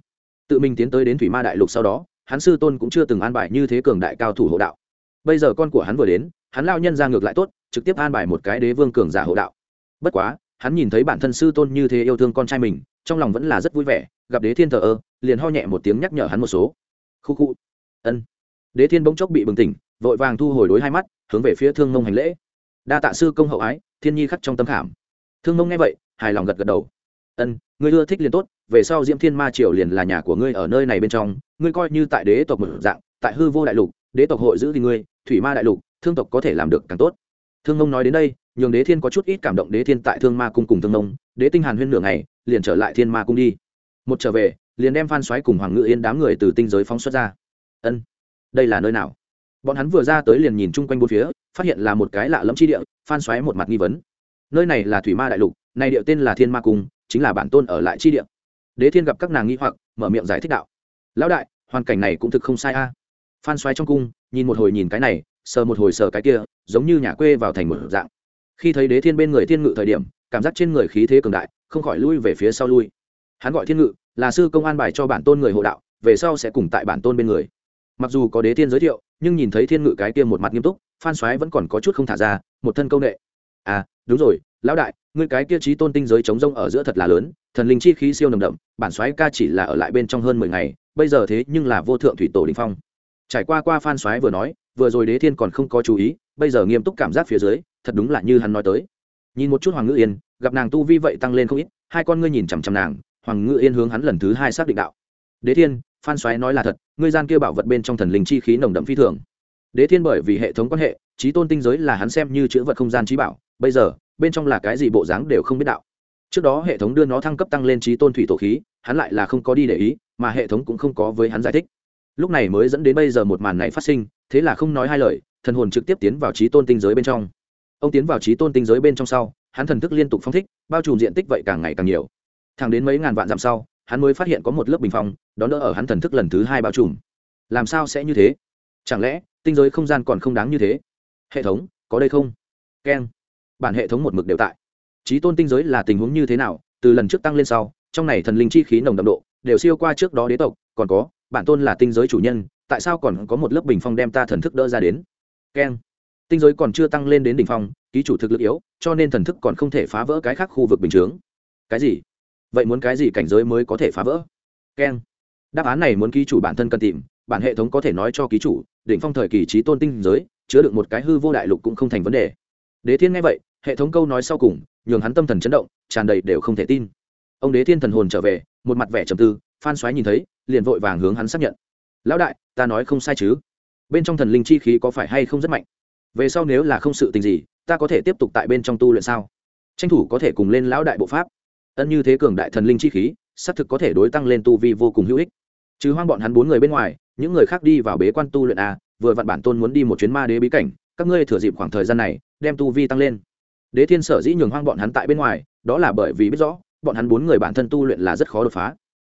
tự mình tiến tới đến thủy ma đại lục sau đó, hắn sư tôn cũng chưa từng an bài như thế cường đại cao thủ hộ đạo. Bây giờ con của hắn vừa đến, hắn lao nhân ra ngược lại tốt, trực tiếp an bài một cái đế vương cường giả hộ đạo. Bất quá, hắn nhìn thấy bản thân sư tôn như thế yêu thương con trai mình, trong lòng vẫn là rất vui vẻ, gặp đế thiên thờ ơ, liền ho nhẹ một tiếng nhắc nhở hắn một số. Khu khu. Ân. Đế thiên bỗng chốc bị bừng tỉnh, vội vàng thu hồi đối hai mắt, hướng về phía thương mông hành lễ. Đa tạ sư công hậu ái, thiên nhi khắc trong tâm khảm. Thương mông nghe vậy, hài lòng gật gật đầu ân, ngươi ưa thích liền tốt, về sau diễm thiên ma triều liền là nhà của ngươi ở nơi này bên trong, ngươi coi như tại đế tộc một dạng, tại hư vô đại lục, đế tộc hội giữ thì ngươi, thủy ma đại lục, thương tộc có thể làm được càng tốt. Thương mông nói đến đây, nhường đế thiên có chút ít cảm động, đế thiên tại thương ma cung cùng thương mông đế tinh hàn huyên nửa ngày, liền trở lại thiên ma cung đi. Một trở về, liền đem phan xoáy cùng hoàng ngự yên đám người từ tinh giới phóng xuất ra. Ân, đây là nơi nào? Bọn hắn vừa ra tới liền nhìn chung quanh bốn phía, phát hiện là một cái lạ lẫm chi địa, phan xoáy một mặt nghi vấn. Nơi này là thủy ma đại lục, này địa tên là thiên ma cung chính là bản tôn ở lại chi địa. Đế thiên gặp các nàng nghi hoặc, mở miệng giải thích đạo. Lão đại, hoàn cảnh này cũng thực không sai a. Phan xoáy trong cung, nhìn một hồi nhìn cái này, sờ một hồi sờ cái kia, giống như nhà quê vào thành một dạng. Khi thấy đế thiên bên người thiên ngự thời điểm, cảm giác trên người khí thế cường đại, không khỏi lui về phía sau lui. Hắn gọi thiên ngự, là sư công an bài cho bản tôn người hộ đạo, về sau sẽ cùng tại bản tôn bên người. Mặc dù có đế thiên giới thiệu, nhưng nhìn thấy thiên ngự cái kia một mặt nghiêm túc, phan xoáy vẫn còn có chút không thả ra, một thân công nghệ à đúng rồi, lão đại ngươi cái kia trí tôn tinh giới chống rông ở giữa thật là lớn, thần linh chi khí siêu nồng đậm, bản xoáy ca chỉ là ở lại bên trong hơn mười ngày, bây giờ thế nhưng là vô thượng thủy tổ đình phong. Trải qua qua phan xoáy vừa nói, vừa rồi đế thiên còn không có chú ý, bây giờ nghiêm túc cảm giác phía dưới, thật đúng là như hắn nói tới. Nhìn một chút hoàng ngự yên, gặp nàng tu vi vậy tăng lên không ít, hai con ngươi nhìn chằm chằm nàng, hoàng ngự yên hướng hắn lần thứ hai xác định đạo. Đế thiên, phan xoáy nói là thật, ngươi gian kia bảo vật bên trong thần linh chi khí nồng đậm phi thường. Đế thiên bởi vì hệ thống quan hệ, trí tôn tinh giới là hắn xem như chữ vật không gian trí bảo, bây giờ bên trong là cái gì bộ dáng đều không biết đạo. Trước đó hệ thống đưa nó thăng cấp tăng lên trí tôn thủy tổ khí, hắn lại là không có đi để ý, mà hệ thống cũng không có với hắn giải thích. Lúc này mới dẫn đến bây giờ một màn này phát sinh, thế là không nói hai lời, thần hồn trực tiếp tiến vào trí tôn tinh giới bên trong. Ông tiến vào trí tôn tinh giới bên trong sau, hắn thần thức liên tục phong thích, bao trùm diện tích vậy càng ngày càng nhiều. Thẳng đến mấy ngàn vạn dặm sau, hắn mới phát hiện có một lớp bình phong đón đỡ ở hắn thần thức lần thứ hai bao trùm. Làm sao sẽ như thế? Chẳng lẽ, tinh giới không gian còn không đáng như thế? Hệ thống, có đây không? Keng bản hệ thống một mực đều tại. Trí tôn tinh giới là tình huống như thế nào, từ lần trước tăng lên sau, trong này thần linh chi khí nồng đậm độ, đều siêu qua trước đó đế tộc, còn có, bản tôn là tinh giới chủ nhân, tại sao còn có một lớp bình phong đem ta thần thức đỡ ra đến? Keng. Tinh giới còn chưa tăng lên đến đỉnh phong, ký chủ thực lực yếu, cho nên thần thức còn không thể phá vỡ cái khác khu vực bình chướng. Cái gì? Vậy muốn cái gì cảnh giới mới có thể phá vỡ? Keng. Đáp án này muốn ký chủ bản thân cần tìm, bản hệ thống có thể nói cho ký chủ, đỉnh phong thời kỳ trí tôn tinh giới, chứa được một cái hư vô đại lục cũng không thành vấn đề đế thiên nghe vậy, hệ thống câu nói sau cùng, nhường hắn tâm thần chấn động, tràn đầy đều không thể tin. Ông đế thiên thần hồn trở về, một mặt vẻ trầm tư, phan xoáy nhìn thấy, liền vội vàng hướng hắn xác nhận. Lão đại, ta nói không sai chứ? Bên trong thần linh chi khí có phải hay không rất mạnh? Về sau nếu là không sự tình gì, ta có thể tiếp tục tại bên trong tu luyện sao? Tranh thủ có thể cùng lên lão đại bộ pháp. Ân như thế cường đại thần linh chi khí, xác thực có thể đối tăng lên tu vi vô cùng hữu ích. Chứ hoang bọn hắn bốn người bên ngoài, những người khác đi vào bế quan tu luyện a vừa vặn bản tôn muốn đi một chuyến ma đế bí cảnh các ngươi thừa dịp khoảng thời gian này, đem tu vi tăng lên. Đế thiên sở dĩ nhường hoang bọn hắn tại bên ngoài, đó là bởi vì biết rõ, bọn hắn bốn người bản thân tu luyện là rất khó đột phá.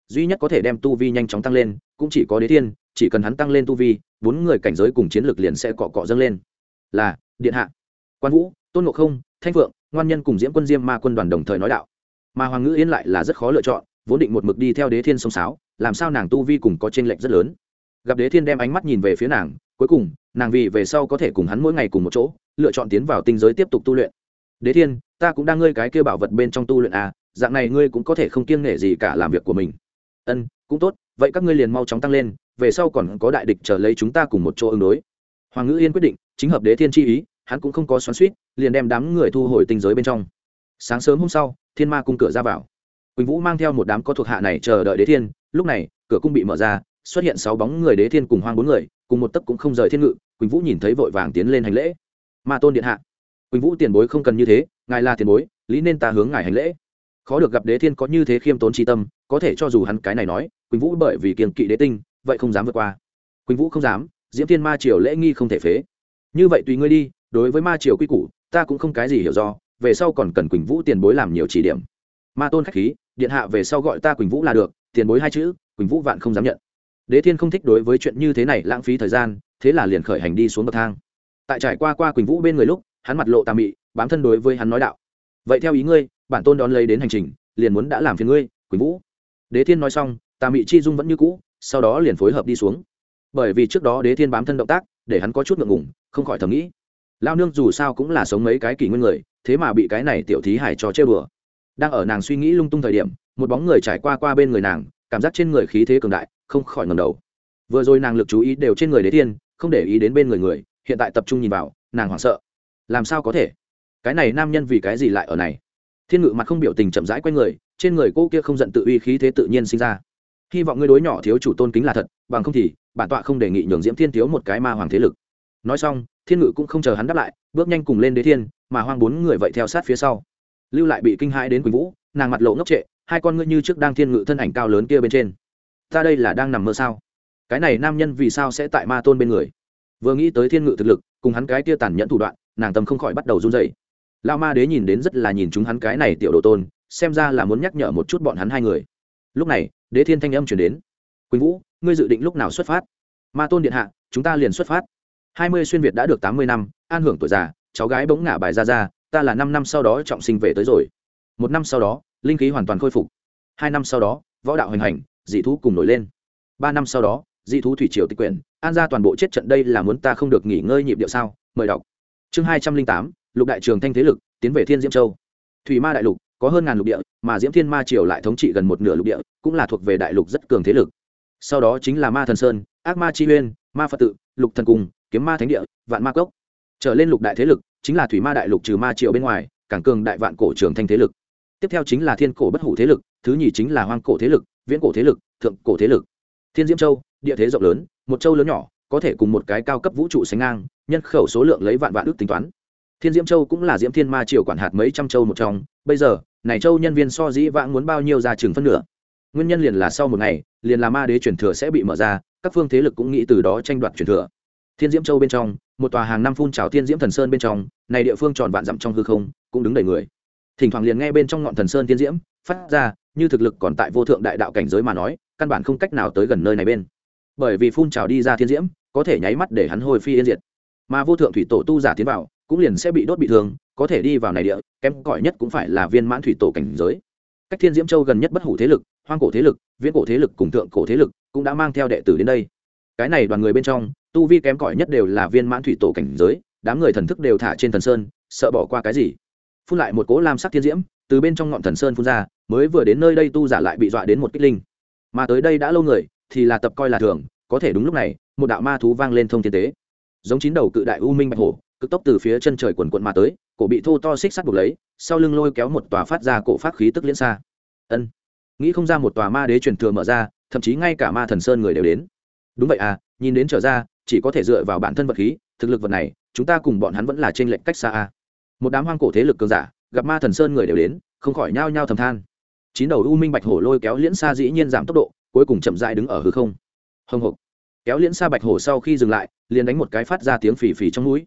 Duy nhất có thể đem tu vi nhanh chóng tăng lên, cũng chỉ có đế thiên, chỉ cần hắn tăng lên tu vi, bốn người cảnh giới cùng chiến lược liền sẽ cọ cọ dâng lên. Là, điện hạ. Quan vũ, tôn ngộ không, thanh phượng, ngoan nhân cùng diễm quân diêm ma quân đoàn đồng thời nói đạo. Mà hoàng ngữ yên lại là rất khó lựa chọn, vốn định một mực đi theo đế thiên sông sáo, làm sao nàng tu vi cùng có t r ê n lệch rất lớn. Gặp đế thiên đem ánh mắt nhìn về phía nàng cuối cùng, nàng vì về sau có thể cùng hắn mỗi ngày cùng một chỗ, lựa chọn tiến vào tinh giới tiếp tục tu luyện. Đế thiên, ta cũng đang ngươi cái kêu bảo vật bên trong tu luyện à dạng này ngươi cũng có thể không kiêng nể gì cả làm việc của mình. Ân, cũng tốt, vậy các ngươi liền mau chóng tăng lên, về sau còn có đại địch chờ lấy chúng ta cùng một chỗ ứng đối. Hoàng ngữ yên quyết định, chính hợp đế thiên chi ý, hắn cũng không có xoắn suýt liền đem đám người thu hồi tinh giới bên trong. Sáng sớm hôm sau, thiên ma cung cửa ra vào. Quỳnh vũ mang theo một đám có thuộc hạ này chờ đợi đế thiên, lúc này, cửa cung bị mở ra, xuất hiện sáu bóng người đế thiên cùng hoang bốn người cùng một tấc cũng không rời thiên ngự, quỳnh vũ nhìn thấy vội vàng tiến lên hành lễ. Ma tôn điện hạ. Quỳnh vũ tiền bối không cần như thế, ngài là tiền bối, lý nên ta hướng ngài hành lễ. Khó được gặp đế thiên có như thế khiêm tốn tri tâm, có thể cho dù hắn cái này nói, quỳnh vũ bởi vì kiềm kỵ đế tinh, vậy không dám vượt qua. Quỳnh vũ không dám, diễm thiên ma triều lễ nghi không thể phế. Như vậy tùy ngươi đi, đối với ma triều quy củ, ta cũng không cái gì hiểu do, về sau còn cần quỳnh vũ tiền bối làm nhiều chỉ điểm. Ma tôn khách khí, điện hạ về sau gọi ta quỳnh vũ là được, tiền bối hai chữ, quỳnh vũ vạn không dám nhận đế thiên không thích đối với chuyện như thế này lãng phí thời gian, thế là liền khởi hành đi xuống bậc thang. Tại trải qua qua quỳnh vũ bên người lúc, hắn mặt lộ tà mị, bám thân đối với hắn nói đạo. Vậy theo ý ngươi, bản tôn đón lấy đến hành trình, liền muốn đã làm phiền ngươi, quỳnh vũ. Đế thiên nói xong, tà mị chi dung vẫn như cũ, sau đó liền phối hợp đi xuống. Bởi vì trước đó đế thiên bám thân động tác, để hắn có chút ngượng ngùng, không khỏi thầm nghĩ. Lao nương dù sao cũng là sống mấy cái kỷ nguyên người, thế mà bị cái này tiểu thí hải trò chơi bừa. Đang ở nàng suy nghĩ lung tung thời điểm, một bóng người trải qua qua bên người nàng, cảm giác trên người khí thế cường đại không khỏi ngầm đầu. Vừa rồi nàng lực chú ý đều trên người đế thiên, không để ý đến bên người người, hiện tại tập trung nhìn vào, nàng hoảng sợ. Làm sao có thể? Cái này nam nhân vì cái gì lại ở này? Thiên ngự mặt không biểu tình chậm rãi q u a y người, trên người cô kia không giận tự uy khí thế tự nhiên sinh ra. Hy vọng ngươi đối nhỏ thiếu chủ tôn kính là thật, bằng không thì, bản tọa không đề nghị nhường diễm thiên thiếu một cái ma hoàng thế lực. Nói xong, thiên ngự cũng không chờ hắn đáp lại, bước nhanh cùng lên đế thiên, mà hoang bốn người vậy theo sát phía sau. Lưu lại bị kinh hãi đến quỳnh vũ, nàng mặt lộ ngốc trệ, hai con ngươi như trước đang thiên ngự thân ảnh cao lớn kia bên trên ta đây là đang nằm mơ sao? Cái này nam nhân vì sao sẽ tại ma tôn bên người? Vừa nghĩ tới thiên ngự thực lực, cùng hắn cái tia tàn nhẫn thủ đoạn, nàng tâm không khỏi bắt đầu run dậy lao ma đế nhìn đến rất là nhìn chúng hắn cái này tiểu đồ tôn, xem ra là muốn nhắc nhở một chút bọn hắn hai người. Lúc này, đế thiên thanh âm chuyển đến. Quỳnh vũ, ngươi dự định lúc nào xuất phát? Ma tôn điện hạ, chúng ta liền xuất phát. Hai mươi xuyên việt đã được tám mươi năm, an hưởng tuổi già, cháu gái bỗng ngả bài ra ra, ta là năm năm sau đó trọng sinh về tới rồi. Một năm sau đó, linh khí hoàn toàn khôi phục. Hai năm sau đó, võ đạo hoành hành dị thú cùng nổi lên. Ba năm sau đó, dị thú thủy triều tịch quyển, an ra toàn bộ chết trận đây là muốn ta không được nghỉ ngơi nhịp điệu sao? Mời đọc. Chương hai trăm linh tám, lục đại trường thanh thế lực, tiến về thiên diễm châu. Thủy ma đại lục, có hơn ngàn lục địa, mà diễm thiên ma triều lại thống trị gần một nửa lục địa, cũng là thuộc về đại lục rất cường thế lực. Sau đó chính là ma thần sơn, ác ma chi uyên, ma phật tự, lục thần cung, kiếm ma thánh địa, vạn ma cốc. Trở lên lục đại thế lực chính là thủy ma đại lục trừ ma triều bên ngoài, càng cường đại vạn cổ trường thanh thế lực. Tiếp theo chính là thiên cổ bất hủ thế lực, thứ nhì chính là hoang cổ thế lực viễn cổ thế lực, thượng cổ thế lực. Thiên diễm châu, địa thế rộng lớn, một châu lớn nhỏ, có thể cùng một cái cao cấp vũ trụ sánh ngang, nhân khẩu số lượng lấy vạn vạn ước tính toán. Thiên diễm châu cũng là diễm thiên ma triều quản hạt mấy trăm châu một trong, bây giờ, này châu nhân viên so dĩ vãng muốn bao nhiêu ra chừng phân nửa. Nguyên nhân liền là sau một ngày, liền là ma đế truyền thừa sẽ bị mở ra, các phương thế lực cũng nghĩ từ đó tranh đoạt truyền thừa. Thiên diễm châu bên trong, một tòa hàng năm phun trào thiên diễm thần sơn bên trong, này địa phương tròn vạn dặm trong hư không, cũng đứng đầy người. Thỉnh thoảng liền nghe bên trong ngọn thần sơn thiên diễm phát ra, như thực lực còn tại vô thượng đại đạo cảnh giới mà nói, căn bản không cách nào tới gần nơi này bên. Bởi vì phun trào đi ra thiên diễm, có thể nháy mắt để hắn hồi phi yên diệt. Mà vô thượng thủy tổ tu giả tiến vào, cũng liền sẽ bị đốt bị thương, có thể đi vào này địa, kém cỏi nhất cũng phải là viên mãn thủy tổ cảnh giới. Cách thiên diễm châu gần nhất bất hủ thế lực, hoang cổ thế lực, viễn cổ thế lực cùng thượng cổ thế lực cũng đã mang theo đệ tử đến đây. Cái này đoàn người bên trong, tu vi kém cỏi nhất đều là viên mãn thủy tổ cảnh giới, đám người thần thức đều thả trên thần sơn, sợ bỏ qua cái gì. Phun lại một cỗ lam sắc thiên diễm, từ bên trong ngọn thần sơn phun ra mới vừa đến nơi đây tu giả lại bị dọa đến một kích linh. Mà tới đây đã lâu người, thì là tập coi là thường, có thể đúng lúc này, một đạo ma thú vang lên thông thiên tế. Giống chín đầu cự đại u minh bạch hổ, cực tốc từ phía chân trời quần quận mà tới, cổ bị thô to xích sắt buộc lấy, sau lưng lôi kéo một tòa phát ra cổ phát khí tức liễn xa. Ân. Nghĩ không ra một tòa ma đế truyền thừa mở ra, thậm chí ngay cả ma thần sơn người đều đến. Đúng vậy à nhìn đến trở ra, chỉ có thể dựa vào bản thân vật khí, thực lực vật này, chúng ta cùng bọn hắn vẫn là trên lệnh cách xa a một đám hoang cổ thế lực cường giả, gặp ma thần sơn người đều đến, không khỏi nhao nhao thầm than chín đầu u minh bạch hổ lôi kéo liễn xa dĩ nhiên giảm tốc độ, cuối cùng chậm dại đứng ở hư không. Hồng hộc. Kéo liễn xa bạch hổ sau khi dừng lại, liền đánh một cái phát ra tiếng phì phì trong núi.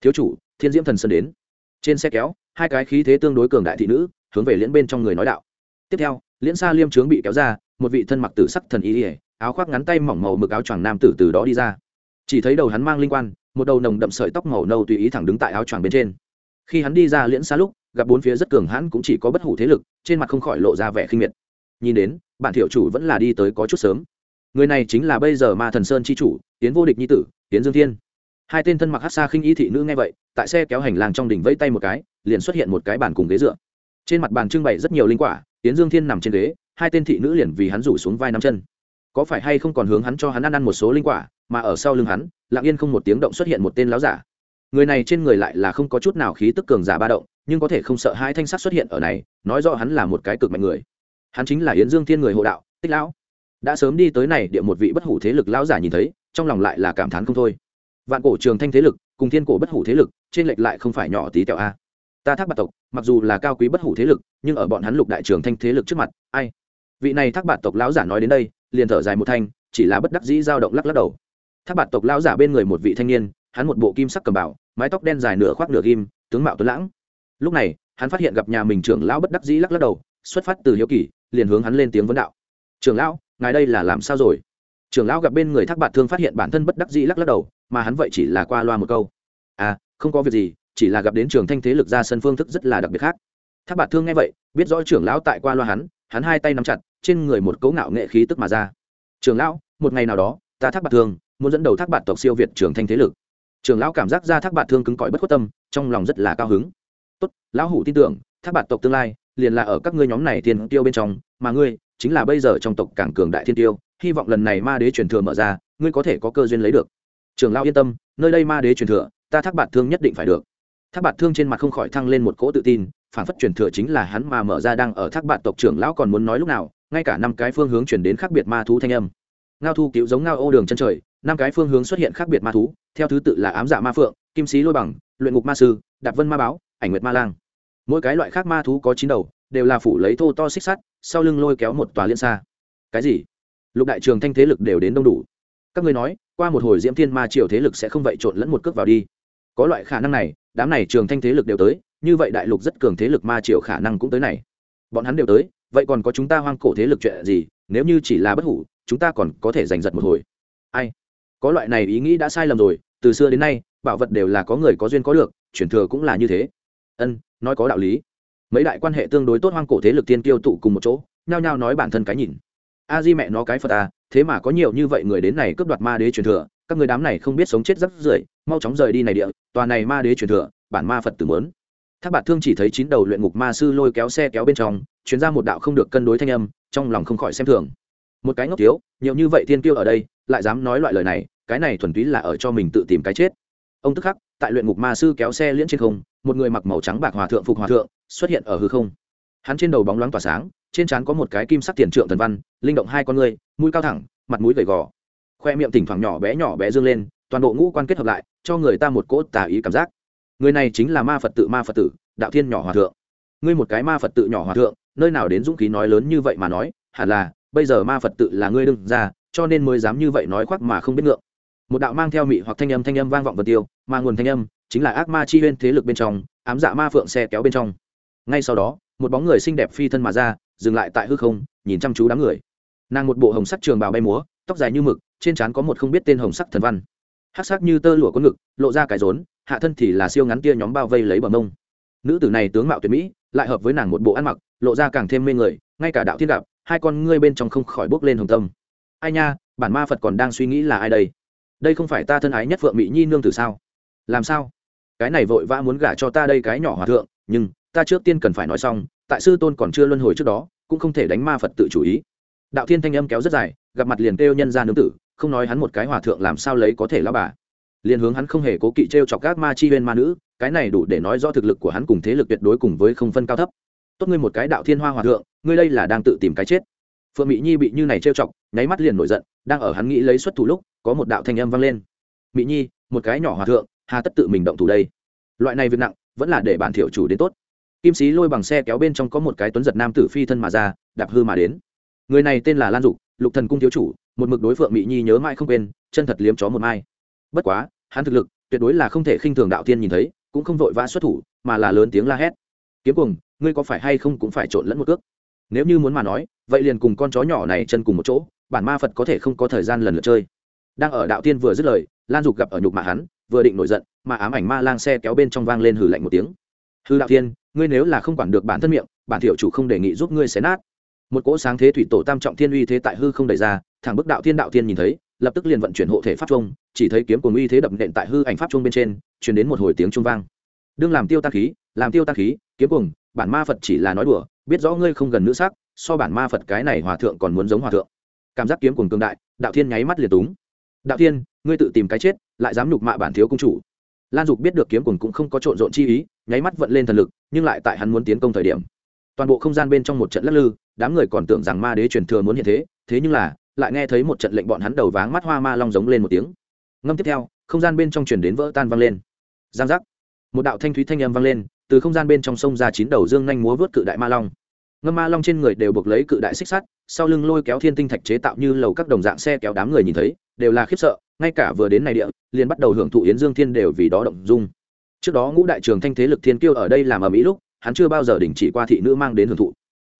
Thiếu chủ, thiên diễm thần sơn đến. Trên xe kéo, hai cái khí thế tương đối cường đại thị nữ, hướng về liễn bên trong người nói đạo. Tiếp theo, liễn xa liêm trướng bị kéo ra, một vị thân mặc tử sắc thần y ỉa áo khoác ngắn tay mỏng màu mực áo choàng nam tử từ đó đi ra. Chỉ thấy đầu hắn mang linh quan, một đầu nồng đậm sợi tóc màu nâu tùy ý thẳng đứng tại áo choàng bên trên. Khi hắn đi ra liễn xa lúc gặp bốn phía rất cường hãn cũng chỉ có bất hủ thế lực, trên mặt không khỏi lộ ra vẻ khinh miệt. Nhìn đến, bạn thiểu chủ vẫn là đi tới có chút sớm. Người này chính là bây giờ ma thần sơn chi chủ, tiến vô địch nhi tử, tiến dương thiên. Hai tên thân mặc hát xa khinh y thị nữ nghe vậy, tại xe kéo hành lang trong đỉnh vẫy tay một cái, liền xuất hiện một cái bàn cùng ghế dựa. Trên mặt bàn trưng bày rất nhiều linh quả, tiến dương thiên nằm trên ghế, hai tên thị nữ liền vì hắn rủ xuống vai năm chân. Có phải hay không còn hướng hắn cho hắn ăn ăn một số linh quả, mà ở sau lưng hắn, lặng yên không một tiếng động xuất hiện một tên láo giả. Người này trên người lại là không có chút nào khí tức cường giả ba động nhưng có thể không sợ hai thanh sắc xuất hiện ở này, nói rõ hắn là một cái cực mạnh người. Hắn chính là yến dương thiên người hộ đạo, tích lão. Đã sớm đi tới này địa một vị bất hủ thế lực lão giả nhìn thấy, trong lòng lại là cảm thán không thôi. Vạn cổ trường thanh thế lực cùng thiên cổ bất hủ thế lực, trên lệch lại không phải nhỏ tí tẹo a. Ta thác bạt tộc, mặc dù là cao quý bất hủ thế lực, nhưng ở bọn hắn lục đại trường thanh thế lực trước mặt, ai? Vị này thác bạt tộc lão giả nói đến đây, liền thở dài một thanh, chỉ là bất đắc dĩ dao động lắc lắc đầu. Thác bạt tộc lão giả bên người một vị thanh niên, hắn một bộ kim sắc cầm bảo mái tóc đen dài nửa khoác nửa kim tướng mạo tuấn lãng lúc này, hắn phát hiện gặp nhà mình trưởng lão bất đắc dĩ lắc lắc đầu, xuất phát từ hiếu kỳ, liền hướng hắn lên tiếng vấn đạo. Trưởng lão, ngài đây là làm sao rồi? Trưởng lão gặp bên người thác bạt thương phát hiện bản thân bất đắc dĩ lắc lắc đầu, mà hắn vậy chỉ là qua loa một câu. À không có việc gì, chỉ là gặp đến trường thanh thế lực ra sân phương thức rất là đặc biệt khác. Thác bạt thương nghe vậy, biết rõ trưởng lão tại qua loa hắn hắn hai tay nắm chặt, trên người một cấu ngạo nghệ khí tức mà ra. Trưởng lão, một ngày nào đó, ta thác bạt thương muốn dẫn đầu thác bạt tộc siêu việt trường thanh thế lực. Trưởng lão cảm giác ra thác bạt thương cứng cỏi bất khuất tâm, trong lòng rất là cao hứng tốt, lão hủ tin tưởng, thác bạt tộc tương lai, liền là ở các ngươi nhóm này thiên tiêu bên trong, mà ngươi, chính là bây giờ trong tộc cảng cường đại thiên tiêu, hy vọng lần này ma đế truyền thừa mở ra, ngươi có thể có cơ duyên lấy được. Trường lão yên tâm, nơi đây ma đế truyền thừa, ta thác bạt thương nhất định phải được. Thác bạt thương trên mặt không khỏi thăng lên một cỗ tự tin, phản phất truyền thừa chính là hắn mà mở ra đang ở thác bạt tộc trưởng lão còn muốn nói lúc nào, ngay cả năm cái phương hướng chuyển đến khác biệt ma thú thanh âm. Ngao thu cứu giống ngao ô đường chân trời, năm cái phương hướng xuất hiện khác biệt ma thú, theo thứ tự là ám dạ ma phượng, kim sĩ lôi bằng, luyện ngục ma sư, đạp vân ma báo ảnh nguyệt ma lang. Mỗi cái loại khác ma thú có chín đầu, đều là phủ lấy thô to xích sắt, sau lưng lôi kéo một tòa liên xa. Cái gì? Lục đại trường thanh thế lực đều đến đông đủ. Các ngươi nói, qua một hồi diễm thiên ma triều thế lực sẽ không vậy trộn lẫn một cước vào đi. Có loại khả năng này, đám này trường thanh thế lực đều tới, như vậy đại lục rất cường thế lực ma triều khả năng cũng tới này. Bọn hắn đều tới, vậy còn có chúng ta hoang cổ thế lực chuyện gì, nếu như chỉ là bất hủ, chúng ta còn có thể giành giật một hồi. Ai? Có loại này ý nghĩ đã sai lầm rồi, từ xưa đến nay, bảo vật đều là có người có duyên có được, chuyển thừa cũng là như thế ân, nói có đạo lý. Mấy đại quan hệ tương đối tốt hoang cổ thế lực tiên tiêu tụ cùng một chỗ, nhao nhao nói bản thân cái nhìn. A di mẹ nó cái phật à thế mà có nhiều như vậy người đến này cướp đoạt ma đế truyền thừa, các người đám này không biết sống chết rắc rưởi mau chóng rời đi này địa, tòa này ma đế truyền thừa, bản ma phật tử mớn tháp bạt thương chỉ thấy chín đầu luyện ngục ma sư lôi kéo xe kéo bên trong chuyến ra một đạo không được cân đối thanh âm, trong lòng không khỏi xem thường. Một cái ngốc thiếu, nhiều như vậy thiên kiêu ở đây, lại dám nói loại lời này, cái này thuần túy là ở cho mình tự tìm cái chết. Ông tức khắc tại luyện ngục ma sư kéo xe liễn trên không, một người mặc màu trắng bạc hòa thượng phục hòa thượng xuất hiện ở hư không. Hắn trên đầu bóng loáng tỏa sáng, trên trán có một cái kim sắc tiền trượng thần văn, linh động hai con người, mũi cao thẳng, mặt mũi gầy gò. Khoe miệng thỉnh thoảng nhỏ bé nhỏ bé dương lên, toàn bộ ngũ quan kết hợp lại, cho người ta một cỗ tà ý cảm giác. Người này chính là ma phật tự ma phật tử, đạo thiên nhỏ hòa thượng. Ngươi một cái ma phật tự nhỏ hòa thượng, nơi nào đến dũng khí nói lớn như vậy mà nói, hẳn là, bây giờ ma phật tự là ngươi đương ra, cho nên mới dám như vậy nói khoác mà không biết ngượng. Một đạo mang theo mị hoặc thanh âm thanh âm vang vọng vật tiêu mà nguồn thanh âm chính là ác ma chi huyên thế lực bên trong, ám dạ ma phượng xe kéo bên trong. Ngay sau đó, một bóng người xinh đẹp phi thân mà ra, dừng lại tại hư không, nhìn chăm chú đám người. Nàng một bộ hồng sắc trường bào bay múa, tóc dài như mực, trên trán có một không biết tên hồng sắc thần văn. Hắc sắc như tơ lụa có ngực, lộ ra cái rốn, hạ thân thì là siêu ngắn tia nhóm bao vây lấy bờ mông. Nữ tử này tướng mạo tuyệt mỹ, lại hợp với nàng một bộ ăn mặc, lộ ra càng thêm mê người, ngay cả đạo thiên đạp hai con ngươi bên trong không khỏi bốc lên hồng tâm. Ai nha, bản ma phật còn đang suy nghĩ là ai đây? Đây không phải ta thân ái nhất phượng mỹ nhi nương tử sao? Làm sao? Cái này vội vã muốn gả cho ta đây cái nhỏ hòa thượng, nhưng ta trước tiên cần phải nói xong, tại sư tôn còn chưa luân hồi trước đó, cũng không thể đánh ma phật tự chủ ý. Đạo thiên thanh âm kéo rất dài, gặp mặt liền kêu nhân ra nương tử, không nói hắn một cái hòa thượng làm sao lấy có thể lao bà. Liền hướng hắn không hề cố kỵ t r e o chọc các ma chi huyên ma nữ, cái này đủ để nói rõ thực lực của hắn cùng thế lực tuyệt đối cùng với không phân cao thấp. Tốt ngươi một cái đạo thiên hoa hòa thượng, ngươi đây là đang tự tìm cái chết. Phượng mỹ nhi bị như này trêu chọc, nháy mắt liền nổi giận, đang ở hắn nghĩ lấy xuất thủ lúc, có một đạo thanh âm vang lên. Mỹ nhi, một cái nhỏ hòa thượng hà tất tự mình động thủ đây. Loại này việc nặng, vẫn là để bản thiểu chủ đến tốt. Kim sĩ lôi bằng xe kéo bên trong có một cái tuấn giật nam tử phi thân mà ra, đạp hư mà đến. Người này tên là lan dục, lục thần cung thiếu chủ, một mực đối phượng mỹ nhi nhớ mãi không quên, chân thật liếm chó một mai. Bất quá, hắn thực lực tuyệt đối là không thể khinh thường đạo tiên nhìn thấy, cũng không vội vã xuất thủ, mà là lớn tiếng la hét. Kiếm cùng ngươi có phải hay không cũng phải trộn lẫn một cước? Nếu như muốn mà nói, vậy liền cùng con chó nhỏ này chân cùng một chỗ, bản ma phật có thể không có thời gian lần lượt chơi. Đang ở đạo tiên vừa dứt lời, lan dục gặp ở nhục mạ hắn vừa định nổi giận mà ám ảnh ma lang xe kéo bên trong vang lên hử lạnh một tiếng. Hư đạo thiên, ngươi nếu là không quản được bản thân miệng bản thiểu chủ không đề nghị giúp ngươi xé nát. Một cỗ sáng thế thủy tổ tam trọng thiên uy thế tại hư không đẩy ra thẳng bức đạo thiên đạo thiên nhìn thấy lập tức liền vận chuyển hộ thể pháp trung chỉ thấy kiếm cùng uy thế đập nện tại hư ảnh pháp trung bên trên chuyển đến một hồi tiếng trung vang. Đương làm tiêu tan khí làm tiêu tan khí kiếm cùng bản ma phật chỉ là nói đùa biết rõ ngươi không gần nữ sắc so bản ma phật cái này hòa thượng còn muốn giống hòa thượng. Cảm giác kiếm cùng cương đại đạo thiên nháy mắt liền túng. Đạo thiên ngươi tự tìm cái chết, lại dám nhục mạ bản thiếu công chủ. Lan dục biết được kiếm cùng cũng không có trộn rộn chi ý, nháy mắt vận lên thần lực, nhưng lại tại hắn muốn tiến công thời điểm. Toàn bộ không gian bên trong một trận lắc lư, đám người còn tưởng rằng ma đế truyền thừa muốn hiện thế thế nhưng là, lại nghe thấy một trận lệnh bọn hắn đầu váng mắt hoa ma long giống lên một tiếng. Ngâm tiếp theo, không gian bên trong chuyển đến vỡ tan vang lên. Giang giác. Một đạo thanh thúy thanh âm vang lên, từ không gian bên trong sông ra chín đầu dương nhanh múa vớt cự đại ma long. Ngâm ma long trên người đều buộc lấy cự đại xích sắt, sau lưng lôi kéo thiên tinh thạch chế tạo như lầu các đồng dạng xe kéo đám người nhìn thấy đều là khiếp sợ, ngay cả vừa đến này địa, liền bắt đầu hưởng thụ yến dương thiên đều vì đó động dung. Trước đó ngũ đại trường thanh thế lực thiên kiêu ở đây làm ở mỹ lúc, hắn chưa bao giờ đình chỉ qua thị nữ mang đến hưởng thụ.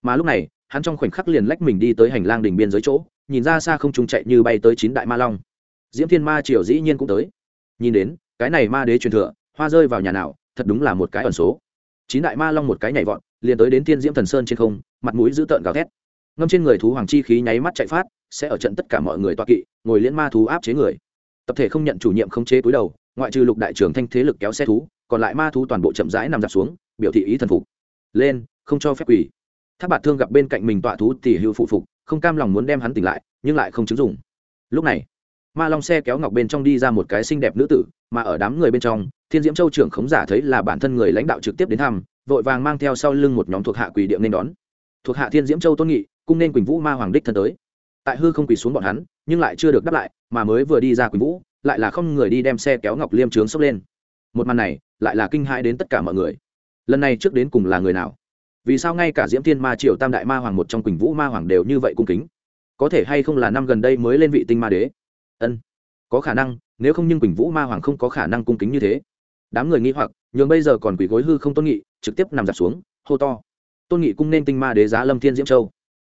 Mà lúc này, hắn trong khoảnh khắc liền lách mình đi tới hành lang đỉnh biên giới chỗ, nhìn ra xa không trung chạy như bay tới chín đại ma long. Diễm thiên ma triều dĩ nhiên cũng tới. Nhìn đến, cái này ma đế truyền thừa, hoa rơi vào nhà nào, thật đúng là một cái ẩn số. Chín đại ma long một cái nhảy vọt, liền tới đến thiên diễm thần sơn trên không, mặt mũi dữ tợn gào thét. Ngâm trên người thú hoàng chi khí nháy mắt chạy phát sẽ ở trận tất cả mọi người toa kỵ, ngồi liễn ma thú áp chế người. Tập thể không nhận chủ nhiệm khống chế túi đầu, ngoại trừ lục đại trưởng thanh thế lực kéo xe thú, còn lại ma thú toàn bộ chậm rãi nằm dạp xuống, biểu thị ý thần phục. Lên, không cho phép quỷ tháp bạt thương gặp bên cạnh mình tọa thú tỉ hữu phụ phục, không cam lòng muốn đem hắn tỉnh lại, nhưng lại không chứng dụng. Lúc này, ma long xe kéo ngọc bên trong đi ra một cái xinh đẹp nữ tử, mà ở đám người bên trong, thiên diễm châu trưởng khống giả thấy là bản thân người lãnh đạo trực tiếp đến thăm, vội vàng mang theo sau lưng một nhóm thuộc hạ quỷ điệm nên đón. Thuộc hạ thiên diễm châu tôn nghị, cung nên quỳnh vũ ma hoàng đích thân tới tại hư không quỳ xuống bọn hắn, nhưng lại chưa được đáp lại, mà mới vừa đi ra quỳnh vũ, lại là không người đi đem xe kéo ngọc liêm trướng sốc lên. Một màn này, lại là kinh hãi đến tất cả mọi người. Lần này trước đến cùng là người nào? Vì sao ngay cả diễm thiên ma triều tam đại ma hoàng một trong quỳnh vũ ma hoàng đều như vậy cung kính? Có thể hay không là năm gần đây mới lên vị tinh ma đế? Ân, có khả năng, nếu không nhưng quỳnh vũ ma hoàng không có khả năng cung kính như thế. Đám người nghĩ hoặc, nhường bây giờ còn quỳ gối hư không tôn nghị, trực tiếp nằm giặt xuống, hô to. Tôn nghị cung nên tinh ma đế giá lâm thiên diễm châu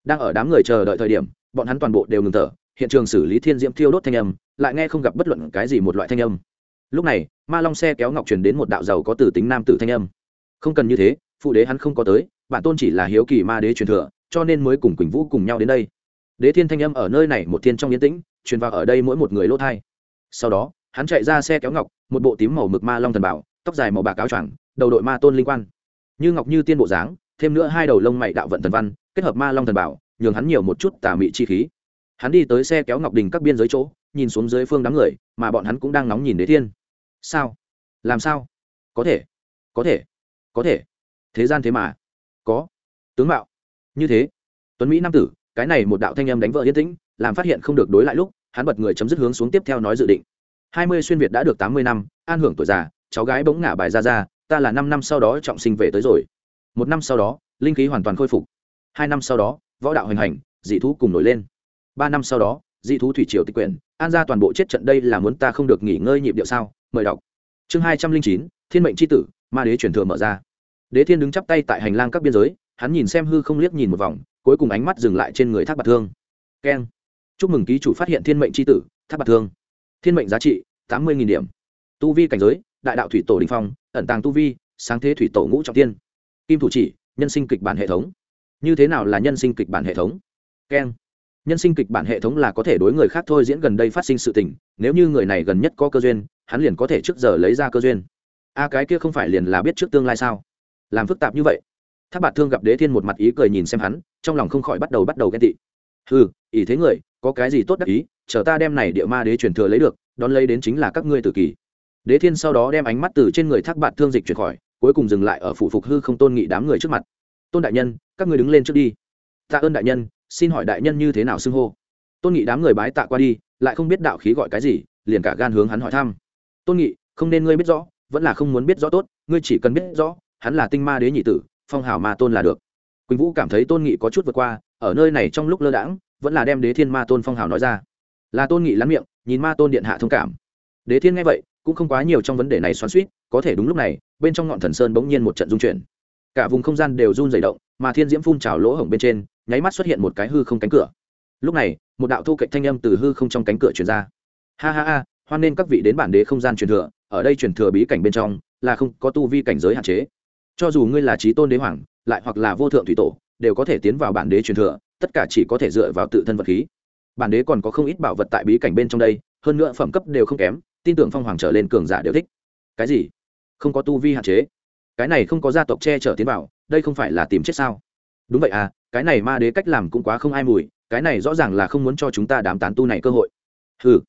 đang ở đám người chờ đợi thời điểm, bọn hắn toàn bộ đều ngừng thở, hiện trường xử lý thiên diễm thiêu đốt thanh âm, lại nghe không gặp bất luận cái gì một loại thanh âm. Lúc này, ma long xe kéo ngọc truyền đến một đạo giàu có từ tính nam tử thanh âm. Không cần như thế, phụ đế hắn không có tới, bản tôn chỉ là hiếu kỳ ma đế truyền thừa, cho nên mới cùng quỳnh vũ cùng nhau đến đây. Đế thiên thanh âm ở nơi này một thiên trong yên tĩnh, truyền vào ở đây mỗi một người lỗ thai. Sau đó, hắn chạy ra xe kéo ngọc, một bộ tím màu mực ma long thần bảo, tóc dài màu bạc áo choàng, đầu đội ma tôn linh quan. Như ngọc như tiên bộ dáng thêm nữa hai đầu lông mày đạo vận thần văn, kết hợp ma long thần bảo, nhường hắn nhiều một chút tà mị chi khí. Hắn đi tới xe kéo ngọc đình các biên giới chỗ, nhìn xuống dưới phương đám người, mà bọn hắn cũng đang nóng nhìn đế thiên. Sao? Làm sao? Có thể. Có thể. Có thể. Thế gian thế mà. Có. Tướng mạo. Như thế. Tuấn mỹ nam tử, cái này một đạo thanh âm đánh vỡ yên tĩnh, làm phát hiện không được đối lại lúc, hắn bật người chấm dứt hướng xuống tiếp theo nói dự định. Hai mươi xuyên việt đã được tám mươi năm, an hưởng tuổi già, cháu gái bỗng ngả bài ra ra, ta là năm năm sau đó trọng sinh về tới rồi một năm sau đó, linh khí hoàn toàn khôi phục. Hai năm sau đó, võ đạo hoành hành, dị thú cùng nổi lên. Ba năm sau đó, dị thú thủy triều tịch quyển, an ra toàn bộ chết trận đây là muốn ta không được nghỉ ngơi nhịp điệu sao? Mời đọc. Chương hai trăm linh chín, thiên mệnh c h i tử, ma đế truyền thừa mở ra. Đế thiên đứng chắp tay tại hành lang các biên giới, hắn nhìn xem hư không liếc nhìn một vòng, cuối cùng ánh mắt dừng lại trên người thác bạc thương. Keng. Chúc mừng ký chủ phát hiện thiên mệnh c h i tử, thác bạc thương. Thiên mệnh giá trị, tám mươi điểm. Tu vi cảnh giới, đại đạo thủy tổ đình phong, ẩn tàng tu vi, sáng thế thủy tổ ngũ trọng tiên kim thủ chỉ, nhân sinh kịch bản hệ thống. Như thế nào là nhân sinh kịch bản hệ thống? Keng nhân sinh kịch bản hệ thống là có thể đối người khác thôi diễn gần đây phát sinh sự tình, nếu như người này gần nhất có cơ duyên, hắn liền có thể trước giờ lấy ra cơ duyên. A cái kia không phải liền là biết trước tương lai sao? Làm phức tạp như vậy. Tháp bạt thương gặp đế thiên một mặt ý cười nhìn xem hắn, trong lòng không khỏi bắt đầu bắt đầu ghen tị. Ừ ý thế người, có cái gì tốt đắc ý, chờ ta đem này địa ma đế truyền thừa lấy được, đón lấy đến chính là các ngươi tự kỷ đế thiên sau đó đem ánh mắt từ trên người thác bạt thương dịch chuyển khỏi cuối cùng dừng lại ở phủ phục hư không tôn nghị đám người trước mặt. Tôn đại nhân, các ngươi đứng lên trước đi. Tạ ơn đại nhân, xin hỏi đại nhân như thế nào xưng hô? Tôn nghị đám người bái tạ qua đi, lại không biết đạo khí gọi cái gì, liền cả gan hướng hắn hỏi thăm. Tôn nghị, không nên ngươi biết rõ, vẫn là không muốn biết rõ tốt, ngươi chỉ cần biết rõ, hắn là tinh ma đế nhị tử, phong hào ma tôn là được. Quỳnh vũ cảm thấy tôn nghị có chút vượt qua, ở nơi này trong lúc lơ đãng, vẫn là đem đế thiên ma tôn phong hào nói ra. Là tôn nghị lắm miệng, nhìn ma tôn điện hạ thông cảm. Đế thiên nghe vậy cũng không quá nhiều trong vấn đề này xoắn suýt có thể đúng lúc này, bên trong ngọn thần sơn bỗng nhiên một trận dung chuyển. Cả vùng không gian đều run dày động, mà thiên diễm phun trào lỗ hổng bên trên, nháy mắt xuất hiện một cái hư không cánh cửa. Lúc này, một đạo thu cạnh thanh âm từ hư không trong cánh cửa truyền ra. Ha ha ha, hoan nên các vị đến bản đế không gian truyền thừa, ở đây truyền thừa bí cảnh bên trong, là không có tu vi cảnh giới hạn chế. Cho dù ngươi là trí tôn đế hoàng, lại hoặc là vô thượng thủy tổ, đều có thể tiến vào bản đế truyền thừa, tất cả chỉ có thể dựa vào tự thân vật khí. Bản đế còn có không ít bảo vật tại bí cảnh bên trong đây, hơn nữa phẩm cấp đều không kém tin tưởng phong hoàng trở lên cường giả đều thích. Cái gì? Không có tu vi hạn chế. Cái này không có gia tộc che chở tiến vào, đây không phải là tìm chết sao? Đúng vậy à cái này ma đế cách làm cũng quá không ai mùi, cái này rõ ràng là không muốn cho chúng ta đám tán tu này cơ hội. Ừ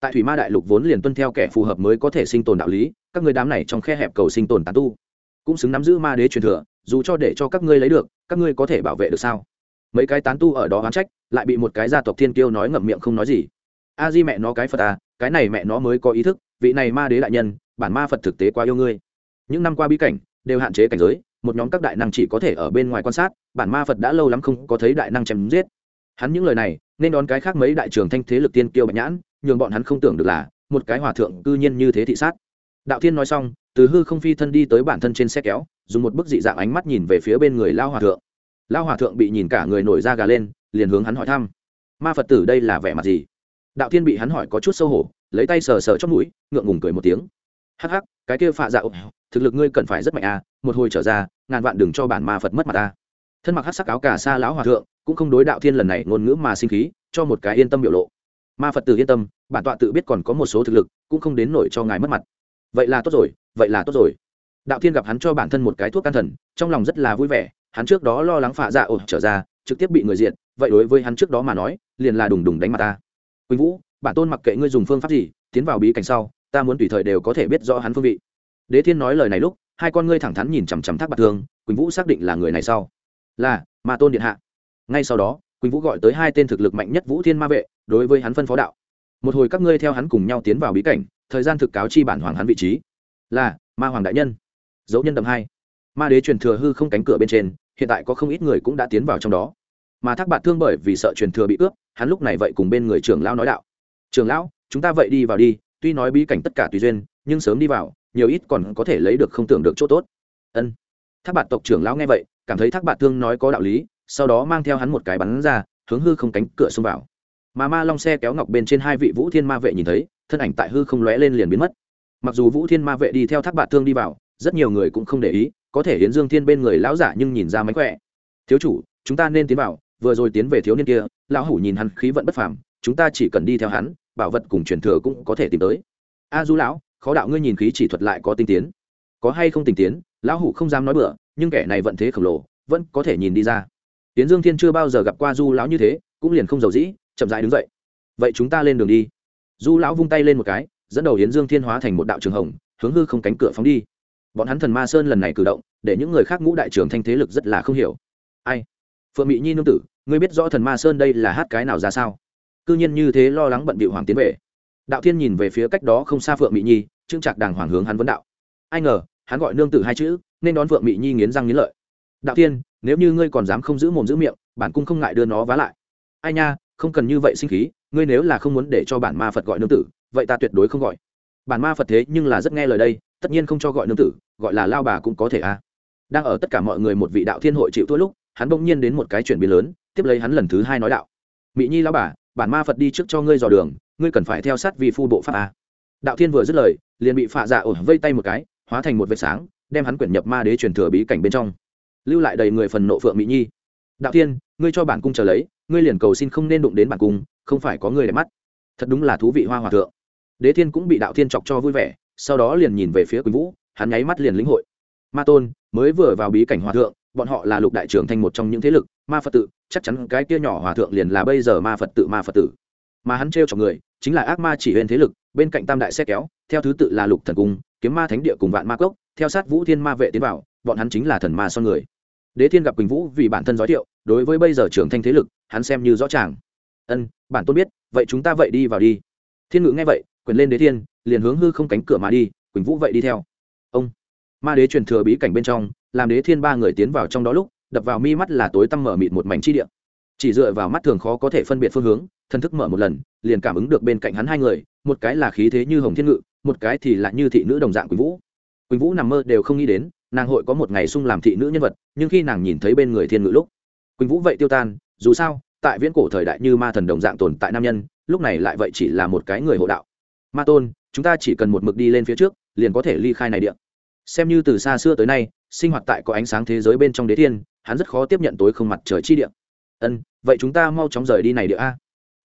tại thủy ma đại lục vốn liền tuân theo kẻ phù hợp mới có thể sinh tồn đạo lý, các người đám này trong khe hẹp cầu sinh tồn tán tu, cũng xứng nắm giữ ma đế truyền thừa, dù cho để cho các ngươi lấy được, các ngươi có thể bảo vệ được sao? Mấy cái tán tu ở đó oán trách, lại bị một cái gia tộc thiên kiêu nói ngậm miệng không nói gì. A di mẹ nó cái phật à cái này mẹ nó mới có ý thức, vị này ma đế đại nhân, bản ma phật thực tế quá yêu ngươi. Những năm qua bí cảnh, đều hạn chế cảnh giới, một nhóm các đại năng chỉ có thể ở bên ngoài quan sát, bản ma phật đã lâu lắm không có thấy đại năng chém giết. Hắn những lời này, nên đón cái khác mấy đại trường thanh thế lực tiên kiêu bạch nhãn, nhường bọn hắn không tưởng được là, một cái hòa thượng cư nhiên như thế thị sát. Đạo thiên nói xong, từ hư không phi thân đi tới bản thân trên xe kéo, dùng một bức dị dạng ánh mắt nhìn về phía bên người lao hòa thượng. Lao hòa thượng bị nhìn cả người nổi da gà lên, liền hướng hắn hỏi thăm. Ma phật tử đây là vẻ mặt gì? Đạo thiên bị hắn hỏi có chút sâu hổ, lấy tay sờ sờ chót mũi, ngượng ngùng cười một tiếng. Hắc hắc, cái kia phạ dạo thực lực ngươi cần phải rất mạnh à một hồi trở ra, ngàn vạn đừng cho bản ma phật mất mặt ta. Thân mặc hắc sắc áo cả xa lão hòa thượng, cũng không đối đạo thiên lần này ngôn ngữ mà sinh khí, cho một cái yên tâm biểu lộ. Ma phật tử yên tâm, bản tọa tự biết còn có một số thực lực, cũng không đến nổi cho ngài mất mặt. Vậy là tốt rồi, vậy là tốt rồi. Đạo thiên gặp hắn cho bản thân một cái thuốc can thần, trong lòng rất là vui vẻ, hắn trước đó lo lắng phạ dạ ổ trở ra, trực tiếp bị người diện vậy đối với hắn trước đó mà nói, liền là đùng đùng đánh mặt ta quỳnh vũ bản tôn mặc kệ ngươi dùng phương pháp gì tiến vào bí cảnh sau ta muốn tùy thời đều có thể biết rõ hắn phương vị đế thiên nói lời này lúc hai con ngươi thẳng thắn nhìn chằm chằm thác bạc thương quỳnh vũ xác định là người này sau là ma tôn điện hạ ngay sau đó quỳnh vũ gọi tới hai tên thực lực mạnh nhất vũ thiên ma vệ đối với hắn phân phó đạo một hồi các ngươi theo hắn cùng nhau tiến vào bí cảnh thời gian thực cáo chi bản hoàng hắn vị trí là ma hoàng đại nhân dấu nhân đầm hai ma đế truyền thừa hư không cánh cửa bên trên hiện tại có không ít người cũng đã tiến vào trong đó mà thác bạt thương bởi vì sợ truyền thừa bị ướp, hắn lúc này vậy cùng bên người trưởng lão nói đạo. Trưởng lão, chúng ta vậy đi vào đi, tuy nói bí cảnh tất cả tùy duyên, nhưng sớm đi vào, nhiều ít còn có thể lấy được không tưởng được chỗ tốt. Ân. Thác bạt tộc trưởng lão nghe vậy, cảm thấy thác bạt thương nói có đạo lý, sau đó mang theo hắn một cái bắn ra, hướng hư không cánh cửa xông vào. Mà ma long xe kéo ngọc bên trên hai vị vũ thiên ma vệ nhìn thấy, thân ảnh tại hư không lóe lên liền biến mất. Mặc dù vũ thiên ma vệ đi theo thác bạt thương đi vào, rất nhiều người cũng không để ý, có thể hiến dương thiên bên người lão giả nhưng nhìn ra mánh khỏe. Thiếu chủ, chúng ta nên tiến vào vừa rồi tiến về thiếu niên kia, lão hủ nhìn hắn khí vận bất phàm, chúng ta chỉ cần đi theo hắn, bảo vật cùng truyền thừa cũng có thể tìm tới. A du lão, khó đạo ngươi nhìn khí chỉ thuật lại có tinh tiến. Có hay không tinh tiến, lão hủ không dám nói bừa, nhưng kẻ này vận thế khổng lồ, vẫn có thể nhìn đi ra. Tiến dương thiên chưa bao giờ gặp qua du lão như thế, cũng liền không giàu dĩ, chậm rãi đứng dậy. Vậy chúng ta lên đường đi. Du lão vung tay lên một cái, dẫn đầu yến dương thiên hóa thành một đạo trường hồng, hướng hư không cánh cửa phóng đi. Bọn hắn thần ma sơn lần này cử động, để những người khác ngũ đại trưởng thanh thế lực rất là không hiểu. Ai? Phượng mỹ nhi nương tử, ngươi biết rõ thần ma sơn đây là hát cái nào ra sao? Cư nhiên như thế lo lắng bận bịu hoàng tiến về. Đạo thiên nhìn về phía cách đó không xa phượng mỹ nhi trưng trạc đàng hoàng hướng hắn vấn đạo. Ai ngờ, hắn gọi nương tử hai chữ, nên đón phượng mỹ nhi nghiến răng nghiến lợi. Đạo thiên, nếu như ngươi còn dám không giữ mồm giữ miệng, bản cung không ngại đưa nó vá lại. Ai nha, không cần như vậy sinh khí, ngươi nếu là không muốn để cho bản ma phật gọi nương tử, vậy ta tuyệt đối không gọi. Bản ma phật thế nhưng là rất nghe lời đây, tất nhiên không cho gọi nương tử, gọi là lao bà cũng có thể a à. đang ở tất cả mọi người một vị đạo thiên hội chịu thua lúc hắn bỗng nhiên đến một cái chuyển biến lớn, tiếp lấy hắn lần thứ hai nói đạo. Mỹ nhi lao bà, bản ma phật đi trước cho ngươi dò đường, ngươi cần phải theo sát vì phu bộ pháp a. Đạo thiên vừa dứt lời, liền bị phạ dạ ổn vây tay một cái, hóa thành một vệt sáng, đem hắn quyển nhập ma đế truyền thừa bí cảnh bên trong. Lưu lại đầy người phần nộ phượng mỹ nhi. Đạo thiên, ngươi cho bản cung chờ lấy, ngươi liền cầu xin không nên đụng đến bản cung, không phải có người đẹp mắt. Thật đúng là thú vị hoa hòa thượng. Đế thiên cũng bị đạo thiên chọc cho vui vẻ, sau đó liền nhìn về phía quỳnh vũ, hắn nháy mắt liền lĩnh hội. Ma tôn, mới vừa vào bí cảnh hòa thượng bọn họ là lục đại trưởng thành một trong những thế lực, ma phật tự, chắc chắn cái kia nhỏ hòa thượng liền là bây giờ ma phật tự, ma phật tử mà hắn trêu chọc người, chính là ác ma chỉ huyền thế lực, bên cạnh tam đại xe kéo, theo thứ tự là lục thần cung, kiếm ma thánh địa cùng vạn ma cốc, theo sát vũ thiên ma vệ tiến vào, bọn hắn chính là thần ma son người. Đế thiên gặp quỳnh vũ vì bản thân giới thiệu, đối với bây giờ trưởng thanh thế lực, hắn xem như rõ ràng ân, bản tôn biết, vậy chúng ta vậy đi vào đi. Thiên ngự nghe vậy, quyền lên đế thiên, liền hướng hư không cánh cửa mà đi, quỳnh vũ vậy đi theo. Ông, ma đế truyền thừa bí cảnh bên trong làm đế thiên ba người tiến vào trong đó lúc, đập vào mi mắt là tối tăm mở mịt một mảnh chi địa. Chỉ dựa vào mắt thường khó có thể phân biệt phương hướng, thân thức mở một lần, liền cảm ứng được bên cạnh hắn hai người, một cái là khí thế như hồng thiên ngự, một cái thì là như thị nữ đồng dạng quỳnh vũ. Quỳnh vũ nằm mơ đều không nghĩ đến, nàng hội có một ngày sung làm thị nữ nhân vật, nhưng khi nàng nhìn thấy bên người thiên ngự lúc, quỳnh vũ vậy tiêu tan, dù sao, tại viễn cổ thời đại như ma thần đồng dạng tồn tại nam nhân, lúc này lại vậy chỉ là một cái người hộ đạo. Ma tôn, chúng ta chỉ cần một mực đi lên phía trước, liền có thể ly khai này điện xem như từ xa xưa tới nay sinh hoạt tại có ánh sáng thế giới bên trong đế thiên, hắn rất khó tiếp nhận tối không mặt trời chi địa. ân, vậy chúng ta mau chóng rời đi này địa a.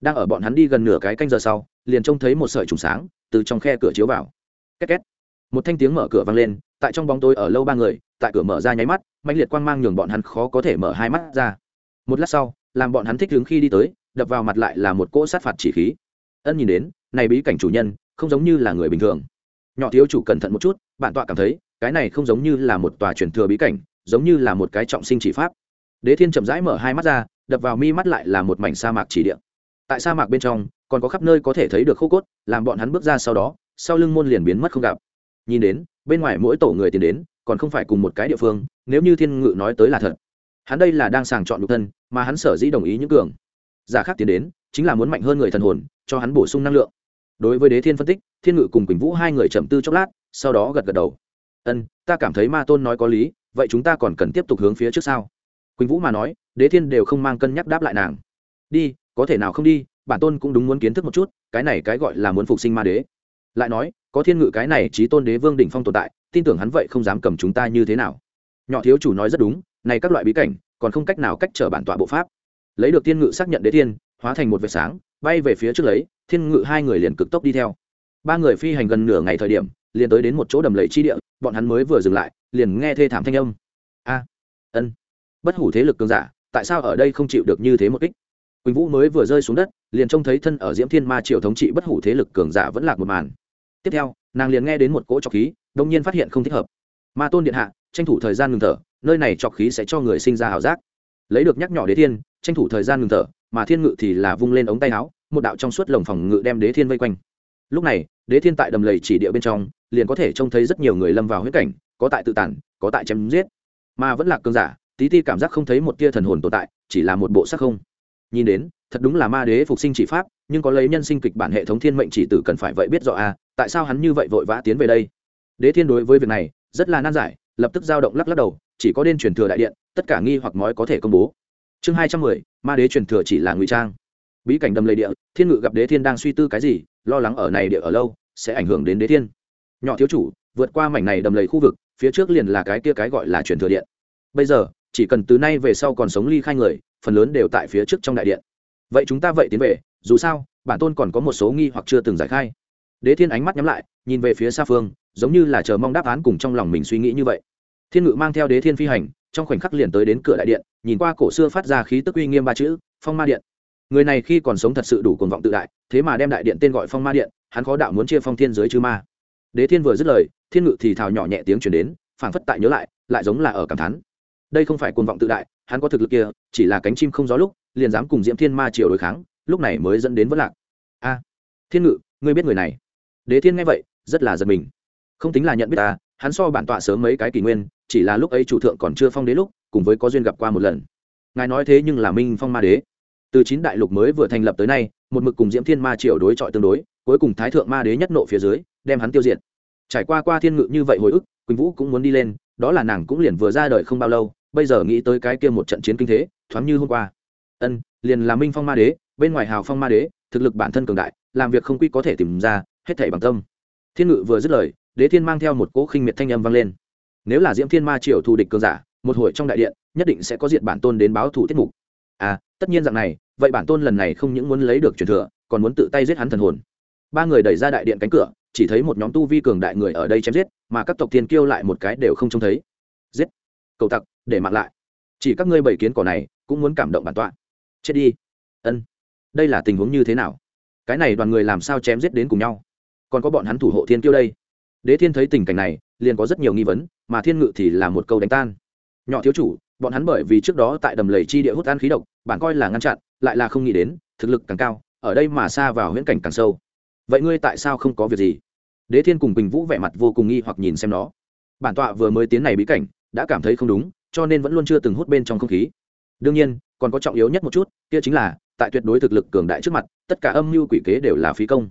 Đang ở bọn hắn đi gần nửa cái canh giờ sau, liền trông thấy một sợi trùng sáng từ trong khe cửa chiếu vào. Két két. Một thanh tiếng mở cửa vang lên, tại trong bóng tối ở lâu ba người, tại cửa mở ra nháy mắt mạnh liệt quang mang nhường bọn hắn khó có thể mở hai mắt ra. Một lát sau, làm bọn hắn thích đứng khi đi tới, đập vào mặt lại là một cỗ sát phạt chỉ khí. Ân nhìn đến, này bí cảnh chủ nhân, không giống như là người bình thường. Nhỏ thiếu chủ cẩn thận một chút, bản tọa cảm thấy cái này không giống như là một tòa truyền thừa bí cảnh, giống như là một cái trọng sinh chỉ pháp. Đế thiên chậm rãi mở hai mắt ra, đập vào mi mắt lại là một mảnh sa mạc chỉ địa. Tại sa mạc bên trong, còn có khắp nơi có thể thấy được khô cốt, làm bọn hắn bước ra sau đó, sau lưng môn liền biến mất không gặp. Nhìn đến, bên ngoài mỗi tổ người tiến đến, còn không phải cùng một cái địa phương, nếu như thiên ngự nói tới là thật. Hắn đây là đang sàng chọn nhục thân, mà hắn sở dĩ đồng ý những cường giả khác tiến đến, chính là muốn mạnh hơn người thần hồn, cho hắn bổ sung năng lượng. Đối với đế thiên phân tích, thiên ngự cùng quỳnh vũ hai người chậm tư chốc lát, sau đó gật gật đầu ân, ta cảm thấy ma tôn nói có lý, vậy chúng ta còn cần tiếp tục hướng phía trước sau quỳnh vũ mà nói, đế thiên đều không mang cân nhắc đáp lại nàng. Đi, có thể nào không đi, bản tôn cũng đúng muốn kiến thức một chút, cái này cái gọi là muốn phục sinh ma đế. Lại nói, có thiên ngự cái này trí tôn đế vương đỉnh phong tồn tại, tin tưởng hắn vậy không dám cầm chúng ta như thế nào? Nhỏ thiếu chủ nói rất đúng, này các loại bí cảnh, còn không cách nào cách trở bản tọa bộ pháp. Lấy được thiên ngự xác nhận đế thiên, hóa thành một vệt sáng, bay về phía trước lấy, thiên ngự hai người liền cực tốc đi theo. Ba người phi hành gần nửa ngày thời điểm liền tới đến một chỗ đầm lầy chi địa, bọn hắn mới vừa dừng lại, liền nghe thê thảm thanh âm. A, ân, bất hủ thế lực cường giả, tại sao ở đây không chịu được như thế một kích? Quỳnh vũ mới vừa rơi xuống đất, liền trông thấy thân ở diễm thiên ma triều thống trị bất hủ thế lực cường giả vẫn lạc một màn. Tiếp theo, nàng liền nghe đến một cỗ trọc khí đông nhiên phát hiện không thích hợp. Ma tôn điện hạ, tranh thủ thời gian ngừng thở, nơi này trọc khí sẽ cho người sinh ra ảo giác. Lấy được nhắc nhỏ đế thiên, tranh thủ thời gian ngừng thở, mà thiên ngự thì là vung lên ống tay áo, một đạo trong suốt lồng phòng ngự đem đế thiên vây quanh lúc này, đế thiên tại đầm lầy chỉ địa bên trong, liền có thể trông thấy rất nhiều người lâm vào huyết cảnh, có tại tự tản, có tại chém giết. Mà vẫn là cơn giả, tí ti cảm giác không thấy một tia thần hồn tồn tại, chỉ là một bộ sắc không. Nhìn đến, thật đúng là ma đế phục sinh chỉ pháp, nhưng có lấy nhân sinh kịch bản hệ thống thiên mệnh chỉ tử cần phải vậy biết rõ à tại sao hắn như vậy vội vã tiến về đây? Đế thiên đối với việc này, rất là nan giải, lập tức dao động lắc lắc đầu, chỉ có đen truyền thừa đại điện, tất cả nghi hoặc nói có thể công bố. Chương hai trăm mười, ma đế truyền thừa chỉ là ngụy trang bí cảnh đầm lầy địa, thiên ngự gặp đế thiên đang suy tư cái gì, lo lắng ở này địa ở lâu, sẽ ảnh hưởng đến đế thiên. Nhỏ thiếu chủ, vượt qua mảnh này đầm lầy khu vực, phía trước liền là cái kia cái gọi là truyền thừa điện. Bây giờ, chỉ cần từ nay về sau còn sống ly khai người, phần lớn đều tại phía trước trong đại điện. Vậy chúng ta vậy tiến về, dù sao, bản tôn còn có một số nghi hoặc chưa từng giải khai. Đế thiên ánh mắt nhắm lại, nhìn về phía xa phương, giống như là chờ mong đáp án cùng trong lòng mình suy nghĩ như vậy. Thiên ngự mang theo đế thiên phi hành, trong khoảnh khắc liền tới đến cửa đại điện, nhìn qua cổ xưa phát ra khí tức uy nghiêm ba chữ, phong ma điện người này khi còn sống thật sự đủ cuồng vọng tự đại, thế mà đem đại điện tên gọi phong ma điện, hắn khó đạo muốn chia phong thiên giới chứ ma. Đế thiên vừa dứt lời, thiên ngự thì thào nhỏ nhẹ tiếng chuyển đến, phảng phất tại nhớ lại lại giống là ở cảm thán. Đây không phải cuồng vọng tự đại, hắn có thực lực kia, chỉ là cánh chim không gió lúc, liền dám cùng diễm thiên ma triều đối kháng, lúc này mới dẫn đến vất lạc. A, thiên ngự, ngươi biết người này? Đế thiên nghe vậy, rất là giật mình. Không tính là nhận biết ta, hắn so bản tọa sớm mấy cái kỷ nguyên, chỉ là lúc ấy chủ thượng còn chưa phong đế lúc, cùng với có duyên gặp qua một lần. Ngài nói thế nhưng là minh phong ma đế từ chín đại lục mới vừa thành lập tới nay, một mực cùng diễm thiên ma triều đối chọi tương đối, cuối cùng thái thượng ma đế nhất nộ phía dưới, đem hắn tiêu diệt. Trải qua qua thiên ngự như vậy hồi ức, quỳnh vũ cũng muốn đi lên, đó là nàng cũng liền vừa ra đời không bao lâu, bây giờ nghĩ tới cái kia một trận chiến kinh thế, thoáng như hôm qua. Ân, liền là minh phong ma đế, bên ngoài hào phong ma đế, thực lực bản thân cường đại, làm việc không quy có thể tìm ra, hết thảy bằng tâm. Thiên ngự vừa dứt lời, đế thiên mang theo một cỗ khinh miệt thanh âm vang lên. Nếu là diễm thiên ma triều thù địch cường giả, một hồi trong đại điện, nhất định sẽ có diện bản tôn đến báo thủ tiết mục. À tất nhiên dạng này, vậy bản tôn lần này không những muốn lấy được truyền thừa, còn muốn tự tay giết hắn thần hồn. Ba người đẩy ra đại điện cánh cửa, chỉ thấy một nhóm tu vi cường đại người ở đây chém giết, mà các tộc thiên kiêu lại một cái đều không trông thấy. Giết! Cầu tặc, để mặc lại. Chỉ các ngươi bảy kiến cỏ này, cũng muốn cảm động bản tọa. Chết đi. Ân. Đây là tình huống như thế nào? Cái này đoàn người làm sao chém giết đến cùng nhau? Còn có bọn hắn thủ hộ thiên kiêu đây? Đế thiên thấy tình cảnh này, liền có rất nhiều nghi vấn, mà thiên ngự thì là một câu đánh tan. Nhỏ thiếu chủ bọn hắn bởi vì trước đó tại đầm lầy chi địa hút ăn khí độc, bản coi là ngăn chặn, lại là không nghĩ đến, thực lực càng cao, ở đây mà xa vào huyễn cảnh càng sâu. Vậy ngươi tại sao không có việc gì? Đế thiên cùng bình vũ vẻ mặt vô cùng nghi hoặc nhìn xem nó. Bản tọa vừa mới tiến này bí cảnh, đã cảm thấy không đúng, cho nên vẫn luôn chưa từng hút bên trong không khí. Đương nhiên, còn có trọng yếu nhất một chút, kia chính là, tại tuyệt đối thực lực cường đại trước mặt, tất cả âm mưu quỷ kế đều là phí công.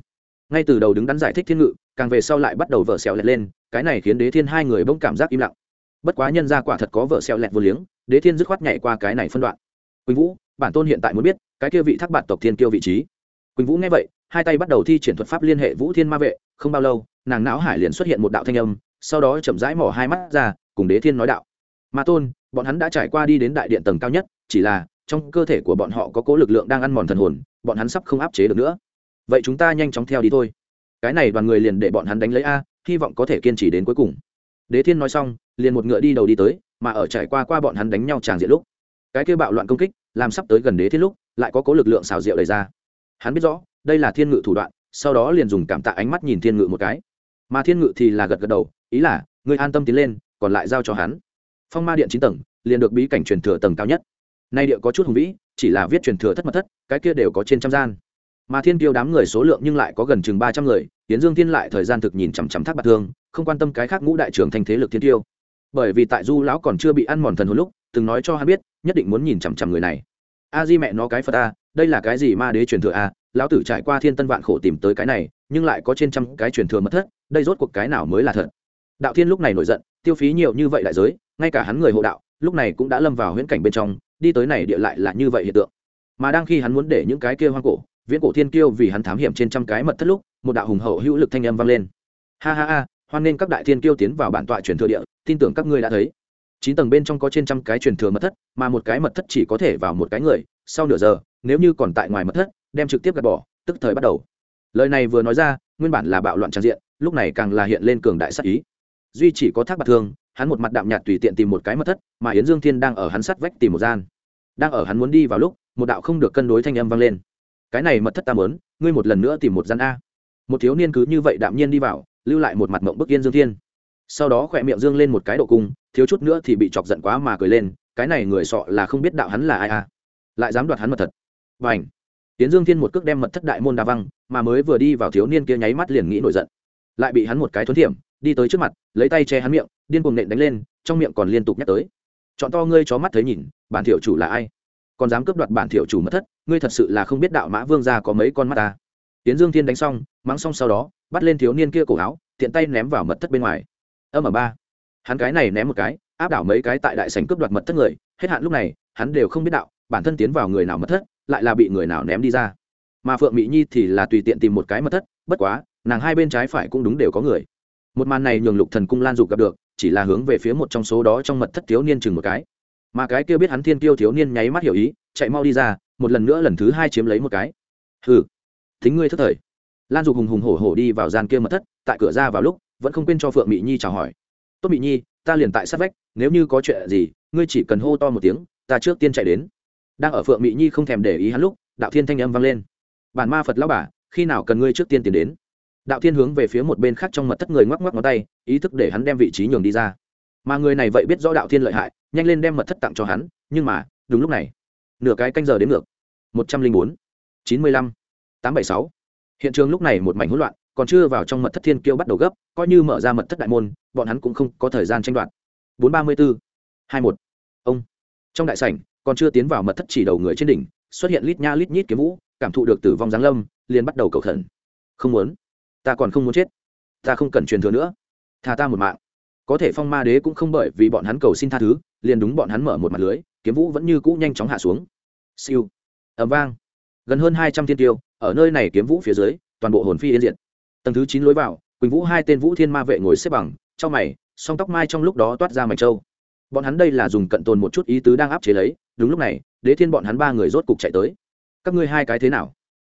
Ngay từ đầu đứng đắn giải thích thiên ngự, càng về sau lại bắt đầu vợ xẹo lẹt lên, cái này khiến đế thiên hai người bỗng cảm giác im lặng bất quá nhân ra quả thật có vợ xẹo lẹt vô liếng, đế thiên dứt khoát nhảy qua cái này phân đoạn. Quỳnh vũ, bản tôn hiện tại muốn biết, cái kia vị thác bạn tộc thiên kiêu vị trí. Quỳnh vũ nghe vậy, hai tay bắt đầu thi triển thuật pháp liên hệ vũ thiên ma vệ, không bao lâu, nàng não hải liền xuất hiện một đạo thanh âm, sau đó chậm rãi mỏ hai mắt ra, cùng đế thiên nói đạo. Ma tôn, bọn hắn đã trải qua đi đến đại điện tầng cao nhất, chỉ là, trong cơ thể của bọn họ có cố lực lượng đang ăn mòn thần hồn, bọn hắn sắp không áp chế được nữa. Vậy chúng ta nhanh chóng theo đi thôi. Cái này đoàn người liền để bọn hắn đánh lấy a, hy vọng có thể kiên trì đến cuối cùng đế thiên nói xong, liền một ngựa đi đầu đi tới, mà ở trải qua qua bọn hắn đánh nhau tràng diện lúc, cái kia bạo loạn công kích, làm sắp tới gần đế thiên lúc, lại có cố lực lượng xào rượu đẩy ra. Hắn biết rõ, đây là thiên ngự thủ đoạn, sau đó liền dùng cảm tạ ánh mắt nhìn thiên ngự một cái. Mà thiên ngự thì là gật gật đầu, ý là người an tâm tiến lên, còn lại giao cho hắn. Phong ma điện chín tầng, liền được bí cảnh truyền thừa tầng cao nhất. Nay địa có chút hùng vĩ, chỉ là viết truyền thừa thất mật thất, cái kia đều có trên trăm gian. Mà thiên tiêu đám người số lượng nhưng lại có gần chừng ba trăm người tiến dương thiên lại thời gian thực nhìn chằm chằm thác bạc thương không quan tâm cái khác ngũ đại trưởng thành thế lực thiên tiêu. Bởi vì tại du lão còn chưa bị ăn mòn thần hồn lúc, từng nói cho hắn biết, nhất định muốn nhìn chằm chằm người này. A di mẹ nó cái phật a, đây là cái gì ma đế truyền thừa a, lão tử trải qua thiên tân vạn khổ tìm tới cái này, nhưng lại có trên trăm cái truyền thừa mất thất, đây rốt cuộc cái nào mới là thật? Đạo thiên lúc này nổi giận, tiêu phí nhiều như vậy đại giới, ngay cả hắn người hộ đạo, lúc này cũng đã lâm vào huyễn cảnh bên trong, đi tới này địa lại là như vậy hiện tượng. Mà đang khi hắn muốn để những cái kia hoang cổ, viễn cổ thiên kiêu vì hắn thám hiểm trên trăm cái mật thất lúc, một đạo hùng hậu hữu lực thanh âm vang lên. Ha ha ha hoan nên các đại thiên kiêu tiến vào bản tọa truyền thừa địa, tin tưởng các ngươi đã thấy. Chín tầng bên trong có trên trăm cái truyền thừa mật thất, mà một cái mật thất chỉ có thể vào một cái người, sau nửa giờ, nếu như còn tại ngoài mật thất, đem trực tiếp gạt bỏ, tức thời bắt đầu. Lời này vừa nói ra, nguyên bản là bạo loạn trang diện, lúc này càng là hiện lên cường đại sắc ý. Duy chỉ có thác bạc thương, hắn một mặt đạm nhạt tùy tiện tìm một cái mật thất, mà yến dương thiên đang ở hắn sắt vách tìm một gian. Đang ở hắn muốn đi vào lúc, một đạo không được cân đối thanh âm vang lên. Cái này mật thất ta mớn ngươi một lần nữa tìm một gian a. Một thiếu niên cứ như vậy đạm nhiên đi vào lưu lại một mặt mộng bức yên dương thiên. Sau đó khỏe miệng dương lên một cái độ cung, thiếu chút nữa thì bị chọc giận quá mà cười lên, cái này người sọ là không biết đạo hắn là ai à. Lại dám đoạt hắn mật thật. Và ảnh tiến dương thiên một cước đem mật thất đại môn đa văng, mà mới vừa đi vào thiếu niên kia nháy mắt liền nghĩ nổi giận. Lại bị hắn một cái thuấn thiểm, đi tới trước mặt, lấy tay che hắn miệng, điên cuồng nện đánh lên, trong miệng còn liên tục nhắc tới. Chọn to ngươi chó mắt thấy nhìn, bản thiểu chủ là ai? Còn dám cướp đoạt bản thiểu chủ mất thất, ngươi thật sự là không biết đạo mã vương gia có mấy con mắt ta tiến dương thiên đánh xong, mắng xong sau đó, bắt lên thiếu niên kia cổ áo, tiện tay ném vào mật thất bên ngoài. Âm ở ba. Hắn cái này ném một cái, áp đảo mấy cái tại đại sành cướp đoạt mật thất người, hết hạn lúc này, hắn đều không biết đạo, bản thân tiến vào người nào mật thất, lại là bị người nào ném đi ra. Mà phượng mỹ nhi thì là tùy tiện tìm một cái mật thất, bất quá, nàng hai bên trái phải cũng đúng đều có người. Một màn này nhường lục thần cung lan dục gặp được, chỉ là hướng về phía một trong số đó trong mật thất thiếu niên chừng một cái. Mà cái kia biết hắn thiên tiêu thiếu niên nháy mắt hiểu ý, chạy mau đi ra, một lần nữa lần thứ hai chiếm lấy một cái. Hừ thính ngươi thất thời. Lan dục hùng hùng hổ hổ đi vào gian kia mật thất, tại cửa ra vào lúc, vẫn không quên cho phượng mỹ nhi chào hỏi. Tốt mỹ nhi, ta liền tại sát vách, nếu như có chuyện gì, ngươi chỉ cần hô to một tiếng, ta trước tiên chạy đến. Đang ở phượng mỹ nhi không thèm để ý hắn lúc, đạo thiên thanh âm vang lên. Bản ma phật lão bà, khi nào cần ngươi trước tiên tiến đến? Đạo thiên hướng về phía một bên khác trong mật thất người ngoắc ngoắc ngón tay, ý thức để hắn đem vị trí nhường đi ra. Mà người này vậy biết rõ đạo thiên lợi hại, nhanh lên đem mật thất tặng cho hắn, nhưng mà, đúng lúc này, nửa cái canh giờ đến ngược. Một trăm linh bốn, chín mươi lăm tám bảy sáu. Hiện trường lúc này một mảnh hỗn loạn, còn chưa vào trong mật thất thiên kiêu bắt đầu gấp, coi như mở ra mật thất đại môn, bọn hắn cũng không có thời gian tranh đoạt. bốn ba mươi bốn, hai một. Ông. Trong đại sảnh, còn chưa tiến vào mật thất chỉ đầu người trên đỉnh, xuất hiện lít nha lít nhít kiếm vũ, cảm thụ được tử vong giáng lâm, liền bắt đầu cầu khẩn. Không muốn. Ta còn không muốn chết. Ta không cần truyền thừa nữa. Tha ta một mạng. Có thể phong ma đế cũng không bởi vì bọn hắn cầu xin tha thứ, liền đúng bọn hắn mở một mặt lưới, kiếm vũ vẫn như cũ nhanh chóng hạ xuống. Siêu. Ẩm vang. Gần hơn hai trăm thiên tiêu ở nơi này kiếm vũ phía dưới, toàn bộ hồn phi yên diện tầng thứ chín lối vào, quỳnh vũ hai tên vũ thiên ma vệ ngồi xếp bằng, trong mày, song tóc mai trong lúc đó toát ra mạch trâu. Bọn hắn đây là dùng cận tồn một chút ý tứ đang áp chế lấy, đúng lúc này, đế thiên bọn hắn ba người rốt cục chạy tới. Các ngươi hai cái thế nào?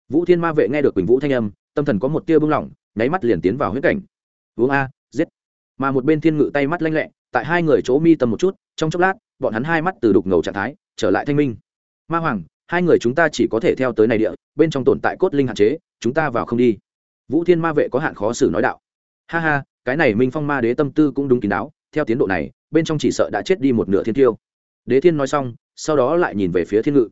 Vũ thiên ma vệ nghe được quỳnh vũ thanh âm, tâm thần có một tia bưng lỏng, nháy mắt liền tiến vào huyết cảnh. Uống a, giết. Mà một bên thiên ngự tay mắt lanh lẹ, tại hai người chỗ mi tâm một chút, trong chốc lát, bọn hắn hai mắt từ đục ngầu trạng thái, trở lại thanh minh. Ma hoàng hai người chúng ta chỉ có thể theo tới này địa, bên trong tồn tại cốt linh hạn chế, chúng ta vào không đi. Vũ thiên ma vệ có hạn khó xử nói đạo. Ha ha, cái này minh phong ma đế tâm tư cũng đúng kín đáo, theo tiến độ này, bên trong chỉ sợ đã chết đi một nửa thiên tiêu. Đế thiên nói xong, sau đó lại nhìn về phía thiên ngự.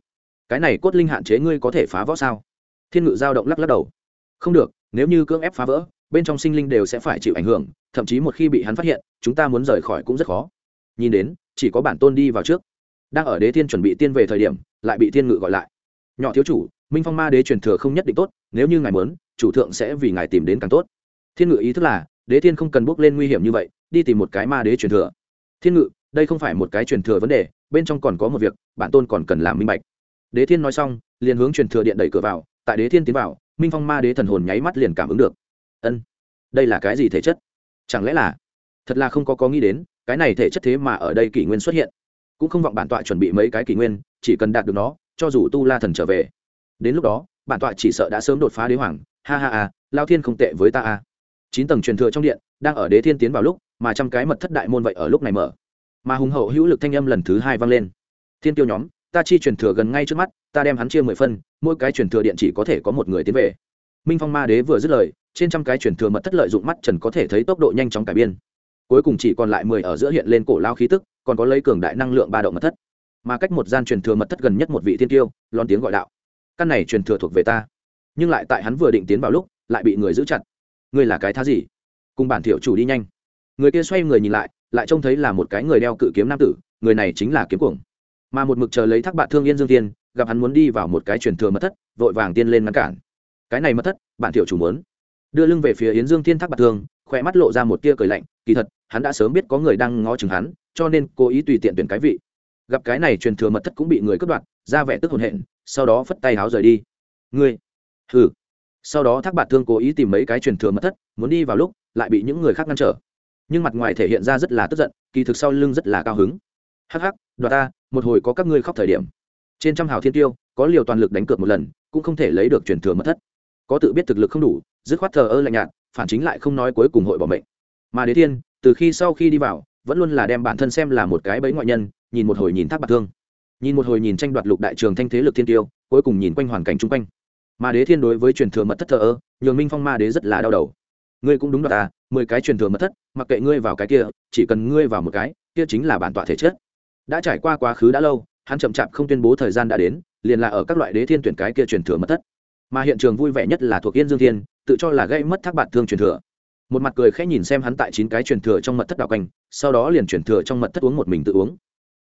Cái này cốt linh hạn chế ngươi có thể phá võ sao? Thiên ngự giao động lắc lắc đầu. Không được, nếu như cưỡng ép phá vỡ, bên trong sinh linh đều sẽ phải chịu ảnh hưởng, thậm chí một khi bị hắn phát hiện, chúng ta muốn rời khỏi cũng rất khó. Nhìn đến, chỉ có bản tôn đi vào trước đang ở đế thiên chuẩn bị tiên về thời điểm, lại bị thiên ngự gọi lại. Nhỏ thiếu chủ, minh phong ma đế truyền thừa không nhất định tốt, nếu như ngài muốn, chủ thượng sẽ vì ngài tìm đến càng tốt. Thiên ngự ý thức là, đế thiên không cần bước lên nguy hiểm như vậy, đi tìm một cái ma đế truyền thừa. Thiên ngự, đây không phải một cái truyền thừa vấn đề, bên trong còn có một việc, bản tôn còn cần làm minh bạch. Đế thiên nói xong, liền hướng truyền thừa điện đẩy cửa vào, tại đế thiên tiến vào, minh phong ma đế thần hồn nháy mắt liền cảm ứng được. Ân, đây là cái gì thể chất? Chẳng lẽ là, thật là không có có nghĩ đến, cái này thể chất thế mà ở đây kỷ nguyên xuất hiện? Cũng không vọng bản tọa chuẩn bị mấy cái kỷ nguyên, chỉ cần đạt được nó, cho dù tu la thần trở về. Đến lúc đó, bản tọa chỉ sợ đã sớm đột phá đế hoàng. Ha ha ha, lao thiên không tệ với ta a chín tầng truyền thừa trong điện, đang ở đế thiên tiến vào lúc, mà trăm cái mật thất đại môn vậy ở lúc này mở. Mà hùng hậu hữu lực thanh âm lần thứ hai vang lên. Thiên tiêu nhóm, ta chi truyền thừa gần ngay trước mắt, ta đem hắn chia mười phân, mỗi cái truyền thừa điện chỉ có thể có một người tiến về. Minh phong ma đế vừa dứt lời, trên trăm cái truyền thừa mật thất lợi dụng mắt trần có thể thấy tốc độ nhanh chóng cải biên. Cuối cùng chỉ còn lại mười ở giữa hiện lên cổ lao khí tức còn có lấy cường đại năng lượng ba động mật thất. Mà cách một gian truyền thừa mật thất gần nhất một vị thiên tiêu lon tiếng gọi đạo, căn này truyền thừa thuộc về ta. Nhưng lại tại hắn vừa định tiến vào lúc, lại bị người giữ chặt. Ngươi là cái thá gì? Cùng bản thiệu chủ đi nhanh. Người kia xoay người nhìn lại lại trông thấy là một cái người đeo cự kiếm nam tử, người này chính là kiếm cuồng. Mà một mực chờ lấy thác bạn thương yên dương tiên gặp hắn muốn đi vào một cái truyền thừa mật thất, vội vàng tiên lên ngăn cản. Cái này mật thất, bản thiệu chủ muốn. Đưa lưng về phía yến dương thiên thác bạn thương khỏe mắt lộ ra một tia cười lạnh, kỳ thật, hắn đã sớm biết có người đang ngó chừng hắn, cho nên cố ý tùy tiện tuyển cái vị. Gặp cái này truyền thừa mật thất cũng bị người cướp đoạt, ra vẻ tức hồn hện, sau đó phất tay háo rời đi. Ngươi, hừ. Sau đó thác bạt thương cố ý tìm mấy cái truyền thừa mật thất, muốn đi vào lúc, lại bị những người khác ngăn trở. Nhưng mặt ngoài thể hiện ra rất là tức giận, kỳ thực sau lưng rất là cao hứng. Hắc hắc, đoạt ta, một hồi có các ngươi khóc thời điểm. Trên trăm hào thiên tiêu, có liều toàn lực đánh cược một lần, cũng không thể lấy được truyền thừa mật thất có tự biết thực lực không đủ, dứt khoát thờ ơ lạnh nhạt, phản chính lại không nói cuối cùng hội bỏ mệnh. Mà đế thiên, từ khi sau khi đi vào, vẫn luôn là đem bản thân xem là một cái bẫy ngoại nhân, nhìn một hồi nhìn thác bạc thương. Nhìn một hồi nhìn tranh đoạt lục đại trường thanh thế lực thiên tiêu, cuối cùng nhìn quanh hoàn cảnh chung quanh. Mà đế thiên đối với truyền thừa mật thất thờ ơ, nhường minh phong ma đế rất là đau đầu. Ngươi cũng đúng đoạt à mười cái truyền thừa mật thất, mặc kệ ngươi vào cái kia, chỉ cần ngươi vào một cái, kia chính là bản tọa thể chết. đã trải qua quá khứ đã lâu, hắn chậm chạp không tuyên bố thời gian đã đến, liền là ở các loại đế thiên tuyển cái kia truyền thừa mật thất mà hiện trường vui vẻ nhất là thuộc yên dương thiên, tự cho là gây mất thác bạn thương truyền thừa. Một mặt cười khẽ nhìn xem hắn tại chín cái truyền thừa trong mật thất đạo canh sau đó liền truyền thừa trong mật thất uống một mình tự uống.